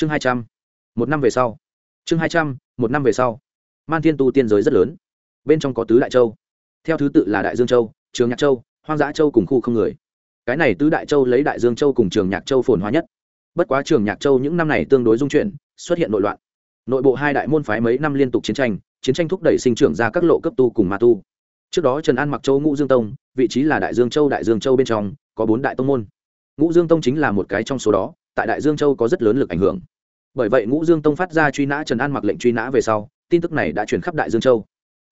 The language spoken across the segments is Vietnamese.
chương hai trăm, một năm về sau. Chương hai trăm, một năm về sau. Man thiên tu tiên giới rất lớn. Bên trong có tứ đại châu. Theo thứ tự là đại dương châu, trường nhạc châu, hoang dã châu cùng khu không người. Cái này tứ đại châu lấy đại dương châu cùng trường nhạc châu phồn hóa nhất. Bất quá trường nhạc châu những năm này tương đối dung chuyển, xuất hiện nội loạn. Nội bộ hai đại môn phái mấy năm liên tục chiến tranh chiến tranh thúc đẩy sinh trưởng ra các lộ cấp tu cùng ma tu. Trước đó trần an mặc châu ngũ dương tông, vị trí là đại dương châu đại dương châu bên trong, có bốn đại tông môn. Ngũ dương tông chính là một cái trong số đó tại đại dương châu có rất lớn lực ảnh hưởng. Bởi vậy ngũ dương tông phát ra truy nã trần an mặc lệnh truy nã về sau, tin tức này đã truyền khắp đại dương châu.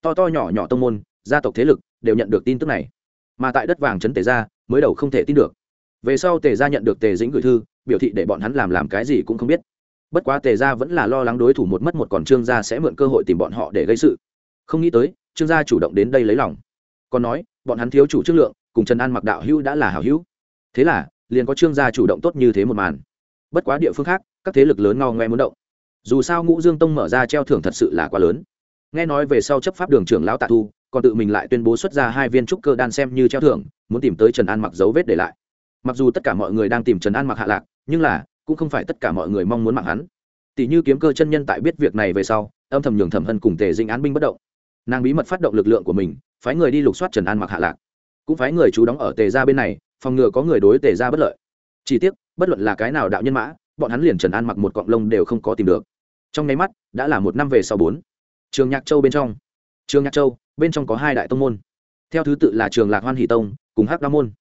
To to nhỏ nhỏ tông môn, gia tộc thế lực đều nhận được tin tức này. Mà tại đất vàng trấn tề gia, mới đầu không thể tin được. Về sau tề gia nhận được tề dĩnh gửi thư, biểu thị để bọn hắn làm làm cái gì cũng không biết. Bất quá tề gia vẫn là lo lắng đối thủ một mất một còn trương gia sẽ mượn cơ hội tìm bọn họ để gây sự. Không nghĩ tới, trương gia chủ động đến đây lấy lòng. Còn nói, bọn hắn thiếu chủ chất lượng, cùng trần an mặc đạo hữu đã là hảo hữu. Thế là, liền có trương gia chủ động tốt như thế một màn bất quá địa phương khác, các thế lực lớn ngao ngoe muốn động. Dù sao ngũ dương tông mở ra treo thưởng thật sự là quá lớn. Nghe nói về sau chấp pháp đường trưởng lão tạ thu, còn tự mình lại tuyên bố xuất ra hai viên trúc cơ đan xem như treo thưởng, muốn tìm tới trần an mặc dấu vết để lại. Mặc dù tất cả mọi người đang tìm trần an mặc hạ lạc, nhưng là, cũng không phải tất cả mọi người mong muốn mạng hắn. Tỷ như kiếm cơ chân nhân tại biết việc này về sau, âm thầm nhường thẩm hân cùng tề dinh án binh bất động. Nàng bí mật phát động lực lượng của mình, phái người đi lục soát trần an mặc hạ lạc. Cũng phái người chú đóng ở tề ra bên này, phòng ngừa có người đối tề ra bất lợi. Chỉ tiếc bất luận là cái nào đạo nhân mã, bọn hắn liền trần an mặc một cọng lông đều không có tìm được. Trong nháy mắt, đã là một năm về sau bốn. Trường nhạc châu bên trong. Trường nhạc châu, bên trong có hai đại tông môn. Theo thứ tự là trường lạc hoan hỷ tông, cùng hắc đao môn.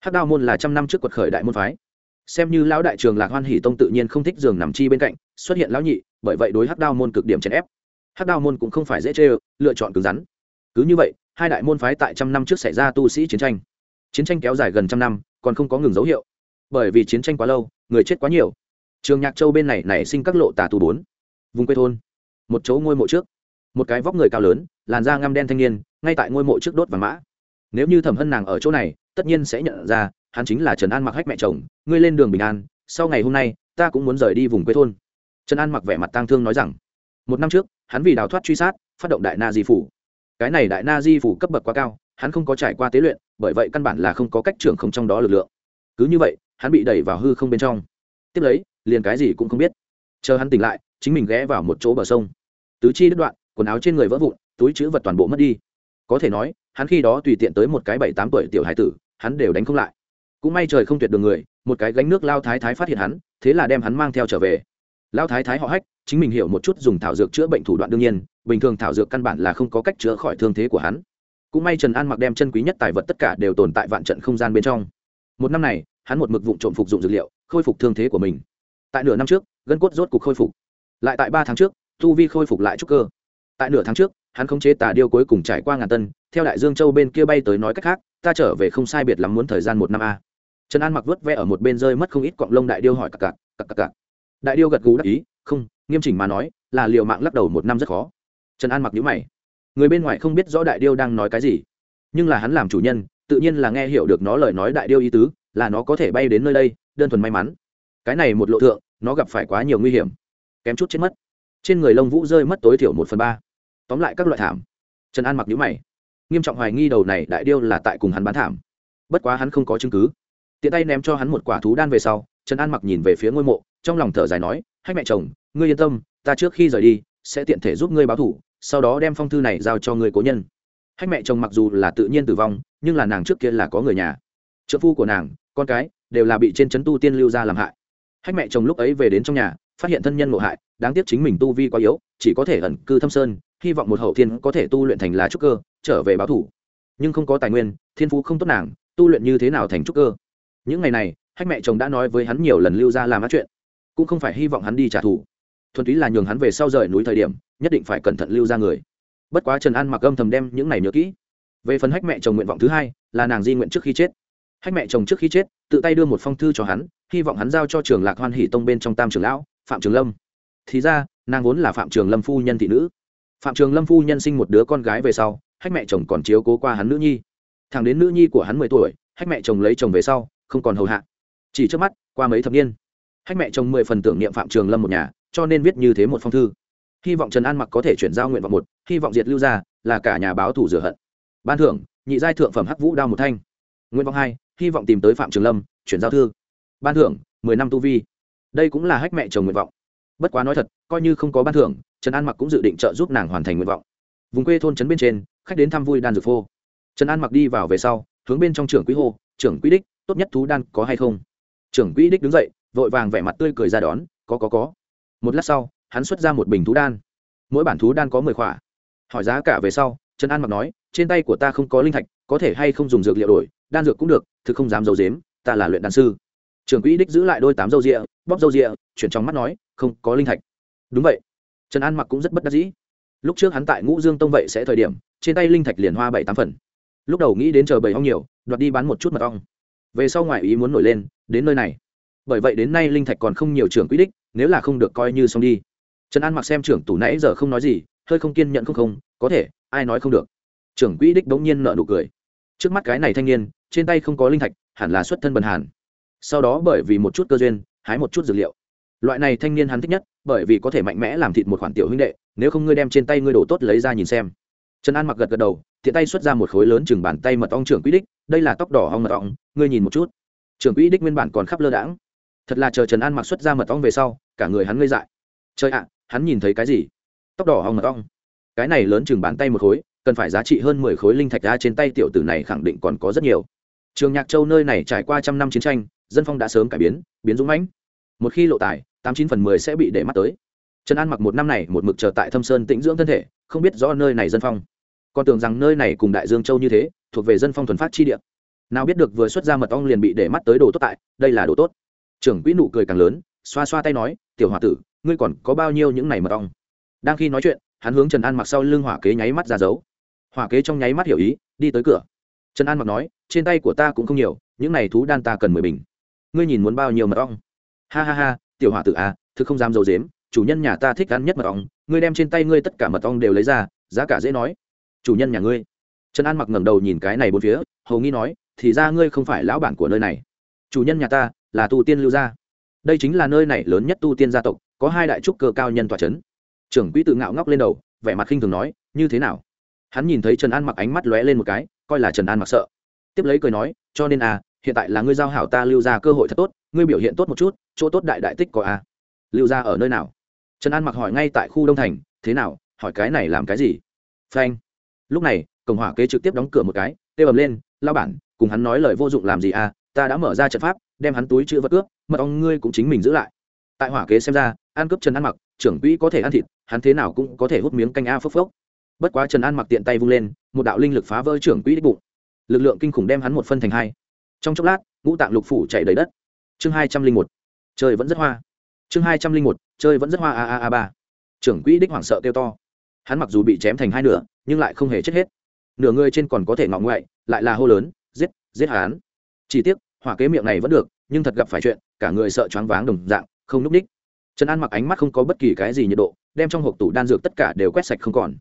Hắc đao môn là trăm năm trước quật khởi đại môn phái. Xem như lão đại trường lạc hoan hỷ tông tự nhiên không thích giường nằm chi bên cạnh, xuất hiện lão nhị, bởi vậy đối hắc đao môn cực điểm chèn ép. Hắc đao môn cũng không phải dễ chê lựa chọn cứng rắn. Cứ như vậy, hai đại môn phái tại trăm năm trước xảy ra tu sĩ chiến tranh. Chiến tranh kéo dài gần trăm năm, còn không có ngừng dấu hiệu bởi vì chiến tranh quá lâu, người chết quá nhiều. Trường nhạc châu bên này nảy sinh các lộ tà tù bốn. Vùng quê thôn. Một chỗ ngôi mộ trước. Một cái vóc người cao lớn, làn da ngăm đen thanh niên, ngay tại ngôi mộ trước đốt và mã. Nếu như thẩm hân nàng ở chỗ này, tất nhiên sẽ nhận ra, hắn chính là trần an mặc hách mẹ chồng, ngươi lên đường bình an, sau ngày hôm nay, ta cũng muốn rời đi vùng quê thôn. Trần an mặc vẻ mặt tang thương nói rằng, một năm trước, hắn vì đào thoát truy sát, phát động đại na di phủ. Cái này đại na di phủ cấp bậc quá cao, hắn không có trải qua tế luyện, bởi vậy căn bản là không có cách trưởng không trong đó lực lượng. Cứ như vậy hắn bị đẩy vào hư không bên trong. Tiếp lấy, liền cái gì cũng không biết. Chờ hắn tỉnh lại, chính mình ghé vào một chỗ bờ sông. Tứ chi đứt đoạn, quần áo trên người vỡ vụn, túi chữ vật toàn bộ mất đi. Có thể nói, hắn khi đó tùy tiện tới một cái bảy tám tuổi tiểu hải tử, hắn đều đánh không lại. Cũng may trời không tuyệt đường người, một cái gánh nước lao thái thái phát hiện hắn, thế là đem hắn mang theo trở về. Lao thái thái họ hách, chính mình hiểu một chút dùng thảo dược chữa bệnh thủ đoạn đương nhiên, bình thường thảo dược căn bản là không có cách chữa khỏi thương thế của hắn. Cũng may trần an mặc đem chân quý nhất tài vật tất cả đều tồn tại vạn trận không gian bên trong. Một năm này hắn một mực vụ trộm phục dụng dược liệu, khôi phục thương thế của mình. Tại nửa năm trước, gân cốt rốt cục khôi phục. Lại tại ba tháng trước, tu vi khôi phục lại trúc cơ. Tại nửa tháng trước, hắn khống chế tà điêu cuối cùng trải qua ngàn tân, theo đại dương châu bên kia bay tới nói cách khác, ta trở về không sai biệt lắm muốn thời gian một năm a. Trần an mặc vớt vẽ ở một bên rơi mất không ít cọng lông đại điêu hỏi cặc cặc cặc cặc cặc. Đại điêu gật gù đắc ý, không, nghiêm chỉnh mà nói, là liều mạng lắc đầu một năm rất khó. Trần an mặc nhữ mày. Người bên ngoài không biết rõ đại điêu đang nói cái gì, nhưng là hắn làm chủ nhân, tự nhiên là nghe hiểu được nó lời nói đại điêu ý tứ là nó có thể bay đến nơi đây, đơn thuần may mắn. Cái này một lộ thượng, nó gặp phải quá nhiều nguy hiểm. Kém chút chết mất. Trên người lông vũ rơi mất tối thiểu một phần ba. Tóm lại các loại thảm. Trần an mặc nhữ mày. Nghiêm trọng hoài nghi đầu này đại điêu là tại cùng hắn bán thảm. Bất quá hắn không có chứng cứ. Tiện tay ném cho hắn một quả thú đan về sau, trần an mặc nhìn về phía ngôi mộ, trong lòng thở dài nói, hách mẹ chồng, ngươi yên tâm, ta trước khi rời đi, sẽ tiện thể giúp ngươi báo thủ, sau đó đem phong thư này giao cho người cố nhân. Hách mẹ chồng mặc dù là tự nhiên tử vong, nhưng là nàng trước kia là có người nhà. Trợ phu của nàng con cái đều là bị trên trấn tu tiên lưu ra làm hại. Hách mẹ chồng lúc ấy về đến trong nhà, phát hiện thân nhân ngộ hại, đáng tiếc chính mình tu vi quá yếu, chỉ có thể ẩn cư thâm sơn, hy vọng một hậu thiên có thể tu luyện thành lá trúc cơ, trở về báo thủ. Nhưng không có tài nguyên, thiên phú không tốt nàng, tu luyện như thế nào thành trúc cơ? Những ngày này, hách mẹ chồng đã nói với hắn nhiều lần lưu ra làm ác chuyện, cũng không phải hy vọng hắn đi trả thù. Thuần túy là nhường hắn về sau rời núi thời điểm, nhất định phải cẩn thận lưu ra người. Bất quá trần an mặc âm thầm đem những này nhớ kỹ. Về phần hách mẹ chồng nguyện vọng thứ hai, là nàng di nguyện trước khi chết hách mẹ chồng trước khi chết, tự tay đưa một phong thư cho hắn, hy vọng hắn giao cho trường lạc hoan hỷ tông bên trong tam trường lão, phạm trường lâm. Thì ra, nàng vốn là phạm trường lâm phu nhân thị nữ. Phạm trường lâm phu nhân sinh một đứa con gái về sau, hách mẹ chồng còn chiếu cố qua hắn nữ nhi. Thằng đến nữ nhi của hắn mười tuổi, hách mẹ chồng lấy chồng về sau, không còn hầu hạ. Chỉ trước mắt, qua mấy thập niên, hách mẹ chồng mười phần tưởng niệm phạm trường lâm một nhà, cho nên viết như thế một phong thư. Hy vọng trần an mặc có thể chuyển giao nguyện vọng một, hy vọng diệt lưu gia là cả nhà báo thủ rửa hận. Ban thưởng, nhị giai thượng phẩm hắc vũ đao một thanh. Nguyện vọng hai hy vọng tìm tới phạm trường lâm, chuyển giao thư. Ban thưởng, mười năm tu vi. Đây cũng là hách mẹ chồng nguyện vọng. Bất quá nói thật, coi như không có ban thưởng, trần an mặc cũng dự định trợ giúp nàng hoàn thành nguyện vọng. Vùng quê thôn trấn bên trên, khách đến thăm vui đan dược phô. Trần an mặc đi vào về sau, hướng bên trong trưởng quý hô, trưởng quý đích, tốt nhất thú đan có hay không? Trưởng quý đích đứng dậy, vội vàng vẻ mặt tươi cười ra đón, có có có. Một lát sau, hắn xuất ra một bình thú đan. Mỗi bản thú đan có mười khỏa. Hỏi giá cả về sau, trần an mặc nói, trên tay của ta không có linh thạch, có thể hay không dùng dược liệu đổi, đan dược cũng được thực không dám giấu dếm ta là luyện đan sư. Trưởng quỹ đích giữ lại đôi tám dâu rịa, bóp dâu rịa, chuyển trong mắt nói, không có linh thạch. Đúng vậy. Trần an mặc cũng rất bất đắc dĩ. Lúc trước hắn tại ngũ dương tông vậy sẽ thời điểm, trên tay linh thạch liền hoa bảy tám phần. Lúc đầu nghĩ đến chờ bảy ong nhiều, đoạt đi bán một chút mật ong. Về sau ngoại ý muốn nổi lên, đến nơi này. Bởi vậy đến nay linh thạch còn không nhiều trưởng quỹ đích, nếu là không được coi như xong đi. Trần an mặc xem trưởng tủ nãy giờ không nói gì, hơi không kiên nhận không không, có thể, ai nói không được. Trưởng quỹ đích đống nhiên nợ nụ cười trước mắt cái này thanh niên, trên tay không có linh thạch, hẳn là xuất thân bần hàn. Sau đó bởi vì một chút cơ duyên, hái một chút dược liệu. Loại này thanh niên hắn thích nhất, bởi vì có thể mạnh mẽ làm thịt một khoản tiểu huynh đệ, nếu không ngươi đem trên tay ngươi đổ tốt lấy ra nhìn xem. Trần an mặc gật gật đầu thiện tay xuất ra một khối lớn chừng bàn tay mật ong trưởng quỹ đích, đây là tóc đỏ ong mật ong, ngươi nhìn một chút. Trưởng quỹ đích nguyên bản còn khắp lơ đãng. Thật là chờ trần an mặc xuất ra mật ong về sau, cả người hắn ngây dại. Chơi ạ, hắn nhìn thấy cái gì? Tóc đỏ ong mật ong. Cái này lớn chừng bàn tay một khối cần phải giá trị hơn mười khối linh thạch ra trên tay tiểu tử này khẳng định còn có rất nhiều. Trường nhạc châu nơi này trải qua trăm năm chiến tranh, dân phong đã sớm cải biến biến dũng mãnh. Một khi lộ tài tám chín phần mười sẽ bị để mắt tới. Trần an mặc một năm này một mực chờ tại thâm sơn tĩnh dưỡng thân thể, không biết rõ nơi này dân phong. Còn tưởng rằng nơi này cùng đại dương châu như thế, thuộc về dân phong thuần phát chi địa. Nào biết được vừa xuất ra mật ong liền bị để mắt tới đồ tốt tại, đây là đồ tốt. Trưởng quỹ nụ cười càng lớn, xoa xoa tay nói, tiểu h o a tử, ngươi còn có bao nhiêu những này mật ong? Đang khi nói chuyện, hắn hướng trần an mặc sau lưng hỏa kế nháy mắt ra dấu hỏa kế trong nháy mắt hiểu ý, đi tới cửa. Trần an mặc nói, trên tay của ta cũng không nhiều, những này thú đan ta cần mười bình. Ngươi nhìn muốn bao nhiêu mật ong? Ha ha ha, tiểu hỏa tử à thực không dám dầu dếm chủ nhân nhà ta thích ăn nhất mật ong, ngươi đem trên tay ngươi tất cả mật ong đều lấy ra, giá cả dễ nói. Chủ nhân nhà ngươi. Trần an mặc ngẩng đầu nhìn cái này bốn phía, hầu nghi nói, thì ra ngươi không phải lão bản của nơi này. Chủ nhân nhà ta, là tu tiên lưu gia. Đây chính là nơi này lớn nhất tu tiên gia tộc, có hai đại trúc cơ cao nhân tòa c h ấ n trưởng quỹ tự ngạo ngóc lên đầu, vẻ mặt khinh thường nói, như thế nào? Hắn nhìn thấy trần an mặc ánh mắt lóe lên một cái, coi là trần an mặc sợ. Tiếp lấy cười nói, cho nên à hiện tại là ngươi giao hảo ta lưu ra cơ hội thật tốt, ngươi biểu hiện tốt một chút, chỗ tốt đại đại tích có à. Lưu ra ở nơi nào? Trần an mặc hỏi ngay tại khu đông thành, thế nào, hỏi cái này làm cái gì? Phanh. Lúc này, cổng hỏa kế trực tiếp đóng cửa một cái tê bầm lên lao bản, cùng hắn nói lời vô dụng làm gì à ta đã mở ra trận pháp, đem hắn túi chữ vật cướp, mật ong ngươi cũng chính mình giữ lại. Tại hỏa kế xem ra, ăn cướp trần an mặc, trưởng quỹ có thể ăn thịt, hắn thế nào cũng có thể hút miếng canh a phốc phốc bất quá trần an mặc tiện tay vung lên, một đạo linh lực phá vỡ trưởng quỹ đích bụng. Lực lượng kinh khủng đem hắn một phân thành hai. Trong chốc lát, ngũ tạng lục phủ chạy đầy đất. Chương hai trăm linh một chơi vẫn rất hoa. Chương hai trăm linh một chơi vẫn rất hoa, a a a ba. Trưởng quỹ đích hoảng sợ kêu to. Hắn mặc dù bị chém thành hai nửa, nhưng lại không hề chết hết. Nửa người trên còn có thể ngọ ngoại, lại là hô lớn, giết giết hắn. Chỉ tiếc, hỏa kế miệng này vẫn được, nhưng thật gặp phải chuyện, cả người sợ choáng váng đồng dạng, không núp ních. Trần an mặc ánh mắt không có bất kỳ cái gì nhiệt độ, đem trong hộp tủ đan dược tất cả đều quét sạch không còn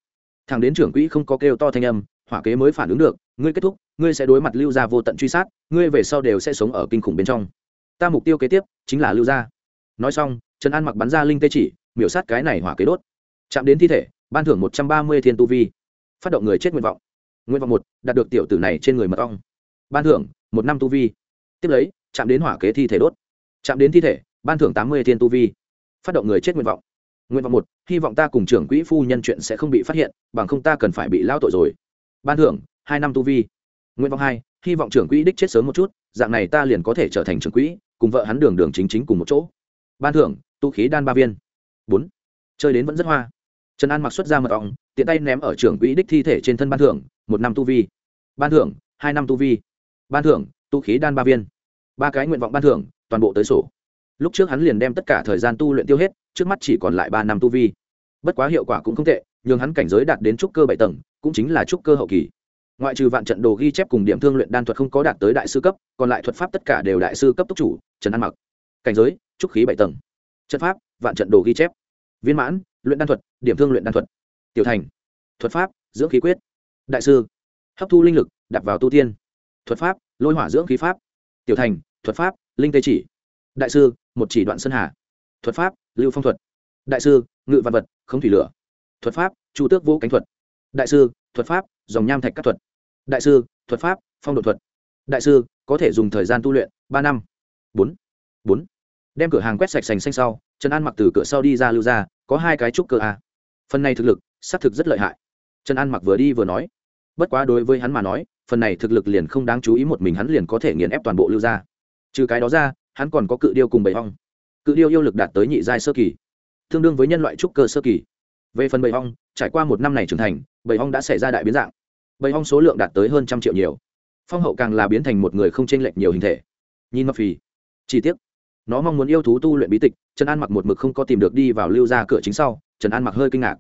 thằng đến trưởng quỹ không có kêu to thanh âm, hỏa kế mới phản ứng được, ngươi kết thúc, ngươi sẽ đối mặt lưu gia vô tận truy sát, ngươi về sau đều sẽ sống ở kinh khủng bên trong. Ta mục tiêu kế tiếp chính là lưu gia. Nói xong, trần an mặc bắn ra linh tê chỉ, miểu sát cái này hỏa kế đốt. Chạm đến thi thể, ban thưởng một trăm ba mươi thiên tu vi. Phát động người chết nguyện vọng. Nguyện vọng một, đạt được tiểu tử này trên người mật ong. Ban thưởng, một năm tu vi. Tiếp lấy, chạm đến hỏa kế thi thể đốt. Chạm đến thi thể, ban thưởng tám mươi thiên tu vi. Phát động người chết nguyện vọng nguyện vọng một, hy vọng ta cùng trưởng quỹ phu nhân chuyện sẽ không bị phát hiện, bằng không ta cần phải bị lao tội rồi. Ban thưởng, hai năm tu vi. Nguyện vọng hai, hy vọng trưởng quỹ đích chết sớm một chút, dạng này ta liền có thể trở thành trưởng quỹ, cùng vợ hắn đường đường chính chính cùng một chỗ. Ban thưởng, tu khí đan ba viên. Bốn, chơi đến vẫn rất hoa. Trần an mặc xuất ra mật ong, tiện tay ném ở trưởng quỹ đích thi thể trên thân ban thưởng, một năm tu vi. Ban thưởng, hai năm tu vi. Ban thưởng, tu khí đan ba viên. Ba cái nguyện vọng ban thưởng, toàn bộ tới sổ lúc trước hắn liền đem tất cả thời gian tu luyện tiêu hết, trước mắt chỉ còn lại ba năm tu vi. Bất quá hiệu quả cũng không tệ, nhường hắn cảnh giới đạt đến trúc cơ bảy tầng, cũng chính là trúc cơ hậu kỳ. Ngoại trừ vạn trận đồ ghi chép cùng điểm thương luyện đan thuật không có đạt tới đại sư cấp, còn lại thuật pháp tất cả đều đại sư cấp túc chủ, trần an mặc. Cảnh giới, trúc khí bảy tầng. Trận pháp, vạn trận đồ ghi chép. Viên mãn, luyện đan thuật, điểm thương luyện đan thuật. Tiểu thành. Thuật pháp, dưỡng khí quyết. Đại sư. Hấp thu linh lực đặt vào tu tiên. Thuật pháp, lôi hỏa dưỡng khí pháp. Tiểu thành, thuật pháp, linh tê chỉ đại sư, một chỉ đoạn sơn hà. Thuật pháp, lưu phong thuật. Đại sư, ngự văn vật, không thủy lửa. Thuật pháp, chu tước vũ cánh thuật. Đại sư, thuật pháp, dòng nham thạch các thuật. Đại sư, thuật pháp, phong độ thuật. Đại sư, có thể dùng thời gian tu luyện, ba năm. Bốn. Bốn. Đem cửa hàng quét sạch sành xanh sau, trần an mặc từ cửa sau đi ra lưu ra, có hai cái trúc cơ a. Phần này thực lực, xác thực rất lợi hại. Trần an mặc vừa đi vừa nói. Bất quá đối với hắn mà nói, phần này thực lực liền không đáng chú ý, một mình hắn liền có thể nghiền ép toàn bộ lưu ra. Trừ cái đó ra hắn còn có cự điêu cùng bầy hong cự điêu yêu lực đạt tới nhị giai sơ kỳ, tương đương với nhân loại trúc cơ sơ kỳ. Về phần bầy hong trải qua một năm này trưởng thành, bầy hong đã xảy ra đại biến dạng. Bầy hong số lượng đạt tới hơn trăm triệu nhiều. Phong hậu càng là biến thành một người không chênh lệch nhiều hình thể. Nhìn mập phì. Chi tiết nó mong muốn yêu thú tu luyện bí tịch, trần an mặc một mực không có tìm được đi vào lưu ra cửa chính sau, trần an mặc hơi kinh ngạc.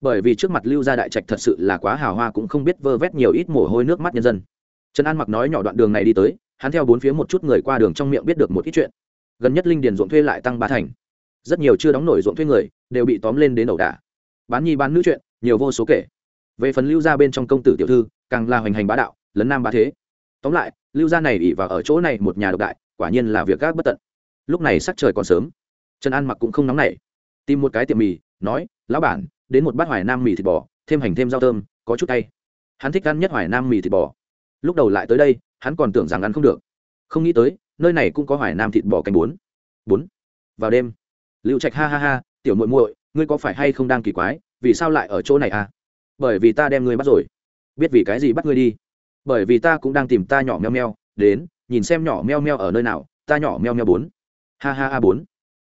Bởi vì trước mặt lưu gia đại trạch thật sự là quá hào hoa cũng không biết vơ vét nhiều ít mồ hôi nước mắt nhân dân. Trần an mặc nói nhỏ đoạn đường này đi tới hắn theo bốn phía một chút người qua đường trong miệng biết được một ít chuyện. Gần nhất linh điền ruộng thuê lại tăng ba thành. Rất nhiều chưa đóng nổi ruộng thuê người đều bị tóm lên đến ẩu đả. Bán nhi bán nữ chuyện, nhiều vô số kể. Về phần lưu gia bên trong công tử tiểu thư, càng là hoành hành bá đạo, lấn nam bá thế. Tóm lại, lưu gia này ỉ vào ở chỗ này một nhà độc đại, quả nhiên là việc gác bất tận. Lúc này sắc trời còn sớm. Trần an mặc cũng không nóng nảy. Tìm một cái tiệm mì, nói, lão bản, đến một bát hoài nam mì thịt bò, thêm hành thêm rau thơm, có chút tay hắn thích ăn nhất hoài nam mì thịt bò. Lúc đầu lại tới đây hắn còn tưởng rằng ăn không được. Không nghĩ tới, nơi này cũng có hoài nam thịt bò canh bốn. Bốn. Vào đêm. Lưu trạch ha ha ha, tiểu muội muội, ngươi có phải hay không đang kỳ quái, vì sao lại ở chỗ này à? Bởi vì ta đem ngươi bắt rồi. Biết vì cái gì bắt ngươi đi? Bởi vì ta cũng đang tìm ta nhỏ meo meo, đến, nhìn xem nhỏ meo meo ở nơi nào, ta nhỏ meo meo bốn. Ha ha ha, bốn.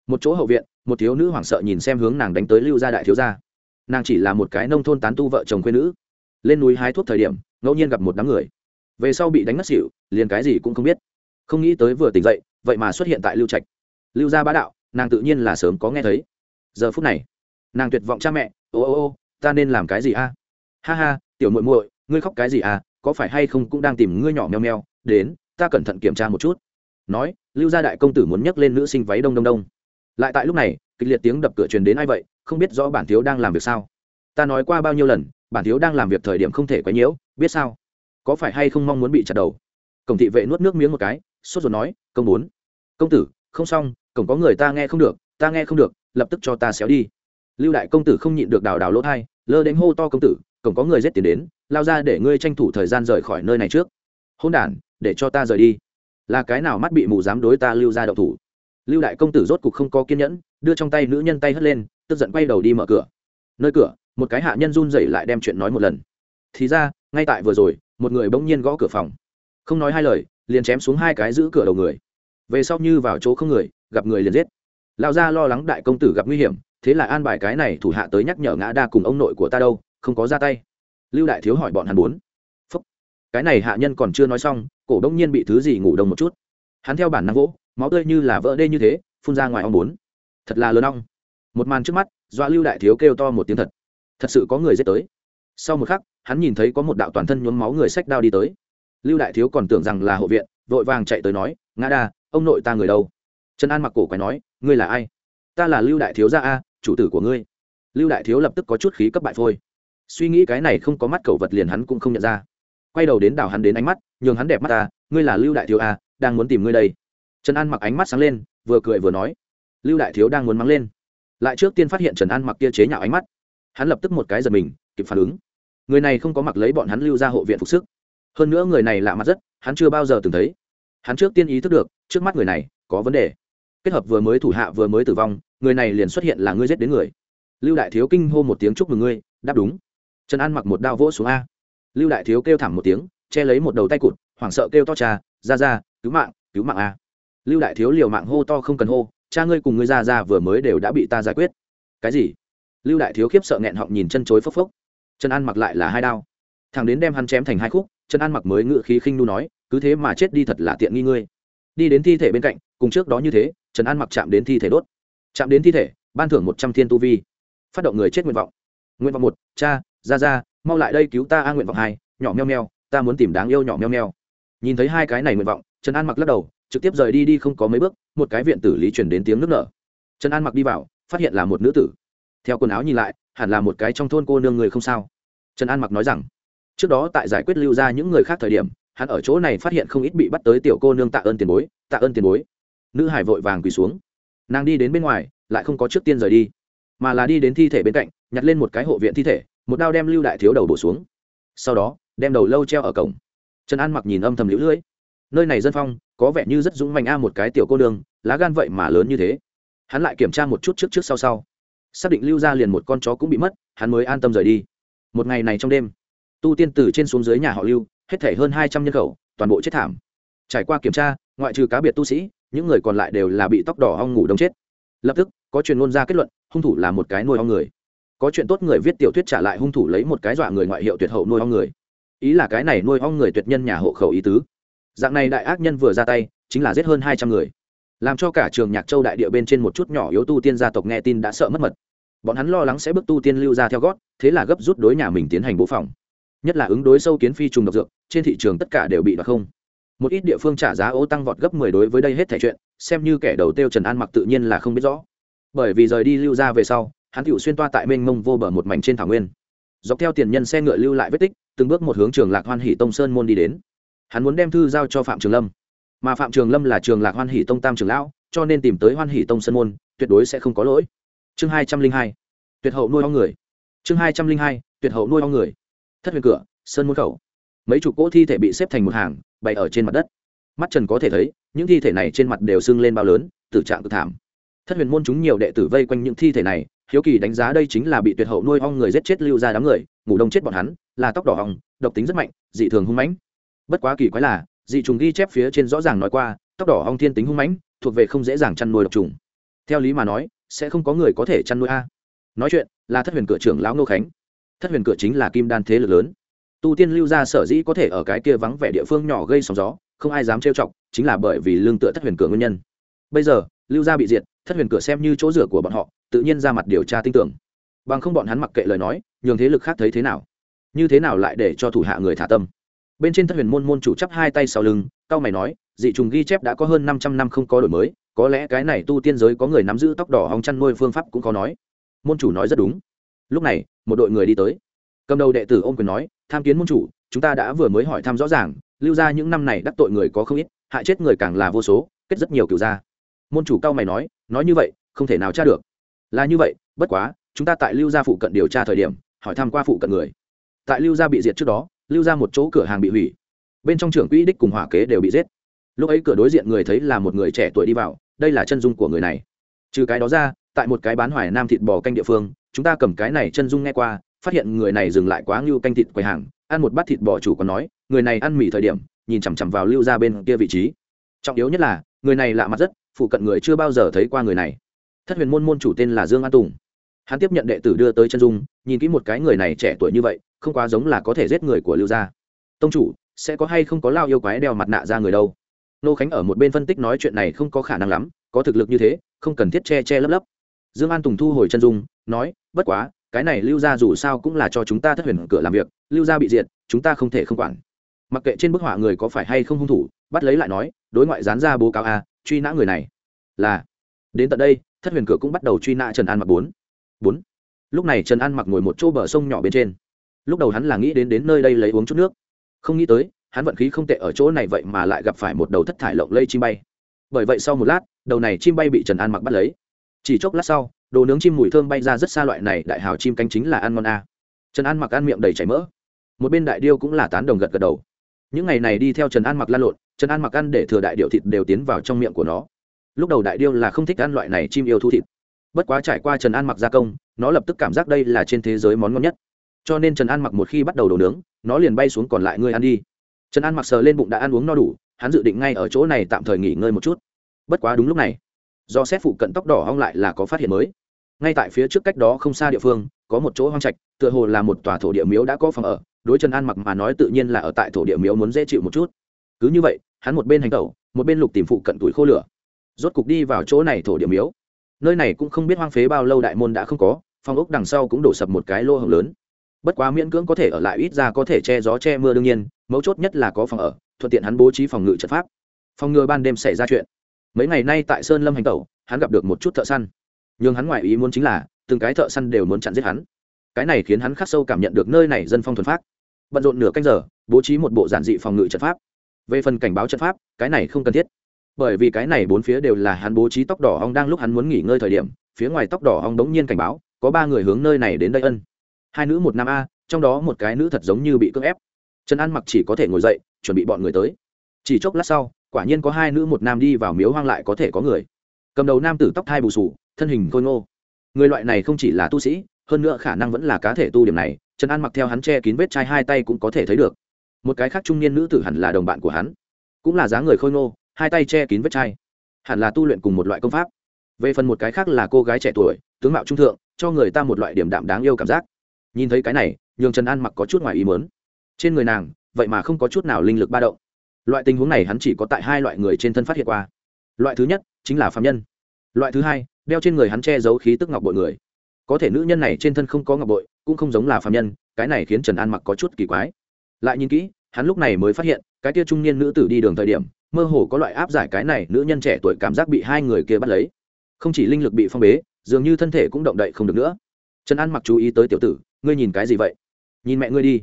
Một chỗ hậu viện, một thiếu nữ hoảng sợ nhìn xem hướng nàng đánh tới lưu gia đại thiếu gia. Nàng chỉ là một cái nông thôn tán tu vợ chồng quê nữ. Lên núi hái thuốc thời điểm, ngẫu nhiên gặp một đám người về sau bị đánh ngất xỉu, liền cái gì cũng không biết. Không nghĩ tới vừa tỉnh dậy, vậy mà xuất hiện tại lưu trạch. Lưu gia bá đạo, nàng tự nhiên là sớm có nghe thấy. Giờ phút này, nàng tuyệt vọng cha mẹ, ô ô ô, ta nên làm cái gì a? Ha ha, tiểu muội muội, ngươi khóc cái gì à? Có phải hay không cũng đang tìm ngươi nhỏ meo meo, đến, ta cẩn thận kiểm tra một chút. Nói, lưu gia đại công tử muốn nhấc lên nữ sinh váy đông đông đông. Lại tại lúc này, kịch liệt tiếng đập cửa truyền đến ai vậy, không biết rõ bản thiếu đang làm việc sao. Ta nói qua bao nhiêu lần, bản thiếu đang làm việc thời điểm không thể quấy nhiễu, biết sao? Có phải hay không mong muốn bị chặt đầu? Cổng thị vệ nuốt nước miếng một cái, sốt ruột nói, công bốn. Công tử, không xong, cổng có người ta nghe không được, ta nghe không được, lập tức cho ta xéo đi. Lưu đại công tử không nhịn được đào đào lỗ thai, lơ đánh hô to, công tử, cổng có người giết tiền đến, lao ra để ngươi tranh thủ thời gian rời khỏi nơi này trước. Hôn đản, để cho ta rời đi. Là cái nào mắt bị mù dám đối ta lưu ra đậu thủ? Lưu đại công tử rốt cục không có kiên nhẫn, đưa trong tay nữ nhân tay hất lên, tức giận quay đầu đi mở cửa. Nơi cửa, một cái hạ nhân run rẩy lại đem chuyện nói một lần thì ra, ngay tại vừa rồi, một người bỗng nhiên gõ cửa phòng. Không nói hai lời, liền chém xuống hai cái giữ cửa đầu người. Về sau như vào chỗ không người, gặp người liền giết. Lão gia lo lắng đại công tử gặp nguy hiểm, thế là an bài cái này thủ hạ tới nhắc nhở ngã đa cùng ông nội của ta đâu, không có ra tay. Lưu đại thiếu hỏi bọn hắn bốn. Phúc. cái này hạ nhân còn chưa nói xong, cổ đông nhiên bị thứ gì ngủ đông một chút. Hắn theo bản năng vỗ, máu tươi như là vỡ đê như thế, phun ra ngoài ông bốn. Thật là lớn ong. Một màn trước mắt, dọa lưu đại thiếu kêu to một tiếng thật. Thật sự có người giết tới sau một khắc, hắn nhìn thấy có một đạo toàn thân nhuốm máu người sách đao đi tới. Lưu đại thiếu còn tưởng rằng là hộ viện, vội vàng chạy tới nói, ngã đa, ông nội ta người đâu? Trần an mặc cổ quái nói, ngươi là ai? Ta là lưu đại thiếu gia a, chủ tử của ngươi. Lưu đại thiếu lập tức có chút khí cấp bại phôi. Suy nghĩ cái này không có mắt cầu vật liền hắn cũng không nhận ra. Quay đầu đến đảo hắn đến ánh mắt, nhường hắn đẹp mắt ta, ngươi là lưu đại thiếu a, đang muốn tìm ngươi đây. Trần an mặc ánh mắt sáng lên, vừa cười vừa nói, lưu đại thiếu đang muốn mắng lên. Lại trước tiên phát hiện trần an mặc kia chế nhạo ánh mắt, hắn lập tức một cái giật mình, kịp phản ứng người này không có mặc lấy bọn hắn lưu ra hộ viện phục sức. Hơn nữa người này lạ mặt rất, hắn chưa bao giờ từng thấy. Hắn trước tiên ý thức được, trước mắt người này có vấn đề. Kết hợp vừa mới thủ hạ vừa mới tử vong, người này liền xuất hiện là ngươi giết đến người. Lưu đại thiếu kinh hô một tiếng chúc mừng ngươi, đáp đúng. Trần an mặc một đao vỗ xuống a. Lưu đại thiếu kêu thảm một tiếng, che lấy một đầu tay cụt, hoảng sợ kêu to cha. ra ra, cứu mạng cứu mạng a. Lưu đại thiếu liều mạng hô to không cần hô, cha ngươi cùng ngươi ra ra vừa mới đều đã bị ta giải quyết. Cái gì? Lưu đại thiếu khiếp sợ nghẹn họng nhìn chân chối phốc phốc trần an mặc lại là hai đao. Thằng đến đem hắn chém thành hai khúc, trần an mặc mới ngự khí khinh nu nói, cứ thế mà chết đi thật là tiện nghi ngươi. Đi đến thi thể bên cạnh, cùng trước đó như thế, trần an mặc chạm đến thi thể đốt. Chạm đến thi thể, ban thưởng một trăm thiên tu vi. Phát động người chết nguyện vọng. Nguyện vọng một, cha, ra ra, mau lại đây cứu ta a nguyện vọng hai, nhỏ meo meo, ta muốn tìm đáng yêu nhỏ meo meo. Nhìn thấy hai cái này nguyện vọng, trần an mặc lắc đầu, trực tiếp rời đi đi không có mấy bước, một cái viện tử lý chuyển đến tiếng nước nở. Trần an mặc đi vào, phát hiện là một nữ tử. Theo quần áo nhìn lại hẳn là một cái trong thôn cô nương người không sao. Trần an mặc nói rằng, trước đó tại giải quyết lưu ra những người khác thời điểm, hắn ở chỗ này phát hiện không ít bị bắt tới tiểu cô nương tạ ơn tiền bối, tạ ơn tiền bối. Nữ hải vội vàng quỳ xuống. Nàng đi đến bên ngoài, lại không có trước tiên rời đi, mà là đi đến thi thể bên cạnh, nhặt lên một cái hộ viện thi thể, một đao đem lưu đại thiếu đầu bổ xuống. Sau đó, đem đầu lâu treo ở cổng. Trần an mặc nhìn âm thầm lũ lưỡi nơi này dân phong, có vẻ như rất dũng mạnh a một cái tiểu cô nương, lá gan vậy mà lớn như thế. Hắn lại kiểm tra một chút trước trước sau sau xác định lưu ra liền một con chó cũng bị mất, hắn mới an tâm rời đi. Một ngày này trong đêm, tu tiên từ trên xuống dưới nhà họ lưu, hết thể hơn hai trăm nhân khẩu, toàn bộ chết thảm. Trải qua kiểm tra, ngoại trừ cá biệt tu sĩ, những người còn lại đều là bị tóc đỏ hong ngủ đông chết. Lập tức, có truyền ngôn ra kết luận, hung thủ là một cái nuôi hong người. Có chuyện tốt người viết tiểu thuyết trả lại hung thủ lấy một cái dọa người ngoại hiệu tuyệt hậu nuôi hong người. Ý là cái này nuôi hong người tuyệt nhân nhà hộ khẩu ý tứ. Dạng này đại ác nhân vừa ra tay, chính là giết hơn hai trăm người. Làm cho cả trường nhạc châu đại địa bên trên một chút nhỏ yếu tu tiên gia tộc nghe tin đã sợ mất mật bọn hắn lo lắng sẽ bước tu tiên lưu ra theo gót, thế là gấp rút đối nhà mình tiến hành bố phòng. Nhất là ứng đối sâu kiến phi trùng độc dược, trên thị trường tất cả đều bị đoạt không. Một ít địa phương trả giá ô tăng vọt gấp mười đối với đây hết thẻ chuyện, xem như kẻ đầu tiêu trần an mặc tự nhiên là không biết rõ. Bởi vì rời đi lưu ra về sau, hắn tựu xuyên toa tại mênh mông vô bờ một mảnh trên thảo nguyên. Dọc theo tiền nhân xe ngựa lưu lại vết tích, từng bước một hướng trường lạc hoan hỷ tông sơn môn đi đến. Hắn muốn đem thư giao cho phạm trường lâm. Mà phạm trường lâm là trường lạc hoan hỷ tông tam trường lão, cho nên tìm tới hoan hỷ tông sơn môn, tuyệt đối sẽ không có lỗi chương hai trăm linh hai, tuyệt hậu nuôi ho người. Chương hai trăm linh hai, tuyệt hậu nuôi ho người. Thất huyền cửa, sơn môn khẩu. Mấy chục cỗ thi thể bị xếp thành một hàng, bày ở trên mặt đất. Mắt trần có thể thấy, những thi thể này trên mặt đều sưng lên bao lớn, tử trạng cực thảm. Thất huyền môn chúng nhiều đệ tử vây quanh những thi thể này, hiếu kỳ đánh giá đây chính là bị tuyệt hậu nuôi ong người giết chết lưu ra đám người, ngủ đông chết bọn hắn, là tóc đỏ hồng, độc tính rất mạnh, dị thường hung mãnh. Bất quá kỳ quái là, dị trùng ghi chép phía trên rõ ràng nói qua, tóc đỏ hong thiên tính hung mãnh, thuộc về không dễ dàng chăn nuôi độc trùng. Theo lý mà nói sẽ không có người có thể chăn nuôi a. Nói chuyện, là thất huyền cửa trưởng lão nô khánh. Thất huyền cửa chính là kim đan thế lực lớn. Tu tiên lưu gia sở dĩ có thể ở cái kia vắng vẻ địa phương nhỏ gây sóng gió, không ai dám trêu chọc, chính là bởi vì lương tựa thất huyền cửa nguyên nhân. Bây giờ, lưu gia bị diệt, thất huyền cửa xem như chỗ rửa của bọn họ, tự nhiên ra mặt điều tra tin tưởng. Bằng không bọn hắn mặc kệ lời nói, nhường thế lực khác thấy thế nào. Như thế nào lại để cho thủ hạ người thả tâm? Bên trên thất huyền môn môn chủ chắp hai tay sau lưng, cao mày nói, dị trùng ghi chép đã có hơn năm trăm năm không có đổi mới có lẽ cái này tu tiên giới có người nắm giữ tóc đỏ hong chăn nuôi phương pháp cũng có nói. Môn chủ nói rất đúng. Lúc này, một đội người đi tới. Cầm đầu đệ tử ôm quyền nói, tham kiến môn chủ, chúng ta đã vừa mới hỏi thăm rõ ràng, lưu ra những năm này đắc tội người có không ít, hại chết người càng là vô số, kết rất nhiều kiểu gia. Môn chủ cao mày nói nói như vậy, không thể nào tra được. Là như vậy, bất quá, chúng ta tại lưu gia phụ cận điều tra thời điểm, hỏi thăm qua phụ cận người. Tại lưu gia bị diệt trước đó, lưu ra một chỗ cửa hàng bị hủy. Bên trong trưởng quỹ đích cùng hỏa kế đều bị giết. Lúc ấy cửa đối diện người thấy là một người trẻ tuổi đi vào đây là chân dung của người này. Trừ cái đó ra, tại một cái bán hoài nam thịt bò canh địa phương, chúng ta cầm cái này chân dung nghe qua, phát hiện người này dừng lại quá ngưu canh thịt quầy hàng, ăn một bát thịt bò chủ còn nói, người này ăn mì thời điểm, nhìn chằm chằm vào lưu ra bên kia vị trí. Trọng yếu nhất là, người này lạ mặt rất, phụ cận người chưa bao giờ thấy qua người này. Thất huyền môn môn chủ tên là dương an tùng. Hắn tiếp nhận đệ tử đưa tới chân dung, nhìn kỹ một cái người này trẻ tuổi như vậy, không quá giống là có thể giết người của lưu gia. Tông chủ, sẽ có hay không có lao yêu quái đeo mặt nạ ra người đâu? Nô khánh ở một bên phân tích nói chuyện này không có khả năng lắm, có thực lực như thế, không cần thiết che che lấp lấp. Dương an tùng thu hồi chân dung, nói, bất quá, cái này lưu gia dù sao cũng là cho chúng ta thất huyền cửa làm việc, lưu gia bị diệt, chúng ta không thể không quản. Mặc kệ trên bức họa người có phải hay không hung thủ, bắt lấy lại nói, đối ngoại dán ra bố cáo a, truy nã người này. Là, đến tận đây, thất huyền cửa cũng bắt đầu truy nã trần an mặc bốn. Bốn. Lúc này trần an mặc ngồi một chỗ bờ sông nhỏ bên trên. Lúc đầu hắn là nghĩ đến đến nơi đây lấy uống chút nước. Không nghĩ tới hắn vận khí không tệ ở chỗ này vậy mà lại gặp phải một đầu thất thải lộng lây chim bay. Bởi vậy sau một lát, đầu này chim bay bị trần an mặc bắt lấy. Chỉ chốc lát sau, đồ nướng chim mùi thơm bay ra rất xa loại này, đại hào chim cánh chính là ăn ngon a. Trần an mặc ăn miệng đầy chảy mỡ. Một bên đại điêu cũng là tán đồng gật gật đầu. Những ngày này đi theo trần an mặc lan lộn, trần an mặc ăn để thừa đại điệu thịt đều tiến vào trong miệng của nó. Lúc đầu đại điêu là không thích ăn loại này chim yêu thu thịt. Bất quá trải qua trần an mặc gia công, nó lập tức cảm giác đây là trên thế giới món ngon nhất. Cho nên trần an mặc một khi bắt đầu đồ nướng, nó liền bay xuống còn lại ngươi ăn đi trần an mặc sờ lên bụng đã ăn uống no đủ, hắn dự định ngay ở chỗ này tạm thời nghỉ ngơi một chút. Bất quá đúng lúc này, do xét phụ cận tóc đỏ hong lại là có phát hiện mới. Ngay tại phía trước cách đó không xa địa phương, có một chỗ hoang trạch, tựa hồ là một tòa thổ địa miếu đã có phòng ở, đối trần an mặc mà nói tự nhiên là ở tại thổ địa miếu muốn dễ chịu một chút. Cứ như vậy, hắn một bên hành tẩu, một bên lục tìm phụ cận tuổi khô lửa. Rốt cục đi vào chỗ này thổ địa miếu. Nơi này cũng không biết hoang phế bao lâu đại môn đã không có phong ốc đằng sau cũng đổ sập một cái lô hồng lớn bất quá miễn cưỡng có thể ở lại ít ra có thể che gió che mưa đương nhiên, mấu chốt nhất là có phòng ở, thuận tiện hắn bố trí phòng ngự trận pháp. Phòng ngừa ban đêm xảy ra chuyện. Mấy ngày nay tại sơn lâm hành tẩu, hắn gặp được một chút thợ săn. Nhưng hắn ngoại ý muốn chính là, từng cái thợ săn đều muốn chặn giết hắn. Cái này khiến hắn khắc sâu cảm nhận được nơi này dân phong thuần phát bận rộn nửa canh giờ, bố trí một bộ giản dị phòng ngự trận pháp. Về phần cảnh báo trận pháp, cái này không cần thiết. Bởi vì cái này bốn phía đều là hắn bố trí tóc đỏ ong đang lúc hắn muốn nghỉ ngơi thời điểm, phía ngoài tóc đỏ ong đống nhiên cảnh báo, có ba người hướng nơi này đến đây ân hai nữ một nam a, trong đó một cái nữ thật giống như bị cưỡng ép. Trần an mặc chỉ có thể ngồi dậy, chuẩn bị bọn người tới. Chỉ chốc lát sau, quả nhiên có hai nữ một nam đi vào miếu hoang lại có thể có người. Cầm đầu nam tử tóc thai bù sù thân hình khôi ngô. Người loại này không chỉ là tu sĩ, hơn nữa khả năng vẫn là cá thể tu điểm này, trần an mặc theo hắn che kín vết chai hai tay cũng có thể thấy được. Một cái khác trung niên nữ tử hẳn là đồng bạn của hắn. Cũng là dáng người khôi ngô, hai tay che kín vết chai. Hẳn là tu luyện cùng một loại công pháp. Về phần một cái khác là cô gái trẻ tuổi, tướng mạo trung thượng, cho người ta một loại điểm đạm đáng yêu cảm giác nhìn thấy cái này, nhường trần an mặc có chút ngoài ý mớn trên người nàng, vậy mà không có chút nào linh lực ba động. Loại tình huống này hắn chỉ có tại hai loại người trên thân phát hiện qua. Loại thứ nhất, chính là phạm nhân. Loại thứ hai, đeo trên người hắn che giấu khí tức ngọc bội người. Có thể nữ nhân này trên thân không có ngọc bội, cũng không giống là phạm nhân, cái này khiến trần an mặc có chút kỳ quái. Lại nhìn kỹ, hắn lúc này mới phát hiện, cái tia trung niên nữ tử đi đường thời điểm, mơ hồ có loại áp giải cái này nữ nhân trẻ tuổi cảm giác bị hai người kia bắt lấy. Không chỉ linh lực bị phong bế, dường như thân thể cũng động đậy không được nữa. Trần an mặc chú ý tới tiểu tử ngươi nhìn cái gì vậy? Nhìn mẹ ngươi đi.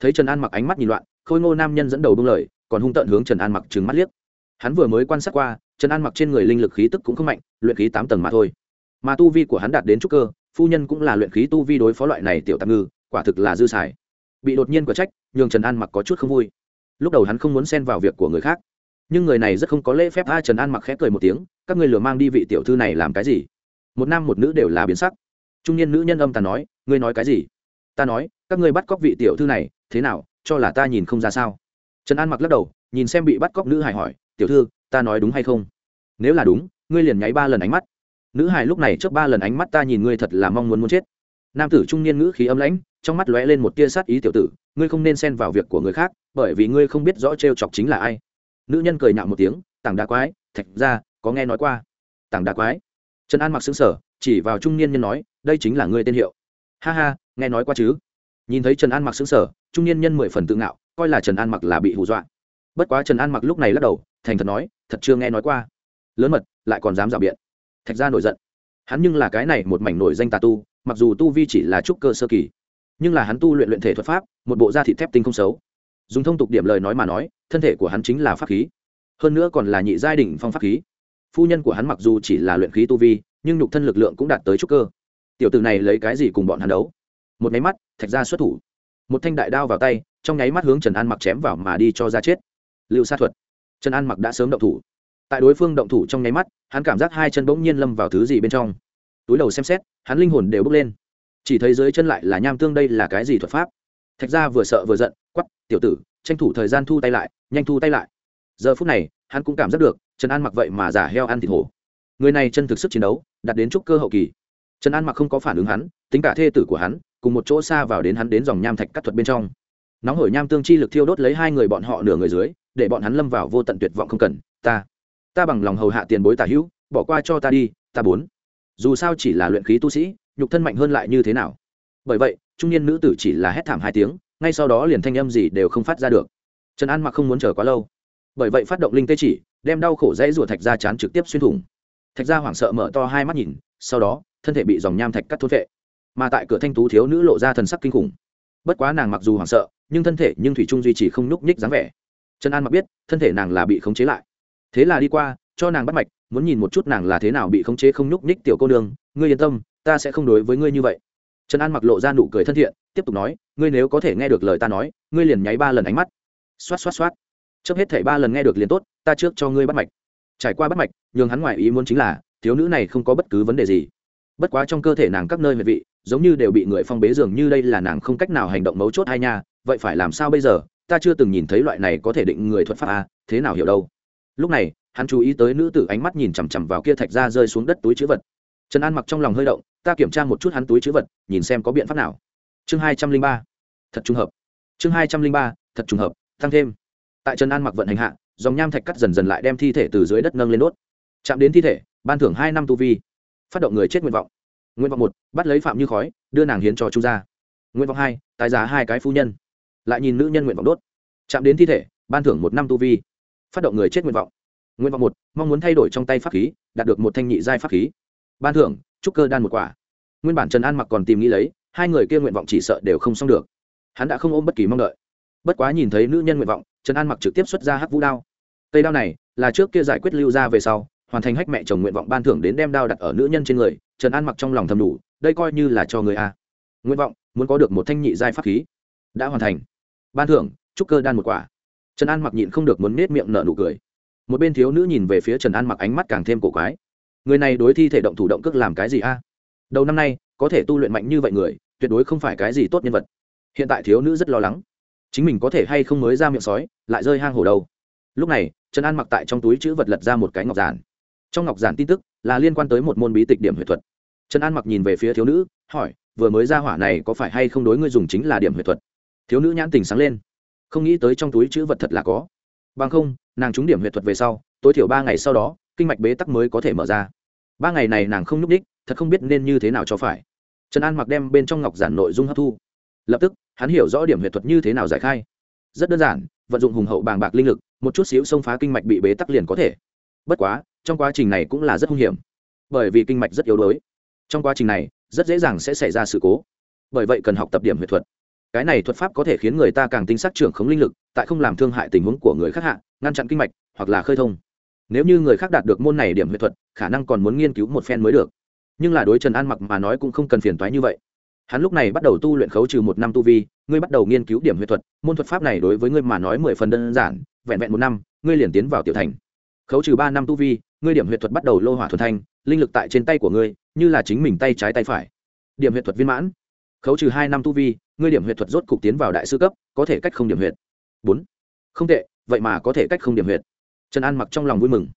Thấy trần an mặc ánh mắt nhìn loạn, khôi ngô nam nhân dẫn đầu bưng lời, còn hung tợn hướng trần an mặc trừng mắt liếc. Hắn vừa mới quan sát qua, trần an mặc trên người linh lực khí tức cũng không mạnh, luyện khí tám tầng mà thôi. Mà tu vi của hắn đạt đến trúc cơ, phu nhân cũng là luyện khí tu vi đối phó loại này tiểu tạm ngư, quả thực là dư xài. Bị đột nhiên quả trách, nhường trần an mặc có chút không vui. Lúc đầu hắn không muốn xen vào việc của người khác, nhưng người này rất không có lễ phép a trần an mặc khẽ cười một tiếng, các ngươi lừa mang đi vị tiểu thư này làm cái gì? Một nam một nữ đều là biến sắc. Trung niên nữ nhân âm tàn nói, ngươi nói cái gì? Ta nói, các ngươi bắt cóc vị tiểu thư này, thế nào, cho là ta nhìn không ra sao? Trần an mặc lắc đầu, nhìn xem bị bắt cóc nữ hải hỏi, tiểu thư, ta nói đúng hay không? Nếu là đúng, ngươi liền nháy ba lần ánh mắt. Nữ hải lúc này trước ba lần ánh mắt ta nhìn ngươi thật là mong muốn muốn chết. Nam tử trung niên ngữ khí âm lãnh, trong mắt lóe lên một tia sát ý tiểu tử, ngươi không nên xen vào việc của người khác, bởi vì ngươi không biết rõ t r e o chọc chính là ai. Nữ nhân cười nhạo một tiếng, tảng đá quái, thạch ra có nghe nói qua? Tảng đá quái. Trần an mặc xứng sở chỉ vào trung niên nhân nói, đây chính là ngươi tên hiệu. Ha ha nghe nói qua chứ? Nhìn thấy trần an mặc xứng sở trung niên nhân mười phần tự ngạo, coi là trần an mặc là bị hù dọa. Bất quá trần an mặc lúc này lắc đầu, thành thật nói, thật chưa nghe nói qua. Lớn mật, lại còn dám rào biện. Thạch ra nổi giận. Hắn nhưng là cái này một mảnh nổi danh tà tu, mặc dù tu vi chỉ là trúc cơ sơ kỳ, nhưng là hắn tu luyện luyện thể thuật pháp, một bộ da thị thép tinh không xấu. Dùng thông tục điểm lời nói mà nói, thân thể của hắn chính là pháp khí. Hơn nữa còn là nhị giai đỉnh phong pháp khí. Phu nhân của hắn mặc dù chỉ là luyện khí tu vi, nhưng nhục thân lực lượng cũng đạt tới trúc cơ. Tiểu tử này lấy cái gì cùng bọn hắn đấu? Một nháy mắt, thạch ra xuất thủ. Một thanh đại đao vào tay, trong nháy mắt hướng trần an mặc chém vào mà đi cho ra chết. Lưu sát thuật. Trần an mặc đã sớm động thủ. Tại đối phương động thủ trong nháy mắt, hắn cảm giác hai chân bỗng nhiên lâm vào thứ gì bên trong. Túi đầu xem xét, hắn linh hồn đều bước lên. Chỉ thấy dưới chân lại là nham tương đây là cái gì thuật pháp? Thạch ra vừa sợ vừa giận quắp tiểu tử, tranh thủ thời gian thu tay lại, nhanh thu tay lại. Giờ phút này, hắn cũng cảm giác được, trần an mặc vậy mà giả heo ăn thịt hổ. Người này chân thực sức chiến đấu đặt đến trúc cơ hậu kỳ. Trần an mặc không có phản ứng hắn, tính cả thê tử của hắn cùng một chỗ xa vào đến hắn đến dòng nham thạch cắt thuật bên trong. Nóng hổi nham tương chi lực thiêu đốt lấy hai người bọn họ nửa người dưới, để bọn hắn lâm vào vô tận tuyệt vọng không cần. Ta ta bằng lòng hầu hạ tiền bối tả hữu, bỏ qua cho ta đi, ta bốn. Dù sao chỉ là luyện khí tu sĩ, nhục thân mạnh hơn lại như thế nào? Bởi vậy, trung niên nữ tử chỉ là hét thảm hai tiếng, ngay sau đó liền thanh âm gì đều không phát ra được. Trần an mặc không muốn chờ quá lâu. Bởi vậy phát động linh tê chỉ, đem đau khổ dãy rủa thạch ra chán trực tiếp xuyên thủng. Thạch ra hoảng sợ mở to hai mắt nhìn, sau đó, thân thể bị dòng nham thạch cắt thốt vệ mà tại cửa thanh tú thiếu nữ lộ ra thần sắc kinh khủng. Bất quá nàng mặc dù hoảng sợ, nhưng thân thể nhưng thủy trung duy trì không nhúc nhích dáng vẻ. Trần an mặc biết, thân thể nàng là bị khống chế lại. Thế là đi qua, cho nàng bắt mạch, muốn nhìn một chút nàng là thế nào bị khống chế không nhúc nhích tiểu cô nương. Ngươi yên tâm, ta sẽ không đối với ngươi như vậy. Trần an mặc lộ ra nụ cười thân thiện, tiếp tục nói, ngươi nếu có thể nghe được lời ta nói, ngươi liền nháy ba lần ánh mắt. Xoát xoát xoát. Chấp hết thảy ba lần nghe được liền tốt, ta trước cho ngươi bắt mạch. Trải qua bắt mạch, nhường hắn ngoài ý muốn chính là, thiếu nữ này không có bất cứ vấn đề gì. Bất quá trong cơ thể nàng các nơi huyệt vị giống như đều bị người phong bế dường như đây là nàng không cách nào hành động mấu chốt hai nha, vậy phải làm sao bây giờ? Ta chưa từng nhìn thấy loại này có thể định người thuật pháp a, thế nào hiểu đâu? Lúc này, hắn chú ý tới nữ tử ánh mắt nhìn chằm chằm vào kia thạch ra rơi xuống đất túi chữ vật. Trần an mặc trong lòng hơi động, ta kiểm tra một chút hắn túi chữ vật, nhìn xem có biện pháp nào. Chương hai trăm linh ba, thật trùng hợp. Chương hai trăm linh ba, thật trùng hợp, tăng thêm. Tại trần an mặc vận hành hạ, dòng nham thạch cắt dần dần lại đem thi thể từ dưới đất nâng lên đốt. Chạm đến thi thể, ban thưởng hai năm tu vi. Phát động người chết nguyện vọng nguyện vọng một, bắt lấy phạm như khói, đưa nàng hiến cho chu gia. Nguyện vọng hai tài giá hai cái phu nhân. Lại nhìn nữ nhân nguyện vọng đốt. Chạm đến thi thể, ban thưởng một năm tu vi. Phát động người chết nguyện vọng. Nguyện vọng một, mong muốn thay đổi trong tay pháp khí, đạt được một thanh nhị giai pháp khí. Ban thưởng, trúc cơ đan một quả. Nguyên bản trần an mặc còn tìm nghĩ lấy, hai người kia nguyện vọng chỉ sợ đều không xong được. Hắn đã không ôm bất kỳ mong đợi. Bất quá nhìn thấy nữ nhân nguyện vọng, trần an mặc trực tiếp xuất ra hắc vũ đao. Cây đao này là trước kia giải quyết lưu ra về sau hoàn thành hách mẹ chồng nguyện vọng ban thưởng đến đem đao đặt ở nữ nhân trên người, trần an mặc trong lòng thầm đủ, đây coi như là cho người a. Nguyện vọng, muốn có được một thanh nhị giai pháp khí. Đã hoàn thành. Ban thưởng trúc cơ đan một quả. Trần an mặc nhịn không được muốn nết miệng nở nụ cười. Một bên thiếu nữ nhìn về phía trần an mặc ánh mắt càng thêm cổ quái. Người này đối thi thể động thủ động cước làm cái gì a? Đầu năm nay, có thể tu luyện mạnh như vậy người, tuyệt đối không phải cái gì tốt nhân vật. Hiện tại thiếu nữ rất lo lắng. Chính mình có thể hay không mới ra miệng sói, lại rơi hang hổ đâu lúc này, trần an mặc tại trong túi chữ vật lật ra một cái ngọc giản trong ngọc giản tin tức, là liên quan tới một môn bí tịch điểm huyệt thuật. Trần an mặc nhìn về phía thiếu nữ, hỏi, vừa mới ra hỏa này có phải hay không đối ngươi dùng chính là điểm huyệt thuật? Thiếu nữ nhãn tình sáng lên. Không nghĩ tới trong túi chữ vật thật là có. Bằng không, nàng trúng điểm huyệt thuật về sau, tối thiểu ba ngày sau đó, kinh mạch bế tắc mới có thể mở ra. Ba ngày này nàng không nhúc đích thật không biết nên như thế nào cho phải. Trần an mặc đem bên trong ngọc giản nội dung hấp thu. Lập tức, hắn hiểu rõ điểm huyệt thuật như thế nào giải khai. Rất đơn giản, vận dụng hùng hậu bàng bạc linh lực, một chút xíu xông phá kinh mạch bị bế tắc liền có thể. Bất quá trong quá trình này cũng là rất hung hiểm, bởi vì kinh mạch rất yếu đuối. Trong quá trình này, rất dễ dàng sẽ xảy ra sự cố. Bởi vậy cần học tập điểm huyệt thuật. Cái này thuật pháp có thể khiến người ta càng tinh sắc trưởng khống linh lực, tại không làm thương hại tình huống của người khác hạ, ngăn chặn kinh mạch, hoặc là khơi thông. Nếu như người khác đạt được môn này điểm huyệt thuật, khả năng còn muốn nghiên cứu một phen mới được. Nhưng là đối trần an mặc mà nói cũng không cần phiền toái như vậy. Hắn lúc này bắt đầu tu luyện khấu trừ một năm tu vi, ngươi bắt đầu nghiên cứu điểm huyệt thuật. Môn thuật pháp này đối với ngươi mà nói mười phần đơn giản, vẹn vẹn một năm, ngươi liền tiến vào tiểu thành khấu trừ ba năm tu vi, ngươi điểm huyệt thuật bắt đầu lô hỏa thuần thanh, linh lực tại trên tay của ngươi, như là chính mình tay trái tay phải. Điểm huyệt thuật viên mãn. Khấu trừ hai năm tu vi, ngươi điểm huyệt thuật rốt cục tiến vào đại sư cấp, có thể cách không điểm huyệt. Bốn. Không tệ, vậy mà có thể cách không điểm huyệt. Trần an mặc trong lòng vui mừng.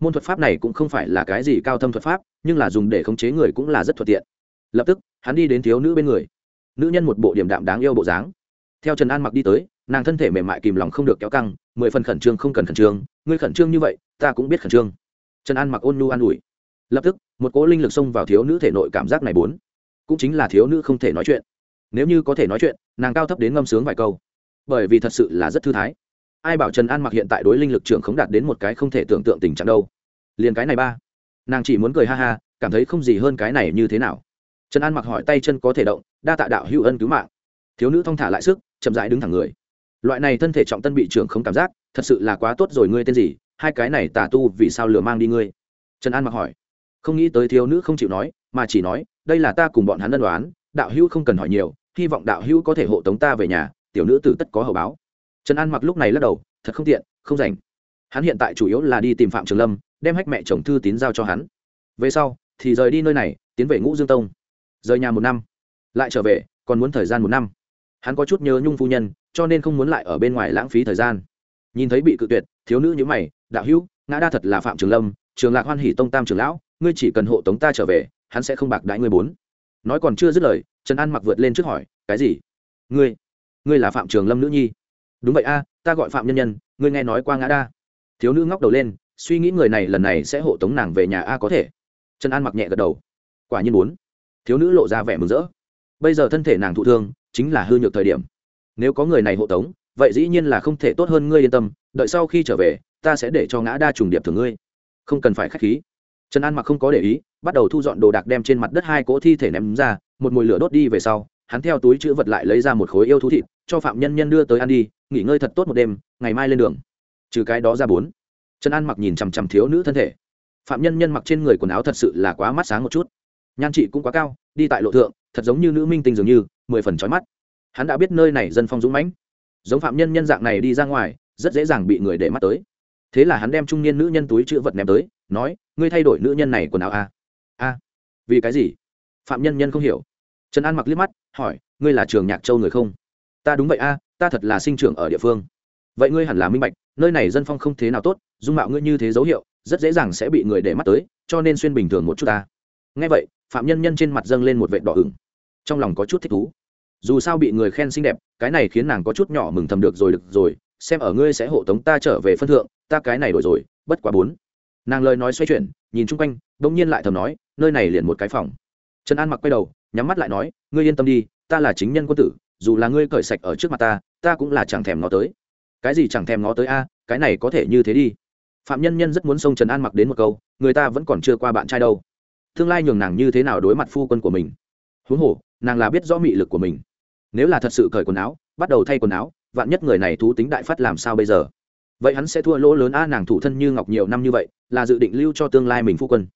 Môn thuật pháp này cũng không phải là cái gì cao thâm thuật pháp, nhưng là dùng để khống chế người cũng là rất thuận tiện. Lập tức, hắn đi đến thiếu nữ bên người. Nữ nhân một bộ điểm đạm đáng yêu bộ dáng theo trần an mặc đi tới, nàng thân thể mềm mại kìm lòng không được kéo căng, mười phần khẩn trương không cần khẩn trương, ngươi khẩn trương như vậy, ta cũng biết khẩn trương. Trần an mặc ôn nu an ủi. Lập tức, một cỗ linh lực xông vào thiếu nữ thể nội cảm giác này bốn. Cũng chính là thiếu nữ không thể nói chuyện. Nếu như có thể nói chuyện, nàng cao thấp đến ngâm sướng vài câu. Bởi vì thật sự là rất thư thái. Ai bảo trần an mặc hiện tại đối linh lực trưởng không đạt đến một cái không thể tưởng tượng tình trạng đâu. Liền cái này ba. Nàng chỉ muốn cười ha ha, cảm thấy không gì hơn cái này như thế nào. Trần an mặc hỏi tay chân có thể động, đa tạ đạo hữu ân cứu mạng. Thiếu nữ thong thả lại sức chậm rãi đứng thẳng người. Loại này thân thể trọng tân bị trưởng không cảm giác, thật sự là quá tốt rồi, ngươi tên gì? Hai cái này tà tu vì sao lừa mang đi ngươi? Trần an mặc hỏi. Không nghĩ tới thiếu nữ không chịu nói, mà chỉ nói, đây là ta cùng bọn hắn ân đoán đạo hữu không cần hỏi nhiều, hy vọng đạo hữu có thể hộ tống ta về nhà, tiểu nữ tử tất có hậu báo. Trần an mặc lúc này lắc đầu, thật không tiện, không rảnh. Hắn hiện tại chủ yếu là đi tìm phạm trường lâm, đem hách mẹ chồng thư tín giao cho hắn. Về sau, thì rời đi nơi này, tiến về ngũ dương tông. Rời nhà một năm, lại trở về, còn muốn thời gian một năm hắn có chút nhớ nhung phu nhân, cho nên không muốn lại ở bên ngoài lãng phí thời gian. Nhìn thấy bị cự tuyệt, thiếu nữ như mày, đạo hữu, ngã đa thật là phạm trường lâm, trường lạc hoan hỷ tông tam trường lão, ngươi chỉ cần hộ tống ta trở về, hắn sẽ không bạc đãi ngươi bốn. Nói còn chưa dứt lời, trần an mặc vượt lên trước hỏi, cái gì? Ngươi ngươi là phạm trường lâm nữ nhi. Đúng vậy a, ta gọi phạm nhân nhân, ngươi nghe nói qua ngã đa. Thiếu nữ ngóc đầu lên, suy nghĩ người này lần này sẽ hộ tống nàng về nhà a có thể. Trần an mặc nhẹ gật đầu. Quả nhiên muốn. Thiếu nữ lộ ra vẻ mừng rỡ. Bây giờ thân thể nàng thụ thương chính là hư nhược thời điểm. Nếu có người này hộ tống, vậy dĩ nhiên là không thể tốt hơn ngươi yên tâm, đợi sau khi trở về, ta sẽ để cho ngã đa trùng điệp thường ngươi. Không cần phải k h á c h khí. Trần an mặc không có để ý, bắt đầu thu dọn đồ đạc đem trên mặt đất hai cỗ thi thể ném ra, một mồi lửa đốt đi về sau, hắn theo túi chữ vật lại lấy ra một khối yêu thú thịt, cho phạm nhân nhân đưa tới ăn đi, nghỉ ngơi thật tốt một đêm, ngày mai lên đường. Trừ cái đó ra bốn. Trần an mặc nhìn chằm chằm thiếu nữ thân thể. Phạm nhân nhân mặc trên người quần áo thật sự là quá mắt sáng một chút. Nhan trị cũng quá cao, đi tại lộ thượng, thật giống như nữ minh tinh dường như mười phần trói mắt. Hắn đã biết nơi này dân phong dũng mãnh. Giống phạm nhân nhân dạng này đi ra ngoài, rất dễ dàng bị người để mắt tới. Thế là hắn đem trung niên nữ nhân túi chữ vật ném tới, nói, ngươi thay đổi nữ nhân này quần áo a a, vì cái gì? Phạm nhân nhân không hiểu. Trần an mặc liếc mắt, hỏi, ngươi là trường nhạc châu người không? Ta đúng vậy a, ta thật là sinh trưởng ở địa phương. Vậy ngươi hẳn là minh bạch, nơi này dân phong không thế nào tốt, dung mạo ngươi như thế dấu hiệu, rất dễ dàng sẽ bị người để mắt tới, cho nên xuyên bình thường một chút ta. Nghe vậy, phạm nhân nhân trên mặt dâng lên một vệt đỏ ửng. Trong lòng có chút thích thú dù sao bị người khen xinh đẹp, cái này khiến nàng có chút nhỏ mừng thầm được rồi được rồi, xem ở ngươi sẽ hộ tống ta trở về phân thượng, ta cái này đổi rồi, bất quá bốn. Nàng lời nói xoay chuyển, nhìn chung quanh đ ỗ n g nhiên lại thầm nói, nơi này liền một cái phòng. Trần an mặc quay đầu, nhắm mắt lại nói, ngươi yên tâm đi, ta là chính nhân quân tử, dù là ngươi cởi sạch ở trước mặt ta ta cũng là chẳng thèm ngó tới. Cái gì chẳng thèm ngó tới a, cái này có thể như thế đi. Phạm nhân nhân rất muốn xông trần an mặc đến một câu, người ta vẫn còn chưa qua bạn trai đâu. Tương lai nhường nàng như thế nào đối mặt phu quân của mình? Huống hồ, nàng là biết rõ mị lực của mình nếu là thật sự cởi quần áo, bắt đầu thay quần áo, vạn nhất người này thú tính đại phát làm sao bây giờ? Vậy hắn sẽ thua lỗ lớn a nàng thủ thân như ngọc nhiều năm như vậy, là dự định lưu cho tương lai mình phu quân.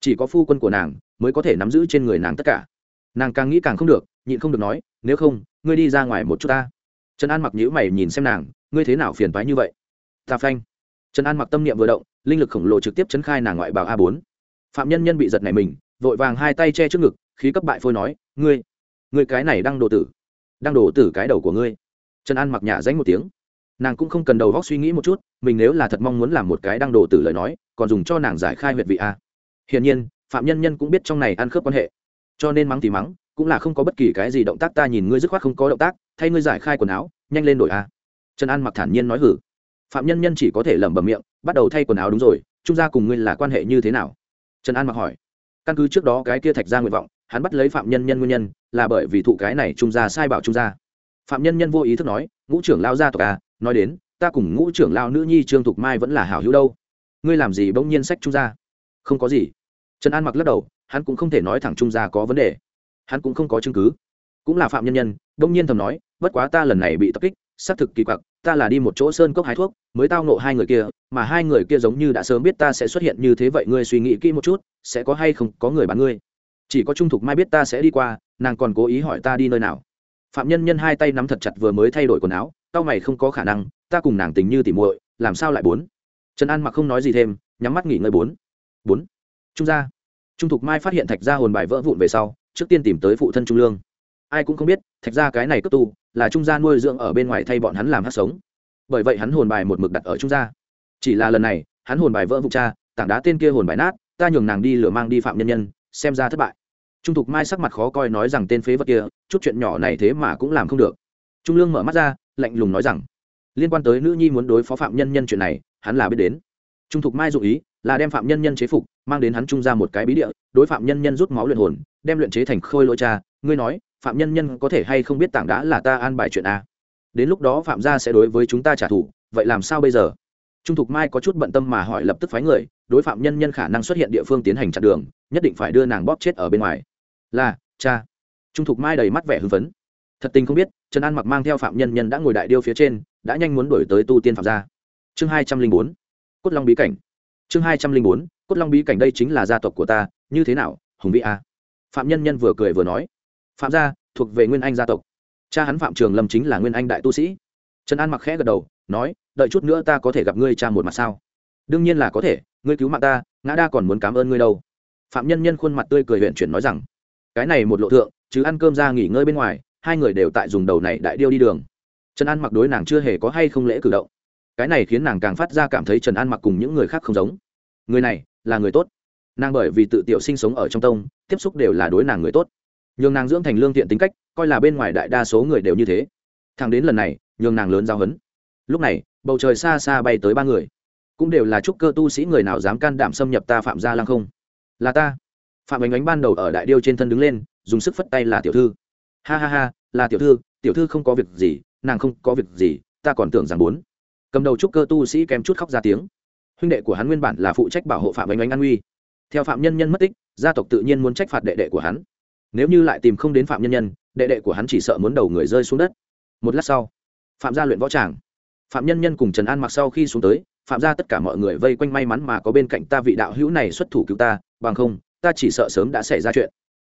Chỉ có phu quân của nàng mới có thể nắm giữ trên người nàng tất cả. Nàng càng nghĩ càng không được, nhịn không được nói, nếu không, ngươi đi ra ngoài một chút ta. Trần an mặc nhữ mày nhìn xem nàng, ngươi thế nào phiền toái như vậy? Ta phanh. Trần an mặc tâm niệm vừa động, linh lực khổng lồ trực tiếp chấn khai nàng ngoại bào a bốn. Phạm nhân nhân bị giật này mình, vội vàng hai tay che trước ngực, khí cấp bại phôi nói, ngươi ngươi cái này đang đồ tử đang đổ tử cái đầu của ngươi. Trần an mặc nhả danh một tiếng. Nàng cũng không cần đầu góc suy nghĩ một chút, mình nếu là thật mong muốn làm một cái đang đổ tử lời nói, còn dùng cho nàng giải khai huyệt vị a. Hiển nhiên, phạm nhân nhân cũng biết trong này ăn khớp quan hệ. Cho nên mắng thì mắng, cũng là không có bất kỳ cái gì động tác ta nhìn ngươi dứt khoát không có động tác, thay ngươi giải khai quần áo, nhanh lên đổi a. Trần an mặc thản nhiên nói hử. Phạm nhân nhân chỉ có thể lẩm bẩm miệng, bắt đầu thay quần áo đúng rồi, trung gia cùng ngươi là quan hệ như thế nào? Trần an mặc hỏi. Căn cứ trước đó cái kia thạch ra nguyện vọng hắn bắt lấy phạm nhân nhân nguyên nhân là bởi vì thụ cái này trung gia sai bảo trung gia. Phạm nhân nhân vô ý thức nói, ngũ trưởng lao gia tộc à nói đến, ta cùng ngũ trưởng lao nữ nhi trương thục mai vẫn là hảo hữu đâu. Ngươi làm gì bỗng nhiên sách trung gia? Không có gì. Trần an mặc lắc đầu, hắn cũng không thể nói thẳng trung gia có vấn đề. Hắn cũng không có chứng cứ. Cũng là phạm nhân nhân, bỗng nhiên thầm nói, bất quá ta lần này bị tập kích, xác thực kỳ quặc, ta là đi một chỗ sơn cốc hái thuốc, mới tao nộ hai người kia, mà hai người kia giống như đã sớm biết ta sẽ xuất hiện như thế vậy, ngươi suy nghĩ kỹ một chút, sẽ có hay không có người bán ngươi? Chỉ có trung thục mai biết ta sẽ đi qua, nàng còn cố ý hỏi ta đi nơi nào. Phạm nhân nhân hai tay nắm thật chặt vừa mới thay đổi quần áo tao mày không có khả năng, ta cùng nàng tình như tỉ muội, làm sao lại bốn? Trần an mặc không nói gì thêm, nhắm mắt nghỉ ngơi bốn. Bốn. Trung gia. Trung thục mai phát hiện thạch gia hồn bài vỡ vụn về sau, trước tiên tìm tới phụ thân trung lương. Ai cũng không biết, thạch gia cái này cấp tu, là trung gia nuôi dưỡng ở bên ngoài thay bọn hắn làm hát sống. Bởi vậy hắn hồn bài một mực đặt ở trung gia. Chỉ là lần này, hắn hồn bài vỡ vụn cha, tảng đá tên kia hồn bài nát, ta nhường nàng đi lửa mang đi phạm nhân nhân, xem ra thất bại trung thục mai sắc mặt khó coi nói rằng tên phế vật kia, chút chuyện nhỏ này thế mà cũng làm không được. Trung lương mở mắt ra, lạnh lùng nói rằng, liên quan tới nữ nhi muốn đối phó phạm nhân nhân chuyện này, hắn là biết đến. Trung thục mai dụ ý, là đem phạm nhân nhân chế phục, mang đến hắn trung ra một cái bí địa, đối phạm nhân nhân rút máu luyện hồn, đem luyện chế thành khôi lỗi cha. Ngươi nói, phạm nhân nhân có thể hay không biết tảng đá là ta an bài chuyện a? Đến lúc đó phạm gia sẽ đối với chúng ta trả thù, vậy làm sao bây giờ? Trung thục mai có chút bận tâm mà hỏi lập tức phái người, đối phạm nhân nhân khả năng xuất hiện địa phương tiến hành chặn đường, nhất định phải đưa nàng bóp chết ở bên ngoài là, cha. Trung thục mai đầy mắt vẻ hưng phấn. Thật tình không biết, trần an mặc mang theo phạm nhân nhân đã ngồi đại điêu phía trên, đã nhanh muốn đổi tới tu tiên phạm gia. Chương hai trăm linh bốn, cốt long bí cảnh. Chương hai trăm linh bốn, cốt long bí cảnh đây chính là gia tộc của ta, như thế nào, hùng vĩ a? Phạm nhân nhân vừa cười vừa nói. Phạm gia, thuộc về nguyên anh gia tộc. Cha hắn phạm trường lâm chính là nguyên anh đại tu sĩ. Trần an mặc khẽ gật đầu, nói, đợi chút nữa ta có thể gặp ngươi cha một mặt sao? Đương nhiên là có thể, ngươi cứu mạng ta, ngã đa còn muốn cảm ơn ngươi đâu. Phạm nhân nhân khuôn mặt tươi cười huyện chuyển nói rằng cái này một lộ thượng, chứ ăn cơm ra nghỉ ngơi bên ngoài, hai người đều tại dùng đầu này đại điêu đi đường. Trần an mặc đối nàng chưa hề có hay không lễ cử động. Cái này khiến nàng càng phát ra cảm thấy trần an mặc cùng những người khác không giống. Người này, là người tốt. Nàng bởi vì tự tiểu sinh sống ở trong tông, tiếp xúc đều là đối nàng người tốt. Nhường nàng dưỡng thành lương thiện tính cách, coi là bên ngoài đại đa số người đều như thế. Thằng đến lần này, nhường nàng lớn giao hấn. Lúc này, bầu trời xa xa bay tới ba người. Cũng đều là trúc cơ tu sĩ người nào dám can đảm xâm nhập ta phạm gia lăng không? Là ta phạm ánh ánh ban đầu ở đại điêu trên thân đứng lên, dùng sức phất tay là tiểu thư. Ha ha ha, là tiểu thư tiểu thư không có việc gì, nàng không có việc gì, ta còn tưởng rằng bốn cầm đầu trúc cơ tu sĩ kém chút khóc ra tiếng. Huynh đệ của hắn nguyên bản là phụ trách bảo hộ phạm ánh ánh an uy. Theo phạm nhân nhân mất tích, gia tộc tự nhiên muốn trách phạt đệ đệ của hắn. Nếu như lại tìm không đến phạm nhân nhân, đệ đệ của hắn chỉ sợ muốn đầu người rơi xuống đất. Một lát sau, phạm gia luyện võ tràng. Phạm nhân nhân cùng trần an mặc sau khi xuống tới, phạm gia tất cả mọi người vây quanh may mắn mà có bên cạnh ta vị đạo hữu này xuất thủ cứu ta, bằng không ta chỉ sợ sớm đã xảy ra chuyện.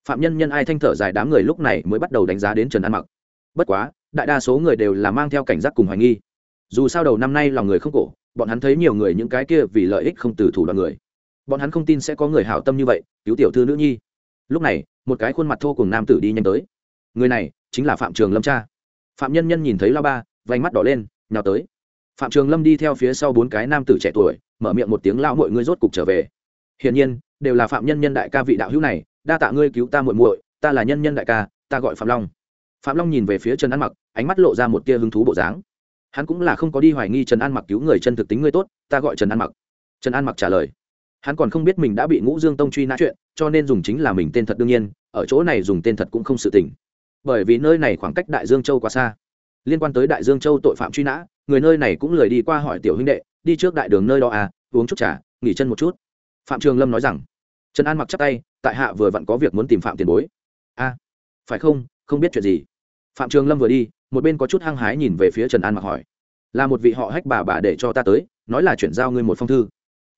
Phạm nhân nhân ai thanh thở dài đám người lúc này mới bắt đầu đánh giá đến trần an mặc. Bất quá, đại đa số người đều là mang theo cảnh giác cùng hoài nghi. Dù sao đầu năm nay lòng người không cổ, bọn hắn thấy nhiều người những cái kia vì lợi ích không từ thủ đoạn người. Bọn hắn không tin sẽ có người hảo tâm như vậy, cứu tiểu thư nữ nhi. Lúc này, một cái khuôn mặt thô cùng nam tử đi nhanh tới. Người này chính là phạm trường lâm cha. Phạm nhân nhân nhìn thấy lao ba, vành mắt đỏ lên, nhào tới. Phạm trường lâm đi theo phía sau bốn cái nam tử trẻ tuổi, mở miệng một tiếng lao mọi người rốt cục trở về. Hiển nhiên đều là phạm nhân nhân đại ca vị đạo hữu này, đa tạ ngươi cứu ta muội muội, ta là nhân nhân đại ca, ta gọi phạm long. Phạm long nhìn về phía trần an mặc, ánh mắt lộ ra một tia hứng thú bộ dáng. Hắn cũng là không có đi hoài nghi trần an mặc cứu người chân thực tính ngươi tốt, ta gọi trần an mặc. Trần an mặc trả lời. Hắn còn không biết mình đã bị ngũ dương tông truy nã chuyện, cho nên dùng chính là mình tên thật đương nhiên, ở chỗ này dùng tên thật cũng không sự tình. Bởi vì nơi này khoảng cách đại dương châu quá xa. Liên quan tới đại dương châu tội phạm truy nã, người nơi này cũng lười đi qua hỏi tiểu huynh đệ, đi trước đại đường nơi đó à uống chút trà, nghỉ chân một chút phạm trường lâm nói rằng, trần an mặc chắc tay, tại hạ vừa vặn có việc muốn tìm phạm tiền bối. A, phải không? Không biết chuyện gì. Phạm trường lâm vừa đi, một bên có chút hăng hái nhìn về phía trần an mặc hỏi, là một vị họ hách bà bà để cho ta tới, nói là chuyển giao ngươi một phong thư.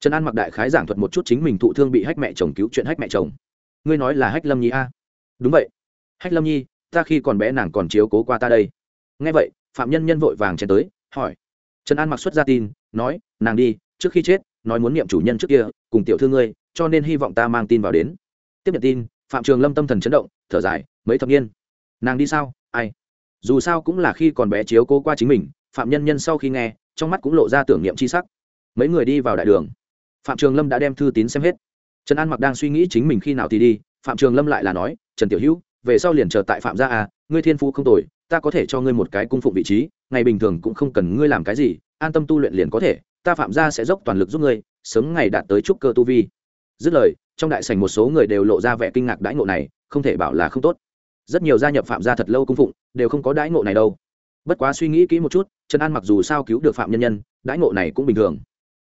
Trần an mặc đại khái giảng thuật một chút chính mình thụ thương bị hách mẹ chồng cứu chuyện hách mẹ chồng. Ngươi nói là hách lâm nhi a? Đúng vậy. Hách lâm nhi, ta khi còn bé nàng còn chiếu cố qua ta đây. Nghe vậy, phạm nhân nhân vội vàng chen tới, hỏi. Trần an mặc xuất ra tin, nói, nàng đi, trước khi chết nói muốn niệm chủ nhân trước kia, cùng tiểu thư ngươi, cho nên hy vọng ta mang tin vào đến. Tiếp nhận tin, phạm trường lâm tâm thần chấn động, thở dài, mấy thập niên. Nàng đi sao? Ai? Dù sao cũng là khi còn bé chiếu cố qua chính mình, phạm nhân nhân sau khi nghe, trong mắt cũng lộ ra tưởng niệm c h i sắc. Mấy người đi vào đại đường. Phạm trường lâm đã đem thư tín xem hết. Trần an mặc đang suy nghĩ chính mình khi nào thì đi, phạm trường lâm lại là nói, trần tiểu hữu, về sau liền chờ tại phạm gia à ngươi thiên phu không tồi, ta có thể cho ngươi một cái cung phụng vị trí, ngày bình thường cũng không cần ngươi làm cái gì, an tâm tu luyện liền có thể ta phạm gia sẽ dốc toàn lực giúp ngươi, sớm ngày đạt tới trúc cơ tu vi. Dứt lời, trong đại sảnh một số người đều lộ ra vẻ kinh ngạc đãi ngộ này, không thể bảo là không tốt. Rất nhiều gia nhập phạm gia thật lâu cung phụng, đều không có đãi ngộ này đâu. Bất quá suy nghĩ kỹ một chút, trần an mặc dù sao cứu được phạm nhân nhân, đãi ngộ này cũng bình thường.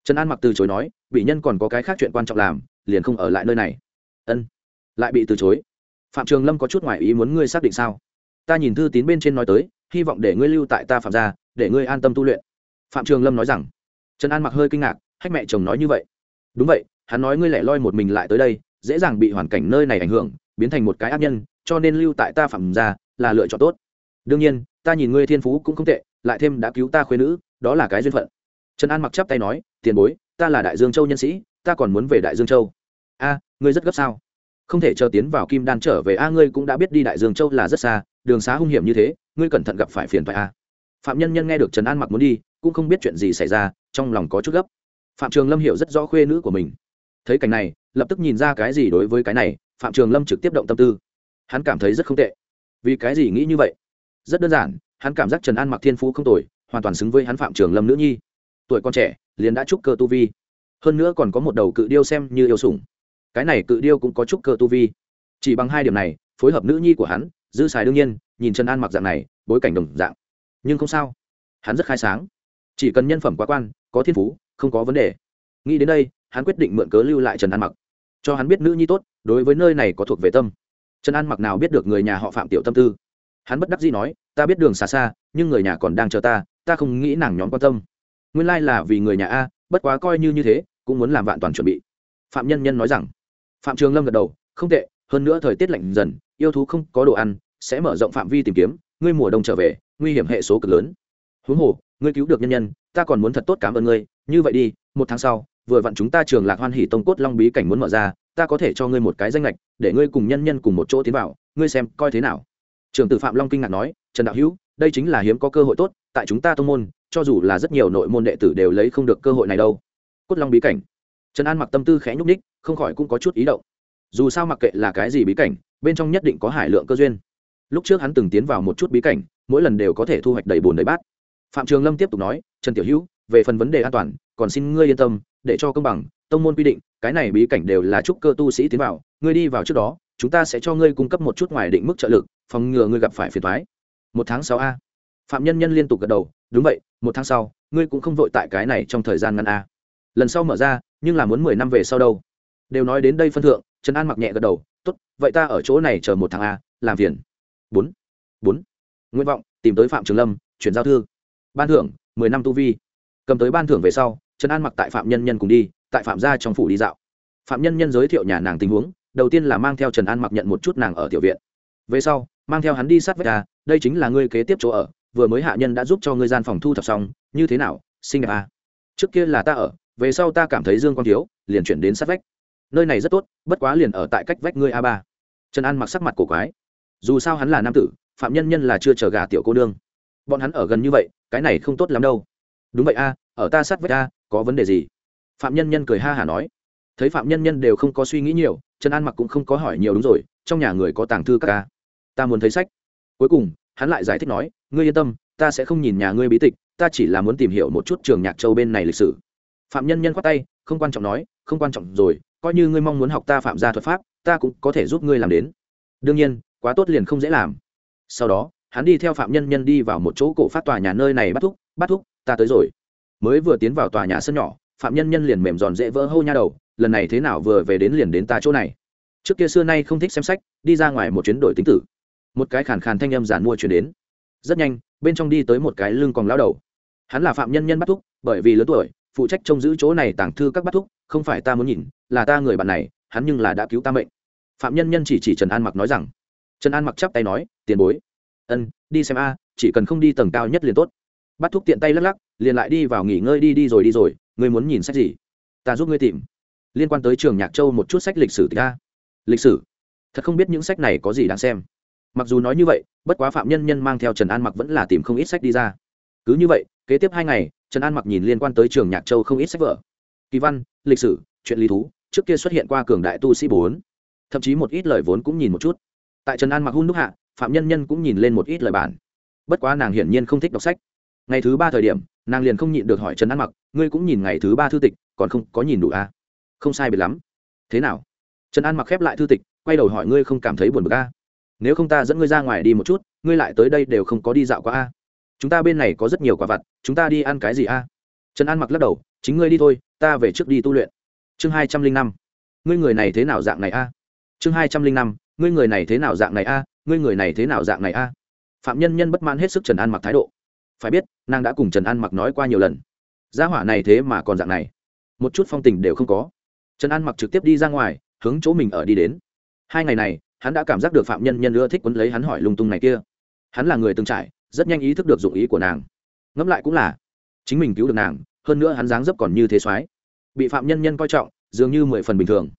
Trần an mặc từ chối nói, bị nhân còn có cái khác chuyện quan trọng làm, liền không ở lại nơi này. Ân, lại bị từ chối. Phạm trường lâm có chút ngoại ý muốn ngươi xác định sao? Ta nhìn thư tín bên trên nói tới, hy vọng để ngươi lưu tại ta phạm gia, để ngươi an tâm tu luyện. Phạm trường lâm nói rằng trần an mặc hơi kinh ngạc, hách mẹ chồng nói như vậy. Đúng vậy, hắn nói ngươi lẻ loi một mình lại tới đây, dễ dàng bị hoàn cảnh nơi này ảnh hưởng, biến thành một cái ác nhân, cho nên lưu tại ta phạm ra là lựa chọn tốt. Đương nhiên, ta nhìn ngươi thiên phú cũng không tệ, lại thêm đã cứu ta khuyên nữ, đó là cái duyên phận. Trần an mặc chắp tay nói, tiền bối, ta là đại dương châu nhân sĩ, ta còn muốn về đại dương châu. A, ngươi rất gấp sao? Không thể chờ tiến vào kim đan trở về, a, ngươi cũng đã biết đi đại dương châu là rất xa, đường xá hung hiểm như thế, ngươi cẩn thận gặp phải phiền phải a. Phạm nhân nhân nghe được trần an mặc muốn đi, cũng không biết chuyện gì xảy ra trong lòng có chút gấp. Phạm trường lâm hiểu rất rõ khuê nữ của mình. Thấy cảnh này, lập tức nhìn ra cái gì đối với cái này, phạm trường lâm trực tiếp động tâm tư. Hắn cảm thấy rất không tệ. Vì cái gì nghĩ như vậy? Rất đơn giản, hắn cảm giác trần an mặc thiên phú không tồi, hoàn toàn xứng với hắn phạm trường lâm nữ nhi. Tuổi con trẻ, liền đã trúc cơ tu vi. Hơn nữa còn có một đầu cự điêu xem như yêu sủng. Cái này cự điêu cũng có trúc cơ tu vi. Chỉ bằng hai điểm này, phối hợp nữ nhi của hắn, dư xài đương nhiên, nhìn trần an mặc dạng này, bối cảnh đồng dạng. Nhưng không sao. Hắn rất khai sáng. Chỉ cần nhân phẩm quá quan có thiên phú, không có vấn đề. Nghĩ đến đây, hắn quyết định mượn cớ lưu lại trần an mặc. Cho hắn biết nữ nhi tốt, đối với nơi này có thuộc về tâm. Trần an mặc nào biết được người nhà họ phạm tiểu tâm tư. Hắn bất đắc dĩ nói, ta biết đường xa xa, nhưng người nhà còn đang chờ ta ta không nghĩ nàng nhóm quan tâm. Nguyên lai là vì người nhà a, bất quá coi như như thế, cũng muốn làm vạn toàn chuẩn bị. Phạm nhân nhân nói rằng. Phạm trường lâm gật đầu, không tệ, hơn nữa thời tiết lạnh dần, yêu thú không có đồ ăn, sẽ mở rộng phạm vi tìm kiếm, ngươi mùa đông trở về, nguy hiểm hệ số cực lớn. Huống hồ, ngươi cứu được nhân nhân ta còn muốn thật tốt cảm ơn ngươi, như vậy đi, một tháng sau, vừa vặn chúng ta trường lạc hoan hỉ tông cốt long bí cảnh muốn mở ra, ta có thể cho ngươi một cái danh lệch để ngươi cùng nhân nhân cùng một chỗ tiến vào, ngươi xem coi thế nào. Trường tử phạm long kinh ngạc nói, trần đạo hữu, đây chính là hiếm có cơ hội tốt, tại chúng ta thông môn, cho dù là rất nhiều nội môn đệ tử đều lấy không được cơ hội này đâu. Cốt long bí cảnh. Trần an mặc tâm tư khẽ nhúc ních không khỏi cũng có chút ý động. Dù sao mặc kệ là cái gì bí cảnh, bên trong nhất định có hải lượng cơ duyên. Lúc trước hắn từng tiến vào một chút bí cảnh, mỗi lần đều có thể thu hoạch đầy bồn đầy bát phạm trường lâm tiếp tục nói, trần tiểu hữu, về phần vấn đề an toàn, còn xin ngươi yên tâm, để cho công bằng, tông môn quy định, cái này bí cảnh đều là trúc cơ tu sĩ tiến vào, ngươi đi vào trước đó, chúng ta sẽ cho ngươi cung cấp một chút ngoài định mức trợ lực, phòng ngừa ngươi gặp phải phiền thoái một tháng sau a. Phạm nhân nhân liên tục gật đầu, đúng vậy, một tháng sau, ngươi cũng không vội tại cái này trong thời gian ngắn a. Lần sau mở ra, nhưng là muốn mười năm về sau đâu. Đều nói đến đây phân thượng, trần an mặc nhẹ gật đầu, tốt, vậy ta ở chỗ này chờ một tháng a, làm phiền. Bốn. Bốn. Nguyện vọng, tìm tới phạm trường lâm, chuyển giao thư ban thưởng, mười năm tu vi. Cầm tới ban thưởng về sau, trần an mặc tại phạm nhân nhân cùng đi, tại phạm gia trong phủ đi dạo. Phạm nhân nhân giới thiệu nhà nàng tình huống, đầu tiên là mang theo trần an mặc nhận một chút nàng ở tiểu viện. Về sau, mang theo hắn đi sát vách ta đây chính là ngươi kế tiếp chỗ ở, vừa mới hạ nhân đã giúp cho ngươi gian phòng thu thập xong, như thế nào, xinh đẹp à? trước kia là ta ở, về sau ta cảm thấy dương quang thiếu, liền chuyển đến sát vách. Nơi này rất tốt, bất quá liền ở tại cách vách ngươi a ba. Trần an mặc sắc mặt cổ quái. Dù sao hắn là nam tử, phạm nhân nhân là chưa chờ gà tiểu cô nương bọn hắn ở gần như vậy cái này không tốt lắm đâu. Đúng vậy a ở ta sát với ta, có vấn đề gì? Phạm nhân nhân cười ha hả nói. Thấy phạm nhân nhân đều không có suy nghĩ nhiều trần an mặc cũng không có hỏi nhiều đúng rồi trong nhà người có tàng thư các ca ta muốn thấy sách. Cuối cùng hắn lại giải thích nói ngươi yên tâm ta sẽ không nhìn nhà ngươi bí tịch ta chỉ là muốn tìm hiểu một chút trường nhạc châu bên này lịch sử. Phạm nhân nhân khoát tay không quan trọng nói không quan trọng rồi coi như ngươi mong muốn học ta phạm gia thuật pháp ta cũng có thể giúp ngươi làm đến. Đương nhiên quá tốt liền không dễ làm. Sau đó hắn đi theo phạm nhân nhân đi vào một chỗ cổ phát tòa nhà nơi này bắt thúc bắt thúc, ta tới rồi. Mới vừa tiến vào tòa nhà sân nhỏ, phạm nhân nhân liền mềm giòn dễ vỡ hô nha đầu, lần này thế nào vừa về đến liền đến ta chỗ này. Trước kia xưa nay không thích xem sách, đi ra ngoài một chuyến đổi tính tử. Một cái khàn khàn thanh âm giản mua chuyển đến. Rất nhanh, bên trong đi tới một cái lưng còn lao đầu. Hắn là phạm nhân nhân bắt thúc, bởi vì lớn tuổi, phụ trách trông giữ chỗ này tàng thư các bắt thúc, không phải ta muốn nhìn, là ta người bạn này, hắn nhưng là đã cứu ta mệnh. Phạm nhân nhân chỉ chỉ trần an mặc nói rằng. Trần an mặc chắp tay nói, tiền bối ân, đi xem a, chỉ cần không đi tầng cao nhất liền tốt. Bắt thúc tiện tay lắc lắc, liền lại đi vào nghỉ ngơi đi đi rồi đi rồi. Ngươi muốn nhìn sách gì? Ta giúp ngươi tìm. Liên quan tới trường nhạc châu một chút sách lịch sử ta. Lịch sử? Thật không biết những sách này có gì đáng xem. Mặc dù nói như vậy, bất quá phạm nhân nhân mang theo trần an mặc vẫn là tìm không ít sách đi ra. Cứ như vậy, kế tiếp hai ngày, trần an mặc nhìn liên quan tới trường nhạc châu không ít sách vở. Kỳ văn, lịch sử, chuyện lý thú, trước kia xuất hiện qua cường đại tu sĩ bốn. Thậm chí một ít lời vốn cũng nhìn một chút. Tại trần an mặc hun đúc hạ phạm nhân nhân cũng nhìn lên một ít lời bản bất quá nàng hiển nhiên không thích đọc sách ngày thứ ba thời điểm, nàng liền không nhịn được hỏi trần an mặc, ngươi cũng nhìn ngày thứ ba thư tịch, còn không có nhìn đủ à? không sai biệt lắm thế nào trần an mặc khép lại thư tịch, quay đầu hỏi, ngươi không cảm thấy buồn bực à? nếu không ta dẫn ngươi ra ngoài đi một chút, ngươi lại tới đây đều không có đi dạo qua à? chúng ta bên này có rất nhiều quả vặt, chúng ta đi ăn cái gì à? trần an mặc lắc đầu, chính ngươi đi thôi, ta về trước đi tu luyện chương hai trăm linh năm ngươi người này thế nào dạng này a à? chương hai trăm linh năm, ngươi người này thế nào dạng này a à? Ngươi người này thế nào dạng này a? À? phạm nhân nhân bất mãn hết sức trần an mặc thái độ. Phải biết, nàng đã cùng trần an mặc nói qua nhiều lần. Gia hỏa này thế mà còn dạng này. Một chút phong tình đều không có. Trần an mặc trực tiếp đi ra ngoài, hướng chỗ mình ở đi đến. Hai ngày này, hắn đã cảm giác được phạm nhân nhân ưa thích quấn lấy hắn hỏi lung tung này kia. Hắn là người từng trải, rất nhanh ý thức được dụng ý của nàng. Ngẫm lại cũng là, chính mình cứu được nàng, hơn nữa hắn dáng dấp còn như thế soái bị phạm nhân nhân coi trọng, dường như mười phần bình thường.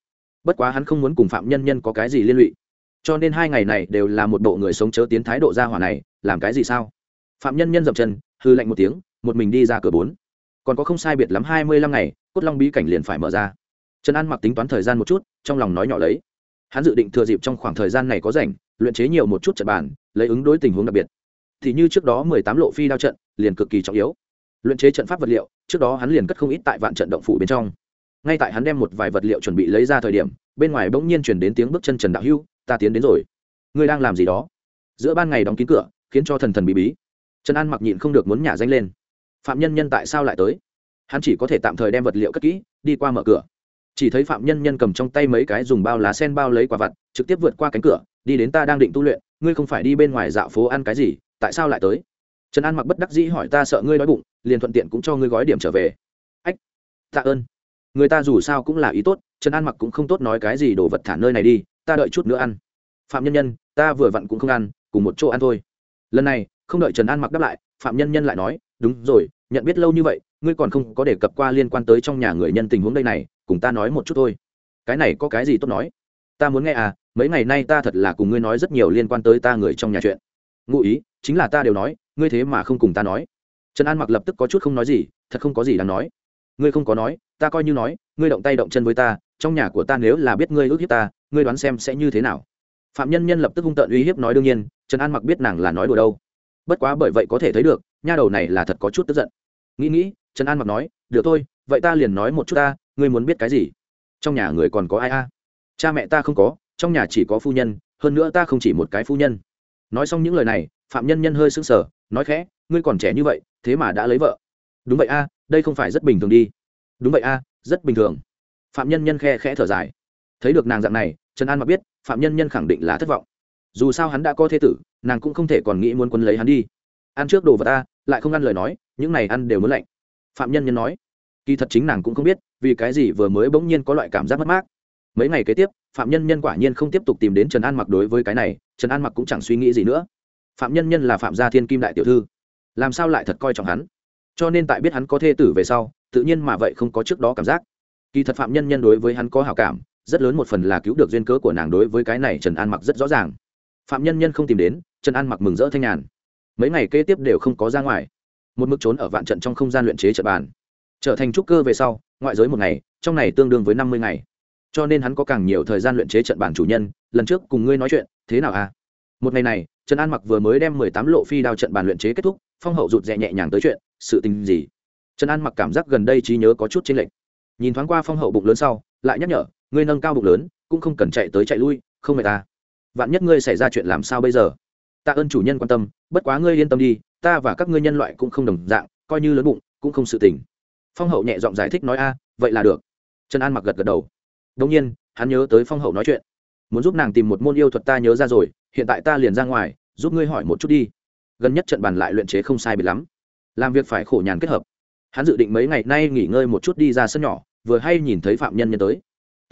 Bất quá hắn không muốn cùng phạm nhân nhân có cái gì liên lụy cho nên hai ngày này đều là một bộ người sống chớ tiến thái độ ra hỏa này, làm cái gì sao? Phạm nhân nhân dậm chân hư lạnh một tiếng, một mình đi ra cửa bốn. Còn có không sai biệt lắm hai mươi lăm ngày, cốt long bí cảnh liền phải mở ra. Trần an mặc tính toán thời gian một chút, trong lòng nói nhỏ lấy. Hắn dự định thừa dịp trong khoảng thời gian này có rảnh, luyện chế nhiều một chút trận bàn, lấy ứng đối tình huống đặc biệt. Thì như trước đó mười tám lộ phi đao trận, liền cực kỳ trọng yếu. Luyện chế trận pháp vật liệu, trước đó hắn liền cất không ít tại vạn trận động phủ bên trong. Ngay tại hắn đem một vài vật liệu chuẩn bị lấy ra thời điểm, bên ngoài bỗng nhiên chuyển đến tiếng bước chân trần đạo hưu ta tiến đến rồi. Ngươi đang làm gì đó? Giữa ban ngày đóng kín cửa, khiến cho thần thần bí bí. Trần an mặc nhịn không được muốn nhả danh lên. Phạm nhân nhân tại sao lại tới? Hắn chỉ có thể tạm thời đem vật liệu cất kỹ, đi qua mở cửa. Chỉ thấy phạm nhân nhân cầm trong tay mấy cái dùng bao lá sen bao lấy quả vặt, trực tiếp vượt qua cánh cửa, đi đến ta đang định tu luyện, ngươi không phải đi bên ngoài dạo phố ăn cái gì, tại sao lại tới? Trần an mặc bất đắc dĩ hỏi ta sợ ngươi đói bụng, liền thuận tiện cũng cho ngươi gói điểm trở về. Ách, tạ ơn. Người ta dù sao cũng là ý tốt, trần an mặc cũng không tốt nói cái gì đồ vật thả nơi này đi ta đợi chút nữa ăn. Phạm nhân nhân, ta vừa vặn cũng không ăn, cùng một chỗ ăn thôi. Lần này, không đợi trần an mặc đáp lại, phạm nhân nhân lại nói, đúng rồi, nhận biết lâu như vậy, ngươi còn không có đề cập qua liên quan tới trong nhà người nhân tình huống đây này, cùng ta nói một chút thôi. Cái này có cái gì tốt nói? Ta muốn nghe à mấy ngày nay ta thật là cùng ngươi nói rất nhiều liên quan tới ta người trong nhà chuyện. Ngụ ý, chính là ta đều nói, ngươi thế mà không cùng ta nói. Trần an mặc lập tức có chút không nói gì, thật không có gì đáng nói. Ngươi không có nói, ta coi như nói, ngươi động tay động chân với ta, trong nhà của ta nếu là biết ngươi ước hiếp ta ngươi đoán xem sẽ như thế nào? Phạm nhân nhân lập tức hung tợn uy hiếp nói đương nhiên, trần an mặc biết nàng là nói đùa đâu. Bất quá bởi vậy có thể thấy được, nha đầu này là thật có chút tức giận. Nghĩ nghĩ, trần an mặc nói, được thôi, vậy ta liền nói một chút ta, ngươi muốn biết cái gì? Trong nhà người còn có ai a? Cha mẹ ta không có, trong nhà chỉ có phu nhân, hơn nữa ta không chỉ một cái phu nhân. Nói xong những lời này, phạm nhân nhân hơi sững sờ, nói khẽ, ngươi còn trẻ như vậy, thế mà đã lấy vợ. Đúng vậy a, đây không phải rất bình thường đi. Đúng vậy a, rất bình thường. Phạm nhân nhân khe khẽ thở dài. Thấy được nàng dạng này trần an mặc biết phạm nhân nhân khẳng định là thất vọng dù sao hắn đã có thế tử nàng cũng không thể còn nghĩ muốn quân lấy hắn đi ăn trước đồ vật ta lại không ăn lời nói những này ăn đều muốn lạnh phạm nhân nhân nói kỳ thật chính nàng cũng không biết vì cái gì vừa mới bỗng nhiên có loại cảm giác mất mát mấy ngày kế tiếp phạm nhân nhân quả nhiên không tiếp tục tìm đến trần an mặc đối với cái này trần an mặc cũng chẳng suy nghĩ gì nữa phạm nhân nhân là phạm gia thiên kim đại tiểu thư làm sao lại thật coi trọng hắn cho nên tại biết hắn có thê tử về sau tự nhiên mà vậy không có trước đó cảm giác kỳ thật phạm nhân nhân đối với hắn có hào cảm rất lớn một phần là cứu được duyên cớ của nàng đối với cái này trần an mặc rất rõ ràng. Phạm nhân nhân không tìm đến, trần an mặc mừng rỡ thanh nhàn. Mấy ngày kế tiếp đều không có ra ngoài. Một mức trốn ở vạn trận trong không gian luyện chế trận bàn. Trở thành trúc cơ về sau, ngoại giới một ngày, trong này tương đương với năm mươi ngày. Cho nên hắn có càng nhiều thời gian luyện chế trận bàn chủ nhân, lần trước cùng ngươi nói chuyện, thế nào à? Một ngày này, trần an mặc vừa mới đem mười tám lộ phi đao trận bàn luyện chế kết thúc, phong hậu rụt rè nhẹ nhàng tới chuyện, sự tình gì? Trần an mặc cảm giác gần đây trí nhớ có chút chênh lệch. Nhìn thoáng qua phong hậu bụng lớn sau, lại nhắc nhở ngươi nâng cao bụng lớn, cũng không cần chạy tới chạy lui, không mệt ta vạn nhất ngươi xảy ra chuyện làm sao bây giờ? Tạ ơn chủ nhân quan tâm, bất quá ngươi yên tâm đi, ta và các ngươi nhân loại cũng không đồng dạng, coi như lớn bụng, cũng không sự tình. Phong hậu nhẹ giọng giải thích nói, a, vậy là được. Trần an mặc gật gật đầu. Đông nhiên, hắn nhớ tới phong hậu nói chuyện. Muốn giúp nàng tìm một môn yêu thuật ta nhớ ra rồi, hiện tại ta liền ra ngoài, giúp ngươi hỏi một chút đi. Gần nhất trận bàn lại luyện chế không sai bị lắm. Làm việc phải khổ nhàn kết hợp. Hắn dự định mấy ngày nay nghỉ ngơi một chút đi ra sân nhỏ, vừa hay nhìn thấy phạm nhân nhân tới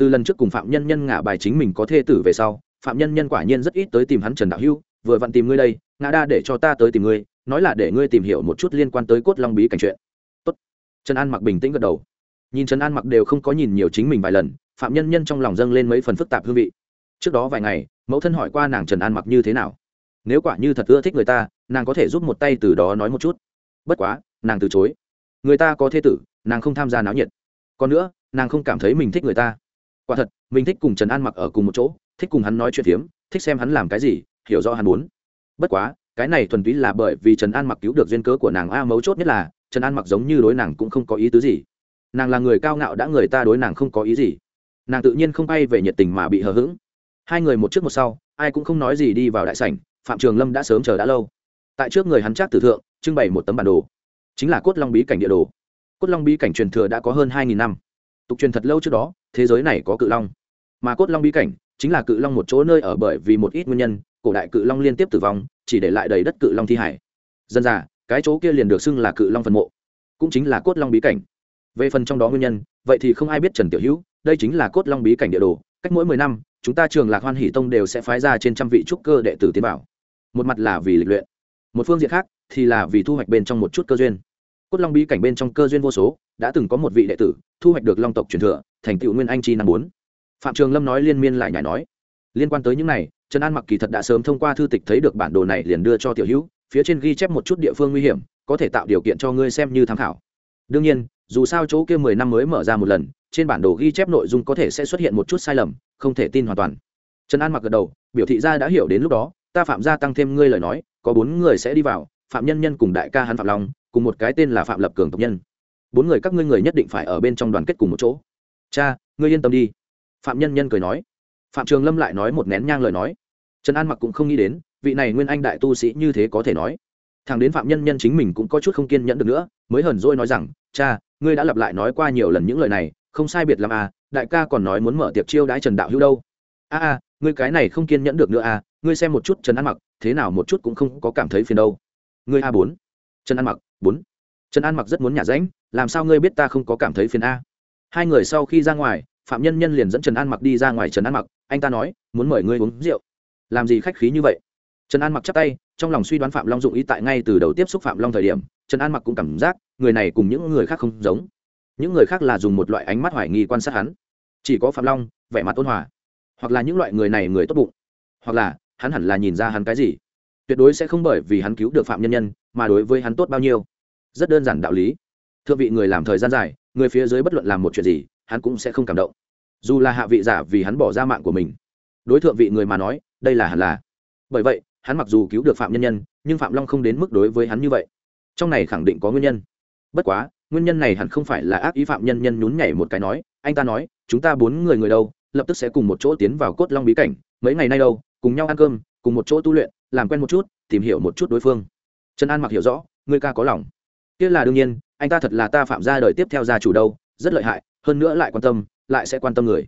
từ lần trước cùng phạm nhân nhân ngả bài chính mình có thê tử về sau, phạm nhân nhân quả nhiên rất ít tới tìm hắn trần đạo hưu, vừa vặn tìm ngươi đây, ngã đa để cho ta tới tìm ngươi, nói là để ngươi tìm hiểu một chút liên quan tới cốt long bí cảnh chuyện. Tốt. trần an mặc bình tĩnh gật đầu. Nhìn trần an mặc đều không có nhìn nhiều chính mình vài lần, phạm nhân nhân trong lòng dâng lên mấy phần phức tạp hương vị. Trước đó vài ngày, mẫu thân hỏi qua nàng trần an mặc như thế nào. Nếu quả như thật ưa thích người ta, nàng có thể giúp một tay từ đó nói một chút. Bất quá, nàng từ chối. Người ta có thê tử, nàng không tham gia náo nhiệt. Còn nữa, nàng không cảm thấy mình thích người ta quả thật, mình thích cùng trần an mặc ở cùng một chỗ, thích cùng hắn nói chuyện phiếm, thích xem hắn làm cái gì, hiểu rõ hắn muốn. Bất quá, cái này thuần túy là bởi vì trần an mặc cứu được duyên cớ của nàng a mấu chốt nhất là, trần an mặc giống như đối nàng cũng không có ý tứ gì. Nàng là người cao ngạo đã người ta đối nàng không có ý gì. Nàng tự nhiên không bay về nhiệt tình mà bị hờ hững. Hai người một trước một sau, ai cũng không nói gì đi vào đại sảnh, phạm trường lâm đã sớm chờ đã lâu. Tại trước người hắn trác tử thượng, trưng bày một tấm bản đồ. Chính là cốt long bí cảnh địa đồ. Cốt long bí cảnh truyền thừa đã có hơn hai nghìn năm. Tục truyền thật lâu trước đó thế giới này có cự long. Mà cốt long bí cảnh chính là cự long một chỗ nơi ở bởi vì một ít nguyên nhân, cổ đại cự long liên tiếp tử vong, chỉ để lại đầy đất cự long thi hải. Dân ra cái chỗ kia liền được xưng là cự long phần mộ, cũng chính là cốt long bí cảnh. Về phần trong đó nguyên nhân, vậy thì không ai biết trần tiểu hữu, đây chính là cốt long bí cảnh địa đồ, cách mỗi mười năm, chúng ta trường lạc hoan hỷ tông đều sẽ phái ra trên trăm vị trúc cơ đệ tử tiến bảo một mặt là vì lịch luyện, một phương diện khác thì là vì thu hoạch bên trong một chút cơ duyên cốt long bí cảnh bên trong cơ duyên vô số, đã từng có một vị đệ tử, thu hoạch được long tộc truyền thừa, thành tựu nguyên anh chi năm bốn. Phạm trường lâm nói liên miên lại nhảy nói, liên quan tới những này, trần an mặc kỳ thật đã sớm thông qua thư tịch thấy được bản đồ này liền đưa cho tiểu hữu, phía trên ghi chép một chút địa phương nguy hiểm, có thể tạo điều kiện cho ngươi xem như tham khảo. Đương nhiên, dù sao chỗ kia mười năm mới mở ra một lần, trên bản đồ ghi chép nội dung có thể sẽ xuất hiện một chút sai lầm, không thể tin hoàn toàn. Trần an mặc gật đầu, biểu thị ra đã hiểu đến lúc đó, ta phạm gia tăng thêm ngươi lời nói, có bốn người sẽ đi vào, phạm nhân nhân cùng đại ca hắn phạm long cùng một cái tên là phạm lập cường tộc nhân. Bốn người các ngươi người nhất định phải ở bên trong đoàn kết cùng một chỗ. Cha, ngươi yên tâm đi. Phạm nhân nhân cười nói. Phạm trường lâm lại nói một nén nhang lời nói. Trần an mặc cũng không nghĩ đến, vị này nguyên anh đại tu sĩ như thế có thể nói. Thằng đến phạm nhân nhân chính mình cũng có chút không kiên nhẫn được nữa, mới hờn dỗi nói rằng, cha, ngươi đã lặp lại nói qua nhiều lần những lời này, không sai biệt làm à đại ca còn nói muốn mở tiệc chiêu đãi trần đạo hữu đâu. A a, ngươi cái này không kiên nhẫn được nữa à ngươi xem một chút trần an mặc, thế nào một chút cũng không có cảm thấy phiền đâu. Ngươi a bốn. Trần an mặc bốn. Trần an mặc rất muốn nhả rãnh, làm sao ngươi biết ta không có cảm thấy phiền a? Hai người sau khi ra ngoài, phạm nhân nhân liền dẫn trần an mặc đi ra ngoài trần an mặc, anh ta nói, muốn mời ngươi uống rượu. Làm gì khách khí như vậy? Trần an mặc chắp tay, trong lòng suy đoán phạm long dụng ý tại ngay từ đầu tiếp xúc phạm long thời điểm, trần an mặc cũng cảm giác người này cùng những người khác không giống. Những người khác là dùng một loại ánh mắt hoài nghi quan sát hắn. Chỉ có phạm long, vẻ mặt ôn hòa. Hoặc là những loại người này người tốt bụng. Hoặc là, hắn hẳn là nhìn ra hắn cái gì. Tuyệt đối sẽ không bởi vì hắn cứu được phạm nhân nhân mà đối với hắn tốt bao nhiêu rất đơn giản đạo lý. Thượng vị người làm thời gian dài, người phía dưới bất luận làm một chuyện gì, hắn cũng sẽ không cảm động. Dù là hạ vị giả vì hắn bỏ ra mạng của mình. Đối thượng vị người mà nói, đây là hẳn là. Bởi vậy, hắn mặc dù cứu được phạm nhân nhân, nhưng phạm long không đến mức đối với hắn như vậy. Trong này khẳng định có nguyên nhân. Bất quá, nguyên nhân này hẳn không phải là ác ý phạm nhân nhân nhún nhảy một cái nói, anh ta nói, chúng ta bốn người người đâu, lập tức sẽ cùng một chỗ tiến vào cốt long bí cảnh, mấy ngày nay đâu, cùng nhau ăn cơm, cùng một chỗ tu luyện, làm quen một chút, tìm hiểu một chút đối phương. Trần an mặc hiểu rõ, ngươi ca có lòng kia là đương nhiên, anh ta thật là ta phạm ra đời tiếp theo gia chủ đâu, rất lợi hại, hơn nữa lại quan tâm, lại sẽ quan tâm người.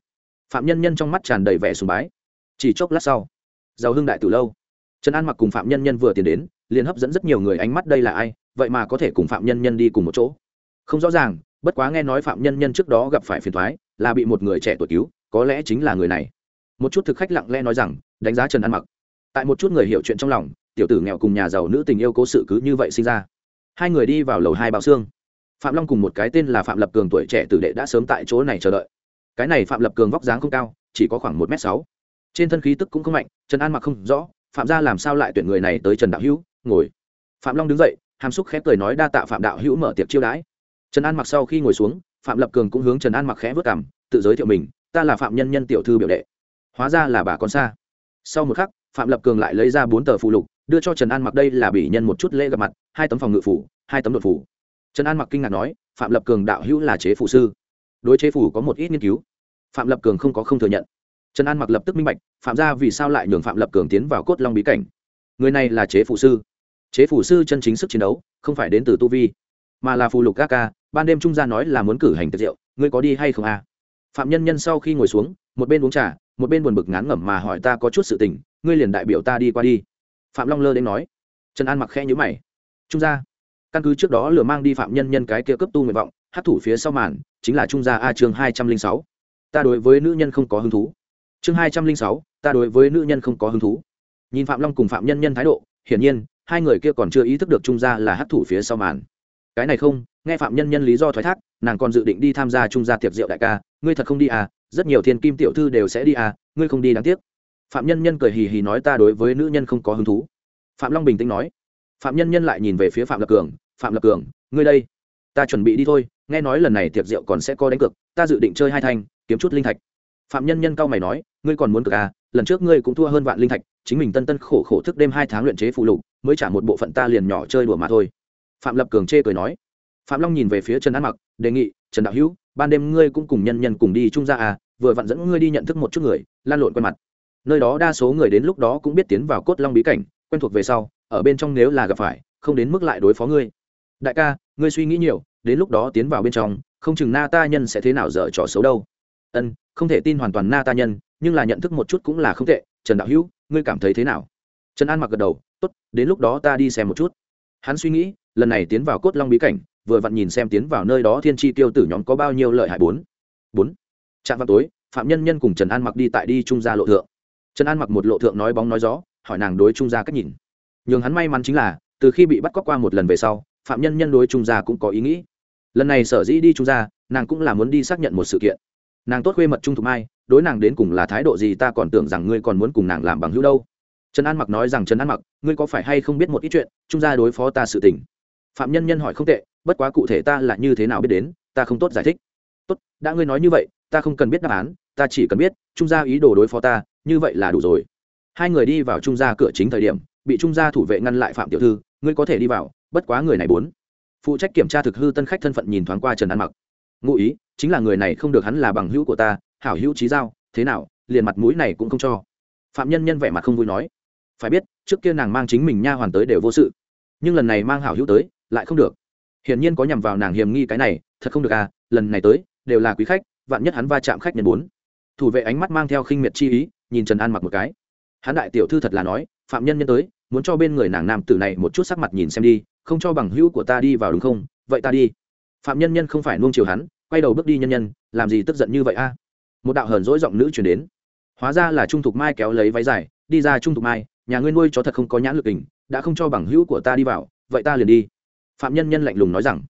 Phạm nhân nhân trong mắt tràn đầy vẻ sùng bái. Chỉ chốc lát sau, giàu hưng đại từ lâu. Trần an mặc cùng phạm nhân nhân vừa tiến đến, liền hấp dẫn rất nhiều người ánh mắt đây là ai, vậy mà có thể cùng phạm nhân nhân đi cùng một chỗ. Không rõ ràng, bất quá nghe nói phạm nhân nhân trước đó gặp phải phiền thoái là bị một người trẻ tuổi cứu, có lẽ chính là người này. Một chút thực khách lặng lẽ nói rằng, đánh giá trần an mặc. Tại một chút người hiểu chuyện trong lòng, tiểu tử nghèo cùng nhà giàu nữ tình yêu cố sự cứ như vậy sinh ra hai người đi vào lầu hai bao xương. Phạm long cùng một cái tên là phạm lập cường tuổi trẻ tử đệ đã sớm tại chỗ này chờ đợi. Cái này phạm lập cường vóc dáng không cao, chỉ có khoảng một m sáu. Trên thân khí tức cũng không mạnh, trần an mặc không rõ, phạm gia làm sao lại tuyển người này tới trần đạo hữu, ngồi. Phạm long đứng dậy, hàm xúc khép cười nói đa tạ phạm đạo hữu mở tiệc chiêu đãi. Trần an mặc sau khi ngồi xuống, phạm lập cường cũng hướng trần an mặc khẽ vớt cảm tự giới thiệu mình, ta là phạm nhân nhân tiểu thư biểu đệ. Hóa ra là bà con xa. Sau một khắc, phạm lập cường lại lấy ra bốn tờ phụ lục đưa cho trần an mặc đây là bỉ nhân một chút lễ gặp mặt hai tấm phòng ngự phủ hai tấm đột phủ trần an mặc kinh ngạc nói phạm lập cường đạo hữu là chế phụ sư đối chế phủ có một ít nghiên cứu phạm lập cường không có không thừa nhận trần an mặc lập tức minh bạch phạm ra vì sao lại nhường phạm lập cường tiến vào cốt long bí cảnh người này là chế phụ sư chế phủ sư chân chính sức chiến đấu không phải đến từ tu vi mà là phù lục ca ca ban đêm trung gia nói là muốn cử hành tiệc rượu ngươi có đi hay không à? phạm nhân nhân sau khi ngồi xuống một bên uống trà một bên buồn bực ngán ngẩm mà hỏi ta có chút sự tình ngươi liền đại biểu ta đi qua đi phạm long lơ đến nói trần an mặc khe nhữ mày trung gia căn cứ trước đó lừa mang đi phạm nhân nhân cái kia cấp tu nguyện vọng hát thủ phía sau màn chính là trung gia a chương hai trăm linh sáu ta đối với nữ nhân không có hứng thú chương hai trăm linh sáu ta đối với nữ nhân không có hứng thú nhìn phạm long cùng phạm nhân nhân thái độ hiển nhiên hai người kia còn chưa ý thức được trung gia là hát thủ phía sau màn cái này không nghe phạm nhân nhân lý do thoái thác nàng còn dự định đi tham gia trung gia tiệc rượu đại ca ngươi thật không đi à rất nhiều thiên kim tiểu thư đều sẽ đi à ngươi không đi đáng tiếc phạm nhân nhân cười hì hì nói ta đối với nữ nhân không có hứng thú. Phạm long bình tĩnh nói. Phạm nhân nhân lại nhìn về phía phạm lập cường. Phạm lập cường, ngươi đây. Ta chuẩn bị đi thôi, nghe nói lần này tiệc rượu còn sẽ có đánh cược, ta dự định chơi hai thanh, kiếm chút linh thạch. Phạm nhân nhân cao mày nói, ngươi còn muốn cược à lần trước ngươi cũng thua hơn vạn linh thạch, chính mình tân tân khổ khổ thức đêm hai tháng luyện chế phụ lục, mới trả một bộ phận ta liền nhỏ chơi đùa mà thôi. Phạm lập cường chê cười nói. Phạm long nhìn về phía trần an mặc, đề nghị, trần đạo hữu, ban đêm ngươi cũng cùng nhân nhân cùng đi chung ra à vừa vặn dẫn ngươi đi nhận thức một chút người, lan lộn quen mặt nơi đó đa số người đến lúc đó cũng biết tiến vào cốt long bí cảnh, quen thuộc về sau, ở bên trong nếu là gặp phải, không đến mức lại đối phó ngươi. Đại ca, ngươi suy nghĩ nhiều, đến lúc đó tiến vào bên trong, không chừng na ta nhân sẽ thế nào dở trò xấu đâu. Ân, không thể tin hoàn toàn na ta nhân, nhưng là nhận thức một chút cũng là không tệ. Trần đạo hữu, ngươi cảm thấy thế nào? Trần an mặc gật đầu, tốt, đến lúc đó ta đi xem một chút. Hắn suy nghĩ, lần này tiến vào cốt long bí cảnh, vừa vặn nhìn xem tiến vào nơi đó thiên tri tiêu tử nhóm có bao nhiêu lợi hại. Bốn. Bốn. Trạm vào tối, phạm nhân nhân cùng trần an mặc đi tại đi trung gia lộ thượng trần an mặc một lộ thượng nói bóng nói gió, hỏi nàng đối trung gia cách nhìn. Nhường hắn may mắn chính là, từ khi bị bắt cóc qua một lần về sau, phạm nhân nhân đối trung gia cũng có ý nghĩ. Lần này sở dĩ đi trung gia, nàng cũng là muốn đi xác nhận một sự kiện. Nàng tốt khuê mật trung thục mai, đối nàng đến cùng là thái độ gì ta còn tưởng rằng ngươi còn muốn cùng nàng làm bằng hữu đâu. Trần an mặc nói rằng trần an mặc, ngươi có phải hay không biết một ít chuyện, trung gia đối phó ta sự tình. Phạm nhân nhân hỏi không tệ, bất quá cụ thể ta là như thế nào biết đến, ta không tốt giải thích. Tốt, đã ngươi nói như vậy, ta không cần biết đáp án, ta chỉ cần biết, trung gia ý đồ đối phó ta như vậy là đủ rồi. Hai người đi vào trung gia cửa chính thời điểm, bị trung gia thủ vệ ngăn lại phạm tiểu thư, ngươi có thể đi vào, bất quá người này bốn. Phụ trách kiểm tra thực hư tân khách thân phận nhìn thoáng qua trần an mặc. Ngụ ý, chính là người này không được hắn là bằng hữu của ta, hảo hữu trí giao, thế nào, liền mặt mũi này cũng không cho. Phạm nhân nhân vẻ mặt không vui nói. Phải biết, trước kia nàng mang chính mình nha hoàn tới đều vô sự. Nhưng lần này mang hảo hữu tới, lại không được. Hiển nhiên có nhằm vào nàng hiểm nghi cái này, thật không được à lần này tới, đều là quý khách, vạn nhất hắn va chạm khách nhân bốn. Thủ vệ ánh mắt mang theo khinh miệt chi ý nhìn trần an mặc một cái. Hắn đại tiểu thư thật là nói, phạm nhân nhân tới, muốn cho bên người nàng nam tử này một chút sắc mặt nhìn xem đi, không cho bằng hữu của ta đi vào đúng không? Vậy ta đi. Phạm nhân nhân không phải nuông chiều hắn, quay đầu bước đi nhân nhân, làm gì tức giận như vậy a? Một đạo hờn dỗi giọng nữ chuyển đến. Hóa ra là trung thục mai kéo lấy váy dài, đi ra trung thục mai, nhà ngươi nuôi chó thật không có nhãn lực tình đã không cho bằng hữu của ta đi vào, vậy ta liền đi. Phạm nhân nhân lạnh lùng nói rằng.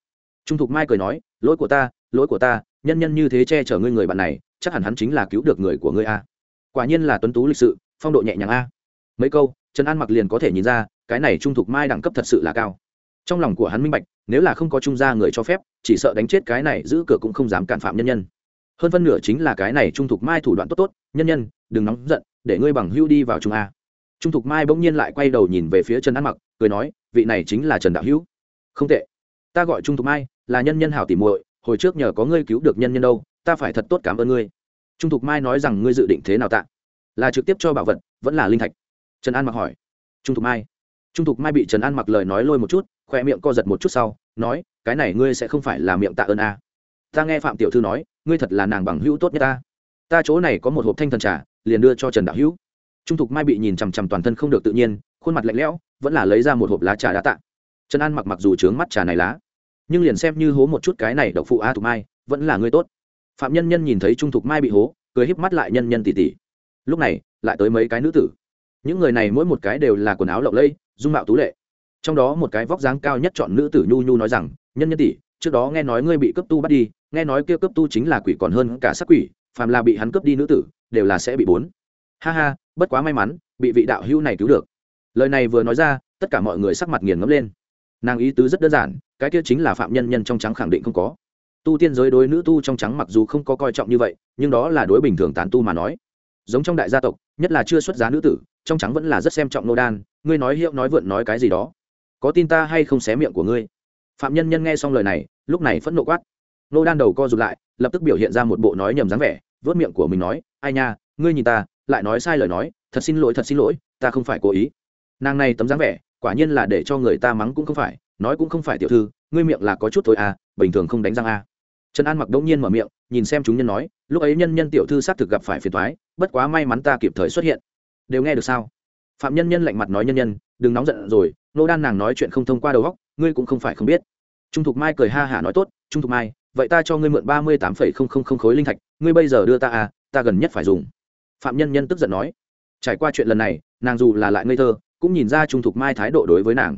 Trung thục mai cười nói, lỗi của ta, lỗi của ta, nhân nhân như thế che chở ngươi người bạn này, chắc hẳn hắn chính là cứu được người của ngươi a quả nhiên là tuấn tú lịch sự, phong độ nhẹ nhàng a. Mấy câu, trần an mặc liền có thể nhìn ra, cái này trung thục mai đẳng cấp thật sự là cao. Trong lòng của hắn minh bạch, nếu là không có trung gia người cho phép, chỉ sợ đánh chết cái này giữ cửa cũng không dám cản phạm nhân nhân. Hơn phân nửa chính là cái này trung thục mai thủ đoạn tốt tốt, nhân nhân, đừng nóng giận, để ngươi bằng hưu đi vào trung a. Trung thục mai bỗng nhiên lại quay đầu nhìn về phía trần an mặc, cười nói, vị này chính là trần đạo hữu. Không tệ. Ta gọi trung thục mai, là nhân nhân hảo tỉ muội, hồi trước nhờ có ngươi cứu được nhân nhân đâu, ta phải thật tốt cảm ơn ngươi trung thục mai nói rằng ngươi dự định thế nào tạ? Là trực tiếp cho bảo vật, vẫn là linh thạch? Trần an mặc hỏi. Trung thục mai. Trung thục mai bị trần an mặc lời nói lôi một chút khoe miệng co giật một chút sau, nói, cái này ngươi sẽ không phải là miệng tạ ơn a à. ta nghe phạm tiểu thư nói, ngươi thật là nàng bằng hữu tốt nhất ta. Ta chỗ này có một hộp thanh thần trà, liền đưa cho trần đạo hữu. Trung thục mai bị nhìn chằm chằm toàn thân không được tự nhiên, khuôn mặt lạnh lẽo, vẫn là lấy ra một hộp lá trà đã tạ. Trần an mặc mặc dù trướng mắt trà này lá, nhưng liền xem như hố một chút cái này độc phụ a thục mai, vẫn là ngươi tốt phạm nhân nhân nhìn thấy trung thục mai bị hố, cười híp mắt lại nhân nhân tỉ tỉ. Lúc này, lại tới mấy cái nữ tử. Những người này mỗi một cái đều là quần áo lộng lẫy, dung mạo tú lệ. Trong đó một cái vóc dáng cao nhất chọn nữ tử nhu nhu nói rằng, nhân nhân tỷ trước đó nghe nói ngươi bị cấp tu bắt đi, nghe nói kia cấp tu chính là quỷ còn hơn cả sắc quỷ, phàm là bị hắn cướp đi nữ tử, đều là sẽ bị bốn. Ha ha, bất quá may mắn, bị vị đạo hữu này cứu được. Lời này vừa nói ra, tất cả mọi người sắc mặt nghiền ngấm lên. Nàng ý tứ rất đơn giản, cái kia chính là phạm nhân nhân trong trắng khẳng định không có tu tiên giới đối nữ tu trong trắng mặc dù không có coi trọng như vậy, nhưng đó là đối bình thường tán tu mà nói. Giống trong đại gia tộc, nhất là chưa xuất giá nữ tử, trong trắng vẫn là rất xem trọng nô đan, ngươi nói hiệu nói vượn nói cái gì đó. Có tin ta hay không xé miệng của ngươi? Phạm nhân nhân nghe xong lời này, lúc này phẫn nộ quát. Nô đan đầu co rụt lại, lập tức biểu hiện ra một bộ nói nhầm dáng vẻ, vớt miệng của mình nói, ai nha, ngươi nhìn ta, lại nói sai lời nói, thật xin lỗi, thật xin lỗi, ta không phải cố ý. Nàng này tấm dáng vẻ, quả nhiên là để cho người ta mắng cũng không phải, nói cũng không phải tiểu thư, ngươi miệng là có chút thôi à bình thường không đánh răng à trần an mặc đông nhiên mở miệng, nhìn xem chúng nhân nói, lúc ấy nhân nhân tiểu thư xác thực gặp phải phiền thoái bất quá may mắn ta kịp thời xuất hiện. Đều nghe được sao? Phạm nhân nhân lạnh mặt nói nhân nhân, đừng nóng giận rồi, nô đan nàng nói chuyện không thông qua đầu góc ngươi cũng không phải không biết. Trung thục mai cười ha hả nói tốt, trung thục mai, vậy ta cho ngươi mượn ba mươi tám phẩy không không không khối linh thạch, ngươi bây giờ đưa ta à ta gần nhất phải dùng. Phạm nhân nhân tức giận nói. Trải qua chuyện lần này, nàng dù là lại ngây thơ, cũng nhìn ra trung thục mai thái độ đối với nàng.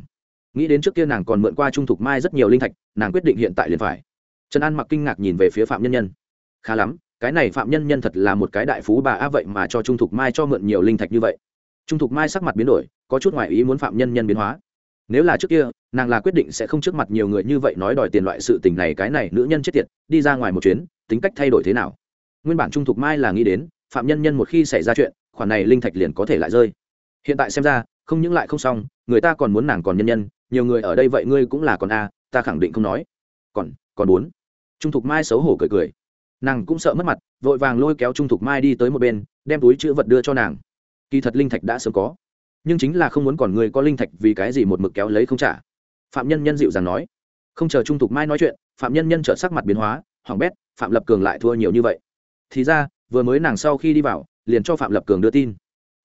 Nghĩ đến trước kia nàng còn mượn qua trung thục mai rất nhiều linh thạch, nàng quyết định hiện tại liền phải trần an mặc kinh ngạc nhìn về phía phạm nhân nhân. Khá lắm, cái này phạm nhân nhân thật là một cái đại phú bà a vậy mà cho trung thục mai cho mượn nhiều linh thạch như vậy. Trung thục mai sắc mặt biến đổi, có chút ngoại ý muốn phạm nhân nhân biến hóa. Nếu là trước kia, nàng là quyết định sẽ không trước mặt nhiều người như vậy nói đòi tiền loại sự tình này, cái này nữ nhân chết tiệt, đi ra ngoài một chuyến, tính cách thay đổi thế nào? Nguyên bản trung thục mai là nghĩ đến, phạm nhân nhân một khi xảy ra chuyện, khoản này linh thạch liền có thể lại rơi. Hiện tại xem ra, không những lại không xong, người ta còn muốn nàng còn nhân nhân, nhiều người ở đây vậy ngươi cũng là còn a, ta khẳng định không nói còn còn bốn. Trung thục mai xấu hổ cười cười. Nàng cũng sợ mất mặt, vội vàng lôi kéo trung thục mai đi tới một bên, đem túi chữ vật đưa cho nàng. Kỳ thật linh thạch đã sớm có, nhưng chính là không muốn còn người có linh thạch vì cái gì một mực kéo lấy không trả. Phạm nhân nhân dịu dàng nói, không chờ trung thục mai nói chuyện, phạm nhân nhân trợ sắc mặt biến hóa hoàng bét, phạm lập cường lại thua nhiều như vậy. Thì ra, vừa mới nàng sau khi đi vào, liền cho phạm lập cường đưa tin.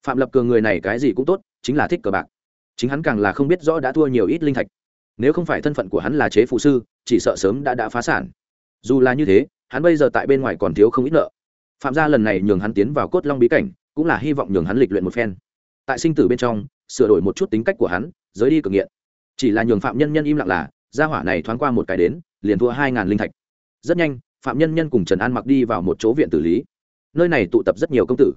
Phạm lập cường người này cái gì cũng tốt, chính là thích cờ bạc. Chính hắn càng là không biết rõ đã thua nhiều ít linh thạch. Nếu không phải thân phận của hắn là chế phụ sư chỉ sợ sớm đã đã phá sản. Dù là như thế, hắn bây giờ tại bên ngoài còn thiếu không ít nợ. Phạm gia lần này nhường hắn tiến vào cốt long bí cảnh, cũng là hy vọng nhường hắn lịch luyện một phen. Tại sinh tử bên trong, sửa đổi một chút tính cách của hắn, giới đi cực nghiện. Chỉ là nhường phạm nhân nhân im lặng là, gia hỏa này thoáng qua một cái đến, liền thua hai ngàn linh thạch. Rất nhanh, phạm nhân nhân cùng trần an mặc đi vào một chỗ viện tử lý. Nơi này tụ tập rất nhiều công tử.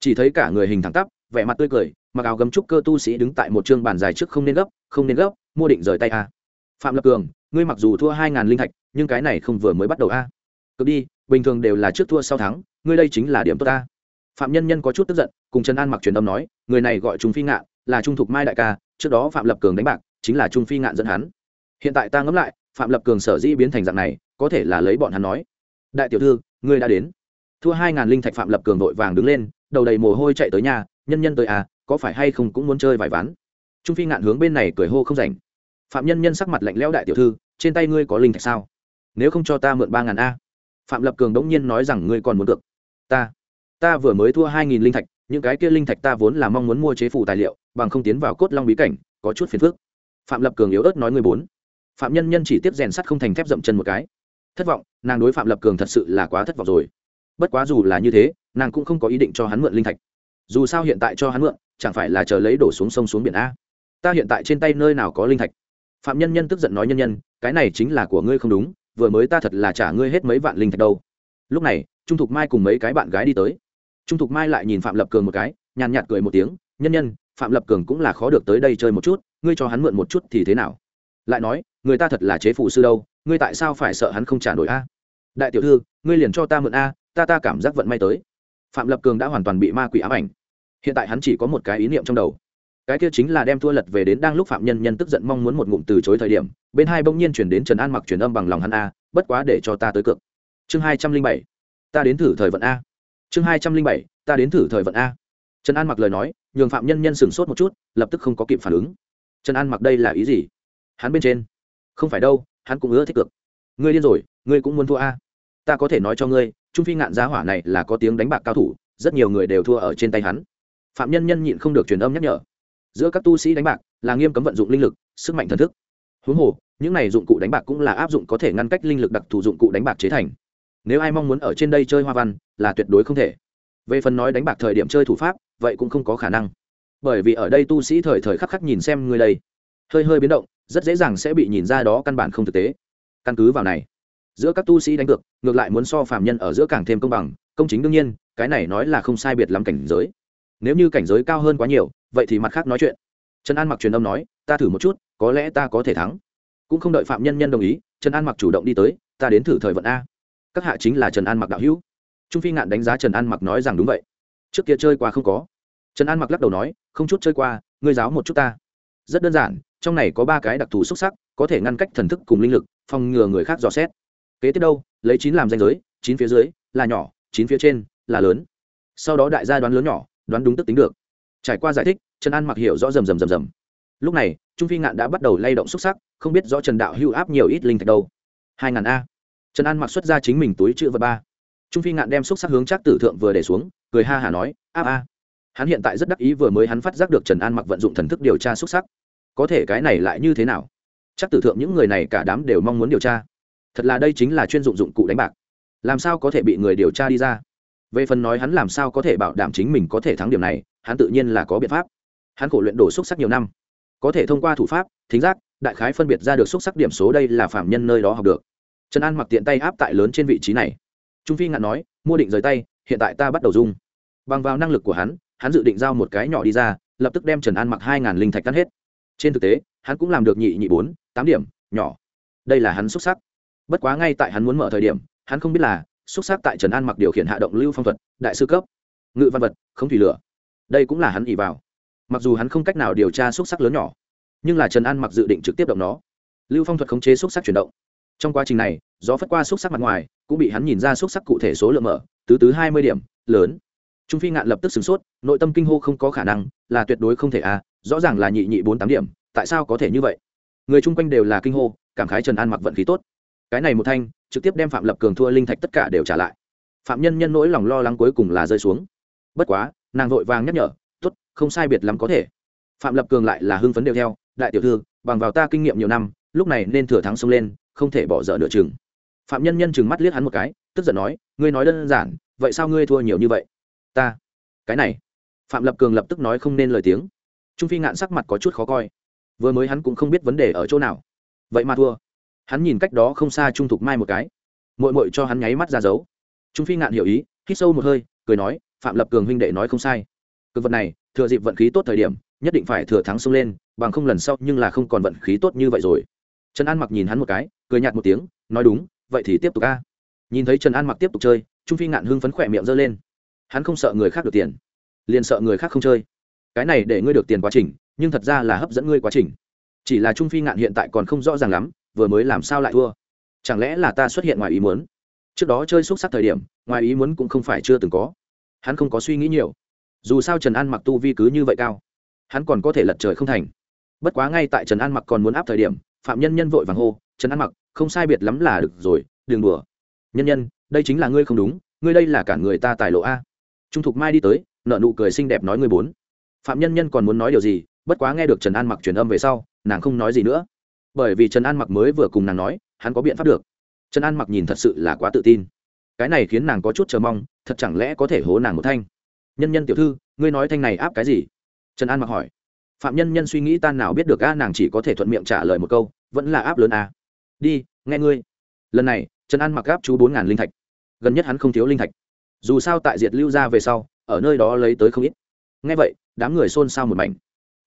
Chỉ thấy cả người hình thẳng tắp, vẻ mặt tươi cười, mặc áo gấm trúc cơ tu sĩ đứng tại một chương bàn dài trước không nên gấp, không nên gấp, mua định rời tay a. Phạm lập cường ngươi mặc dù thua hai ngàn linh thạch, nhưng cái này không vừa mới bắt đầu a. Cực đi, bình thường đều là trước thua sau thắng, ngươi đây chính là điểm tốt ta. Phạm nhân nhân có chút tức giận, cùng trần an mặc truyền âm nói, người này gọi trung phi ngạn, là trung thục mai đại ca, trước đó phạm lập cường đánh bạc, chính là trung phi ngạn dẫn hắn. Hiện tại ta ngẫm lại, phạm lập cường sở dĩ biến thành dạng này, có thể là lấy bọn hắn nói. Đại tiểu thư, ngươi đã đến. Thua hai ngàn linh thạch phạm lập cường vội vàng đứng lên, đầu đầy mồ hôi chạy tới nhà, nhân nhân tới à có phải hay không cũng muốn chơi vài ván? Trung phi ngạn hướng bên này cười hô không rảnh phạm nhân nhân sắc mặt lạnh lẽo đại tiểu thư, trên tay ngươi có linh thạch sao? Nếu không cho ta mượn ba ngàn a. Phạm lập cường đống nhiên nói rằng ngươi còn muốn được ta ta vừa mới thua hai nghìn linh thạch, những cái kia linh thạch ta vốn là mong muốn mua chế phủ tài liệu, bằng không tiến vào cốt long bí cảnh, có chút phiền phức. Phạm lập cường yếu ớt nói ngươi bốn. Phạm nhân nhân chỉ tiếp rèn sắt không thành thép dậm chân một cái. Thất vọng, nàng đối phạm lập cường thật sự là quá thất vọng rồi. Bất quá dù là như thế, nàng cũng không có ý định cho hắn mượn linh thạch. Dù sao hiện tại cho hắn mượn, chẳng phải là chờ lấy đổ xuống sông xuống biển a? Ta hiện tại trên tay nơi nào có linh thạch? Phạm nhân nhân tức giận nói nhân nhân, cái này chính là của ngươi không đúng, vừa mới ta thật là trả ngươi hết mấy vạn linh thạch đâu. Lúc này, trung thục mai cùng mấy cái bạn gái đi tới. Trung thục mai lại nhìn phạm lập cường một cái, nhàn nhạt cười một tiếng, nhân nhân, phạm lập cường cũng là khó được tới đây chơi một chút, ngươi cho hắn mượn một chút thì thế nào? Lại nói, người ta thật là chế phụ sư đâu, ngươi tại sao phải sợ hắn không trả nổi a? Đại tiểu thư, ngươi liền cho ta mượn a, ta ta cảm giác vận may tới. Phạm lập cường đã hoàn toàn bị ma quỷ ám ảnh. Hiện tại hắn chỉ có một cái ý niệm trong đầu cái kia chính là đem thua lật về đến đang lúc phạm nhân nhân tức giận mong muốn một ngụm từ chối thời điểm, bên hai bỗng nhiên chuyển đến trần an mặc truyền âm bằng lòng hắn a, bất quá để cho ta tới cược. Chương hai trăm linh bảy, ta đến thử thời vận a. Chương hai trăm linh bảy, ta đến thử thời vận a. Trần an mặc lời nói, nhường phạm nhân nhân sửng sốt một chút, lập tức không có kịp phản ứng. Trần an mặc đây là ý gì? Hắn bên trên. Không phải đâu, hắn cũng ưa thích cược. Ngươi điên rồi, ngươi cũng muốn thua a. Ta có thể nói cho ngươi, trung phi ngạn giá hỏa này là có tiếng đánh bạc cao thủ, rất nhiều người đều thua ở trên tay hắn. Phạm nhân nhân nhịn không được truyền âm nhắc nhở giữa các tu sĩ đánh bạc là nghiêm cấm vận dụng linh lực, sức mạnh thần thức. Huống hồ, những này dụng cụ đánh bạc cũng là áp dụng có thể ngăn cách linh lực đặc thù dụng cụ đánh bạc chế thành. Nếu ai mong muốn ở trên đây chơi hoa văn, là tuyệt đối không thể. Về phần nói đánh bạc thời điểm chơi thủ pháp, vậy cũng không có khả năng. Bởi vì ở đây tu sĩ thời thời khắc khắc nhìn xem người đây, hơi hơi biến động, rất dễ dàng sẽ bị nhìn ra đó căn bản không thực tế. Căn cứ vào này, giữa các tu sĩ đánh cược, ngược lại muốn so phàm nhân ở giữa càng thêm công bằng, công chính đương nhiên, cái này nói là không sai biệt lắm cảnh giới. Nếu như cảnh giới cao hơn quá nhiều vậy thì mặt khác nói chuyện. Trần an mặc truyền âm nói, ta thử một chút, có lẽ ta có thể thắng. Cũng không đợi phạm nhân nhân đồng ý, trần an mặc chủ động đi tới, ta đến thử thời vận a. Các hạ chính là trần an mặc đạo hữu. Trung phi ngạn đánh giá trần an mặc nói rằng đúng vậy. Trước kia chơi qua không có. Trần an mặc lắc đầu nói, không chút chơi qua, ngươi giáo một chút ta. Rất đơn giản, trong này có ba cái đặc thù xuất sắc, có thể ngăn cách thần thức cùng linh lực, phòng ngừa người khác dò xét. Kế tiếp đâu? Lấy chín làm danh giới, chín phía dưới là nhỏ, chín phía trên là lớn. Sau đó đại gia đoán lớn nhỏ, đoán đúng tức tính được trải qua giải thích, trần an mặc hiểu rõ rầm rầm rầm rầm. Lúc này, trung phi ngạn đã bắt đầu lay động xúc sắc, không biết rõ trần đạo hưu áp nhiều ít linh thạch đâu. Hai ngàn a. Trần an mặc xuất ra chính mình túi chữ vật ba. Trung phi ngạn đem xúc sắc hướng chắc tử thượng vừa để xuống, cười ha hả nói áp a. Hắn hiện tại rất đắc ý vừa mới hắn phát giác được trần an mặc vận dụng thần thức điều tra xúc sắc. Có thể cái này lại như thế nào? Chắc tử thượng những người này cả đám đều mong muốn điều tra. Thật là đây chính là chuyên dụng dụng cụ đánh bạc. Làm sao có thể bị người điều tra đi ra? Về phần nói hắn làm sao có thể bảo đảm chính mình có thể thắng điểm này hắn tự nhiên là có biện pháp. Hắn khổ luyện đổ xúc sắc nhiều năm. Có thể thông qua thủ pháp, thính giác, đại khái phân biệt ra được xúc sắc điểm số đây là phạm nhân nơi đó học được. Trần an mặc tiện tay áp tại lớn trên vị trí này. Trung phi ngạn nói, mua định rời tay, hiện tại ta bắt đầu dung bằng vào năng lực của hắn hắn dự định giao một cái nhỏ đi ra, lập tức đem trần an mặc hai ngàn linh thạch cắt hết. Trên thực tế, hắn cũng làm được nhị nhị bốn, tám điểm, nhỏ. Đây là hắn xúc sắc. Bất quá ngay tại hắn muốn mở thời điểm, hắn không biết là, xúc sắc tại trần an mặc điều khiển hạ động lưu phong thuật, đại sư cấp. Ngự văn vật, không thủy lửa đây cũng là hắn ỉ vào. Mặc dù hắn không cách nào điều tra xúc sắc lớn nhỏ, nhưng là trần an mặc dự định trực tiếp động nó. Lưu phong thuật khống chế xúc sắc chuyển động. Trong quá trình này, gió phất qua xúc sắc mặt ngoài, cũng bị hắn nhìn ra xúc sắc cụ thể số lượng mở, tứ tứ hai mươi điểm, lớn. Trung phi ngạn lập tức sửng sốt, nội tâm kinh hô không có khả năng, là tuyệt đối không thể a rõ ràng là nhị nhị bốn tám điểm, tại sao có thể như vậy? Người chung quanh đều là kinh hô, cảm khái trần an mặc vận khí tốt. Cái này một thanh, trực tiếp đem phạm lập cường thua linh thạch tất cả đều trả lại. Phạm nhân nhân nỗi lòng lo lắng cuối cùng là rơi xuống. Bất quá nàng vội vàng nhắc nhở t ố t không sai biệt lắm có thể. Phạm lập cường lại là hưng phấn đều theo, đại tiểu thư, bằng vào ta kinh nghiệm nhiều năm, lúc này nên thừa thắng xông lên, không thể bỏ dở nửa chừng. Phạm nhân nhân chừng mắt liếc hắn một cái, tức giận nói, ngươi nói đơn giản, vậy sao ngươi thua nhiều như vậy? Ta, cái này. Phạm lập cường lập tức nói không nên lời tiếng. Trung phi ngạn sắc mặt có chút khó coi. Vừa mới hắn cũng không biết vấn đề ở chỗ nào. Vậy mà thua. Hắn nhìn cách đó không xa trung thục mai một cái. Mội mội cho hắn nháy mắt ra dấu. Trung phi ngạn hiểu ý, hít sâu một hơi, cười nói phạm lập cường huynh đệ nói không sai. Cực vật này, thừa dịp vận khí tốt thời điểm, nhất định phải thừa thắng xông lên, bằng không lần sau nhưng là không còn vận khí tốt như vậy rồi. Trần an mặc nhìn hắn một cái, cười nhạt một tiếng, nói đúng, vậy thì tiếp tục ca nhìn thấy trần an mặc tiếp tục chơi, trung phi ngạn hưng phấn khỏe miệng giơ lên. Hắn không sợ người khác được tiền, liền sợ người khác không chơi. Cái này để ngươi được tiền quá trình, nhưng thật ra là hấp dẫn ngươi quá trình. Chỉ là trung phi ngạn hiện tại còn không rõ ràng lắm, vừa mới làm sao lại thua. Chẳng lẽ là ta xuất hiện ngoài ý muốn? Trước đó chơi xúc sắc thời điểm, ngoài ý muốn cũng không phải chưa từng có hắn không có suy nghĩ nhiều. Dù sao trần an mặc tu vi cứ như vậy cao, hắn còn có thể lật trời không thành. Bất quá ngay tại trần an mặc còn muốn áp thời điểm, phạm nhân nhân vội vàng hô, trần an mặc, không sai biệt lắm là được rồi, đừng đùa. Nhân nhân, đây chính là ngươi không đúng, ngươi đây là cả người ta tài lộ a. Trung thục mai đi tới nợ nụ cười xinh đẹp nói ngươi bốn. Phạm nhân nhân còn muốn nói điều gì, bất quá nghe được trần an mặc truyền âm về sau, nàng không nói gì nữa. Bởi vì trần an mặc mới vừa cùng nàng nói, hắn có biện pháp được. Trần an mặc nhìn thật sự là quá tự tin cái này khiến nàng có chút chờ mong, thật chẳng lẽ có thể hố nàng một thanh? Nhân nhân tiểu thư, ngươi nói thanh này áp cái gì? Trần an mặc hỏi. Phạm nhân nhân suy nghĩ tan nào biết được a nàng chỉ có thể thuận miệng trả lời một câu, vẫn là áp lớn a đi, nghe ngươi. Lần này, trần an mặc áp chú bốn ngàn linh thạch. Gần nhất hắn không thiếu linh thạch. Dù sao tại diệt lưu ra về sau, ở nơi đó lấy tới không ít. Nghe vậy, đám người xôn xao một mảnh.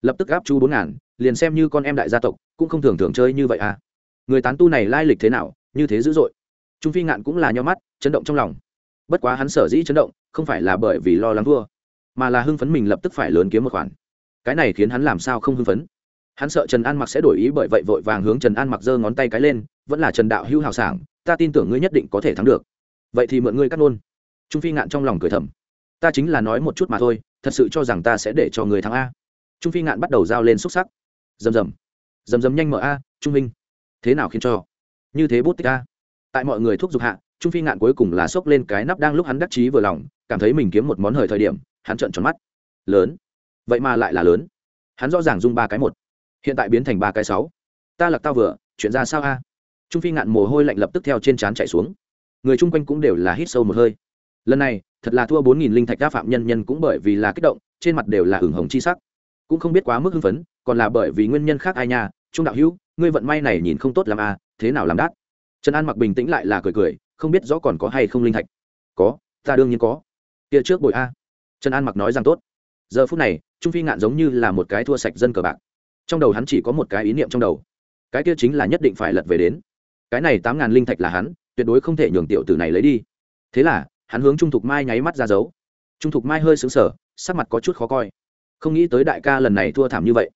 Lập tức áp chú bốn ngàn, liền xem như con em đại gia tộc, cũng không thường thường chơi như vậy à người tán tu này lai lịch thế nào, như thế dữ dội trung phi ngạn cũng là nho mắt, chấn động trong lòng. Bất quá hắn sở dĩ chấn động, không phải là bởi vì lo lắng thua, mà là hưng phấn mình lập tức phải lớn kiếm một khoản. Cái này khiến hắn làm sao không hưng phấn? Hắn sợ trần an mặc sẽ đổi ý bởi vậy vội vàng hướng trần an mặc giơ ngón tay cái lên, vẫn là trần đạo Hưu hào sảng, ta tin tưởng ngươi nhất định có thể thắng được. Vậy thì mượn ngươi cắt luôn. trung phi ngạn trong lòng cười thầm. Ta chính là nói một chút mà thôi, thật sự cho rằng ta sẽ để cho người thắng a. Trung phi ngạn bắt đầu giao lên xúc sắc. Rầm rầm. Rầm rầm nhanh mở a, trung minh, thế nào khiến cho? Như thế bút tích a tại mọi người thúc giục hạ, trung phi ngạn cuối cùng là xốc lên cái nắp đang lúc hắn đắc chí vừa lòng, cảm thấy mình kiếm một món hời thời điểm, hắn trợn tròn mắt. Lớn. Vậy mà lại là lớn. Hắn rõ ràng dung ba cái một. Hiện tại biến thành ba cái sáu. Ta lặc tao vừa, chuyện ra sao a? Trung phi ngạn mồ hôi lạnh lập tức theo trên trán chạy xuống. Người chung quanh cũng đều là hít sâu một hơi. Lần này, thật là thua bốn nghìn linh thạch đa phạm nhân nhân cũng bởi vì là kích động, trên mặt đều là hửng hồng chi sắc. Cũng không biết quá mức hưng phấn, còn là bởi vì nguyên nhân khác ai nha. Trung đạo hữu, ngươi vận may này nhìn không tốt làm à thế nào làm đắt? Trần an mặc bình tĩnh lại là cười cười, không biết rõ còn có hay không linh thạch. Có, ta đương nhiên có. Kia trước bội a. Trần an mặc nói rằng tốt. Giờ phút này, trung phi ngạn giống như là một cái thua sạch dân cờ bạc. Trong đầu hắn chỉ có một cái ý niệm trong đầu. Cái kia chính là nhất định phải lật về đến. Cái này tám ngàn linh thạch là hắn, tuyệt đối không thể nhường tiểu tử này lấy đi. Thế là, hắn hướng trung thục mai nháy mắt ra dấu. Trung thục mai hơi xứng sở sắc mặt có chút khó coi. Không nghĩ tới đại ca lần này thua thảm như vậy.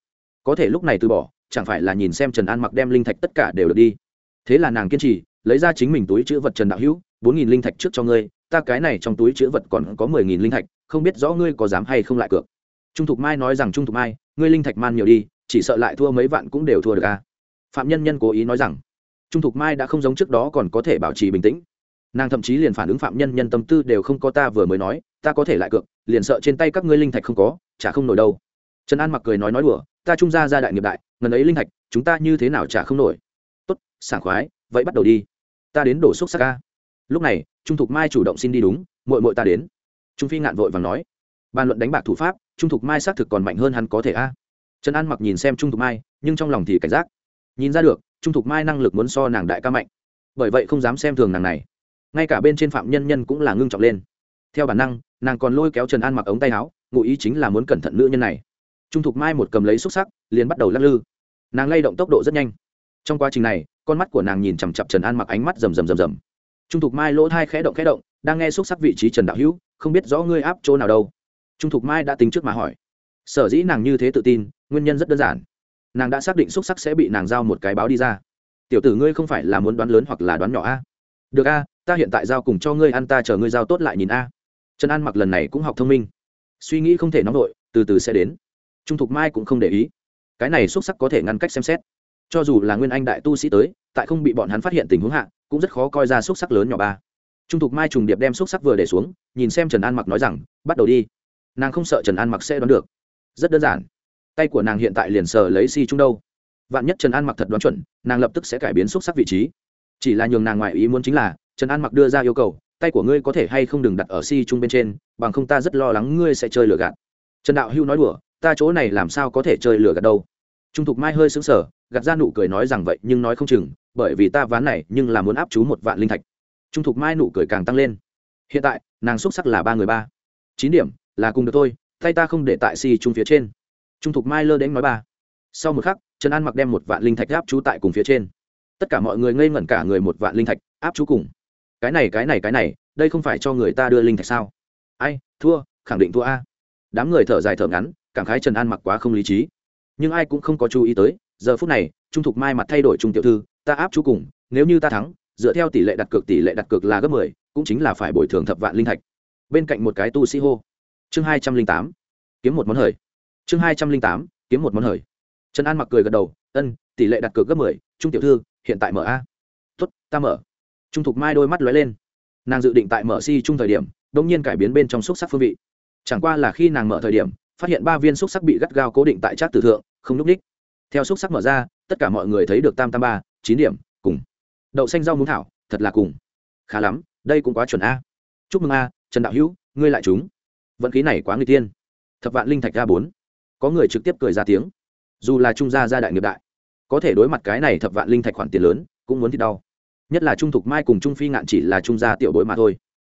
Có thể lúc này từ bỏ, chẳng phải là nhìn xem trần an mặc đem linh thạch tất cả đều được đi thế là nàng kiên trì, lấy ra chính mình túi chữ vật trần đạo hữu, bốn nghìn linh thạch trước cho ngươi, ta cái này trong túi chữ vật còn có mười nghìn linh thạch, không biết rõ ngươi có dám hay không lại cược. Trung thục mai nói rằng, trung thục mai, ngươi linh thạch man nhiều đi, chỉ sợ lại thua mấy vạn cũng đều thua được à. phạm nhân nhân cố ý nói rằng, trung thục mai đã không giống trước đó còn có thể bảo trì bình tĩnh. Nàng thậm chí liền phản ứng phạm nhân nhân tâm tư đều không có, ta vừa mới nói, ta có thể lại cược, liền sợ trên tay các ngươi linh thạch không có, chả không nổi đâu. Trần an mặc cười nói nói đùa, ta trung ra ra đại nghiệp đại, ngần ấy linh thạch, chúng ta như thế nào chả không nổi tốt, sảng khoái, vậy bắt đầu đi. Ta đến đổ xúc sắc ca. Lúc này, trung thục mai chủ động xin đi đúng mội mội ta đến. Trung phi ngạn vội và nói, bàn luận đánh bạc thủ pháp, trung thục mai xác thực còn mạnh hơn hắn có thể a. Trần an mặc nhìn xem trung thục mai, nhưng trong lòng thì cảnh giác. Nhìn ra được, trung thục mai năng lực muốn so nàng đại ca mạnh. Bởi vậy không dám xem thường nàng này. Ngay cả bên trên phạm nhân nhân cũng là ngưng trọng lên. Theo bản năng, nàng còn lôi kéo trần an mặc ống tay áo, ngụ ý chính là muốn cẩn thận nữ nhân này. Trung thục mai một cầm lấy xúc sắc liền bắt đầu lắc lư. Nàng lay động tốc độ rất nhanh trong quá trình này, con mắt của nàng nhìn chằm chặp trần an mặc ánh mắt rầm rầm rầm rầm. Trung thục mai lỗ thai khẽ động khẽ động, đang nghe xúc sắc vị trí trần đạo hữu, không biết rõ ngươi áp chỗ nào đâu. Trung thục mai đã tính trước mà hỏi. Sở dĩ nàng như thế tự tin, nguyên nhân rất đơn giản. Nàng đã xác định xúc sắc sẽ bị nàng giao một cái báo đi ra. Tiểu tử ngươi không phải là muốn đoán lớn hoặc là đoán nhỏ a? Được a, ta hiện tại giao cùng cho ngươi ăn, ta chờ ngươi giao tốt lại nhìn a. Trần an mặc lần này cũng học thông minh. Suy nghĩ không thể nóng nổi từ từ sẽ đến. Trung thục mai cũng không để ý. Cái này xúc sắc có thể ngăn cách xem xét cho dù là nguyên anh đại tu sĩ tới, tại không bị bọn hắn phát hiện tình huống hạ, cũng rất khó coi ra xúc sắc lớn nhỏ ba. Trung thục mai trùng điệp đem xúc sắc vừa để xuống, nhìn xem trần an mặc nói rằng, bắt đầu đi. Nàng không sợ trần an mặc sẽ đoán được. Rất đơn giản. Tay của nàng hiện tại liền sờ lấy si trung đâu. Vạn nhất trần an mặc thật đoán chuẩn, nàng lập tức sẽ cải biến xúc sắc vị trí. Chỉ là nhường nàng ngoại ý muốn chính là, trần an mặc đưa ra yêu cầu, tay của ngươi có thể hay không đừng đặt ở si trung bên trên, bằng không ta rất lo lắng ngươi sẽ chơi lừa gạt. Trần đạo hưu nói đùa, ta chỗ này làm sao có thể chơi lừa gạt đâu? Trung thục mai hơi xứng sở gạt ra nụ cười nói rằng vậy nhưng nói không chừng, bởi vì ta ván này nhưng là muốn áp chú một vạn linh thạch. Trung thục mai nụ cười càng tăng lên. Hiện tại, nàng xúc sắc là ba người ba. Chín điểm, là cùng được thôi, tay ta không để tại si trung phía trên. Trung thục mai lơ đến nói ba. Sau một khắc, trần an mặc đem một vạn linh thạch áp chú tại cùng phía trên. Tất cả mọi người ngây ngẩn cả người một vạn linh thạch, áp chú cùng. Cái này cái này cái này, đây không phải cho người ta đưa linh thạch sao? Ai, thua, khẳng định thua a. Đám người thở dài thở ngắn, cảm khái trần an mặc quá không lý trí. Nhưng ai cũng không có chú ý tới giờ phút này, trung thục mai mặt thay đổi trung tiểu thư, ta áp chú cùng, nếu như ta thắng, dựa theo tỷ lệ đặt cược, tỷ lệ đặt cược là gấp mười, cũng chính là phải bồi thường thập vạn linh thạch. Bên cạnh một cái tu sĩ hô. Chương hai trăm linh tám, kiếm một món hời. Chương hai trăm linh tám, kiếm một món hời. Trần an mặc cười gật đầu, ân, tỷ lệ đặt cược gấp mười, trung tiểu thư, hiện tại mở a. Tuất ta mở. Trung thục mai đôi mắt lóe lên. Nàng dự định tại mở si chung thời điểm đông nhiên cải biến bên trong xúc sắc phương vị. Chẳng qua là khi nàng mở thời điểm, phát hiện ba viên xúc sắc bị gắt gao cố định tại trác tử thượng, không núp ních theo xúc sắc mở ra, tất cả mọi người thấy được tam tam ba, chín điểm, cùng. Đậu xanh rau muống thảo, thật là cùng. Khá lắm, đây cũng quá chuẩn a. Chúc mừng a, trần đạo hữu, ngươi lại chúng vận khí này quá người tiên thập vạn linh thạch ra bốn. Có người trực tiếp cười ra tiếng. Dù là trung gia gia đại nghiệp đại, có thể đối mặt cái này thập vạn linh thạch khoản tiền lớn, cũng muốn thì đau. Nhất là trung thục mai cùng trung phi ngạn chỉ là trung gia tiểu bối mà thôi.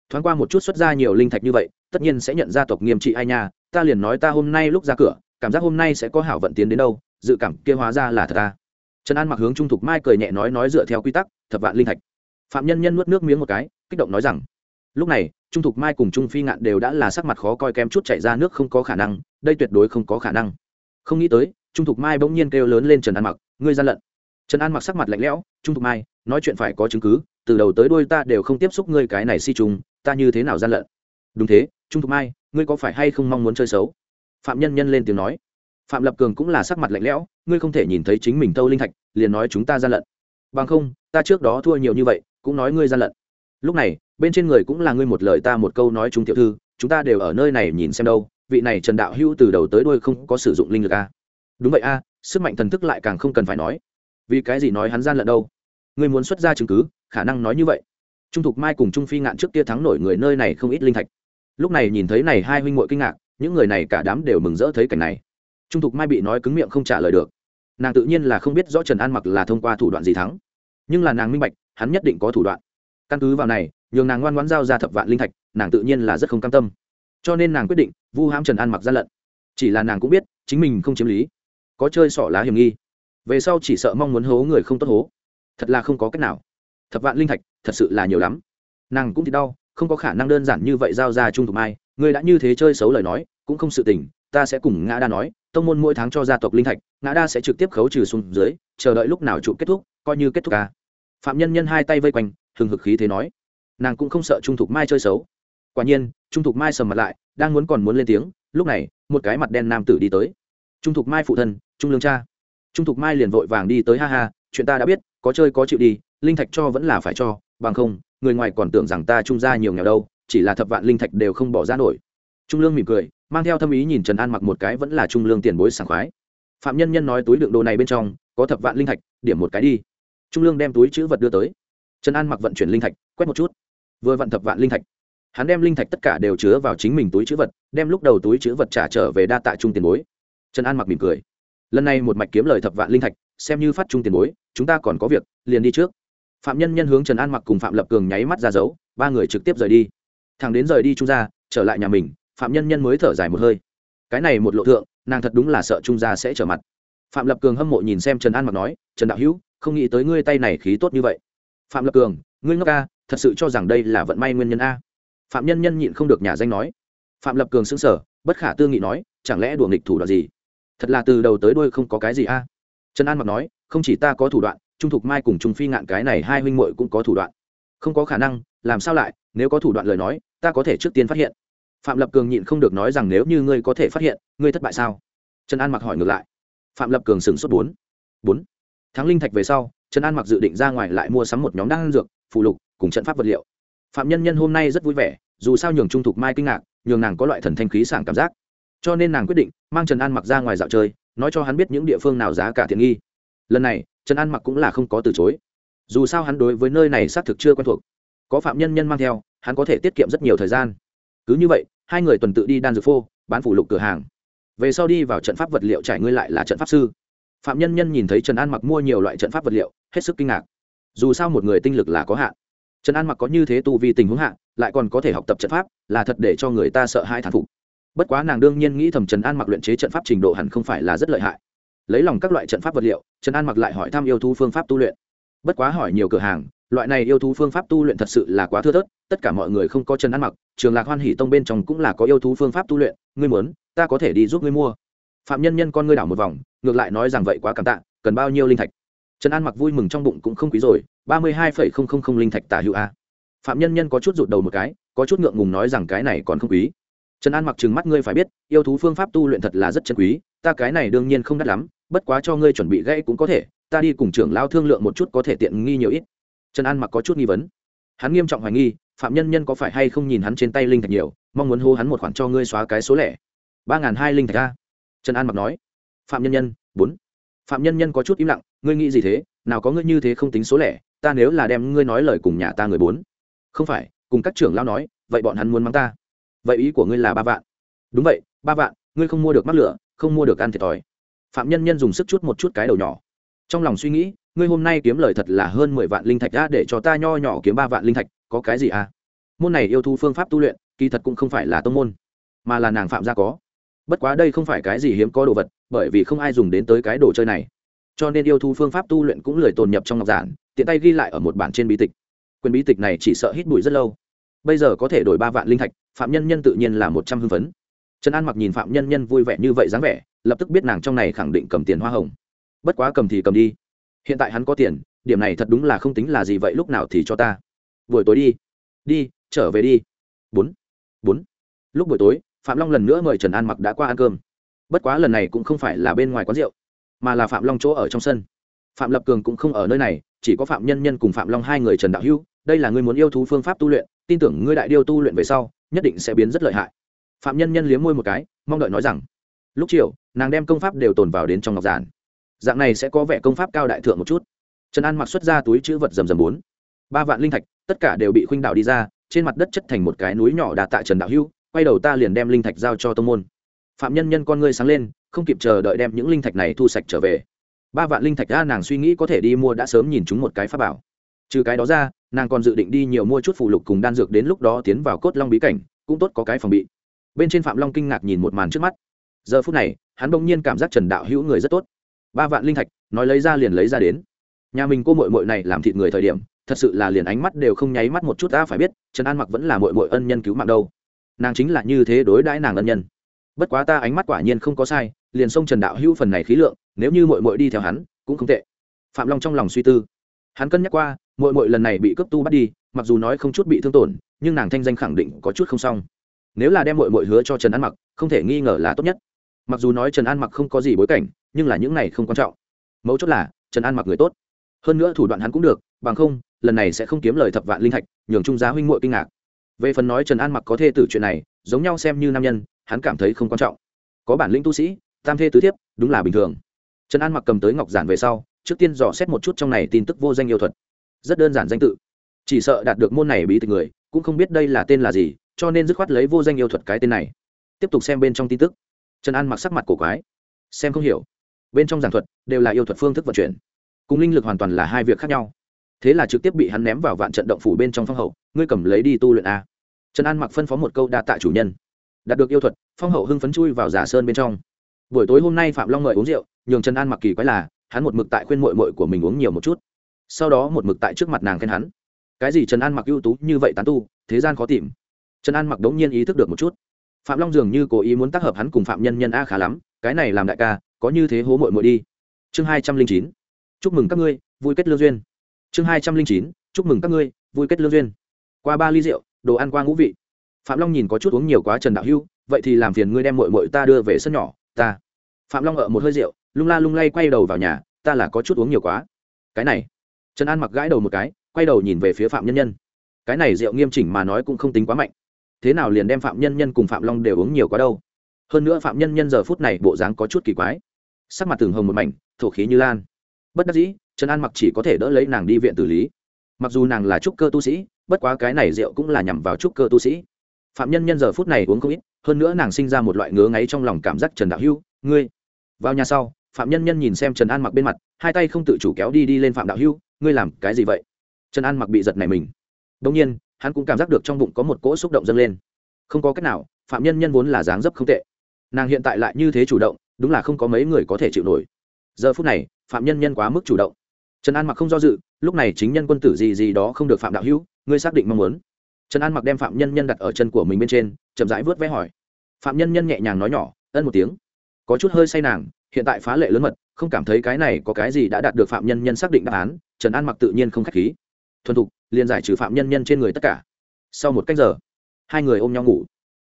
Thoáng qua một chút xuất ra nhiều linh thạch như vậy, tất nhiên sẽ nhận ra tộc nghiêm trị ai nha. Ta liền nói ta hôm nay lúc ra cửa, cảm giác hôm nay sẽ có hảo vận tiến đến đâu dự cảm kia hóa ra là thật ta. Trần an mặc hướng trung thục mai cười nhẹ nói nói dựa theo quy tắc, thập vạn linh thạch. Phạm nhân nhân nuốt nước miếng một cái, kích động nói rằng, lúc này, trung thục mai cùng trung phi ngạn đều đã là sắc mặt khó coi kém chút chạy ra nước không có khả năng, đây tuyệt đối không có khả năng. Không nghĩ tới, trung thục mai bỗng nhiên kêu lớn lên trần an mặc, ngươi gian lận. Trần an mặc sắc mặt lạnh lẽo, trung thục mai, nói chuyện phải có chứng cứ, từ đầu tới đuôi ta đều không tiếp xúc ngươi cái này si trùng, ta như thế nào gian lận? Đúng thế, trung thục mai, ngươi có phải hay không mong muốn chơi xấu? Phạm nhân nhân lên tiếng nói phạm lập cường cũng là sắc mặt lạnh lẽo, ngươi không thể nhìn thấy chính mình tâu linh thạch, liền nói chúng ta gian lận. Bằng không, ta trước đó thua nhiều như vậy, cũng nói ngươi gian lận. Lúc này, bên trên người cũng là ngươi một lời ta một câu nói chúng tiểu thư, chúng ta đều ở nơi này nhìn xem đâu, vị này trần đạo hữu từ đầu tới đuôi không có sử dụng linh lực a đúng vậy a, sức mạnh thần thức lại càng không cần phải nói. Vì cái gì nói hắn gian lận đâu? Ngươi muốn xuất ra chứng cứ, khả năng nói như vậy. Trung thục mai cùng trung phi ngạn trước kia thắng nổi người nơi này không ít linh thạch. Lúc này nhìn thấy này hai huynh muội kinh ngạc, những người này cả đám đều mừng rỡ thấy cảnh này trung thục mai bị nói cứng miệng không trả lời được nàng tự nhiên là không biết rõ trần an mặc là thông qua thủ đoạn gì thắng nhưng là nàng minh bạch hắn nhất định có thủ đoạn căn cứ vào này nhường nàng ngoan ngoãn giao ra thập vạn linh thạch nàng tự nhiên là rất không cam tâm cho nên nàng quyết định vu hãm trần an mặc gian lận chỉ là nàng cũng biết chính mình không chiếm lý có chơi sỏ lá hiểm nghi về sau chỉ sợ mong muốn hố người không tốt hố thật là không có cách nào thập vạn linh thạch thật sự là nhiều lắm nàng cũng thì đau không có khả năng đơn giản như vậy giao ra trung thục mai người đã như thế chơi xấu lời nói cũng không sự tình ta sẽ cùng ngã đa nói tông môn mỗi tháng cho gia tộc linh thạch, ngã đa sẽ trực tiếp khấu trừ xuống dưới, chờ đợi lúc nào trụ kết thúc, coi như kết thúc ca phạm nhân nhân hai tay vây quanh, hừng hực khí thế nói. Nàng cũng không sợ trung thục mai chơi xấu. Quả nhiên, trung thục mai sầm mặt lại, đang muốn còn muốn lên tiếng, lúc này, một cái mặt đen nam tử đi tới. Trung thục mai phụ thân, trung lương cha. Trung thục mai liền vội vàng đi tới, ha ha, chuyện ta đã biết, có chơi có chịu đi, linh thạch cho vẫn là phải cho, bằng không, người ngoài còn tưởng rằng ta trung ra nhiều nghèo đâu, chỉ là thập vạn linh thạch đều không bỏ ra nổi. Trung lương mỉm cười mang theo thâm ý nhìn trần an mặc một cái vẫn là trung lương tiền bối sảng khoái. Phạm nhân nhân nói túi đựng đồ này bên trong, có thập vạn linh thạch, điểm một cái đi. Trung lương đem túi chữ vật đưa tới. Trần an mặc vận chuyển linh thạch, quét một chút. Vừa vận thập vạn linh thạch. Hắn đem linh thạch tất cả đều chứa vào chính mình túi chữ vật, đem lúc đầu túi chữ vật trả trở về đa tạ trung tiền bối. Trần an mặc mỉm cười. Lần này một mạch kiếm lời thập vạn linh thạch, xem như phát trung tiền bối, chúng ta còn có việc, liền đi trước. Phạm nhân nhân hướng trần an mặc cùng phạm lập cường nháy mắt ra dấu, ba người trực tiếp rời đi. Thằng đến rời đi trung ra trở lại nhà mình phạm nhân nhân mới thở dài một hơi. Cái này một lộ thượng, nàng thật đúng là sợ trung gia sẽ trở mặt. Phạm lập cường hâm mộ nhìn xem trần an mặc nói, trần đạo hữu, không nghĩ tới ngươi tay này khí tốt như vậy. Phạm lập cường, ngươi ngốc a thật sự cho rằng đây là vận may nguyên nhân a? Phạm nhân nhân nhịn không được nhà danh nói. Phạm lập cường xứng sở bất khả tư nghị nói, chẳng lẽ đùa nghịch thủ đoạn gì? Thật là từ đầu tới đuôi không có cái gì a? Trần an mặc nói, không chỉ ta có thủ đoạn, trung thục mai cùng trung phi ngạn cái này hai huynh muội cũng có thủ đoạn. Không có khả năng, làm sao lại, nếu có thủ đoạn lời nói, ta có thể trước tiên phát hiện phạm lập cường nhịn không được nói rằng nếu như ngươi có thể phát hiện, ngươi thất bại sao? Trần an mặc hỏi ngược lại. Phạm lập cường sửng sốt bốn. Bốn. Tháng linh thạch về sau, trần an mặc dự định ra ngoài lại mua sắm một nhóm đan dược, phụ lục, cùng trận pháp vật liệu. Phạm nhân nhân hôm nay rất vui vẻ, dù sao nhường trung thục mai kinh ngạc, nhường nàng có loại thần thanh khí sảng cảm giác. Cho nên nàng quyết định mang trần an mặc ra ngoài dạo chơi, nói cho hắn biết những địa phương nào giá cả tiện nghi. Lần này, trần an mặc cũng là không có từ chối. Dù sao hắn đối với nơi này xác thực chưa quen thuộc. Có phạm nhân nhân mang theo, hắn có thể tiết kiệm rất nhiều thời gian. Cứ như vậy hai người tuần tự đi đan dược phô, bán phủ lục cửa hàng. Về sau đi vào trận pháp vật liệu trải ngươi lại là trận pháp sư. Phạm nhân nhân nhìn thấy trần an mặc mua nhiều loại trận pháp vật liệu, hết sức kinh ngạc. Dù sao một người tinh lực là có hạn. Trần an mặc có như thế tu vi tình huống hạn lại còn có thể học tập trận pháp, là thật để cho người ta sợ hai thán phục. Bất quá nàng đương nhiên nghĩ thầm trần an mặc luyện chế trận pháp trình độ hẳn không phải là rất lợi hại. Lấy lòng các loại trận pháp vật liệu, trần an mặc lại hỏi thăm yêu thú phương pháp tu luyện. Bất quá hỏi nhiều cửa hàng loại này yêu thú phương pháp tu luyện thật sự là quá thưa thớt, tất cả mọi người không có trần an mặc, trường lạc hoan hỷ tông bên trong cũng là có yêu thú phương pháp tu luyện, ngươi muốn, ta có thể đi giúp ngươi mua. Phạm nhân nhân con ngươi đảo một vòng, ngược lại nói rằng vậy quá cảm tạ, cần bao nhiêu linh thạch? Trần an mặc vui mừng trong bụng cũng không quý rồi, ba mươi hai phẩy không không không linh thạch tả hữu a. Phạm nhân nhân có chút rụt đầu một cái, có chút ngượng ngùng nói rằng cái này còn không quý. Trần an mặc trừng mắt ngươi phải biết, yêu thú phương pháp tu luyện thật là rất chân quý, ta cái này đương nhiên không đắt lắm, bất quá cho ngươi chuẩn bị gãy cũng có thể, ta đi cùng trưởng lao thương lượng một chút có thể tiện nghi nhiều ít trần an mặc có chút nghi vấn. Hắn nghiêm trọng hoài nghi, phạm nhân nhân có phải hay không nhìn hắn trên tay linh thạch nhiều, mong muốn hô hắn một khoản cho ngươi xóa cái số lẻ. Ba n g h n hai linh thạch a trần an mặc nói. Phạm nhân nhân, bốn. Phạm nhân nhân có chút im lặng, ngươi nghĩ gì thế? Nào có ngươi như thế không tính số lẻ, ta nếu là đem ngươi nói lời cùng nhà ta người bốn. Không phải, cùng các trưởng lao nói, vậy bọn hắn muốn mắng ta. Vậy ý của ngươi là ba vạn. Đúng vậy, ba vạn, ngươi không mua được mắc lửa, không mua được ăn thiệt thòi. Phạm nhân nhân dùng sức chút một chút cái đầu nhỏ. Trong lòng suy nghĩ ngươi hôm nay kiếm lời thật là hơn mười vạn linh thạch đã để cho ta nho nhỏ kiếm ba vạn linh thạch, có cái gì à? Môn này yêu thu phương pháp tu luyện, kỳ thật cũng không phải là tông môn, mà là nàng phạm gia có. Bất quá đây không phải cái gì hiếm có đồ vật, bởi vì không ai dùng đến tới cái đồ chơi này. Cho nên yêu thu phương pháp tu luyện cũng lười tồn nhập trong ngọc giản, tiện tay ghi lại ở một bản trên bí tịch. Quyền bí tịch này chỉ sợ hít bụi rất lâu. Bây giờ có thể đổi ba vạn linh thạch, phạm nhân nhân tự nhiên là một trăm hưng phấn. Trần an mặc nhìn phạm nhân nhân vui vẻ như vậy dáng vẻ, lập tức biết nàng trong này khẳng định cầm tiền hoa hồng. Bất quá cầm thì cầm đi hiện tại hắn có tiền, điểm này thật đúng là không tính là gì vậy, lúc nào thì cho ta. Buổi tối đi. Đi, trở về đi. Bốn. Bốn. Lúc buổi tối, phạm long lần nữa mời trần an mặc đã qua ăn cơm. Bất quá lần này cũng không phải là bên ngoài quán rượu, mà là phạm long chỗ ở trong sân. Phạm lập cường cũng không ở nơi này, chỉ có phạm nhân nhân cùng phạm long hai người trần đạo hữu đây là người muốn yêu thú phương pháp tu luyện, tin tưởng ngươi đại điêu tu luyện về sau, nhất định sẽ biến rất lợi hại. Phạm nhân nhân liếm môi một cái, mong đợi nói rằng, lúc chiều, nàng đem công pháp đều tồn vào đến trong ngọc giản dạng này sẽ có vẻ công pháp cao đại thượng một chút. Trần an mặc xuất ra túi chữ vật rầm rầm bốn. Ba vạn linh thạch, tất cả đều bị khuynh đảo đi ra, trên mặt đất chất thành một cái núi nhỏ đạt tại trần đạo hưu, quay đầu ta liền đem linh thạch giao cho tông môn. Phạm nhân nhân con ngươi sáng lên, không kịp chờ đợi đem những linh thạch này thu sạch trở về. Ba vạn linh thạch ra nàng suy nghĩ có thể đi mua đã sớm nhìn chúng một cái pháp bảo. Trừ cái đó ra, nàng còn dự định đi nhiều mua chút phụ lục cùng đan dược đến lúc đó tiến vào cốt long bí cảnh, cũng tốt có cái phòng bị. Bên trên phạm long kinh ngạc nhìn một màn trước mắt. Giờ phút này, hắn bỗng nhiên cảm giác trần đạo hữu người rất tốt ba vạn linh thạch, nói lấy ra liền lấy ra đến. Nhà mình cô mội mội này làm thịt người thời điểm, thật sự là liền ánh mắt đều không nháy mắt một chút, ta phải biết, trần an mặc vẫn là mội mội ân nhân cứu mạng đâu. Nàng chính là như thế đối đãi nàng ân nhân. Bất quá ta ánh mắt quả nhiên không có sai, liền xông trần đạo hữu phần này khí lượng, nếu như mội mội đi theo hắn, cũng không tệ. Phạm long trong lòng suy tư. Hắn cân nhắc qua mội mội lần này bị cấp tu bắt đi, mặc dù nói không chút bị thương tổn, nhưng nàng thanh danh khẳng định có chút không xong. Nếu là đem mội mội hứa cho trần an mặc, không thể nghi ngờ là tốt nhất. Mặc dù nói trần an mặc không có gì bối cảnh nhưng là những này không quan trọng. Mấu chốt là, trần an mặc người tốt. Hơn nữa thủ đoạn hắn cũng được, bằng không, lần này sẽ không kiếm lời thập vạn linh thạch, nhường trung giá huynh muội kinh ngạc. Về phần nói trần an mặc có thê tử chuyện này, giống nhau xem như nam nhân, hắn cảm thấy không quan trọng. Có bản lĩnh tu sĩ, tam thê tứ thiếp, đúng là bình thường. Trần an mặc cầm tới ngọc giản về sau, trước tiên dò xét một chút trong này tin tức vô danh yêu thuật. Rất đơn giản danh tự. Chỉ sợ đạt được môn này bí tịch người, cũng không biết đây là tên là gì, cho nên dứt khoát lấy vô danh yêu thuật cái tên này. Tiếp tục xem bên trong tin tức. Trần an mặc sắc mặt cổ quái. Xem không hiểu bên trong giảng thuật đều là yêu thuật phương thức vận chuyển, cùng linh lực hoàn toàn là hai việc khác nhau. Thế là trực tiếp bị hắn ném vào vạn trận động phủ bên trong phong hậu, ngươi cầm lấy đi tu luyện a. Trần an mặc phân phó một câu đa tạ chủ nhân. Đạt được yêu thuật, phong hậu hưng phấn chui vào giả sơn bên trong. Buổi tối hôm nay phạm long mời uống rượu, nhường trần an mặc kỳ quái là, hắn một mực tại khuyên mội mội của mình uống nhiều một chút. Sau đó một mực tại trước mặt nàng khen hắn. Cái gì trần an mặc ưu tú như vậy tán tu, thế gian khó tìm. Trần an mặc đống nhiên ý thức được một chút. Phạm long dường như cố ý muốn tác hợp hắn cùng phạm nhân nhân a khá lắm, cái này làm đại ca có như thế hố mội mội đi. Chương hai trăm linh chín, chúc mừng các ngươi, vui kết lương duyên. Chương hai trăm linh chín, chúc mừng các ngươi, vui kết lương duyên. Qua ba ly rượu, đồ ăn qua ngũ vị. Phạm long nhìn có chút uống nhiều quá trần đạo hưu, vậy thì làm phiền ngươi đem mội mội ta đưa về sân nhỏ, ta. Phạm long ở một hơi rượu, lung la lung lay quay đầu vào nhà, ta là có chút uống nhiều quá. Cái này. Trần an mặc gãi đầu một cái, quay đầu nhìn về phía phạm nhân nhân. Cái này rượu nghiêm chỉnh mà nói cũng không tính quá mạnh. Thế nào liền đem phạm nhân nhân cùng phạm long đều uống nhiều quá đâu. Hơn nữa phạm nhân nhân giờ phút này bộ dáng có chút kỳ quái sắc mặt tường hồng một mảnh, thổ khí như lan. Bất đắc dĩ, trần an mặc chỉ có thể đỡ lấy nàng đi viện tử lý. Mặc dù nàng là trúc cơ tu sĩ, bất quá cái này rượu cũng là nhằm vào trúc cơ tu sĩ. Phạm nhân nhân giờ phút này uống không ít, hơn nữa nàng sinh ra một loại ngứa ngáy trong lòng cảm giác trần đạo hưu, ngươi. Vào nhà sau, phạm nhân nhân nhìn xem trần an mặc bên mặt, hai tay không tự chủ kéo đi đi lên phạm đạo hưu, ngươi làm cái gì vậy? Trần an mặc bị giật này mình. Đông nhiên, hắn cũng cảm giác được trong bụng có một cỗ xúc động dâng lên. Không có cách nào, phạm nhân nhân vốn là dáng dấp không tệ. Nàng hiện tại lại như thế chủ động đúng là không có mấy người có thể chịu nổi. Giờ phút này, phạm nhân nhân quá mức chủ động. Trần an mặc không do dự, lúc này chính nhân quân tử gì gì đó không được phạm đạo hữu, ngươi xác định mong muốn. Trần an mặc đem phạm nhân nhân đặt ở chân của mình bên trên, chậm rãi vớt vé hỏi. Phạm nhân nhân nhẹ nhàng nói nhỏ, ân một tiếng. Có chút hơi say nàng, hiện tại phá lệ lớn mật, không cảm thấy cái này có cái gì đã đạt được phạm nhân nhân xác định đáp án, trần an mặc tự nhiên không k h á c h khí. Thuần thục, liền giải trừ phạm nhân nhân trên người tất cả. Sau một cách giờ, hai người ôm nhau ngủ.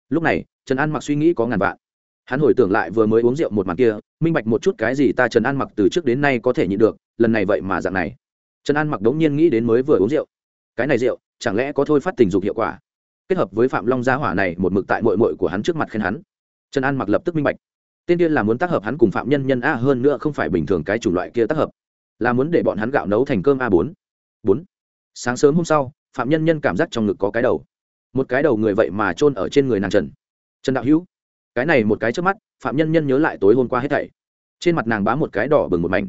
Lúc này, trần an mặc suy nghĩ có ngàn vạn hắn hồi tưởng lại vừa mới uống rượu một màn kia, minh bạch một chút cái gì ta trần an mặc từ trước đến nay có thể nhịn được, lần này vậy mà dạng này. Trần an mặc đống nhiên nghĩ đến mới vừa uống rượu. Cái này rượu, chẳng lẽ có thôi phát tình dục hiệu quả? Kết hợp với phạm long gia hỏa này một mực tại mội mội của hắn trước mặt khen hắn. Trần an mặc lập tức minh bạch. Tiên tiên là muốn tác hợp hắn cùng phạm nhân nhân a hơn nữa không phải bình thường cái chủng loại kia tác hợp. Là muốn để bọn hắn gạo nấu thành cơm a bốn. Bốn. Sáng sớm hôm sau, phạm nhân nhân cảm giác trong ngực có cái đầu. Một cái đầu người vậy mà chôn ở trên người nàng trần. Trần đạo hữu cái này một cái trước mắt, phạm nhân nhân nhớ lại tối hôm qua hết thảy. Trên mặt nàng bá một cái đỏ bừng một mảnh.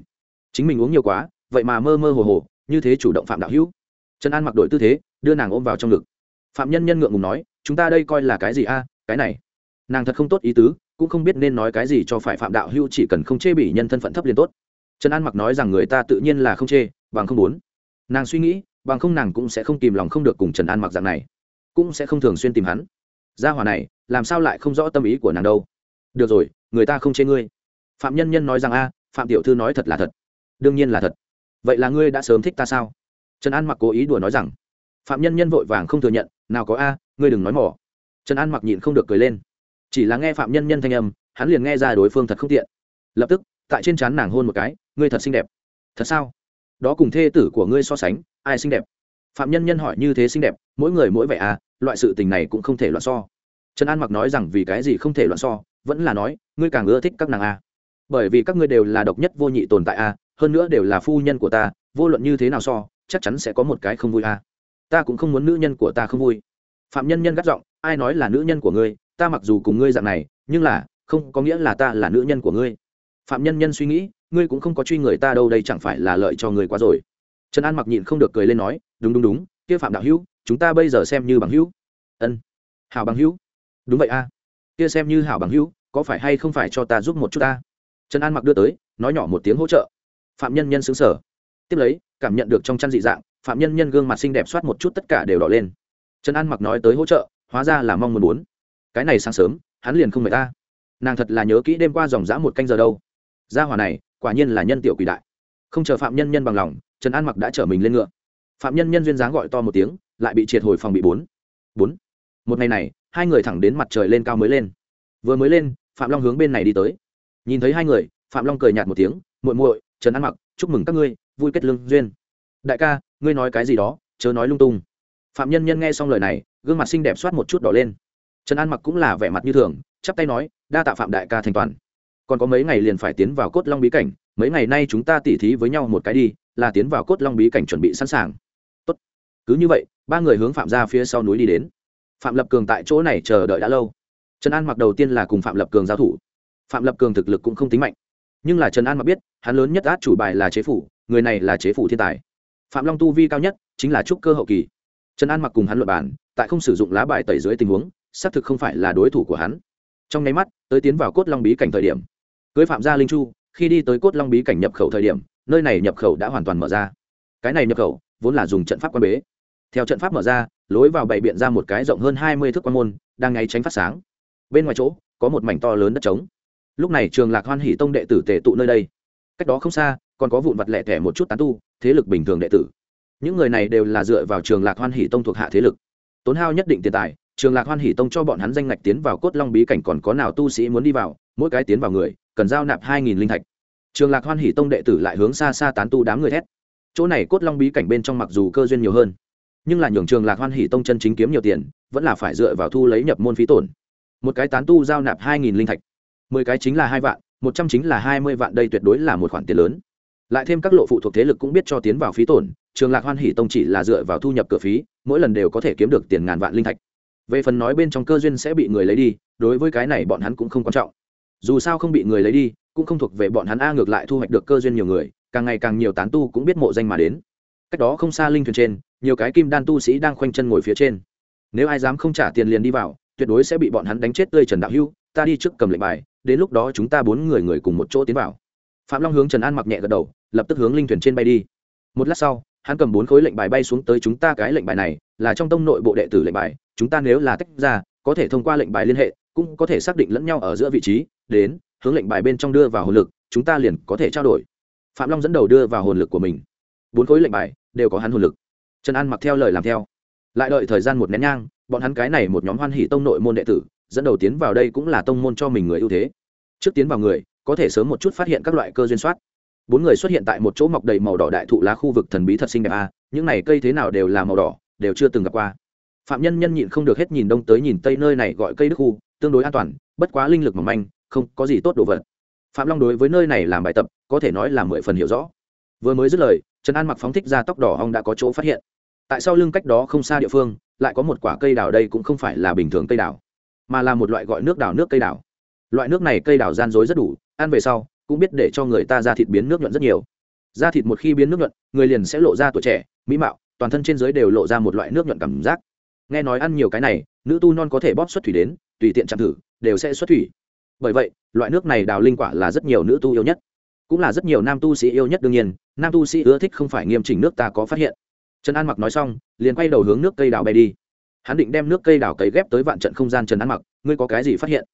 Chính mình uống nhiều quá, vậy mà mơ mơ hồ hồ, như thế chủ động phạm đạo hữu. Trần an mặc đội tư thế, đưa nàng ôm vào trong ngực. Phạm nhân nhân ngượng ngùng nói, chúng ta đây coi là cái gì a? Cái này. Nàng thật không tốt ý tứ, cũng không biết nên nói cái gì cho phải phạm đạo hữu chỉ cần không chê bỉ nhân thân phận thấp liền tốt. Trần an mặc nói rằng người ta tự nhiên là không chê, bằng không muốn. Nàng suy nghĩ, bằng không nàng cũng sẽ không kìm lòng không được cùng trần an mặc dạng này. Cũng sẽ không thường xuyên tìm hắn gia hỏa này, làm sao lại không rõ tâm ý của nàng đâu? Được rồi, người ta không chê ngươi. Phạm nhân nhân nói rằng, a, phạm tiểu thư nói thật là thật. Đương nhiên là thật. Vậy là ngươi đã sớm thích ta sao? Trần an mặc cố ý đùa nói rằng. Phạm nhân nhân vội vàng không thừa nhận, nào có a, ngươi đừng nói mỏ. Trần an mặc nhịn không được cười lên. Chỉ là nghe phạm nhân nhân thanh âm, hắn liền nghe ra đối phương thật không tiện. Lập tức, tại trên trán nàng hôn một cái, ngươi thật xinh đẹp. Thật sao? Đó cùng thê tử của ngươi so sánh, ai xinh đẹp? Phạm nhân nhân hỏi như thế xinh đẹp, mỗi người mỗi vẻ à loại sự tình này cũng không thể loạn so. Trần an mặc nói rằng vì cái gì không thể loạn so, vẫn là nói, ngươi càng ưa thích các nàng a bởi vì các ngươi đều là độc nhất vô nhị tồn tại a hơn nữa đều là phu nhân của ta, vô luận như thế nào so, chắc chắn sẽ có một cái không vui a ta cũng không muốn nữ nhân của ta không vui. Phạm nhân nhân gắt giọng, ai nói là nữ nhân của ngươi, ta mặc dù cùng ngươi dạng này, nhưng là, không có nghĩa là ta là nữ nhân của ngươi. Phạm nhân nhân suy nghĩ, ngươi cũng không có truy người ta đâu, đây chẳng phải là lợi cho ngươi quá rồi. Trần an mặc nhịn không được cười lên nói đúng đúng đúng, kia phạm đạo hữu, chúng ta bây giờ xem như bằng hữu. Ân. Hảo bằng hữu. Đúng vậy a. Kia xem như hảo bằng hữu, có phải hay không phải cho ta giúp một chút ta? Trần an mặc đưa tới, nói nhỏ một tiếng hỗ trợ. Phạm nhân nhân xứng sở tiếp lấy, cảm nhận được trong chăn dị dạng, phạm nhân nhân gương mặt xinh đẹp soát một chút tất cả đều đỏ lên. Trần an mặc nói tới hỗ trợ, hóa ra là mong muốn muốn. Cái này sáng sớm, hắn liền không mời ta. Nàng thật là nhớ kỹ đêm qua dòng dã một canh giờ đâu. Gia hỏa này, quả nhiên là nhân tiểu quỷ đại. Không chờ phạm nhân nhân bằng lòng, trần an mặc đã chở mình lên ngựa phạm nhân nhân duyên dáng gọi to một tiếng, lại bị triệt hồi phòng bị bốn. Bốn. Một ngày này, hai người thẳng đến mặt trời lên cao mới lên. Vừa mới lên, phạm long hướng bên này đi tới. Nhìn thấy hai người, phạm long cười nhạt một tiếng, muội muội, trần an mặc, chúc mừng các ngươi, vui kết lương duyên. Đại ca, ngươi nói cái gì đó, chớ nói lung tung. Phạm nhân nhân nghe xong lời này, gương mặt xinh đẹp soát một chút đỏ lên. Trần an mặc cũng là vẻ mặt như thường, chắp tay nói, đa tạ phạm đại ca thành toàn. Còn có mấy ngày liền phải tiến vào cốt long bí cảnh, mấy ngày nay chúng ta tỉ thí với nhau một cái đi, là tiến vào cốt long bí cảnh chuẩn bị sẵn sàng cứ như vậy, ba người hướng phạm ra phía sau núi đi đến. Phạm lập cường tại chỗ này chờ đợi đã lâu. Trần an mặc đầu tiên là cùng phạm lập cường giao thủ. Phạm lập cường thực lực cũng không tính mạnh. Nhưng là trần an mặc biết, hắn lớn nhất át chủ bài là chế phủ, người này là chế phủ thiên tài. Phạm long tu vi cao nhất chính là trúc cơ hậu kỳ. Trần an mặc cùng hắn luật bản tại không sử dụng lá bài tẩy dưới tình huống, xác thực không phải là đối thủ của hắn. Trong nháy mắt, tới tiến vào cốt long bí cảnh thời điểm. Cưới phạm gia linh chu, khi đi tới cốt long bí cảnh nhập khẩu thời điểm, nơi này nhập khẩu đã hoàn toàn mở ra. Cái này nhập khẩu vốn là dùng trận pháp quan bế theo trận pháp mở ra, lối vào bày biện ra một cái rộng hơn hai mươi thước quan môn, đang ngay tránh phát sáng. Bên ngoài chỗ, có một mảnh to lớn đất trống. Lúc này trường lạc hoan hỷ tông đệ tử tề tụ nơi đây. Cách đó không xa, còn có vụn vặt lẻ tẻ một chút tán tu, thế lực bình thường đệ tử. Những người này đều là dựa vào trường lạc hoan hỷ tông thuộc hạ thế lực. Tốn hao nhất định tiền tài, trường lạc hoan hỷ tông cho bọn hắn danh ngạch tiến vào cốt long bí cảnh còn có nào tu sĩ muốn đi vào, mỗi cái tiến vào người, cần giao nạp hai nghìn linh thạch. Trường lạc hoan hỷ tông đệ tử lại hướng xa xa tán tu đám người thét. Chỗ này cốt long bí cảnh bên trong mặc dù cơ duyên nhiều hơn nhưng là nhường trường lạc hoan hỷ tông chân chính kiếm nhiều tiền, vẫn là phải dựa vào thu lấy nhập môn phí tổn. Một cái tán tu giao nạp hai nghìn linh thạch. Mười cái chính là hai vạn, một trăm chính là hai mươi vạn đây tuyệt đối là một khoản tiền lớn. Lại thêm các lộ phụ thuộc thế lực cũng biết cho tiến vào phí tổn, trường lạc hoan hỷ tông chỉ là dựa vào thu nhập cửa phí, mỗi lần đều có thể kiếm được tiền ngàn vạn linh thạch. Về phần nói bên trong cơ duyên sẽ bị người lấy đi, đối với cái này bọn hắn cũng không quan trọng. Dù sao không bị người lấy đi, cũng không thuộc về bọn hắn a ngược lại thu hoạch được cơ duyên nhiều người, càng ngày càng nhiều tán tu cũng biết mộ danh mà đến cách đó không xa linh thuyền trên, nhiều cái kim đan tu sĩ đang khoanh chân ngồi phía trên. Nếu ai dám không trả tiền liền đi vào, tuyệt đối sẽ bị bọn hắn đánh chết tươi trần đạo hưu, ta đi trước cầm lệnh bài, đến lúc đó chúng ta bốn người người cùng một chỗ tiến vào. Phạm long hướng trần an mặc nhẹ gật đầu, lập tức hướng linh thuyền trên bay đi. Một lát sau, hắn cầm bốn khối lệnh bài bay xuống tới chúng ta cái lệnh bài này, là trong tông nội bộ đệ tử lệnh bài, chúng ta nếu là tách ra, có thể thông qua lệnh bài liên hệ, cũng có thể xác định lẫn nhau ở giữa vị trí, đến, hướng lệnh bài bên trong đưa vào hồn lực, chúng ta liền có thể trao đổi. Phạm long dẫn đầu đưa vào hồn lực của mình. Bốn khối lệnh bài đều có hắn hồn lực. Trần an mặc theo lời làm theo. Lại đợi thời gian một nén nhang, bọn hắn cái này một nhóm hoan hỷ tông nội môn đệ tử, dẫn đầu tiến vào đây cũng là tông môn cho mình người ưu thế. Trước tiến vào người, có thể sớm một chút phát hiện các loại cơ duyên soát. Bốn người xuất hiện tại một chỗ mọc đầy màu đỏ đại thụ lá khu vực thần bí thật xinh đẹp a, những này cây thế nào đều là màu đỏ, đều chưa từng gặp qua. Phạm nhân nhân nhịn không được hết nhìn đông tới nhìn tây nơi này gọi cây đức khu, tương đối an toàn, bất quá linh lực mỏng manh, không có gì tốt đồ vật. Phạm long đối với nơi này làm bài tập, có thể nói là mười phần hiểu rõ. Vừa mới dứt lời trần an mặc phóng thích ra tóc đỏ hong đã có chỗ phát hiện tại sao lưng cách đó không xa địa phương lại có một quả cây đào đây cũng không phải là bình thường cây đào mà là một loại gọi nước đào nước cây đào loại nước này cây đào gian dối rất đủ ăn về sau cũng biết để cho người ta ra thịt biến nước nhuận rất nhiều da thịt một khi biến nước nhuận người liền sẽ lộ ra tuổi trẻ mỹ mạo toàn thân trên giới đều lộ ra một loại nước nhuận cảm giác nghe nói ăn nhiều cái này nữ tu non có thể bóp xuất thủy đến tùy tiện chạm thử đều sẽ xuất thủy bởi vậy loại nước này đào linh quả là rất nhiều nữ tu yêu nhất cũng là rất nhiều nam tu sĩ yêu nhất đương nhiên, nam tu sĩ ưa thích không phải nghiêm chỉnh nước ta có phát hiện. Trần an mặc nói xong, liền quay đầu hướng nước cây đào bay đi. Hắn định đem nước cây đào cấy ghép tới vạn trận không gian trần an mặc, ngươi có cái gì phát hiện?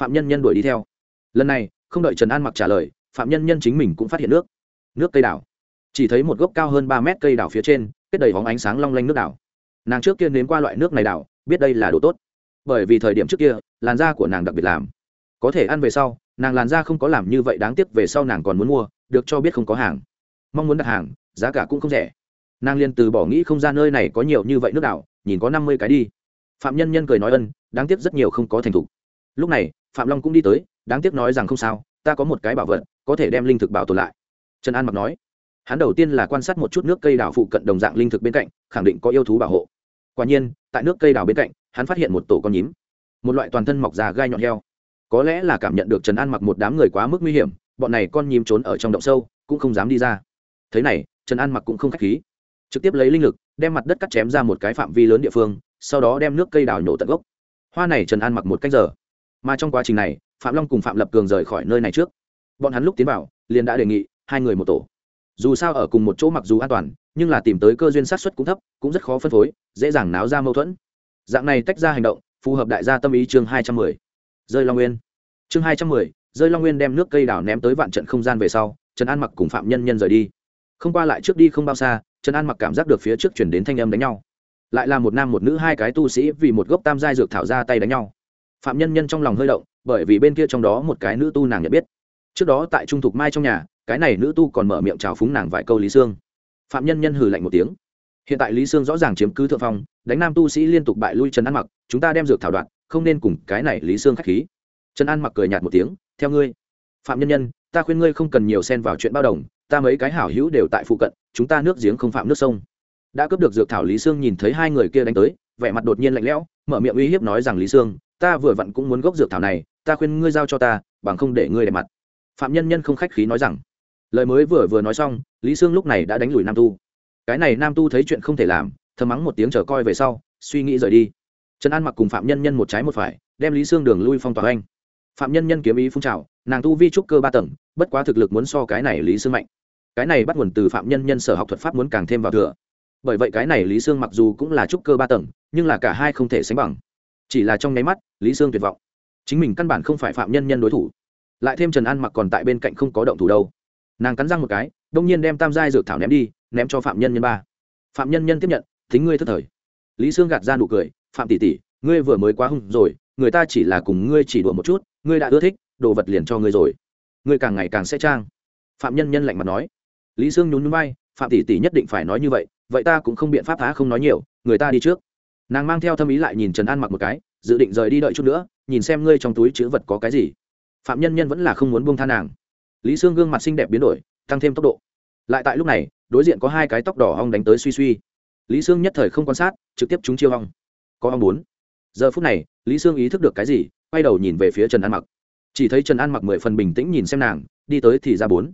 Phạm nhân nhân đuổi đi theo. Lần này, không đợi trần an mặc trả lời, phạm nhân nhân chính mình cũng phát hiện nước. Nước cây đào chỉ thấy một gốc cao hơn ba mét cây đào phía trên, kết đầy hóng ánh sáng long lanh nước đào nàng trước kia nếm qua loại nước này đào biết đây là đồ tốt. Bởi vì thời điểm trước kia, làn da của nàng đặc biệt làm. Có thể ăn về sau nàng làn da không có làm như vậy đáng tiếc về sau nàng còn muốn mua, được cho biết không có hàng. Mong muốn đặt hàng, giá cả cũng không rẻ. Nàng liền từ bỏ nghĩ không ra nơi này có nhiều như vậy nước đảo, nhìn có năm mươi cái đi. Phạm nhân nhân cười nói ân, đáng tiếc rất nhiều không có thành thục. Lúc này, phạm long cũng đi tới, đáng tiếc nói rằng không sao, ta có một cái bảo vật, có thể đem linh thực bảo tồn lại. Trần an mặc nói, hắn đầu tiên là quan sát một chút nước cây đảo phụ cận đồng dạng linh thực bên cạnh, khẳng định có yêu thú bảo hộ. Quả nhiên, tại nước cây đảo bên cạnh, hắn phát hiện một tổ con nhím, một loại toàn thân mọc già gai nhọn heo có lẽ là cảm nhận được trần an mặc một đám người quá mức nguy hiểm, bọn này con nhím trốn ở trong động sâu, cũng không dám đi ra. Thế này, trần an mặc cũng không k h á c h khí. Trực tiếp lấy linh lực, đem mặt đất cắt chém ra một cái phạm vi lớn địa phương, sau đó đem nước cây đào nhổ tận gốc. Hoa này trần an mặc một cách giờ. Mà trong quá trình này, phạm long cùng phạm lập cường rời khỏi nơi này trước. Bọn hắn lúc tiến vào, liền đã đề nghị hai người một tổ. Dù sao ở cùng một chỗ mặc dù an toàn, nhưng là tìm tới cơ duyên sát xuất cũng thấp, cũng rất khó phân phối, dễ dàng náo ra mâu thuẫn. Dạng này tách ra hành động, phù hợp đại gia tâm ý chương hai trăm mười rơi long nguyên chương hai trăm mười rơi long nguyên đem nước cây đào ném tới vạn trận không gian về sau trần an mặc cùng phạm nhân nhân rời đi không qua lại trước đi không bao xa trần an mặc cảm giác được phía trước chuyển đến thanh âm đánh nhau lại là một nam một nữ hai cái tu sĩ vì một gốc tam giai dược thảo ra tay đánh nhau phạm nhân nhân trong lòng hơi động bởi vì bên kia trong đó một cái nữ tu nàng nhận biết trước đó tại trung thục mai trong nhà cái này nữ tu còn mở miệng trào phúng nàng vài câu lý sương phạm nhân nhân hừ lạnh một tiếng hiện tại lý sương rõ ràng chiếm cứ thượng phong đánh nam tu sĩ liên tục bại lui trần an mặc chúng ta đem dược thảo đoạn không nên cùng cái này lý sương k h á c h khí. Trần an mặc cười nhạt một tiếng, theo ngươi. Phạm nhân nhân, ta khuyên ngươi không cần nhiều xen vào chuyện bao đồng, ta mấy cái hảo hữu đều tại phụ cận, chúng ta nước giếng không phạm nước sông. Đã cướp được dược thảo lý sương nhìn thấy hai người kia đánh tới, vẻ mặt đột nhiên lạnh lẽo, mở miệng uy hiếp nói rằng, lý sương, ta vừa vặn cũng muốn gốc dược thảo này, ta khuyên ngươi giao cho ta, bằng không để ngươi đẹp mặt. Phạm nhân nhân không khách khí nói rằng. Lời mới vừa vừa nói xong, lý sương lúc này đã đánh lùi nam tu. Cái này nam tu thấy chuyện không thể làm, thầm mắng một tiếng chờ coi về sau, suy nghĩ rời đi trần an mặc cùng phạm nhân nhân một trái một phải, đem lý xương đường lui phong tỏa anh. Phạm nhân nhân kiếm ý phun trào, nàng tu vi trúc cơ ba tầng, bất quá thực lực muốn so cái này lý xương mạnh. Cái này bắt nguồn từ phạm nhân nhân sở học thuật pháp muốn càng thêm vào thừa. Bởi vậy cái này lý sương mặc dù cũng là trúc cơ ba tầng, nhưng là cả hai không thể sánh bằng. Chỉ là trong nháy mắt, lý sương tuyệt vọng. Chính mình căn bản không phải phạm nhân nhân đối thủ. Lại thêm trần an mặc còn tại bên cạnh không có động thủ đâu. Nàng cắn răng một cái, đông nhiên đem tam giai dược thảo ném đi, ném cho phạm nhân nhân ba. Phạm nhân nhân tiếp nhận, thính ngươi thất thời. Lý sương gạt ra nụ cười phạm tỷ tỷ, ngươi vừa mới quá hung rồi, người ta chỉ là cùng ngươi chỉ đùa một chút, ngươi đã ưa thích, đồ vật liền cho ngươi rồi. Ngươi càng ngày càng sẽ trang. Phạm nhân nhân lạnh mặt nói. Lý sương nhún nhún bay phạm tỷ tỷ nhất định phải nói như vậy vậy ta cũng không biện pháp phá không nói nhiều, người ta đi trước. Nàng mang theo thâm ý lại nhìn trần an mặc một cái, dự định rời đi đợi chút nữa, nhìn xem ngươi trong túi chữ vật có cái gì. Phạm nhân nhân vẫn là không muốn buông tha nàng. Lý sương gương mặt xinh đẹp biến đổi, tăng thêm tốc độ. Lại tại lúc này, đối diện có hai cái tóc đỏ hong đánh tới suy suy. Lý sương nhất thời không quan sát, trực tiếp chúng chiêu hong có ông bốn giờ phút này, lý sương ý thức được cái gì, quay đầu nhìn về phía trần an mặc. Chỉ thấy trần an mặc mười phần bình tĩnh nhìn xem nàng, đi tới thì ra bốn.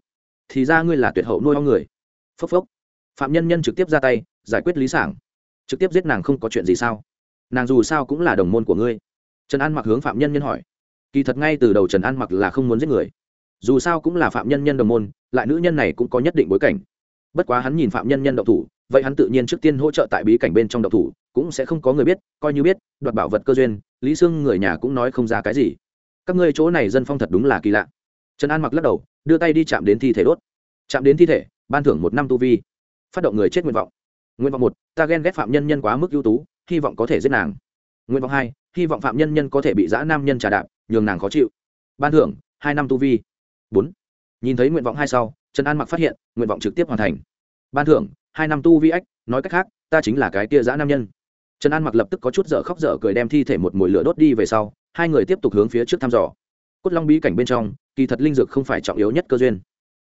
Thì ra ngươi là tuyệt hậu nuôi hong người. Phốc phốc. Phạm nhân nhân trực tiếp ra tay, giải quyết lý sảng. Trực tiếp giết nàng không có chuyện gì sao? Nàng dù sao cũng là đồng môn của ngươi. Trần an mặc hướng phạm nhân nhân hỏi. Kỳ thật ngay từ đầu trần an mặc là không muốn giết người. Dù sao cũng là phạm nhân nhân đồng môn, lại nữ nhân này cũng có nhất định bối cảnh. Bất quá hắn nhìn phạm nhân nhân độc thủ, vậy hắn tự nhiên trước tiên hỗ trợ tại bí cảnh bên trong độc thủ cũng sẽ không có người biết, coi như biết, đoạt bảo vật cơ duyên, lý sương người nhà cũng nói không ra cái gì. Các ngươi chỗ này dân phong thật đúng là kỳ lạ. Trần an mặc lắc đầu, đưa tay đi chạm đến thi thể đốt. Chạm đến thi thể, ban thưởng một năm tu vi. Phát động người chết nguyện vọng. Nguyện vọng một, ta ghen ghét phạm nhân nhân quá mức ưu tú, hy vọng có thể giết nàng. Nguyện vọng hai, hy vọng phạm nhân nhân có thể bị giã nam nhân trà đạp, nhường nàng khó chịu. Ban thưởng, hai năm tu vi. Bốn, nhìn thấy nguyện vọng hai sau, trần an mặc phát hiện, nguyện vọng trực tiếp hoàn thành. Ban thưởng, hai năm tu vi ách, nói cách khác, ta chính là cái tia giã nam nhân trần an mặc lập tức có chút dở khóc dở cười đem thi thể một mồi lửa đốt đi về sau, hai người tiếp tục hướng phía trước thăm dò. Cốt long bí cảnh bên trong, kỳ thật linh dược không phải trọng yếu nhất cơ duyên.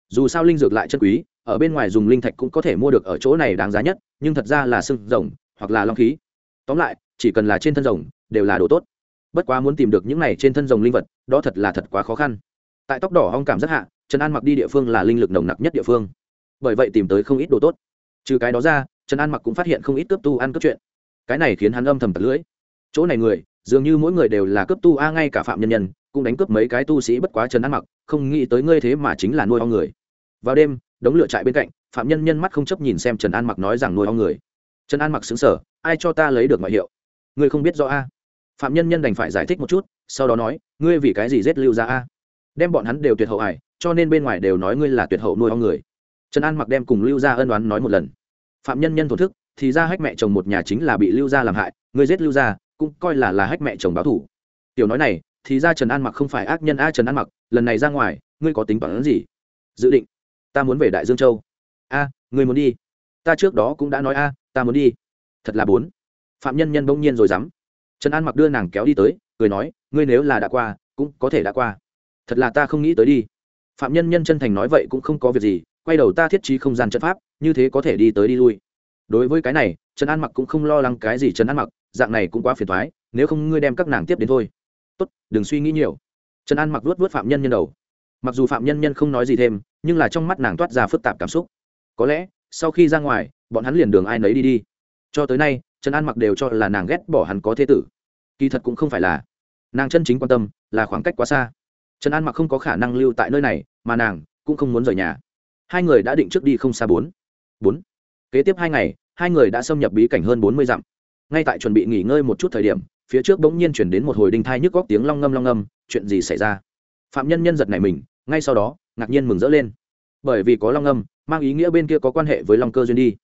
Dù sao linh dược lại chân quý, ở bên ngoài dùng linh thạch cũng có thể mua được ở chỗ này đáng giá nhất, nhưng thật ra là sưng rồng, hoặc là long khí. Tóm lại, chỉ cần là trên thân rồng, đều là đồ tốt. Bất quá muốn tìm được những này trên thân rồng linh vật, đó thật là thật quá khó khăn. Tại tóc đỏ hong cảm rất hạ, trần an mặc đi địa phương là linh lực nồng nặc nhất địa phương. Bởi vậy tìm tới không ít đồ tốt. Trừ cái đó ra, trần an mặc cũng phát hiện không ít cướp tu ăn cướp chuyện cái này khiến hắn âm thầm tật lưỡi. Chỗ này người, dường như mỗi người đều là cướp tu a ngay cả phạm nhân nhân, cũng đánh cướp mấy cái tu sĩ bất quá trần an mặc, không nghĩ tới ngươi thế mà chính là nuôi ho người. Vào đêm, đống lửa trại bên cạnh, phạm nhân nhân mắt không chấp nhìn xem trần an mặc nói rằng nuôi ho người. Trần an mặc xứng sở ai cho ta lấy được ngoại hiệu? Ngươi không biết rõ a? Phạm nhân nhân đành phải giải thích một chút, sau đó nói, ngươi vì cái gì giết lưu ra a? Đem bọn hắn đều tuyệt hậu ải cho nên bên ngoài đều nói ngươi là tuyệt hậu nuôi ho người. Trần an mặc đem cùng lưu gia ân đoán nói một lần. Phạm nhân nhân thổ thức thì ra hách mẹ chồng một nhà chính là bị lưu gia làm hại ngươi giết lưu gia cũng coi là là hách mẹ chồng báo thủ. Tiểu nói này, thì ra trần an mặc không phải ác nhân a trần an mặc, lần này ra ngoài, ngươi có tính toán gì? Dự định, ta muốn về đại dương châu. A, ngươi muốn đi. Ta trước đó cũng đã nói a, ta muốn đi. Thật là bốn phạm nhân nhân bỗng nhiên rồi dám. Trần an mặc đưa nàng kéo đi tới, cười nói, ngươi nếu là đã qua, cũng có thể đã qua. Thật là ta không nghĩ tới đi. Phạm nhân nhân chân thành nói vậy cũng không có việc gì, quay đầu ta thiết trí không gian trận pháp, như thế có thể đi tới đi lui đối với cái này, trần an mặc cũng không lo lắng cái gì trần an mặc, dạng này cũng quá phiền thoái nếu không ngươi đem các nàng tiếp đến thôi. Tốt, đừng suy nghĩ nhiều. Trần an mặc vuốt vuốt phạm nhân nhân đầu. Mặc dù phạm nhân nhân không nói gì thêm, nhưng là trong mắt nàng toát ra phức tạp cảm xúc. Có lẽ, sau khi ra ngoài, bọn hắn liền đường ai nấy đi đi. Cho tới nay, trần an mặc đều cho là nàng ghét bỏ hắn có thế tử. Kỳ thật cũng không phải là. Nàng chân chính quan tâm là khoảng cách quá xa. Trần an mặc không có khả năng lưu tại nơi này, mà nàng cũng không muốn rời nhà. Hai người đã định trước đi không xa bốn. Bốn. Kế tiếp hai ngày hai người đã xâm nhập bí cảnh hơn bốn mươi dặm. Ngay tại chuẩn bị nghỉ ngơi một chút thời điểm, phía trước bỗng nhiên chuyển đến một hồi đinh thai nhức góc tiếng long ngâm long ngâm, chuyện gì xảy ra? Phạm nhân nhân giật này mình, ngay sau đó, ngạc nhiên mừng rỡ lên. Bởi vì có long ngâm, mang ý nghĩa bên kia có quan hệ với long cơ duyên đi.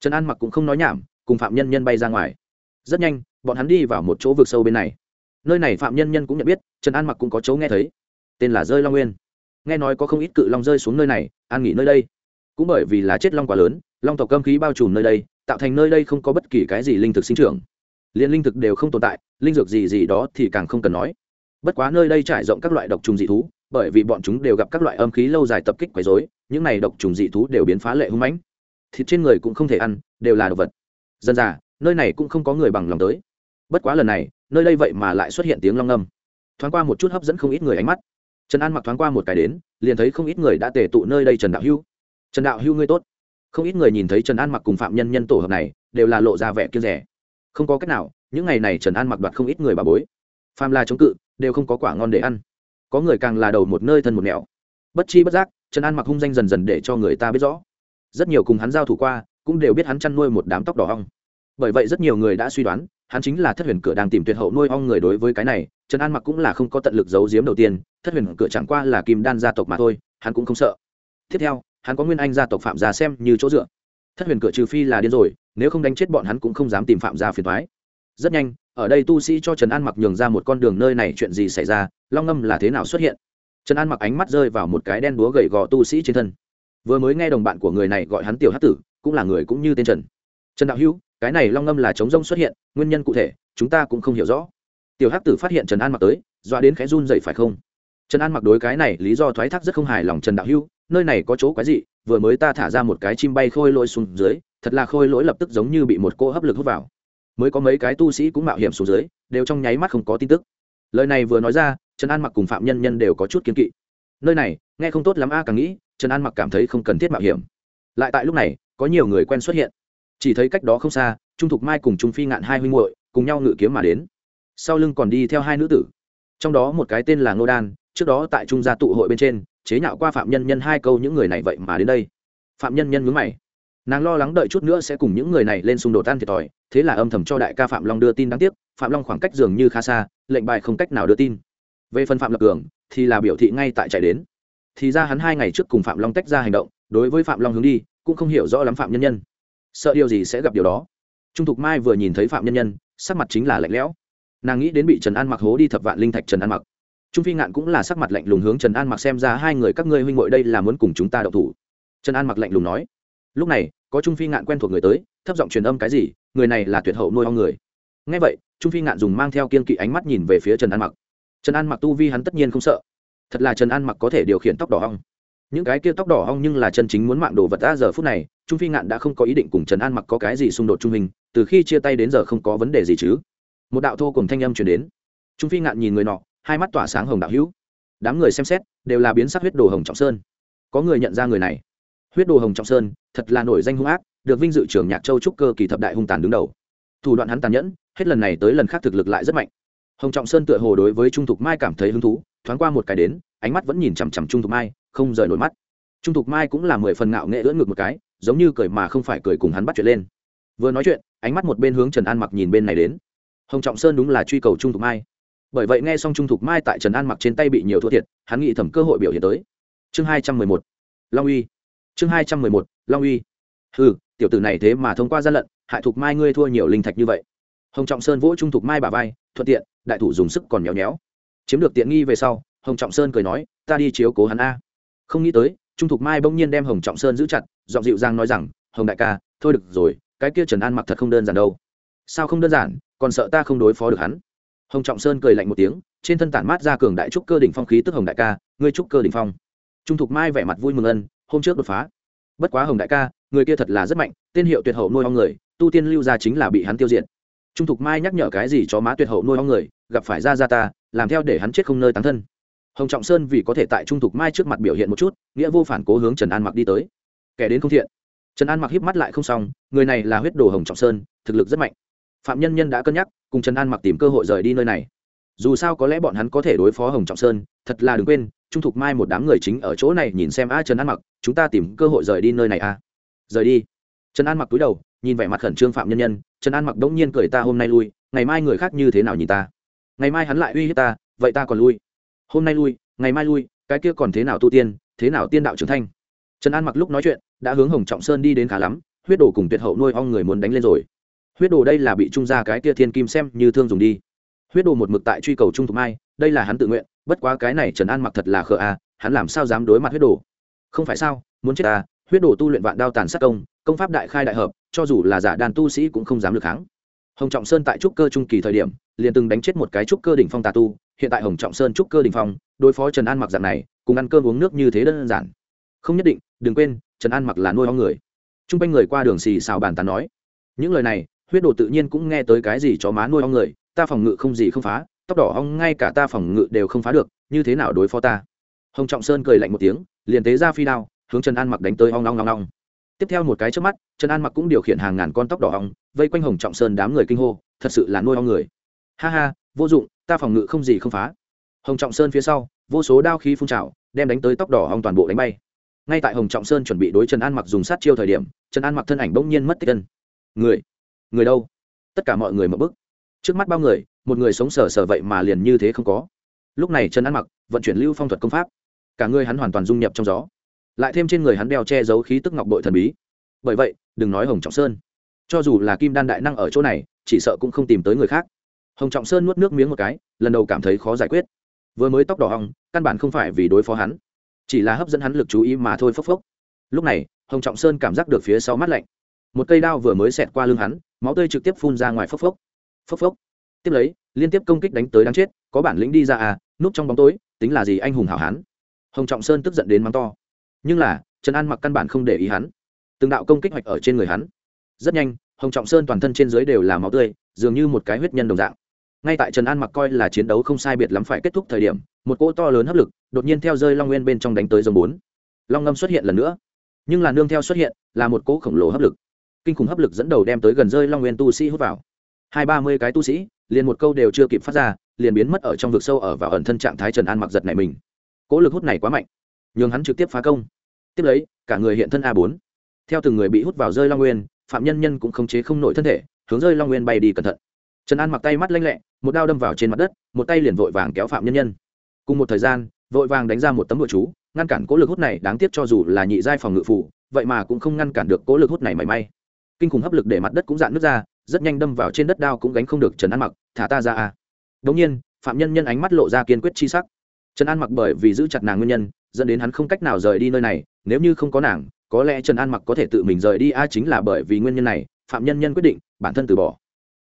Trần an mặc cũng không nói nhảm, cùng phạm nhân nhân bay ra ngoài. Rất nhanh, bọn hắn đi vào một chỗ vực sâu bên này. Nơi này phạm nhân nhân cũng nhận biết, trần an mặc cũng có chỗ nghe thấy. Tên là rơi long nguyên. Nghe nói có không ít cự long rơi xuống nơi này, an nghỉ nơi đây. Cũng bởi vì là chết long quá lớn, long tộc cơm khí bao trùm nơi đây tạo thành nơi đây không có bất kỳ cái gì linh thực sinh trưởng. Liền linh thực đều không tồn tại, linh dược gì gì đó thì càng không cần nói. Bất quá nơi đây trải rộng các loại độc trùng dị thú, bởi vì bọn chúng đều gặp các loại âm khí lâu dài tập kích quấy dối những này độc trùng dị thú đều biến phá lệ hung mãnh. Thịt trên người cũng không thể ăn, đều là động vật. Dân già, nơi này cũng không có người bằng lòng tới. Bất quá lần này, nơi đây vậy mà lại xuất hiện tiếng long âm. Thoáng qua một chút hấp dẫn không ít người ánh mắt. Trần an mặc thoáng qua một cái đến, liền thấy không ít người đã tề tụ nơi đây trần đạo hưu. Trần đạo hưu ngươi tốt không ít người nhìn thấy trần an mặc cùng phạm nhân nhân tổ hợp này, đều là lộ ra vẻ kiên rẻ. Không có cách nào, những ngày này trần an mặc đoạt không ít người bà bối. Phàm là chống cự, đều không có quả ngon để ăn. Có người càng là đầu một nơi thân một nẻo. Bất chi bất giác, trần an mặc hung danh dần dần để cho người ta biết rõ. Rất nhiều cùng hắn giao thủ qua, cũng đều biết hắn chăn nuôi một đám tóc đỏ hong bởi vậy rất nhiều người đã suy đoán, hắn chính là thất huyền cửa đang tìm tuyệt hậu nuôi ong người đối với cái này, trần an mặc cũng là không có tận lực giấu giếm đầu tiên, thất huyền cửa chẳng qua là kim đan gia tộc mà thôi, hắn cũng không sợ. Tiếp theo hắn có nguyên anh gia tộc phạm gia xem như chỗ dựa. Thất huyền cửa trừ phi là điên rồi, nếu không đánh chết bọn hắn cũng không dám tìm phạm gia phiền thoái rất nhanh, ở đây tu sĩ cho trần an mặc nhường ra một con đường nơi này chuyện gì xảy ra, long ngâm là thế nào xuất hiện? Trần an mặc ánh mắt rơi vào một cái đen đúa gầy gò tu sĩ trên thân. Vừa mới nghe đồng bạn của người này gọi hắn tiểu hát tử, cũng là người cũng như tên trần. Trần đạo hữu, cái này long ngâm là chống rông xuất hiện, nguyên nhân cụ thể, chúng ta cũng không hiểu rõ. Tiểu hắc tử phát hiện trần an mặc tới, dọa đến khẽ run dậy phải không? Trần an mặc đối cái này lý do thoái thác rất không hài lòng trần đạo hữu nơi này có chỗ quái gì vừa mới ta thả ra một cái chim bay khôi lỗi xuống dưới, thật là khôi lỗi lập tức giống như bị một cô hấp lực hút vào. Mới có mấy cái tu sĩ cũng mạo hiểm xuống dưới, đều trong nháy mắt không có tin tức. Lời này vừa nói ra, trần an mặc cùng phạm nhân nhân đều có chút kiến kỵ. Nơi này, nghe không tốt lắm a, càng nghĩ, trần an mặc cảm thấy không cần thiết mạo hiểm. Lại tại lúc này, có nhiều người quen xuất hiện. Chỉ thấy cách đó không xa, trung thục mai cùng trung phi ngạn hai huynh muội cùng nhau ngự kiếm mà đến. Sau lưng còn đi theo hai nữ tử. Trong đó một cái tên là ngô đan, trước đó tại trung gia tụ hội bên trên chế nhạo qua phạm nhân nhân hai câu những người này vậy mà đến đây. Phạm nhân nhân mướn mày. Nàng lo lắng đợi chút nữa sẽ cùng những người này lên xung đột tan thiệt thòi, thế là âm thầm cho đại ca phạm long đưa tin đáng tiếc, phạm long khoảng cách dường như khá xa, lệnh bài không cách nào đưa tin. Về phần phạm lập cường, thì là biểu thị ngay tại chạy đến. Thì ra hắn hai ngày trước cùng phạm long tách ra hành động, đối với phạm long hướng đi, cũng không hiểu rõ lắm phạm nhân nhân. Sợ điều gì sẽ gặp điều đó. Trung thục mai vừa nhìn thấy phạm nhân nhân, sắc mặt chính là lạnh lẽo. Nàng nghĩ đến bị trần an mặc hố đi thập vạn linh thạch trần an mặc trung phi ngạn cũng là sắc mặt lạnh lùng hướng trần an mặc xem ra hai người các ngươi huynh ngội đây là muốn cùng chúng ta đậu thủ. Trần an mặc lạnh lùng nói. Lúc này, có trung phi ngạn quen thuộc người tới, thấp giọng truyền âm cái gì, người này là tuyệt hậu nuôi ong người. Ngay vậy, trung phi ngạn dùng mang theo kiên kỵ ánh mắt nhìn về phía trần an mặc. Trần an mặc tu vi hắn tất nhiên không sợ. Thật là trần an mặc có thể điều khiển tóc đỏ hong. những cái kia tóc đỏ hong nhưng là chân chính muốn mạng đồ vật ra giờ phút này, trung phi ngạn đã không có ý định cùng trần an mặc có cái gì xung đột trung hình, từ khi chia tay đến giờ không có vấn đề gì chứ. Một đạo thô cùng thanh âm chuyển đến. Trung phi ngạn nhìn người nọ hai mắt tỏa sáng hồng đạo hữu. Đám người xem xét, đều là biến sắc huyết đồ hồng trọng sơn. Có người nhận ra người này. Huyết đồ hồng trọng sơn, thật là nổi danh hung ác, được vinh dự trưởng nhạc châu trúc cơ kỳ thập đại hung tàn đứng đầu. Thủ đoạn hắn tàn nhẫn, hết lần này tới lần khác thực lực lại rất mạnh. Hồng trọng sơn tựa hồ đối với trung thục mai cảm thấy hứng thú, thoáng qua một cái đến, ánh mắt vẫn nhìn chằm chằm trung thục mai, không rời nổi mắt. Trung thục mai cũng là mười phần ngạo nghệ ưỡn ngược một cái, giống như cười mà không phải cười cùng hắn bắt chuyện lên. Vừa nói chuyện, ánh mắt một bên hướng trần an mặc nhìn bên này đến. Hồng trọng sơn đúng là truy cầu trung thục mai bởi vậy nghe xong trung thục mai tại trần an mặc trên tay bị nhiều thua thiệt, hắn nghĩ thẩm cơ hội biểu hiện tới. Chương hai trăm mười một, long uy. Chương hai trăm mười một, long uy. Ừ tiểu tử này thế mà thông qua gian lận, hại thục mai ngươi thua nhiều linh thạch như vậy. Hồng trọng sơn vỗ trung thục mai bà vai, thuận tiện, đại thủ dùng sức còn nhéo nhéo chiếm được tiện nghi về sau, hồng trọng sơn cười nói, ta đi chiếu cố hắn a. Không nghĩ tới, trung thục mai bỗng nhiên đem hồng trọng sơn giữ chặt, giọng dịu dàng nói rằng, hồng đại ca, thôi được rồi, cái kia trần an mặc thật không đơn giản đâu. Sao không đơn giản, còn sợ ta không đối phó được hắn? Hồng trọng sơn cười lạnh một tiếng, trên thân tản mát ra cường đại trúc cơ đỉnh phong khí tức hồng đại ca, ngươi trúc cơ đỉnh phong. Trung thục mai vẻ mặt vui mừng ân, hôm trước đột phá. Bất quá hồng đại ca, người kia thật là rất mạnh, tên hiệu tuyệt hậu nuôi ong người, tu tiên lưu gia chính là bị hắn tiêu diệt. Trung thục mai nhắc nhở cái gì cho má tuyệt hậu nuôi ong người, gặp phải ra ra ta, làm theo để hắn chết không nơi tán thân. Hồng trọng sơn vì có thể tại trung thục mai trước mặt biểu hiện một chút, nghĩa vô phản cố hướng trần an mặc đi tới. Kẻ đến không thiện. Trần an mặc híp mắt lại không xong, người này là huyết đồ hồng trọng sơn, thực lực rất mạnh. Phạm nhân nhân đã cân nhắc cùng trần an mặc tìm cơ hội rời đi nơi này dù sao có lẽ bọn hắn có thể đối phó hồng trọng sơn thật là đừng quên trung thục mai một đám người chính ở chỗ này nhìn xem a trần an mặc chúng ta tìm cơ hội rời đi nơi này a rời đi trần an mặc túi đầu nhìn vẻ mặt khẩn trương phạm nhân nhân trần an mặc đống nhiên cười ta hôm nay lui ngày mai người khác như thế nào nhìn ta ngày mai hắn lại uy hiếp ta vậy ta còn lui hôm nay lui ngày mai lui cái kia còn thế nào tu tiên thế nào tiên đạo trưởng thanh trần an mặc lúc nói chuyện đã hướng hồng trọng sơn đi đến khá lắm huyết đồ cùng tuyệt hậu nuôi ong người muốn đánh lên rồi huyết đồ đây là bị trung gia cái kia thiên kim xem như thương dùng đi. Huyết đồ một mực tại truy cầu trung thục mai đây là hắn tự nguyện bất quá cái này trần an mặc thật là khờ à, hắn làm sao dám đối mặt huyết đồ? Không phải sao muốn chết ta huyết đồ tu luyện vạn đao tàn sát công công pháp đại khai đại hợp cho dù là giả đàn tu sĩ cũng không dám lực kháng. Hồng trọng sơn tại trúc cơ trung kỳ thời điểm liền từng đánh chết một cái trúc cơ đỉnh phong tà tu hiện tại hồng trọng sơn trúc cơ đỉnh phong đối phó trần an mặc dạng này cùng ăn cơm uống nước như thế đơn giản. Không nhất định đừng quên trần an mặc là nuôi ho người. T r u n g quanh người qua đường xì xào bàn tán nói những lời này huyết đồ tự nhiên cũng nghe tới cái gì chó má nuôi ong người, ta phòng ngự không gì không phá, tóc đỏ ong ngay cả ta phòng ngự đều không phá được, như thế nào đối phó ta? Hồng trọng sơn cười lạnh một tiếng, liền tế ra phi đao, hướng trần an mặc đánh tới ong long long long tiếp theo một cái trước mắt, trần an mặc cũng điều khiển hàng ngàn con tóc đỏ ong, vây quanh hồng trọng sơn đám người kinh hô, thật sự là nuôi ong người. Ha ha, vô dụng, ta phòng ngự không gì không phá. Hồng trọng sơn phía sau, vô số đao khí phun trào, đem đánh tới tóc đỏ ong toàn bộ đánh bay. Ngay tại hồng trọng sơn chuẩn bị đối trần an mặc dùng sát chiêu thời điểm, trần an mặc thân ảnh bỗng nhiên mất tích chân người người đâu? Tất cả mọi người mở bức. Trước mắt bao người, một người sống sờ sờ vậy mà liền như thế không có. Lúc này trần ăn mặc vận chuyển lưu phong thuật công pháp. Cả người hắn hoàn toàn dung nhập trong gió. Lại thêm trên người hắn đeo che giấu khí tức ngọc bội thần bí. Bởi vậy, đừng nói hồng trọng sơn. Cho dù là kim đan đại năng ở chỗ này, chỉ sợ cũng không tìm tới người khác. Hồng trọng sơn nuốt nước miếng một cái, lần đầu cảm thấy khó giải quyết. Vừa mới tóc đỏ hong căn bản không phải vì đối phó hắn. Chỉ là hấp dẫn hắn lực chú ý mà thôi, phốc phốc. Lúc này, hồng trọng sơn cảm giác được phía sau mắt lạnh một cây đao vừa mới xẹt qua lưng hắn, máu tươi trực tiếp phun ra ngoài phốc phốc. Phốc phốc. Tiếp lấy, liên tiếp công kích đánh tới đáng chết, có bản lĩnh đi ra à núp trong bóng tối, tính là gì anh hùng hảo hán. Hồng trọng sơn tức giận đến mắng to. Nhưng là, trần an mặc căn bản không để ý hắn. Từng đạo công kích hoạch ở trên người hắn. Rất nhanh, hồng trọng sơn toàn thân trên dưới đều là máu tươi, dường như một cái huyết nhân đồng dạng. Ngay tại trần an mặc coi là chiến đấu không sai biệt lắm phải kết thúc thời điểm, một cỗ to lớn hấp lực đột nhiên theo rơi long nguyên bên trong đánh tới dòng bốn. Long ngâm xuất hiện lần nữa. Nhưng là nương theo xuất hiện là một cỗ khổng lồ hấp lực kinh khủng hấp lực dẫn đầu đem tới gần rơi long nguyên tu sĩ hút vào. Hai ba mươi cái tu sĩ, liền một câu đều chưa kịp phát ra, liền biến mất ở trong vực sâu ở vào ẩn thân trạng thái trần an mặc giật này mình. Cỗ lực hút này quá mạnh, nhường hắn trực tiếp phá công. Tiếp lấy, cả người hiện thân a bốn. Theo từng người bị hút vào rơi long nguyên, phạm nhân nhân cũng không chế không nổi thân thể, hướng rơi long nguyên bay đi cẩn thận. Trần an mặc tay mắt lanh lẹ, một đao đâm vào trên mặt đất, một tay liền vội vàng kéo phạm nhân nhân. Cùng một thời gian, vội vàng đánh ra một tấm bụa chú, ngăn cản cố lực hút này, đáng tiếc cho dù là nhị giai phòng ngự phủ vậy mà cũng không ngăn cản được cố lực hút này mảy may kinh khủng hấp lực để mặt đất cũng dạn nước ra, rất nhanh đâm vào trên đất đao cũng gánh không được trần an mặc, thả ta ra a. Đống nhiên, phạm nhân nhân ánh mắt lộ ra kiên quyết chi sắc. Trần an mặc bởi vì giữ chặt nàng nguyên nhân, dẫn đến hắn không cách nào rời đi nơi này, nếu như không có nàng, có lẽ trần an mặc có thể tự mình rời đi a chính là bởi vì nguyên nhân này, phạm nhân nhân quyết định, bản thân từ bỏ.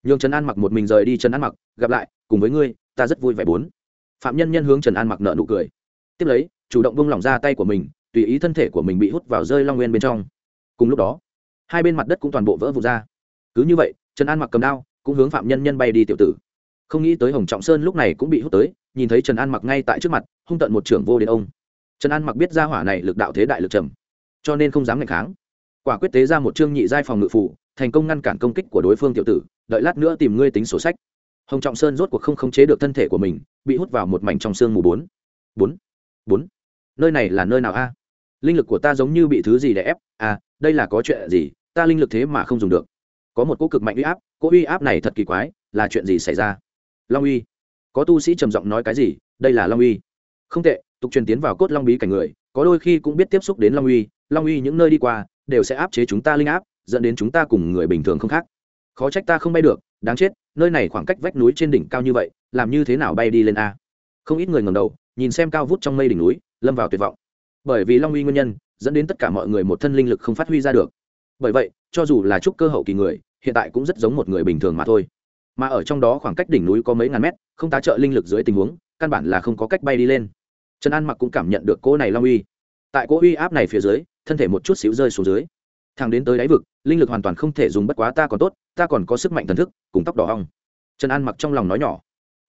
Nhường trần an mặc một mình rời đi trần an mặc, gặp lại, cùng với ngươi, ta rất vui vẻ bốn. Phạm nhân nhân hướng trần an mặc nợ nụ cười. Tiếp lấy, chủ động bông lỏng ra tay của mình, tùy ý thân thể của mình bị hút vào rơi long nguyên bên trong. Cùng lúc đó hai bên mặt đất cũng toàn bộ vỡ vụt ra. Cứ như vậy, trần an mặc cầm đao, cũng hướng phạm nhân nhân bay đi tiểu tử. Không nghĩ tới hồng trọng sơn lúc này cũng bị hút tới, nhìn thấy trần an mặc ngay tại trước mặt, hung tận một trưởng vô đến ông. Trần an mặc biết ra hỏa này lực đạo thế đại lực trầm, cho nên không dám ngày kháng. Quả quyết tế ra một chương nhị giai phòng ngự phủ, thành công ngăn cản công kích của đối phương tiểu tử, đợi lát nữa tìm ngươi tính sổ sách. Hồng trọng sơn rốt cuộc không khống chế được thân thể của mình, bị hút vào một mảnh trong xương mù bốn. Bốn. Bốn. Nơi này là nơi nào a? Linh lực của ta giống như bị thứ gì đè ép. À đây là có chuyện gì, ta linh lực thế mà không dùng được. Có một cỗ cực mạnh uy áp, cỗ uy áp này thật kỳ quái, là chuyện gì xảy ra? Long uy. Có tu sĩ trầm giọng nói cái gì, đây là long uy. Không tệ, tục truyền tiến vào cốt long bí cảnh người, có đôi khi cũng biết tiếp xúc đến long uy long uy những nơi đi qua, đều sẽ áp chế chúng ta linh áp, dẫn đến chúng ta cùng người bình thường không khác. Khó trách ta không bay được, đáng chết, nơi này khoảng cách vách núi trên đỉnh cao như vậy, làm như thế nào bay đi lên a? Không ít người ngầm đầu, nhìn xem cao vút trong mây đỉnh núi, lâm vào tuyệt vọng. Bởi vì long uy nguyên nhân dẫn đến tất cả mọi người một thân linh lực không phát huy ra được. Bởi vậy, cho dù là trúc cơ hậu kỳ người, hiện tại cũng rất giống một người bình thường mà thôi. Mà ở trong đó khoảng cách đỉnh núi có mấy ngàn mét, không tá trợ linh lực dưới tình huống, căn bản là không có cách bay đi lên. Trần an mặc cũng cảm nhận được cỗ này long uy. Tại cỗ uy áp này phía dưới, thân thể một chút xíu rơi xuống dưới. Thằng đến tới đáy vực, linh lực hoàn toàn không thể dùng bất quá ta còn tốt, ta còn có sức mạnh thần thức, cùng tóc đỏ hong trần an mặc trong lòng nói nhỏ.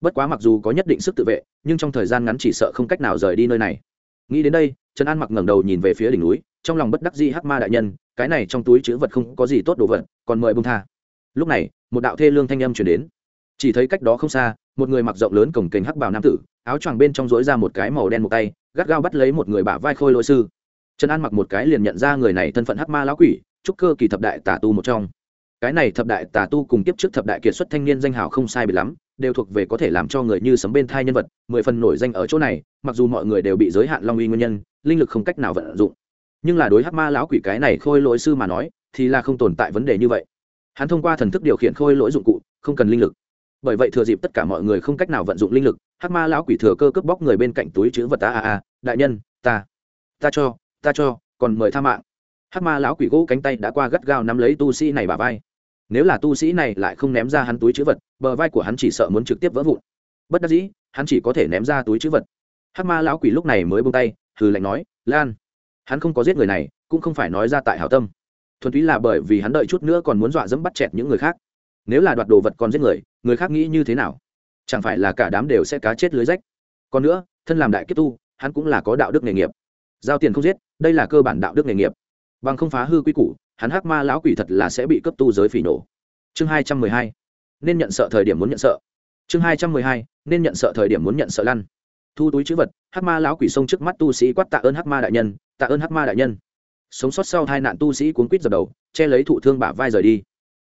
Bất quá mặc dù có nhất định sức tự vệ, nhưng trong thời gian ngắn chỉ sợ không cách nào rời đi nơi này. Nghĩ đến đây trần an mặc ngẩng đầu nhìn về phía đỉnh núi, trong lòng bất đắc dĩ hắc ma đại nhân, cái này trong túi chữ vật không có gì tốt đồ vật, còn mời bông tha. Lúc này, một đạo thê lương thanh âm chuyển đến. Chỉ thấy cách đó không xa, một người mặc rộng lớn cổng kềnh hắc bào nam tử, áo choàng bên trong dối ra một cái màu đen một tay, gắt gao bắt lấy một người bả vai khôi lỗi sư. Trần an mặc một cái liền nhận ra người này thân phận hắc ma lão quỷ trúc cơ kỳ thập đại tà tu một trong. Cái này thập đại tà tu cùng tiếp trước thập đại kiệt xuất thanh niên danh hào không sai bị lắm, đều thuộc về có thể làm cho người như sấm bên thai nhân vật, mười phần nổi danh ở chỗ này, mặc dù mọi người đều bị giới hạn long uy nguyên nhân linh lực không cách nào vận dụng. Nhưng là đối hắc ma lão quỷ cái này khôi lỗi sư mà nói, thì là không tồn tại vấn đề như vậy. Hắn thông qua thần thức điều khiển khôi lỗi dụng cụ, không cần linh lực. Bởi vậy thừa dịp tất cả mọi người không cách nào vận dụng linh lực, hắc ma lão quỷ thừa cơ cướp bóc người bên cạnh túi chữ vật ta a a đại nhân, ta ta cho ta cho, còn mời tha mạng. Hắc ma lão quỷ gỗ cánh tay đã qua gắt gao nắm lấy tu sĩ này bà vai. Nếu là tu sĩ này lại không ném ra hắn túi chữ vật, bờ vai của hắn chỉ sợ muốn trực tiếp vỡ vụn. Bất đắc dĩ, hắn chỉ có thể ném ra túi chữ vật. Hắc ma lão quỷ lúc này mới bông tay hừ lạnh nói, lan, hắn không có giết người này, cũng không phải nói ra tại hảo tâm. Thuần túy là bởi vì hắn đợi chút nữa còn muốn dọa dẫm bắt chẹt những người khác. Nếu là đoạt đồ vật còn giết người người khác nghĩ như thế nào? Chẳng phải là cả đám đều sẽ cá chết lưới rách. Còn nữa, thân làm đại kiếp tu, hắn cũng là có đạo đức nghề nghiệp. Giao tiền không giết, đây là cơ bản đạo đức nghề nghiệp. Bằng không phá hư quy củ, hắn hắc ma lão quỷ thật là sẽ bị cấp tu giới phỉ nổ. Chương hai trăm mười hai. Nên nhận sợ thời điểm muốn nhận sợ. Chương hai trăm mười hai. Nên nhận sợ thời điểm muốn nhận sợ lăn thu túi chữ vật, hắc ma lão quỷ xông trước mắt tu sĩ quát tạ ơn hắc ma đại nhân, tạ ơn hắc ma đại nhân. Sống sót sau hai nạn tu sĩ cuốn quýt dập đầu, che lấy thụ thương bả vai rời đi.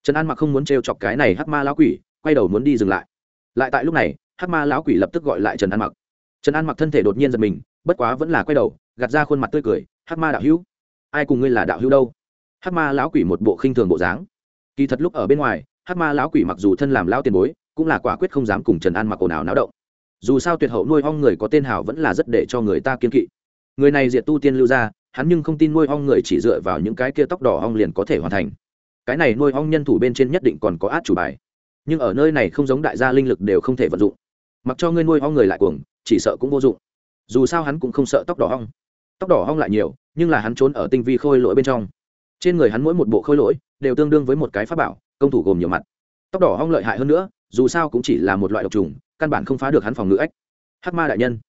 Trần an mặc không muốn t chọc cái này hắc ma lão quỷ, quay đầu muốn đi dừng lại. Lại tại lúc này, hắc ma lão quỷ lập tức gọi lại trần an mặc. Trần an mặc thân thể đột nhiên giật mình, bất quá vẫn là quay đầu, gạt ra khuôn mặt tươi cười, hắc ma đạo hữu, ai cùng ngươi là đạo hữu đâu? Hắc ma lão quỷ một bộ khinh thường bộ dáng. Kỳ thật lúc ở bên ngoài, hắc ma lão quỷ mặc dù thân làm lão tiền bối, cũng là quả quyết không dám cùng trần an mặc ồn ào náo động dù sao tuyệt hậu nuôi hong người có tên hào vẫn là rất để cho người ta kiên kỵ. Người này diệt tu tiên lưu ra hắn nhưng không tin nuôi hong người chỉ dựa vào những cái kia tóc đỏ hong liền có thể hoàn thành. Cái này nuôi hong nhân thủ bên trên nhất định còn có át chủ bài. Nhưng ở nơi này không giống đại gia linh lực đều không thể vận dụng. Mặc cho ngươi nuôi hong người lại cuồng, chỉ sợ cũng vô dụng. Dù sao hắn cũng không sợ tóc đỏ hong. tóc đỏ hong lại nhiều, nhưng là hắn trốn ở tinh vi khôi lỗi bên trong. Trên người hắn mỗi một bộ khôi lỗi đều tương đương với một cái pháp bảo, công thủ gồm nhiều mặt. Tóc đỏ hong lợi hại hơn nữa, dù sao cũng chỉ là một loại độc trùng căn bản không phá được hắn phòng ngự ách, hắc ma đại nhân.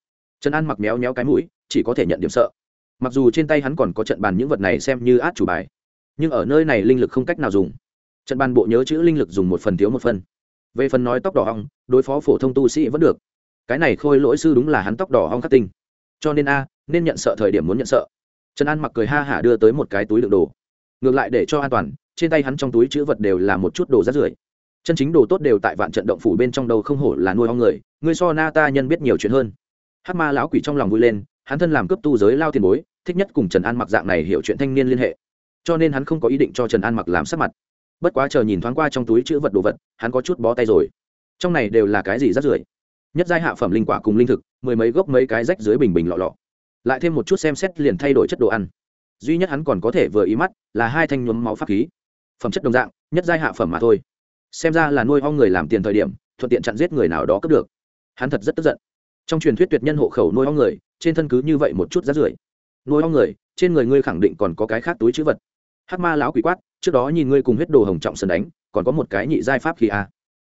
Trần an mặc méo méo cái mũi chỉ có thể nhận điểm sợ. Mặc dù trên tay hắn còn có trận bàn những vật này xem như át chủ bài nhưng ở nơi này linh lực không cách nào dùng. Trận bàn bộ nhớ chữ linh lực dùng một phần thiếu một phần. Về phần nói tóc đỏ hong đối phó phổ thông tu sĩ vẫn được. Cái này khôi lỗi sư đúng là hắn tóc đỏ hong khắc tinh. Cho nên a nên nhận sợ thời điểm muốn nhận sợ. Trần an mặc cười ha hả đưa tới một cái túi đựng đồ. Ngược lại để cho an toàn trên tay hắn trong túi chữ vật đều là một chút đồ rát rưởi chân chính đồ tốt đều tại vạn trận động phủ bên trong đầu không hổ là nuôi ong người, ngươi so na ta nhân biết nhiều chuyện hơn. Hát ma lão quỷ trong lòng vui lên, hắn thân làm cấp tu giới lao tiền bối, thích nhất cùng trần an mặc dạng này hiểu chuyện thanh niên liên hệ. Cho nên hắn không có ý định cho trần an mặc làm sắc mặt. Bất quá chờ nhìn thoáng qua trong túi chữ vật đồ vật, hắn có chút bó tay rồi. Trong này đều là cái gì rắt rưởi? Nhất giai hạ phẩm linh quả cùng linh thực, mười mấy gốc mấy cái rách dưới bình bình lọ lọ. Lại thêm một chút xem xét liền thay đổi chất đồ ăn. Duy nhất hắn còn có thể vừa ý mắt là hai thanh nhuốm máu pháp khí. Phẩm chất đồng dạng, nhất giai hạ phẩm mà thôi xem ra là nuôi ho người làm tiền thời điểm, thuận tiện chặn giết người nào đó cướp được. Hắn thật rất tức giận. Trong truyền thuyết tuyệt nhân hộ khẩu nuôi ho người, trên thân cứ như vậy một chút rát rưởi. Nuôi ho người, trên người ngươi khẳng định còn có cái khác túi chữ vật. Hát ma lão quỷ quát, trước đó nhìn ngươi cùng huyết đồ hồng trọng sơn đánh, còn có một cái nhị giai pháp khí a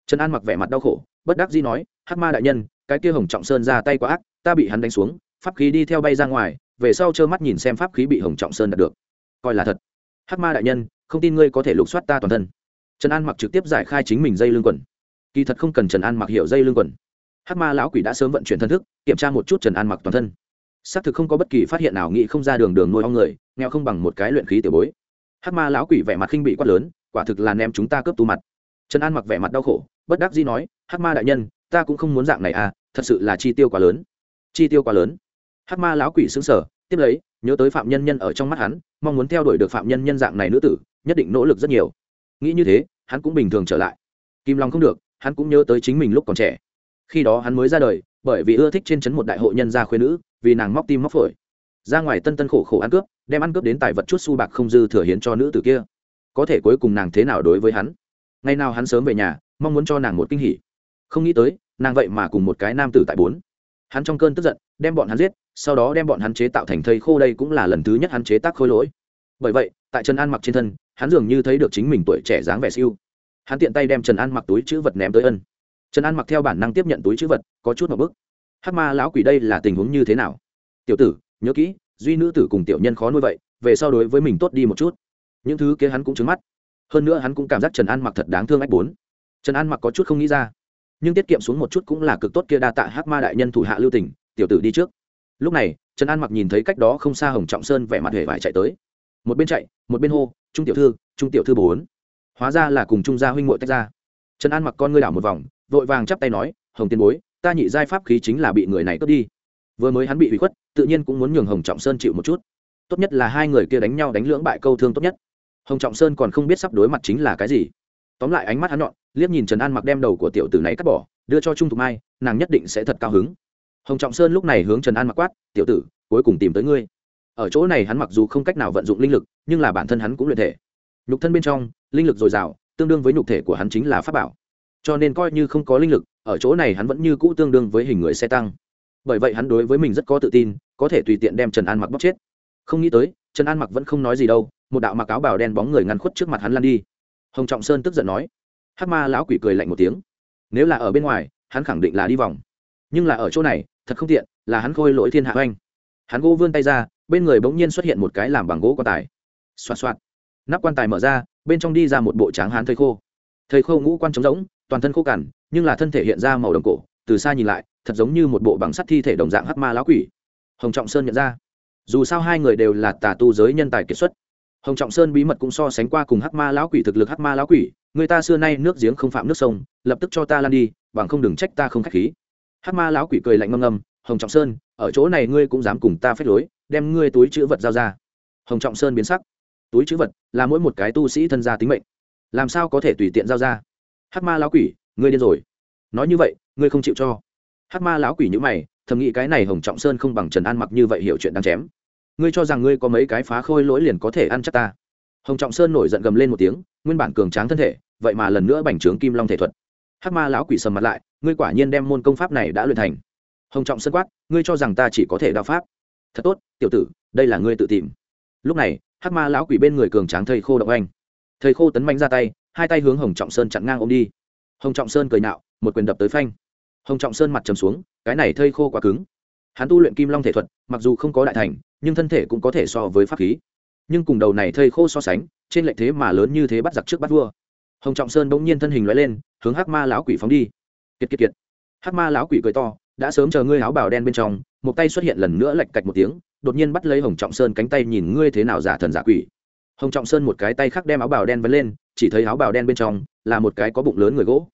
trần an mặc vẻ mặt đau khổ, bất đắc dĩ nói hát ma đại nhân, cái kia hồng trọng sơn ra tay quá ác, ta bị hắn đánh xuống, pháp khí đi theo bay ra ngoài, về sau trơ mắt nhìn xem pháp khí bị hồng trọng sơn đạt được. Coi là thật. Hát ma đại nhân, không tin ngươi có thể lục soát ta toàn thân trần an mặc trực tiếp giải khai chính mình dây lưng quần kỳ thật không cần trần an mặc hiểu dây lưng quần hát ma lão quỷ đã sớm vận chuyển thân thức kiểm tra một chút trần an mặc toàn thân xác thực không có bất kỳ phát hiện nào nghĩ không ra đường đường nuôi ong người nghèo không bằng một cái luyện khí tiểu bối hát ma lão quỷ vẻ mặt khinh bị quát lớn quả thực là ném chúng ta cướp tu mặt trần an mặc vẻ mặt đau khổ bất đắc dĩ nói hát ma đại nhân ta cũng không muốn dạng này à thật sự là chi tiêu quá lớn chi tiêu quá lớn hát ma lão quỷ xứng sở tiếp lấy nhớ tới phạm nhân nhân ở trong mắt hắn mong muốn theo đuổi được phạm nhân nhân dạng này nữ tử nhất định nỗ lực rất nhiều nghĩ như thế, hắn cũng bình thường trở lại. Kim long không được, hắn cũng nhớ tới chính mình lúc còn trẻ. Khi đó hắn mới ra đời, bởi vì ưa thích trên chấn một đại hội nhân gia khuyên nữ, vì nàng móc tim móc phổi. Ra ngoài tân tân khổ khổ ăn cướp, đem ăn cướp đến tài vật chút su bạc không dư thừa hiến cho nữ tử kia. Có thể cuối cùng nàng thế nào đối với hắn? Ngày nào hắn sớm về nhà, mong muốn cho nàng một kinh hỉ. Không nghĩ tới, nàng vậy mà cùng một cái nam tử tại bốn. Hắn trong cơn tức giận, đem bọn hắn giết, sau đó đem bọn hắn chế tạo thành thây khô đây cũng là lần thứ nhất hắn chế tác khôi lỗi. Bởi vậy, tại trần an mặc trên thân hắn dường như thấy được chính mình tuổi trẻ dáng vẻ siêu. Hắn tiện tay đem trần an mặc túi chữ vật ném tới ân. Trần an mặc theo bản năng tiếp nhận túi chữ vật, có chút một bức. Hát ma lão quỷ đây là tình huống như thế nào? Tiểu tử, nhớ kỹ, duy nữ tử cùng tiểu nhân khó nuôi vậy, về sau đối với mình tốt đi một chút. Những thứ kia hắn cũng trứng mắt. Hơn nữa hắn cũng cảm giác trần an mặc thật đáng thương ách bốn. Trần an mặc có chút không nghĩ ra. Nhưng tiết kiệm xuống một chút cũng là cực tốt kia đa tạ hát ma đại nhân thủ hạ lưu tỉnh tiểu tử đi trước. Lúc này, trần an mặc nhìn thấy cách đó không xa hồng trọng sơn vẻ mặt hề vải chạy tới. Một bên chạy, một bên hô trung tiểu thư, trung tiểu thư bốn. Hóa ra là cùng trung gia huynh muội tách ra. Trần an mặc con ngươi đảo một vòng, vội vàng chắp tay nói, hồng tiên bối, ta nhị giai pháp khí chính là bị người này cướp đi. Vừa mới hắn bị hủy khuất, tự nhiên cũng muốn nhường hồng trọng sơn chịu một chút. Tốt nhất là hai người kia đánh nhau đánh lưỡng bại câu thương tốt nhất. Hồng trọng sơn còn không biết sắp đối mặt chính là cái gì. Tóm lại ánh mắt hắn nhọn, liếc nhìn trần an mặc đem đầu của tiểu tử này cắt bỏ, đưa cho trung thục mai, nàng nhất định sẽ thật cao hứng. Hồng trọng sơn lúc này hướng trần an mặc quát, tiểu tử, cuối cùng tìm tới ngươi. Ở chỗ này hắn mặc dù không cách nào vận dụng linh lực nhưng là bản thân hắn cũng luyện thể. Nhục thân bên trong, linh lực dồi dào, tương đương với nhục thể của hắn chính là pháp bảo. Cho nên coi như không có linh lực, ở chỗ này hắn vẫn như cũ tương đương với hình người xe tăng. Bởi vậy hắn đối với mình rất có tự tin, có thể tùy tiện đem trần an mặc bóc chết. Không nghĩ tới, trần an mặc vẫn không nói gì đâu, một đạo mặc áo bào đen bóng người ngăn khuất trước mặt hắn lăn đi. Hồng trọng sơn tức giận nói. Hắc ma lão quỷ cười lạnh một tiếng. Nếu là ở bên ngoài, hắn khẳng định là đi vòng. Nhưng là ở chỗ này, thật không tiện, là hắn khôi lỗi thiên hạ oanh. Hắn gỗ vươn tay ra, bên người bỗng nhiên xuất hiện một cái làm bằng gỗ quan tài xoạt xoạt. Nắp quan tài mở ra, bên trong đi ra một bộ tráng hán thầy khô. Thầy khô ngũ quan trống rỗng, toàn thân khô cằn, nhưng là thân thể hiện ra màu đồng cổ, từ xa nhìn lại, thật giống như một bộ bằng sắt thi thể đồng dạng hắc ma lão quỷ. Hồng trọng sơn nhận ra. Dù sao hai người đều là tà tu giới nhân tài kiệt xuất. Hồng trọng sơn bí mật cũng so sánh qua cùng hắc ma lão quỷ thực lực hắc ma lão quỷ, người ta xưa nay nước giếng không phạm nước sông, lập tức cho ta lan đi, bằng không đừng trách ta không k h á c h khí. Hắc ma lão quỷ cười lạnh ngâm ngâm, hồng trọng sơn, ở chỗ này ngươi cũng dám cùng ta phép lối, đem ngươi túi chữ vật giao ra. Hồng trọng sơn biến sắc túi chữ vật là mỗi một cái tu sĩ thân gia tính mệnh. Làm sao có thể tùy tiện giao ra? Hắc ma lão quỷ, ngươi điên rồi. Nói như vậy, ngươi không chịu cho. Hắc ma lão quỷ nhữ mày, thầm nghĩ cái này hồng trọng sơn không bằng trần an mặc như vậy hiểu chuyện đang chém. Ngươi cho rằng ngươi có mấy cái phá khôi lỗi liền có thể ăn chắc ta? Hồng trọng sơn nổi giận gầm lên một tiếng, nguyên bản cường tráng thân thể, vậy mà lần nữa bành trướng kim long thể thuật. Hắc ma lão quỷ sầm mặt lại, ngươi quả nhiên đem môn công pháp này đã luyện thành. Hồng trọng sơn quát, ngươi cho rằng ta chỉ có thể đao pháp? Thật tốt, tiểu tử, đây là ngươi tự tìm lúc này, hắc ma lão quỷ bên người cường tráng thầy khô động anh. Thầy khô tấn manh ra tay, hai tay hướng hồng trọng sơn chặn ngang ôm đi. Hồng trọng sơn cười nạo, một quyền đập tới phanh. Hồng trọng sơn mặt trầm xuống, cái này thây khô quá cứng. Hắn tu luyện kim long thể thuật, mặc dù không có đại thành, nhưng thân thể cũng có thể so với pháp khí. Nhưng cùng đầu này thây khô so sánh, trên lệnh thế mà lớn như thế bắt giặc trước bắt vua. Hồng trọng sơn bỗng nhiên thân hình loại lên, hướng hắc ma lão quỷ phóng đi. Kiệt kiệt kiệt. Hắc ma lão quỷ cười to, đã sớm chờ ngươi áo bào đen bên trong, một tay xuất hiện lần nữa lạch cạch một tiếng đột nhiên bắt lấy hồng trọng sơn cánh tay nhìn ngươi thế nào giả thần giả quỷ. Hồng trọng sơn một cái tay khác đem áo bào đen vấn lên, chỉ thấy áo bào đen bên trong là một cái có bụng lớn người gỗ.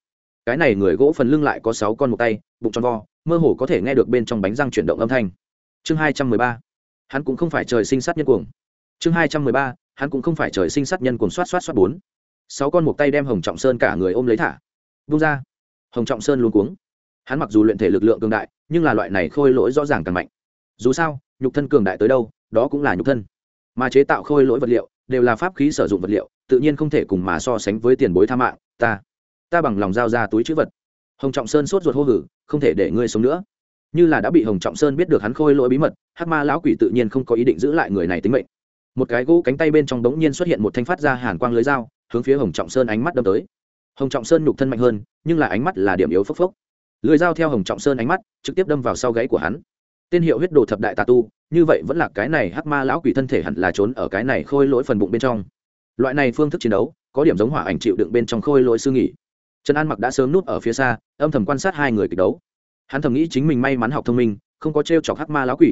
Cái này người gỗ phần lưng lại có sáu con một tay, bụng tròn vo, mơ hồ có thể nghe được bên trong bánh răng chuyển động âm thanh. Chương hai trăm mười ba. Hắn cũng không phải trời sinh sát nhân cuồng. Chương hai trăm mười ba. Hắn cũng không phải trời sinh sát nhân cuồng soát soát soát bốn. Sáu con một tay đem hồng trọng sơn cả người ôm lấy thả. Vung ra. Hồng trọng sơn luôn cuống. Hắn mặc dù luyện thể lực lượng cường đại, nhưng là loại này khôi lỗi rõ ràng càng mạnh. Dù sao nhục thân cường đại tới đâu, đó cũng là nhục thân. Mà chế tạo khôi lỗi vật liệu, đều là pháp khí sử dụng vật liệu, tự nhiên không thể cùng mà so sánh với tiền bối tha mạng, ta ta bằng lòng giao ra túi chữ vật. Hồng trọng sơn sốt ruột hô hử, không thể để ngươi sống nữa. Như là đã bị hồng trọng sơn biết được hắn khôi lỗi bí mật, hắc ma lão quỷ tự nhiên không có ý định giữ lại người này tính mệnh. Một cái gỗ cánh tay bên trong đống nhiên xuất hiện một thanh phát ra hàn quang lưới dao, hướng phía hồng trọng sơn ánh mắt đâm tới. Hồng trọng sơn nhục thân mạnh hơn, nhưng là ánh mắt là điểm yếu phốc phốc. Lưới dao theo hồng trọng sơn ánh mắt, trực tiếp đâm vào sau gáy của hắn tên hiệu huyết đồ thập đại tà tu, như vậy vẫn là cái này hắc ma lão quỷ thân thể hẳn là trốn ở cái này khôi lỗi phần bụng bên trong. Loại này phương thức chiến đấu, có điểm giống hỏa ảnh chịu đựng bên trong khôi lỗi sư nghỉ. Trần an mặc đã sớm núp ở phía xa, âm thầm quan sát hai người kịch đấu. Hắn thầm nghĩ chính mình may mắn học thông minh, không có t r e o chọc hắc ma lão quỷ.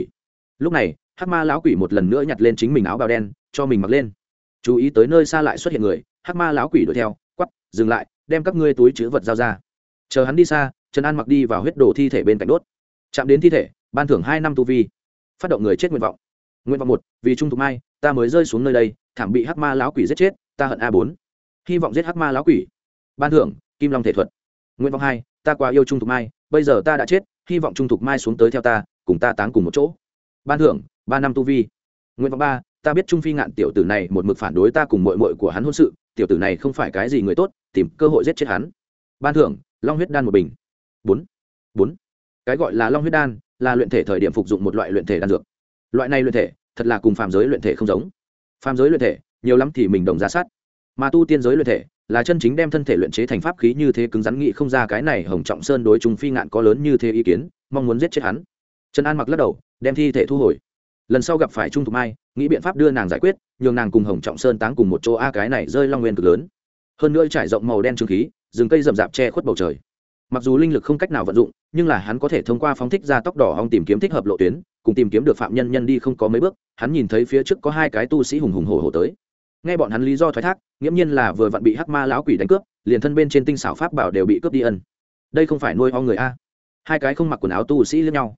Lúc này, hắc ma lão quỷ một lần nữa nhặt lên chính mình áo bào đen, cho mình mặc lên. Chú ý tới nơi xa lại xuất hiện người, hắc ma lão quỷ đuổi theo, quắp, dừng lại, đem các ngươi túi chữ vật giao ra. Chờ hắn đi xa, trần an mặc đi vào huyết đồ thi thể bên cạnh đốt. Chạm đến thi thể ban thưởng hai năm tu vi. Phát động người chết nguyện vọng. Nguyện vọng một, vì trung thục mai, ta mới rơi xuống nơi đây, thảm bị hắc ma lão quỷ giết chết, ta hận a bốn. Hy vọng giết hắc ma lão quỷ. Ban thưởng, kim long thể thuật. Nguyện vọng hai, ta quá yêu trung thục mai, bây giờ ta đã chết, hy vọng trung thục mai xuống tới theo ta, cùng ta táng cùng một chỗ. Ban thưởng, ba năm tu vi. Nguyện vọng ba, ta biết trung phi ngạn tiểu tử này một mực phản đối ta cùng mội mội của hắn hôn sự, tiểu tử này không phải cái gì người tốt, tìm cơ hội giết chết hắn. Ban thưởng, long huyết đan một bình. Bốn. Bốn. Cái gọi là long huyết đan là luyện thể thời điểm phục dụng một loại luyện thể đan dược. Loại này luyện thể, thật là cùng phàm giới luyện thể không giống. Phàm giới luyện thể, nhiều lắm thì mình đồng giá sát. Mà tu tiên giới luyện thể, là chân chính đem thân thể luyện chế thành pháp khí như thế cứng rắn nghị không ra cái này hồng trọng sơn đối chúng phi ngạn có lớn như thế ý kiến, mong muốn giết chết hắn. Trần an mặc lắc đầu, đem thi thể thu hồi. Lần sau gặp phải trung thục mai, nghĩ biện pháp đưa nàng giải quyết, nhường nàng cùng hồng trọng sơn táng cùng một chỗ a, cái này rơi long nguyên cực lớn. Hơn nữa trải rộng màu đen trương khí, rừng cây rậm rạp che khuất bầu trời mặc dù linh lực không cách nào vận dụng, nhưng là hắn có thể thông qua phóng thích ra tóc đỏ hong tìm kiếm thích hợp lộ tuyến, cùng tìm kiếm được phạm nhân nhân đi không có mấy bước, hắn nhìn thấy phía trước có hai cái tu sĩ hùng hùng hổ hổ tới. Nghe bọn hắn lý do thoái thác, nghiễm nhiên là vừa vặn bị hắc ma lão quỷ đánh cướp, liền thân bên trên tinh xảo pháp bảo đều bị cướp đi ân. Đây không phải nuôi ho người a. Hai cái không mặc quần áo tu sĩ lẫn nhau.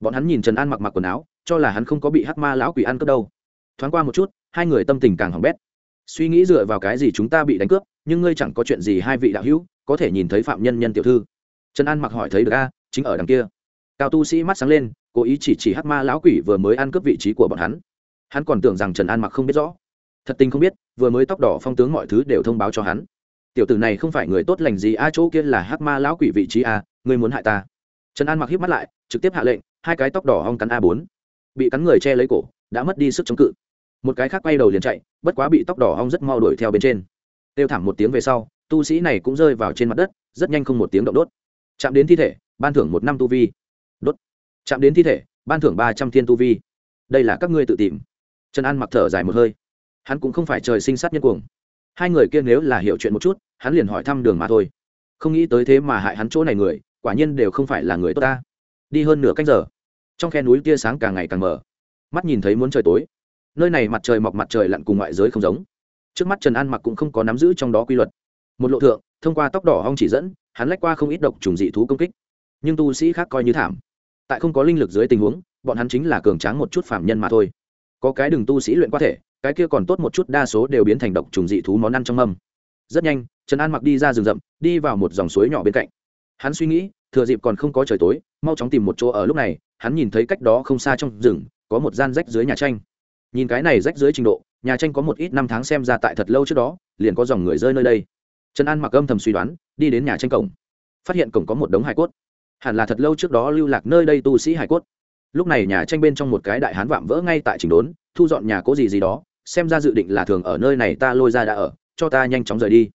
Bọn hắn nhìn trần an mặc mặc quần áo, cho là hắn không có bị hắc ma lão quỷ ăn cướp đâu. Thoáng qua một chút, hai người tâm tình càng hỏng bét. Suy nghĩ dựa vào cái gì chúng ta bị đánh cướp, nhưng ngươi chẳng có chuyện gì hai vị đạo hữu có thể nhìn thấy phạm nhân nhân tiểu thư trần an mặc hỏi thấy được a, chính ở đằng kia. Cao tu sĩ mắt sáng lên, cố ý chỉ chỉ hắc ma lão quỷ vừa mới ăn cướp vị trí của bọn hắn. Hắn còn tưởng rằng trần an mặc không biết rõ. Thật tình không biết, vừa mới tóc đỏ phong tướng mọi thứ đều thông báo cho hắn. Tiểu tử này không phải người tốt lành gì a, chỗ kia là hắc ma lão quỷ vị trí a, ngươi muốn hại ta. Trần an mặc híp mắt lại, trực tiếp hạ lệnh, hai cái tóc đỏ hong cắn a bốn. Bị cắn người che lấy cổ, đã mất đi sức chống cự. Một cái khác quay đầu liền chạy, bất quá bị tóc đỏ hong rất mau đuổi theo bên trên. Kêu thảm một tiếng về sau, tu sĩ này cũng rơi vào trên mặt đất, rất nhanh không một tiếng động đốt chạm đến thi thể, ban thưởng một năm tu vi. Đốt. Chạm đến thi thể, ban thưởng ba trăm thiên tu vi. Đây là các ngươi tự tìm. Trần an mặc thở dài một hơi. Hắn cũng không phải trời sinh sát nhân cuồng. Hai người kia nếu là hiểu chuyện một chút, hắn liền hỏi thăm đường mà thôi. Không nghĩ tới thế mà hại hắn chỗ này người, quả nhiên đều không phải là người tốt ta. Đi hơn nửa cách giờ, trong khe núi tia sáng càng ngày càng mở mắt nhìn thấy muốn trời tối. Nơi này mặt trời mọc mặt trời lặn cùng ngoại giới không giống. Trước mắt trần an mặc cũng không có nắm giữ trong đó quy luật. Một lộ thượng, thông qua tóc đỏ hong chỉ dẫn hắn lách qua không ít độc trùng dị thú công kích, nhưng tu sĩ khác coi như thảm. Tại không có linh lực dưới tình huống, bọn hắn chính là cường tráng một chút phạm nhân mà thôi. Có cái đừng tu sĩ luyện qua thể, cái kia còn tốt một chút đa số đều biến thành độc trùng dị thú món ăn trong mâm. Rất nhanh, trần an mặc đi ra rừng rậm, đi vào một dòng suối nhỏ bên cạnh. Hắn suy nghĩ, thừa dịp còn không có trời tối, mau chóng tìm một chỗ ở lúc này, hắn nhìn thấy cách đó không xa trong rừng, có một gian rách dưới nhà tranh. Nhìn cái này rách dưới trình độ, nhà tranh có một ít năm tháng xem ra tại thật lâu trước đó, liền có dòng người rơi nơi đây trần an mặc âm thầm suy đoán, đi đến nhà tranh cổng. Phát hiện cổng có một đống hải cốt. Hẳn là thật lâu trước đó lưu lạc nơi đây tu sĩ hải cốt. Lúc này nhà tranh bên trong một cái đại hán vạm vỡ ngay tại chỉnh đốn, thu dọn nhà cố gì gì đó, xem ra dự định là thường ở nơi này ta lôi ra đã ở, cho ta nhanh chóng rời đi.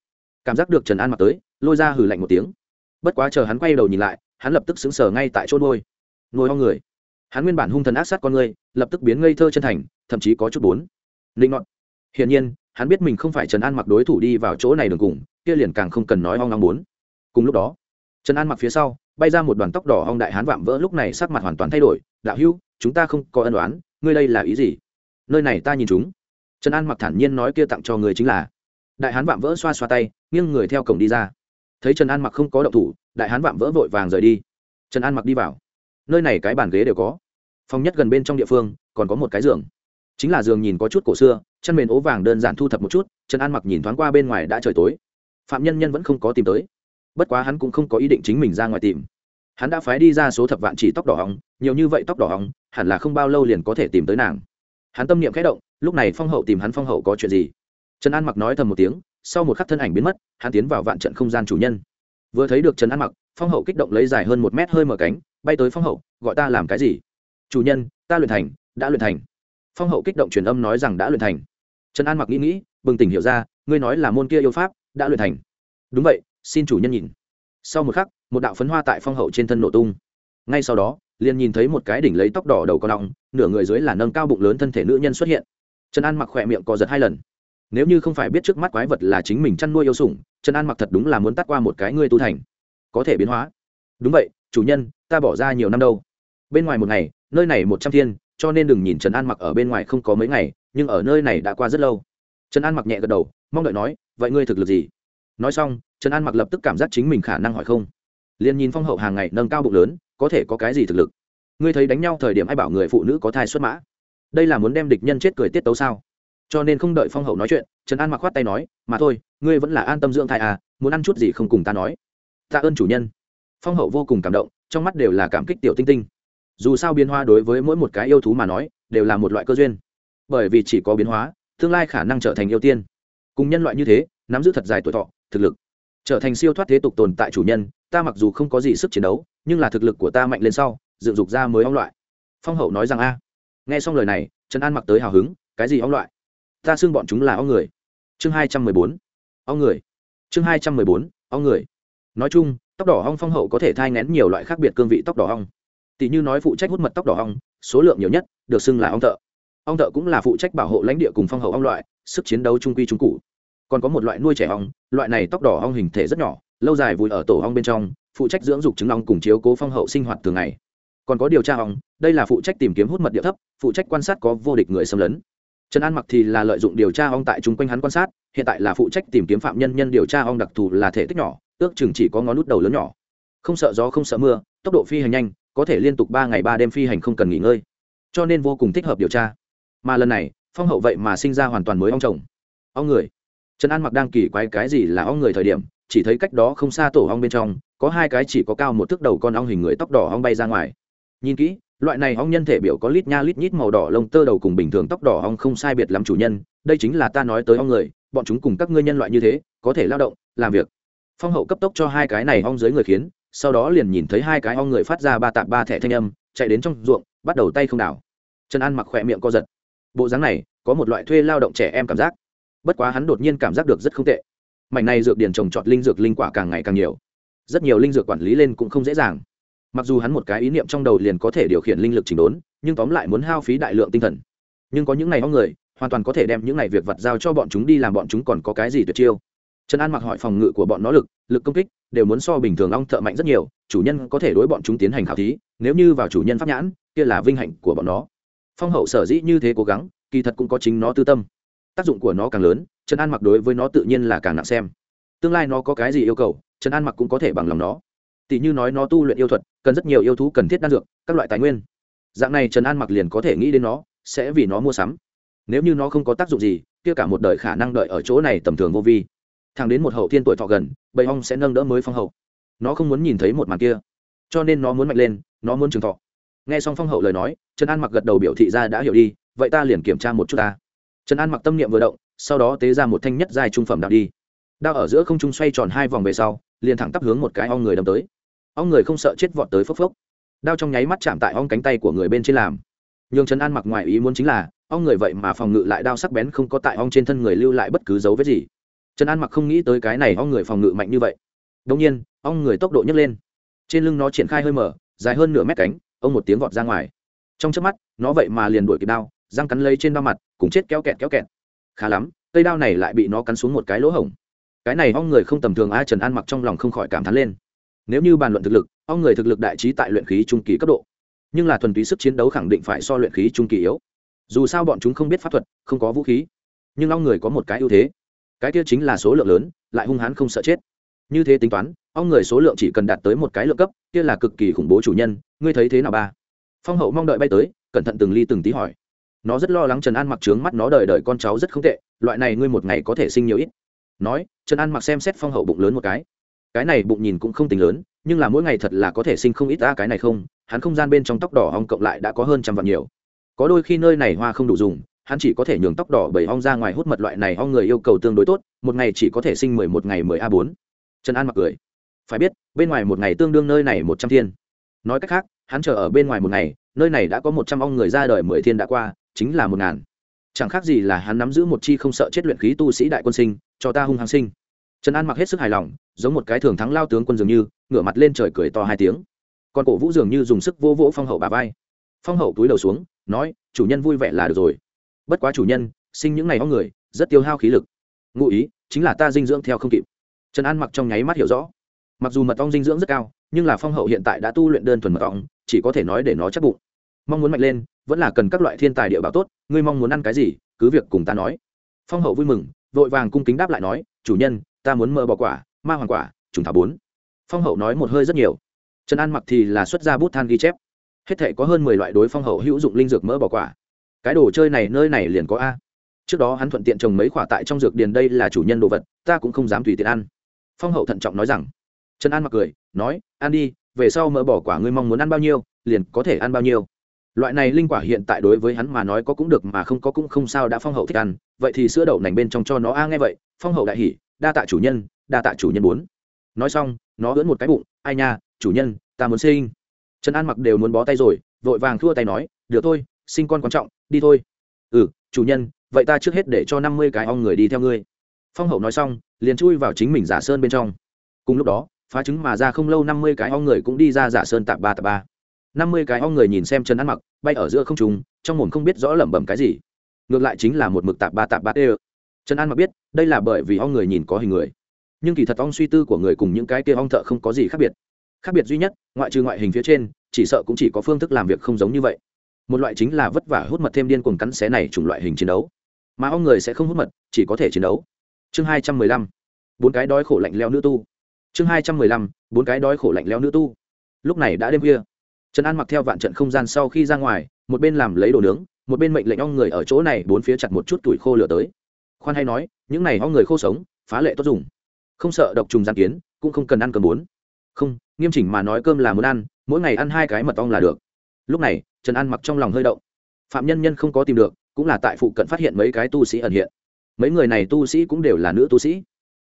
Cảm giác được trần an mặc tới, lôi ra hừ lạnh một tiếng. Bất quá chờ hắn quay đầu nhìn lại, hắn lập tức xứng sở ngay tại chỗ nuôi nuôi ho người. Hắn nguyên bản hung thần ác sát con người, lập tức biến ngây thơ chân thành, thậm chí có chút bốn linh ngọn hiển nhiên, hắn biết mình không phải trần an mặc đối thủ đi vào chỗ này đường cùng kia liền càng không cần nói hoang long bốn. Cùng lúc đó, trần an mặc phía sau, bay ra một đoàn tóc đỏ hong đại hán vạm vỡ lúc này sắc mặt hoàn toàn thay đổi, đạo hữu, chúng ta không có ân đoán ngươi đây là ý gì? Nơi này ta nhìn chúng. Trần an mặc thản nhiên nói kia tặng cho người chính là. Đại hán vạm vỡ xoa xoa tay, nghiêng người theo cổng đi ra. Thấy trần an mặc không có động thủ, đại hán vạm vỡ vội vàng rời đi. Trần an mặc đi vào. Nơi này cái bàn ghế đều có. Phòng nhất gần bên trong địa phương, còn có một cái giường. Chính là giường nhìn có chút cổ xưa chăn mền ố vàng đơn giản thu thập một chút, trần an mặc nhìn thoáng qua bên ngoài đã trời tối phạm nhân nhân vẫn không có tìm tới. Bất quá hắn cũng không có ý định chính mình ra ngoài tìm. Hắn đã phái đi ra số thập vạn chỉ tóc đỏ hóng nhiều như vậy tóc đỏ hóng hẳn là không bao lâu liền có thể tìm tới nàng. Hắn tâm niệm khẽ động, lúc này phong hậu tìm hắn phong hậu có chuyện gì? Trần an mặc nói thầm một tiếng, sau một khắc thân ảnh biến mất, hắn tiến vào vạn trận không gian chủ nhân. Vừa thấy được trần an mặc, phong hậu kích động lấy dài hơn một mét hơi mở cánh, bay tới phong hậu, gọi ta làm cái gì? Chủ nhân, ta luyện thành, đã luyện thành. Phong hậu kích động truyền âm nói rằng đã luyện thành. Trần an mặc nghĩ nghĩ, bừng tỉnh hiểu ra, ngươi nói là môn kia yêu pháp đã luyện thành. Đúng vậy, xin chủ nhân nhìn. Sau một khắc, một đạo phấn hoa tại phong hậu trên thân nổ tung. Ngay sau đó, liền nhìn thấy một cái đỉnh lấy tóc đỏ đầu con ong nửa người dưới là nâng cao bụng lớn thân thể nữ nhân xuất hiện. Trần an mặc khỏe miệng co giật hai lần. Nếu như không phải biết trước mắt quái vật là chính mình chăn nuôi yêu sủng, trần an mặc thật đúng là muốn tắt qua một cái ngươi tu thành. Có thể biến hóa. Đúng vậy, chủ nhân, ta bỏ ra nhiều năm đâu. Bên ngoài một ngày, nơi này một trăm thiên, cho nên đừng nhìn trần an mặc ở bên ngoài không có mấy ngày, nhưng ở nơi này đã qua rất lâu. Trần an mặc nhẹ gật đầu mong đợi nói, vậy ngươi thực lực gì? Nói xong, trần an mặc lập tức cảm giác chính mình khả năng hỏi không. Liền nhìn phong hậu hàng ngày nâng cao bụng lớn, có thể có cái gì thực lực? Ngươi thấy đánh nhau thời điểm ai bảo người phụ nữ có thai xuất mã? Đây là muốn đem địch nhân chết cười tiết tấu sao? Cho nên không đợi phong hậu nói chuyện, trần an mặc khoát tay nói, mà thôi, ngươi vẫn là an tâm dưỡng thai à muốn ăn chút gì không cùng ta nói. Tạ ơn chủ nhân. Phong hậu vô cùng cảm động, trong mắt đều là cảm kích tiểu tinh tinh. Dù sao biến hóa đối với mỗi một cái yêu thú mà nói, đều là một loại cơ duyên. Bởi vì chỉ có biến hóa, tương lai khả năng trở thành yêu tiên cùng nhân loại như thế, nắm giữ thật dài tuổi thọ, thực lực. Trở thành siêu thoát thế tục tồn tại chủ nhân, ta mặc dù không có gì sức chiến đấu, nhưng là thực lực của ta mạnh lên sau, dựng dục ra mới ông loại. Phong hậu nói rằng a. Nghe xong lời này, trần an mặc tới hào hứng, cái gì ông loại? Ta xưng bọn chúng là ông người. Chương hai trăm mười bốn. Ông người. Chương hai trăm mười bốn ông người. Nói chung, tóc đỏ ong phong hậu có thể thai ngén nhiều loại khác biệt cương vị tóc đỏ ong. Tỷ như nói phụ trách hút mật tóc đỏ ong, số lượng nhiều nhất, được xưng là ong thợ ong thợ cũng là phụ trách bảo hộ lãnh địa cùng phong hậu ong loại, sức chiến đấu trung quy trung cụ còn có một loại nuôi trẻ ong, loại này tóc đỏ ong hình thể rất nhỏ, lâu dài vùi ở tổ ong bên trong, phụ trách dưỡng dục trứng ong cùng chiếu cố phong hậu sinh hoạt thường ngày. Còn có điều tra ong, đây là phụ trách tìm kiếm hút mật địa thấp, phụ trách quan sát có vô địch người xâm lấn. Trần an mặc thì là lợi dụng điều tra ong tại chung quanh hắn quan sát, hiện tại là phụ trách tìm kiếm phạm nhân nhân điều tra ong đặc thù là thể tích nhỏ, ước chừng chỉ có ngón nút đầu lớn nhỏ. Không sợ gió không sợ mưa, tốc độ phi hành nhanh, có thể liên tục ba ngày ba đêm phi hành không cần nghỉ ngơi. Cho nên vô cùng thích hợp điều tra mà lần này, phong hậu vậy mà sinh ra hoàn toàn mới ong chồng. Ong người. Trần an mặc đang kỳ quái cái gì là ong người thời điểm, chỉ thấy cách đó không xa tổ ong bên trong, có hai cái chỉ có cao một thước đầu con ong hình người tóc đỏ ong bay ra ngoài. Nhìn kỹ, loại này ong nhân thể biểu có lít nha lít nhít màu đỏ lông tơ đầu cùng bình thường tóc đỏ ong không sai biệt lắm chủ nhân, đây chính là ta nói tới ong người, bọn chúng cùng các ngươi nhân loại như thế, có thể lao động, làm việc. Phong hậu cấp tốc cho hai cái này ong dưới người khiến, sau đó liền nhìn thấy hai cái ong người phát ra ba tạp ba thẻ thanh âm, chạy đến trong ruộng, bắt đầu tay không đảo. Trần an mặc khỏe miệng co giật bộ dáng này có một loại thuê lao động trẻ em cảm giác. Bất quá hắn đột nhiên cảm giác được rất không tệ. Mảnh này dược điền trồng trọt linh dược linh quả càng ngày càng nhiều. Rất nhiều linh dược quản lý lên cũng không dễ dàng. Mặc dù hắn một cái ý niệm trong đầu liền có thể điều khiển linh lực chỉnh đốn, nhưng tóm lại muốn hao phí đại lượng tinh thần. Nhưng có những ngày hóng người, hoàn toàn có thể đem những ngày việc vặt giao cho bọn chúng đi làm bọn chúng còn có cái gì tuyệt chiêu. Trần an mặc hỏi phòng ngự của bọn nó lực lực công kích đều muốn so bình thường ong thợ mạnh rất nhiều, chủ nhân có thể đối bọn chúng tiến hành khảo thí, nếu như vào chủ nhân pháp nhãn, kia là vinh hạnh của bọn nó phong hậu sở dĩ như thế cố gắng, kỳ thật cũng có chính nó tư tâm. Tác dụng của nó càng lớn, trần an mặc đối với nó tự nhiên là càng nặng xem. Tương lai nó có cái gì yêu cầu, trần an mặc cũng có thể bằng lòng nó. Tỷ như nói nó tu luyện yêu thuật, cần rất nhiều yêu thú cần thiết đan dược, các loại tài nguyên. Dạng này trần an mặc liền có thể nghĩ đến nó, sẽ vì nó mua sắm. Nếu như nó không có tác dụng gì, kia cả một đời khả năng đợi ở chỗ này tầm thường vô vi. Thằng đến một hậu thiên tuổi thọ gần, bầy ong sẽ nâng đỡ mới phong hậu. Nó không muốn nhìn thấy một màn kia. Cho nên nó muốn mạnh lên, nó muốn trường thọ nghe xong phong hậu lời nói, trần an mặc gật đầu biểu thị ra đã hiểu đi, vậy ta liền kiểm tra một chút ta. Trần an mặc tâm niệm vừa động, sau đó tế ra một thanh nhất dài trung phẩm đạo đi. Đao ở giữa không trung xoay tròn hai vòng về sau, liền thẳng tắp hướng một cái ong người đâm tới. Ong người không sợ chết vọt tới phốc phốc. Đao trong nháy mắt chạm tại ong cánh tay của người bên trên làm. Nhường trần an mặc ngoài ý muốn chính là, ong người vậy mà phòng ngự lại đao sắc bén không có tại ong trên thân người lưu lại bất cứ dấu vết gì. Trần an mặc không nghĩ tới cái này ong người phòng ngự mạnh như vậy. Đông nhiên, ong người tốc độ nhấc lên. Trên lưng nó triển khai hơi mở, dài hơn nửa mét cánh ông một tiếng vọt ra ngoài. Trong trước mắt, nó vậy mà liền đuổi kịp đao, răng cắn lấy trên ba mặt, cùng chết kéo kẹt kéo kẹt. Khá lắm, cây đao này lại bị nó cắn xuống một cái lỗ hổng. Cái này ong người không tầm thường ai trần an mặc trong lòng không khỏi cảm thán lên. Nếu như bàn luận thực lực, ong người thực lực đại trí tại luyện khí trung kỳ cấp độ. Nhưng là thuần túy sức chiến đấu khẳng định phải so luyện khí trung kỳ yếu. Dù sao bọn chúng không biết pháp thuật, không có vũ khí. Nhưng ong người có một cái ưu thế. Cái kia chính là số lượng lớn, lại hung hãn không sợ chết như thế tính toán ong người số lượng chỉ cần đạt tới một cái lượng cấp, kia là cực kỳ khủng bố chủ nhân, ngươi thấy thế nào ba? Phong hậu mong đợi bay tới, cẩn thận từng ly từng tí hỏi. Nó rất lo lắng trần an mặc trướng mắt nó đời đời con cháu rất không tệ, loại này ngươi một ngày có thể sinh nhiều ít. Nói, trần an mặc xem xét phong hậu bụng lớn một cái. Cái này bụng nhìn cũng không tính lớn, nhưng là mỗi ngày thật là có thể sinh không ít ta cái này không, hắn không gian bên trong tóc đỏ ong cộng lại đã có hơn trăm vạn nhiều. Có đôi khi nơi này hoa không đủ dùng, hắn chỉ có thể nhường tóc đỏ bởi ong ra ngoài hút mật loại này ong người yêu cầu tương đối tốt, một ngày chỉ có thể sinh mười một ngày mười a bốn trần an mặc cười. Phải biết, bên ngoài một ngày tương đương nơi này một trăm thiên. Nói cách khác, hắn chờ ở bên ngoài một ngày, nơi này đã có một trăm ong người ra đời mười thiên đã qua, chính là một ngàn. Chẳng khác gì là hắn nắm giữ một chi không sợ chết luyện khí tu sĩ đại quân sinh, cho ta hung hăng sinh. Trần an mặc hết sức hài lòng, giống một cái thường thắng lao tướng quân dường như, ngửa mặt lên trời cười to hai tiếng. Còn cổ vũ dường như dùng sức vô vỗ phong hậu bà vai. Phong hậu túi đầu xuống, nói, chủ nhân vui vẻ là được rồi. Bất quá chủ nhân, sinh những ngày ong người, rất tiêu hao khí lực. Ngụ ý, chính là ta dinh dưỡng theo không kịp trần an mặc trong nháy mắt hiểu rõ. Mặc dù mật ong dinh dưỡng rất cao, nhưng là phong hậu hiện tại đã tu luyện đơn thuần mật ong, chỉ có thể nói để nó chắc bụng. Mong muốn mạnh lên, vẫn là cần các loại thiên tài địa bảo tốt, ngươi mong muốn ăn cái gì, cứ việc cùng ta nói. Phong hậu vui mừng, vội vàng cung kính đáp lại nói, chủ nhân, ta muốn mơ bỏ quả, ma hoàng quả, trùng thảo bốn. Phong hậu nói một hơi rất nhiều. Trần an mặc thì là xuất ra bút than ghi chép. Hết thể có hơn mười loại đối phong hậu hữu dụng linh dược mỡ bỏ quả. Cái đồ chơi này nơi này liền có a. Trước đó hắn thuận tiện trồng mấy quả tại trong dược điền đây là chủ nhân đồ vật, ta cũng không dám tùy tiện ăn phong hậu thận trọng nói rằng, trần an mặc cười, nói ăn đi, về sau mỡ bỏ quả ngươi mong muốn ăn bao nhiêu, liền có thể ăn bao nhiêu. Loại này linh quả hiện tại đối với hắn mà nói có cũng được mà không có cũng không sao đã phong hậu thích ăn, vậy thì sữa đậu nành bên trong cho nó a, nghe vậy, phong hậu đại hỉ, đa tạ chủ nhân, đa tạ chủ nhân bốn. Nói xong, nó ưỡn một cái bụng, ai nha, chủ nhân, ta muốn sinh. Trần an mặc đều muốn bó tay rồi, vội vàng thua tay nói, được thôi, sinh con quan trọng, đi thôi. Ừ chủ nhân, vậy ta trước hết để cho năm mươi cái ong người đi theo ngươi phong hậu nói xong, liền chui vào chính mình giả sơn bên trong. Cùng lúc đó, phá trứng mà ra không lâu năm mươi cái ong người cũng đi ra giả sơn tạp ba tạp ba. năm mươi cái ong người nhìn xem trần ăn mặc, bay ở giữa không trùng trong mồm không biết rõ lẩm bẩm cái gì. Ngược lại chính là một mực tạp ba tạp ba tê trần an mặc biết, đây là bởi vì ong người nhìn có hình người. Nhưng kỳ thật ong suy tư của người cùng những cái kia ong thợ không có gì khác biệt. Khác biệt duy nhất, ngoại trừ ngoại hình phía trên, chỉ sợ cũng chỉ có phương thức làm việc không giống như vậy. Một loại chính là vất vả hút mật thêm điên cuồng cắn xé này chủng loại hình chiến đấu. Mà ong người sẽ không hút mật, chỉ có thể chiến đấu chương hai trăm mười lăm, bốn cái đói khổ lạnh leo nữ tu. Chương hai trăm mười lăm, bốn cái đói khổ lạnh leo nữ tu. Lúc này đã đêm khuya. Trần an mặc theo vạn trận không gian sau khi ra ngoài, một bên làm lấy đồ nướng, một bên mệnh lệnh ong người ở chỗ này bốn phía chặt một chút tuổi khô lửa tới. Khoan hay nói, những này ong người khô sống, phá lệ tốt dùng. Không sợ độc trùng gian kiến, cũng không cần ăn cơm bốn. Không, nghiêm chỉnh mà nói cơm là muốn ăn, mỗi ngày ăn hai cái mật ong là được. Lúc này, trần an mặc trong lòng hơi động. Phạm nhân nhân không có tìm được, cũng là tại phụ cận phát hiện mấy cái tu sĩ ẩn hiện mấy người này tu sĩ cũng đều là nữ tu sĩ.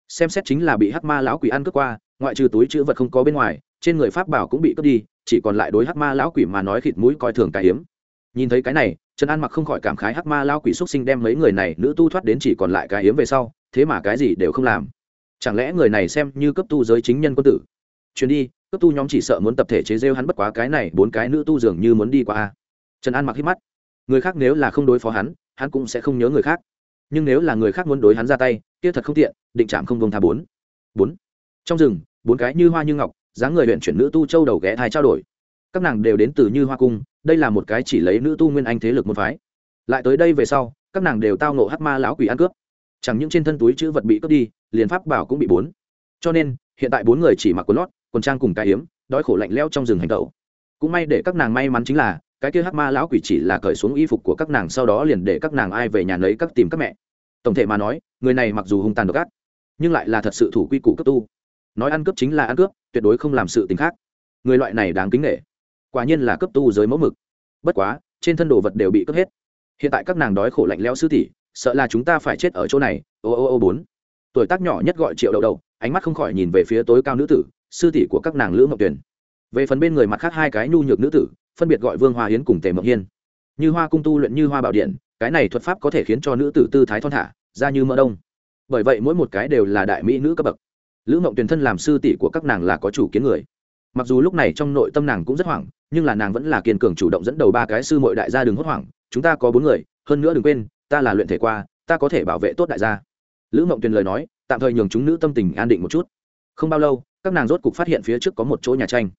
Xem xét chính là bị hắc ma lão quỷ ăn cướp qua, ngoại trừ túi chữ vật không có bên ngoài, trên người pháp bảo cũng bị cướp đi, chỉ còn lại đối hắc ma lão quỷ mà nói khịt mũi coi thường cái hiếm. Nhìn thấy cái này, trần an mặc không khỏi cảm khái hắc ma lão quỷ x sinh đem mấy người này nữ tu thoát đến chỉ còn lại cái hiếm về sau, thế mà cái gì đều không làm. Chẳng lẽ người này xem như cấp tu giới chính nhân quân tử? Chuyến đi, cấp tu nhóm chỉ sợ muốn tập thể chế rêu hắn bất quá cái này, bốn cái nữ tu dường như muốn đi qua a. Trần an mặc hít mắt. Người khác nếu là không đối phó hắn hắn cũng sẽ không nhớ người khác nhưng nếu là người khác muốn đối hắn ra tay, kia thật không tiện, định chạm không vông tha bốn. Bốn. Trong rừng, bốn cái như hoa như ngọc, dáng người huyện chuyển nữ tu châu đầu ghé thai trao đổi. Các nàng đều đến từ như hoa cung, đây là một cái chỉ lấy nữ tu nguyên anh thế lực môn phái. Lại tới đây về sau, các nàng đều tao nộ hắc ma lão quỷ ăn cướp. Chẳng những trên thân túi chữ vật bị cướp đi, liền pháp bảo cũng bị bốn. Cho nên, hiện tại bốn người chỉ mặc quần lót, quần trang cùng cái hiếm đói khổ lạnh leo trong rừng hành tẩu. Cũng may để các nàng may mắn chính là cái kia hắc ma lão quỷ chỉ là cởi xuống y phục của các nàng sau đó liền để các nàng ai về nhà lấy các tìm các mẹ. Tổng thể mà nói người này mặc dù hung tàn độc ác nhưng lại là thật sự thủ quy củ cấp tu. Nói ăn cướp chính là ăn cướp tuyệt đối không làm sự t khác. Người loại này đáng kính nghệ quả nhiên là cấp tu giới mẫu mực. Bất quá trên thân đồ vật đều bị cướp hết. Hiện tại các nàng đói khổ lạnh lẽo sư tỷ sợ là chúng ta phải chết ở chỗ này. Ô ô ô bốn. Tuổi tác nhỏ nhất gọi triệu đậu đầu, ánh mắt không khỏi nhìn về phía tối cao nữ tử sư tỷ của các nàng lữ ngọc tuyển về phần bên người mặt khác hai cái nhu nhược nữ tử phân biệt gọi vương hoa hiến cùng tề mộng hiên. Như hoa cung tu luyện như hoa bảo điện, cái này thuật pháp có thể khiến cho nữ tử tư thái thon thả ra như mỡ đông. Bởi vậy mỗi một cái đều là đại mỹ nữ cấp bậc. Lữ mộng tuyển thân làm sư tỷ của các nàng là có chủ kiến người. Mặc dù lúc này trong nội tâm nàng cũng rất hoảng, nhưng là nàng vẫn là kiên cường chủ động dẫn đầu ba cái sư mội đại gia đừng hốt hoảng, chúng ta có bốn người, hơn nữa đừng quên, ta là luyện thể qua, ta có thể bảo vệ tốt đại gia. Lữ mộng tuyền lời nói, tạm thời nhường chúng nữ tâm tình an định một chút. Không bao lâu, các nàng rốt cục phát hiện phía trước có một chỗ nhà tranh.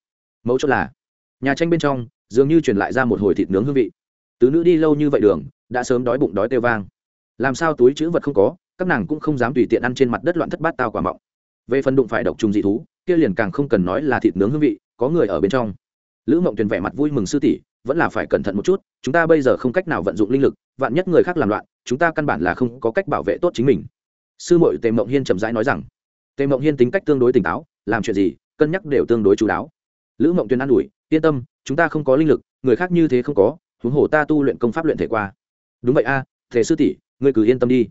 Mẫu chốt là, nhà tranh bên trong dường như truyền lại ra một hồi thịt nướng hương vị. Tứ nữ đi lâu như vậy đường, đã sớm đói bụng đói têu vang. Làm sao túi chữ vật không có, các nàng cũng không dám tùy tiện ăn trên mặt đất loạn thất bát tao quả mọng. Về phần đụng phải độc trùng dị thú, kia liền càng không cần nói là thịt nướng hương vị, có người ở bên trong. Lữ mộng tuyền vẻ mặt vui mừng sư tỷ, vẫn là phải cẩn thận một chút, chúng ta bây giờ không cách nào vận dụng linh lực, vạn nhất người khác làm loạn, chúng ta căn bản là không có cách bảo vệ tốt chính mình. Sư mội tề mộng hiên chậm rãi nói rằng, tề mộng hiên tính cách tương đối tỉnh táo, làm chuyện gì, cân nhắc đều tương đối chú đáo. Lữ mộng tuyền an ủi yên tâm chúng ta không có linh lực người khác như thế không có huống hồ ta tu luyện công pháp luyện thể qua. Đúng vậy a à, thể sư tỷ ngươi cứ yên tâm đi.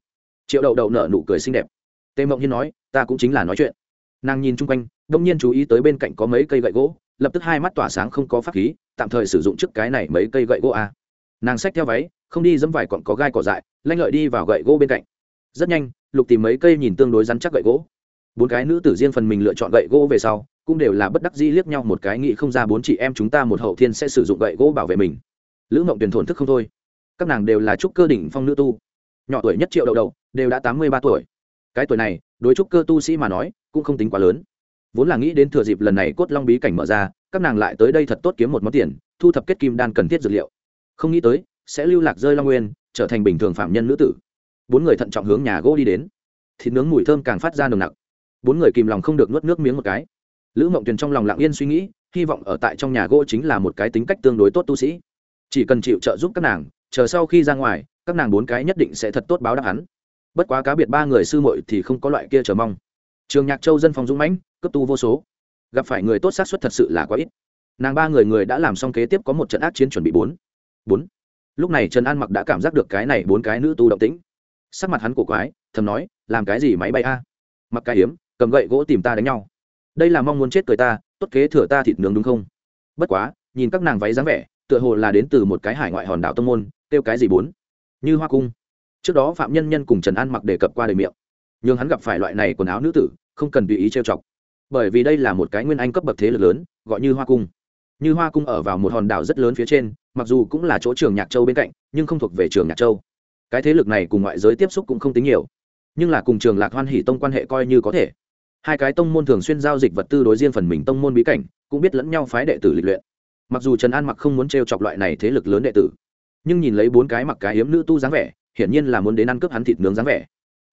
Triệu đậu đậu nở nụ cười xinh đẹp. Tề mộng hiên nói ta cũng chính là nói chuyện. Nàng nhìn chung quanh đông nhiên chú ý tới bên cạnh có mấy cây gậy gỗ lập tức hai mắt tỏa sáng không có pháp khí tạm thời sử dụng trước cái này mấy cây gậy gỗ a. Nàng xách theo váy không đi dẫm vải còn có gai cỏ dại lanh lợi đi vào gậy gỗ bên cạnh. Rất nhanh lục tìm mấy cây nhìn tương đối rắn chắc gậy gỗ. Bốn cái nữ tử riêng phần mình lựa chọn gậy gỗ về sau cũng đều là bất đắc dĩ liếc nhau một cái nghĩ không ra bốn chị em chúng ta một hậu thiên sẽ sử dụng gậy gỗ bảo vệ mình. Lữ mộng tuyển thổn thức không thôi. Các nàng đều là trúc cơ đỉnh phong nữ tu. Nhỏ tuổi nhất triệu đậu đầu đều đã tám mươi ba tuổi. Cái tuổi này, đối trúc cơ tu sĩ mà nói, cũng không tính quá lớn. Vốn là nghĩ đến thừa dịp lần này cốt long bí cảnh mở ra, các nàng lại tới đây thật tốt kiếm một món tiền, thu thập kết kim đan cần thiết dược liệu. Không nghĩ tới, sẽ lưu lạc rơi long nguyên, trở thành bình thường phạm nhân nữ tử. Bốn người thận trọng hướng nhà gỗ đi đến. Thịt nướng mùi thơm càng phát ra nồng nặc. Bốn người kìm lòng không được nuốt nước miếng một cái lữ mộng tuyền trong lòng lặng yên suy nghĩ, hy vọng ở tại trong nhà gỗ chính là một cái tính cách tương đối tốt tu sĩ. Chỉ cần chịu trợ giúp các nàng, chờ sau khi ra ngoài, các nàng bốn cái nhất định sẽ thật tốt báo đáp hắn. Bất quá cá biệt ba người sư muội thì không có loại kia chờ mong. Trường nhạc châu dân phòng dũng mãnh cấp tu vô số. Gặp phải người tốt sát xuất thật sự là quá ít. Nàng ba người người đã làm xong kế tiếp có một trận ác chiến chuẩn bị bốn. Bốn. Lúc này trần an mặc đã cảm giác được cái này bốn cái nữ tu động tĩnh. Sắc mặt hắn cổ quái, thầm nói, làm cái gì máy bay a? Mặc cái hiếm, cầm gậy gỗ tìm ta đánh nhau đây là mong muốn chết cười ta, tốt kế thừa ta thịt nướng đúng không? Bất quá, nhìn các nàng váy dáng vẻ, tựa hồ là đến từ một cái hải ngoại hòn đảo tông môn, kêu cái gì bốn? Như hoa cung. Trước đó phạm nhân nhân cùng trần an mặc đề cập qua đời miệng. Nhưng hắn gặp phải loại này quần áo nữ tử, không cần tùy ý trêu chọc. Bởi vì đây là một cái nguyên anh cấp bậc thế lực lớn, gọi như hoa cung. Như hoa cung ở vào một hòn đảo rất lớn phía trên, mặc dù cũng là chỗ trường nhạc châu bên cạnh, nhưng không thuộc về trường nhạc châu. Cái thế lực này cùng ngoại giới tiếp xúc cũng không tính nhiều. Nhưng là cùng trường lạc hoan hỷ tông quan hệ coi như có thể hai cái tông môn thường xuyên giao dịch vật tư đối riêng phần mình tông môn bí cảnh, cũng biết lẫn nhau phái đệ tử lịch luyện. Mặc dù trần an mặc không muốn t chọc loại này thế lực lớn đệ tử, nhưng nhìn lấy bốn cái mặc cái hiếm nữ tu dáng vẻ, hiển nhiên là muốn đến ăn cướp hắn thịt nướng dáng vẻ.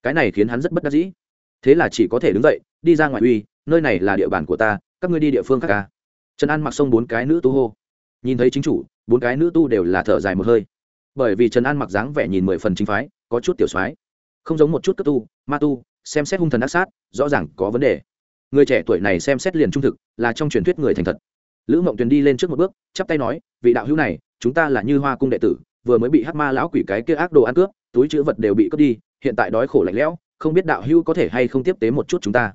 Cái này khiến hắn rất bất đắc dĩ. Thế là chỉ có thể đứng dậy, đi ra ngoài uy, nơi này là địa bàn của ta, các ngươi đi địa phương khác ca trần an mặc xông bốn cái nữ tu hô. Nhìn thấy chính chủ, bốn cái nữ tu đều là thở dài một hơi. Bởi vì trần an mặc dáng vẻ nhìn mười phần chính phái, có chút tiểu soái. Không giống một chút cấp tu, ma tu xem xét hung thần ác sát, rõ ràng có vấn đề. Người trẻ tuổi này xem xét liền trung thực, là trong truyền thuyết người thành thật. Lữ mộng tuyền đi lên trước một bước, chắp tay nói, vị đạo hữu này, chúng ta là như hoa cung đệ tử, vừa mới bị hát ma lão quỷ cái kia ác đồ ăn cướp, túi chữ vật đều bị cướp đi, hiện tại đói khổ lạnh lẽo, không biết đạo hữu có thể hay không tiếp tế một chút chúng ta.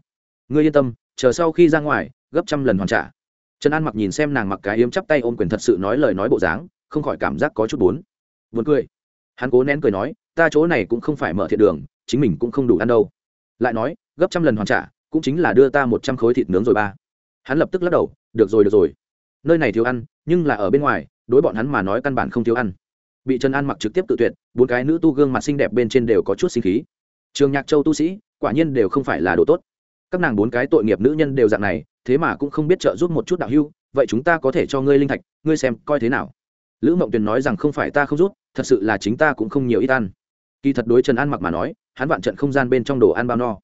Ngươi yên tâm, chờ sau khi ra ngoài, gấp trăm lần hoàn trả. Trần an mặc nhìn xem nàng mặc cái yếm chắp tay ôm quyền thật sự nói lời nói bộ dáng, không khỏi cảm giác có chút bốn buồn cười. Hắn cố nén cười nói, ta chỗ này cũng không phải mở thiện đường, chính mình cũng không đủ ăn đâu lại nói, gấp trăm lần hoàn trả, cũng chính là đưa ta một trăm khối thịt nướng rồi ba. Hắn lập tức lắc đầu, được rồi được rồi. Nơi này thiếu ăn, nhưng là ở bên ngoài, đối bọn hắn mà nói căn bản không thiếu ăn. Bị trần an mặc trực tiếp tự tuyệt, bốn cái nữ tu gương mặt xinh đẹp bên trên đều có chút sinh khí. Trường nhạc châu tu sĩ, quả nhiên đều không phải là đồ tốt. Các nàng bốn cái tội nghiệp nữ nhân đều dạng này, thế mà cũng không biết trợ giúp một chút đạo hưu vậy chúng ta có thể cho ngươi linh thạch, ngươi xem, coi thế nào? Lữ mộng tuyền nói rằng không phải ta không rút thật sự là chính ta cũng không nhiều ít ăn. Kỳ thật đối trần an mặc mà nói hắn vạn trận không gian bên trong đồ ăn bao no.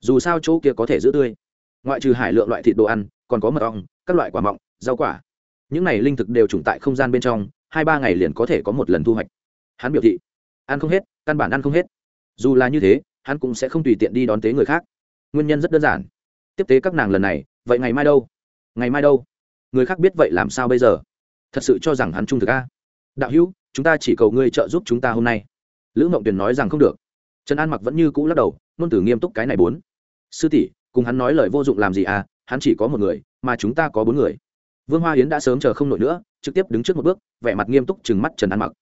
Dù sao chỗ kia có thể giữ tươi. Ngoại trừ hải lượng loại thịt đồ ăn, còn có mật ong, các loại quả mọng, rau quả. Những này linh thực đều trùng tại không gian bên trong, hai ba ngày liền có thể có một lần thu hoạch. Hắn biểu thị, ăn không hết, căn bản ăn không hết. Dù là như thế, hắn cũng sẽ không tùy tiện đi đón tế người khác. Nguyên nhân rất đơn giản. Tiếp tế các nàng lần này, vậy ngày mai đâu? Ngày mai đâu? Người khác biết vậy làm sao bây giờ? Thật sự cho rằng hắn trung thực a. Đạo hữu, chúng ta chỉ cầu ngươi trợ giúp chúng ta hôm nay. Lữ mộng tuyền nói rằng không được trần an mặc vẫn như cũ lắc đầu nôn tử nghiêm túc cái này bốn sư tỷ cùng hắn nói lời vô dụng làm gì à hắn chỉ có một người mà chúng ta có bốn người vương hoa yến đã sớm chờ không nổi nữa trực tiếp đứng trước một bước vẻ mặt nghiêm túc chừng mắt trần an mặc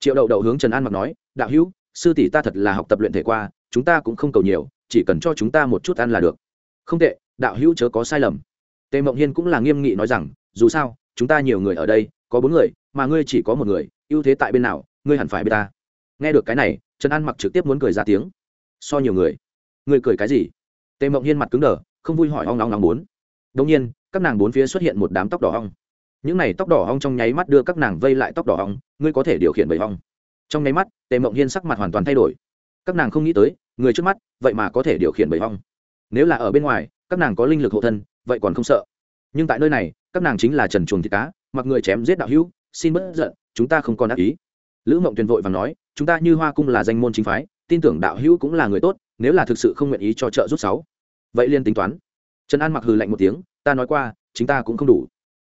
triệu đậu đậu hướng trần an mặc nói đạo hữu sư tỷ ta thật là học tập luyện thể qua chúng ta cũng không cầu nhiều chỉ cần cho chúng ta một chút ăn là được không tệ đạo hữu chớ có sai lầm tề mộng hiên cũng là nghiêm nghị nói rằng dù sao chúng ta nhiều người ở đây có bốn người mà ngươi chỉ có một người ưu thế tại bên nào ngươi hẳn phải biết ta nghe được cái này, trần an mặc trực tiếp muốn cười ra tiếng. So nhiều người. Người cười cái gì? Tề mộng hiên mặt cứng đờ, không vui hỏi ong nóng nóng bốn. Đông nhiên, các nàng bốn phía xuất hiện một đám tóc đỏ ong. Những này tóc đỏ ong trong nháy mắt đưa các nàng vây lại tóc đỏ ong, ngươi có thể điều khiển bầy ong. Trong nháy mắt, tề mộng hiên sắc mặt hoàn toàn thay đổi. Các nàng không nghĩ tới, người trước mắt, vậy mà có thể điều khiển bầy ong. Nếu là ở bên ngoài, các nàng có linh lực hộ thân, vậy còn không sợ. Nhưng tại nơi này, các nàng chính là trần chuồng thịt cá, mặc người chém giết đạo hữu, xin bớt giận, chúng ta không còn ác ý lữ mộng tuyền vội và nói, chúng ta như hoa cung là danh môn chính phái, tin tưởng đạo hữu cũng là người tốt, nếu là thực sự không nguyện ý cho trợ giúp sáu. Vậy liên tính toán. Trần an mặc hừ lạnh một tiếng, ta nói qua chúng ta cũng không đủ.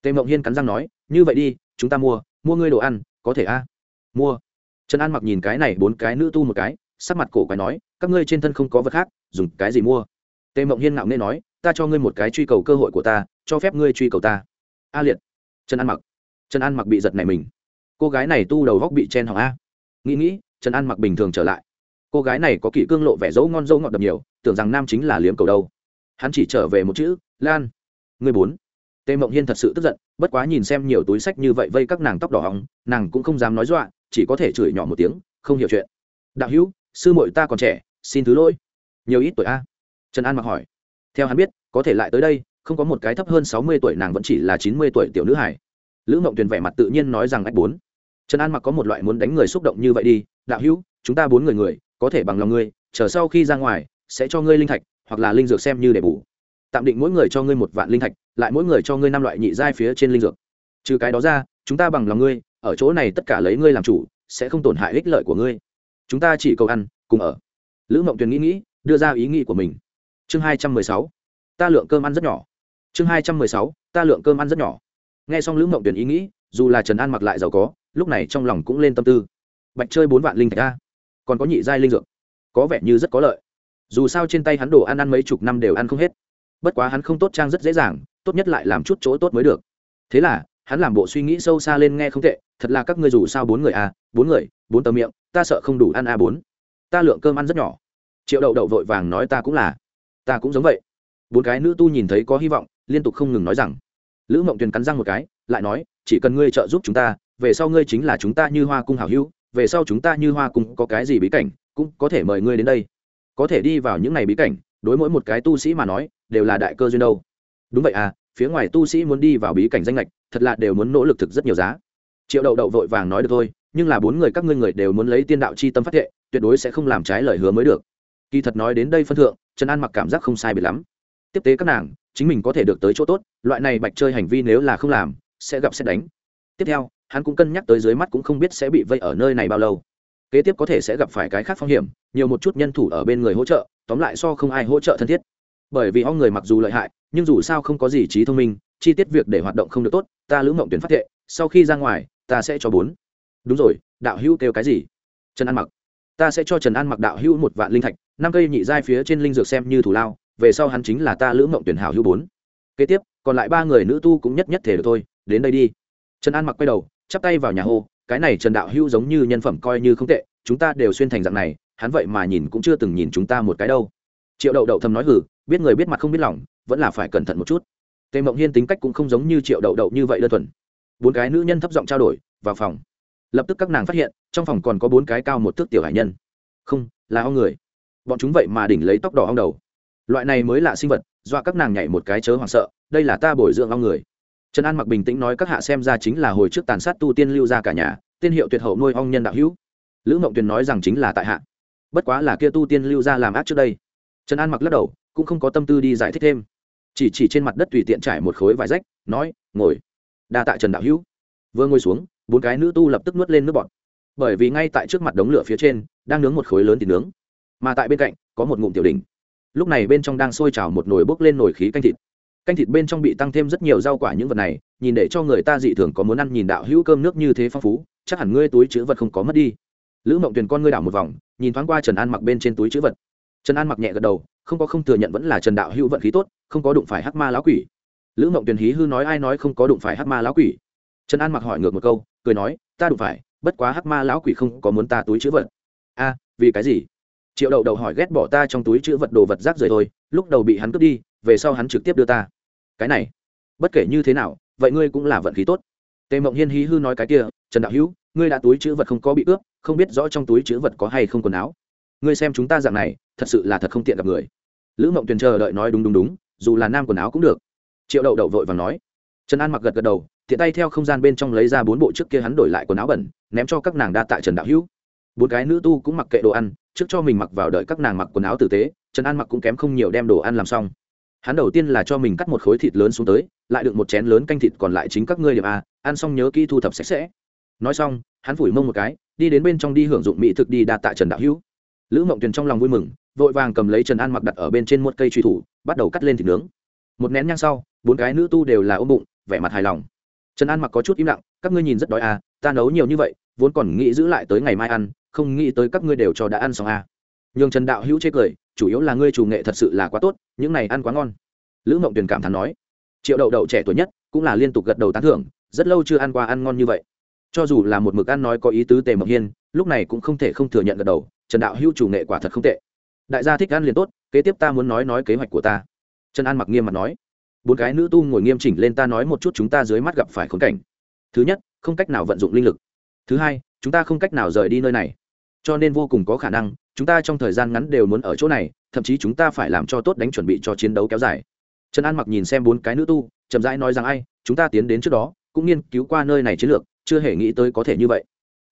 Tề mộng hiên cắn răng nói, như vậy đi, chúng ta mua mua ngươi đồ ăn, có thể a? Mua. Trần an mặc nhìn cái này bốn cái nữ tu một cái, sắc mặt cổ quái nói, các ngươi trên thân không có vật khác, dùng cái gì mua? Tề mộng hiên ngạo nghê nói, ta cho ngươi một cái truy cầu cơ hội của ta, cho phép ngươi truy cầu ta. A liệt. Trần an mặc. Trần an mặc bị giật này mình cô gái này tu đầu góc bị chen hỏng a. Nghĩ nghĩ, trần an mặc bình thường trở lại. Cô gái này có kỹ cương lộ vẻ dấu ngon dấu ngọt đập nhiều, tưởng rằng nam chính là liếm cầu đâu. Hắn chỉ trở về một chữ, lan. Người bốn. Tề mộng hiên thật sự tức giận, bất quá nhìn xem nhiều túi sách như vậy vây các nàng tóc đỏ hóng nàng cũng không dám nói dọa, chỉ có thể chửi nhỏ một tiếng, không hiểu chuyện. Đạo hữu, sư muội ta còn trẻ, xin thứ lỗi. Nhiều ít tuổi a? Trần an mặc hỏi. Theo hắn biết, có thể lại tới đây, không có một cái thấp hơn sáu mươi tuổi, nàng vẫn chỉ là chín mươi tuổi tiểu nữ hải lữ mộng tuyền vẻ mặt tự nhiên nói rằng ách bốn trần an mặc có một loại muốn đánh người xúc động như vậy đi, đạo hữu, chúng ta bốn người người, có thể bằng lòng ngươi, chờ sau khi ra ngoài, sẽ cho ngươi linh thạch, hoặc là linh dược xem như để bù. Tạm định mỗi người cho ngươi một vạn linh thạch, lại mỗi người cho ngươi năm loại nhị giai phía trên linh dược. Trừ cái đó ra, chúng ta bằng lòng ngươi, ở chỗ này tất cả lấy ngươi làm chủ, sẽ không tổn hại ích lợi của ngươi. Chúng ta chỉ cầu ăn, cùng ở. Lữ mộng tuyền nghĩ nghĩ, đưa ra ý nghĩ của mình. Chương hai trăm mười sáu, ta lượng cơm ăn rất nhỏ. Chương hai trăm mười sáu, ta lượng cơm ăn rất nhỏ. Nghe xong lữ mộng tuyền ý nghĩ dù là trần an mặc lại giàu có lúc này trong lòng cũng lên tâm tư bạch chơi bốn vạn linh thạch a. còn có nhị giai linh dược có vẻ như rất có lợi dù sao trên tay hắn đồ ăn ăn mấy chục năm đều ăn không hết bất quá hắn không tốt trang rất dễ dàng tốt nhất lại làm chút chỗ tốt mới được thế là hắn làm bộ suy nghĩ sâu xa lên nghe không tệ thật là các ngươi dù sao bốn người à bốn người, bốn tờ miệng, ta sợ không đủ ăn a bốn. Ta lượng cơm ăn rất nhỏ. Triệu đậu đậu vội vàng nói ta cũng là. Ta cũng giống vậy. Bốn cái nữ tu nhìn thấy có hy vọng, liên tục không ngừng nói rằng. Lữ mộng tuyền cắn răng một cái lại nói, chỉ cần ngươi trợ giúp chúng ta, về sau ngươi chính là chúng ta như hoa cung hảo hữu, về sau chúng ta như hoa cung có cái gì bí cảnh, cũng có thể mời ngươi đến đây. Có thể đi vào những ngày bí cảnh, đối mỗi một cái tu sĩ mà nói, đều là đại cơ duyên đâu. Đúng vậy à phía ngoài tu sĩ muốn đi vào bí cảnh danh lệch, thật là đều muốn nỗ lực thực rất nhiều giá. Triệu đậu đậu vội vàng nói được thôi, nhưng là bốn người các ngươi người đều muốn lấy tiên đạo c h i tâm phát thệ, tuyệt đối sẽ không làm trái lời hứa mới được. Kỳ thật nói đến đây phân thượng, trần an mặc cảm giác không sai biệt lắm. Tiếp tế các nàng, chính mình có thể được tới chỗ tốt, loại này bạch chơi hành vi nếu là không làm sẽ gặp xét đánh. Tiếp theo, hắn cũng cân nhắc tới dưới mắt cũng không biết sẽ bị vây ở nơi này bao lâu. Kế tiếp có thể sẽ gặp phải cái khác phong hiểm, nhiều một chút nhân thủ ở bên người hỗ trợ, tóm lại so không ai hỗ trợ thân thiết. Bởi vì ho người mặc dù lợi hại, nhưng dù sao không có gì trí thông minh, chi tiết việc để hoạt động không được tốt, ta lữ mộng tuyển phát thệ, sau khi ra ngoài, ta sẽ cho bốn. Đúng rồi, đạo hữu kêu cái gì? Trần an mặc. Ta sẽ cho trần an mặc đạo hữu một vạn linh thạch, năm cây nhị giai phía trên linh dược xem như thủ lao, về sau hắn chính là ta lữ mộng tuyển hảo hữu bốn. Kế tiếp, còn lại ba người nữ tu cũng nhất nhất thể được thôi đến đây đi. Trần an mặc quay đầu, chắp tay vào nhà hô, cái này trần đạo hữu giống như nhân phẩm coi như không tệ, chúng ta đều xuyên thành dạng này, hắn vậy mà nhìn cũng chưa từng nhìn chúng ta một cái đâu. Triệu đậu đậu thầm nói hử biết người biết mặt không biết lòng, vẫn là phải cẩn thận một chút. Tề mộng hiên tính cách cũng không giống như triệu đậu đậu như vậy đơn thuần. Bốn cái nữ nhân thấp giọng trao đổi, vào phòng. Lập tức các nàng phát hiện, trong phòng còn có bốn cái cao một thước tiểu hải nhân. Không, là ong người. Bọn chúng vậy mà đỉnh lấy tóc đỏ ong đầu. Loại này mới là sinh vật, dọa các nàng nhảy một cái chớ hoảng sợ, đây là ta bồi dưỡng ong người trần an mặc bình tĩnh nói các hạ xem ra chính là hồi trước tàn sát tu tiên lưu ra cả nhà, tên hiệu tuyệt hậu nuôi ong nhân đạo hữu. Lữ mộng tuyền nói rằng chính là tại hạ. Bất quá là kia tu tiên lưu ra làm ác trước đây. Trần an mặc lắc đầu, cũng không có tâm tư đi giải thích thêm. Chỉ chỉ trên mặt đất tùy tiện trải một khối vải rách, nói, ngồi. Đa tạ trần đạo hữu. Vừa ngồi xuống, bốn cái nữ tu lập tức nuốt lên nước bọt. Bởi vì ngay tại trước mặt đống lửa phía trên, đang nướng một khối lớn thịt nướng. Mà tại bên cạnh, có một ngụm tiểu đỉnh. Lúc này bên trong đang sôi trào một nồi bốc lên nồi khí canh thịt canh thịt bên trong bị tăng thêm rất nhiều rau quả những vật này, nhìn để cho người ta dị thường có muốn ăn nhìn đạo hữu cơm nước như thế phong phú, chắc hẳn ngươi túi chữ vật không có mất đi. Lữ mộng tuyền con ngươi đảo một vòng, nhìn thoáng qua trần an mặc bên trên túi chữ vật. Trần an mặc nhẹ gật đầu, không có không thừa nhận vẫn là trần đạo hữu vận khí tốt, không có đụng phải hắc ma lão quỷ. Lữ mộng tuyền hí hư nói ai nói không có đụng phải hắc ma lão quỷ. Trần an mặc hỏi ngược một câu, cười nói, ta đụng phải, bất quá hắc ma lão quỷ không có muốn ta túi chữ vật. A, vì cái gì? Triệu đậu đậu hỏi ghét bỏ ta trong túi chữ vật đồ vật rác rời thôi, lúc đầu bị hắn cướp đi, về sau hắn trực tiếp đưa ta cái này, bất kể như thế nào, vậy ngươi cũng là vận khí tốt. Tề mộng hiên hí hư nói cái kia, trần đạo hữu, ngươi đã túi chữ vật không có bị ướp, không biết rõ trong túi chữ vật có hay không quần áo. Ngươi xem chúng ta dạng này, thật sự là thật không tiện gặp người. Lữ mộng tuyền chờ đợi nói đúng đúng đúng, dù là nam quần áo cũng được. Triệu đậu đậu vội và nói. Trần an mặc gật gật đầu, tiện tay theo không gian bên trong lấy ra bốn bộ trước kia hắn đổi lại quần áo bẩn, ném cho các nàng đa tại trần đạo hữu. Bốn cái nữ tu cũng mặc kệ đồ ăn, trước cho mình mặc vào đợi các nàng mặc quần áo tử tế, trần an mặc cũng kém không nhiều đem đồ ăn làm xong hắn đầu tiên là cho mình cắt một khối thịt lớn xuống tới, lại được một chén lớn canh thịt còn lại chính các ngươi điểm a, ăn xong nhớ kỹ thu thập sạch sẽ. Nói xong, hắn phủi mông một cái, đi đến bên trong đi hưởng dụng mỹ thực đi đạt tại trần đạo hữu. Lữ mộng tuyền trong lòng vui mừng, vội vàng cầm lấy trần an mặc đặt ở bên trên một cây truy thủ, bắt đầu cắt lên thịt nướng. Một nén nhang sau, bốn cái nữ tu đều là ôm bụng, vẻ mặt hài lòng. Trần an mặc có chút im lặng, các ngươi nhìn rất đói à ta nấu nhiều như vậy, vốn còn nghĩ giữ lại tới ngày mai ăn, không nghĩ tới các ngươi đều cho đã ăn xong à nhường trần đạo hữu chê cười, chủ yếu là ngươi chủ nghệ thật sự là quá tốt, những này ăn quá ngon. Lữ mộng tuyền cảm thán nói. Triệu đậu đậu trẻ tuổi nhất, cũng là liên tục gật đầu tán thưởng, rất lâu chưa ăn qua ăn ngon như vậy. Cho dù là một mực ăn nói có ý tứ tề mộng hiên, lúc này cũng không thể không thừa nhận gật đầu, trần đạo hữu chủ nghệ quả thật không tệ. Đại gia thích ăn liền tốt, kế tiếp ta muốn nói nói kế hoạch của ta. Trần an mặc nghiêm mặt nói. Bốn cái nữ tu ngồi nghiêm chỉnh lên ta nói một chút chúng ta dưới mắt gặp phải khốn cảnh. Thứ nhất, không cách nào vận dụng linh lực. Thứ hai, chúng ta không cách nào rời đi nơi này cho nên vô cùng có khả năng, chúng ta trong thời gian ngắn đều muốn ở chỗ này, thậm chí chúng ta phải làm cho tốt đánh chuẩn bị cho chiến đấu kéo dài. Trần an mặc nhìn xem bốn cái nữ tu, chậm rãi nói rằng, ai, chúng ta tiến đến trước đó, cũng nghiên cứu qua nơi này chiến lược, chưa hề nghĩ tới có thể như vậy.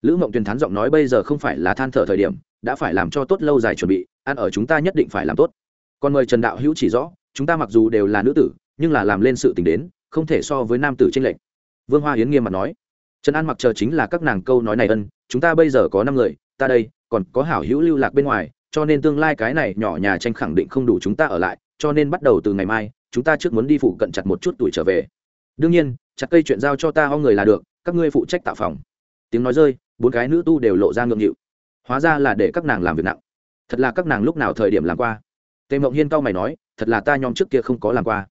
Lữ mộng tuyền thán giọng nói, bây giờ không phải là than thở thời điểm, đã phải làm cho tốt lâu dài chuẩn bị, ăn ở chúng ta nhất định phải làm tốt. Còn mời trần đạo hữu chỉ rõ, chúng ta mặc dù đều là nữ tử, nhưng là làm lên sự tình đến, không thể so với nam tử tranh lệch. Vương hoa hiến nghiêm mặt nói, trần an mặc chờ chính là các nàng câu nói này ân, chúng ta bây giờ có năm người ta đây, còn có hảo hữu lưu lạc bên ngoài, cho nên tương lai cái này nhỏ nhà tranh khẳng định không đủ chúng ta ở lại, cho nên bắt đầu từ ngày mai, chúng ta trước muốn đi phụ cận chặt một chút tuổi trở về. Đương nhiên, chặt cây chuyện giao cho ta ho người là được, các ngươi phụ trách tạo phòng. Tiếng nói rơi, bốn cái nữ tu đều lộ ra ngượng nghịu. Hóa ra là để các nàng làm việc nặng. Thật là các nàng lúc nào thời điểm làm qua? Tề mộng hiên cao mày nói, thật là ta nhóm trước kia không có làm qua.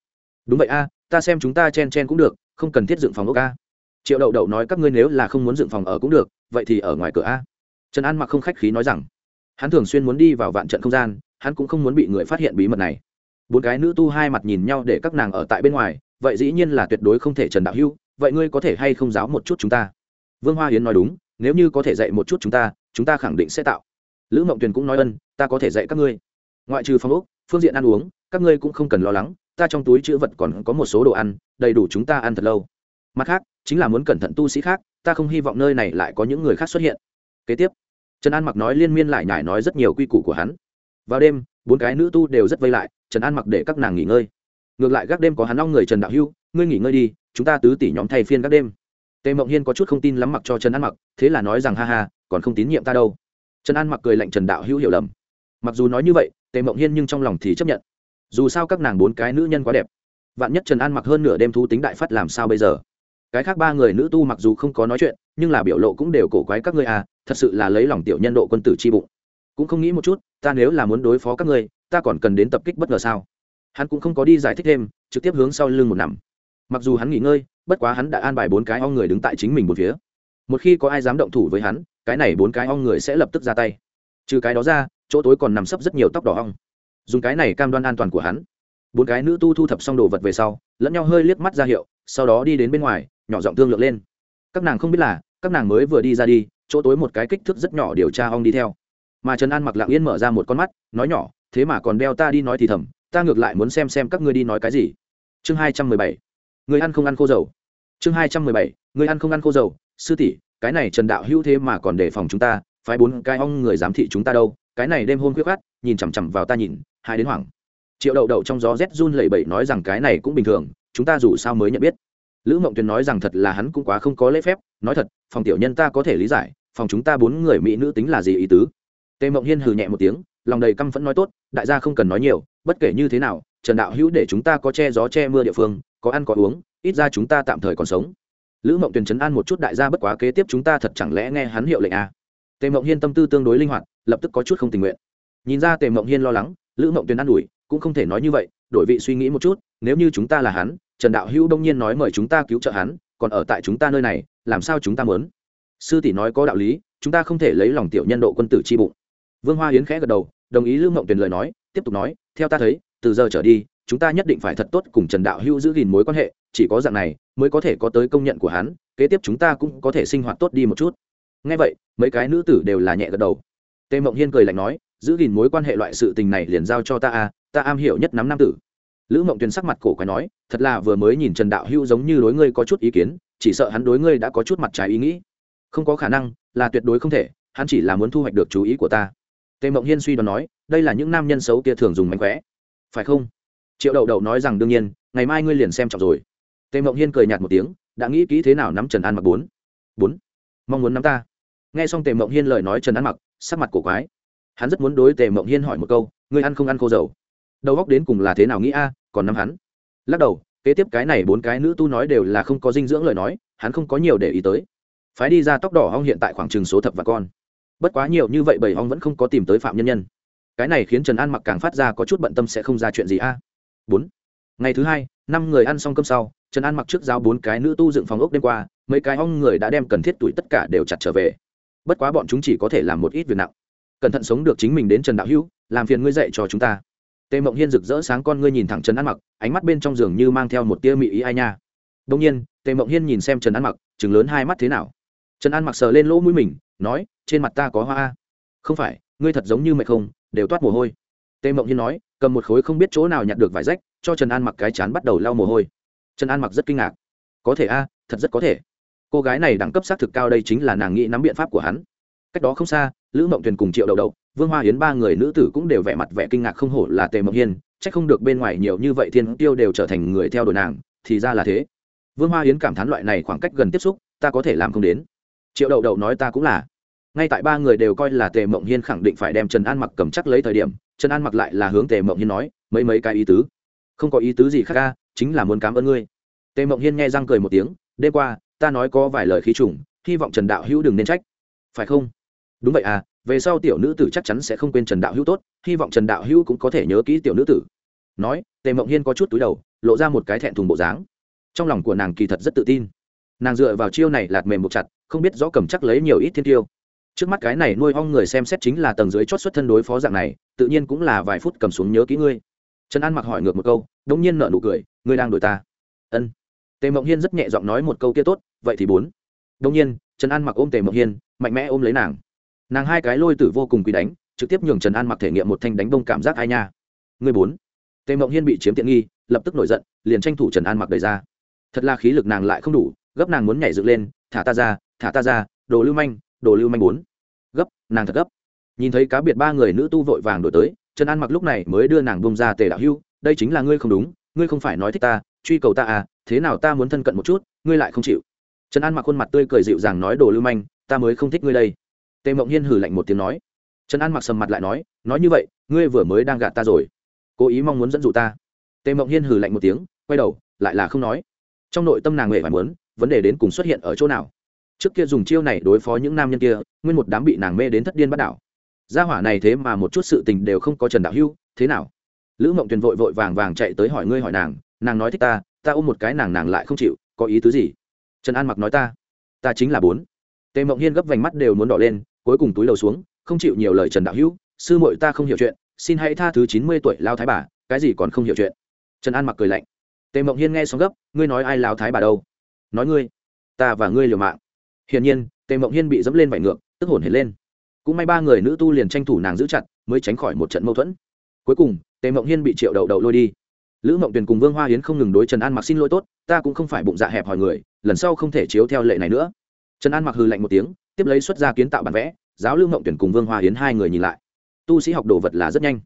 Đúng vậy a, ta xem chúng ta chen chen cũng được, không cần thiết dựng phòng ốc a. Triệu đậu đậu nói, các ngươi nếu là không muốn dựng phòng ở cũng được, vậy thì ở ngoài cửa a trần an mặc không khách khí nói rằng, hắn thường xuyên muốn đi vào vạn trận không gian, hắn cũng không muốn bị người phát hiện bí mật này. Bốn cái nữ tu hai mặt nhìn nhau để các nàng ở tại bên ngoài, vậy dĩ nhiên là tuyệt đối không thể trần đạo hưu vậy ngươi có thể hay không giáo một chút chúng ta? Vương hoa hiến nói đúng, nếu như có thể dạy một chút chúng ta chúng ta khẳng định sẽ tạo. Lữ mộng tuyền cũng nói ân, ta có thể dạy các ngươi. Ngoại trừ phòng úc phương diện ăn uống, các ngươi cũng không cần lo lắng, ta trong túi chữ vật còn có một số đồ ăn, đầy đủ chúng ta ăn thật lâu. Mặt khác, chính là muốn cẩn thận tu sĩ khác, ta không hy vọng nơi này lại có những người khác xuất hiện. Kế tiếp trần an mặc nói liên miên lại nhải nói rất nhiều quy củ của hắn. Vào đêm, bốn cái nữ tu đều rất vây lại, trần an mặc để các nàng nghỉ ngơi. Ngược lại gác đêm có hắn long người trần đạo hưu, ngươi nghỉ ngơi đi, chúng ta tứ tỷ nhóm thay phiên gác đêm. Tề mộng hiên có chút không tin lắm mặc cho trần an mặc, thế là nói rằng, ha ha, còn không tín nhiệm ta đâu. Trần an mặc cười lạnh trần đạo hữu hiểu lầm. Mặc dù nói như vậy, tề mộng hiên nhưng trong lòng thì chấp nhận. Dù sao các nàng bốn cái nữ nhân quá đẹp. Vạn nhất trần an mặc hơn nửa đêm thú tính đại phát làm sao bây giờ? Cái khác ba người nữ tu mặc dù không có nói chuyện, nhưng là biểu lộ cũng đều cổ quái các ngươi à thật sự là lấy lòng tiểu nhân độ quân tử chi bụng. Cũng không nghĩ một chút, ta nếu là muốn đối phó các ngươi, ta còn cần đến tập kích bất ngờ sao? Hắn cũng không có đi giải thích thêm, trực tiếp hướng sau lưng một nằm. Mặc dù hắn nghỉ ngơi, bất quá hắn đã an bài bốn cái ong người đứng tại chính mình một phía. Một khi có ai dám động thủ với hắn, cái này bốn cái ong người sẽ lập tức ra tay. Trừ cái đó ra, chỗ tối còn nằm sấp rất nhiều tóc đỏ ong. Dùng cái này cam đoan an toàn của hắn. Bốn cái nữ tu thu thập xong đồ vật về sau, lẫn nhau hơi liếc mắt ra hiệu, sau đó đi đến bên ngoài, nhỏ giọng thương lượng lên. Các nàng không biết là, các nàng mới vừa đi ra đi chỗ tối một cái kích thước rất nhỏ điều tra ong đi theo. Mà trần an mặc lặng yên mở ra một con mắt, nói nhỏ, thế mà còn đeo ta đi nói thì thầm, ta ngược lại muốn xem xem các ngươi đi nói cái gì. Chương hai trăm mười bảy. Người ăn không ăn khô dầu. Chương hai trăm mười bảy. Người ăn không ăn khô dầu. Sư tỷ, cái này trần đạo hữu thế mà còn đề phòng chúng ta, phái bốn cái ong người giám thị chúng ta đâu, cái này đêm hôn khuyết khát nhìn chằm chằm vào ta nhìn, hai đến hoảng. Triệu đậu đậu trong gió rét run lẩy bẩy nói rằng cái này cũng bình thường, chúng ta dù sao mới nhận biết. Lữ mộng tuyền nói rằng thật là hắn cũng quá không có lễ phép, nói thật, phòng tiểu nhân ta có thể lý giải phòng chúng ta bốn người mỹ nữ tính là gì ý tứ? Tề mộng hiên hừ nhẹ một tiếng, lòng đầy căm phẫn nói tốt, đại gia không cần nói nhiều, bất kể như thế nào, trần đạo hữu để chúng ta có che gió che mưa địa phương, có ăn có uống, ít ra chúng ta tạm thời còn sống. Lữ mộng tuyền chấn an một chút đại gia bất quá kế tiếp chúng ta thật chẳng lẽ nghe hắn hiệu lệnh à. tề mộng hiên tâm tư tương đối linh hoạt, lập tức có chút không tình nguyện. Nhìn ra tề mộng hiên lo lắng, lữ mộng tuyền an ủi, cũng không thể nói như vậy, đổi vị suy nghĩ một chút, nếu như chúng ta là hắn, trần đạo hữu đông nhiên nói mời chúng ta cứu trợ hắn, còn ở tại chúng ta nơi này, làm sao chúng ta muốn? Sư tỷ nói có đạo lý, chúng ta không thể lấy lòng tiểu nhân độ quân tử chi bụng. Vương hoa hiến khẽ gật đầu, đồng ý lưu mộng tuyền lời nói, tiếp tục nói, theo ta thấy, từ giờ trở đi, chúng ta nhất định phải thật tốt cùng trần đạo hữu giữ gìn mối quan hệ, chỉ có dạng này, mới có thể có tới công nhận của hắn, kế tiếp chúng ta cũng có thể sinh hoạt tốt đi một chút. Ngay vậy, mấy cái nữ tử đều là nhẹ gật đầu. Tề mộng hiên cười lạnh nói, giữ gìn mối quan hệ loại sự tình này liền giao cho ta à? ta am hiểu nhất nắm nam tử. Lữ mộng tuyền sắc mặt cổ quái nói, thật là vừa mới nhìn trần đạo hữu giống như đối ngươi có chút ý kiến, chỉ sợ hắn đối ngươi đã có chút mặt trái ý nghĩ không có khả năng, là tuyệt đối không thể, hắn chỉ là muốn thu hoạch được chú ý của ta. Tề mộng hiên suy đoán nói, đây là những nam nhân xấu kia thường dùng mánh khóe. Phải không? Triệu đậu đậu nói rằng đương nhiên, ngày mai ngươi liền xem trọng rồi. Tề mộng hiên cười nhạt một tiếng, đã nghĩ kỹ thế nào nắm trần an mặc bốn. Bốn? Mong muốn nắm ta. Nghe xong tề mộng hiên lời nói trần an mặc, sắc mặt cổ quái. Hắn rất muốn đối tề mộng hiên hỏi một câu, ngươi ăn không ăn khô dầu? Đầu góc đến cùng là thế nào nghĩ a, còn nắm hắn. Lắc đầu, kế tiếp cái này bốn cái nữ tu nói đều là không có dinh dưỡng lời nói, hắn không có nhiều để ý tới phái đi ra tóc đỏ hong hiện tại khoảng chừng số thập và con. Bất quá nhiều như vậy bảy hong vẫn không có tìm tới phạm nhân nhân. Cái này khiến trần an mặc càng phát ra có chút bận tâm sẽ không ra chuyện gì a. Bốn. Ngày thứ hai, năm người ăn xong cơm sau, trần an mặc trước giao bốn cái nữ tu dựng phòng ốc đêm qua, mấy cái hong người đã đem cần thiết tuổi tất cả đều chặt trở về. Bất quá bọn chúng chỉ có thể làm một ít việc nặng. Cẩn thận sống được chính mình đến trần đạo hữu, làm phiền ngươi dạy cho chúng ta. Tề mộng hiên rực rỡ sáng con ngươi nhìn thẳng trần an mặc, ánh mắt bên trong giường như mang theo một tia mị ý ai nha. Đông nhiên, tề mộng hiên nhìn xem trần an mặc chừng lớn hai mắt thế nào? Trần an mặc sờ lên lỗ mũi mình nói trên mặt ta có hoa. Không phải ngươi thật giống như mệt không đều toát mồ hôi. Tề mộng hiên nói cầm một khối không biết chỗ nào nhặt được vải rách cho trần an mặc cái chán bắt đầu lau mồ hôi. Trần an mặc rất kinh ngạc. Có thể a thật rất có thể. Cô gái này đẳng cấp xác thực cao đây chính là nàng nghĩ nắm biện pháp của hắn. Cách đó không xa lữ mộng tuyền cùng triệu đầu đầu, vương hoa hiến ba người nữ tử cũng đều vẻ mặt vẻ kinh ngạc không hổ là tề mộng hiên c h ắ c không được bên ngoài nhiều như vậy thiên tiêu đều trở thành người theo đuổi nàng thì ra là thế. Vương hoa hiến cảm thán loại này khoảng cách gần tiếp xúc ta có thể làm không đến triệu đậu đậu nói ta cũng là. Ngay tại ba người đều coi là tề mộng hiên khẳng định phải đem trần an mặc cầm chắc lấy thời điểm, trần an mặc lại là hướng tề mộng hiên nói, mấy mấy cái ý tứ. Không có ý tứ gì khác ca, chính là muốn cảm ơn ngươi. Tề mộng hiên nghe răng cười một tiếng, đêm qua, ta nói có vài lời khí trùng, hy vọng trần đạo hữu đừng nên trách. Phải không? Đúng vậy à về sau tiểu nữ tử chắc chắn sẽ không quên trần đạo hữu tốt, hy vọng trần đạo hữu cũng có thể nhớ kỹ tiểu nữ tử. Nói, tề mộng hiên có chút túi đầu, lộ ra một cái thẹn thùng bộ dáng. Trong lòng của nàng kỳ thật rất tự tin. Nàng dựa vào chiêu này lạt mềm một chặt không biết rõ cầm chắc lấy nhiều ít thiên tiêu. Trước mắt cái này nuôi ong người xem xét chính là tầng dưới chót xuất thân đối phó dạng này, tự nhiên cũng là vài phút cầm xuống nhớ kỹ ngươi. Trần an mặc hỏi ngược một câu, đống nhiên nợ nụ cười, ngươi đang đổi ta. Ân. Tề mộng hiên rất nhẹ giọng nói một câu kia tốt, vậy thì bốn. Đống nhiên, trần an mặc ôm tề mộng hiên, mạnh mẽ ôm lấy nàng. Nàng hai cái lôi tử vô cùng quý đánh, trực tiếp nhường trần an mặc thể nghiệm một thanh đánh đông cảm giác ai nha. Người bốn. Tề mộng hiên bị chiếm tiện nghi, lập tức nổi giận, liền tranh thủ trần an mặc đẩy ra. Thật là khí lực nàng lại không đủ, gấp nàng muốn nhảy dựng lên, thả ta ra thả ta ra, đồ lưu manh, đồ lưu manh bốn. Gấp, nàng thật gấp. Nhìn thấy cá biệt ba người nữ tu vội vàng đổi tới, trần an mặc lúc này mới đưa nàng bông ra tề đạo hưu, đây chính là ngươi không đúng, ngươi không phải nói thích ta, truy cầu ta à thế nào ta muốn thân cận một chút, ngươi lại không chịu. Trần an mặc khuôn mặt tươi cười dịu dàng nói đồ lưu manh, ta mới không thích ngươi đây. Tề mộng hiên hử lạnh một tiếng nói. Trần an mặc sầm mặt lại nói nói như vậy, ngươi vừa mới đang gạt ta rồi. Cố ý mong muốn dẫn dụ ta. Tề mộng hiên hử lạnh một tiếng, quay đầu, lại là không nói. Trong nội tâm nàng nghệ phải muốn, vấn đề đến cùng xuất hiện ở chỗ nào? Trước kia dùng chiêu này đối phó những nam nhân kia, nguyên một đám bị nàng mê đến thất điên bắt đảo. Gia hỏa này thế mà một chút sự tình đều không có trần đạo hưu, thế nào? Lữ mộng tuyền vội vội vàng vàng chạy tới hỏi ngươi hỏi nàng nàng nói thích ta ta ôm một cái nàng nàng lại không chịu, có ý tứ gì? Trần an mặc nói ta ta chính là bốn. Tề mộng hiên gấp vành mắt đều muốn đỏ lên, cuối cùng túi đầu xuống, không chịu nhiều lời trần đạo hữu sư muội ta không hiểu chuyện, xin hãy tha thứ chín mươi tuổi lao thái bà, cái gì còn không hiểu chuyện? Trần an mặc cười lạnh. Tề mộng hiên nghe xong gấp, ngươi nói ai lao thái bà đâu? Nói ngươi, ta và ngươi liều mạng hiển nhiên, tề mộng hiên bị dẫm lên vải ngược, tức hồn hển lên. Cũng may ba người nữ tu liền tranh thủ nàng giữ chặt, mới tránh khỏi một trận mâu thuẫn. Cuối cùng, tề mộng hiên bị triệu đậu đậu lôi đi. Lữ mộng tuyền cùng vương hoa hiến không ngừng đối trần an mặc xin lỗi tốt, ta cũng không phải bụng dạ hẹp hỏi người, lần sau không thể chiếu theo lệ này nữa. Trần an mặc hừ lạnh một tiếng, tiếp lấy xuất ra kiến tạo bản vẽ, giáo lữ mộng tuyền cùng vương hoa hiến hai người nhìn lại. Tu sĩ học đồ vật là rất nhanh.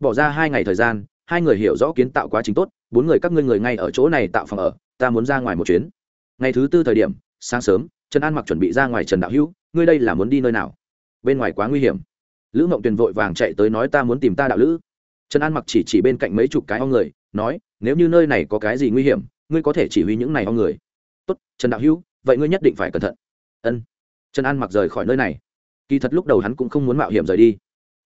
Bỏ ra hai ngày thời gian, hai người hiểu rõ kiến tạo quá trình tốt, bốn người các ngươi người ngay ở chỗ này tạo phòng ở, ta muốn ra ngoài một chuyến. Ngày thứ tư thời điểm, sáng sớm trần an mặc chuẩn bị ra ngoài trần đạo hữu, ngươi đây là muốn đi nơi nào? Bên ngoài quá nguy hiểm. Lữ mộng tuyền vội vàng chạy tới nói ta muốn tìm ta đạo lữ. Trần an mặc chỉ chỉ bên cạnh mấy chục cái ho người, nói, nếu như nơi này có cái gì nguy hiểm, ngươi có thể chỉ huy những này ho người. Tốt, trần đạo hữu, vậy ngươi nhất định phải cẩn thận. Ân. Trần an mặc rời khỏi nơi này. Kỳ thật lúc đầu hắn cũng không muốn mạo hiểm rời đi.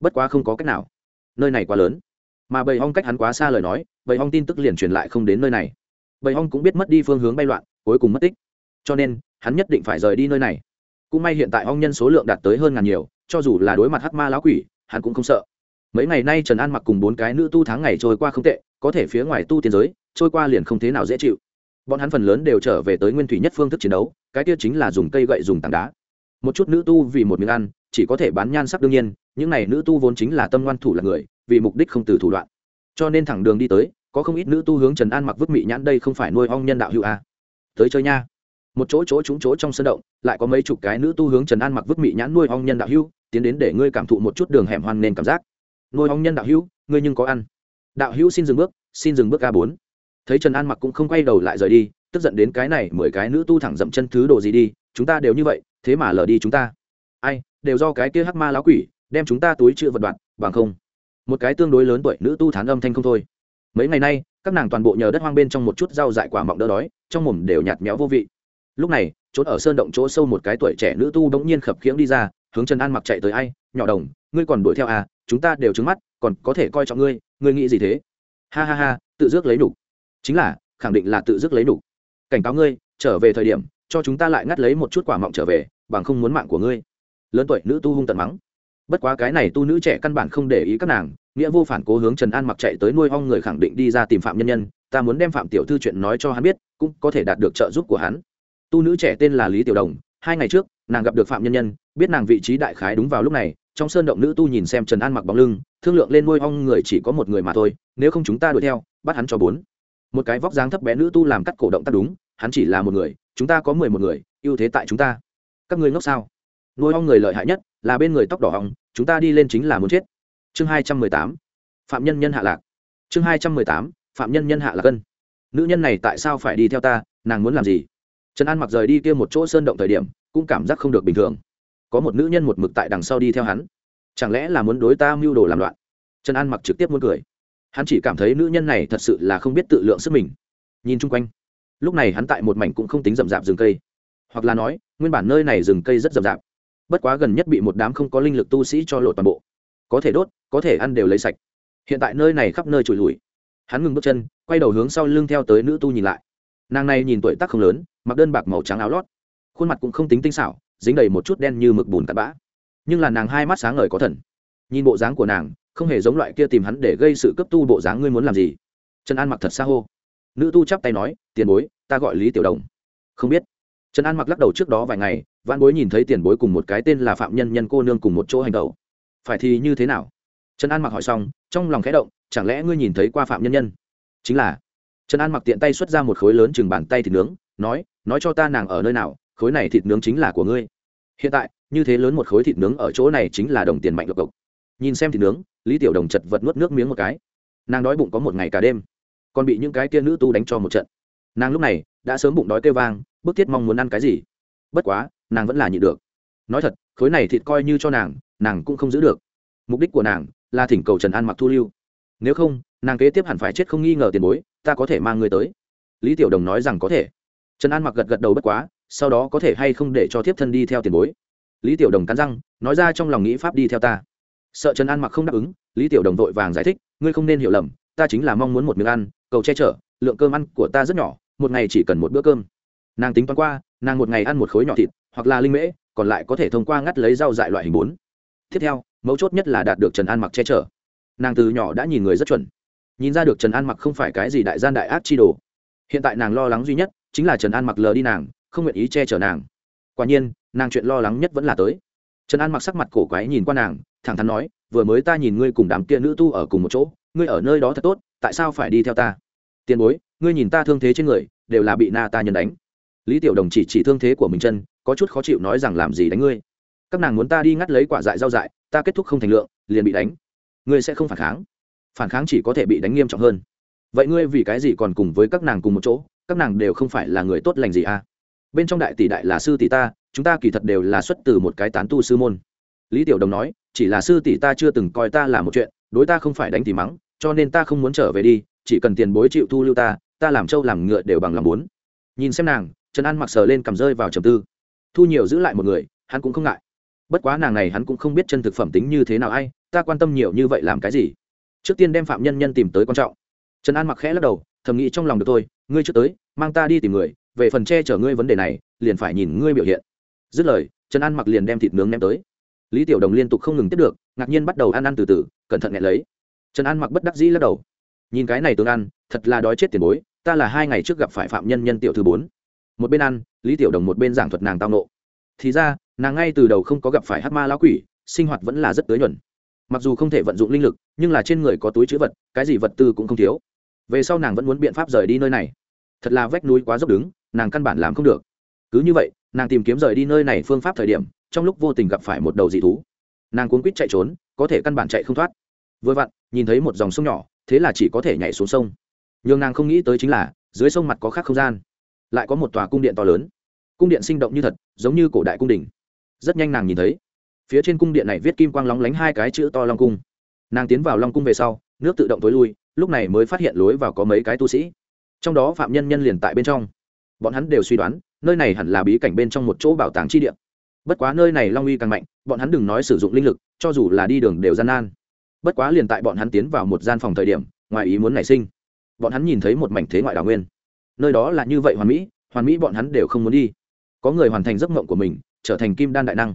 Bất quá không có cách nào. Nơi này quá lớn. Mà bầy hong cách hắn quá xa lời nói, bầy hong tin tức liền truyền lại không đến nơi này. Bầy hong cũng biết mất đi phương hướng bay loạn, cuối cùng mất tích. Cho nên hắn nhất định phải rời đi nơi này. Cũng may hiện tại hong nhân số lượng đạt tới hơn ngàn nhiều, cho dù là đối mặt hắc ma lão quỷ, hắn cũng không sợ. Mấy ngày nay trần an mặc cùng bốn cái nữ tu tháng ngày trôi qua không tệ, có thể phía ngoài tu tiên giới, trôi qua liền không thế nào dễ chịu. Bọn hắn phần lớn đều trở về tới nguyên thủy nhất phương thức chiến đấu, cái kia chính là dùng cây gậy dùng tảng đá. Một chút nữ tu vì một miếng ăn, chỉ có thể bán nhan sắc đương nhiên, những này nữ tu vốn chính là tâm ngoan thủ là người, vì mục đích không từ thủ đoạn. Cho nên thẳng đường đi tới, có không ít nữ tu hướng trần an mặc vứt mị nhãn đây không phải nuôi ong nhân đạo hữu a à. tới chơi nha một chỗ chỗ trúng chỗ trong sân động, lại có mấy chục cái nữ tu hướng trần an mặc vứt mị nhãn nuôi ong nhân đạo hữu, tiến đến để ngươi cảm thụ một chút đường hẻm hoan nên cảm giác. Nuôi ong nhân đạo hữu, ngươi nhưng có ăn. Đạo hữu xin dừng bước, xin dừng bước a bốn. Thấy trần an mặc cũng không quay đầu lại rời đi, tức giận đến cái này mười cái nữ tu thẳng dậm chân thứ đồ gì đi, chúng ta đều như vậy, thế mà lờ đi chúng ta. Ai, đều do cái kia hắc ma lão quỷ, đem chúng ta túi chữ vật đoạn, bằng không. Một cái tương đối lớn tuổi nữ tu thán âm thanh không thôi. Mấy ngày nay, các nàng toàn bộ nhờ đất hoang bên trong một chút rau dại quả mọng đỡ đói, trong mồm đều nhạt méo vô vị lúc này, trốn ở sơn động chỗ sâu một cái tuổi trẻ nữ tu bỗng nhiên khập khiễng đi ra, hướng trần an mặc chạy tới, ai, nhỏ đồng, ngươi còn đuổi theo à? Chúng ta đều trứng mắt, còn có thể coi trọng ngươi ngươi nghĩ gì thế? Ha ha ha, tự dước lấy đủ. chính là, khẳng định là tự dước lấy đủ. cảnh cáo ngươi, trở về thời điểm, cho chúng ta lại ngắt lấy một chút quả mọng trở về, bằng không muốn mạng của ngươi. Lớn tuổi nữ tu hung tận mắng. Bất quá cái này tu nữ trẻ căn bản không để ý các nàng, nghĩa vô phản cố hướng trần an mặc chạy tới nuôi ong người khẳng định đi ra tìm phạm nhân nhân, ta muốn đem phạm tiểu thư chuyện nói cho hắn biết, cũng có thể đạt được trợ giúp của hắn tu nữ trẻ tên là lý tiểu đồng, hai ngày trước, nàng gặp được phạm nhân nhân, biết nàng vị trí đại khái đúng vào lúc này, trong sơn động nữ tu nhìn xem trần an mặc bóng lưng, thương lượng lên nuôi ong người chỉ có một người mà thôi, nếu không chúng ta đuổi theo, bắt hắn cho bốn. Một cái vóc dáng thấp bé nữ tu làm cắt cổ động tác đúng, hắn chỉ là một người, chúng ta có mười một người, ưu thế tại chúng ta. Các ngươi ngốc sao? Nuôi ong người lợi hại nhất là bên người tóc đỏ hong chúng ta đi lên chính là muốn chết. Chương hai trăm mười tám, phạm nhân nhân hạ lạc. Chương hai trăm mười tám, phạm nhân nhân hạ lạc cân. Nữ nhân này tại sao phải đi theo ta, nàng muốn làm gì? Trần an mặc rời đi kia một chỗ sơn động thời điểm, cũng cảm giác không được bình thường. Có một nữ nhân một mực tại đằng sau đi theo hắn. Chẳng lẽ là muốn đối ta mưu đồ làm loạn? Trần an mặc trực tiếp muốn cười. Hắn chỉ cảm thấy nữ nhân này thật sự là không biết tự lượng sức mình. Nhìn chung quanh, lúc này hắn tại một mảnh cũng không tính rậm rạp rừng cây. Hoặc là nói, nguyên bản nơi này rừng cây rất rậm rạp. Bất quá gần nhất bị một đám không có linh lực tu sĩ cho lộ toàn bộ. Có thể đốt, có thể ăn đều lấy sạch. Hiện tại nơi này khắp nơi trùi lùi. Hắn ngừng bước chân, quay đầu hướng sau lưng theo tới nữ tu nhìn lại nàng này nhìn tuổi tác không lớn, mặc đơn bạc màu trắng áo lót. Khuôn mặt cũng không tính tinh xảo, dính đầy một chút đen như mực bùn cặn bã. Nhưng là nàng hai mắt sáng ngời có thần. Nhìn bộ dáng của nàng, không hề giống loại kia tìm hắn để gây sự cấp tu bộ dáng ngươi muốn làm gì. Trần an mặc thật xa hô. Nữ tu chắp tay nói, tiền bối, ta gọi lý tiểu đồng. Không biết. Trần an mặc lắc đầu trước đó vài ngày văn bối nhìn thấy tiền bối cùng một cái tên là phạm nhân nhân cô nương cùng một chỗ hành tẩu. Phải thì như thế nào? Trần an mặc hỏi xong, trong lòng khẽ động, chẳng lẽ ngươi nhìn thấy qua phạm nhân nhân? Chính là trần an mặc tiện tay xuất ra một khối lớn chừng bàn tay thịt nướng, nói nói cho ta nàng ở nơi nào, khối này thịt nướng chính là của ngươi. Hiện tại, như thế lớn một khối thịt nướng ở chỗ này chính là đồng tiền mạnh lộc cộc. Nhìn xem thịt nướng, lý tiểu đồng chật vật nuốt nước miếng một cái. Nàng đói bụng có một ngày cả đêm, còn bị những cái kia nữ tu đánh cho một trận. Nàng lúc này đã sớm bụng đói kêu vang, bức thiết mong muốn ăn cái gì. Bất quá, nàng vẫn là nhịn được. Nói thật, khối này thịt coi như cho nàng nàng cũng không giữ được. Mục đích của nàng là thỉnh cầu trần an mặc thu lưu. Nếu không, nàng kế tiếp hẳn phải chết không nghi ngờ tiền bối ta có thể mang người tới. Lý tiểu đồng nói rằng có thể. Trần an mặc gật gật đầu bất quá, sau đó có thể hay không để cho thiếp thân đi theo tiền bối. Lý tiểu đồng cắn răng, nói ra trong lòng nghĩ pháp đi theo ta. Sợ trần an mặc không đáp ứng, lý tiểu đồng vội vàng giải thích, ngươi không nên hiểu lầm, ta chính là mong muốn một miếng ăn, cầu che chở, lượng cơm ăn của ta rất nhỏ, một ngày chỉ cần một bữa cơm. Nàng tính toán qua, nàng một ngày ăn một khối nhỏ thịt, hoặc là linh mễ, còn lại có thể thông qua ngắt lấy rau dại loại hình bốn. Tiếp theo, mấu chốt nhất là đạt được trần an mặc che chở. Nàng từ nhỏ đã nhìn người rất chuẩn nhìn ra được trần an mặc không phải cái gì đại gian đại ác chi đồ. Hiện tại nàng lo lắng duy nhất chính là trần an mặc lờ đi nàng, không nguyện ý che chở nàng. Quả nhiên, nàng chuyện lo lắng nhất vẫn là tới. Trần an mặc sắc mặt cổ quái nhìn qua nàng, thẳng thắn nói, vừa mới ta nhìn ngươi cùng đám kia nữ tu ở cùng một chỗ, ngươi ở nơi đó thật tốt, tại sao phải đi theo ta? Tiền bối, ngươi nhìn ta thương thế trên người, đều là bị na ta nhân đánh. Lý tiểu đồng chỉ chỉ thương thế của mình chân, có chút khó chịu nói rằng, làm gì đánh ngươi? Các nàng muốn ta đi ngắt lấy quả dại rau dại, ta kết thúc không thành lượng, liền bị đánh. Ngươi sẽ không phản kháng phản kháng chỉ có thể bị đánh nghiêm trọng hơn. Vậy ngươi vì cái gì còn cùng với các nàng cùng một chỗ? Các nàng đều không phải là người tốt lành gì à? Bên trong đại tỷ đại là sư tỷ ta, chúng ta kỳ thật đều là xuất từ một cái tán tu sư môn. Lý tiểu đồng nói, chỉ là sư tỷ ta chưa từng coi ta là một chuyện, đối ta không phải đánh thì mắng, cho nên ta không muốn trở về đi, chỉ cần tiền bối chịu thu lưu ta ta làm trâu làm ngựa đều bằng lòng muốn. Nhìn xem nàng, trần an mặc sờ lên cầm rơi vào trầm tư. Thu nhiều giữ lại một người, hắn cũng không ngại. Bất quá nàng này hắn cũng không biết chân thực phẩm tính như thế nào, ai, ta quan tâm nhiều như vậy làm cái gì? Trước tiên đem phạm nhân nhân tìm tới quan trọng. Trần an mặc khẽ lắc đầu thầm nghĩ trong lòng được thôi, ngươi trước tới mang ta đi tìm người về phần che chở ngươi vấn đề này liền phải nhìn ngươi biểu hiện. Dứt lời trần an mặc liền đem thịt nướng ném tới. Lý tiểu đồng liên tục không ngừng tiếp được ngạc nhiên bắt đầu ăn ăn từ từ cẩn thận nghẹn lấy. Trần an mặc bất đắc dĩ lắc đầu. Nhìn cái này tương ăn thật là đói chết tiền bối ta là hai ngày trước gặp phải phạm nhân nhân tiểu thứ bốn. Một bên ăn lý tiểu đồng một bên giảng thuật nàng tao nộ thì ra nàng ngay từ đầu không có gặp phải hát ma lão quỷ sinh hoạt vẫn là rất tới nhuận mặc dù không thể vận dụng linh lực, nhưng là trên người có túi chữ vật, cái gì vật tư cũng không thiếu. Về sau nàng vẫn muốn biện pháp rời đi nơi này. Thật là vách núi quá dốc đứng, nàng căn bản làm không được. Cứ như vậy, nàng tìm kiếm rời đi nơi này phương pháp thời điểm, trong lúc vô tình gặp phải một đầu dị thú. Nàng cuốn quýt chạy trốn, có thể căn bản chạy không thoát. Vừa vặn, nhìn thấy một dòng sông nhỏ, thế là chỉ có thể nhảy xuống sông. N h ư n g nàng không nghĩ tới chính là, dưới sông mặt có khác không gian. Lại có một tòa cung điện to lớn. Cung điện sinh động như thật, giống như cổ đại cung đình. Rất nhanh nàng nhìn thấy phía trên cung điện này viết kim quang lóng lánh hai cái chữ to long cung. Nàng tiến vào long cung về sau, nước tự động t ố i lui, lúc này mới phát hiện lối vào có mấy cái tu sĩ. Trong đó phạm nhân nhân liền tại bên trong. Bọn hắn đều suy đoán, nơi này hẳn là bí cảnh bên trong một chỗ bảo tàng chi điện bất quá nơi này long uy càng mạnh, bọn hắn đừng nói sử dụng linh lực, cho dù là đi đường đều gian nan. Bất quá liền tại bọn hắn tiến vào một gian phòng thời điểm, ngoài ý muốn nảy sinh. Bọn hắn nhìn thấy một mảnh thế ngoại đào nguyên. Nơi đó là như vậy hoàn mỹ hoàn mỹ bọn hắn đều không muốn đi. Có người hoàn thành giấc mộng của mình, trở thành kim đan đại năng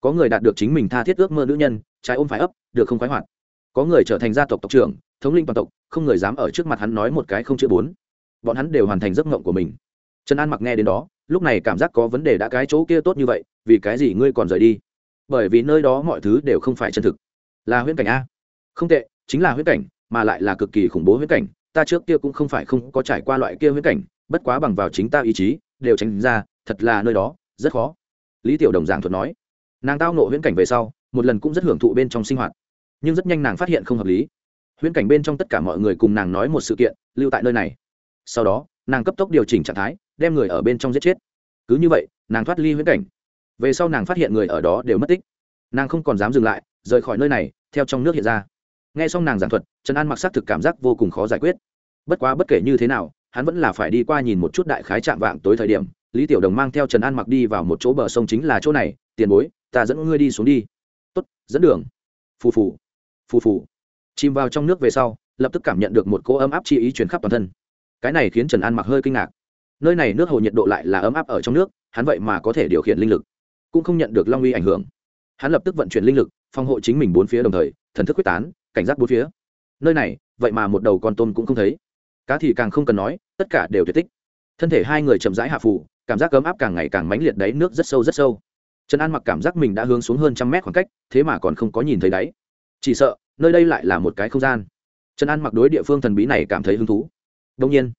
có người đạt được chính mình tha thiết ước mơ nữ nhân, trái ôm phải ấp, được không khoái hoạt. Có người trở thành gia tộc tộc trưởng, thống linh toàn tộc, không người dám ở trước mặt hắn nói một cái không chữ bốn. Bọn hắn đều hoàn thành giấc mộng của mình. Trần an mặc nghe đến đó, lúc này cảm giác có vấn đề đã cái chỗ kia tốt như vậy, vì cái gì ngươi còn rời đi? Bởi vì nơi đó mọi thứ đều không phải chân thực. Là huyễn cảnh a. Không tệ, chính là huyễn cảnh, mà lại là cực kỳ khủng bố huyễn cảnh. Ta trước kia cũng không phải không có trải qua loại kia huyễn cảnh, bất quá bằng vào chính ta ý chí, đều tránh ra, thật là nơi đó, rất khó. Lý tiểu đồng giảng thuật nói nàng tao nộ huyễn cảnh về sau, một lần cũng rất hưởng thụ bên trong sinh hoạt. Nhưng rất nhanh nàng phát hiện không hợp lý. Huyễn cảnh bên trong tất cả mọi người cùng nàng nói một sự kiện, lưu tại nơi này. Sau đó, nàng cấp tốc điều chỉnh trạng thái, đem người ở bên trong giết chết. Cứ như vậy, nàng thoát ly huyễn cảnh. Về sau nàng phát hiện người ở đó đều mất tích. Nàng không còn dám dừng lại, rời khỏi nơi này, theo trong nước hiện ra. N g h e xong nàng giảng thuật, trần an mặc xác thực cảm giác vô cùng khó giải quyết. Bất quá bất kể như thế nào, hắn vẫn là phải đi qua nhìn một chút đại khái chạm vạng tối thời điểm. Lý tiểu đồng mang theo trần an mặc đi vào một chỗ bờ sông chính là chỗ này, tiền bối ta dẫn ngươi đi xuống đi. Tốt, dẫn đường. Phù phù. Phù phù. Chìm vào trong nước về sau, lập tức cảm nhận được một cỗ ấm áp chi ý chuyển khắp toàn thân. Cái này khiến trần an mặc hơi kinh ngạc. Nơi này nước hồ nhiệt độ lại là ấm áp ở trong nước, hắn vậy mà có thể điều khiển linh lực. Cũng không nhận được long uy ảnh hưởng. Hắn lập tức vận chuyển linh lực, phòng hộ chính mình bốn phía đồng thời, thần thức quyết tán, cảnh giác bốn phía. Nơi này, vậy mà một đầu con tôm cũng không thấy. Cá thì càng không cần nói, tất cả đều tuyệt tích. Thân thể hai người chậm rãi hạ phủ cảm giác ấm áp càng ngày càng mãnh liệt đáy nước rất sâu rất sâu trần an mặc cảm giác mình đã hướng xuống hơn trăm mét khoảng cách, thế mà còn không có nhìn thấy đáy. Chỉ sợ, nơi đây lại là một cái không gian. Trần an mặc đối địa phương thần bí này cảm thấy hứng thú. Đông nhiên,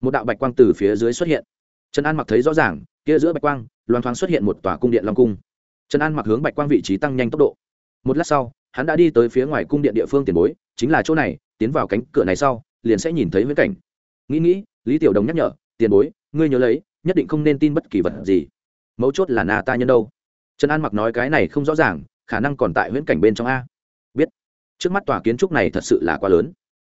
một đạo bạch quang từ phía dưới xuất hiện. Trần an mặc thấy rõ ràng, kia giữa bạch quang, loan thoáng xuất hiện một tòa cung điện long cung. Trần an mặc hướng bạch quang vị trí tăng nhanh tốc độ. Một lát sau, hắn đã đi tới phía ngoài cung điện địa phương tiền bối, chính là chỗ này, tiến vào cánh cửa này sau, liền sẽ nhìn thấy viễn cảnh. Nghĩ nghĩ, lý tiểu đồng nhắc nhở, tiền bối, ngươi nhớ lấy, nhất định không nên tin bất kỳ vật gì. Mấu chốt là na ta nhân đâu? Trần an mặc nói cái này không rõ ràng, khả năng còn tại viễn cảnh bên trong a. Biết. Trước mắt tòa kiến trúc này thật sự là quá lớn.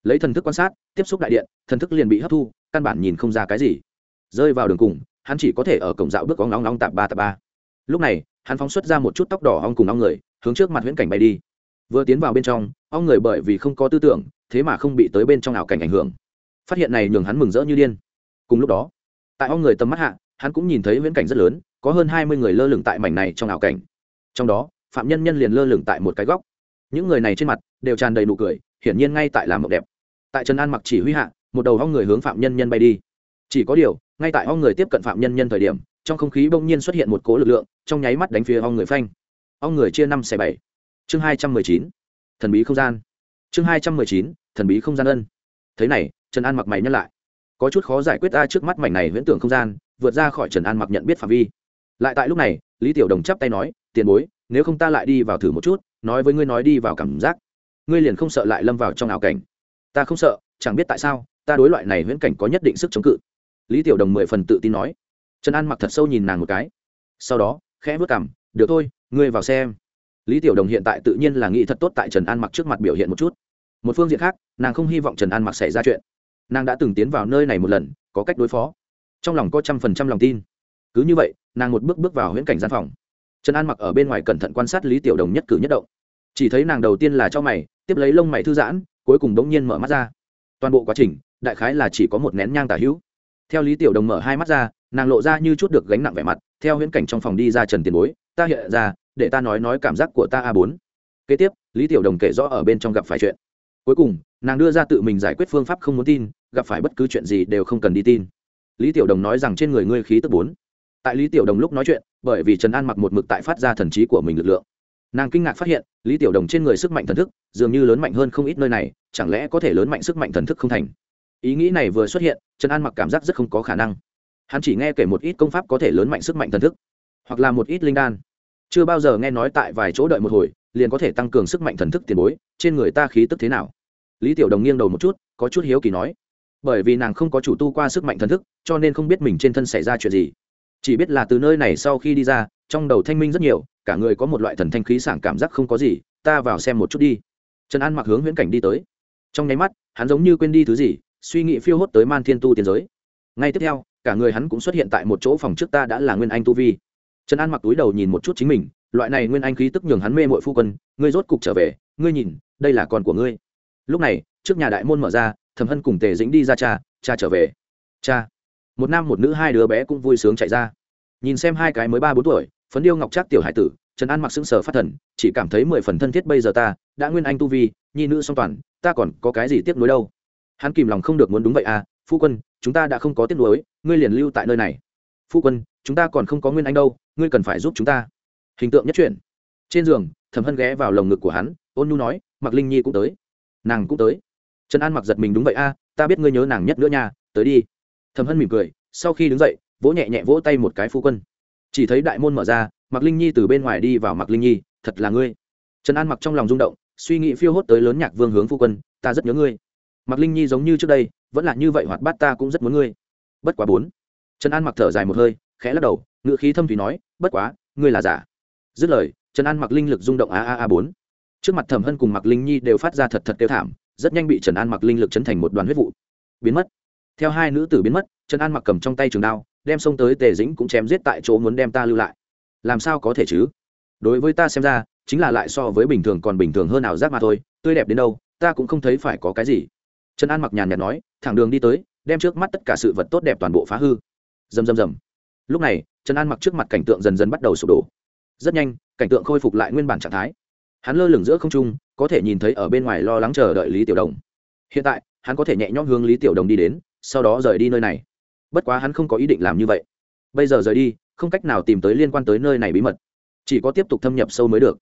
Lấy thần thức quan sát, tiếp xúc đại điện, thần thức liền bị hấp thu, căn bản nhìn không ra cái gì. Rơi vào đường cùng, hắn chỉ có thể ở cổng dạo bước có ngóng nóng tạp ba tạp ba. Lúc này, hắn phóng xuất ra một chút tóc đỏ ong cùng ong người, hướng trước mặt huyễn cảnh bay đi. Vừa tiến vào bên trong, ong người bởi vì không có tư tưởng, thế mà không bị tới bên trong ảo cảnh ảnh hưởng. Phát hiện này nhường hắn mừng rỡ như điên. Cùng lúc đó, tại ong người tầm mắt hạ, hắn cũng nhìn thấy huyễn cảnh rất lớn có hơn hai mươi người lơ lửng tại mảnh này trong ảo cảnh. Trong đó, phạm nhân nhân liền lơ lửng tại một cái góc. Những người này trên mặt đều tràn đầy nụ cười, hiển nhiên ngay tại làm mộng đẹp. Tại trần an mặc chỉ huy hạ, một đầu hong người hướng phạm nhân nhân bay đi. Chỉ có điều, ngay tại hong người tiếp cận phạm nhân nhân thời điểm, trong không khí bỗng nhiên xuất hiện một cố lực lượng, trong nháy mắt đánh phía hong người phanh. Hong người chia năm xẻ bảy. Chương hai trăm mười chín. Thần bí không gian. Chương hai trăm mười chín. Thần bí không gian ân. Thế này, trần an mặc mày nhắc lại. Có chút khó giải quyết ta trước mắt mảnh này huyễn tưởng không gian, vượt ra khỏi trần an mặc nhận biết phạm vi lại tại lúc này, lý tiểu đồng chắp tay nói, tiền bối, nếu không ta lại đi vào thử một chút, nói với ngươi nói đi vào cảm giác. Ngươi liền không sợ lại lâm vào trong ảo cảnh. Ta không sợ, chẳng biết tại sao, ta đối loại này huyễn cảnh có nhất định sức chống cự. Lý tiểu đồng mười phần tự tin nói. Trần an mặc thật sâu nhìn nàng một cái. Sau đó, khẽ vớt cảm được thôi, ngươi vào xem. Lý tiểu đồng hiện tại tự nhiên là nghĩ thật tốt tại trần an mặc trước mặt biểu hiện một chút. Một phương diện khác, nàng không hy vọng trần an mặc xảy ra chuyện. Nàng đã từng tiến vào nơi này một lần, có cách đối phó. Trong lòng có trăm phần trăm lòng tin cứ như vậy, nàng một bước bước vào huyễn cảnh gian phòng. Trần an mặc ở bên ngoài cẩn thận quan sát lý tiểu đồng nhất cử nhất động. Chỉ thấy nàng đầu tiên là cho mày, tiếp lấy lông mày thư giãn, cuối cùng đống nhiên mở mắt ra. Toàn bộ quá trình, đại khái là chỉ có một nén nhang tả hữu. Theo lý tiểu đồng mở hai mắt ra, nàng lộ ra như chút được gánh nặng vẻ mặt, theo huyễn cảnh trong phòng đi ra trần tiền bối, ta hiện ra, để ta nói nói cảm giác của ta a bốn. Kế tiếp, lý tiểu đồng kể rõ ở bên trong gặp phải chuyện. Cuối cùng, nàng đưa ra tự mình giải quyết phương pháp không muốn tin, gặp phải bất cứ chuyện gì đều không cần đi tin. Lý tiểu đồng nói rằng trên người ngươi khí tức bốn tại lý tiểu đồng lúc nói chuyện, bởi vì trần an mặc một mực tại phát ra thần trí của mình lực lượng. Nàng kinh ngạc phát hiện, lý tiểu đồng trên người sức mạnh thần thức dường như lớn mạnh hơn không ít nơi này, chẳng lẽ có thể lớn mạnh sức mạnh thần thức không thành? Ý nghĩ này vừa xuất hiện, trần an mặc cảm giác rất không có khả năng. Hắn chỉ nghe kể một ít công pháp có thể lớn mạnh sức mạnh thần thức, hoặc là một ít linh đan. Chưa bao giờ nghe nói tại vài chỗ đợi một hồi, liền có thể tăng cường sức mạnh thần thức tiền bối, trên người ta khí tức thế nào? Lý tiểu đồng nghiêng đầu một chút, có chút hiếu kỳ nói. Bởi vì nàng không có chủ tu qua sức mạnh thần thức, cho nên không biết mình trên thân xảy ra chuyện gì chỉ biết là từ nơi này sau khi đi ra, trong đầu thanh minh rất nhiều, cả người có một loại thần thanh khí sảng cảm giác không có gì, ta vào xem một chút đi. Trần an mặc hướng huyễn cảnh đi tới. Trong nháy mắt, hắn giống như quên đi thứ gì, suy nghĩ phiêu hốt tới man thiên tu tiến giới. Ngay tiếp theo, cả người hắn cũng xuất hiện tại một chỗ phòng trước ta đã là nguyên anh tu vi. Trần an mặc túi đầu nhìn một chút chính mình, loại này nguyên anh khí tức nhường hắn mê mội phu quân, ngươi rốt cục trở về, ngươi nhìn, đây là con của ngươi. Lúc này, trước nhà đại môn mở ra thầm hân cùng tề dĩnh đi ra cha cha trở về. Cha. Một nam một nữ hai đứa bé cũng vui sướng chạy ra nhìn xem hai cái mới ba bốn tuổi, phấn điêu ngọc trác tiểu hải tử, trần an mặc sững sờ phát thần, chỉ cảm thấy mười phần thân thiết bây giờ ta, đã nguyên anh tu vi, nhi nữ song toàn, ta còn có cái gì tiếc nuối đâu. Hắn kìm lòng không được muốn đúng vậy à phu quân, chúng ta đã không có tiếc nuối, ngươi liền lưu tại nơi này. Phu quân, chúng ta còn không có nguyên anh đâu, ngươi cần phải giúp chúng ta. Hình tượng nhất truyện trên giường, thẩm hân ghé vào lồng ngực của hắn, ôn nhu nói mặc linh nhi cũng tới. Nàng cũng tới. Trần an mặc giật mình, đúng vậy a, ta biết ngươi nhớ nàng nhất nữa nha, tới đi. Thẩm hân mỉm cười, sau khi đứng dậy vỗ nhẹ nhẹ vỗ tay một cái phu quân. Chỉ thấy đại môn mở ra mặc linh nhi từ bên ngoài đi vào mặc linh nhi, thật là ngươi. Trần an mặc trong lòng rung động, suy nghĩ phiêu hốt tới lớn nhạc vương hướng phu quân, ta rất nhớ ngươi. Mặc linh nhi giống như trước đây, vẫn là như vậy hoạt bát ta cũng rất muốn ngươi. Bất quá bốn. Trần an mặc thở dài một hơi, khẽ lắc đầu ngự khí thâm thủy nói, bất quá, ngươi là giả. Dứt lời, trần an mặc linh lực rung động a a a bốn. Trước mặt thẩm hân cùng mặc linh nhi đều phát ra thật thật tiêu thảm, rất nhanh bị trần an mặc linh lực chấn thành một đoàn huyết vụ. Biến mất. Theo hai nữ tử biến mất, trần an mặc cầm trong tay trường đao đem xông tới tề dĩnh cũng chém giết tại chỗ muốn đem ta lưu lại. Làm sao có thể chứ? Đối với ta xem ra, chính là lại so với bình thường còn bình thường hơn ảo giác mà thôi, tươi đẹp đến đâu, ta cũng không thấy phải có cái gì. Trần an mặc nhàn nhạt nói, thẳng đường đi tới, đem trước mắt tất cả sự vật tốt đẹp toàn bộ phá hư. Rầm rầm rầm. Lúc này, trần an mặc trước mặt cảnh tượng dần dần bắt đầu sụp đổ. Rất nhanh, cảnh tượng khôi phục lại nguyên bản trạng thái. Hắn lơ lửng giữa không trung, có thể nhìn thấy ở bên ngoài lo lắng chờ đợi lý tiểu đồng. Hiện tại, hắn có thể nhẹ nhõm hướng lý tiểu đồng đi đến, sau đó rời đi nơi này bất quá hắn không có ý định làm như vậy. Bây giờ rời đi, không cách nào tìm tới liên quan tới nơi này bí mật. Chỉ có tiếp tục thâm nhập sâu mới được.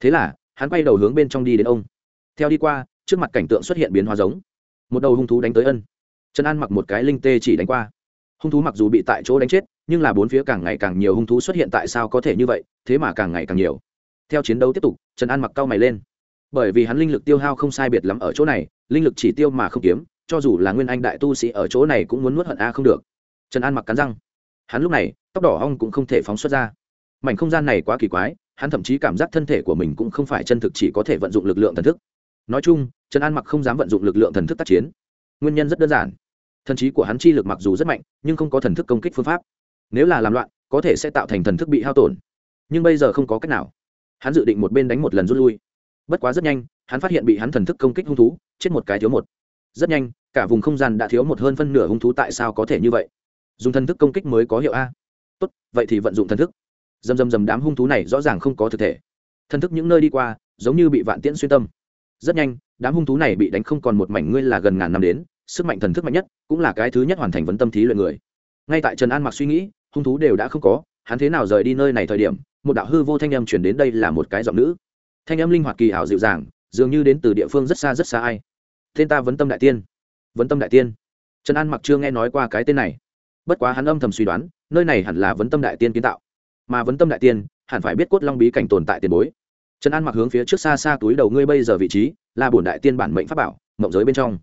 Thế là, hắn quay đầu hướng bên trong đi đến ông. Theo đi qua, trước mặt cảnh tượng xuất hiện biến hóa giống. Một đầu hung thú đánh tới ân. Trần an mặc một cái linh tê chỉ đánh qua. Hung thú mặc dù bị tại chỗ đánh chết, nhưng là bốn phía càng ngày càng nhiều hung thú xuất hiện tại sao có thể như vậy, thế mà càng ngày càng nhiều. Theo chiến đấu tiếp tục, trần an mặc cao mày lên. Bởi vì hắn linh lực tiêu hao không sai biệt lắm ở chỗ này, linh lực chỉ tiêu mà không kiếm, cho dù là nguyên anh đại tu sĩ ở chỗ này cũng muốn nuốt hận a không được trần an mặc cắn răng. Hắn lúc này, tóc đỏ hong cũng không thể phóng xuất ra. Mảnh không gian này quá kỳ quái, hắn thậm chí cảm giác thân thể của mình cũng không phải chân thực chỉ có thể vận dụng lực lượng thần thức. Nói chung, trần an mặc không dám vận dụng lực lượng thần thức tác chiến. Nguyên nhân rất đơn giản. Thần trí của hắn chi lực mặc dù rất mạnh, nhưng không có thần thức công kích phương pháp. Nếu là làm loạn, có thể sẽ tạo thành thần thức bị hao tổn. Nhưng bây giờ không có cách nào. Hắn dự định một bên đánh một lần rút lui. Bất quá rất nhanh, hắn phát hiện bị hắn thần thức công kích hung thú, chết một cái thiếu một. Rất nhanh, cả vùng không gian đã thiếu một hơn phân nửa hung thú tại sao có thể như vậy? Dùng thần thức công kích mới có hiệu a. Tốt, vậy thì vận dụng thần thức. Dầm dầm dầm đám hung thú này rõ ràng không có thực thể. Thần thức những nơi đi qua, giống như bị vạn tiễn xuyên tâm. Rất nhanh, đám hung thú này bị đánh không còn một mảnh ngươi là gần ngàn năm đến, sức mạnh thần thức mạnh nhất, cũng là cái thứ nhất hoàn thành vấn tâm thí luyện người. Ngay tại trần an mặc suy nghĩ, hung thú đều đã không có, hắn thế nào rời đi nơi này thời điểm, một đạo hư vô thanh âm chuyển đến đây là một cái giọng nữ. Thanh âm linh hoạt kỳ hảo dịu dàng, dường như đến từ địa phương rất xa rất xa ai. Tên ta vấn tâm đại tiên. Vấn tâm đại tiên. Trần an mặc chưa nghe nói qua cái tên này bất quá hắn âm thầm suy đoán, nơi này hẳn là vấn tâm đại tiên kiến tạo. Mà vấn tâm đại tiên hẳn phải biết cốt long bí cảnh tồn tại tiền bối. Trần an mặc hướng phía trước xa xa túi đầu ngươi bây giờ vị trí, là bổn đại tiên bản mệnh pháp bảo, mộng giới bên trong.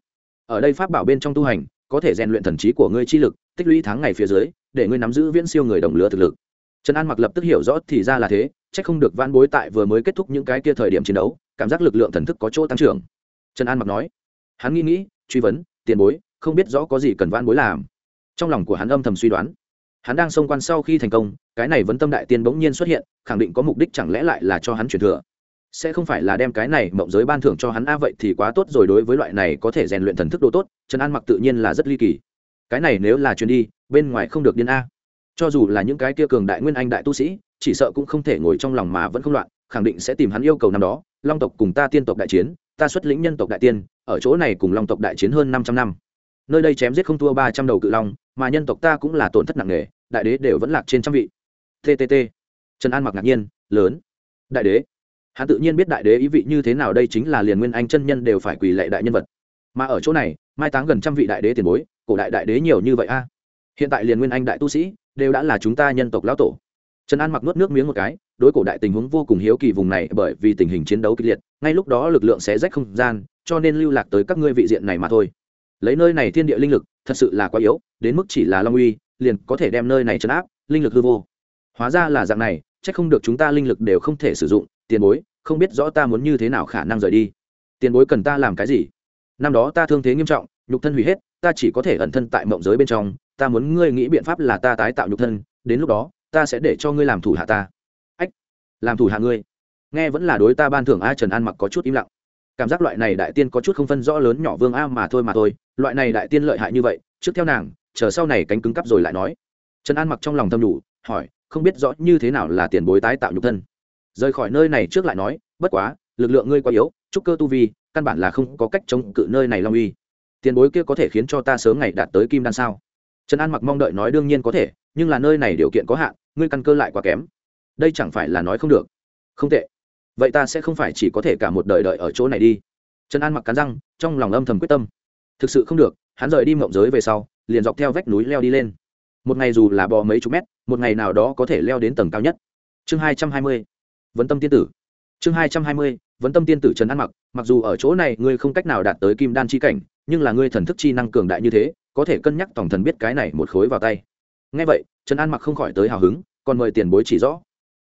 Ở đây pháp bảo bên trong tu hành, có thể rèn luyện thần trí của ngươi chi lực, tích lũy tháng ngày phía dưới, để ngươi nắm giữ viễn siêu người đồng lứa thực lực. Trần an mặc lập tức hiểu rõ thì ra là thế c h ắ c không được van bối tại vừa mới kết thúc những cái kia thời điểm chiến đấu, cảm giác lực lượng thần thức có chỗ tăng trưởng. Trần an mặc nói, hắn nghĩ nghĩ, truy vấn, tiền bối, không biết rõ có gì cần van bối làm trong lòng của hắn âm thầm suy đoán. Hắn đang xông quan sau khi thành công, cái này vấn tâm đại tiên bỗng nhiên xuất hiện, khẳng định có mục đích chẳng lẽ lại là cho hắn truyền thừa. Sẽ không phải là đem cái này mộng giới ban thưởng cho hắn a, vậy thì quá tốt rồi, đối với loại này có thể rèn luyện thần thức độ tốt, trần an mặc tự nhiên là rất ly kỳ. Cái này nếu là truyền đi, bên ngoài không được điên a. Cho dù là những cái kia cường đại nguyên anh đại tu sĩ, chỉ sợ cũng không thể ngồi trong lòng mà vẫn không loạn, khẳng định sẽ tìm hắn yêu cầu năm đó, long tộc cùng ta tiên tộc đại chiến, ta xuất lĩnh nhân tộc đại tiên, ở chỗ này cùng long tộc đại chiến hơn năm trăm năm. Nơi đây chém giết không thua ba trăm đầu cự long mà nhân tộc ta cũng là tổn thất nặng nề, đại đế đều vẫn lạc trên trăm vị. Ttt trần an mặc ngạc nhiên, lớn. Đại đế. Hắn tự nhiên biết đại đế ý vị như thế nào đây chính là liền nguyên anh chân nhân đều phải quỳ lệ đại nhân vật. Mà ở chỗ này, mai táng gần trăm vị đại đế tiền bối, cổ đại đại đế nhiều như vậy a. Hiện tại liền nguyên anh đại tu sĩ, đều đã là chúng ta nhân tộc lão tổ. Trần an mặc nuốt nước miếng một cái, đối cổ đại tình huống vô cùng hiếu kỳ vùng này bởi vì tình hình chiến đấu kịch liệt, ngay lúc đó lực lượng sẽ rách không gian, cho nên lưu lạc tới các ngươi vị diện này mà thôi. Lấy nơi này thiên địa linh lực, thật sự là quá yếu đến mức chỉ là long uy, liền có thể đem nơi này chấn áp, linh lực hư vô. Hóa ra là dạng này c h ắ c không được chúng ta linh lực đều không thể sử dụng, tiền bối, không biết rõ ta muốn như thế nào khả năng rời đi. Tiền bối cần ta làm cái gì? Năm đó ta thương thế nghiêm trọng, nhục thân hủy hết, ta chỉ có thể ẩn thân tại mộng giới bên trong, ta muốn ngươi nghĩ biện pháp là ta tái tạo nhục thân, đến lúc đó, ta sẽ để cho ngươi làm thủ hạ ta. Ách, làm thủ hạ ngươi. Nghe vẫn là đối ta ban thưởng a trần an mặc có chút im lặng. Cảm giác loại này đại tiên có chút không phân rõ lớn nhỏ vương a mà thôi mà thôi, loại này đại tiên lợi hại như vậy, trước theo nàng chờ sau này cánh cứng cắp rồi lại nói. Trần an mặc trong lòng thâm đủ hỏi, không biết rõ như thế nào là tiền bối tái tạo nhục thân. Rời khỏi nơi này trước lại nói, bất quá, lực lượng ngươi quá yếu, trúc cơ tu vi, căn bản là không có cách chống cự nơi này long uy. Tiền bối kia có thể khiến cho ta sớm ngày đạt tới kim đan sao? Trần an mặc mong đợi nói đương nhiên có thể, nhưng là nơi này điều kiện có hạn, ngươi căn cơ lại quá kém. Đây chẳng phải là nói không được. Không tệ. Vậy ta sẽ không phải chỉ có thể cả một đời đợi ở chỗ này đi. Trần an mặc cắn răng, trong lòng âm thầm quyết tâm. Thực sự không được, hắn rời đi mộng giới về sau liền dọc theo vách núi leo đi lên. Một ngày dù là bò mấy chục mét, một ngày nào đó có thể leo đến tầng cao nhất. Chương hai trăm hai mươi, vấn tâm tiên tử. Chương hai trăm hai mươi, vấn tâm tiên tử trần an mặc mặc dù ở chỗ này ngươi không cách nào đạt tới kim đan chi cảnh, nhưng là ngươi thần thức chi năng cường đại như thế, có thể cân nhắc tổng thần biết cái này một khối vào tay. Ngay vậy, trần an mặc không khỏi tới hào hứng, còn mời tiền bối chỉ rõ.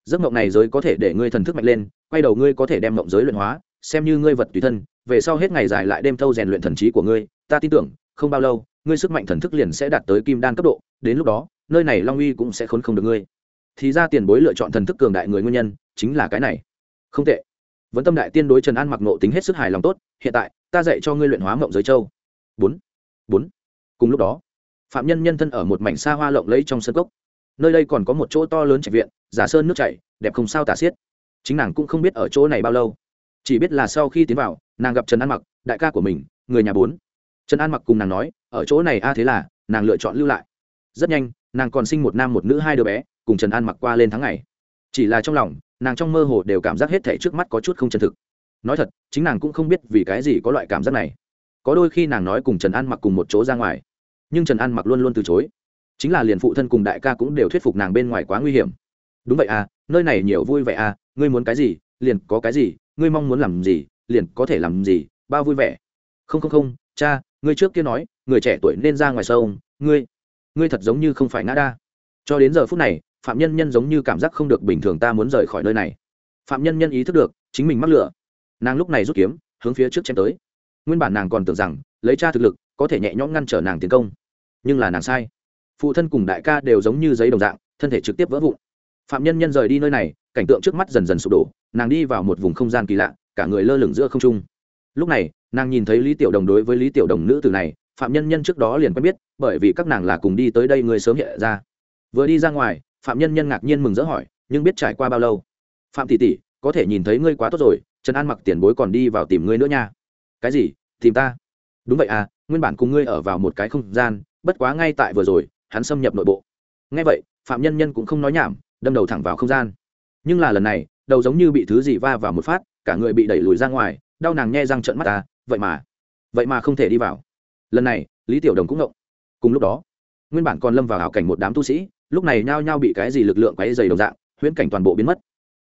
Giấc mộng này giới có thể để ngươi thần thức mạnh lên, quay đầu ngươi có thể đem mộng giới luyện hóa, xem như ngươi vật tùy thân, về sau hết ngày dài lại đêm thâu rèn luyện thần trí của ngươi, ta tin tưởng, không bao lâu ngươi sức mạnh thần thức liền sẽ đạt tới kim đan cấp độ, đến lúc đó, nơi này long uy cũng sẽ khốn không được ngươi. Thì ra tiền bối lựa chọn thần thức cường đại người nguyên nhân chính là cái này. Không tệ. Vẫn tâm đại tiên đối trần an mặc nộ tính hết sức hài lòng tốt, hiện tại, ta dạy cho ngươi luyện hóa mộng giới châu. Bốn. Bốn. Cùng lúc đó, phạm nhân nhân thân ở một mảnh xa hoa lộng lẫy trong sân cốc. Nơi đây còn có một chỗ to lớn trạch viện, giả sơn nước chảy, đẹp không sao tả xiết. Chính nàng cũng không biết ở chỗ này bao lâu. Chỉ biết là sau khi tiến vào, nàng gặp trần an mặc, đại ca của mình, người nhà bốn. Trần an mặc cùng nàng nói ở chỗ này a à thế là, nàng lựa chọn lưu lại. Rất nhanh, nàng còn sinh một nam một nữ hai đứa bé, cùng trần an mặc qua lên tháng ngày. Chỉ là trong lòng, nàng trong mơ hồ đều cảm giác hết thể trước mắt có chút không chân thực. Nói thật, chính nàng cũng không biết vì cái gì có loại cảm giác này. Có đôi khi nàng nói cùng trần an mặc cùng một chỗ ra ngoài, nhưng trần an mặc luôn luôn từ chối. Chính là liền phụ thân cùng đại ca cũng đều thuyết phục nàng bên ngoài quá nguy hiểm. Đúng vậy à nơi này nhiều vui vẻ à ngươi muốn cái gì, liền có cái gì, ngươi mong muốn làm gì, liền có thể làm gì, bao vui vẻ. Không không không, cha ngươi trước kia nói, người trẻ tuổi nên ra ngoài sâu, ngươi ngươi thật giống như không phải ngã đa. Cho đến giờ phút này, phạm nhân nhân giống như cảm giác không được bình thường ta muốn rời khỏi nơi này. Phạm nhân nhân ý thức được, chính mình mắc lửa. Nàng lúc này rút kiếm, hướng phía trước chém tới. Nguyên bản nàng còn tưởng rằng, lấy cha thực lực, có thể nhẹ nhõm ngăn trở nàng tiến công. Nhưng là nàng sai. Phụ thân cùng đại ca đều giống như giấy đồng dạng, thân thể trực tiếp vỡ vụn. Phạm nhân nhân rời đi nơi này, cảnh tượng trước mắt dần dần sụp đổ, nàng đi vào một vùng không gian kỳ lạ, cả người lơ lửng giữa không trung lúc này, nàng nhìn thấy lý tiểu đồng đối với lý tiểu đồng nữ tử này, phạm nhân nhân trước đó liền quen biết, bởi vì các nàng là cùng đi tới đây người sớm hiện ra. Vừa đi ra ngoài, phạm nhân nhân ngạc nhiên mừng rỡ hỏi, nhưng biết trải qua bao lâu? Phạm tỷ tỷ, có thể nhìn thấy ngươi quá tốt rồi, trần an mặc tiền bối còn đi vào tìm ngươi nữa nha. Cái gì? Tìm ta? Đúng vậy à nguyên bản cùng ngươi ở vào một cái không gian, bất quá ngay tại vừa rồi, hắn xâm nhập nội bộ. Ngay vậy, phạm nhân nhân cũng không nói nhảm, đâm đầu thẳng vào không gian. Nhưng là lần này, đầu giống như bị thứ gì va vào một phát, cả người bị đẩy lùi ra ngoài đau nàng nghe răng trận mắt ta, vậy mà vậy mà không thể đi vào. Lần này, lý tiểu đồng cũng ngộng. Cùng lúc đó, nguyên bản còn lâm vào hảo cảnh một đám tu sĩ, lúc này nhao nhao bị cái gì lực lượng quáy dày đồng dạng, huyễn cảnh toàn bộ biến mất.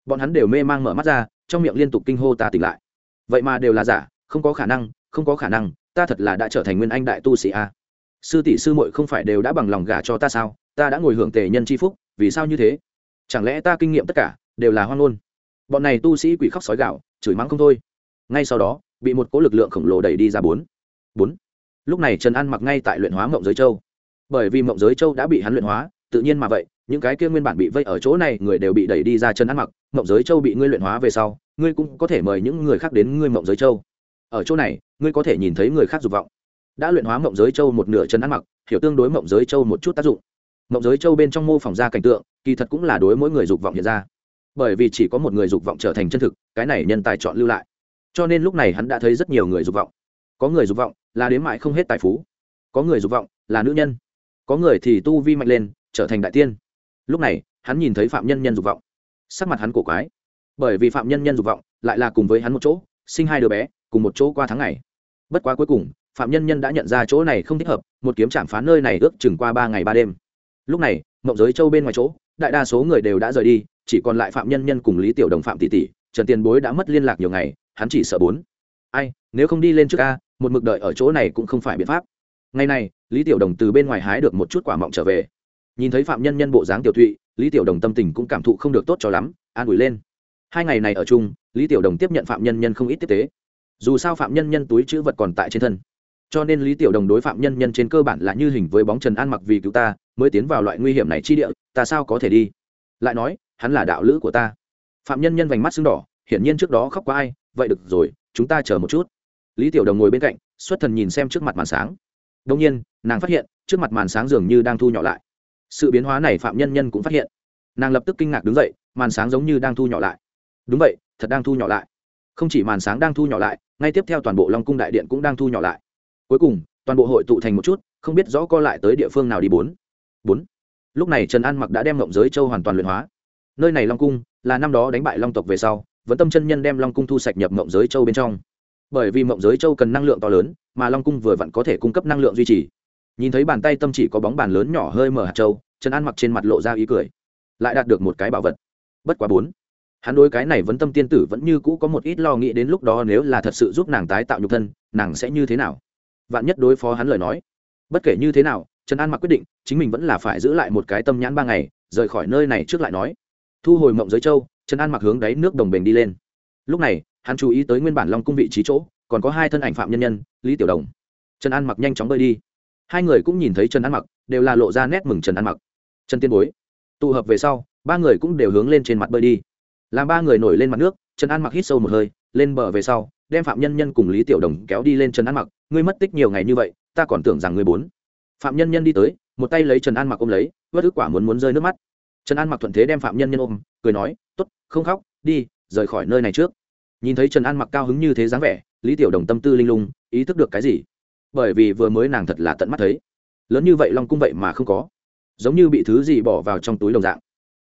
Bọn hắn đều mê mang mở mắt ra, trong miệng liên tục kinh hô ta tỉnh lại. Vậy mà đều là giả, không có khả năng, không có khả năng, ta thật là đã trở thành nguyên anh đại tu sĩ a. Sư tỷ sư muội không phải đều đã bằng lòng gả cho ta sao? Ta đã ngồi hưởng tề nhân c h i phúc, vì sao như thế? Chẳng lẽ ta kinh nghiệm tất cả đều là hoang ngôn? Bọn này tu sĩ quỷ khóc sói gạo, chửi mắng không thôi ngay sau đó, bị một cỗ lực lượng khổng lồ đẩy đi ra bốn. Bốn. Lúc này trần an mặc ngay tại luyện hóa mộng giới châu. Bởi vì mộng giới châu đã bị hắn luyện hóa, tự nhiên mà vậy, những cái kia nguyên bản bị vây ở chỗ này người đều bị đẩy đi ra chân ăn mặc. Mộng giới châu bị ngươi luyện hóa về sau, ngươi cũng có thể mời những người khác đến ngươi mộng giới châu. Ở chỗ này, ngươi có thể nhìn thấy người khác dục vọng. Đã luyện hóa mộng giới châu một nửa chân ăn mặc, hiểu tương đối mộng giới châu một chút tác dụng. Mộng giới châu bên trong mô phỏng ra cảnh tượng, kỳ thật cũng là đối mỗi người dục vọng hiện ra. Bởi vì chỉ có một người dục vọng trở thành chân thực, cái này nhân tài chọn lưu lại cho nên lúc này hắn đã thấy rất nhiều người dục vọng. Có người dục vọng là đến mại không hết tài phú. Có người dục vọng là nữ nhân. Có người thì tu vi mạnh lên, trở thành đại tiên. Lúc này, hắn nhìn thấy phạm nhân nhân dục vọng. Sắc mặt hắn cổ quái. Bởi vì phạm nhân nhân dục vọng lại là cùng với hắn một chỗ, sinh hai đứa bé, cùng một chỗ qua tháng ngày. Bất quá cuối cùng, phạm nhân nhân đã nhận ra chỗ này không thích hợp, một kiếm chạm phá nơi này ước chừng qua ba ngày ba đêm. Lúc này, mộng giới châu bên ngoài chỗ, đại đa số người đều đã rời đi, chỉ còn lại phạm nhân nhân cùng lý tiểu đồng, phạm tỷ tỷ, trần tiền bối đã mất liên lạc nhiều ngày hắn chỉ sợ bốn. Ai, nếu không đi lên trước a, một mực đợi ở chỗ này cũng không phải biện pháp. Ngày này, lý tiểu đồng từ bên ngoài hái được một chút quả mọng trở về. Nhìn thấy phạm nhân nhân bộ dáng tiểu thụy, lý tiểu đồng tâm tình cũng cảm thụ không được tốt cho lắm, an ủi lên. Hai ngày này ở chung, lý tiểu đồng tiếp nhận phạm nhân nhân không ít tiếp tế. Dù sao phạm nhân nhân túi chữ vật còn tại trên thân. Cho nên lý tiểu đồng đối phạm nhân nhân trên cơ bản là như hình với bóng trần an mặc vì cứu ta, mới tiến vào loại nguy hiểm này chi địa, ta sao có thể đi? Lại nói, hắn là đạo lữ của ta. Phạm nhân nhân vành mắt sưng đỏ, hiển nhiên trước đó khóc qua ai vậy được rồi, chúng ta chờ một chút. Lý tiểu đồng ngồi bên cạnh, xuất thần nhìn xem trước mặt màn sáng. Đông nhiên, nàng phát hiện, trước mặt màn sáng dường như đang thu nhỏ lại. Sự biến hóa này phạm nhân nhân cũng phát hiện. Nàng lập tức kinh ngạc đứng dậy, màn sáng giống như đang thu nhỏ lại. Đúng vậy, thật đang thu nhỏ lại. Không chỉ màn sáng đang thu nhỏ lại, ngay tiếp theo toàn bộ long cung đại điện cũng đang thu nhỏ lại. Cuối cùng, toàn bộ hội tụ thành một chút, không biết rõ co lại tới địa phương nào đi bốn. Bốn. Lúc này trần an mặc đã đem ngộng giới châu hoàn toàn luyện hóa. Nơi này long cung là năm đó đánh bại long tộc về sau vẫn tâm chân nhân đem long cung thu sạch nhập mộng giới châu bên trong. Bởi vì mộng giới châu cần năng lượng to lớn, mà long cung vừa vặn có thể cung cấp năng lượng duy trì. Nhìn thấy bàn tay tâm chỉ có bóng bàn lớn nhỏ hơi mở hạt châu, trần an mặc trên mặt lộ ra ý cười. Lại đạt được một cái bảo vật. Bất quá bốn. Hắn đối cái này vẫn tâm tiên tử vẫn như cũ có một ít lo nghĩ đến lúc đó nếu là thật sự giúp nàng tái tạo nhục thân, nàng sẽ như thế nào? Vạn nhất đối phó hắn lời nói. Bất kể như thế nào, trần an mặc quyết định, chính mình vẫn là phải giữ lại một cái tâm nhãn ba ngày, rời khỏi nơi này trước lại nói. Thu hồi mộng giới châu trần an mặc hướng đáy nước đồng bền đi lên. Lúc này, hắn chú ý tới nguyên bản long cung vị trí chỗ, còn có hai thân ảnh phạm nhân nhân, lý tiểu đồng. Trần an mặc nhanh chóng bơi đi. Hai người cũng nhìn thấy trần an mặc, đều là lộ ra nét mừng trần an mặc. Trần tiên bối, tụ hợp về sau, ba người cũng đều hướng lên trên mặt bơi đi. Làm ba người nổi lên mặt nước, trần an mặc hít sâu một hơi, lên bờ về sau, đem phạm nhân nhân cùng lý tiểu đồng kéo đi lên trần an mặc, ngươi mất tích nhiều ngày như vậy, ta còn tưởng rằng ngươi bốn. Phạm nhân nhân đi tới, một tay lấy trần an mặc ôm lấy vớt ức quả muốn muốn rơi nước mắt. Trần an mặc thuận thế đem phạm nhân nhân ôm, cười nói t ố t không khóc, đi, rời khỏi nơi này trước. Nhìn thấy trần an mặc cao hứng như thế dáng vẻ, lý tiểu đồng tâm tư linh lung, ý thức được cái gì? Bởi vì vừa mới nàng thật là tận mắt thấy. Lớn như vậy long cung vậy mà không có. Giống như bị thứ gì bỏ vào trong túi đồng dạng.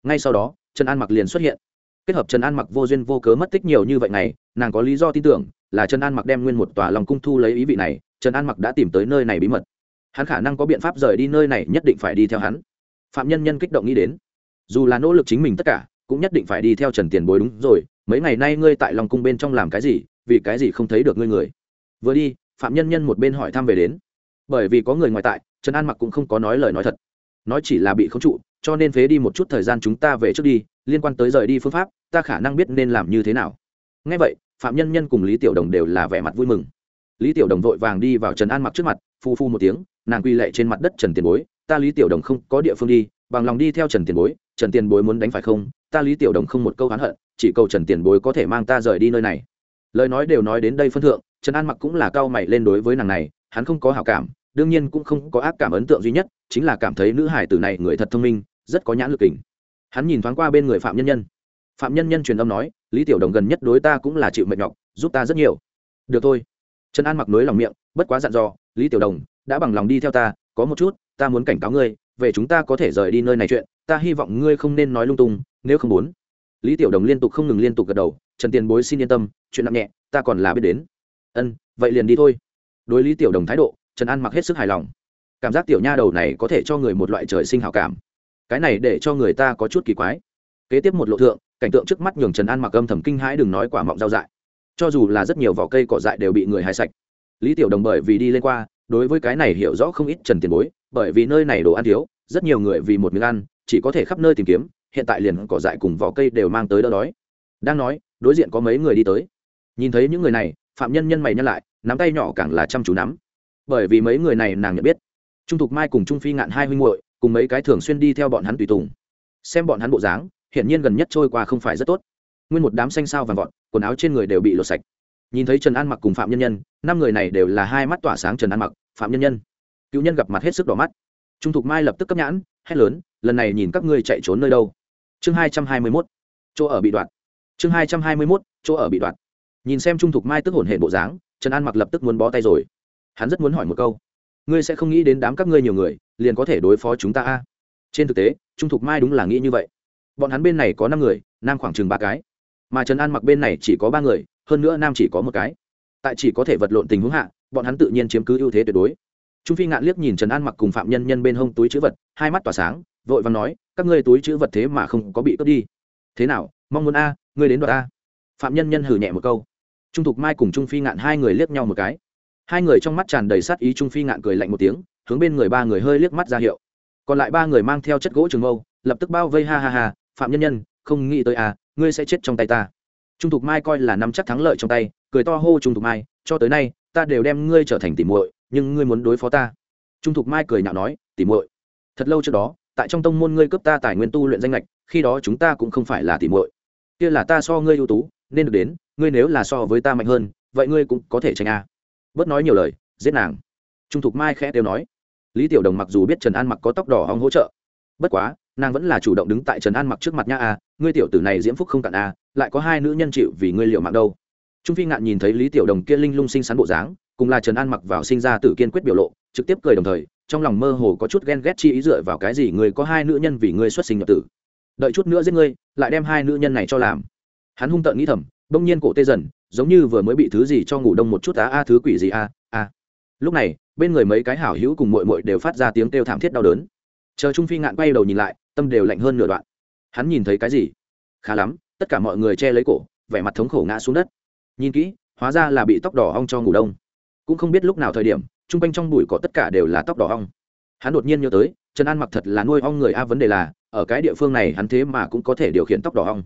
Ngay sau đó, trần an mặc liền xuất hiện. Kết hợp trần an mặc vô duyên vô cớ mất tích nhiều như vậy này, nàng có lý do tin tưởng là trần an mặc đem nguyên một tòa lòng cung thu lấy ý vị này, trần an mặc đã tìm tới nơi này bí mật. Hắn khả năng có biện pháp rời đi nơi này nhất định phải đi theo hắn. Phạm nhân nhân kích động nghĩ đến. Dù là nỗ lực chính mình tất cả cũng nhất định phải đi theo trần tiền bối đúng rồi, mấy ngày nay ngươi tại lòng cung bên trong làm cái gì, vì cái gì không thấy được ngươi người? Vừa đi, phạm nhân nhân một bên hỏi thăm về đến. Bởi vì có người ngoài tại, trần an mặc cũng không có nói lời nói thật. Nói chỉ là bị khống trụ, cho nên phế đi một chút thời gian chúng ta về trước đi, liên quan tới rời đi phương pháp, ta khả năng biết nên làm như thế nào. Ngay vậy, phạm nhân nhân cùng lý tiểu đồng đều là vẻ mặt vui mừng. Lý tiểu đồng vội vàng đi vào trần an mặc trước mặt, phu phu một tiếng, nàng quy lệ trên mặt đất trần tiền bối, ta lý tiểu đồng không có địa phương đi, bằng lòng đi theo trần tiền bối, trần tiền bối muốn đánh phải không? Ta lý tiểu đồng không một câu oán hận, chỉ cầu trần tiền bối có thể mang ta rời đi nơi này. Lời nói đều nói đến đây phân thượng, trần an mặc cũng là cao mày lên đối với nàng này, hắn không có hảo cảm, đương nhiên cũng không có ác cảm ấn tượng duy nhất, chính là cảm thấy nữ hải tử này người thật thông minh, rất có nhãn lực kình. Hắn nhìn thoáng qua bên người phạm nhân nhân. Phạm nhân nhân truyền âm nói, lý tiểu đồng gần nhất đối ta cũng là chịu mệt nhọc, giúp ta rất nhiều. Được thôi. Trần an mặc nối lòng miệng, bất quá dặn dò, lý tiểu đồng, đã bằng lòng đi theo ta, có một chút, ta muốn cảnh cáo ngươi, về chúng ta có thể rời đi nơi này chuyện, ta hy vọng ngươi không nên nói lung tung nếu không muốn. Lý tiểu đồng liên tục không ngừng liên tục gật đầu, trần tiền bối xin yên tâm, chuyện nặng nhẹ, ta còn là biết đến. Ân, vậy liền đi thôi. Đối lý tiểu đồng thái độ, trần an mặc hết sức hài lòng. Cảm giác tiểu nha đầu này có thể cho người một loại trời sinh hảo cảm. Cái này để cho người ta có chút kỳ quái. Kế tiếp một lộ thượng, cảnh tượng trước mắt nhường trần an mặc âm thầm kinh hãi đừng nói quả mọng rau dại. Cho dù là rất nhiều vỏ cây cỏ dại đều bị người hài sạch. Lý tiểu đồng bởi vì đi lên qua, đối với cái này hiểu rõ không ít trần tiền bối, bởi vì nơi này đồ ăn thiếu, rất nhiều người vì một miếng ăn, chỉ có thể khắp nơi tìm kiếm hiện tại liền cỏ dại cùng vỏ cây đều mang tới đỡ đói. Đang nói, đối diện có mấy người đi tới. Nhìn thấy những người này, phạm nhân nhân mày nhân lại, nắm tay nhỏ càng là chăm chú nắm. Bởi vì mấy người này nàng nhận biết. Trung thục mai cùng trung phi ngạn hai huynh muội, cùng mấy cái thường xuyên đi theo bọn hắn tùy tùng. Xem bọn hắn bộ dáng, hiển nhiên gần nhất trôi qua không phải rất tốt. Nguyên một đám xanh sao vàng vọt, quần áo trên người đều bị lột sạch. Nhìn thấy trần an mặc cùng phạm nhân nhân, năm người này đều là hai mắt tỏa sáng trần an mặc, phạm nhân nhân. Cựu nhân gặp mặt hết sức đỏ mắt. Trung thục mai lập tức cấp nhãn, hét lớn, lần này nhìn các ngươi chạy trốn nơi đâu? Chương hai trăm hai mươi mốt. Chỗ ở bị đoạn chương hai trăm hai mươi mốt, chỗ ở bị đoạn nhìn xem trung thục mai tức hổn hệ bộ dáng, trần an mặc lập tức muốn bó tay rồi. Hắn rất muốn hỏi một câu. Ngươi sẽ không nghĩ đến đám các ngươi nhiều người, liền có thể đối phó chúng ta a? Trên thực tế, trung thục mai đúng là nghĩ như vậy. Bọn hắn bên này có năm người, nam khoảng chừng ba cái. Mà trần an mặc bên này chỉ có ba người, hơn nữa nam chỉ có một cái. Tại chỉ có thể vật lộn tình huống hạ, bọn hắn tự nhiên chiếm cứ ưu thế tuyệt đối. Trung phi ngạn liếc nhìn trần an mặc cùng phạm nhân nhân bên hông túi chữ vật, hai mắt tỏa sáng vội vàng nói, các ngươi túi chữ vật thế mà không có bị cướp đi. Thế nào, mong muốn a, ngươi đến đoạt a. Phạm nhân nhân hử nhẹ một câu. Trung thục mai cùng trung phi ngạn hai người liếc nhau một cái. Hai người trong mắt tràn đầy sát ý, trung phi ngạn cười lạnh một tiếng, hướng bên người ba người hơi liếc mắt ra hiệu. Còn lại ba người mang theo chất gỗ trường mâu, lập tức bao vây ha ha ha, phạm nhân nhân, không nghĩ tới à ngươi sẽ chết trong tay ta. Trung thục mai coi là nắm chắc thắng lợi trong tay, cười to hô trung thục mai, cho tới nay, ta đều đem ngươi trở thành tỉ muội, nhưng ngươi muốn đối phó ta. Trung thục mai cười nhạo nói, tỉ muội, thật lâu trước đó tại trong tông môn ngươi cướp ta tài nguyên tu luyện danh lệch, khi đó chúng ta cũng không phải là tỉ muội. Kia là ta so ngươi ưu tú, nên được đến, ngươi nếu là so với ta mạnh hơn, vậy ngươi cũng có thể tranh a. À. bớt nói nhiều lời, giết nàng. Trung thục mai khẽ đều nói. Lý tiểu đồng mặc dù biết trần an mặc có tóc đỏ hóng hỗ trợ, bất quá, nàng vẫn là chủ động đứng tại trần an mặc trước mặt nha a, ngươi tiểu tử này diễm phúc không cạn a, lại có hai nữ nhân chịu vì ngươi liệu mạng đâu. Trung phi ngạn nhìn thấy lý tiểu đồng kia linh lung sinh sắn bộ dáng, cùng là trần an mặc vào sinh ra tử kiên quyết biểu lộ trực tiếp cười đồng thời, trong lòng mơ hồ có chút ghen ghét chi ý dựa vào cái gì người có hai nữ nhân vì ngươi xuất sinh nhập tử. Đợi chút nữa giết ngươi, lại đem hai nữ nhân này cho làm. Hắn hung tợn nghĩ thầm, bỗng nhiên cổ tê dần, giống như vừa mới bị thứ gì cho ngủ đông một chút á a thứ quỷ gì a a lúc này, bên người mấy cái hảo hữu cùng mội mội đều phát ra tiếng kêu thảm thiết đau đớn. Chờ trung phi ngạn quay đầu nhìn lại, tâm đều lạnh hơn nửa đoạn. Hắn nhìn thấy cái gì? Khá lắm, tất cả mọi người che lấy cổ, vẻ mặt thống khổ ngã xuống đất. Nhìn kỹ, hóa ra là bị tóc đỏ ong cho ngủ đông. Cũng không biết lúc nào thời điểm chung quanh trong bụi có tất cả đều là tóc đỏ ong. Hắn đột nhiên nhớ tới, trần an mặc thật là nuôi ong người a vấn đề là, ở cái địa phương này hắn thế mà cũng có thể điều khiển tóc đỏ ong.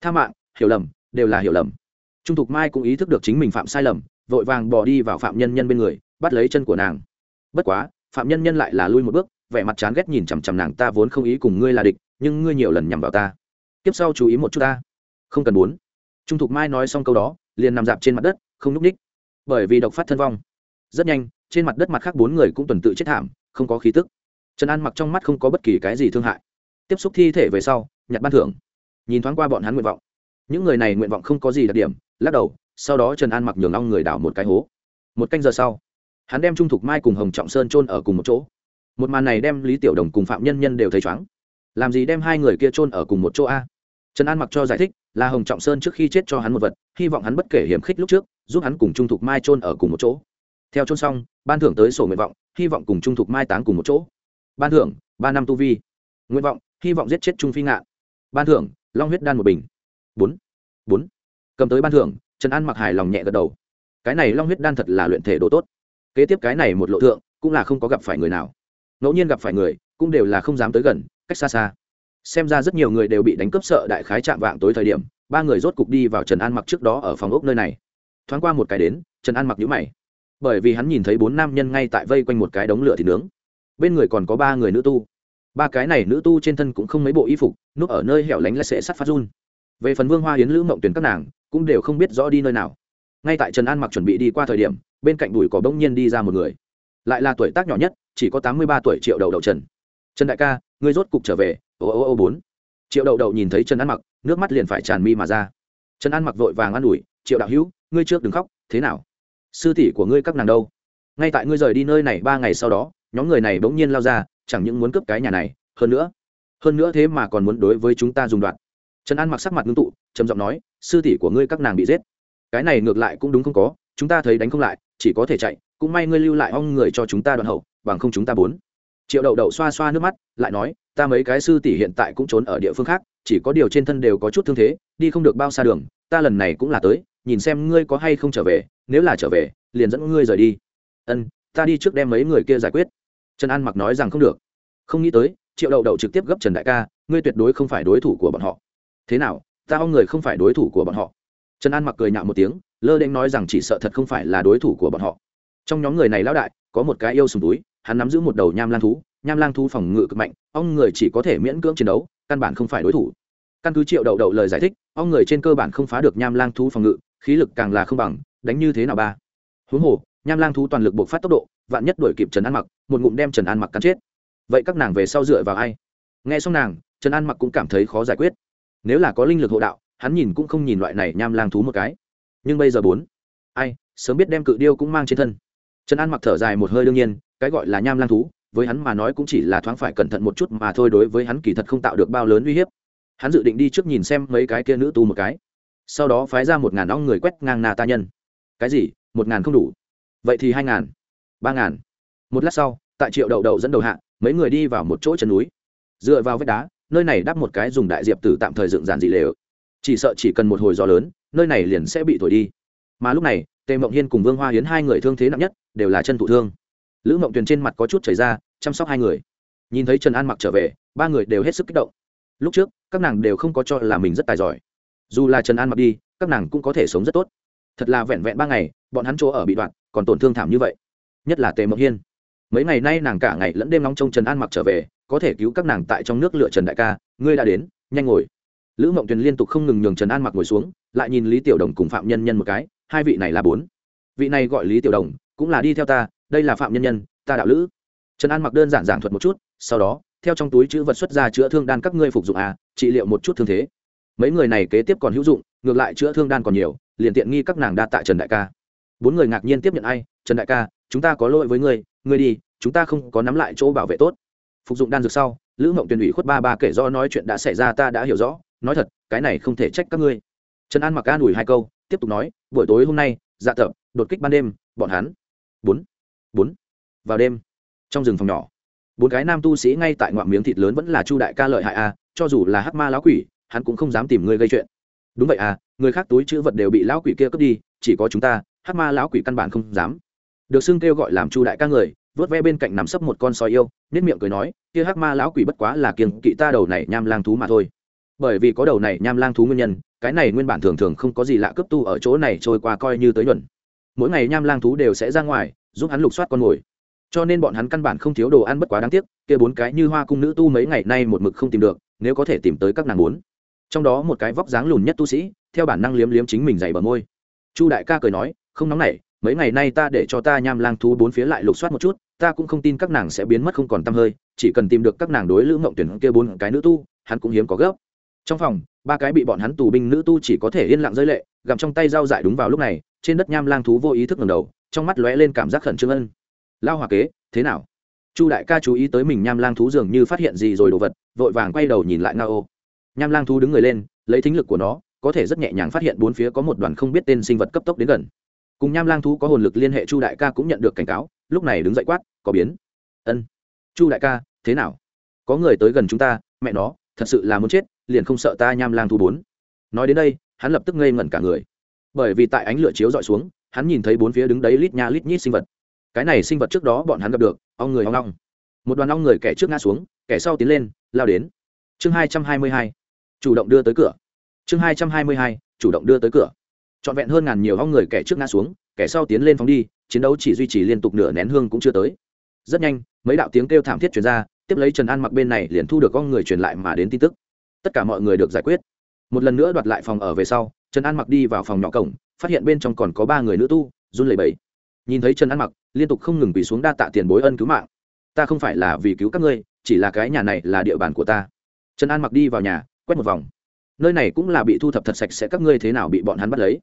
Tha mạng, hiểu lầm, đều là hiểu lầm. Trung thục mai cũng ý thức được chính mình phạm sai lầm, vội vàng bỏ đi vào phạm nhân nhân bên người, bắt lấy chân của nàng. Bất quá, phạm nhân nhân lại là lui một bước, vẻ mặt chán ghét nhìn chằm chằm nàng, ta vốn không ý cùng ngươi là địch, nhưng ngươi nhiều lần nhằm vào ta. Tiếp sau chú ý một chút ta. Không cần muốn. Trung thục mai nói xong câu đó, liền nằm dạp trên mặt đất, không n ú c ních bởi vì độc phát thân vong. Rất nhanh trên mặt đất mặt khác bốn người cũng tuần tự chết thảm, không có khí tức. Trần an mặc trong mắt không có bất kỳ cái gì thương hại. Tiếp xúc thi thể về sau, nhặt ban thưởng. Nhìn thoáng qua bọn hắn nguyện vọng. Những người này nguyện vọng không có gì đặc điểm, lắc đầu, sau đó trần an mặc nhường long người đảo một cái hố. Một canh giờ sau, hắn đem trung thục mai cùng hồng trọng sơn trôn ở cùng một chỗ. Một màn này đem lý tiểu đồng cùng phạm nhân nhân đều thấy chóng làm gì đem hai người kia chôn ở cùng một chỗ a? Trần an mặc cho giải thích, là hồng trọng sơn trước khi chết cho hắn một vật, hy vọng hắn bất kể hiểm khích lúc trước, giúp hắn cùng trung thục mai chôn ở cùng một chỗ theo chôn xong, ban thưởng tới sổ nguyện vọng, hy vọng cùng trung thục mai táng cùng một chỗ. Ban thưởng, ba năm tu vi. Nguyện vọng, hy vọng giết chết trung phi ngạn. Ban thưởng, long huyết đan một bình. Bốn. Bốn. Cầm tới ban thưởng, trần an mặc hài lòng nhẹ gật đầu. Cái này long huyết đan thật là luyện thể đồ tốt. Kế tiếp cái này một lộ thượng, cũng là không có gặp phải người nào. Ngẫu nhiên gặp phải người, cũng đều là không dám tới gần, cách xa xa. Xem ra rất nhiều người đều bị đánh cướp sợ đại khái chạm vạng tối thời điểm, ba người rốt cục đi vào trần an mặc trước đó ở phòng ốc nơi này. Thoáng qua một cái đến, trần an mặc nhũ mày bởi vì hắn nhìn thấy bốn nam nhân ngay tại vây quanh một cái đống lửa thịt nướng. Bên người còn có ba người nữ tu. Ba cái này nữ tu trên thân cũng không mấy bộ y phục, núp ở nơi hẻo lánh là sẽ sắt phát run. Về phần vương hoa hiến lữ mộng tuyển các nàng cũng đều không biết rõ đi nơi nào. Ngay tại trần an mặc chuẩn bị đi qua thời điểm, bên cạnh đùi có bỗng nhiên đi ra một người. Lại là tuổi tác nhỏ nhất, chỉ có tám mươi ba tuổi triệu đầu đậu trần. Trần đại ca, ngươi rốt cục trở về. Ô ô ô, bốn. Triệu đậu đậu nhìn thấy trần an mặc, nước mắt liền phải tràn mi mà ra. Trần an mặc vội vàng an ủi, triệu đạo hữu, ngươi trước đừng khóc, thế nào? Sư tỷ của ngươi các nàng đâu? Ngay tại ngươi rời đi nơi này ba ngày sau đó, nhóm người này bỗng nhiên lao ra, chẳng những muốn cướp cái nhà này, hơn nữa hơn nữa thế mà còn muốn đối với chúng ta dùng đoạn trần an mặc sắc mặt ngưng tụ, trầm giọng nói, sư tỷ của ngươi các nàng bị giết. Cái này ngược lại cũng đúng không có, chúng ta thấy đánh không lại, chỉ có thể chạy, cũng may ngươi lưu lại ong người cho chúng ta đoạn hậu, bằng không chúng ta bốn. Triệu đậu đậu xoa xoa nước mắt, lại nói, ta mấy cái sư tỷ hiện tại cũng trốn ở địa phương khác, chỉ có điều trên thân đều có chút thương thế, đi không được bao xa đường, ta lần này cũng là tới, nhìn xem ngươi có hay không trở về nếu là trở về, liền dẫn ngươi rời đi. Ân, ta đi trước đem mấy người kia giải quyết. Trần an mặc nói rằng không được. Không nghĩ tới, triệu đậu đậu trực tiếp gấp trần đại ca, ngươi tuyệt đối không phải đối thủ của bọn họ. Thế nào, ta ông người không phải đối thủ của bọn họ? Trần an mặc cười nhạo một tiếng, lơ đễnh nói rằng chỉ sợ thật không phải là đối thủ của bọn họ. Trong nhóm người này lão đại, có một cái yêu sùng túi, hắn nắm giữ một đầu nham lang thú, nham lang thú phòng ngự cực mạnh, ông người chỉ có thể miễn cưỡng chiến đấu, căn bản không phải đối thủ. Căn cứ triệu đậu đậu lời giải thích, ông người trên cơ bản không phá được nham lang thú phòng ngự, khí lực càng là không bằng đánh như thế nào ba? Huống hồ, nham lang thú toàn lực buộc phát tốc độ, vạn nhất đuổi kịp trần an mặc, một ngụm đem trần an mặc cắn chết. Vậy các nàng về sau dựa vào ai? Nghe xong nàng, trần an mặc cũng cảm thấy khó giải quyết. Nếu là có linh lực hộ đạo, hắn nhìn cũng không nhìn loại này nham lang thú một cái. Nhưng bây giờ bốn, ai, sớm biết đem cự điêu cũng mang trên thân. Trần an mặc thở dài một hơi đương nhiên, cái gọi là nham lang thú, với hắn mà nói cũng chỉ là thoáng phải cẩn thận một chút mà thôi đối với hắn kỳ thật không tạo được bao lớn uy hiếp. Hắn dự định đi trước nhìn xem mấy cái kia nữ tu một cái. Sau đó phái ra một ngàn ong người quét ngang nà ta nhân cái gì? Một ngàn không đủ. Vậy thì hai ngàn, ba ngàn. Một lát sau, tại triệu đậu đậu dẫn đầu hạ, mấy người đi vào một chỗ chân núi. Dựa vào vách đá, nơi này đắp một cái dùng đại diệp tử tạm thời dựng giản dị lều. Chỉ sợ chỉ cần một hồi gió lớn, nơi này liền sẽ bị thổi đi. Mà lúc này, tề mộng hiên cùng vương hoa hiến hai người thương thế nặng nhất, đều là chân thụ thương. Lữ mộng tuyền trên mặt có chút chảy ra, chăm sóc hai người. Nhìn thấy trần an mặc trở về, ba người đều hết sức kích động. Lúc trước, các nàng đều không có cho là mình rất tài giỏi. Dù là trần an mặc đi, các nàng cũng có thể sống rất tốt thật là vẹn vẹn ba ngày, bọn hắn chỗ ở bị đoạn, còn tổn thương thảm như vậy. Nhất là tề mộng hiên. Mấy ngày nay nàng cả ngày lẫn đêm nóng trông trần an mặc trở về, có thể cứu các nàng tại trong nước lựa trần đại ca, ngươi đã đến, nhanh ngồi. Lữ mộng tuyền liên tục không ngừng nhường trần an mặc ngồi xuống, lại nhìn lý tiểu đồng cùng phạm nhân nhân một cái, hai vị này là bốn. Vị này gọi lý tiểu đồng, cũng là đi theo ta, đây là phạm nhân nhân, ta đạo lữ. Trần an mặc đơn giản giảng thuật một chút, sau đó, theo trong túi chữ vật xuất ra chữa thương đan các ngươi phục dụng à trị liệu một chút thương thế. Mấy người này kế tiếp còn hữu dụng, ngược lại chữa thương đan còn nhiều liền tiện nghi các nàng đa tại trần đại ca. Bốn người ngạc nhiên tiếp nhận ai, trần đại ca, chúng ta có lỗi với ngươi ngươi đi, chúng ta không có nắm lại chỗ bảo vệ tốt. Phục dụng đan dược sau, lữ mộng tuyển ủy khuất ba ba kể do nói chuyện đã xảy ra ta đã hiểu rõ, nói thật, cái này không thể trách các ngươi. Trần an mặc an ủi hai câu, tiếp tục nói, buổi tối hôm nay dạ tập, đột kích ban đêm, bọn hắn bốn bốn, vào đêm, trong rừng phòng nhỏ. Bốn cái nam tu sĩ ngay tại ngoạm miếng thịt lớn vẫn là chu đại ca lợi hại a cho dù là hắc ma lão quỷ, hắn cũng không dám tìm ngươi gây chuyện. Đúng vậy à người khác túi chữ vật đều bị lão quỷ kia cướp đi, chỉ có chúng ta hắc ma lão quỷ căn bản không dám. Được xưng kêu gọi làm chu đại ca người, vớt ve bên cạnh nằm sấp một con sói yêu nết miệng cười nói, kia hắc ma lão quỷ bất quá là kiêng kỵ ta đầu này nham lang thú mà thôi. Bởi vì có đầu này nham lang thú nguyên nhân, cái này nguyên bản thường thường không có gì lạ cướp tu ở chỗ này trôi qua coi như tới nhuận. Mỗi ngày nham lang thú đều sẽ ra ngoài, giúp hắn lục soát con mồi. Cho nên bọn hắn căn bản không thiếu đồ ăn bất quá đáng tiếc, kia bốn cái như hoa cung nữ tu mấy ngày nay một mực không tìm được, nếu có thể tìm tới các nàng muốn trong đó một cái vóc dáng lùn nhất tu sĩ, theo bản năng liếm liếm chính mình dày bờ môi. Chu đại ca cười nói, không nóng nảy, mấy ngày nay ta để cho ta nham lang thú bốn phía lại lục soát một chút, ta cũng không tin các nàng sẽ biến mất không còn t hơi, chỉ cần tìm được các nàng đối lữ mộng tuyển kia bốn cái nữ tu, hắn cũng hiếm có gấp. Trong phòng, ba cái bị bọn hắn tù binh nữ tu chỉ có thể yên lặng rơi lệ, gặm trong tay dao dại đúng vào lúc này, trên đất nham lang thú vô ý thức ngầm đầu, trong mắt lóe lên cảm giác khẩn trương ân. Lao hòa kế, thế nào? Chu đại ca chú ý tới mình nham lang thú dường như phát hiện gì rồi đồ vật, vội vàng quay đầu nhìn lại nga ô nham lang thú đứng người lên, lấy thính lực của nó, có thể rất nhẹ nhàng phát hiện bốn phía có một đoàn không biết tên sinh vật cấp tốc đến gần. Cùng nham lang thú có hồn lực liên hệ chu đại ca cũng nhận được cảnh cáo, lúc này đứng dậy quát, có biến. Ân. Chu đại ca, thế nào? Có người tới gần chúng ta, mẹ nó, thật sự là muốn chết, liền không sợ ta nham lang thú bốn. Nói đến đây, hắn lập tức ngây ngẩn cả người. Bởi vì tại ánh lửa chiếu dọi xuống, hắn nhìn thấy bốn phía đứng đấy lít nha lít nhít sinh vật. Cái này sinh vật trước đó bọn hắn gặp được, ong người ong long một đoàn ong người kẻ trước ngã xuống, kẻ sau tiến lên, lao đến. Chương hai trăm hai mươi hai chủ động đưa tới cửa. Chương hai trăm hai mươi hai, chủ động đưa tới cửa. Trọn vẹn hơn ngàn nhiều hóc người kẻ trước ngã xuống, kẻ sau tiến lên phóng đi, chiến đấu chỉ duy trì liên tục nửa nén hương cũng chưa tới. Rất nhanh, mấy đạo tiếng kêu thảm thiết chuyển ra, tiếp lấy trần an mặc bên này liền thu được con người truyền lại mà đến tin tức. Tất cả mọi người được giải quyết. Một lần nữa đoạt lại phòng ở về sau, trần an mặc đi vào phòng nhỏ cổng, phát hiện bên trong còn có ba người nữ tu, run lẩy bẩy. Nhìn thấy trần an mặc, liên tục không ngừng bị xuống đa tạ tiền bối ân cứu mạng. Ta không phải là vì cứu các ngươi, chỉ là cái nhà này là địa bàn của ta. Trần an mặc đi vào nhà quét một vòng. Nơi này cũng là bị thu thập thật sạch sẽ các ngươi thế nào bị bọn hắn bắt lấy.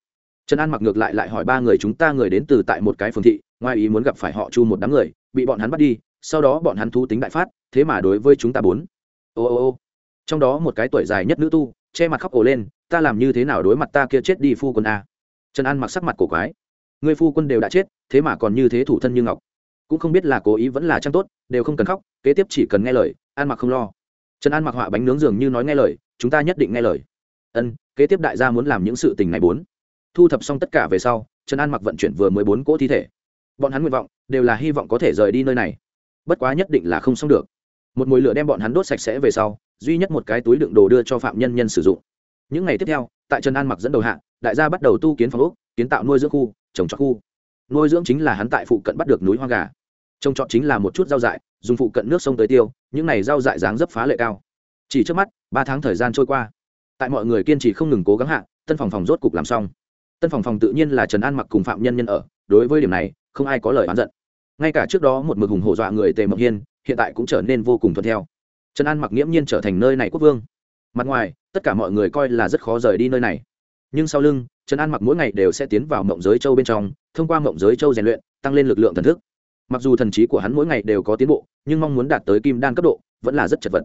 Trần an mặc ngược lại lại hỏi ba người chúng ta người đến từ tại một cái phường thị, ngoài ý muốn gặp phải họ chu một đám người, bị bọn hắn bắt đi, sau đó bọn hắn thu tính đại phát, thế mà đối với chúng ta bốn. Ô ô ô. Trong đó một cái tuổi dài nhất nữ tu, che mặt khóc ổ lên, ta làm như thế nào đối mặt ta kia chết đi phu quân a? Trần an mặc sắc mặt cổ quái. Người phu quân đều đã chết, thế mà còn như thế thủ thân như ngọc. Cũng không biết là cố ý vẫn là trang tốt, đều không cần khóc, kế tiếp chỉ cần nghe lời, an mặc không lo. Trần an mặc họa bánh nướng dường như nói nghe lời chúng ta nhất định nghe lời. Ân, kế tiếp đại gia muốn làm những sự tình này bốn. Thu thập xong tất cả về sau, trần an mặc vận chuyển vừa mới bốn cỗ thi thể. Bọn hắn nguyện vọng, đều là hy vọng có thể rời đi nơi này. Bất quá nhất định là không xong được. Một mùi lửa đem bọn hắn đốt sạch sẽ về sau, duy nhất một cái túi đựng đồ đưa cho phạm nhân nhân sử dụng. Những ngày tiếp theo, tại trần an mặc dẫn đầu hạ, đại gia bắt đầu tu kiến phòng ốc, kiến tạo nuôi dưỡng khu, trồng trọt khu. Nuôi dưỡng chính là hắn tại phụ cận bắt được núi hoa gà. Trồng trọt chính là một chút rau dại, dùng phụ cận nước sông tới tiêu, những này rau dại dáng dấp phá lệ cao chỉ trước mắt, ba tháng thời gian trôi qua. Tại mọi người kiên trì không ngừng cố gắng hạ, tân phòng phòng rốt cục làm xong. Tân phòng phòng tự nhiên là trần an mặc cùng phạm nhân nhân ở, đối với điểm này, không ai có lời oán giận. Ngay cả trước đó một mực hùng hổ dọa người tề mộng hiên, hiện tại cũng trở nên vô cùng thuận theo. Trần an mặc nghiễm nhiên trở thành nơi này quốc vương. Mặt ngoài, tất cả mọi người coi là rất khó rời đi nơi này. Nhưng sau lưng, trần an mặc mỗi ngày đều sẽ tiến vào mộng giới châu bên trong, thông qua mộng giới châu rèn luyện, tăng lên lực lượng thần thức. Mặc dù thần trí của hắn mỗi ngày đều có tiến bộ, nhưng mong muốn đạt tới kim đan cấp độ, vẫn là rất chật vật